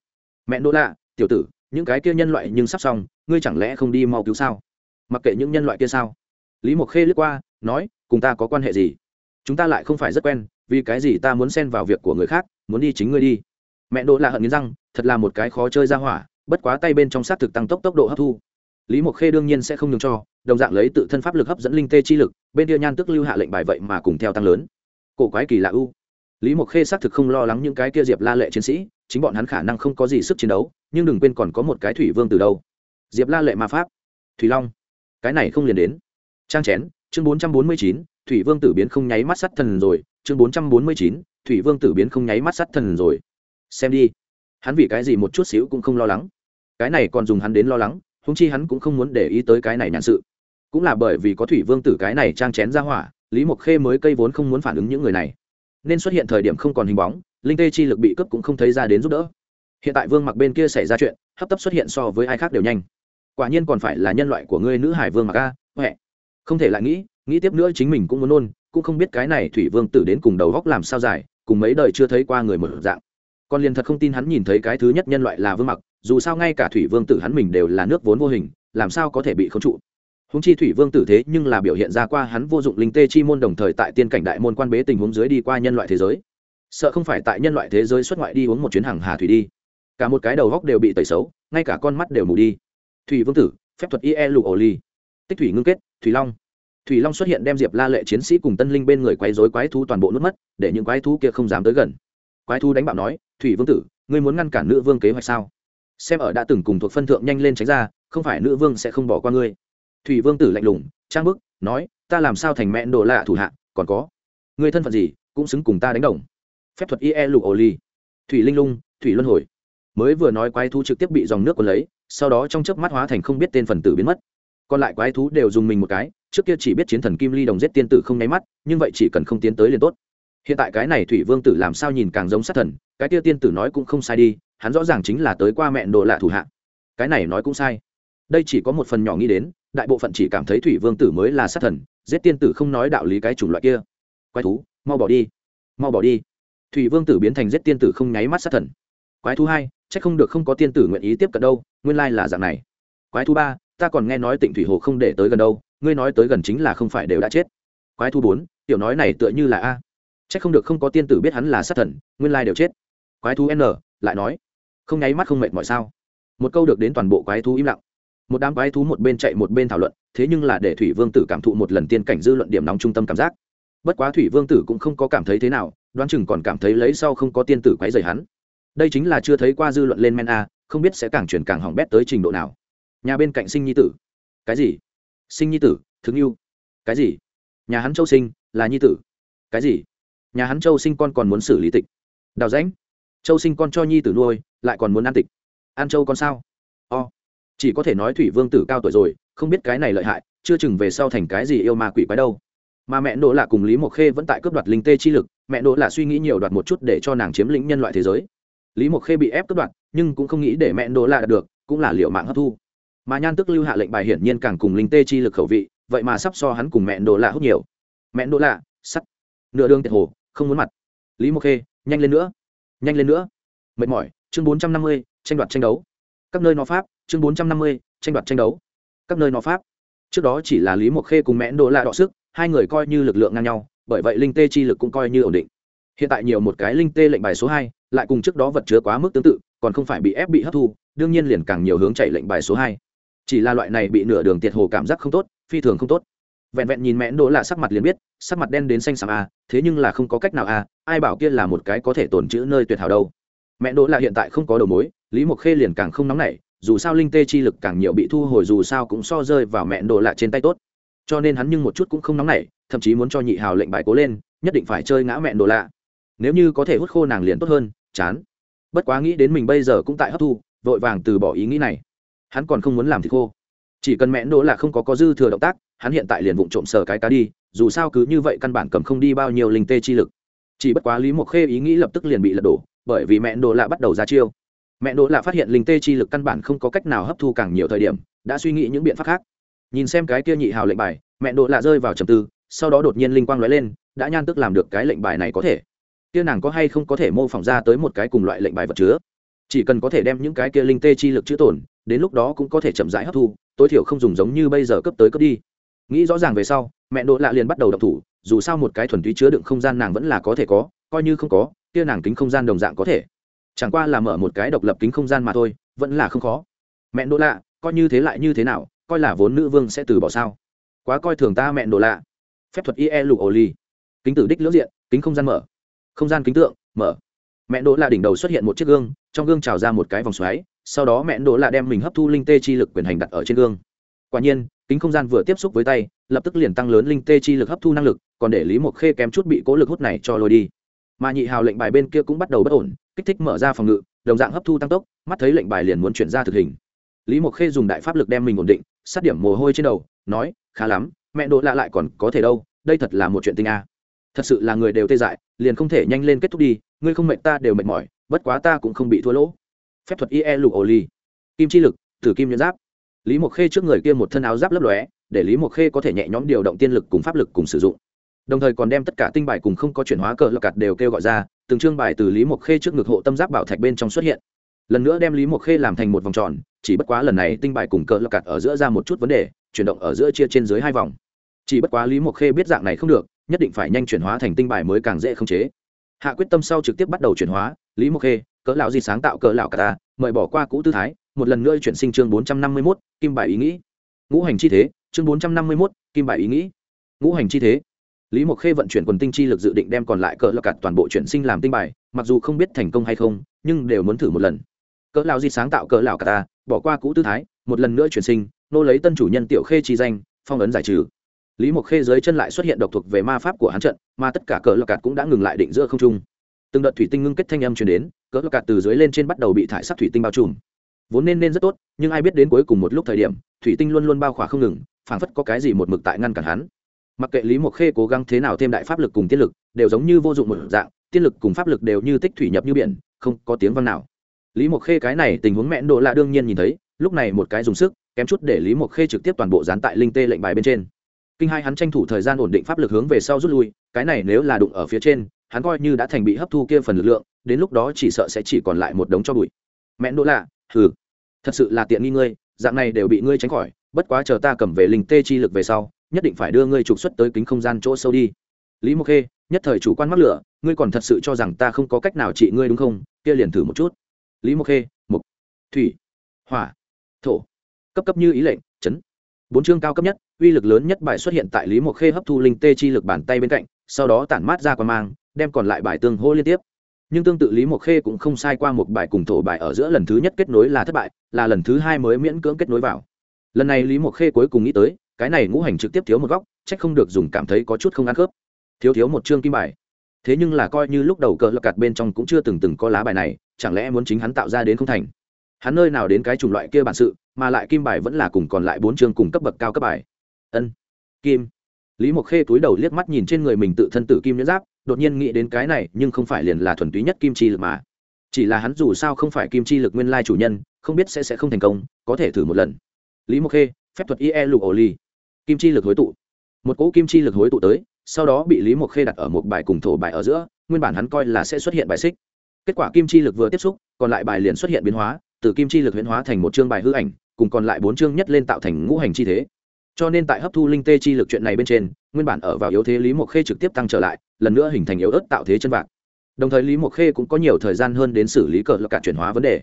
Mẹ đỗ lạ tiểu tử, những cái kia nhân loại nhưng sắp xong, ngươi chẳng lẽ không đi mau cứu sao? Mặc kệ những nhân loại kia sao. Lý mộc khê lướt qua, nói, cùng ta có quan hệ gì? Chúng ta lại không phải rất quen vì cái gì ta muốn xen vào việc của người khác, muốn đi chính ngươi đi. Mẹ đỗ là hận nghiến răng, thật là một cái khó chơi ra hỏa, bất quá tay bên trong s á t thực tăng tốc tốc độ hấp thu. Lý mộc khê đương nhiên sẽ không nhường cho, đồng dạng lấy tự thân pháp lực hấp dẫn linh tê chi lực, bên kia nhan tức lưu hạ lệnh bài vậy mà cùng theo tăng lớn. Cổ quái kỳ lạ u. Lý mộc khê xác thực không lo lắng những cái kia diệp la lệ chiến sĩ, chính bọn hắn khả năng không có gì sức chiến đấu, nhưng đừng quên còn có một cái thủy vương từ đâu. Diệp la lệ ma pháp. Thủy long. Cái này không liền đến. Trang chén, chương bốn trăm bốn mươi chín thủy vương tử biến không nháy mắt sắt thần rồi, chương bốn trăm bốn mươi chín, thủy vương tử biến không nháy mắt sắt thần rồi. Xem đi. Hắn vì cái gì một chút xíu cũng không lo lắng. Cái này còn dùng hắn đến lo lắng húng chi hắn cũng không muốn để ý tới cái này nhàn sự. Cũng là bởi vì có thủy vương tử cái này trang chén ra hỏa, lý mộc khê mới cây vốn không muốn phản ứng những người này. Nên xuất hiện thời điểm không còn hình bóng, linh tê chi lực bị cướp cũng không thấy ra đến giúp đỡ. Hiện tại vương mặc bên kia xảy ra chuyện, hấp tấp xuất hiện so với ai khác đều nhanh. Quả nhiên còn phải là nhân loại của ngươi nữ hải vương mặc a, huệ. Không thể lại nghĩ nghĩ tiếp nữa chính mình cũng muốn nôn, cũng không biết cái này thủy vương tử đến cùng đầu góc làm sao dài, cùng mấy đời chưa thấy qua người một dạng. Con liền thật không tin hắn nhìn thấy cái thứ nhất nhân loại là vương mặc, dù sao ngay cả thủy vương tử hắn mình đều là nước vốn vô hình, làm sao có thể bị khống trụ? Húng chi thủy vương tử thế nhưng là biểu hiện ra qua hắn vô dụng linh tê chi môn đồng thời tại tiên cảnh đại môn quan bế tình huống dưới đi qua nhân loại thế giới. Sợ không phải tại nhân loại thế giới xuất ngoại đi uống một chuyến hàng hà thủy đi. Cả một cái đầu góc đều bị tẩy xấu, ngay cả con mắt đều mù đi. Thủy vương tử, phép thuật ie lụ ổ ly tích thủy ngưng kết, thủy long thủy long xuất hiện đem diệp la lệ chiến sĩ cùng tân linh bên người quấy dối quái thú toàn bộ nuốt mất, để những quái thú kia không dám tới gần. Quái thú đánh bạo nói, thủy vương tử, ngươi muốn ngăn cản nữ vương kế hoạch sao? Xem ở đã từng cùng thuộc phân thượng nhanh lên tránh ra, không phải nữ vương sẽ không bỏ qua ngươi. Thủy vương tử lạnh lùng, trang bức, nói, ta làm sao thành mẹ đồ lạ thủ hạ, còn có, ngươi thân phận gì, cũng xứng cùng ta đánh đồng. Phép thuật ie lục ổ ly thủy linh lung, thủy luân hồi. Mới vừa nói quái thú trực tiếp bị dòng nước cuốn lấy, sau đó trong chớp mắt hóa thành không biết tên phần tử biến mất. Còn lại quái thú đều dùng mình một cái trước kia chỉ biết chiến thần kim ly đồng giết tiên tử không nháy mắt, nhưng vậy chỉ cần không tiến tới liền tốt. Hiện tại cái này thủy vương tử làm sao nhìn càng giống sát thần, cái kia tiên tử nói cũng không sai đi, hắn rõ ràng chính là tới qua mẹ đồ lạ thủ hạ. Cái này nói cũng sai. Đây chỉ có một phần nhỏ nghĩ đến, đại bộ phận chỉ cảm thấy thủy vương tử mới là sát thần, giết tiên tử không nói đạo lý cái chủng loại kia. Quái thú, mau bỏ đi. Mau bỏ đi. Thủy vương tử biến thành giết tiên tử không nháy mắt sát thần. Quái thú hai c h ắ c không được không có tiên tử nguyện ý tiếp cận đâu, nguyên lai là dạng này. Quái thú ba, ta còn nghe nói tịnh thủy hồ không để tới gần đâu ngươi nói tới gần chính là không phải đều đã chết. Quái thú bốn, tiểu nói này tựa như là a. C h ắ c không được không có tiên tử biết hắn là sát thần, nguyên lai đều chết. Quái thú n, lại nói, không nháy mắt không mệt mọi sao? Một câu được đến toàn bộ quái thú im lặng. Một đám quái thú một bên chạy một bên thảo luận, thế nhưng là để thủy vương tử cảm thụ một lần tiên cảnh dư luận điểm nóng trung tâm cảm giác. Bất quá thủy vương tử cũng không có cảm thấy thế nào, đoán chừng còn cảm thấy lấy sau không có tiên tử quái dày hắn. Đây chính là chưa thấy qua dư luận lên men a, không biết sẽ càng chuyển càng hỏng bét tới trình độ nào. Nhà bên cạnh sinh nhi tử. Cái gì? Sinh nhi tử, thực yêu. Cái gì? Nhà hắn châu sinh, là nhi tử. Cái gì? Nhà hắn châu sinh con còn muốn xử lý tịch. Đào rãnh. Châu sinh con cho nhi tử nuôi, lại còn muốn ăn tịch. Ăn châu con sao? O. Chỉ có thể nói thủy vương tử cao tuổi rồi, không biết cái này lợi hại, chưa chừng về sau thành cái gì yêu ma quỷ quái đâu. Mà mẹ nỗ là cùng lý mộc khê vẫn tại cướp đoạt linh tê chi lực, mẹ nỗ là suy nghĩ nhiều đoạt một chút để cho nàng chiếm lĩnh nhân loại thế giới. Lý mộc khê bị ép cướp đoạt, nhưng cũng không nghĩ để mẹ nỗ là đạt được, cũng là liệu mạng hấp thu mà nhan tức lưu hạ lệnh bài hiển nhiên càng cùng linh tê chi lực khẩu vị, vậy mà sắp so hắn cùng mẹ đồ lạ hút nhiều. Mẹ đồ lạ, sắt. Nửa đường tiệt hồ, không muốn mặt. Lý mộc khê, nhanh lên nữa. Nhanh lên nữa. Mệt mỏi, chương bốn trăm năm mươi, tranh đoạt tranh đấu. Các nơi nó pháp, chương bốn trăm năm mươi, tranh đoạt tranh đấu. Các nơi nó pháp. Trước đó chỉ là lý mộc khê cùng mẹ đồ lạ đọ sức, hai người coi như lực lượng ngang nhau, bởi vậy linh tê chi lực cũng coi như ổn định. Hiện tại nhiều một cái linh tê lệnh bài số hai, lại cùng trước đó vật chứa quá mức tương tự, còn không phải bị ép bị hấp thu, đương nhiên liền càng nhiều hướng chạy lệnh bài số hai chỉ là loại này bị nửa đường tiệt hồ cảm giác không tốt phi thường không tốt. Vẹn vẹn nhìn mẹ đỗ là sắc mặt liền biết sắc mặt đen đến xanh xám à, thế nhưng là không có cách nào à, ai bảo kia là một cái có thể tồn chữ nơi tuyệt hảo đâu. Mẹ đỗ là hiện tại không có đầu mối lý mộc khê liền càng không nóng nảy dù sao linh tê chi lực càng nhiều bị thu hồi dù sao cũng so rơi vào mẹ đỗ là trên tay tốt. Cho nên hắn nhưng một chút cũng không nóng nảy thậm chí muốn cho nhị hào lệnh bài cố lên nhất định phải chơi ngã mẹn đỗ lạ. Nếu như có thể hút khô nàng liền tốt hơn chán. Bất quá nghĩ đến mình bây giờ cũng tại hấp thu vội vàng từ bỏ ý nghĩ này hắn còn không muốn làm thì khô. Chỉ cần mẹ đỗ là không có có dư thừa động tác, hắn hiện tại liền vụng trộm sờ cái cá đi, dù sao cứ như vậy căn bản cầm không đi bao nhiêu linh tê chi lực. Chỉ bất quá lý mộc khê ý nghĩ lập tức liền bị lật đổ, bởi vì mẹ đỗ lạ bắt đầu ra chiêu. Mẹ đỗ lạ phát hiện linh tê chi lực căn bản không có cách nào hấp thu càng nhiều thời điểm, đã suy nghĩ những biện pháp khác. Nhìn xem cái kia nhị hào lệnh bài, mẹ đỗ lạ rơi vào trầm tư, sau đó đột nhiên linh quang lóe lên, đã nhan tức làm được cái lệnh bài này có thể. Kia nàng có hay không có thể mô phỏng ra tới một cái cùng loại lệnh bài vật chứa? Chỉ cần có thể đem những cái kia linh tê chi lực chữ tổn đến lúc đó cũng có thể chậm rãi hấp thu, tối thiểu không dùng giống như bây giờ cấp tới cấp đi. Nghĩ rõ ràng về sau, mẹ đỗ lạ liền bắt đầu đọc thủ, dù sao một cái thuần túy chứa đựng không gian nàng vẫn là có thể có, coi như không có, kia nàng kính không gian đồng dạng có thể. Chẳng qua là mở một cái độc lập kính không gian mà thôi, vẫn là không khó. Mẹ đỗ lạ, coi như thế lại như thế nào, coi là vốn nữ vương sẽ từ bỏ sao? Quá coi thường ta mẹ đỗ lạ. Phép thuật ie lục ổ ly kính tử đích lưỡng diện, kính không gian mở. Không gian kính tượng, mở. Mẹ đỗ lạ đỉnh đầu xuất hiện một chiếc gương, trong gương trào ra một cái vòng xoáy sau đó mẹ đỗ lạ đem mình hấp thu linh tê chi lực quyền hành đặt ở trên gương. Quả nhiên, kính không gian vừa tiếp xúc với tay, lập tức liền tăng lớn linh tê chi lực hấp thu năng lực, còn để lý mộc khê kém chút bị cố lực hút này cho lôi đi. Mà nhị hào lệnh bài bên kia cũng bắt đầu bất ổn, kích thích mở ra phòng ngự, đồng dạng hấp thu tăng tốc, mắt thấy lệnh bài liền muốn chuyển ra thực hình. Lý mộc khê dùng đại pháp lực đem mình ổn định, sát điểm mồ hôi trên đầu, nói, khá lắm mẹ đỗ lạ lại còn có thể đâu, đây thật là một chuyện tinh a. Thật sự là người đều tê dại, liền không thể nhanh lên kết thúc đi, ngươi không mệt ta đều mệt mỏi, bất quá ta cũng không bị thua lỗ phép thuật ie lục ổ ly kim chi lực, tử kim nhân giáp. Lý mộc khê trước người kia một thân áo giáp lấp lóe, để lý mộc khê có thể nhẹ nhõm điều động tiên lực cùng pháp lực cùng sử dụng. Đồng thời còn đem tất cả tinh bài cùng không có chuyển hóa cờ lọc cạt đều kêu gọi ra, từng chương bài từ lý mộc khê trước ngực hộ tâm giáp bảo thạch bên trong xuất hiện. Lần nữa đem lý mộc khê làm thành một vòng tròn, chỉ bất quá lần này tinh bài cùng cờ lọc cạt ở giữa ra một chút vấn đề, chuyển động ở giữa chia trên dưới hai vòng. Chỉ bất quá lý mộc khê biết dạng này không được, nhất định phải nhanh chuyển hóa thành tinh bài mới càng dễ khống chế. Hạ quyết tâm sau trực tiếp bắt đầu chuyển hóa, lý mộc khê cỡ lão gì sáng tạo cỡ lão cả ta mời bỏ qua cũ tư thái một lần nữa chuyển sinh chương bốn trăm năm mươi 451, kim bài ý nghĩ. Ngũ hành chi thế chương bốn trăm năm mươi 451, kim bài ý nghĩ. Ngũ hành chi thế. Lý mộc khê vận chuyển quần tinh chi lực dự định đem còn lại cỡ lão cạt toàn bộ chuyển sinh làm tinh bài mặc dù không biết thành công hay không nhưng đều muốn thử một lần. Cỡ lão gì sáng tạo cỡ lão cả ta bỏ qua cũ tư thái một lần nữa chuyển sinh nô lấy tân chủ nhân tiểu khê chi danh phong ấn giải trừ. Lý mộc khê dưới chân lại xuất hiện độc thuộc về ma pháp của hắn trận mà tất cả cỡ lọc cạt cũng đã ngừng lại định giữa không trung. Từng đợt thủy tinh ngưng kết thanh âm truyền đến cỡ cạt từ dưới lên trên bắt đầu bị thải sắc thủy tinh bao trùm. Vốn nên nên rất tốt, nhưng ai biết đến cuối cùng một lúc thời điểm, thủy tinh luôn luôn bao khỏa không ngừng, phảng phất có cái gì một mực tại ngăn cản hắn. Mặc kệ lý mộc khê cố gắng thế nào thêm đại pháp lực cùng tiên lực, đều giống như vô dụng một dạng tiên lực cùng pháp lực đều như tích thủy nhập như biển, không có tiếng vang nào. Lý mộc khê cái này tình huống mẹn độ lạ đương nhiên nhìn thấy, lúc này một cái dùng sức, kém chút để lý mộc khê trực tiếp toàn bộ dán tại linh tê lệnh bài bên trên. Kinh hai hắn tranh thủ thời gian ổn định pháp lực hướng về sau rút lui, cái này nếu là đụng ở phía trên hắn coi như đã thành bị hấp thu kia phần lực lượng, đến lúc đó chỉ sợ sẽ chỉ còn lại một đống cho bụi. Mẹ đỗ lạ, hừ, thật sự là tiện nghi ngươi, dạng này đều bị ngươi tránh khỏi, bất quá chờ ta cầm về linh tê chi lực về sau, nhất định phải đưa ngươi trục xuất tới kính không gian chỗ sâu đi. Lý mộc khê, nhất thời chủ quan mắc lửa, ngươi còn thật sự cho rằng ta không có cách nào trị ngươi đúng không? Kia liền thử một chút. Lý mộc khê mục thủy, hỏa, thổ, cấp cấp như ý lệnh, chấn. Bốn chương cao cấp nhất, uy lực lớn nhất bài xuất hiện tại lý mộc khê hấp thu linh tê chi lực bàn tay bên cạnh, sau đó tản mát ra qua mang đem còn lại bài tương hô liên tiếp. Nhưng tương tự lý mộc khê cũng không sai qua một bài cùng thổ bài ở giữa lần thứ nhất kết nối là thất bại, là lần thứ hai mới miễn cưỡng kết nối vào. Lần này lý mộc khê cuối cùng nghĩ tới, cái này ngũ hành trực tiếp thiếu một góc c h ắ c không được dùng cảm thấy có chút không ăn khớp. Thiếu thiếu một chương kim bài. Thế nhưng là coi như lúc đầu cờ lập cạt bên trong cũng chưa từng từng có lá bài này, chẳng lẽ muốn chính hắn tạo ra đến không thành? Hắn nơi nào đến cái chủng loại kia bản sự, mà lại kim bài vẫn là cùng còn lại bốn chương cùng cấp bậc cao cấp bài. Ân, kim. Lý mộc khê túi đầu liếc mắt nhìn trên người mình tự thân tử kim nhẫn giáp đột nhiên nghĩ đến cái này, nhưng không phải liền là thuần túy nhất kim chi lực mà. Chỉ là hắn dù sao không phải kim chi lực nguyên lai chủ nhân, không biết sẽ sẽ không thành công, có thể thử một lần. Lý mộc khê, phép thuật ie lục ổ ly kim chi lực hối tụ. Một cỗ kim chi lực hối tụ tới, sau đó bị lý mộc khê đặt ở một bài cùng thổ bài ở giữa, nguyên bản hắn coi là sẽ xuất hiện bài xích. Kết quả kim chi lực vừa tiếp xúc, còn lại bài liền xuất hiện biến hóa, từ kim chi lực huyễn hóa thành một chương bài hư ảnh, cùng còn lại bốn chương nhất lên tạo thành ngũ hành chi thế cho nên tại hấp thu linh tê chi lực chuyện này bên trên, nguyên bản ở vào yếu thế lý mộc khê trực tiếp tăng trở lại, lần nữa hình thành yếu ớt tạo thế chân vạc. Đồng thời lý mộc khê cũng có nhiều thời gian hơn đến xử lý cờ lập cả chuyển hóa vấn đề.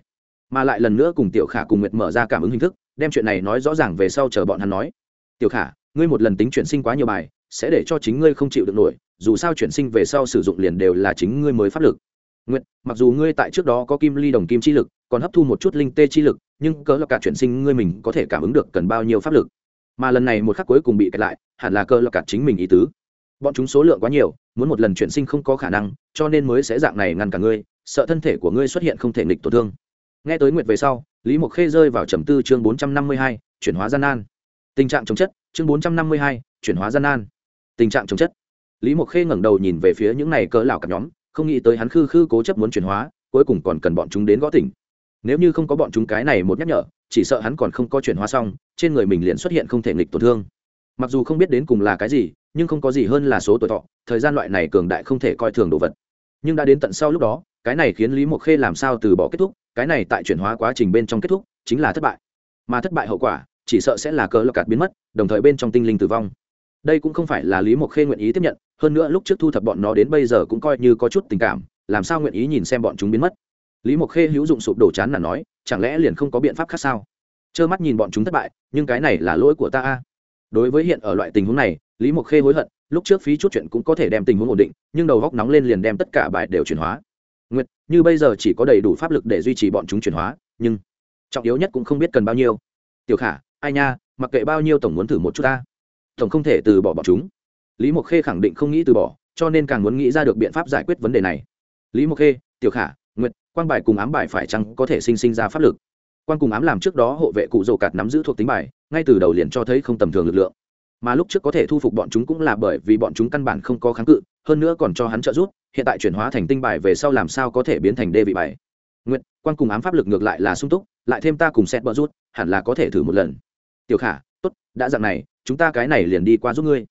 Mà lại lần nữa cùng tiểu khả cùng nguyệt mở ra cảm ứng hình thức, đem chuyện này nói rõ ràng về sau chờ bọn hắn nói. Tiểu khả, ngươi một lần tính chuyển sinh quá nhiều bài, sẽ để cho chính ngươi không chịu được nổi, dù sao chuyển sinh về sau sử dụng liền đều là chính ngươi mới pháp lực. Nguyệt, mặc dù ngươi tại trước đó có kim ly đồng kim chi lực, còn hấp thu một chút linh tê chi lực, nhưng cỡ lập cả chuyển sinh ngươi mình có thể cảm ứng được cần bao nhiêu pháp lực? Mà lần này một khắc cuối cùng bị kẹt lại, hẳn là cơ lập cả chính mình ý tứ. Bọn chúng số lượng quá nhiều, muốn một lần chuyển sinh không có khả năng, cho nên mới sẽ dạng này ngăn cả ngươi, sợ thân thể của ngươi xuất hiện không thể nghịch tổn thương. Nghe tới nguyệt về sau, lý mộc khê rơi vào trầm tư chương bốn trăm năm mươi hai, chuyển hóa gian nan. Tình trạng chống chất, chương bốn trăm năm mươi hai, chuyển hóa gian nan. Tình trạng chống chất. Lý mộc khê ngẩng đầu nhìn về phía những này cỡ lào cặp nhóm, không nghĩ tới hắn khư khư cố chấp muốn chuyển hóa, cuối cùng còn cần bọn chúng đến gõ tỉnh. Nếu như không có bọn chúng cái này một nhắc nhở chỉ sợ hắn còn không có chuyển hóa xong, trên người mình liền xuất hiện không thể nghịch tổn thương. Mặc dù không biết đến cùng là cái gì, nhưng không có gì hơn là số tuổi thọ, thời gian loại này cường đại không thể coi thường đồ vật. Nhưng đã đến tận sau lúc đó, cái này khiến lý mộc khê làm sao từ bỏ kết thúc, cái này tại chuyển hóa quá trình bên trong kết thúc, chính là thất bại. Mà thất bại hậu quả, chỉ sợ sẽ là cơ lọc cạt biến mất, đồng thời bên trong tinh linh tử vong. Đây cũng không phải là lý mộc khê nguyện ý tiếp nhận, hơn nữa lúc trước thu thập bọn nó đến bây giờ cũng coi như có chút tình cảm, làm sao nguyện ý nhìn xem bọn chúng biến mất. Lý mộc khê hữu dụng sụp đổ chán là nói chẳng lẽ liền không có biện pháp khác sao? Trơ mắt nhìn bọn chúng thất bại, nhưng cái này là lỗi của ta a. Đối với hiện ở loại tình huống này, lý mộc khê hối hận, lúc trước phí chút chuyện cũng có thể đem tình huống ổn định, nhưng đầu góc nóng lên liền đem tất cả bài đều chuyển hóa. Nguyệt, như bây giờ chỉ có đầy đủ pháp lực để duy trì bọn chúng chuyển hóa, nhưng trọng yếu nhất cũng không biết cần bao nhiêu. Tiểu khả, ai nha, mặc kệ bao nhiêu tổng muốn thử một chút ta. Tổng không thể từ bỏ bọn chúng. Lý mộc khê khẳng định không nghĩ từ bỏ, cho nên càng muốn nghĩ ra được biện pháp giải quyết vấn đề này. Lý mộc khê, tiểu khả quan bài cùng ám bài phải chăng có thể sinh sinh ra pháp lực? Quan cùng ám làm trước đó hộ vệ cụ rồ cạt nắm giữ thuộc tính bài, ngay từ đầu liền cho thấy không tầm thường lực lượng. Mà lúc trước có thể thu phục bọn chúng cũng là bởi vì bọn chúng căn bản không có kháng cự, hơn nữa còn cho hắn trợ giúp, hiện tại chuyển hóa thành tinh bài về sau làm sao có thể biến thành đê vị bài? Nguyện quan cùng ám pháp lực ngược lại là sung túc, lại thêm ta cùng xét bờ rút, hẳn là có thể thử một lần. Tiểu khả, tốt, đã dạng này, chúng ta cái này liền đi qua giúp ngươi.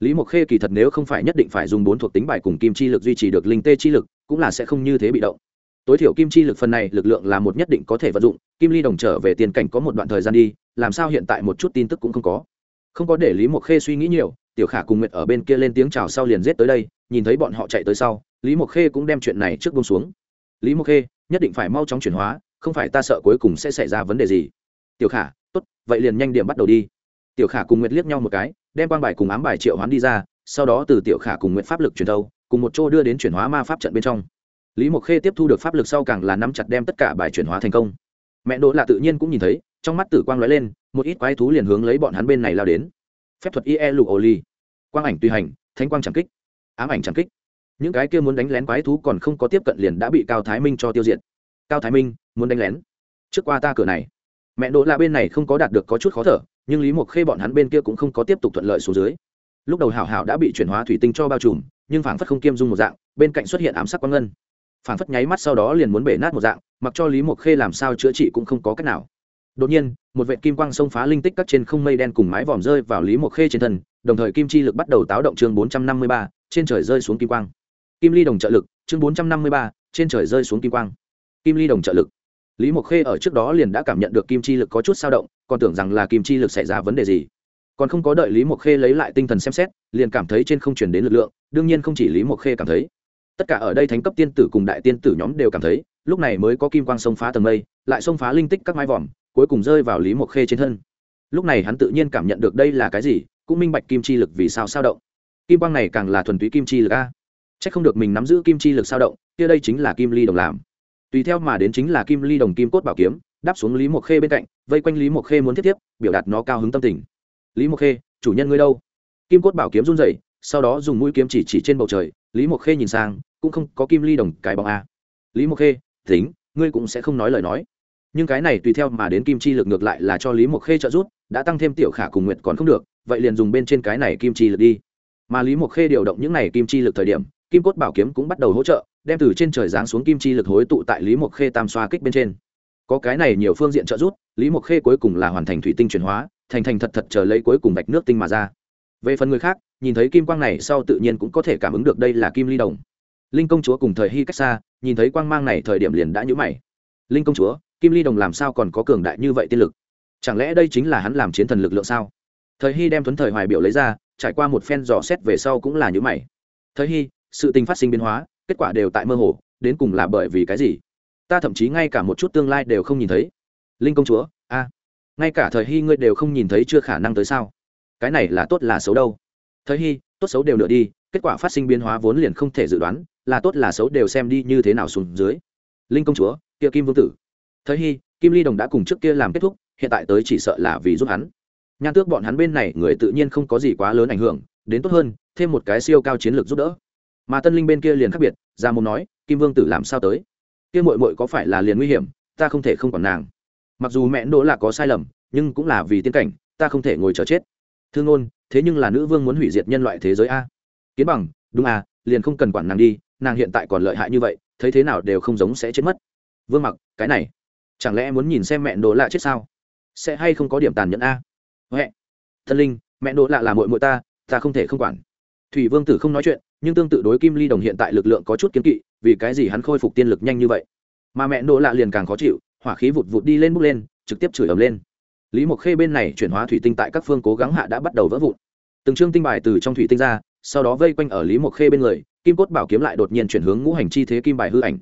Lý mộc khê kỳ thật nếu không phải nhất định phải dùng bốn thuộc tính bài cùng kim chi lực duy trì được linh tê chi lực, cũng là sẽ không như thế bị động tối thiểu kim chi lực phần này lực lượng là một nhất định có thể vận dụng, kim ly đồng trở về tiền cảnh có một đoạn thời gian đi, làm sao hiện tại một chút tin tức cũng không có. Không có để lý mộc khê suy nghĩ nhiều, tiểu khả cùng nguyệt ở bên kia lên tiếng chào sau liền giết tới đây, nhìn thấy bọn họ chạy tới sau, lý mộc khê cũng đem chuyện này trước bông xuống. Lý mộc khê, nhất định phải mau chóng chuyển hóa, không phải ta sợ cuối cùng sẽ xảy ra vấn đề gì. Tiểu khả, tốt, vậy liền nhanh điểm bắt đầu đi. Tiểu khả cùng nguyệt liếc nhau một cái, đem quan bài cùng ám bài triệu hoán đi ra, sau đó từ tiểu khả cùng nguyện pháp lực truyền thâu, cùng một chỗ đưa đến chuyển hóa ma pháp trận bên trong lý mộc khê tiếp thu được pháp lực sau càng là nắm chặt đem tất cả bài chuyển hóa thành công. Mẹ đỗ lạ tự nhiên cũng nhìn thấy, trong mắt tử quang lóe lên, một ít quái thú liền hướng lấy bọn hắn bên này lao đến. Phép thuật ie lụ ô ly quang ảnh tùy hành thanh quang trảm kích. Ám ảnh trảm kích. Những cái kia muốn đánh lén quái thú còn không có tiếp cận liền đã bị cao thái minh cho tiêu diệt. Cao thái minh, muốn đánh lén. Trước qua ta cửa này. Mẹ đỗ lạ bên này không có đạt được có chút khó thở, nhưng lý mộc khê bọn hắn bên kia cũng không có tiếp tục thuận lợi xuống dưới. Lúc đầu hảo hảo đã bị chuyển hóa thủy tinh cho bao trùm, nhưng phảng phất không kiêm dung một dạng, bên cạnh xuất hiện ám sắc quang ngân phản phất nháy mắt sau đó liền muốn bể nát một dạng, mặc cho lý mộc khê làm sao chữa trị cũng không có cách nào. Đột nhiên, một vệ kim quang xông phá linh tích các trên không mây đen cùng mái vòm rơi vào lý mộc khê trên thân, đồng thời kim chi lực bắt đầu táo động chương bốn trăm năm mươi ba, trên trời rơi xuống kim quang. Kim ly đồng trợ lực, chương bốn trăm năm mươi ba, trên trời rơi xuống kim quang. Kim ly đồng trợ lực. Lý mộc khê ở trước đó liền đã cảm nhận được kim chi lực có chút sao động, còn tưởng rằng là kim chi lực xảy ra vấn đề gì. Còn không có đợi lý mộc khê lấy lại tinh thần xem xét, liền cảm thấy trên không chuyển đến lực lượng, đương nhiên không chỉ lý mộc khê cảm thấy tất cả ở đây thánh cấp tiên tử cùng đại tiên tử nhóm đều cảm thấy, lúc này mới có kim quang xông phá tầng mây, lại xông phá linh tích các mái vòm, cuối cùng rơi vào lý mộc khê trên thân. Lúc này hắn tự nhiên cảm nhận được đây là cái gì, cũng minh bạch kim chi lực vì sao sao động. Kim quang này càng là thuần túy kim chi lực a. C h ắ c không được mình nắm giữ kim chi lực sao động, kia đây chính là kim ly đồng làm. Tùy theo mà đến chính là kim ly đồng kim cốt bảo kiếm, đáp xuống lý mộc khê bên cạnh, vây quanh lý mộc khê muốn thiết tiếp, biểu đạt nó cao hứng tâm tình. Lý mộc khê, chủ nhân ngươi đâu? Kim cốt bảo kiếm run rẩy, sau đó dùng mũi kiếm chỉ chỉ trên bầu trời, lý mộc khê nhìn sang cũng không có kim ly đồng cái bóng a. Lý mộc khê, tính, ngươi cũng sẽ không nói lời nói. Nhưng cái này tùy theo mà đến kim chi lực ngược lại là cho lý mộc khê trợ giúp, đã tăng thêm tiểu khả cùng nguyện còn không được, vậy liền dùng bên trên cái này kim chi lực đi. Mà lý mộc khê điều động những này kim chi lực thời điểm, kim cốt bảo kiếm cũng bắt đầu hỗ trợ, đem từ trên trời giáng xuống kim chi lực hối tụ tại lý mộc khê tam xoa kích bên trên. Có cái này nhiều phương diện trợ giúp, lý mộc khê cuối cùng là hoàn thành thủy tinh chuyển hóa, thành thành thật thật chờ lấy cuối cùng vạch nước tinh mà ra. Về phần người khác, nhìn thấy kim quang này sau tự nhiên cũng có thể cảm ứng được đây là kim ly đồng linh công chúa cùng thời hy cách xa nhìn thấy quang mang này thời điểm liền đã nhũ mày. Linh công chúa, kim ly đồng làm sao còn có cường đại như vậy tiên lực? Chẳng lẽ đây chính là hắn làm chiến thần lực lượng sao? Thời hy đem tuấn thời hoài biểu lấy ra, trải qua một phen dò xét về sau cũng là nhũ mày. Thời hy sự tình phát sinh biến hóa, kết quả đều tại mơ hồ, đến cùng là bởi vì cái gì? Ta thậm chí ngay cả một chút tương lai đều không nhìn thấy. Linh công chúa, a, ngay cả thời hy ngươi đều không nhìn thấy chưa khả năng tới sao? Cái này là tốt là xấu đâu? Thời hy tốt xấu đều nửa đi, kết quả phát sinh biến hóa vốn liền không thể dự đoán là tốt là xấu đều xem đi như thế nào xuống dưới. Linh công chúa, kia kim vương tử. Thấy hy kim ly đồng đã cùng trước kia làm kết thúc, hiện tại tới chỉ sợ là vì giúp hắn. Nhan tước bọn hắn bên này người tự nhiên không có gì quá lớn ảnh hưởng, đến tốt hơn, thêm một cái siêu cao chiến lược giúp đỡ. Mà tân linh bên kia liền khác biệt, ra mồm nói, kim vương tử làm sao tới? Kia mội mội có phải là liền nguy hiểm, ta không thể không còn nàng. Mặc dù mẹ đỗ là có sai lầm, nhưng cũng là vì tiên cảnh, ta không thể ngồi chờ chết. Thương ngôn thế nhưng là nữ vương muốn hủy diệt nhân loại thế giới a. Kiến bằng, đúng à liền không cần quản nàng đi nàng hiện tại còn lợi hại như vậy, thấy thế nào đều không giống sẽ chết mất. Vương mặc, cái này, chẳng lẽ muốn nhìn xem mẹ đồ lạ chết sao? Sẽ hay không có điểm tàn nhẫn a? Huệ, thân linh, mẹ đồ lạ là mội mội ta ta không thể không quản. Thủy vương tử không nói chuyện, nhưng tương tự đối kim ly đồng hiện tại lực lượng có chút kiếm kỵ, vì cái gì hắn khôi phục tiên lực nhanh như vậy? Mà mẹ đồ lạ liền càng khó chịu, hỏa khí vụt vụt đi lên bước lên, trực tiếp chửi ầm lên. Lý mộc khê bên này chuyển hóa thủy tinh tại các phương cố gắng hạ đã bắt đầu vỡ vụn. Từng chương tinh bài từ trong thủy tinh ra, sau đó vây quanh ở lý mộc khê bên người kim cốt bảo kiếm lại đột nhiên chuyển hướng ngũ hành chi thế kim bài hư ảnh.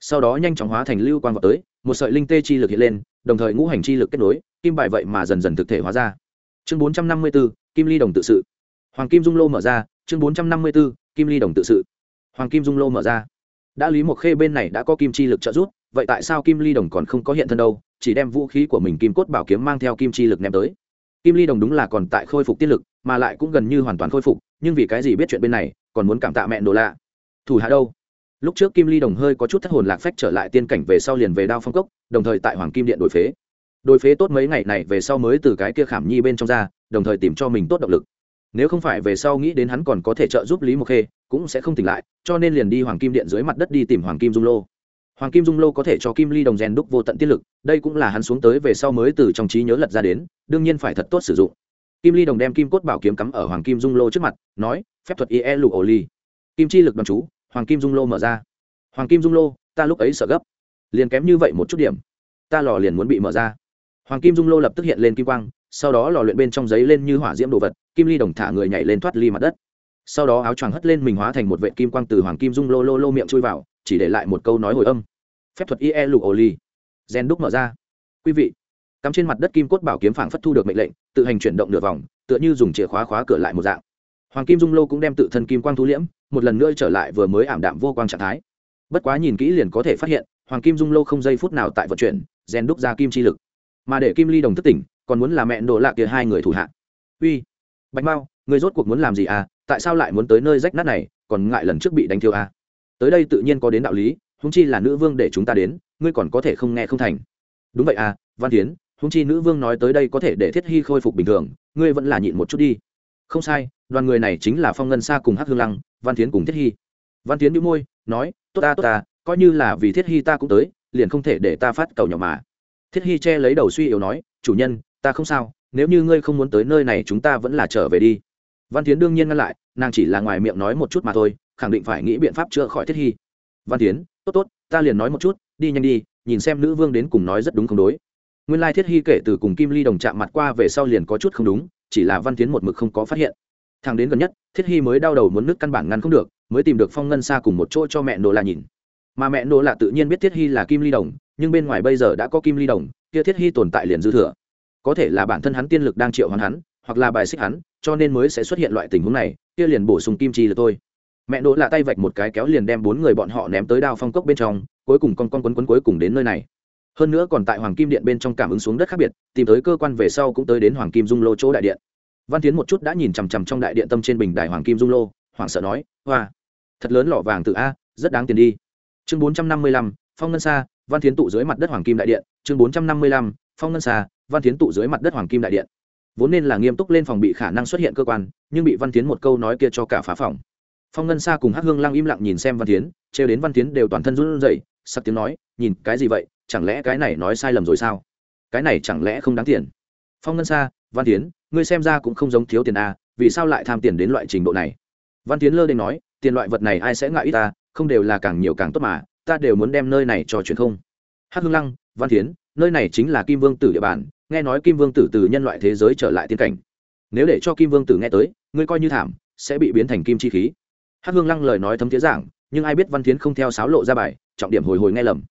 Sau đó nhanh chóng hóa thành lưu quan vào tới, một sợi linh tê chi lực hiện lên, đồng thời ngũ hành chi lực kết nối, kim bài vậy mà dần dần thực thể hóa ra. Chương bốn trăm năm mươi b ố kim ly đồng tự sự. Hoàng kim dung lô mở ra, chương bốn trăm năm mươi b ố kim ly đồng tự sự. Hoàng kim dung lô mở ra. Đã lý mộc khê bên này đã có kim chi lực trợ giúp, vậy tại sao kim ly đồng còn không có hiện thân đâu, chỉ đem vũ khí của mình kim cốt bảo kiếm mang theo kim chi lực ném tới? Kim ly đồng đúng là còn tại khôi phục tiên lực, mà lại cũng gần như hoàn toàn khôi phục, nhưng vì cái gì biết chuyện bên này, còn muốn cảm tạ mẹ đồ lạ. Thủ hạ đâu? Lúc trước kim ly đồng hơi có chút thất hồn lạc phách trở lại tiên cảnh về sau liền về đao phong cốc, đồng thời tại hoàng kim điện đổi phế. Đổi phế tốt mấy ngày này về sau mới từ cái kia khảm nhi bên trong ra, đồng thời tìm cho mình tốt động lực. Nếu không phải về sau nghĩ đến hắn còn có thể trợ giúp lý mộc khê, cũng sẽ không tỉnh lại, cho nên liền đi hoàng kim điện dưới mặt đất đi tìm hoàng kim dung lô hoàng kim dung lô có thể cho kim ly đồng rèn đúc vô tận tiết lực, đây cũng là hắn xuống tới về sau mới từ trong trí nhớ lật ra đến, đương nhiên phải thật tốt sử dụng. Kim ly đồng đem kim cốt bảo kiếm cắm ở hoàng kim dung lô trước mặt, nói, phép thuật ie lụ ổ ly kim chi lực đoàn chú, hoàng kim dung lô mở ra. Hoàng kim dung lô, ta lúc ấy sợ gấp. Liền kém như vậy một chút điểm. Ta lò liền muốn bị mở ra. Hoàng kim dung lô lập tức hiện lên kim quang, sau đó lò luyện bên trong giấy lên như hỏa diễm đồ vật, kim ly đồng thả người nhảy lên thoát ly mặt đất sau đó áo choàng hất lên mình hóa thành một vệ kim quang từ hoàng kim dung lô lô lô miệng chui vào, chỉ để lại một câu nói hồi âm. Phép thuật ie lụ ổ ly gen đúc mở ra. Quý vị, cắm trên mặt đất kim cốt bảo kiếm phảng phất thu được mệnh lệnh, tự hành chuyển động nửa vòng, tựa như dùng chìa khóa khóa cửa lại một dạng. Hoàng kim dung lô cũng đem tự thân kim quang thu liễm, một lần nữa trở lại vừa mới ảm đạm vô quang trạng thái. Bất quá nhìn kỹ liền có thể phát hiện, hoàng kim dung lô không giây phút nào tại vận chuyển, gen đúc ra kim chi lực. Mà để kim ly đồng thất tỉnh, còn muốn là mẹ nổ lạ kia hai người thủ hạ. Uy, bạch mao người rốt cuộc muốn làm gì à? Tại sao lại muốn tới nơi rách nát này? Còn ngại lần trước bị đánh thiêu à? Tới đây tự nhiên có đến đạo lý húng chi là nữ vương để chúng ta đến, ngươi còn có thể không nghe không thành. Đúng vậy à văn tiến húng chi nữ vương nói tới đây có thể để thiết hy khôi phục bình thường, ngươi vẫn là nhịn một chút đi. Không sai, đoàn người này chính là phong ngân sa cùng hắc hương lăng, văn tiến cùng thiết hy. Văn tiến đĩu môi, nói, tốt ta tốt ta, coi như là vì thiết hy ta cũng tới, liền không thể để ta phát cầu nhỏ mà. Thiết hy che lấy đầu suy yếu nói, chủ nhân, ta không sao, nếu như ngươi không muốn tới nơi này chúng ta vẫn là trở về đi văn tiến đương nhiên ngăn lại, nàng chỉ là ngoài miệng nói một chút mà thôi, khẳng định phải nghĩ biện pháp chữa khỏi thiết hy. Văn tiến tốt tốt, ta liền nói một chút, đi nhanh đi, nhìn xem nữ vương đến cùng nói rất đúng không đối. Nguyên lai thiết hy kể từ cùng kim ly đồng chạm mặt qua về sau liền có chút không đúng, chỉ là văn tiến một mực không có phát hiện. Thằng đến gần nhất, thiết hy mới đau đầu muốn nước căn bản ngăn không được, mới tìm được phong ngân xa cùng một chỗ cho mẹ nô là nhìn. Mà mẹ nô là tự nhiên biết thiết hy là kim ly đồng, nhưng bên ngoài bây giờ đã có kim ly đồng, kia thiết hy tồn tại liền dư thừa. Có thể là bản thân hắn tiên lực đang triệu hoán hắn hoặc là bài xích hắn cho nên mới sẽ xuất hiện loại tình huống này kia liền bổ sung kim chi là tôi. mẹ đỗ là tay vạch một cái kéo liền đem bốn người bọn họ ném tới đao phong cốc bên trong cuối cùng con con quấn quấn cuối cùng đến nơi này. Hơn nữa còn tại hoàng kim điện bên trong cảm ứng xuống đất khác biệt tìm tới cơ quan về sau cũng tới đến hoàng kim dung lô chỗ đại điện. Văn tiến một chút đã nhìn chằm chằm trong đại điện tâm trên bình đài hoàng kim dung lô hoảng sợ nói hoa thật lớn lọ vàng từ a rất đáng tiền đi. Chương bốn trăm năm mươi lăm phong ngân xa, văn tiến tụ dưới mặt đất hoàng kim đại điện. Chương bốn trăm năm mươi lăm phong ngân xa, văn tiến tụ dưới mặt đất hoàng kim đại điện vốn nên là nghiêm túc lên phòng bị khả năng xuất hiện cơ quan nhưng bị văn tiến một câu nói kia cho cả phá phòng. Phong ngân sa cùng hắc hương Lang im lặng nhìn xem văn tiến trêu đến văn tiến đều toàn thân run rẩy sắc tiếng nói nhìn cái gì vậy? Chẳng lẽ cái này nói sai lầm rồi sao? Cái này chẳng lẽ không đáng tiền? Phong ngân sa văn tiến ngươi xem ra cũng không giống thiếu tiền a à, vì sao lại tham tiền đến loại trình độ này? Văn tiến lơ đ nói tiền loại vật này ai sẽ ngại ít ta không đều là càng nhiều càng tốt mà ta đều muốn đem nơi này cho truyền không. Hắc hương lăng văn tiến nơi này chính là kim vương tử địa bàn nghe nói kim vương tử từ nhân loại thế giới trở lại tiên cảnh. Nếu để cho kim vương tử nghe tới, ngươi coi như thảm, sẽ bị biến thành kim chi khí. Hắc hương lăng lời nói thấm thiế giảng, nhưng ai biết văn tiến không theo sáo lộ ra bài, trọng điểm hồi hồi nghe lầm.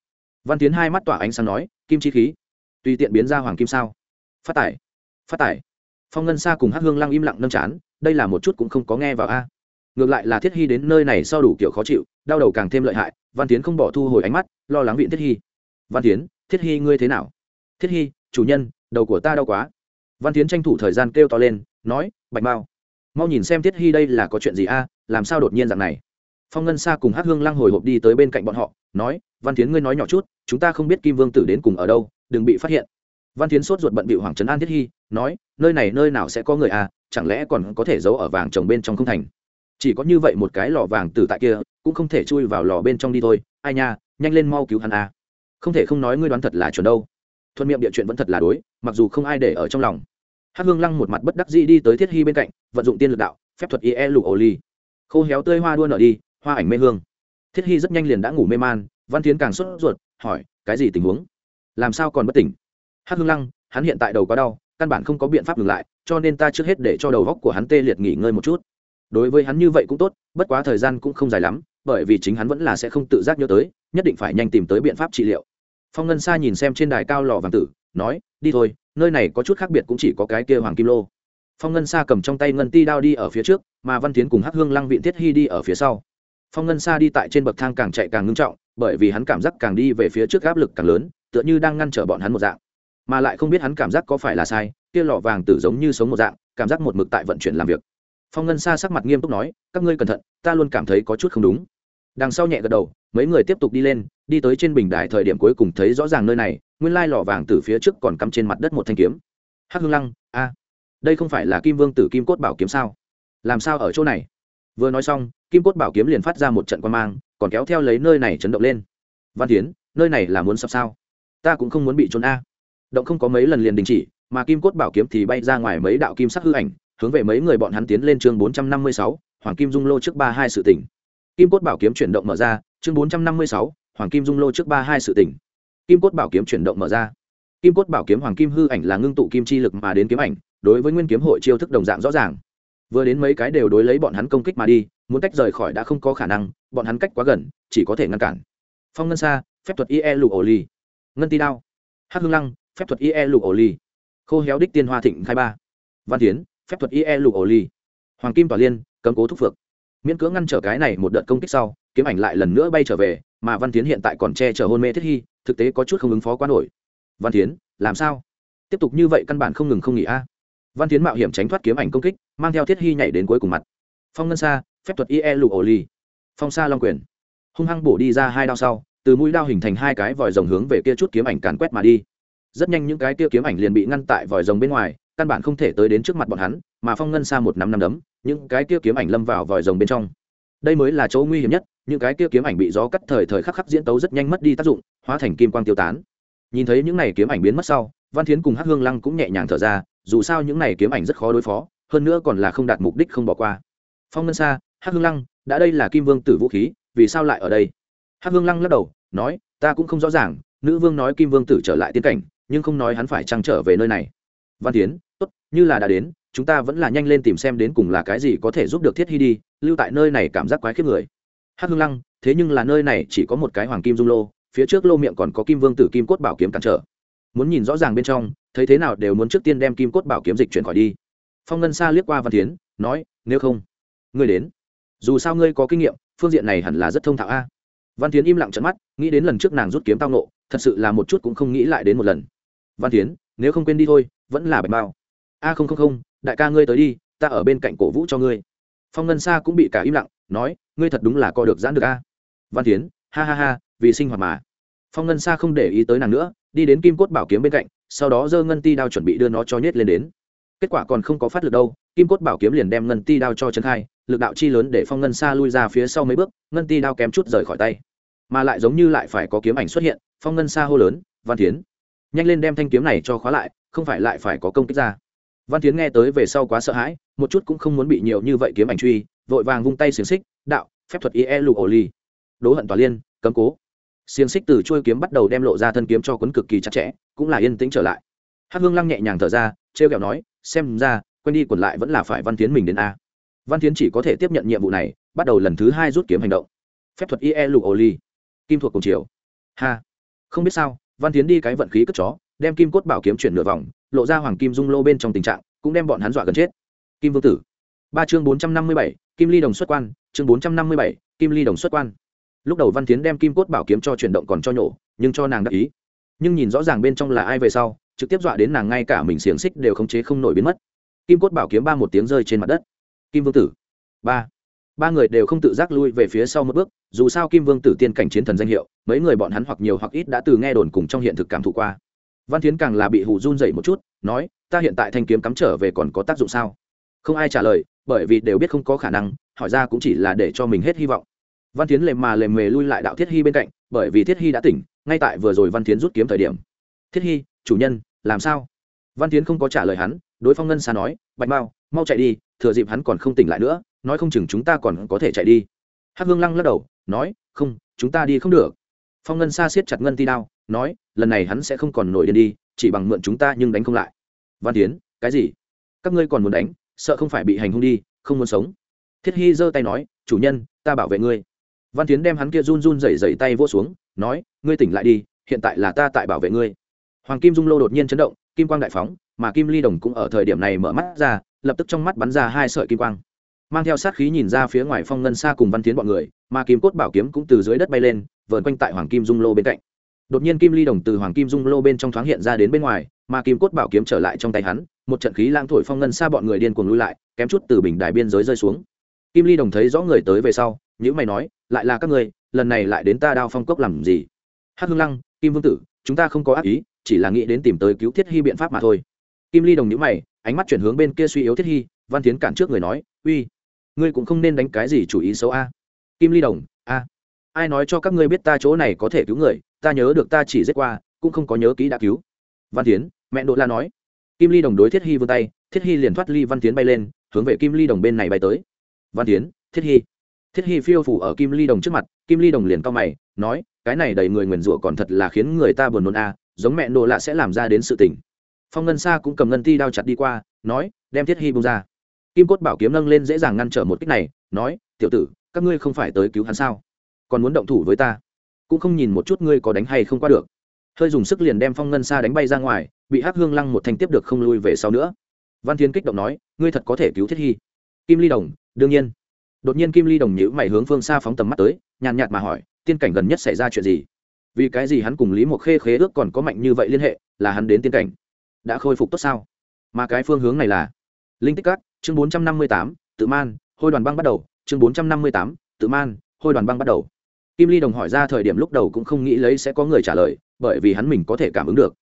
Văn tiến hai mắt tỏa ánh sáng nói, kim chi khí? Tùy tiện biến ra hoàng kim sao? Phát tải phát tải. Phong ngân xa cùng hắc hương lăng im lặng nâm chán, đây là một chút cũng không có nghe vào a. Ngược lại là thiết hy đến nơi này sau đủ kiểu khó chịu, đau đầu càng thêm lợi hại, văn tiến không bỏ thu hồi ánh mắt, lo lắng viện thiết hy. Văn tiến thiết hy ngươi thế nào? Thiết hy, chủ nhân đầu của ta đau quá. Văn tiến tranh thủ thời gian kêu to lên, nói, bạch mao, mau nhìn xem thiết hy đây là có chuyện gì a, làm sao đột nhiên dạng này? Phong ngân sa cùng hát hương lăng hồi hộp đi tới bên cạnh bọn họ, nói, văn tiến ngươi nói nhỏ chút, chúng ta không biết kim vương tử đến cùng ở đâu, đừng bị phát hiện. Văn tiến sốt ruột bận bị hoàng trấn an thiết hy, nói, nơi này nơi nào sẽ có người à chẳng lẽ còn có thể giấu ở vàng trồng bên trong không thành? Chỉ có như vậy một cái lò vàng từ tại kia, cũng không thể chui vào lò bên trong đi thôi. Ai nha, nhanh lên mau cứu hắn à không thể không nói ngươi đoán thật là chuẩn đâu thuận miệng địa chuyện vẫn thật là đối, mặc dù không ai để ở trong lòng. Hát hương lăng một mặt bất đắc dĩ đi tới thiết hy bên cạnh, vận dụng tiên lực đạo, phép thuật ie lục ổ ly. Khô héo tươi hoa đua nở đi, hoa ảnh mê hương. Thiết hy rất nhanh liền đã ngủ mê man, văn tiến càng sốt ruột, hỏi, cái gì tình huống? Làm sao còn bất tỉnh? Hát hương lăng, hắn hiện tại đầu có đau, căn bản không có biện pháp ngừng lại, cho nên ta trước hết để cho đầu góc của hắn tê liệt nghỉ ngơi một chút. Đối với hắn như vậy cũng tốt, bất quá thời gian cũng không dài lắm, bởi vì chính hắn vẫn là sẽ không tự giác nhớ tới, nhất định phải nhanh tìm tới biện pháp trị liệu phong ngân sa nhìn xem trên đài cao lò vàng tử, nói, đi thôi, nơi này có chút khác biệt cũng chỉ có cái kia hoàng kim lô. Phong ngân sa cầm trong tay ngân ti đao đi ở phía trước, mà văn tiến cùng hắc hương lăng viện thiết hy đi ở phía sau. Phong ngân sa đi tại trên bậc thang càng chạy càng ngưng trọng, bởi vì hắn cảm giác càng đi về phía trước áp lực càng lớn, tựa như đang ngăn trở bọn hắn một dạng. Mà lại không biết hắn cảm giác có phải là sai, kia lọ vàng tử giống như sống một dạng, cảm giác một mực tại vận chuyển làm việc. Phong ngân sa sắc mặt nghiêm túc nói, các ngươi cẩn thận, ta luôn cảm thấy có chút không đúng đằng sau nhẹ gật đầu, mấy người tiếp tục đi lên, đi tới trên bình đài thời điểm cuối cùng thấy rõ ràng nơi này, nguyên lai lò vàng từ phía trước còn cắm trên mặt đất một thanh kiếm. Hắc hương lăng, a, đây không phải là kim vương tử kim cốt bảo kiếm sao? Làm sao ở chỗ này? Vừa nói xong, kim cốt bảo kiếm liền phát ra một trận quan mang, còn kéo theo lấy nơi này chấn động lên. Văn tiến nơi này là muốn sập sao? Ta cũng không muốn bị trốn a. Động không có mấy lần liền đình chỉ, mà kim cốt bảo kiếm thì bay ra ngoài mấy đạo kim sắc hư ảnh, hướng về mấy người bọn hắn tiến lên chương bốn trăm năm mươi sáu, hoàng kim dung lô trước ba hai sự tỉnh kim cốt bảo kiếm chuyển động mở ra, chương bốn trăm năm mươi sáu, hoàng kim dung lô trước ba hai sự tỉnh kim cốt bảo kiếm chuyển động mở ra. Kim cốt bảo kiếm hoàng kim hư ảnh là ngưng tụ kim chi lực mà đến kiếm ảnh, đối với nguyên kiếm hội chiêu thức đồng dạng rõ ràng. Vừa đến mấy cái đều đối lấy bọn hắn công kích mà đi, muốn tách rời khỏi đã không có khả năng, bọn hắn cách quá gần, chỉ có thể ngăn cản. Phong ngân xa phép thuật ie lụ ổ ly ngân ti đao. Hát hương lăng, phép thuật ie lụ ổ ly khô héo đích tiên hoa thịnh khai ba. Văn tiến phép thuật ie lụ ổ ly hoàng kim tỏa liên cấm cố thúc phược miễn cưỡng ngăn trở cái này một đợt công kích sau, kiếm ảnh lại lần nữa bay trở về, mà văn tiến hiện tại còn che chở hôn mê thiết hy, thực tế có chút không ứng phó quá nổi. Văn tiến làm sao? Tiếp tục như vậy căn bản không ngừng không nghỉ a. Văn tiến mạo hiểm tránh thoát kiếm ảnh công kích, mang theo thiết hy nhảy đến cuối cùng mặt. Phong ngân xa phép thuật ie lụ ổ ly phong xa long quyền. Hung hăng bổ đi ra hai đao sau, từ mũi đao hình thành hai cái vòi rồng hướng về kia chút kiếm ảnh càn quét mà đi. Rất nhanh những cái kia kiếm ảnh liền bị ngăn tại vòi rồng bên ngoài căn bản không thể tới đến trước mặt bọn hắn, mà phong ngân xa một năm năm đấm, những cái kia kiếm ảnh lâm vào vòi rồng bên trong. Đây mới là chỗ nguy hiểm nhất, những cái kia kiếm ảnh bị gió cắt thời thời khắc khắc diễn tấu rất nhanh mất đi tác dụng, hóa thành kim quang tiêu tán. Nhìn thấy những này kiếm ảnh biến mất sau, văn thiến cùng hắc hương lăng cũng nhẹ nhàng thở ra, dù sao những này kiếm ảnh rất khó đối phó, hơn nữa còn là không đạt mục đích không bỏ qua. Phong ngân xa hắc hương lăng, đã đây là kim vương tử vũ khí, vì sao lại ở đây? Hắc hương lăng lắc đầu, nói, ta cũng không rõ ràng, nữ vương nói kim vương tử trở lại tiến cảnh, nhưng không nói hắn phải trăng trở về nơi này văn tiến, tốt, như là đã đến, chúng ta vẫn là nhanh lên tìm xem đến cùng là cái gì có thể giúp được thiết hy đi, lưu tại nơi này cảm giác quái khiếp người. Hắc hương lăng, thế nhưng là nơi này chỉ có một cái hoàng kim dung lô, phía trước lô miệng còn có kim vương tử kim cốt bảo kiếm cản trở. Muốn nhìn rõ ràng bên trong, thấy thế nào đều muốn trước tiên đem kim cốt bảo kiếm dịch chuyển khỏi đi. Phong ngân sa liếc qua văn tiến, nói, nếu không, ngươi đến. Dù sao ngươi có kinh nghiệm, phương diện này hẳn là rất thông thạo a. Văn tiến im lặng trận mắt, nghĩ đến lần trước nàng rút kiếm tao nộ thật sự là một chút cũng không nghĩ lại đến một lần. Văn tiến nếu không quên đi thôi, vẫn là bạch bao a không không không, đại ca ngươi tới đi, ta ở bên cạnh cổ vũ cho ngươi. Phong ngân sa cũng bị cả im lặng, nói, ngươi thật đúng là co được giãn được a. Văn tiến ha ha ha, vì sinh hoạt mà. Phong ngân sa không để ý tới nàng nữa, đi đến kim cốt bảo kiếm bên cạnh, sau đó giơ ngân ti đao chuẩn bị đưa nó cho nhét lên đến. Kết quả còn không có phát lực đâu, kim cốt bảo kiếm liền đem ngân ti đao cho trấn khai, lực đạo chi lớn để phong ngân sa lui ra phía sau mấy bước, ngân ti đao kém chút rời khỏi tay. Mà lại giống như lại phải có kiếm ảnh xuất hiện, phong ngân sa hô lớn, văn tiến nhanh lên đem thanh kiếm này cho khóa lại, không phải lại phải có công kích ra. Văn tiến nghe tới về sau quá sợ hãi, một chút cũng không muốn bị nhiều như vậy kiếm ảnh truy, vội vàng vung tay xiềng xích, đạo, phép thuật ie lục ổ ly đố hận tòa liên, cấm cố. Xiềng xích từ trôi kiếm bắt đầu đem lộ ra thân kiếm cho quấn cực kỳ chặt chẽ, cũng là yên tĩnh trở lại. Hát hương lăng nhẹ nhàng thở ra, trêu kẹo nói, xem ra quen đi quẩn lại vẫn là phải văn tiến mình đến a. Văn tiến chỉ có thể tiếp nhận nhiệm vụ này, bắt đầu lần thứ hai rút kiếm hành động. Phép thuật ie lục ổ ly kim thuộc cùng chiều ha. Không biết sao văn tiến đi cái vận khí cất chó, đem kim cốt bảo kiếm chuyển nửa vòng, lộ ra hoàng kim dung lô bên trong tình trạng, cũng đem bọn hắn dọa gần chết. Kim vương tử. Ba chương bốn trăm năm mươi bảy, kim ly đồng xuất quan, chương bốn trăm năm mươi bảy, kim ly đồng xuất quan. Lúc đầu văn tiến đem kim cốt bảo kiếm cho chuyển động còn cho nhổ, nhưng cho nàng đắc ý. Nhưng nhìn rõ ràng bên trong là ai về sau, trực tiếp dọa đến nàng ngay cả mình xiềng xích đều khống chế không nổi biến mất. Kim cốt bảo kiếm ba một tiếng rơi trên mặt đất. Kim vương tử. Ba ba người đều không tự giác lui về phía sau một bước, dù sao kim vương tử tiên cảnh chiến thần danh hiệu, mấy người bọn hắn hoặc nhiều hoặc ít đã từ nghe đồn cùng trong hiện thực cảm thụ qua. Văn tiến càng là bị hù run dậy một chút, nói, ta hiện tại thanh kiếm cắm trở về còn có tác dụng sao? Không ai trả lời, bởi vì đều biết không có khả năng, hỏi ra cũng chỉ là để cho mình hết hy vọng. Văn tiến lềm mà lềm mề lui lại đạo thiết hy bên cạnh, bởi vì thiết hy đã tỉnh, ngay tại vừa rồi văn tiến rút kiếm thời điểm. Thiết hy, chủ nhân, làm sao? Văn tiến không có trả lời hắn, đối phong ngân xa nói, bạch mao, mau chạy đi, thừa dịp hắn còn không tỉnh lại nữa nói không chừng chúng ta còn có thể chạy đi. Hắc hương lăng lắc đầu, nói, không, chúng ta đi không được. Phong ngân xa siết chặt ngân ti đao, nói, lần này hắn sẽ không còn nổi điên đi, chỉ bằng mượn chúng ta nhưng đánh không lại. Văn tiến, cái gì? Các ngươi còn muốn đánh, sợ không phải bị hành hung đi, không muốn sống. Thiết hy giơ tay nói, chủ nhân, ta bảo vệ ngươi. Văn tiến đem hắn kia run run rẩy rẩy tay vỗ xuống, nói, ngươi tỉnh lại đi, hiện tại là ta tại bảo vệ ngươi. Hoàng kim dung lô đột nhiên chấn động, kim quang đại phóng, mà kim ly đồng cũng ở thời điểm này mở mắt ra, lập tức trong mắt bắn ra hai sợi kim quang mang theo sát khí nhìn ra phía ngoài phong ngân xa cùng văn tiến bọn người, mà kim cốt bảo kiếm cũng từ dưới đất bay lên, vờn quanh tại hoàng kim dung lô bên cạnh. Đột nhiên kim ly đồng từ hoàng kim dung lô bên trong thoáng hiện ra đến bên ngoài, mà kim cốt bảo kiếm trở lại trong tay hắn, một trận khí lang thổi phong ngân xa bọn người điên cuồng lui lại, kém chút từ bình đài biên giới rơi xuống. Kim ly đồng thấy rõ người tới về sau những mày nói, lại là các người lần này lại đến ta đao phong cốc làm gì? Hắc hương lăng, kim vương tử, chúng ta không có ác ý, chỉ là nghĩ đến tìm tới cứu thiết hy biện pháp mà thôi. Kim ly đồng nhữ mày, ánh mắt chuyển hướng bên kia suy yếu thiết hy, văn tiến cản trước người nói, uy ngươi cũng không nên đánh cái gì chủ ý xấu a. Kim ly đồng, a. Ai nói cho các ngươi biết ta chỗ này có thể cứu người, ta nhớ được ta chỉ giết qua, cũng không có nhớ kỹ đã cứu. Văn tiến mẹ đỗ la nói. Kim ly đồng đối thiết hy vươn tay, thiết hy liền thoát ly văn tiến bay lên, hướng về kim ly đồng bên này bay tới. Văn tiến thiết hy. Thiết hy phiêu phủ ở kim ly đồng trước mặt, kim ly đồng liền cao mày, nói, cái này đầy người nguyền rủa còn thật là khiến người ta buồn nôn a, giống mẹ đồ lạ sẽ làm ra đến sự tình. Phong ngân sa cũng cầm ngân ti đao chặt đi qua, nói, đem thiết hy bông ra kim cốt bảo kiếm nâng lên dễ dàng ngăn trở một cách này, nói, tiểu tử, các ngươi không phải tới cứu hắn sao? Còn muốn động thủ với ta? Cũng không nhìn một chút ngươi có đánh hay không qua được. Hơi dùng sức liền đem phong ngân xa đánh bay ra ngoài, bị hắc hương lăng một thanh tiếp được không lui về sau nữa. Văn thiên kích động nói, ngươi thật có thể cứu thiết hy? Kim ly đồng, đương nhiên. Đột nhiên kim ly đồng nhữ mày hướng phương xa phóng tầm mắt tới, nhàn nhạt mà hỏi, tiên cảnh gần nhất xảy ra chuyện gì? Vì cái gì hắn cùng lý một khê khế ước còn có mạnh như vậy liên hệ, là hắn đến tiên cảnh? Đã khôi phục tốt sao? Mà cái phương hướng này là linh tích cát chương bốn trăm năm mươi tám, tự man, hôi đoàn băng bắt đầu. Chương bốn trăm năm mươi tám, tự man, hôi đoàn băng bắt đầu. Kim ly đồng hỏi ra thời điểm lúc đầu cũng không nghĩ lấy sẽ có người trả lời, bởi vì hắn mình có thể cảm ứng được.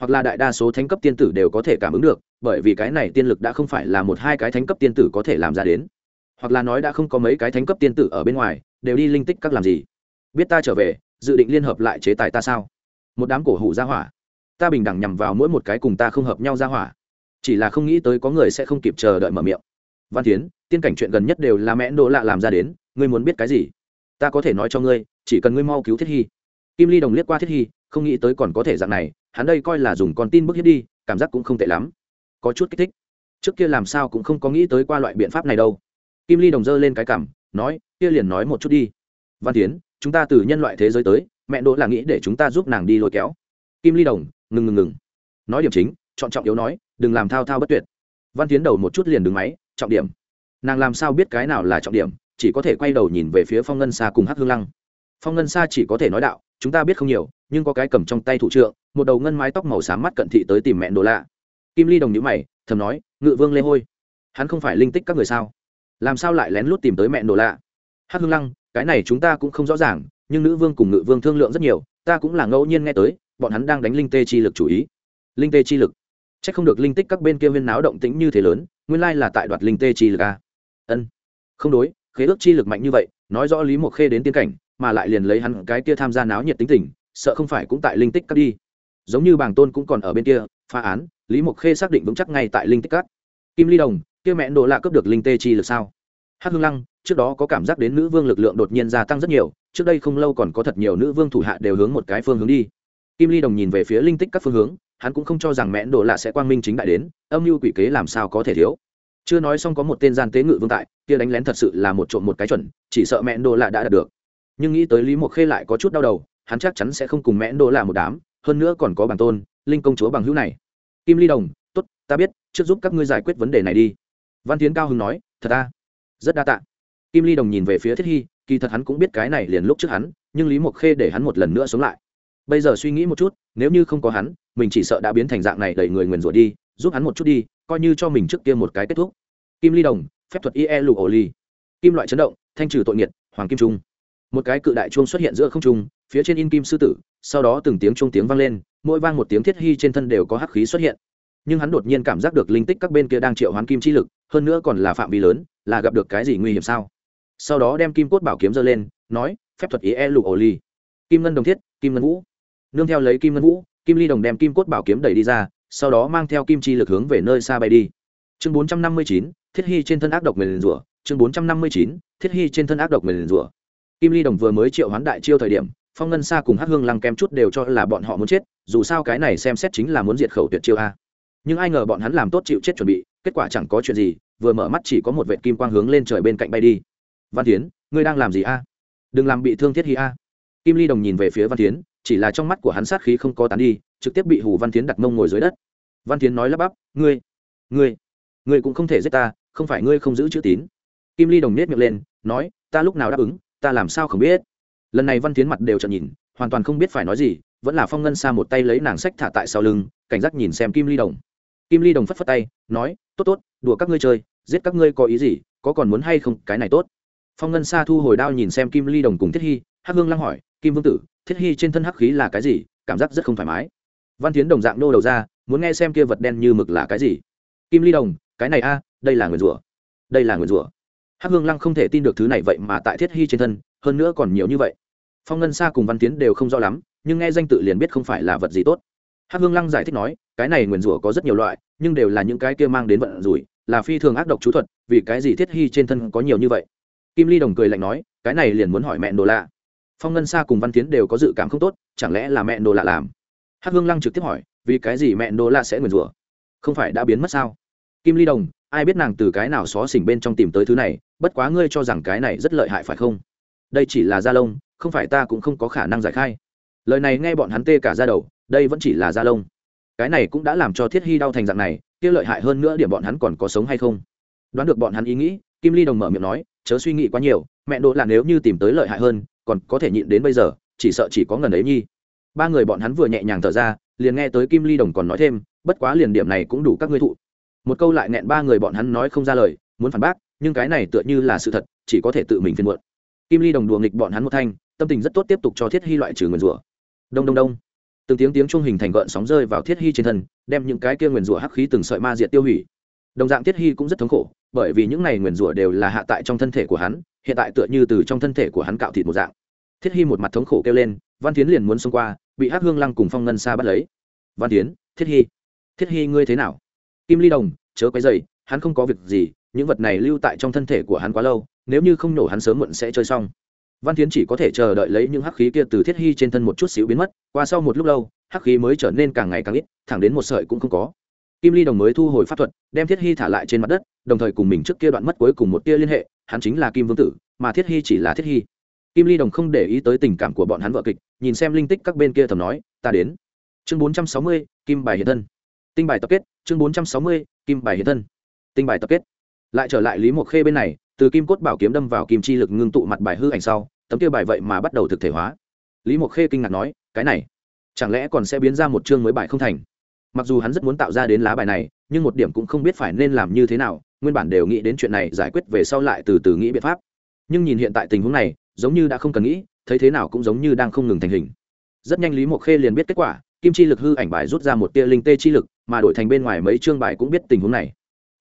Hoặc là đại đa số thánh cấp tiên tử đều có thể cảm ứng được, bởi vì cái này tiên lực đã không phải là một hai cái thánh cấp tiên tử có thể làm ra đến. Hoặc là nói đã không có mấy cái thánh cấp tiên tử ở bên ngoài, đều đi linh tích các làm gì. Biết ta trở về, dự định liên hợp lại chế tài ta sao? Một đám cổ hủ ra hỏa. Ta bình đẳng nhằm vào mỗi một cái cùng ta không hợp nhau ra hỏa chỉ là không nghĩ tới có người sẽ không kịp chờ đợi mở miệng. Văn tiến tiên cảnh chuyện gần nhất đều là mẹ đỗ lạ làm ra đến, ngươi muốn biết cái gì? Ta có thể nói cho ngươi, chỉ cần ngươi mau cứu thiết hy. Kim ly đồng liếc qua thiết hy, không nghĩ tới còn có thể dạng này, hắn đây coi là dùng con tin bức hiếp đi, cảm giác cũng không tệ lắm. Có chút kích thích. Trước kia làm sao cũng không có nghĩ tới qua loại biện pháp này đâu. Kim ly đồng dơ lên cái cảm, nói, kia liền nói một chút đi. Văn tiến chúng ta từ nhân loại thế giới tới, mẹ đỗ là nghĩ để chúng ta giúp nàng đi lôi kéo. Kim ly đồng, ngừng ngừng ngừng. Nói điểm chính, chọn trọng yếu nói đừng làm thao thao bất tuyệt. Văn tiến đầu một chút liền đứng máy, trọng điểm. Nàng làm sao biết cái nào là trọng điểm, chỉ có thể quay đầu nhìn về phía phong ngân xa cùng hắc hương lăng. Phong ngân xa chỉ có thể nói đạo, chúng ta biết không nhiều, nhưng có cái cầm trong tay thủ trượng, một đầu ngân mái tóc màu xám mắt cận thị tới tìm mẹ đồ lạ. Kim ly đồng nhữ mày, thầm nói, ngự vương lê hôi, hắn không phải linh tích các người sao? Làm sao lại lén lút tìm tới mẹ đồ lạ? Hắc hương lăng, cái này chúng ta cũng không rõ ràng, nhưng nữ vương cùng ngự vương thương lượng rất nhiều, ta cũng là ngẫu nhiên nghe tới, bọn hắn đang đánh linh tê chi lực chủ ý. Linh tê chi lực? C h ắ c không được linh tích các bên kia viên náo động tĩnh như thế lớn, nguyên lai là tại đoạt linh tê chi lực a. Ân. Không đối, khế ước chi lực mạnh như vậy, nói rõ lý mộc khê đến tiên cảnh, mà lại liền lấy hắn cái kia tham gia náo nhiệt tính tình, sợ không phải cũng tại linh tích các đi. Giống như bàng tôn cũng còn ở bên kia, phá án, lý mộc khê xác định vững chắc ngay tại linh tích các. Kim ly đồng, kia mẹ đồ lạ cướp được linh tê chi lực sao? Hắc hương lăng, trước đó có cảm giác đến nữ vương lực lượng đột nhiên gia tăng rất nhiều, trước đây không lâu còn có thật nhiều nữ vương thủ hạ đều hướng một cái phương hướng đi. Kim ly đồng nhìn về phía linh tích các phương hướng hắn cũng không cho rằng mẽn đồ lạ sẽ quang minh chính đại đến, âm mưu quỷ kế làm sao có thể thiếu. Chưa nói xong có một tên gian tế ngự vương tại, kia đánh lén thật sự là một trộm một cái chuẩn, chỉ sợ mẹn đồ lạ đã đạt được. Nhưng nghĩ tới lý mộc khê lại có chút đau đầu, hắn chắc chắn sẽ không cùng mẹn đồ lạ một đám, hơn nữa còn có bằng tôn, linh công chúa bằng hữu này. Kim ly đồng, tốt, ta biết, trước giúp các ngươi giải quyết vấn đề này đi. Văn tiến cao hưng nói, thật ta rất đa tạ. Kim ly đồng nhìn về phía thiết hy, kỳ thật hắn cũng biết cái này liền lúc trước hắn, nhưng lý mộc khê để hắn một lần nữa sống lại bây giờ suy nghĩ một chút, nếu như không có hắn, mình chỉ sợ đã biến thành dạng này đẩy người nguyền rủa đi, giúp hắn một chút đi, coi như cho mình trước kia một cái kết thúc. Kim ly đồng, phép thuật ie lục ổ ly kim loại chấn động, thanh trừ tội nghiệt, hoàng kim trung. Một cái cự đại chuông xuất hiện giữa không trung, phía trên in kim sư tử, sau đó từng tiếng chuông tiếng vang lên, mỗi vang một tiếng thiết hy trên thân đều có hắc khí xuất hiện. Nhưng hắn đột nhiên cảm giác được linh tích các bên kia đang triệu hoán kim chi lực, hơn nữa còn là phạm vi lớn, là gặp được cái gì nguy hiểm sao? Sau đó đem kim cốt bảo kiếm giơ lên, nói, phép thuật ý e lục ổ ly kim ngân đồng thiết, kim ngân vũ nương theo lấy kim ngân vũ, kim ly đồng đem kim cốt bảo kiếm đẩy đi ra, sau đó mang theo kim chi lực hướng về nơi xa bay đi. Chương bốn trăm năm mươi chín, thiết hy trên thân ác độc nguyền rủa. Chương bốn trăm năm mươi chín, thiết hy trên thân ác độc nguyền rủa. Kim ly đồng vừa mới triệu hoán đại chiêu thời điểm, phong ngân xa cùng hát hương lăng kém chút đều cho là bọn họ muốn chết, dù sao cái này xem xét chính là muốn diệt khẩu tuyệt chiêu a. Nhưng ai ngờ bọn hắn làm tốt chịu chết chuẩn bị, kết quả chẳng có chuyện gì, vừa mở mắt chỉ có một vệ kim quang hướng lên trời bên cạnh bay đi. Văn tiến ngươi đang làm gì a? Đừng làm bị thương thiết hy a. Kim ly đồng nhìn về phía văn tiến chỉ là trong mắt của hắn sát khí không có tán đi, trực tiếp bị hù văn tiến đặt mông ngồi dưới đất. Văn tiến nói lắp bắp, ngươi ngươi ngươi cũng không thể giết ta, không phải ngươi không giữ chữ tín. Kim ly đồng nết miệng lên, nói, ta lúc nào đáp ứng, ta làm sao không biết? Lần này văn tiến mặt đều trợn nhìn, hoàn toàn không biết phải nói gì, vẫn là phong ngân xa một tay lấy nàng sách thả tại sau lưng, cảnh giác nhìn xem kim ly đồng. Kim ly đồng phất phất tay, nói, tốt tốt, đùa các ngươi chơi, giết các ngươi có ý gì, có còn muốn hay không, cái này tốt. Phong ngân xa thu hồi đao nhìn xem kim ly đồng cùng thiết hy, hắc hương lăng hỏi, kim vương tử thiết hy trên thân hắc khí là cái gì, cảm giác rất không thoải mái. Văn tiến đồng dạng nô đầu ra, muốn nghe xem kia vật đen như mực là cái gì. Kim ly đồng, cái này a, đây là nguyền rủa. Đây là nguyền rủa. Hắc hương lăng không thể tin được thứ này vậy mà tại thiết hy trên thân, hơn nữa còn nhiều như vậy. Phong ngân xa cùng văn tiến đều không rõ lắm, nhưng nghe danh tự liền biết không phải là vật gì tốt. Hắc hương lăng giải thích nói, cái này nguyền rủa có rất nhiều loại, nhưng đều là những cái kia mang đến vận rủi, là phi thường ác độc chú thuật, vì cái gì thiết hy trên thân có nhiều như vậy? Kim ly đồng cười lạnh nói, cái này liền muốn hỏi mẹ đồ lạ phong ngân Sa cùng văn tiến đều có dự cảm không tốt, chẳng lẽ là mẹ đồ lạ làm? Hắc hương lăng trực tiếp hỏi, vì cái gì mẹ đồ lạ sẽ nguyền rủa? Không phải đã biến mất sao? Kim ly đồng, ai biết nàng từ cái nào xó xỉnh bên trong tìm tới thứ này, bất quá ngươi cho rằng cái này rất lợi hại phải không? Đây chỉ là da lông, không phải ta cũng không có khả năng giải khai. Lời này nghe bọn hắn tê cả ra đầu, đây vẫn chỉ là da lông. Cái này cũng đã làm cho thiết hy đau thành dạng này, kia lợi hại hơn nữa điểm bọn hắn còn có sống hay không? Đoán được bọn hắn ý nghĩ, kim ly đồng mở miệng nói, chớ suy nghĩ quá nhiều, mẹ đỗ là nếu như tìm tới lợi hại hơn còn có thể nhịn đến bây giờ, chỉ sợ chỉ có ngần ấy nhi. Ba người bọn hắn vừa nhẹ nhàng thở ra, liền nghe tới kim ly đồng còn nói thêm, bất quá liền điểm này cũng đủ các ngươi thụ. Một câu lại nghẹn ba người bọn hắn nói không ra lời, muốn phản bác, nhưng cái này tựa như là sự thật, chỉ có thể tự mình phiên muộn. Kim ly đồng đùa nghịch bọn hắn một thanh, tâm tình rất tốt tiếp tục cho thiết hy loại trừ nguyền rủa. Đông đông đông. Từng tiếng tiếng trung hình thành gợn sóng rơi vào thiết hy trên thân, đem những cái kia nguyền rủa hắc khí từng sợi ma diệt tiêu hủy. Đồng dạng thiết hy cũng rất thống khổ, bởi vì những này nguyền rủa đều là hạ tại trong thân thể của hắn hiện tại tựa như từ trong thân thể của hắn cạo thịt một dạng. Thiết hy một mặt thống khổ kêu lên, văn tiến liền muốn xông qua, bị hắc hương lăng cùng phong ngân xa bắt lấy. Văn tiến thiết hy thiết hy ngươi thế nào? Kim ly đồng, chớ quấy dày hắn không có việc gì, những vật này lưu tại trong thân thể của hắn quá lâu, nếu như không nổ hắn sớm muộn sẽ chơi xong. Văn tiến chỉ có thể chờ đợi lấy những hắc khí kia từ thiết hy trên thân một chút xíu biến mất, qua sau một lúc lâu, hắc khí mới trở nên càng ngày càng ít, thẳng đến một sợi cũng không có. Kim ly đồng mới thu hồi pháp thuật, đem thiết hy thả lại trên mặt đất, đồng thời cùng mình trước kia đoạn mất cuối cùng một tia liên hệ hắn chính là kim vương tử, mà thiết hy chỉ là thiết hy. Kim ly đồng không để ý tới tình cảm của bọn hắn vợ kịch, nhìn xem linh tích các bên kia thầm nói, ta đến. Chương bốn trăm sáu mươi, kim bài hiện thân. Tinh bài tập kết, chương bốn trăm sáu mươi, kim bài hiện thân. Tinh bài tập kết. Lại trở lại lý mộc khê bên này, từ kim cốt bảo kiếm đâm vào kim chi lực ngưng tụ mặt bài hư ảnh sau, tấm kia bài vậy mà bắt đầu thực thể hóa. Lý mộc khê kinh ngạc nói, cái này, chẳng lẽ còn sẽ biến ra một chương mới bài không thành? Mặc dù hắn rất muốn tạo ra đến lá bài này, nhưng một điểm cũng không biết phải nên làm như thế nào nguyên bản đều nghĩ đến chuyện này giải quyết về sau lại từ từ nghĩ biện pháp. Nhưng nhìn hiện tại tình huống này, giống như đã không cần nghĩ, thấy thế nào cũng giống như đang không ngừng thành hình. Rất nhanh lý mộc khê liền biết kết quả, kim chi lực hư ảnh bài rút ra một tia linh tê chi lực, mà đổi thành bên ngoài mấy chương bài cũng biết tình huống này.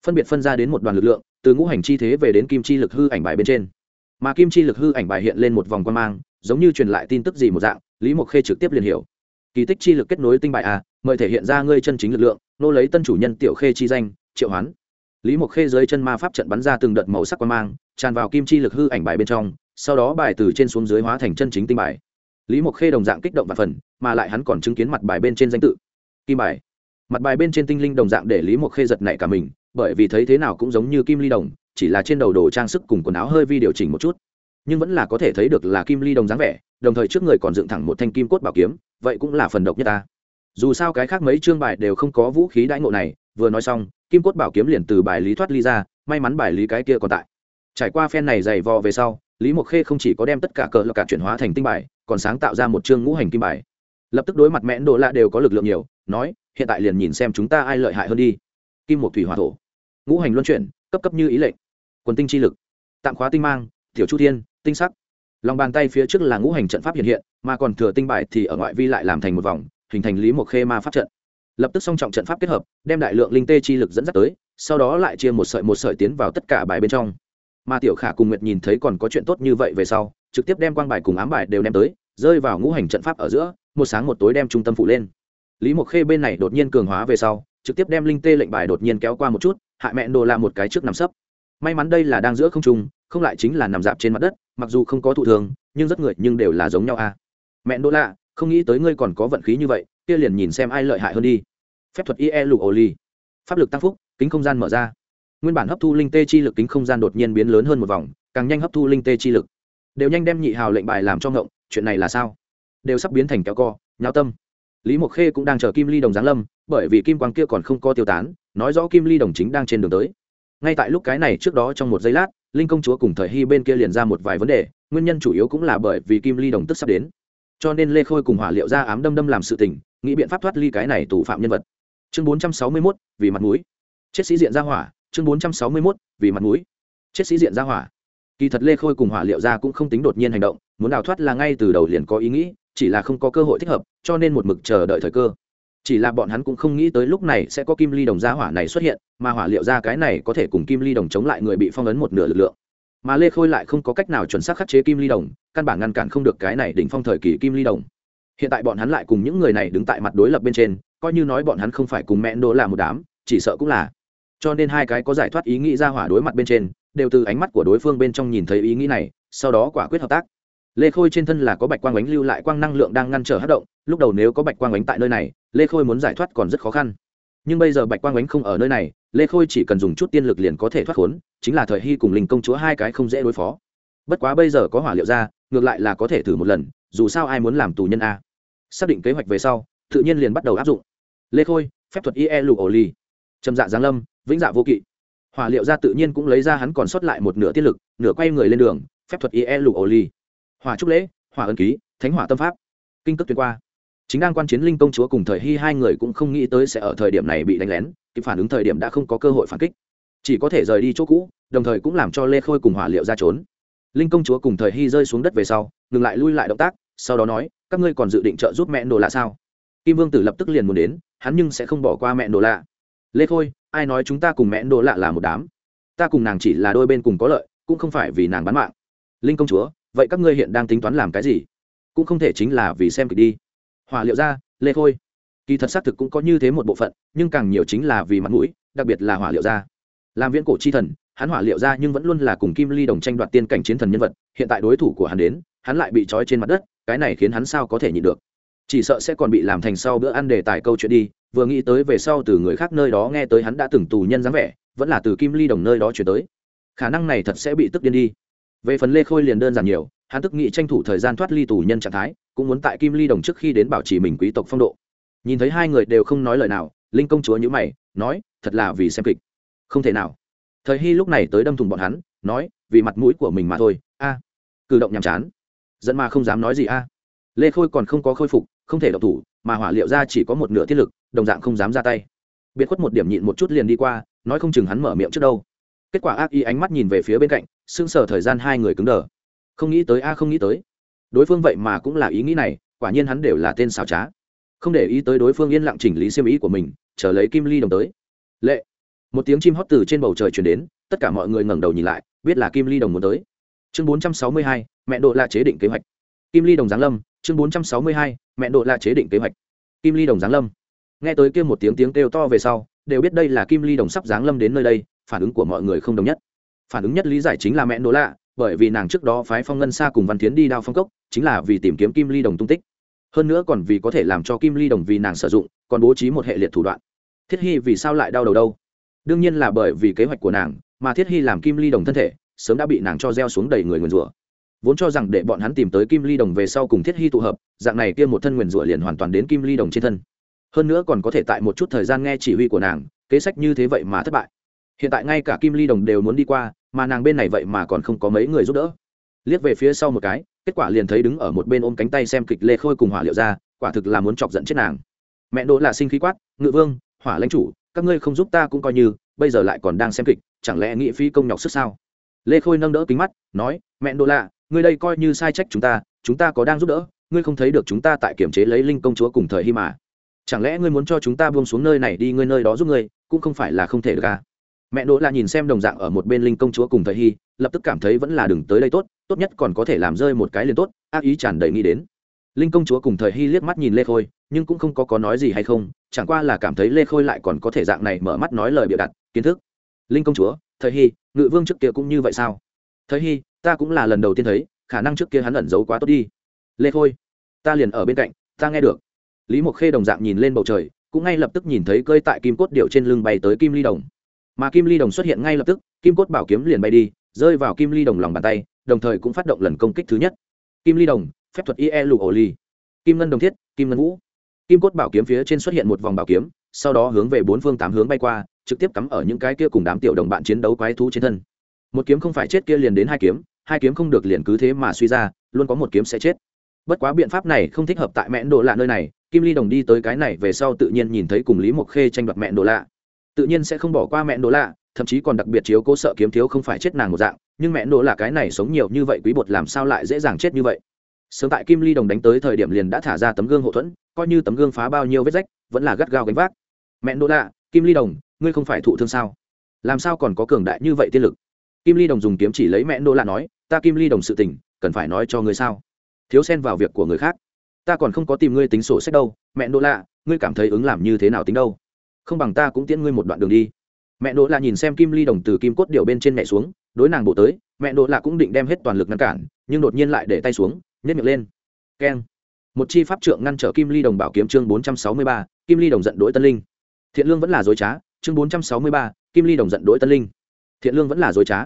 Phân biệt phân ra đến một đoàn lực lượng, từ ngũ hành chi thế về đến kim chi lực hư ảnh bài bên trên. Mà kim chi lực hư ảnh bài hiện lên một vòng quan mang, giống như truyền lại tin tức gì một dạng, lý mộc khê trực tiếp liền hiểu. Kỳ tích chi lực kết nối tinh bài a à, mời thể hiện ra ngươi chân chính lực lượng, nô lấy tân chủ nhân tiểu khê chi danh, triệu hoán lý mộc khê dưới chân ma pháp trận bắn ra từng đợt màu sắc quan mang, tràn vào kim chi lực hư ảnh bài bên trong, sau đó bài từ trên xuống dưới hóa thành chân chính tinh bài. Lý mộc khê đồng dạng kích động và phần, mà lại hắn còn chứng kiến mặt bài bên trên danh tự. Kim bài. Mặt bài bên trên tinh linh đồng dạng để lý mộc khê giật nảy cả mình, bởi vì thấy thế nào cũng giống như kim ly đồng, chỉ là trên đầu đồ trang sức cùng quần áo hơi vi điều chỉnh một chút. Nhưng vẫn là có thể thấy được là kim ly đồng dáng vẻ, đồng thời trước người còn dựng thẳng một thanh kim cốt bảo kiếm, vậy cũng là phần độc nhất ta. Dù sao cái khác mấy chương bài đều không có vũ khí đãi ngộ này, vừa nói xong kim cốt bảo kiếm liền từ bài lý thoát ly ra, may mắn bài lý cái kia còn tại. Trải qua phen này dày vò về sau, lý mộc khê không chỉ có đem tất cả cờ là cả chuyển hóa thành tinh bài, còn sáng tạo ra một chương ngũ hành kim bài. Lập tức đối mặt mẽn đồ lạ đều có lực lượng nhiều, nói, hiện tại liền nhìn xem chúng ta ai lợi hại hơn đi. Kim một thủy hòa thổ. Ngũ hành luân chuyển, cấp cấp như ý lệnh. Quần tinh chi lực. Tạm khóa tinh mang, tiểu chu thiên, tinh sắc. Lòng bàn tay phía trước là ngũ hành trận pháp hiện hiện, mà còn thừa tinh bài thì ở ngoại vi lại làm thành một vòng, hình thành lý một khê ma pháp trận lập tức song trọng trận pháp kết hợp, đem đại lượng linh tê chi lực dẫn dắt tới, sau đó lại chia một sợi một sợi tiến vào tất cả bài bên trong. Mà tiểu khả cùng nguyệt nhìn thấy còn có chuyện tốt như vậy về sau, trực tiếp đem quang bài cùng ám bài đều đem tới, rơi vào ngũ hành trận pháp ở giữa, một sáng một tối đem trung tâm phụ lên. Lý mộc khê bên này đột nhiên cường hóa về sau, trực tiếp đem linh tê lệnh bài đột nhiên kéo qua một chút hại mẹ đồ la một cái trước nằm sấp. May mắn đây là đang giữa không trung, không lại chính là nằm dạp trên mặt đất, mặc dù không có thụ thường, nhưng rất người nhưng đều là giống nhau a à. mẹ đô lạ không nghĩ tới ngươi còn có vận khí như vậy kia liền nhìn xem ai lợi hại hơn đi. Phép thuật ie lục ô ly pháp lực tăng phúc, kính không gian mở ra. Nguyên bản hấp thu linh tê chi lực kính không gian đột nhiên biến lớn hơn một vòng, càng nhanh hấp thu linh tê chi lực. Đều nhanh đem nhị hào lệnh bài làm cho ngộng, chuyện này là sao? Đều sắp biến thành kéo co, nháo tâm. Lý mộc khê cũng đang chờ kim ly đồng giáng lâm, bởi vì kim quang kia còn không có tiêu tán, nói rõ kim ly đồng chính đang trên đường tới. Ngay tại lúc cái này trước đó trong một giây lát, linh công chúa cùng thời hy bên kia liền ra một vài vấn đề, nguyên nhân chủ yếu cũng là bởi vì kim ly đồng tức sắp đến. Cho nên lê khôi cùng hỏa liệu ra ám đâm đâm làm sự tình nghĩ biện pháp thoát ly cái này tù phạm nhân vật. Chương bốn trăm sáu mươi mốt, vì mặt mũi. Chết sĩ diện ra hỏa. Chương bốn trăm sáu mươi mốt, vì mặt mũi. Chết sĩ diện ra hỏa. Kỳ thật lê khôi cùng hỏa liệu ra cũng không tính đột nhiên hành động, muốn đào thoát là ngay từ đầu liền có ý nghĩ, chỉ là không có cơ hội thích hợp, cho nên một mực chờ đợi thời cơ. Chỉ là bọn hắn cũng không nghĩ tới lúc này sẽ có kim ly đồng gia hỏa này xuất hiện, mà hỏa liệu ra cái này có thể cùng kim ly đồng chống lại người bị phong ấn một nửa lực lượng. Mà lê khôi lại không có cách nào chuẩn xác khắc chế kim ly đồng, căn bản ngăn cản không được cái này đỉnh phong thời kỳ kim ly đồng hiện tại bọn hắn lại cùng những người này đứng tại mặt đối lập bên trên, coi như nói bọn hắn không phải cùng mẹ đô là một đám, chỉ sợ cũng là. Cho nên hai cái có giải thoát ý nghĩ ra hỏa đối mặt bên trên, đều từ ánh mắt của đối phương bên trong nhìn thấy ý nghĩ này, sau đó quả quyết hợp tác. Lê khôi trên thân là có bạch quang ánh lưu lại quang năng lượng đang ngăn trở hát động, lúc đầu nếu có bạch quang ánh tại nơi này, lê khôi muốn giải thoát còn rất khó khăn. Nhưng bây giờ bạch quang ánh không ở nơi này, lê khôi chỉ cần dùng chút tiên lực liền có thể thoát khốn, chính là thời hy cùng linh công chúa hai cái không dễ đối phó. Bất quá bây giờ có hỏa liệu ra, ngược lại là có thể thử một lần, dù sao ai muốn làm tù nhân a? Xác định kế hoạch về sau, tự nhiên liền bắt đầu áp dụng. Lê khôi, phép thuật ie lụ ổ ly trầm dạ giáng lâm, vĩnh dạ vô kỵ. Hỏa liệu ra tự nhiên cũng lấy ra hắn còn sót lại một nửa tiết lực, nửa quay người lên đường, phép thuật ie lụ ổ ly hỏa trúc lễ, hỏa ân ký, thánh hỏa tâm pháp. Kinh tức tuyên qua. Chính đang quan chiến linh công chúa cùng thời hy hai người cũng không nghĩ tới sẽ ở thời điểm này bị đánh lén, kịp phản ứng thời điểm đã không có cơ hội phản kích. Chỉ có thể rời đi chỗ cũ, đồng thời cũng làm cho lê khôi cùng hỏa liệu ra trốn. Linh công chúa cùng thời hy rơi xuống đất về sau, ngừng lại lui lại động tác, sau đó nói các ngươi còn dự định trợ giúp mẹ đồ lạ sao? Kim vương tử lập tức liền muốn đến, hắn nhưng sẽ không bỏ qua mẹ đồ lạ. Lê khôi, ai nói chúng ta cùng mẹ đồ lạ là một đám? Ta cùng nàng chỉ là đôi bên cùng có lợi, cũng không phải vì nàng bán mạng. Linh công chúa, vậy các ngươi hiện đang tính toán làm cái gì? Cũng không thể chính là vì xem kịch đi. Hòa liệu ra, lê khôi. Kỳ thật xác thực cũng có như thế một bộ phận, nhưng càng nhiều chính là vì mặt mũi, đặc biệt là hỏa liệu ra. Làm viễn cổ chi thần, hắn hỏa liệu ra nhưng vẫn luôn là cùng kim ly đồng tranh đoạt tiên cảnh chiến thần nhân vật, hiện tại đối thủ của hắn đến, hắn lại bị trói trên mặt đất cái này khiến hắn sao có thể nhịn được. Chỉ sợ sẽ còn bị làm thành sau bữa ăn đề tài câu chuyện đi, vừa nghĩ tới về sau từ người khác nơi đó nghe tới hắn đã từng tù nhân dáng vẻ, vẫn là từ kim ly đồng nơi đó chuyển tới. Khả năng này thật sẽ bị tức điên đi. Về phần lê khôi liền đơn giản nhiều, hắn tức nghĩ tranh thủ thời gian thoát ly tù nhân trạng thái, cũng muốn tại kim ly đồng trước khi đến bảo trì mình quý tộc phong độ. Nhìn thấy hai người đều không nói lời nào, linh công chúa nhữ mày, nói, thật là vì xem kịch. Không thể nào. Thời hy lúc này tới đâm thùng bọn hắn, nói, vì mặt mũi của mình mà thôi, a. Cử động nhàm chán dẫn mà không dám nói gì a. Lê khôi còn không có khôi phục, không thể độc thủ, mà hỏa liệu ra chỉ có một nửa thiết lực, đồng dạng không dám ra tay. Biệt khuất một điểm nhịn một chút liền đi qua, nói không chừng hắn mở miệng trước đâu. Kết quả ác y ánh mắt nhìn về phía bên cạnh sưng sờ thời gian hai người cứng đờ. Không nghĩ tới a, không nghĩ tới. Đối phương vậy mà cũng là ý nghĩ này, quả nhiên hắn đều là tên xào trá. Không để ý tới đối phương yên lặng chỉnh lý siêm ý của mình, chờ lấy kim ly đồng tới. Lệ. Một tiếng chim hót từ trên bầu trời chuyển đến, tất cả mọi người ngẩng đầu nhìn lại, biết là kim ly đồng muốn tới chương bốn trăm sáu mươi hai, mẹ độ là chế định kế hoạch. Kim ly đồng giáng lâm, chương bốn trăm sáu mươi hai, mẹ độ là chế định kế hoạch. Kim ly đồng giáng lâm. Nghe tới kia một tiếng tiếng kêu to về sau, đều biết đây là kim ly đồng sắp giáng lâm đến nơi đây, phản ứng của mọi người không đồng nhất. Phản ứng nhất lý giải chính là mẹ nỗ lạ, bởi vì nàng trước đó phái phong ngân xa cùng văn tiến đi đao phong cốc, chính là vì tìm kiếm kim ly đồng tung tích. Hơn nữa còn vì có thể làm cho kim ly đồng vì nàng sử dụng, còn bố trí một hệ liệt thủ đoạn. Thiết hy vì sao lại đau đầu đâu? Đương nhiên là bởi vì kế hoạch của nàng, mà thiết hy làm kim ly đồng thân thể sớm đã bị nàng cho gieo xuống đầy người nguyền rủa. Vốn cho rằng để bọn hắn tìm tới kim ly đồng về sau cùng thiết hy tụ hợp, dạng này kia một thân nguyền rủa liền hoàn toàn đến kim ly đồng trên thân. Hơn nữa còn có thể tại một chút thời gian nghe chỉ huy của nàng, kế sách như thế vậy mà thất bại. Hiện tại ngay cả kim ly đồng đều muốn đi qua, mà nàng bên này vậy mà còn không có mấy người giúp đỡ. Liếc về phía sau một cái, kết quả liền thấy đứng ở một bên ôm cánh tay xem kịch lê khôi cùng hỏa liệu ra quả thực là muốn chọc giận chết nàng. Mẹ đỗ là sinh khí quát, ngự vương, hỏa lãnh chủ, các ngươi không giúp ta cũng coi như, bây giờ lại còn đang xem kịch, chẳng lẽ nghĩ phi công nhọc sức sao? Lê khôi nâng đỡ kính mắt, nói, mẹ đô lạ, ngươi đây coi như sai trách chúng ta chúng ta có đang giúp đỡ, ngươi không thấy được chúng ta tại kiểm chế lấy linh công chúa cùng thời hy mà. Chẳng lẽ ngươi muốn cho chúng ta buông xuống nơi này đi, ngươi nơi đó giúp ngươi, cũng không phải là không thể được à? Mẹ đỗ là nhìn xem đồng dạng ở một bên linh công chúa cùng thời hy, lập tức cảm thấy vẫn là đừng tới đây tốt tốt nhất còn có thể làm rơi một cái liền tốt, ác ý tràn đầy nghĩ đến. Linh công chúa cùng thời hy liếc mắt nhìn lê khôi, nhưng cũng không có có nói gì hay không, chẳng qua là cảm thấy lê khôi lại còn có thể dạng này mở mắt nói lời bịa đặt, kiến thức. Linh công chúa, thời hy ngự vương trước kia cũng như vậy sao? Thời hy ta cũng là lần đầu tiên thấy, khả năng trước kia hắn ẩn giấu quá tốt đi. Lê khôi, ta liền ở bên cạnh, ta nghe được. Lý mộc khê đồng dạng nhìn lên bầu trời, cũng ngay lập tức nhìn thấy cơi tại kim cốt điệu trên lưng bay tới kim ly đồng. Mà kim ly đồng xuất hiện ngay lập tức, kim cốt bảo kiếm liền bay đi, rơi vào kim ly đồng lòng bàn tay, đồng thời cũng phát động lần công kích thứ nhất. Kim ly đồng, phép thuật ie lụ ổ ly kim ngân đồng thiết, kim ngân vũ kim cốt bảo kiếm phía trên xuất hiện một vòng bảo kiếm, sau đó hướng về bốn phương tám hướng bay qua, trực tiếp cắm ở những cái kia cùng đám tiểu đồng bạn chiến đấu quái thú trên thân. Một kiếm không phải chết kia liền đến hai kiếm hai kiếm không được liền cứ thế mà suy ra, luôn có một kiếm sẽ chết. Bất quá biện pháp này không thích hợp tại mẹn đồ lạ nơi này, kim ly đồng đi tới cái này về sau tự nhiên nhìn thấy cùng lý mộc khê tranh đoạt mẹn đồ lạ. Tự nhiên sẽ không bỏ qua mẹn đồ lạ, thậm chí còn đặc biệt chiếu cố sợ kiếm thiếu không phải chết nàng một dạng, nhưng mẹn đồ lạ cái này sống nhiều như vậy quý bột làm sao lại dễ dàng chết như vậy? Sớm tại kim ly đồng đánh tới thời điểm liền đã thả ra tấm gương hậu thuẫn, coi như tấm gương phá bao nhiêu vết rách, vẫn là gắt gao gánh vác. Mẹ đỗ lạ, kim ly đồng, ngươi không phải thụ thương sao? Làm sao còn có cường đại như vậy tiên lực? Kim ly đồng dùng kiếm chỉ lấy mẹ đỗ lạ nói, ta kim ly đồng sự tình, cần phải nói cho ngươi sao? Thiếu xen vào việc của người khác. Ta còn không có tìm ngươi tính sổ sách đâu, mẹ đỗ lạ, ngươi cảm thấy ứng làm như thế nào tính đâu? Không bằng ta cũng tiễn ngươi một đoạn đường đi. Mẹ đỗ lạ nhìn xem kim ly đồng từ kim cốt điệu bên trên mẹ xuống, đối nàng bộ tới, mẹ đỗ lạ cũng định đem hết toàn lực ngăn cản, nhưng đột nhiên lại để tay xuống nhét miệng lên. Keng. Một chi pháp trượng ngăn trở kim ly đồng bảo kiếm chương bốn trăm sáu mươi ba, kim ly đồng giận đỗi tân linh. Thiện lương vẫn là dối trá, chương bốn trăm sáu mươi ba, kim ly đồng giận đỗi tân linh. Thiện lương vẫn là dối trá.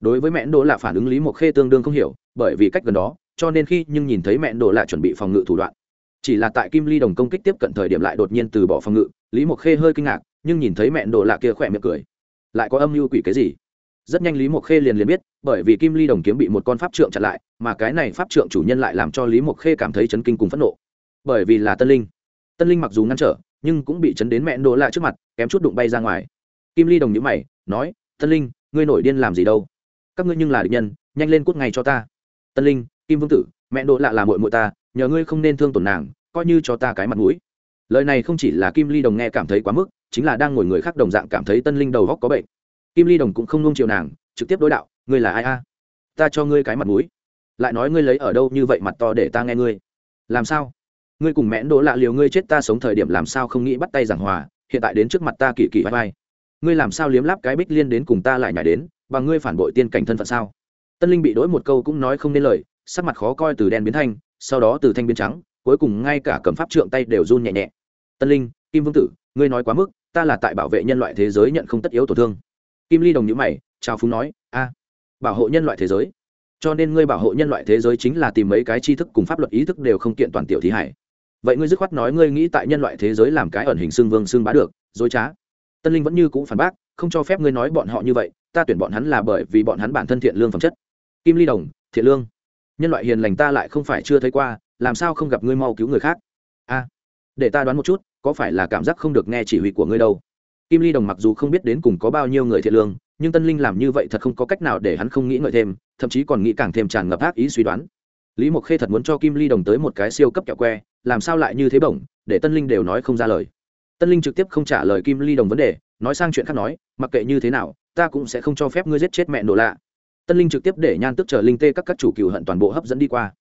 Đối với mẹ đỗ là phản ứng lý mộc khê tương đương không hiểu, bởi vì cách gần đó, cho nên khi nhưng nhìn thấy mẹ đỗ là chuẩn bị phòng ngự thủ đoạn. Chỉ là tại kim ly đồng công kích tiếp cận thời điểm lại đột nhiên từ bỏ phòng ngự, lý mộc khê hơi kinh ngạc, nhưng nhìn thấy mẹ đỗ là kia khỏe miệng cười. Lại có âm mưu quỷ cái gì? Rất nhanh lý mộc khê liền liền biết bởi vì kim ly đồng kiếm bị một con pháp trượng chặn lại, mà cái này pháp trượng chủ nhân lại làm cho lý mộc khê cảm thấy chấn kinh cùng phẫn nộ. Bởi vì là tân linh. Tân linh mặc dù ngăn trở, nhưng cũng bị chấn đến mẹ đỗ lạ trước mặt, kém chút đụng bay ra ngoài. Kim ly đồng nhữ mày, nói, tân linh, ngươi nổi điên làm gì đâu? Các ngươi nhưng là địch nhân, nhanh lên cút ngay cho ta. Tân linh, kim vương tử, mẹ đỗ lạ là mội mội ta, nhờ ngươi không nên thương tổn nàng, coi như cho ta cái mặt mũi. Lời này không chỉ là kim ly đồng nghe cảm thấy quá mức, chính là đang ngồi người khác đồng dạng cảm thấy tân linh đầu góc có bệnh. Kim ly đồng cũng không nung chiều nàng, trực tiếp đối đạo ngươi là ai a? Ta cho ngươi cái mặt mũi. Lại nói ngươi lấy ở đâu như vậy mặt to để ta nghe ngươi? Làm sao? Ngươi cùng mẽn đỗ lạ liều ngươi chết ta sống thời điểm làm sao không nghĩ bắt tay giảng hòa, hiện tại đến trước mặt ta kỳ kỳ vai vai. Ngươi làm sao liếm láp cái bích liên đến cùng ta lại nhảy đến và ngươi phản bội tiên cảnh thân phận sao? Tân linh bị đỗi một câu cũng nói không nên lời, sắc mặt khó coi từ đen biến thanh, sau đó từ thanh biến trắng, cuối cùng ngay cả cầm pháp trượng tay đều run nhẹ nhẹ. Tân linh, kim vương tử, ngươi nói quá mức, ta là tại bảo vệ nhân loại thế giới nhận không tất yếu tổn thương. Kim ly đồng nhữ mày, chào phúng nói, a bảo hộ nhân loại thế giới. Cho nên ngươi bảo hộ nhân loại thế giới chính là tìm mấy cái tri thức cùng pháp luật ý thức đều không kiện toàn tiểu thí hải. Vậy ngươi dứt khoát nói ngươi nghĩ tại nhân loại thế giới làm cái ẩn hình xương vương xương bá được, dối trá. Tân linh vẫn như cũ phản bác, không cho phép ngươi nói bọn họ như vậy, ta tuyển bọn hắn là bởi vì bọn hắn bản thân thiện lương phẩm chất. Kim ly đồng, thiện lương. Nhân loại hiền lành ta lại không phải chưa thấy qua, làm sao không gặp ngươi mau cứu người khác? A, để ta đoán một chút, có phải là cảm giác không được nghe chỉ huy của ngươi đâu? Kim ly đồng mặc dù không biết đến cùng có bao nhiêu người thiện lương nhưng tân linh làm như vậy thật không có cách nào để hắn không nghĩ ngợi thêm, thậm chí còn nghĩ càng thêm tràn ngập ác ý suy đoán. Lý mộc khê thật muốn cho kim ly đồng tới một cái siêu cấp kẹo que, làm sao lại như thế bổng, để tân linh đều nói không ra lời. Tân linh trực tiếp không trả lời kim ly đồng vấn đề, nói sang chuyện khác nói, mặc kệ như thế nào, ta cũng sẽ không cho phép ngươi giết chết mẹ nổ lạ. Tân linh trực tiếp để nhan tước chờ linh tê các các chủ cựu hận toàn bộ hấp dẫn đi qua.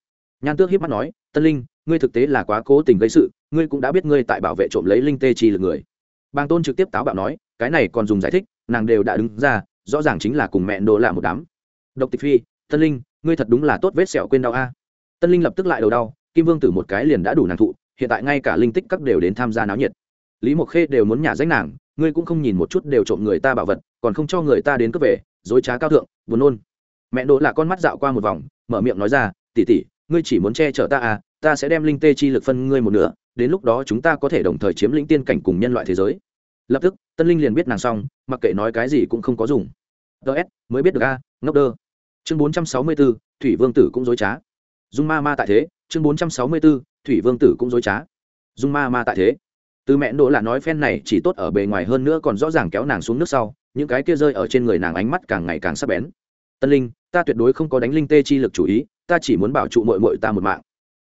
Nhan tước hiếp mắt nói, tân linh, ngươi thực tế là quá cố tình gây sự, ngươi cũng đã biết ngươi tại bảo vệ trộm lấy linh tê chi lực người. Bàng tôn trực tiếp táo bạo nói, cái này còn dùng giải thích nàng đều đã đứng ra, rõ ràng chính là cùng mẹ đồ lạ một đám. Độc tịch phi, tân linh, ngươi thật đúng là tốt vết sẹo quên đau a. Tân linh lập tức lại đầu đau, kim vương tử một cái liền đã đủ nàng thụ, hiện tại ngay cả linh tích các đều đến tham gia náo nhiệt. Lý mộc khê đều muốn nhà danh nàng, ngươi cũng không nhìn một chút đều trộm người ta bảo vật, còn không cho người ta đến cướp về, dối trá cao thượng, buồn nôn. Mẹ đỗ là con mắt dạo qua một vòng, mở miệng nói ra tỉ tỉ ngươi chỉ muốn che chở ta à ta sẽ đem linh tê chi lực phân ngươi một nửa, đến lúc đó chúng ta có thể đồng thời chiếm lĩnh tiên cảnh cùng nhân loại thế giới. Lập tức tân linh liền biết nàng xong, mặc kệ nói cái gì cũng không có dùng. Ts mới biết được a, ngốc đơ. Chương bốn trăm sáu mươi b ố thủy vương tử cũng dối trá. Dung ma ma tại thế, chương bốn trăm sáu mươi b ố thủy vương tử cũng dối trá. Dung ma ma tại thế. Từ mẹ đỗ là nói phen này chỉ tốt ở bề ngoài hơn nữa còn rõ ràng kéo nàng xuống nước sau, những cái kia rơi ở trên người nàng ánh mắt càng ngày càng sắc bén. Tân linh, ta tuyệt đối không có đánh linh tê chi lực chủ ý, ta chỉ muốn bảo trụ mội mội ta một mạng.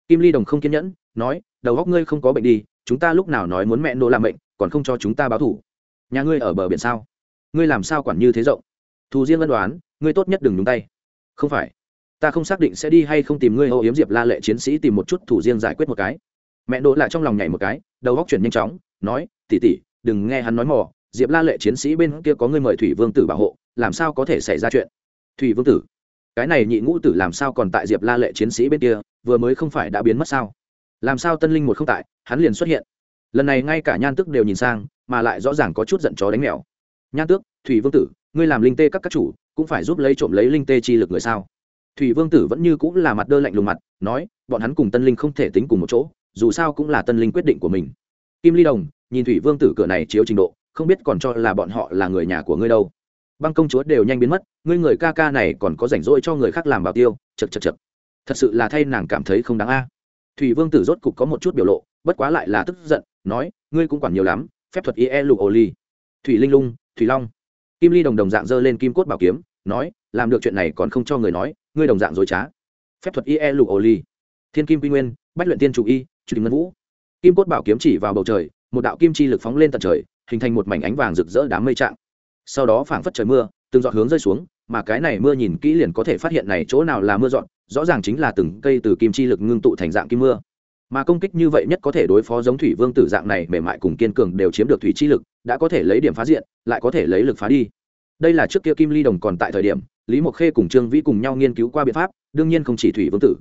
Kim ly đồng không kiên nhẫn, nói, đầu góc ngươi không có bệnh đi, chúng ta lúc nào nói muốn mẹ nô làm bệnh còn không cho chúng ta báo thủ nhà ngươi ở bờ biển sao? Ngươi làm sao quản như thế rộng? Thù riêng ân đoán, ngươi tốt nhất đừng nhúng tay. Không phải. Ta không xác định sẽ đi hay không tìm ngươi âu yếm diệp la lệ chiến sĩ tìm một chút thủ riêng giải quyết một cái. Mẹ đỗ lại trong lòng nhảy một cái, đầu góc chuyển nhanh chóng, nói tỉ tỉ đừng nghe hắn nói mò, diệp la lệ chiến sĩ bên kia có ngươi mời thủy vương tử bảo hộ, làm sao có thể xảy ra chuyện? Thủy vương tử? Cái này nhị ngũ tử làm sao còn tại diệp la lệ chiến sĩ bên kia, vừa mới không phải đã biến mất sao? Làm sao tân linh một không tại, hắn liền xuất hiện. Lần này ngay cả nhan tức đều nhìn sang mà lại rõ ràng có chút giận chó đánh mèo. Nhan tước, thủy vương tử, ngươi làm linh tê các các chủ, cũng phải giúp lấy trộm lấy linh tê chi lực người sao? Thủy vương tử vẫn như cũng là mặt đơ lạnh lùng mặt, nói, bọn hắn cùng tân linh không thể tính cùng một chỗ, dù sao cũng là tân linh quyết định của mình. Kim ly đồng, nhìn thủy vương tử cửa này chiếu trình độ, không biết còn cho là bọn họ là người nhà của ngươi đâu. Băng công chúa đều nhanh biến mất, ngươi người ca ca này còn có rảnh rỗi cho người khác làm bảo tiêu chật chật chật thật sự là thay nàng cảm thấy không đáng a. Thủy vương tử rốt cục có một chút biểu lộ, bất quá lại là tức giận, nói, ngươi cũng quản nhiều lắm phép thuật ie lục ổ ly. Thủy linh lung, thủy long. Kim ly đồng đồng dạng giơ lên kim cốt bảo kiếm, nói, làm được chuyện này còn không cho người nói, ngươi đồng dạng dối trá. Phép thuật ie lục ổ ly. Thiên kim quy nguyên, bách luyện tiên chủ y chủ ngân vũ. Kim cốt bảo kiếm chỉ vào bầu trời, một đạo kim chi lực phóng lên tận trời, hình thành một mảnh ánh vàng rực rỡ đám mây trạng. Sau đó phảng phất trời mưa, từng giọt hướng rơi xuống, mà cái này mưa nhìn kỹ liền có thể phát hiện này chỗ nào là mưa dọn, rõ ràng chính là từng cây từ kim chi lực ngưng tụ thành dạng kim mưa mà công kích như vậy nhất có thể đối phó giống thủy vương tử dạng này mềm mại cùng kiên cường đều chiếm được thủy chi lực, đã có thể lấy điểm phá diện, lại có thể lấy lực phá đi. Đây là trước kia kim ly đồng còn tại thời điểm, lý mộc khê cùng trương vĩ cùng nhau nghiên cứu qua biện pháp, đương nhiên không chỉ thủy vương tử.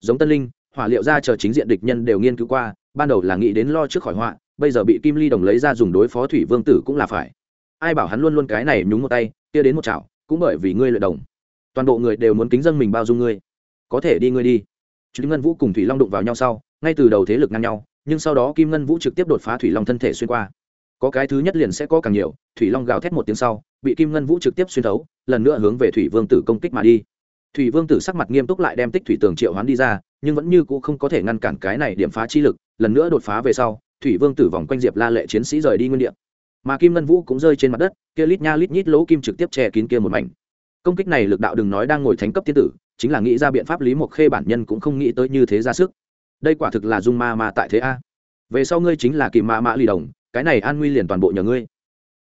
Giống tân linh, hỏa liệu ra chờ chính diện địch nhân đều nghiên cứu qua, ban đầu là nghĩ đến lo trước khỏi họa, bây giờ bị kim ly đồng lấy ra dùng đối phó thủy vương tử cũng là phải. Ai bảo hắn luôn luôn cái này nhúng một tay, kia đến một chảo, cũng bởi vì ngươi lợi đồng. Toàn bộ người đều muốn kính dân mình bao dung ngươi. Có thể đi ngươi đi. Chứ ngân vũ cùng thủy long đụng vào nhau sau ngay từ đầu thế lực ngang nhau, nhưng sau đó kim ngân vũ trực tiếp đột phá thủy long thân thể xuyên qua. Có cái thứ nhất liền sẽ có càng nhiều, thủy long gào thét một tiếng sau, bị kim ngân vũ trực tiếp xuyên thấu, lần nữa hướng về thủy vương tử công kích mà đi. Thủy vương tử sắc mặt nghiêm túc lại đem tích thủy tường triệu hoán đi ra, nhưng vẫn như c ũ không có thể ngăn cản cái này điểm phá chi lực, lần nữa đột phá về sau, thủy vương tử vòng quanh diệp la lệ chiến sĩ rời đi nguyên đ i ệ mà kim ngân vũ cũng rơi trên mặt đất, kia lít nha lít nhít lỗ kim trực tiếp che kín kia một mảnh. Công kích này lực đạo đừng nói đang ngồi thánh cấp tiên tử, chính là nghĩ ra biện pháp lý mộc khê bản nhân cũng không nghĩ tới như thế ra sức đây quả thực là dung ma ma tại thế a. Về sau ngươi chính là kìm ma mã lì đồng, cái này an nguy liền toàn bộ nhờ ngươi.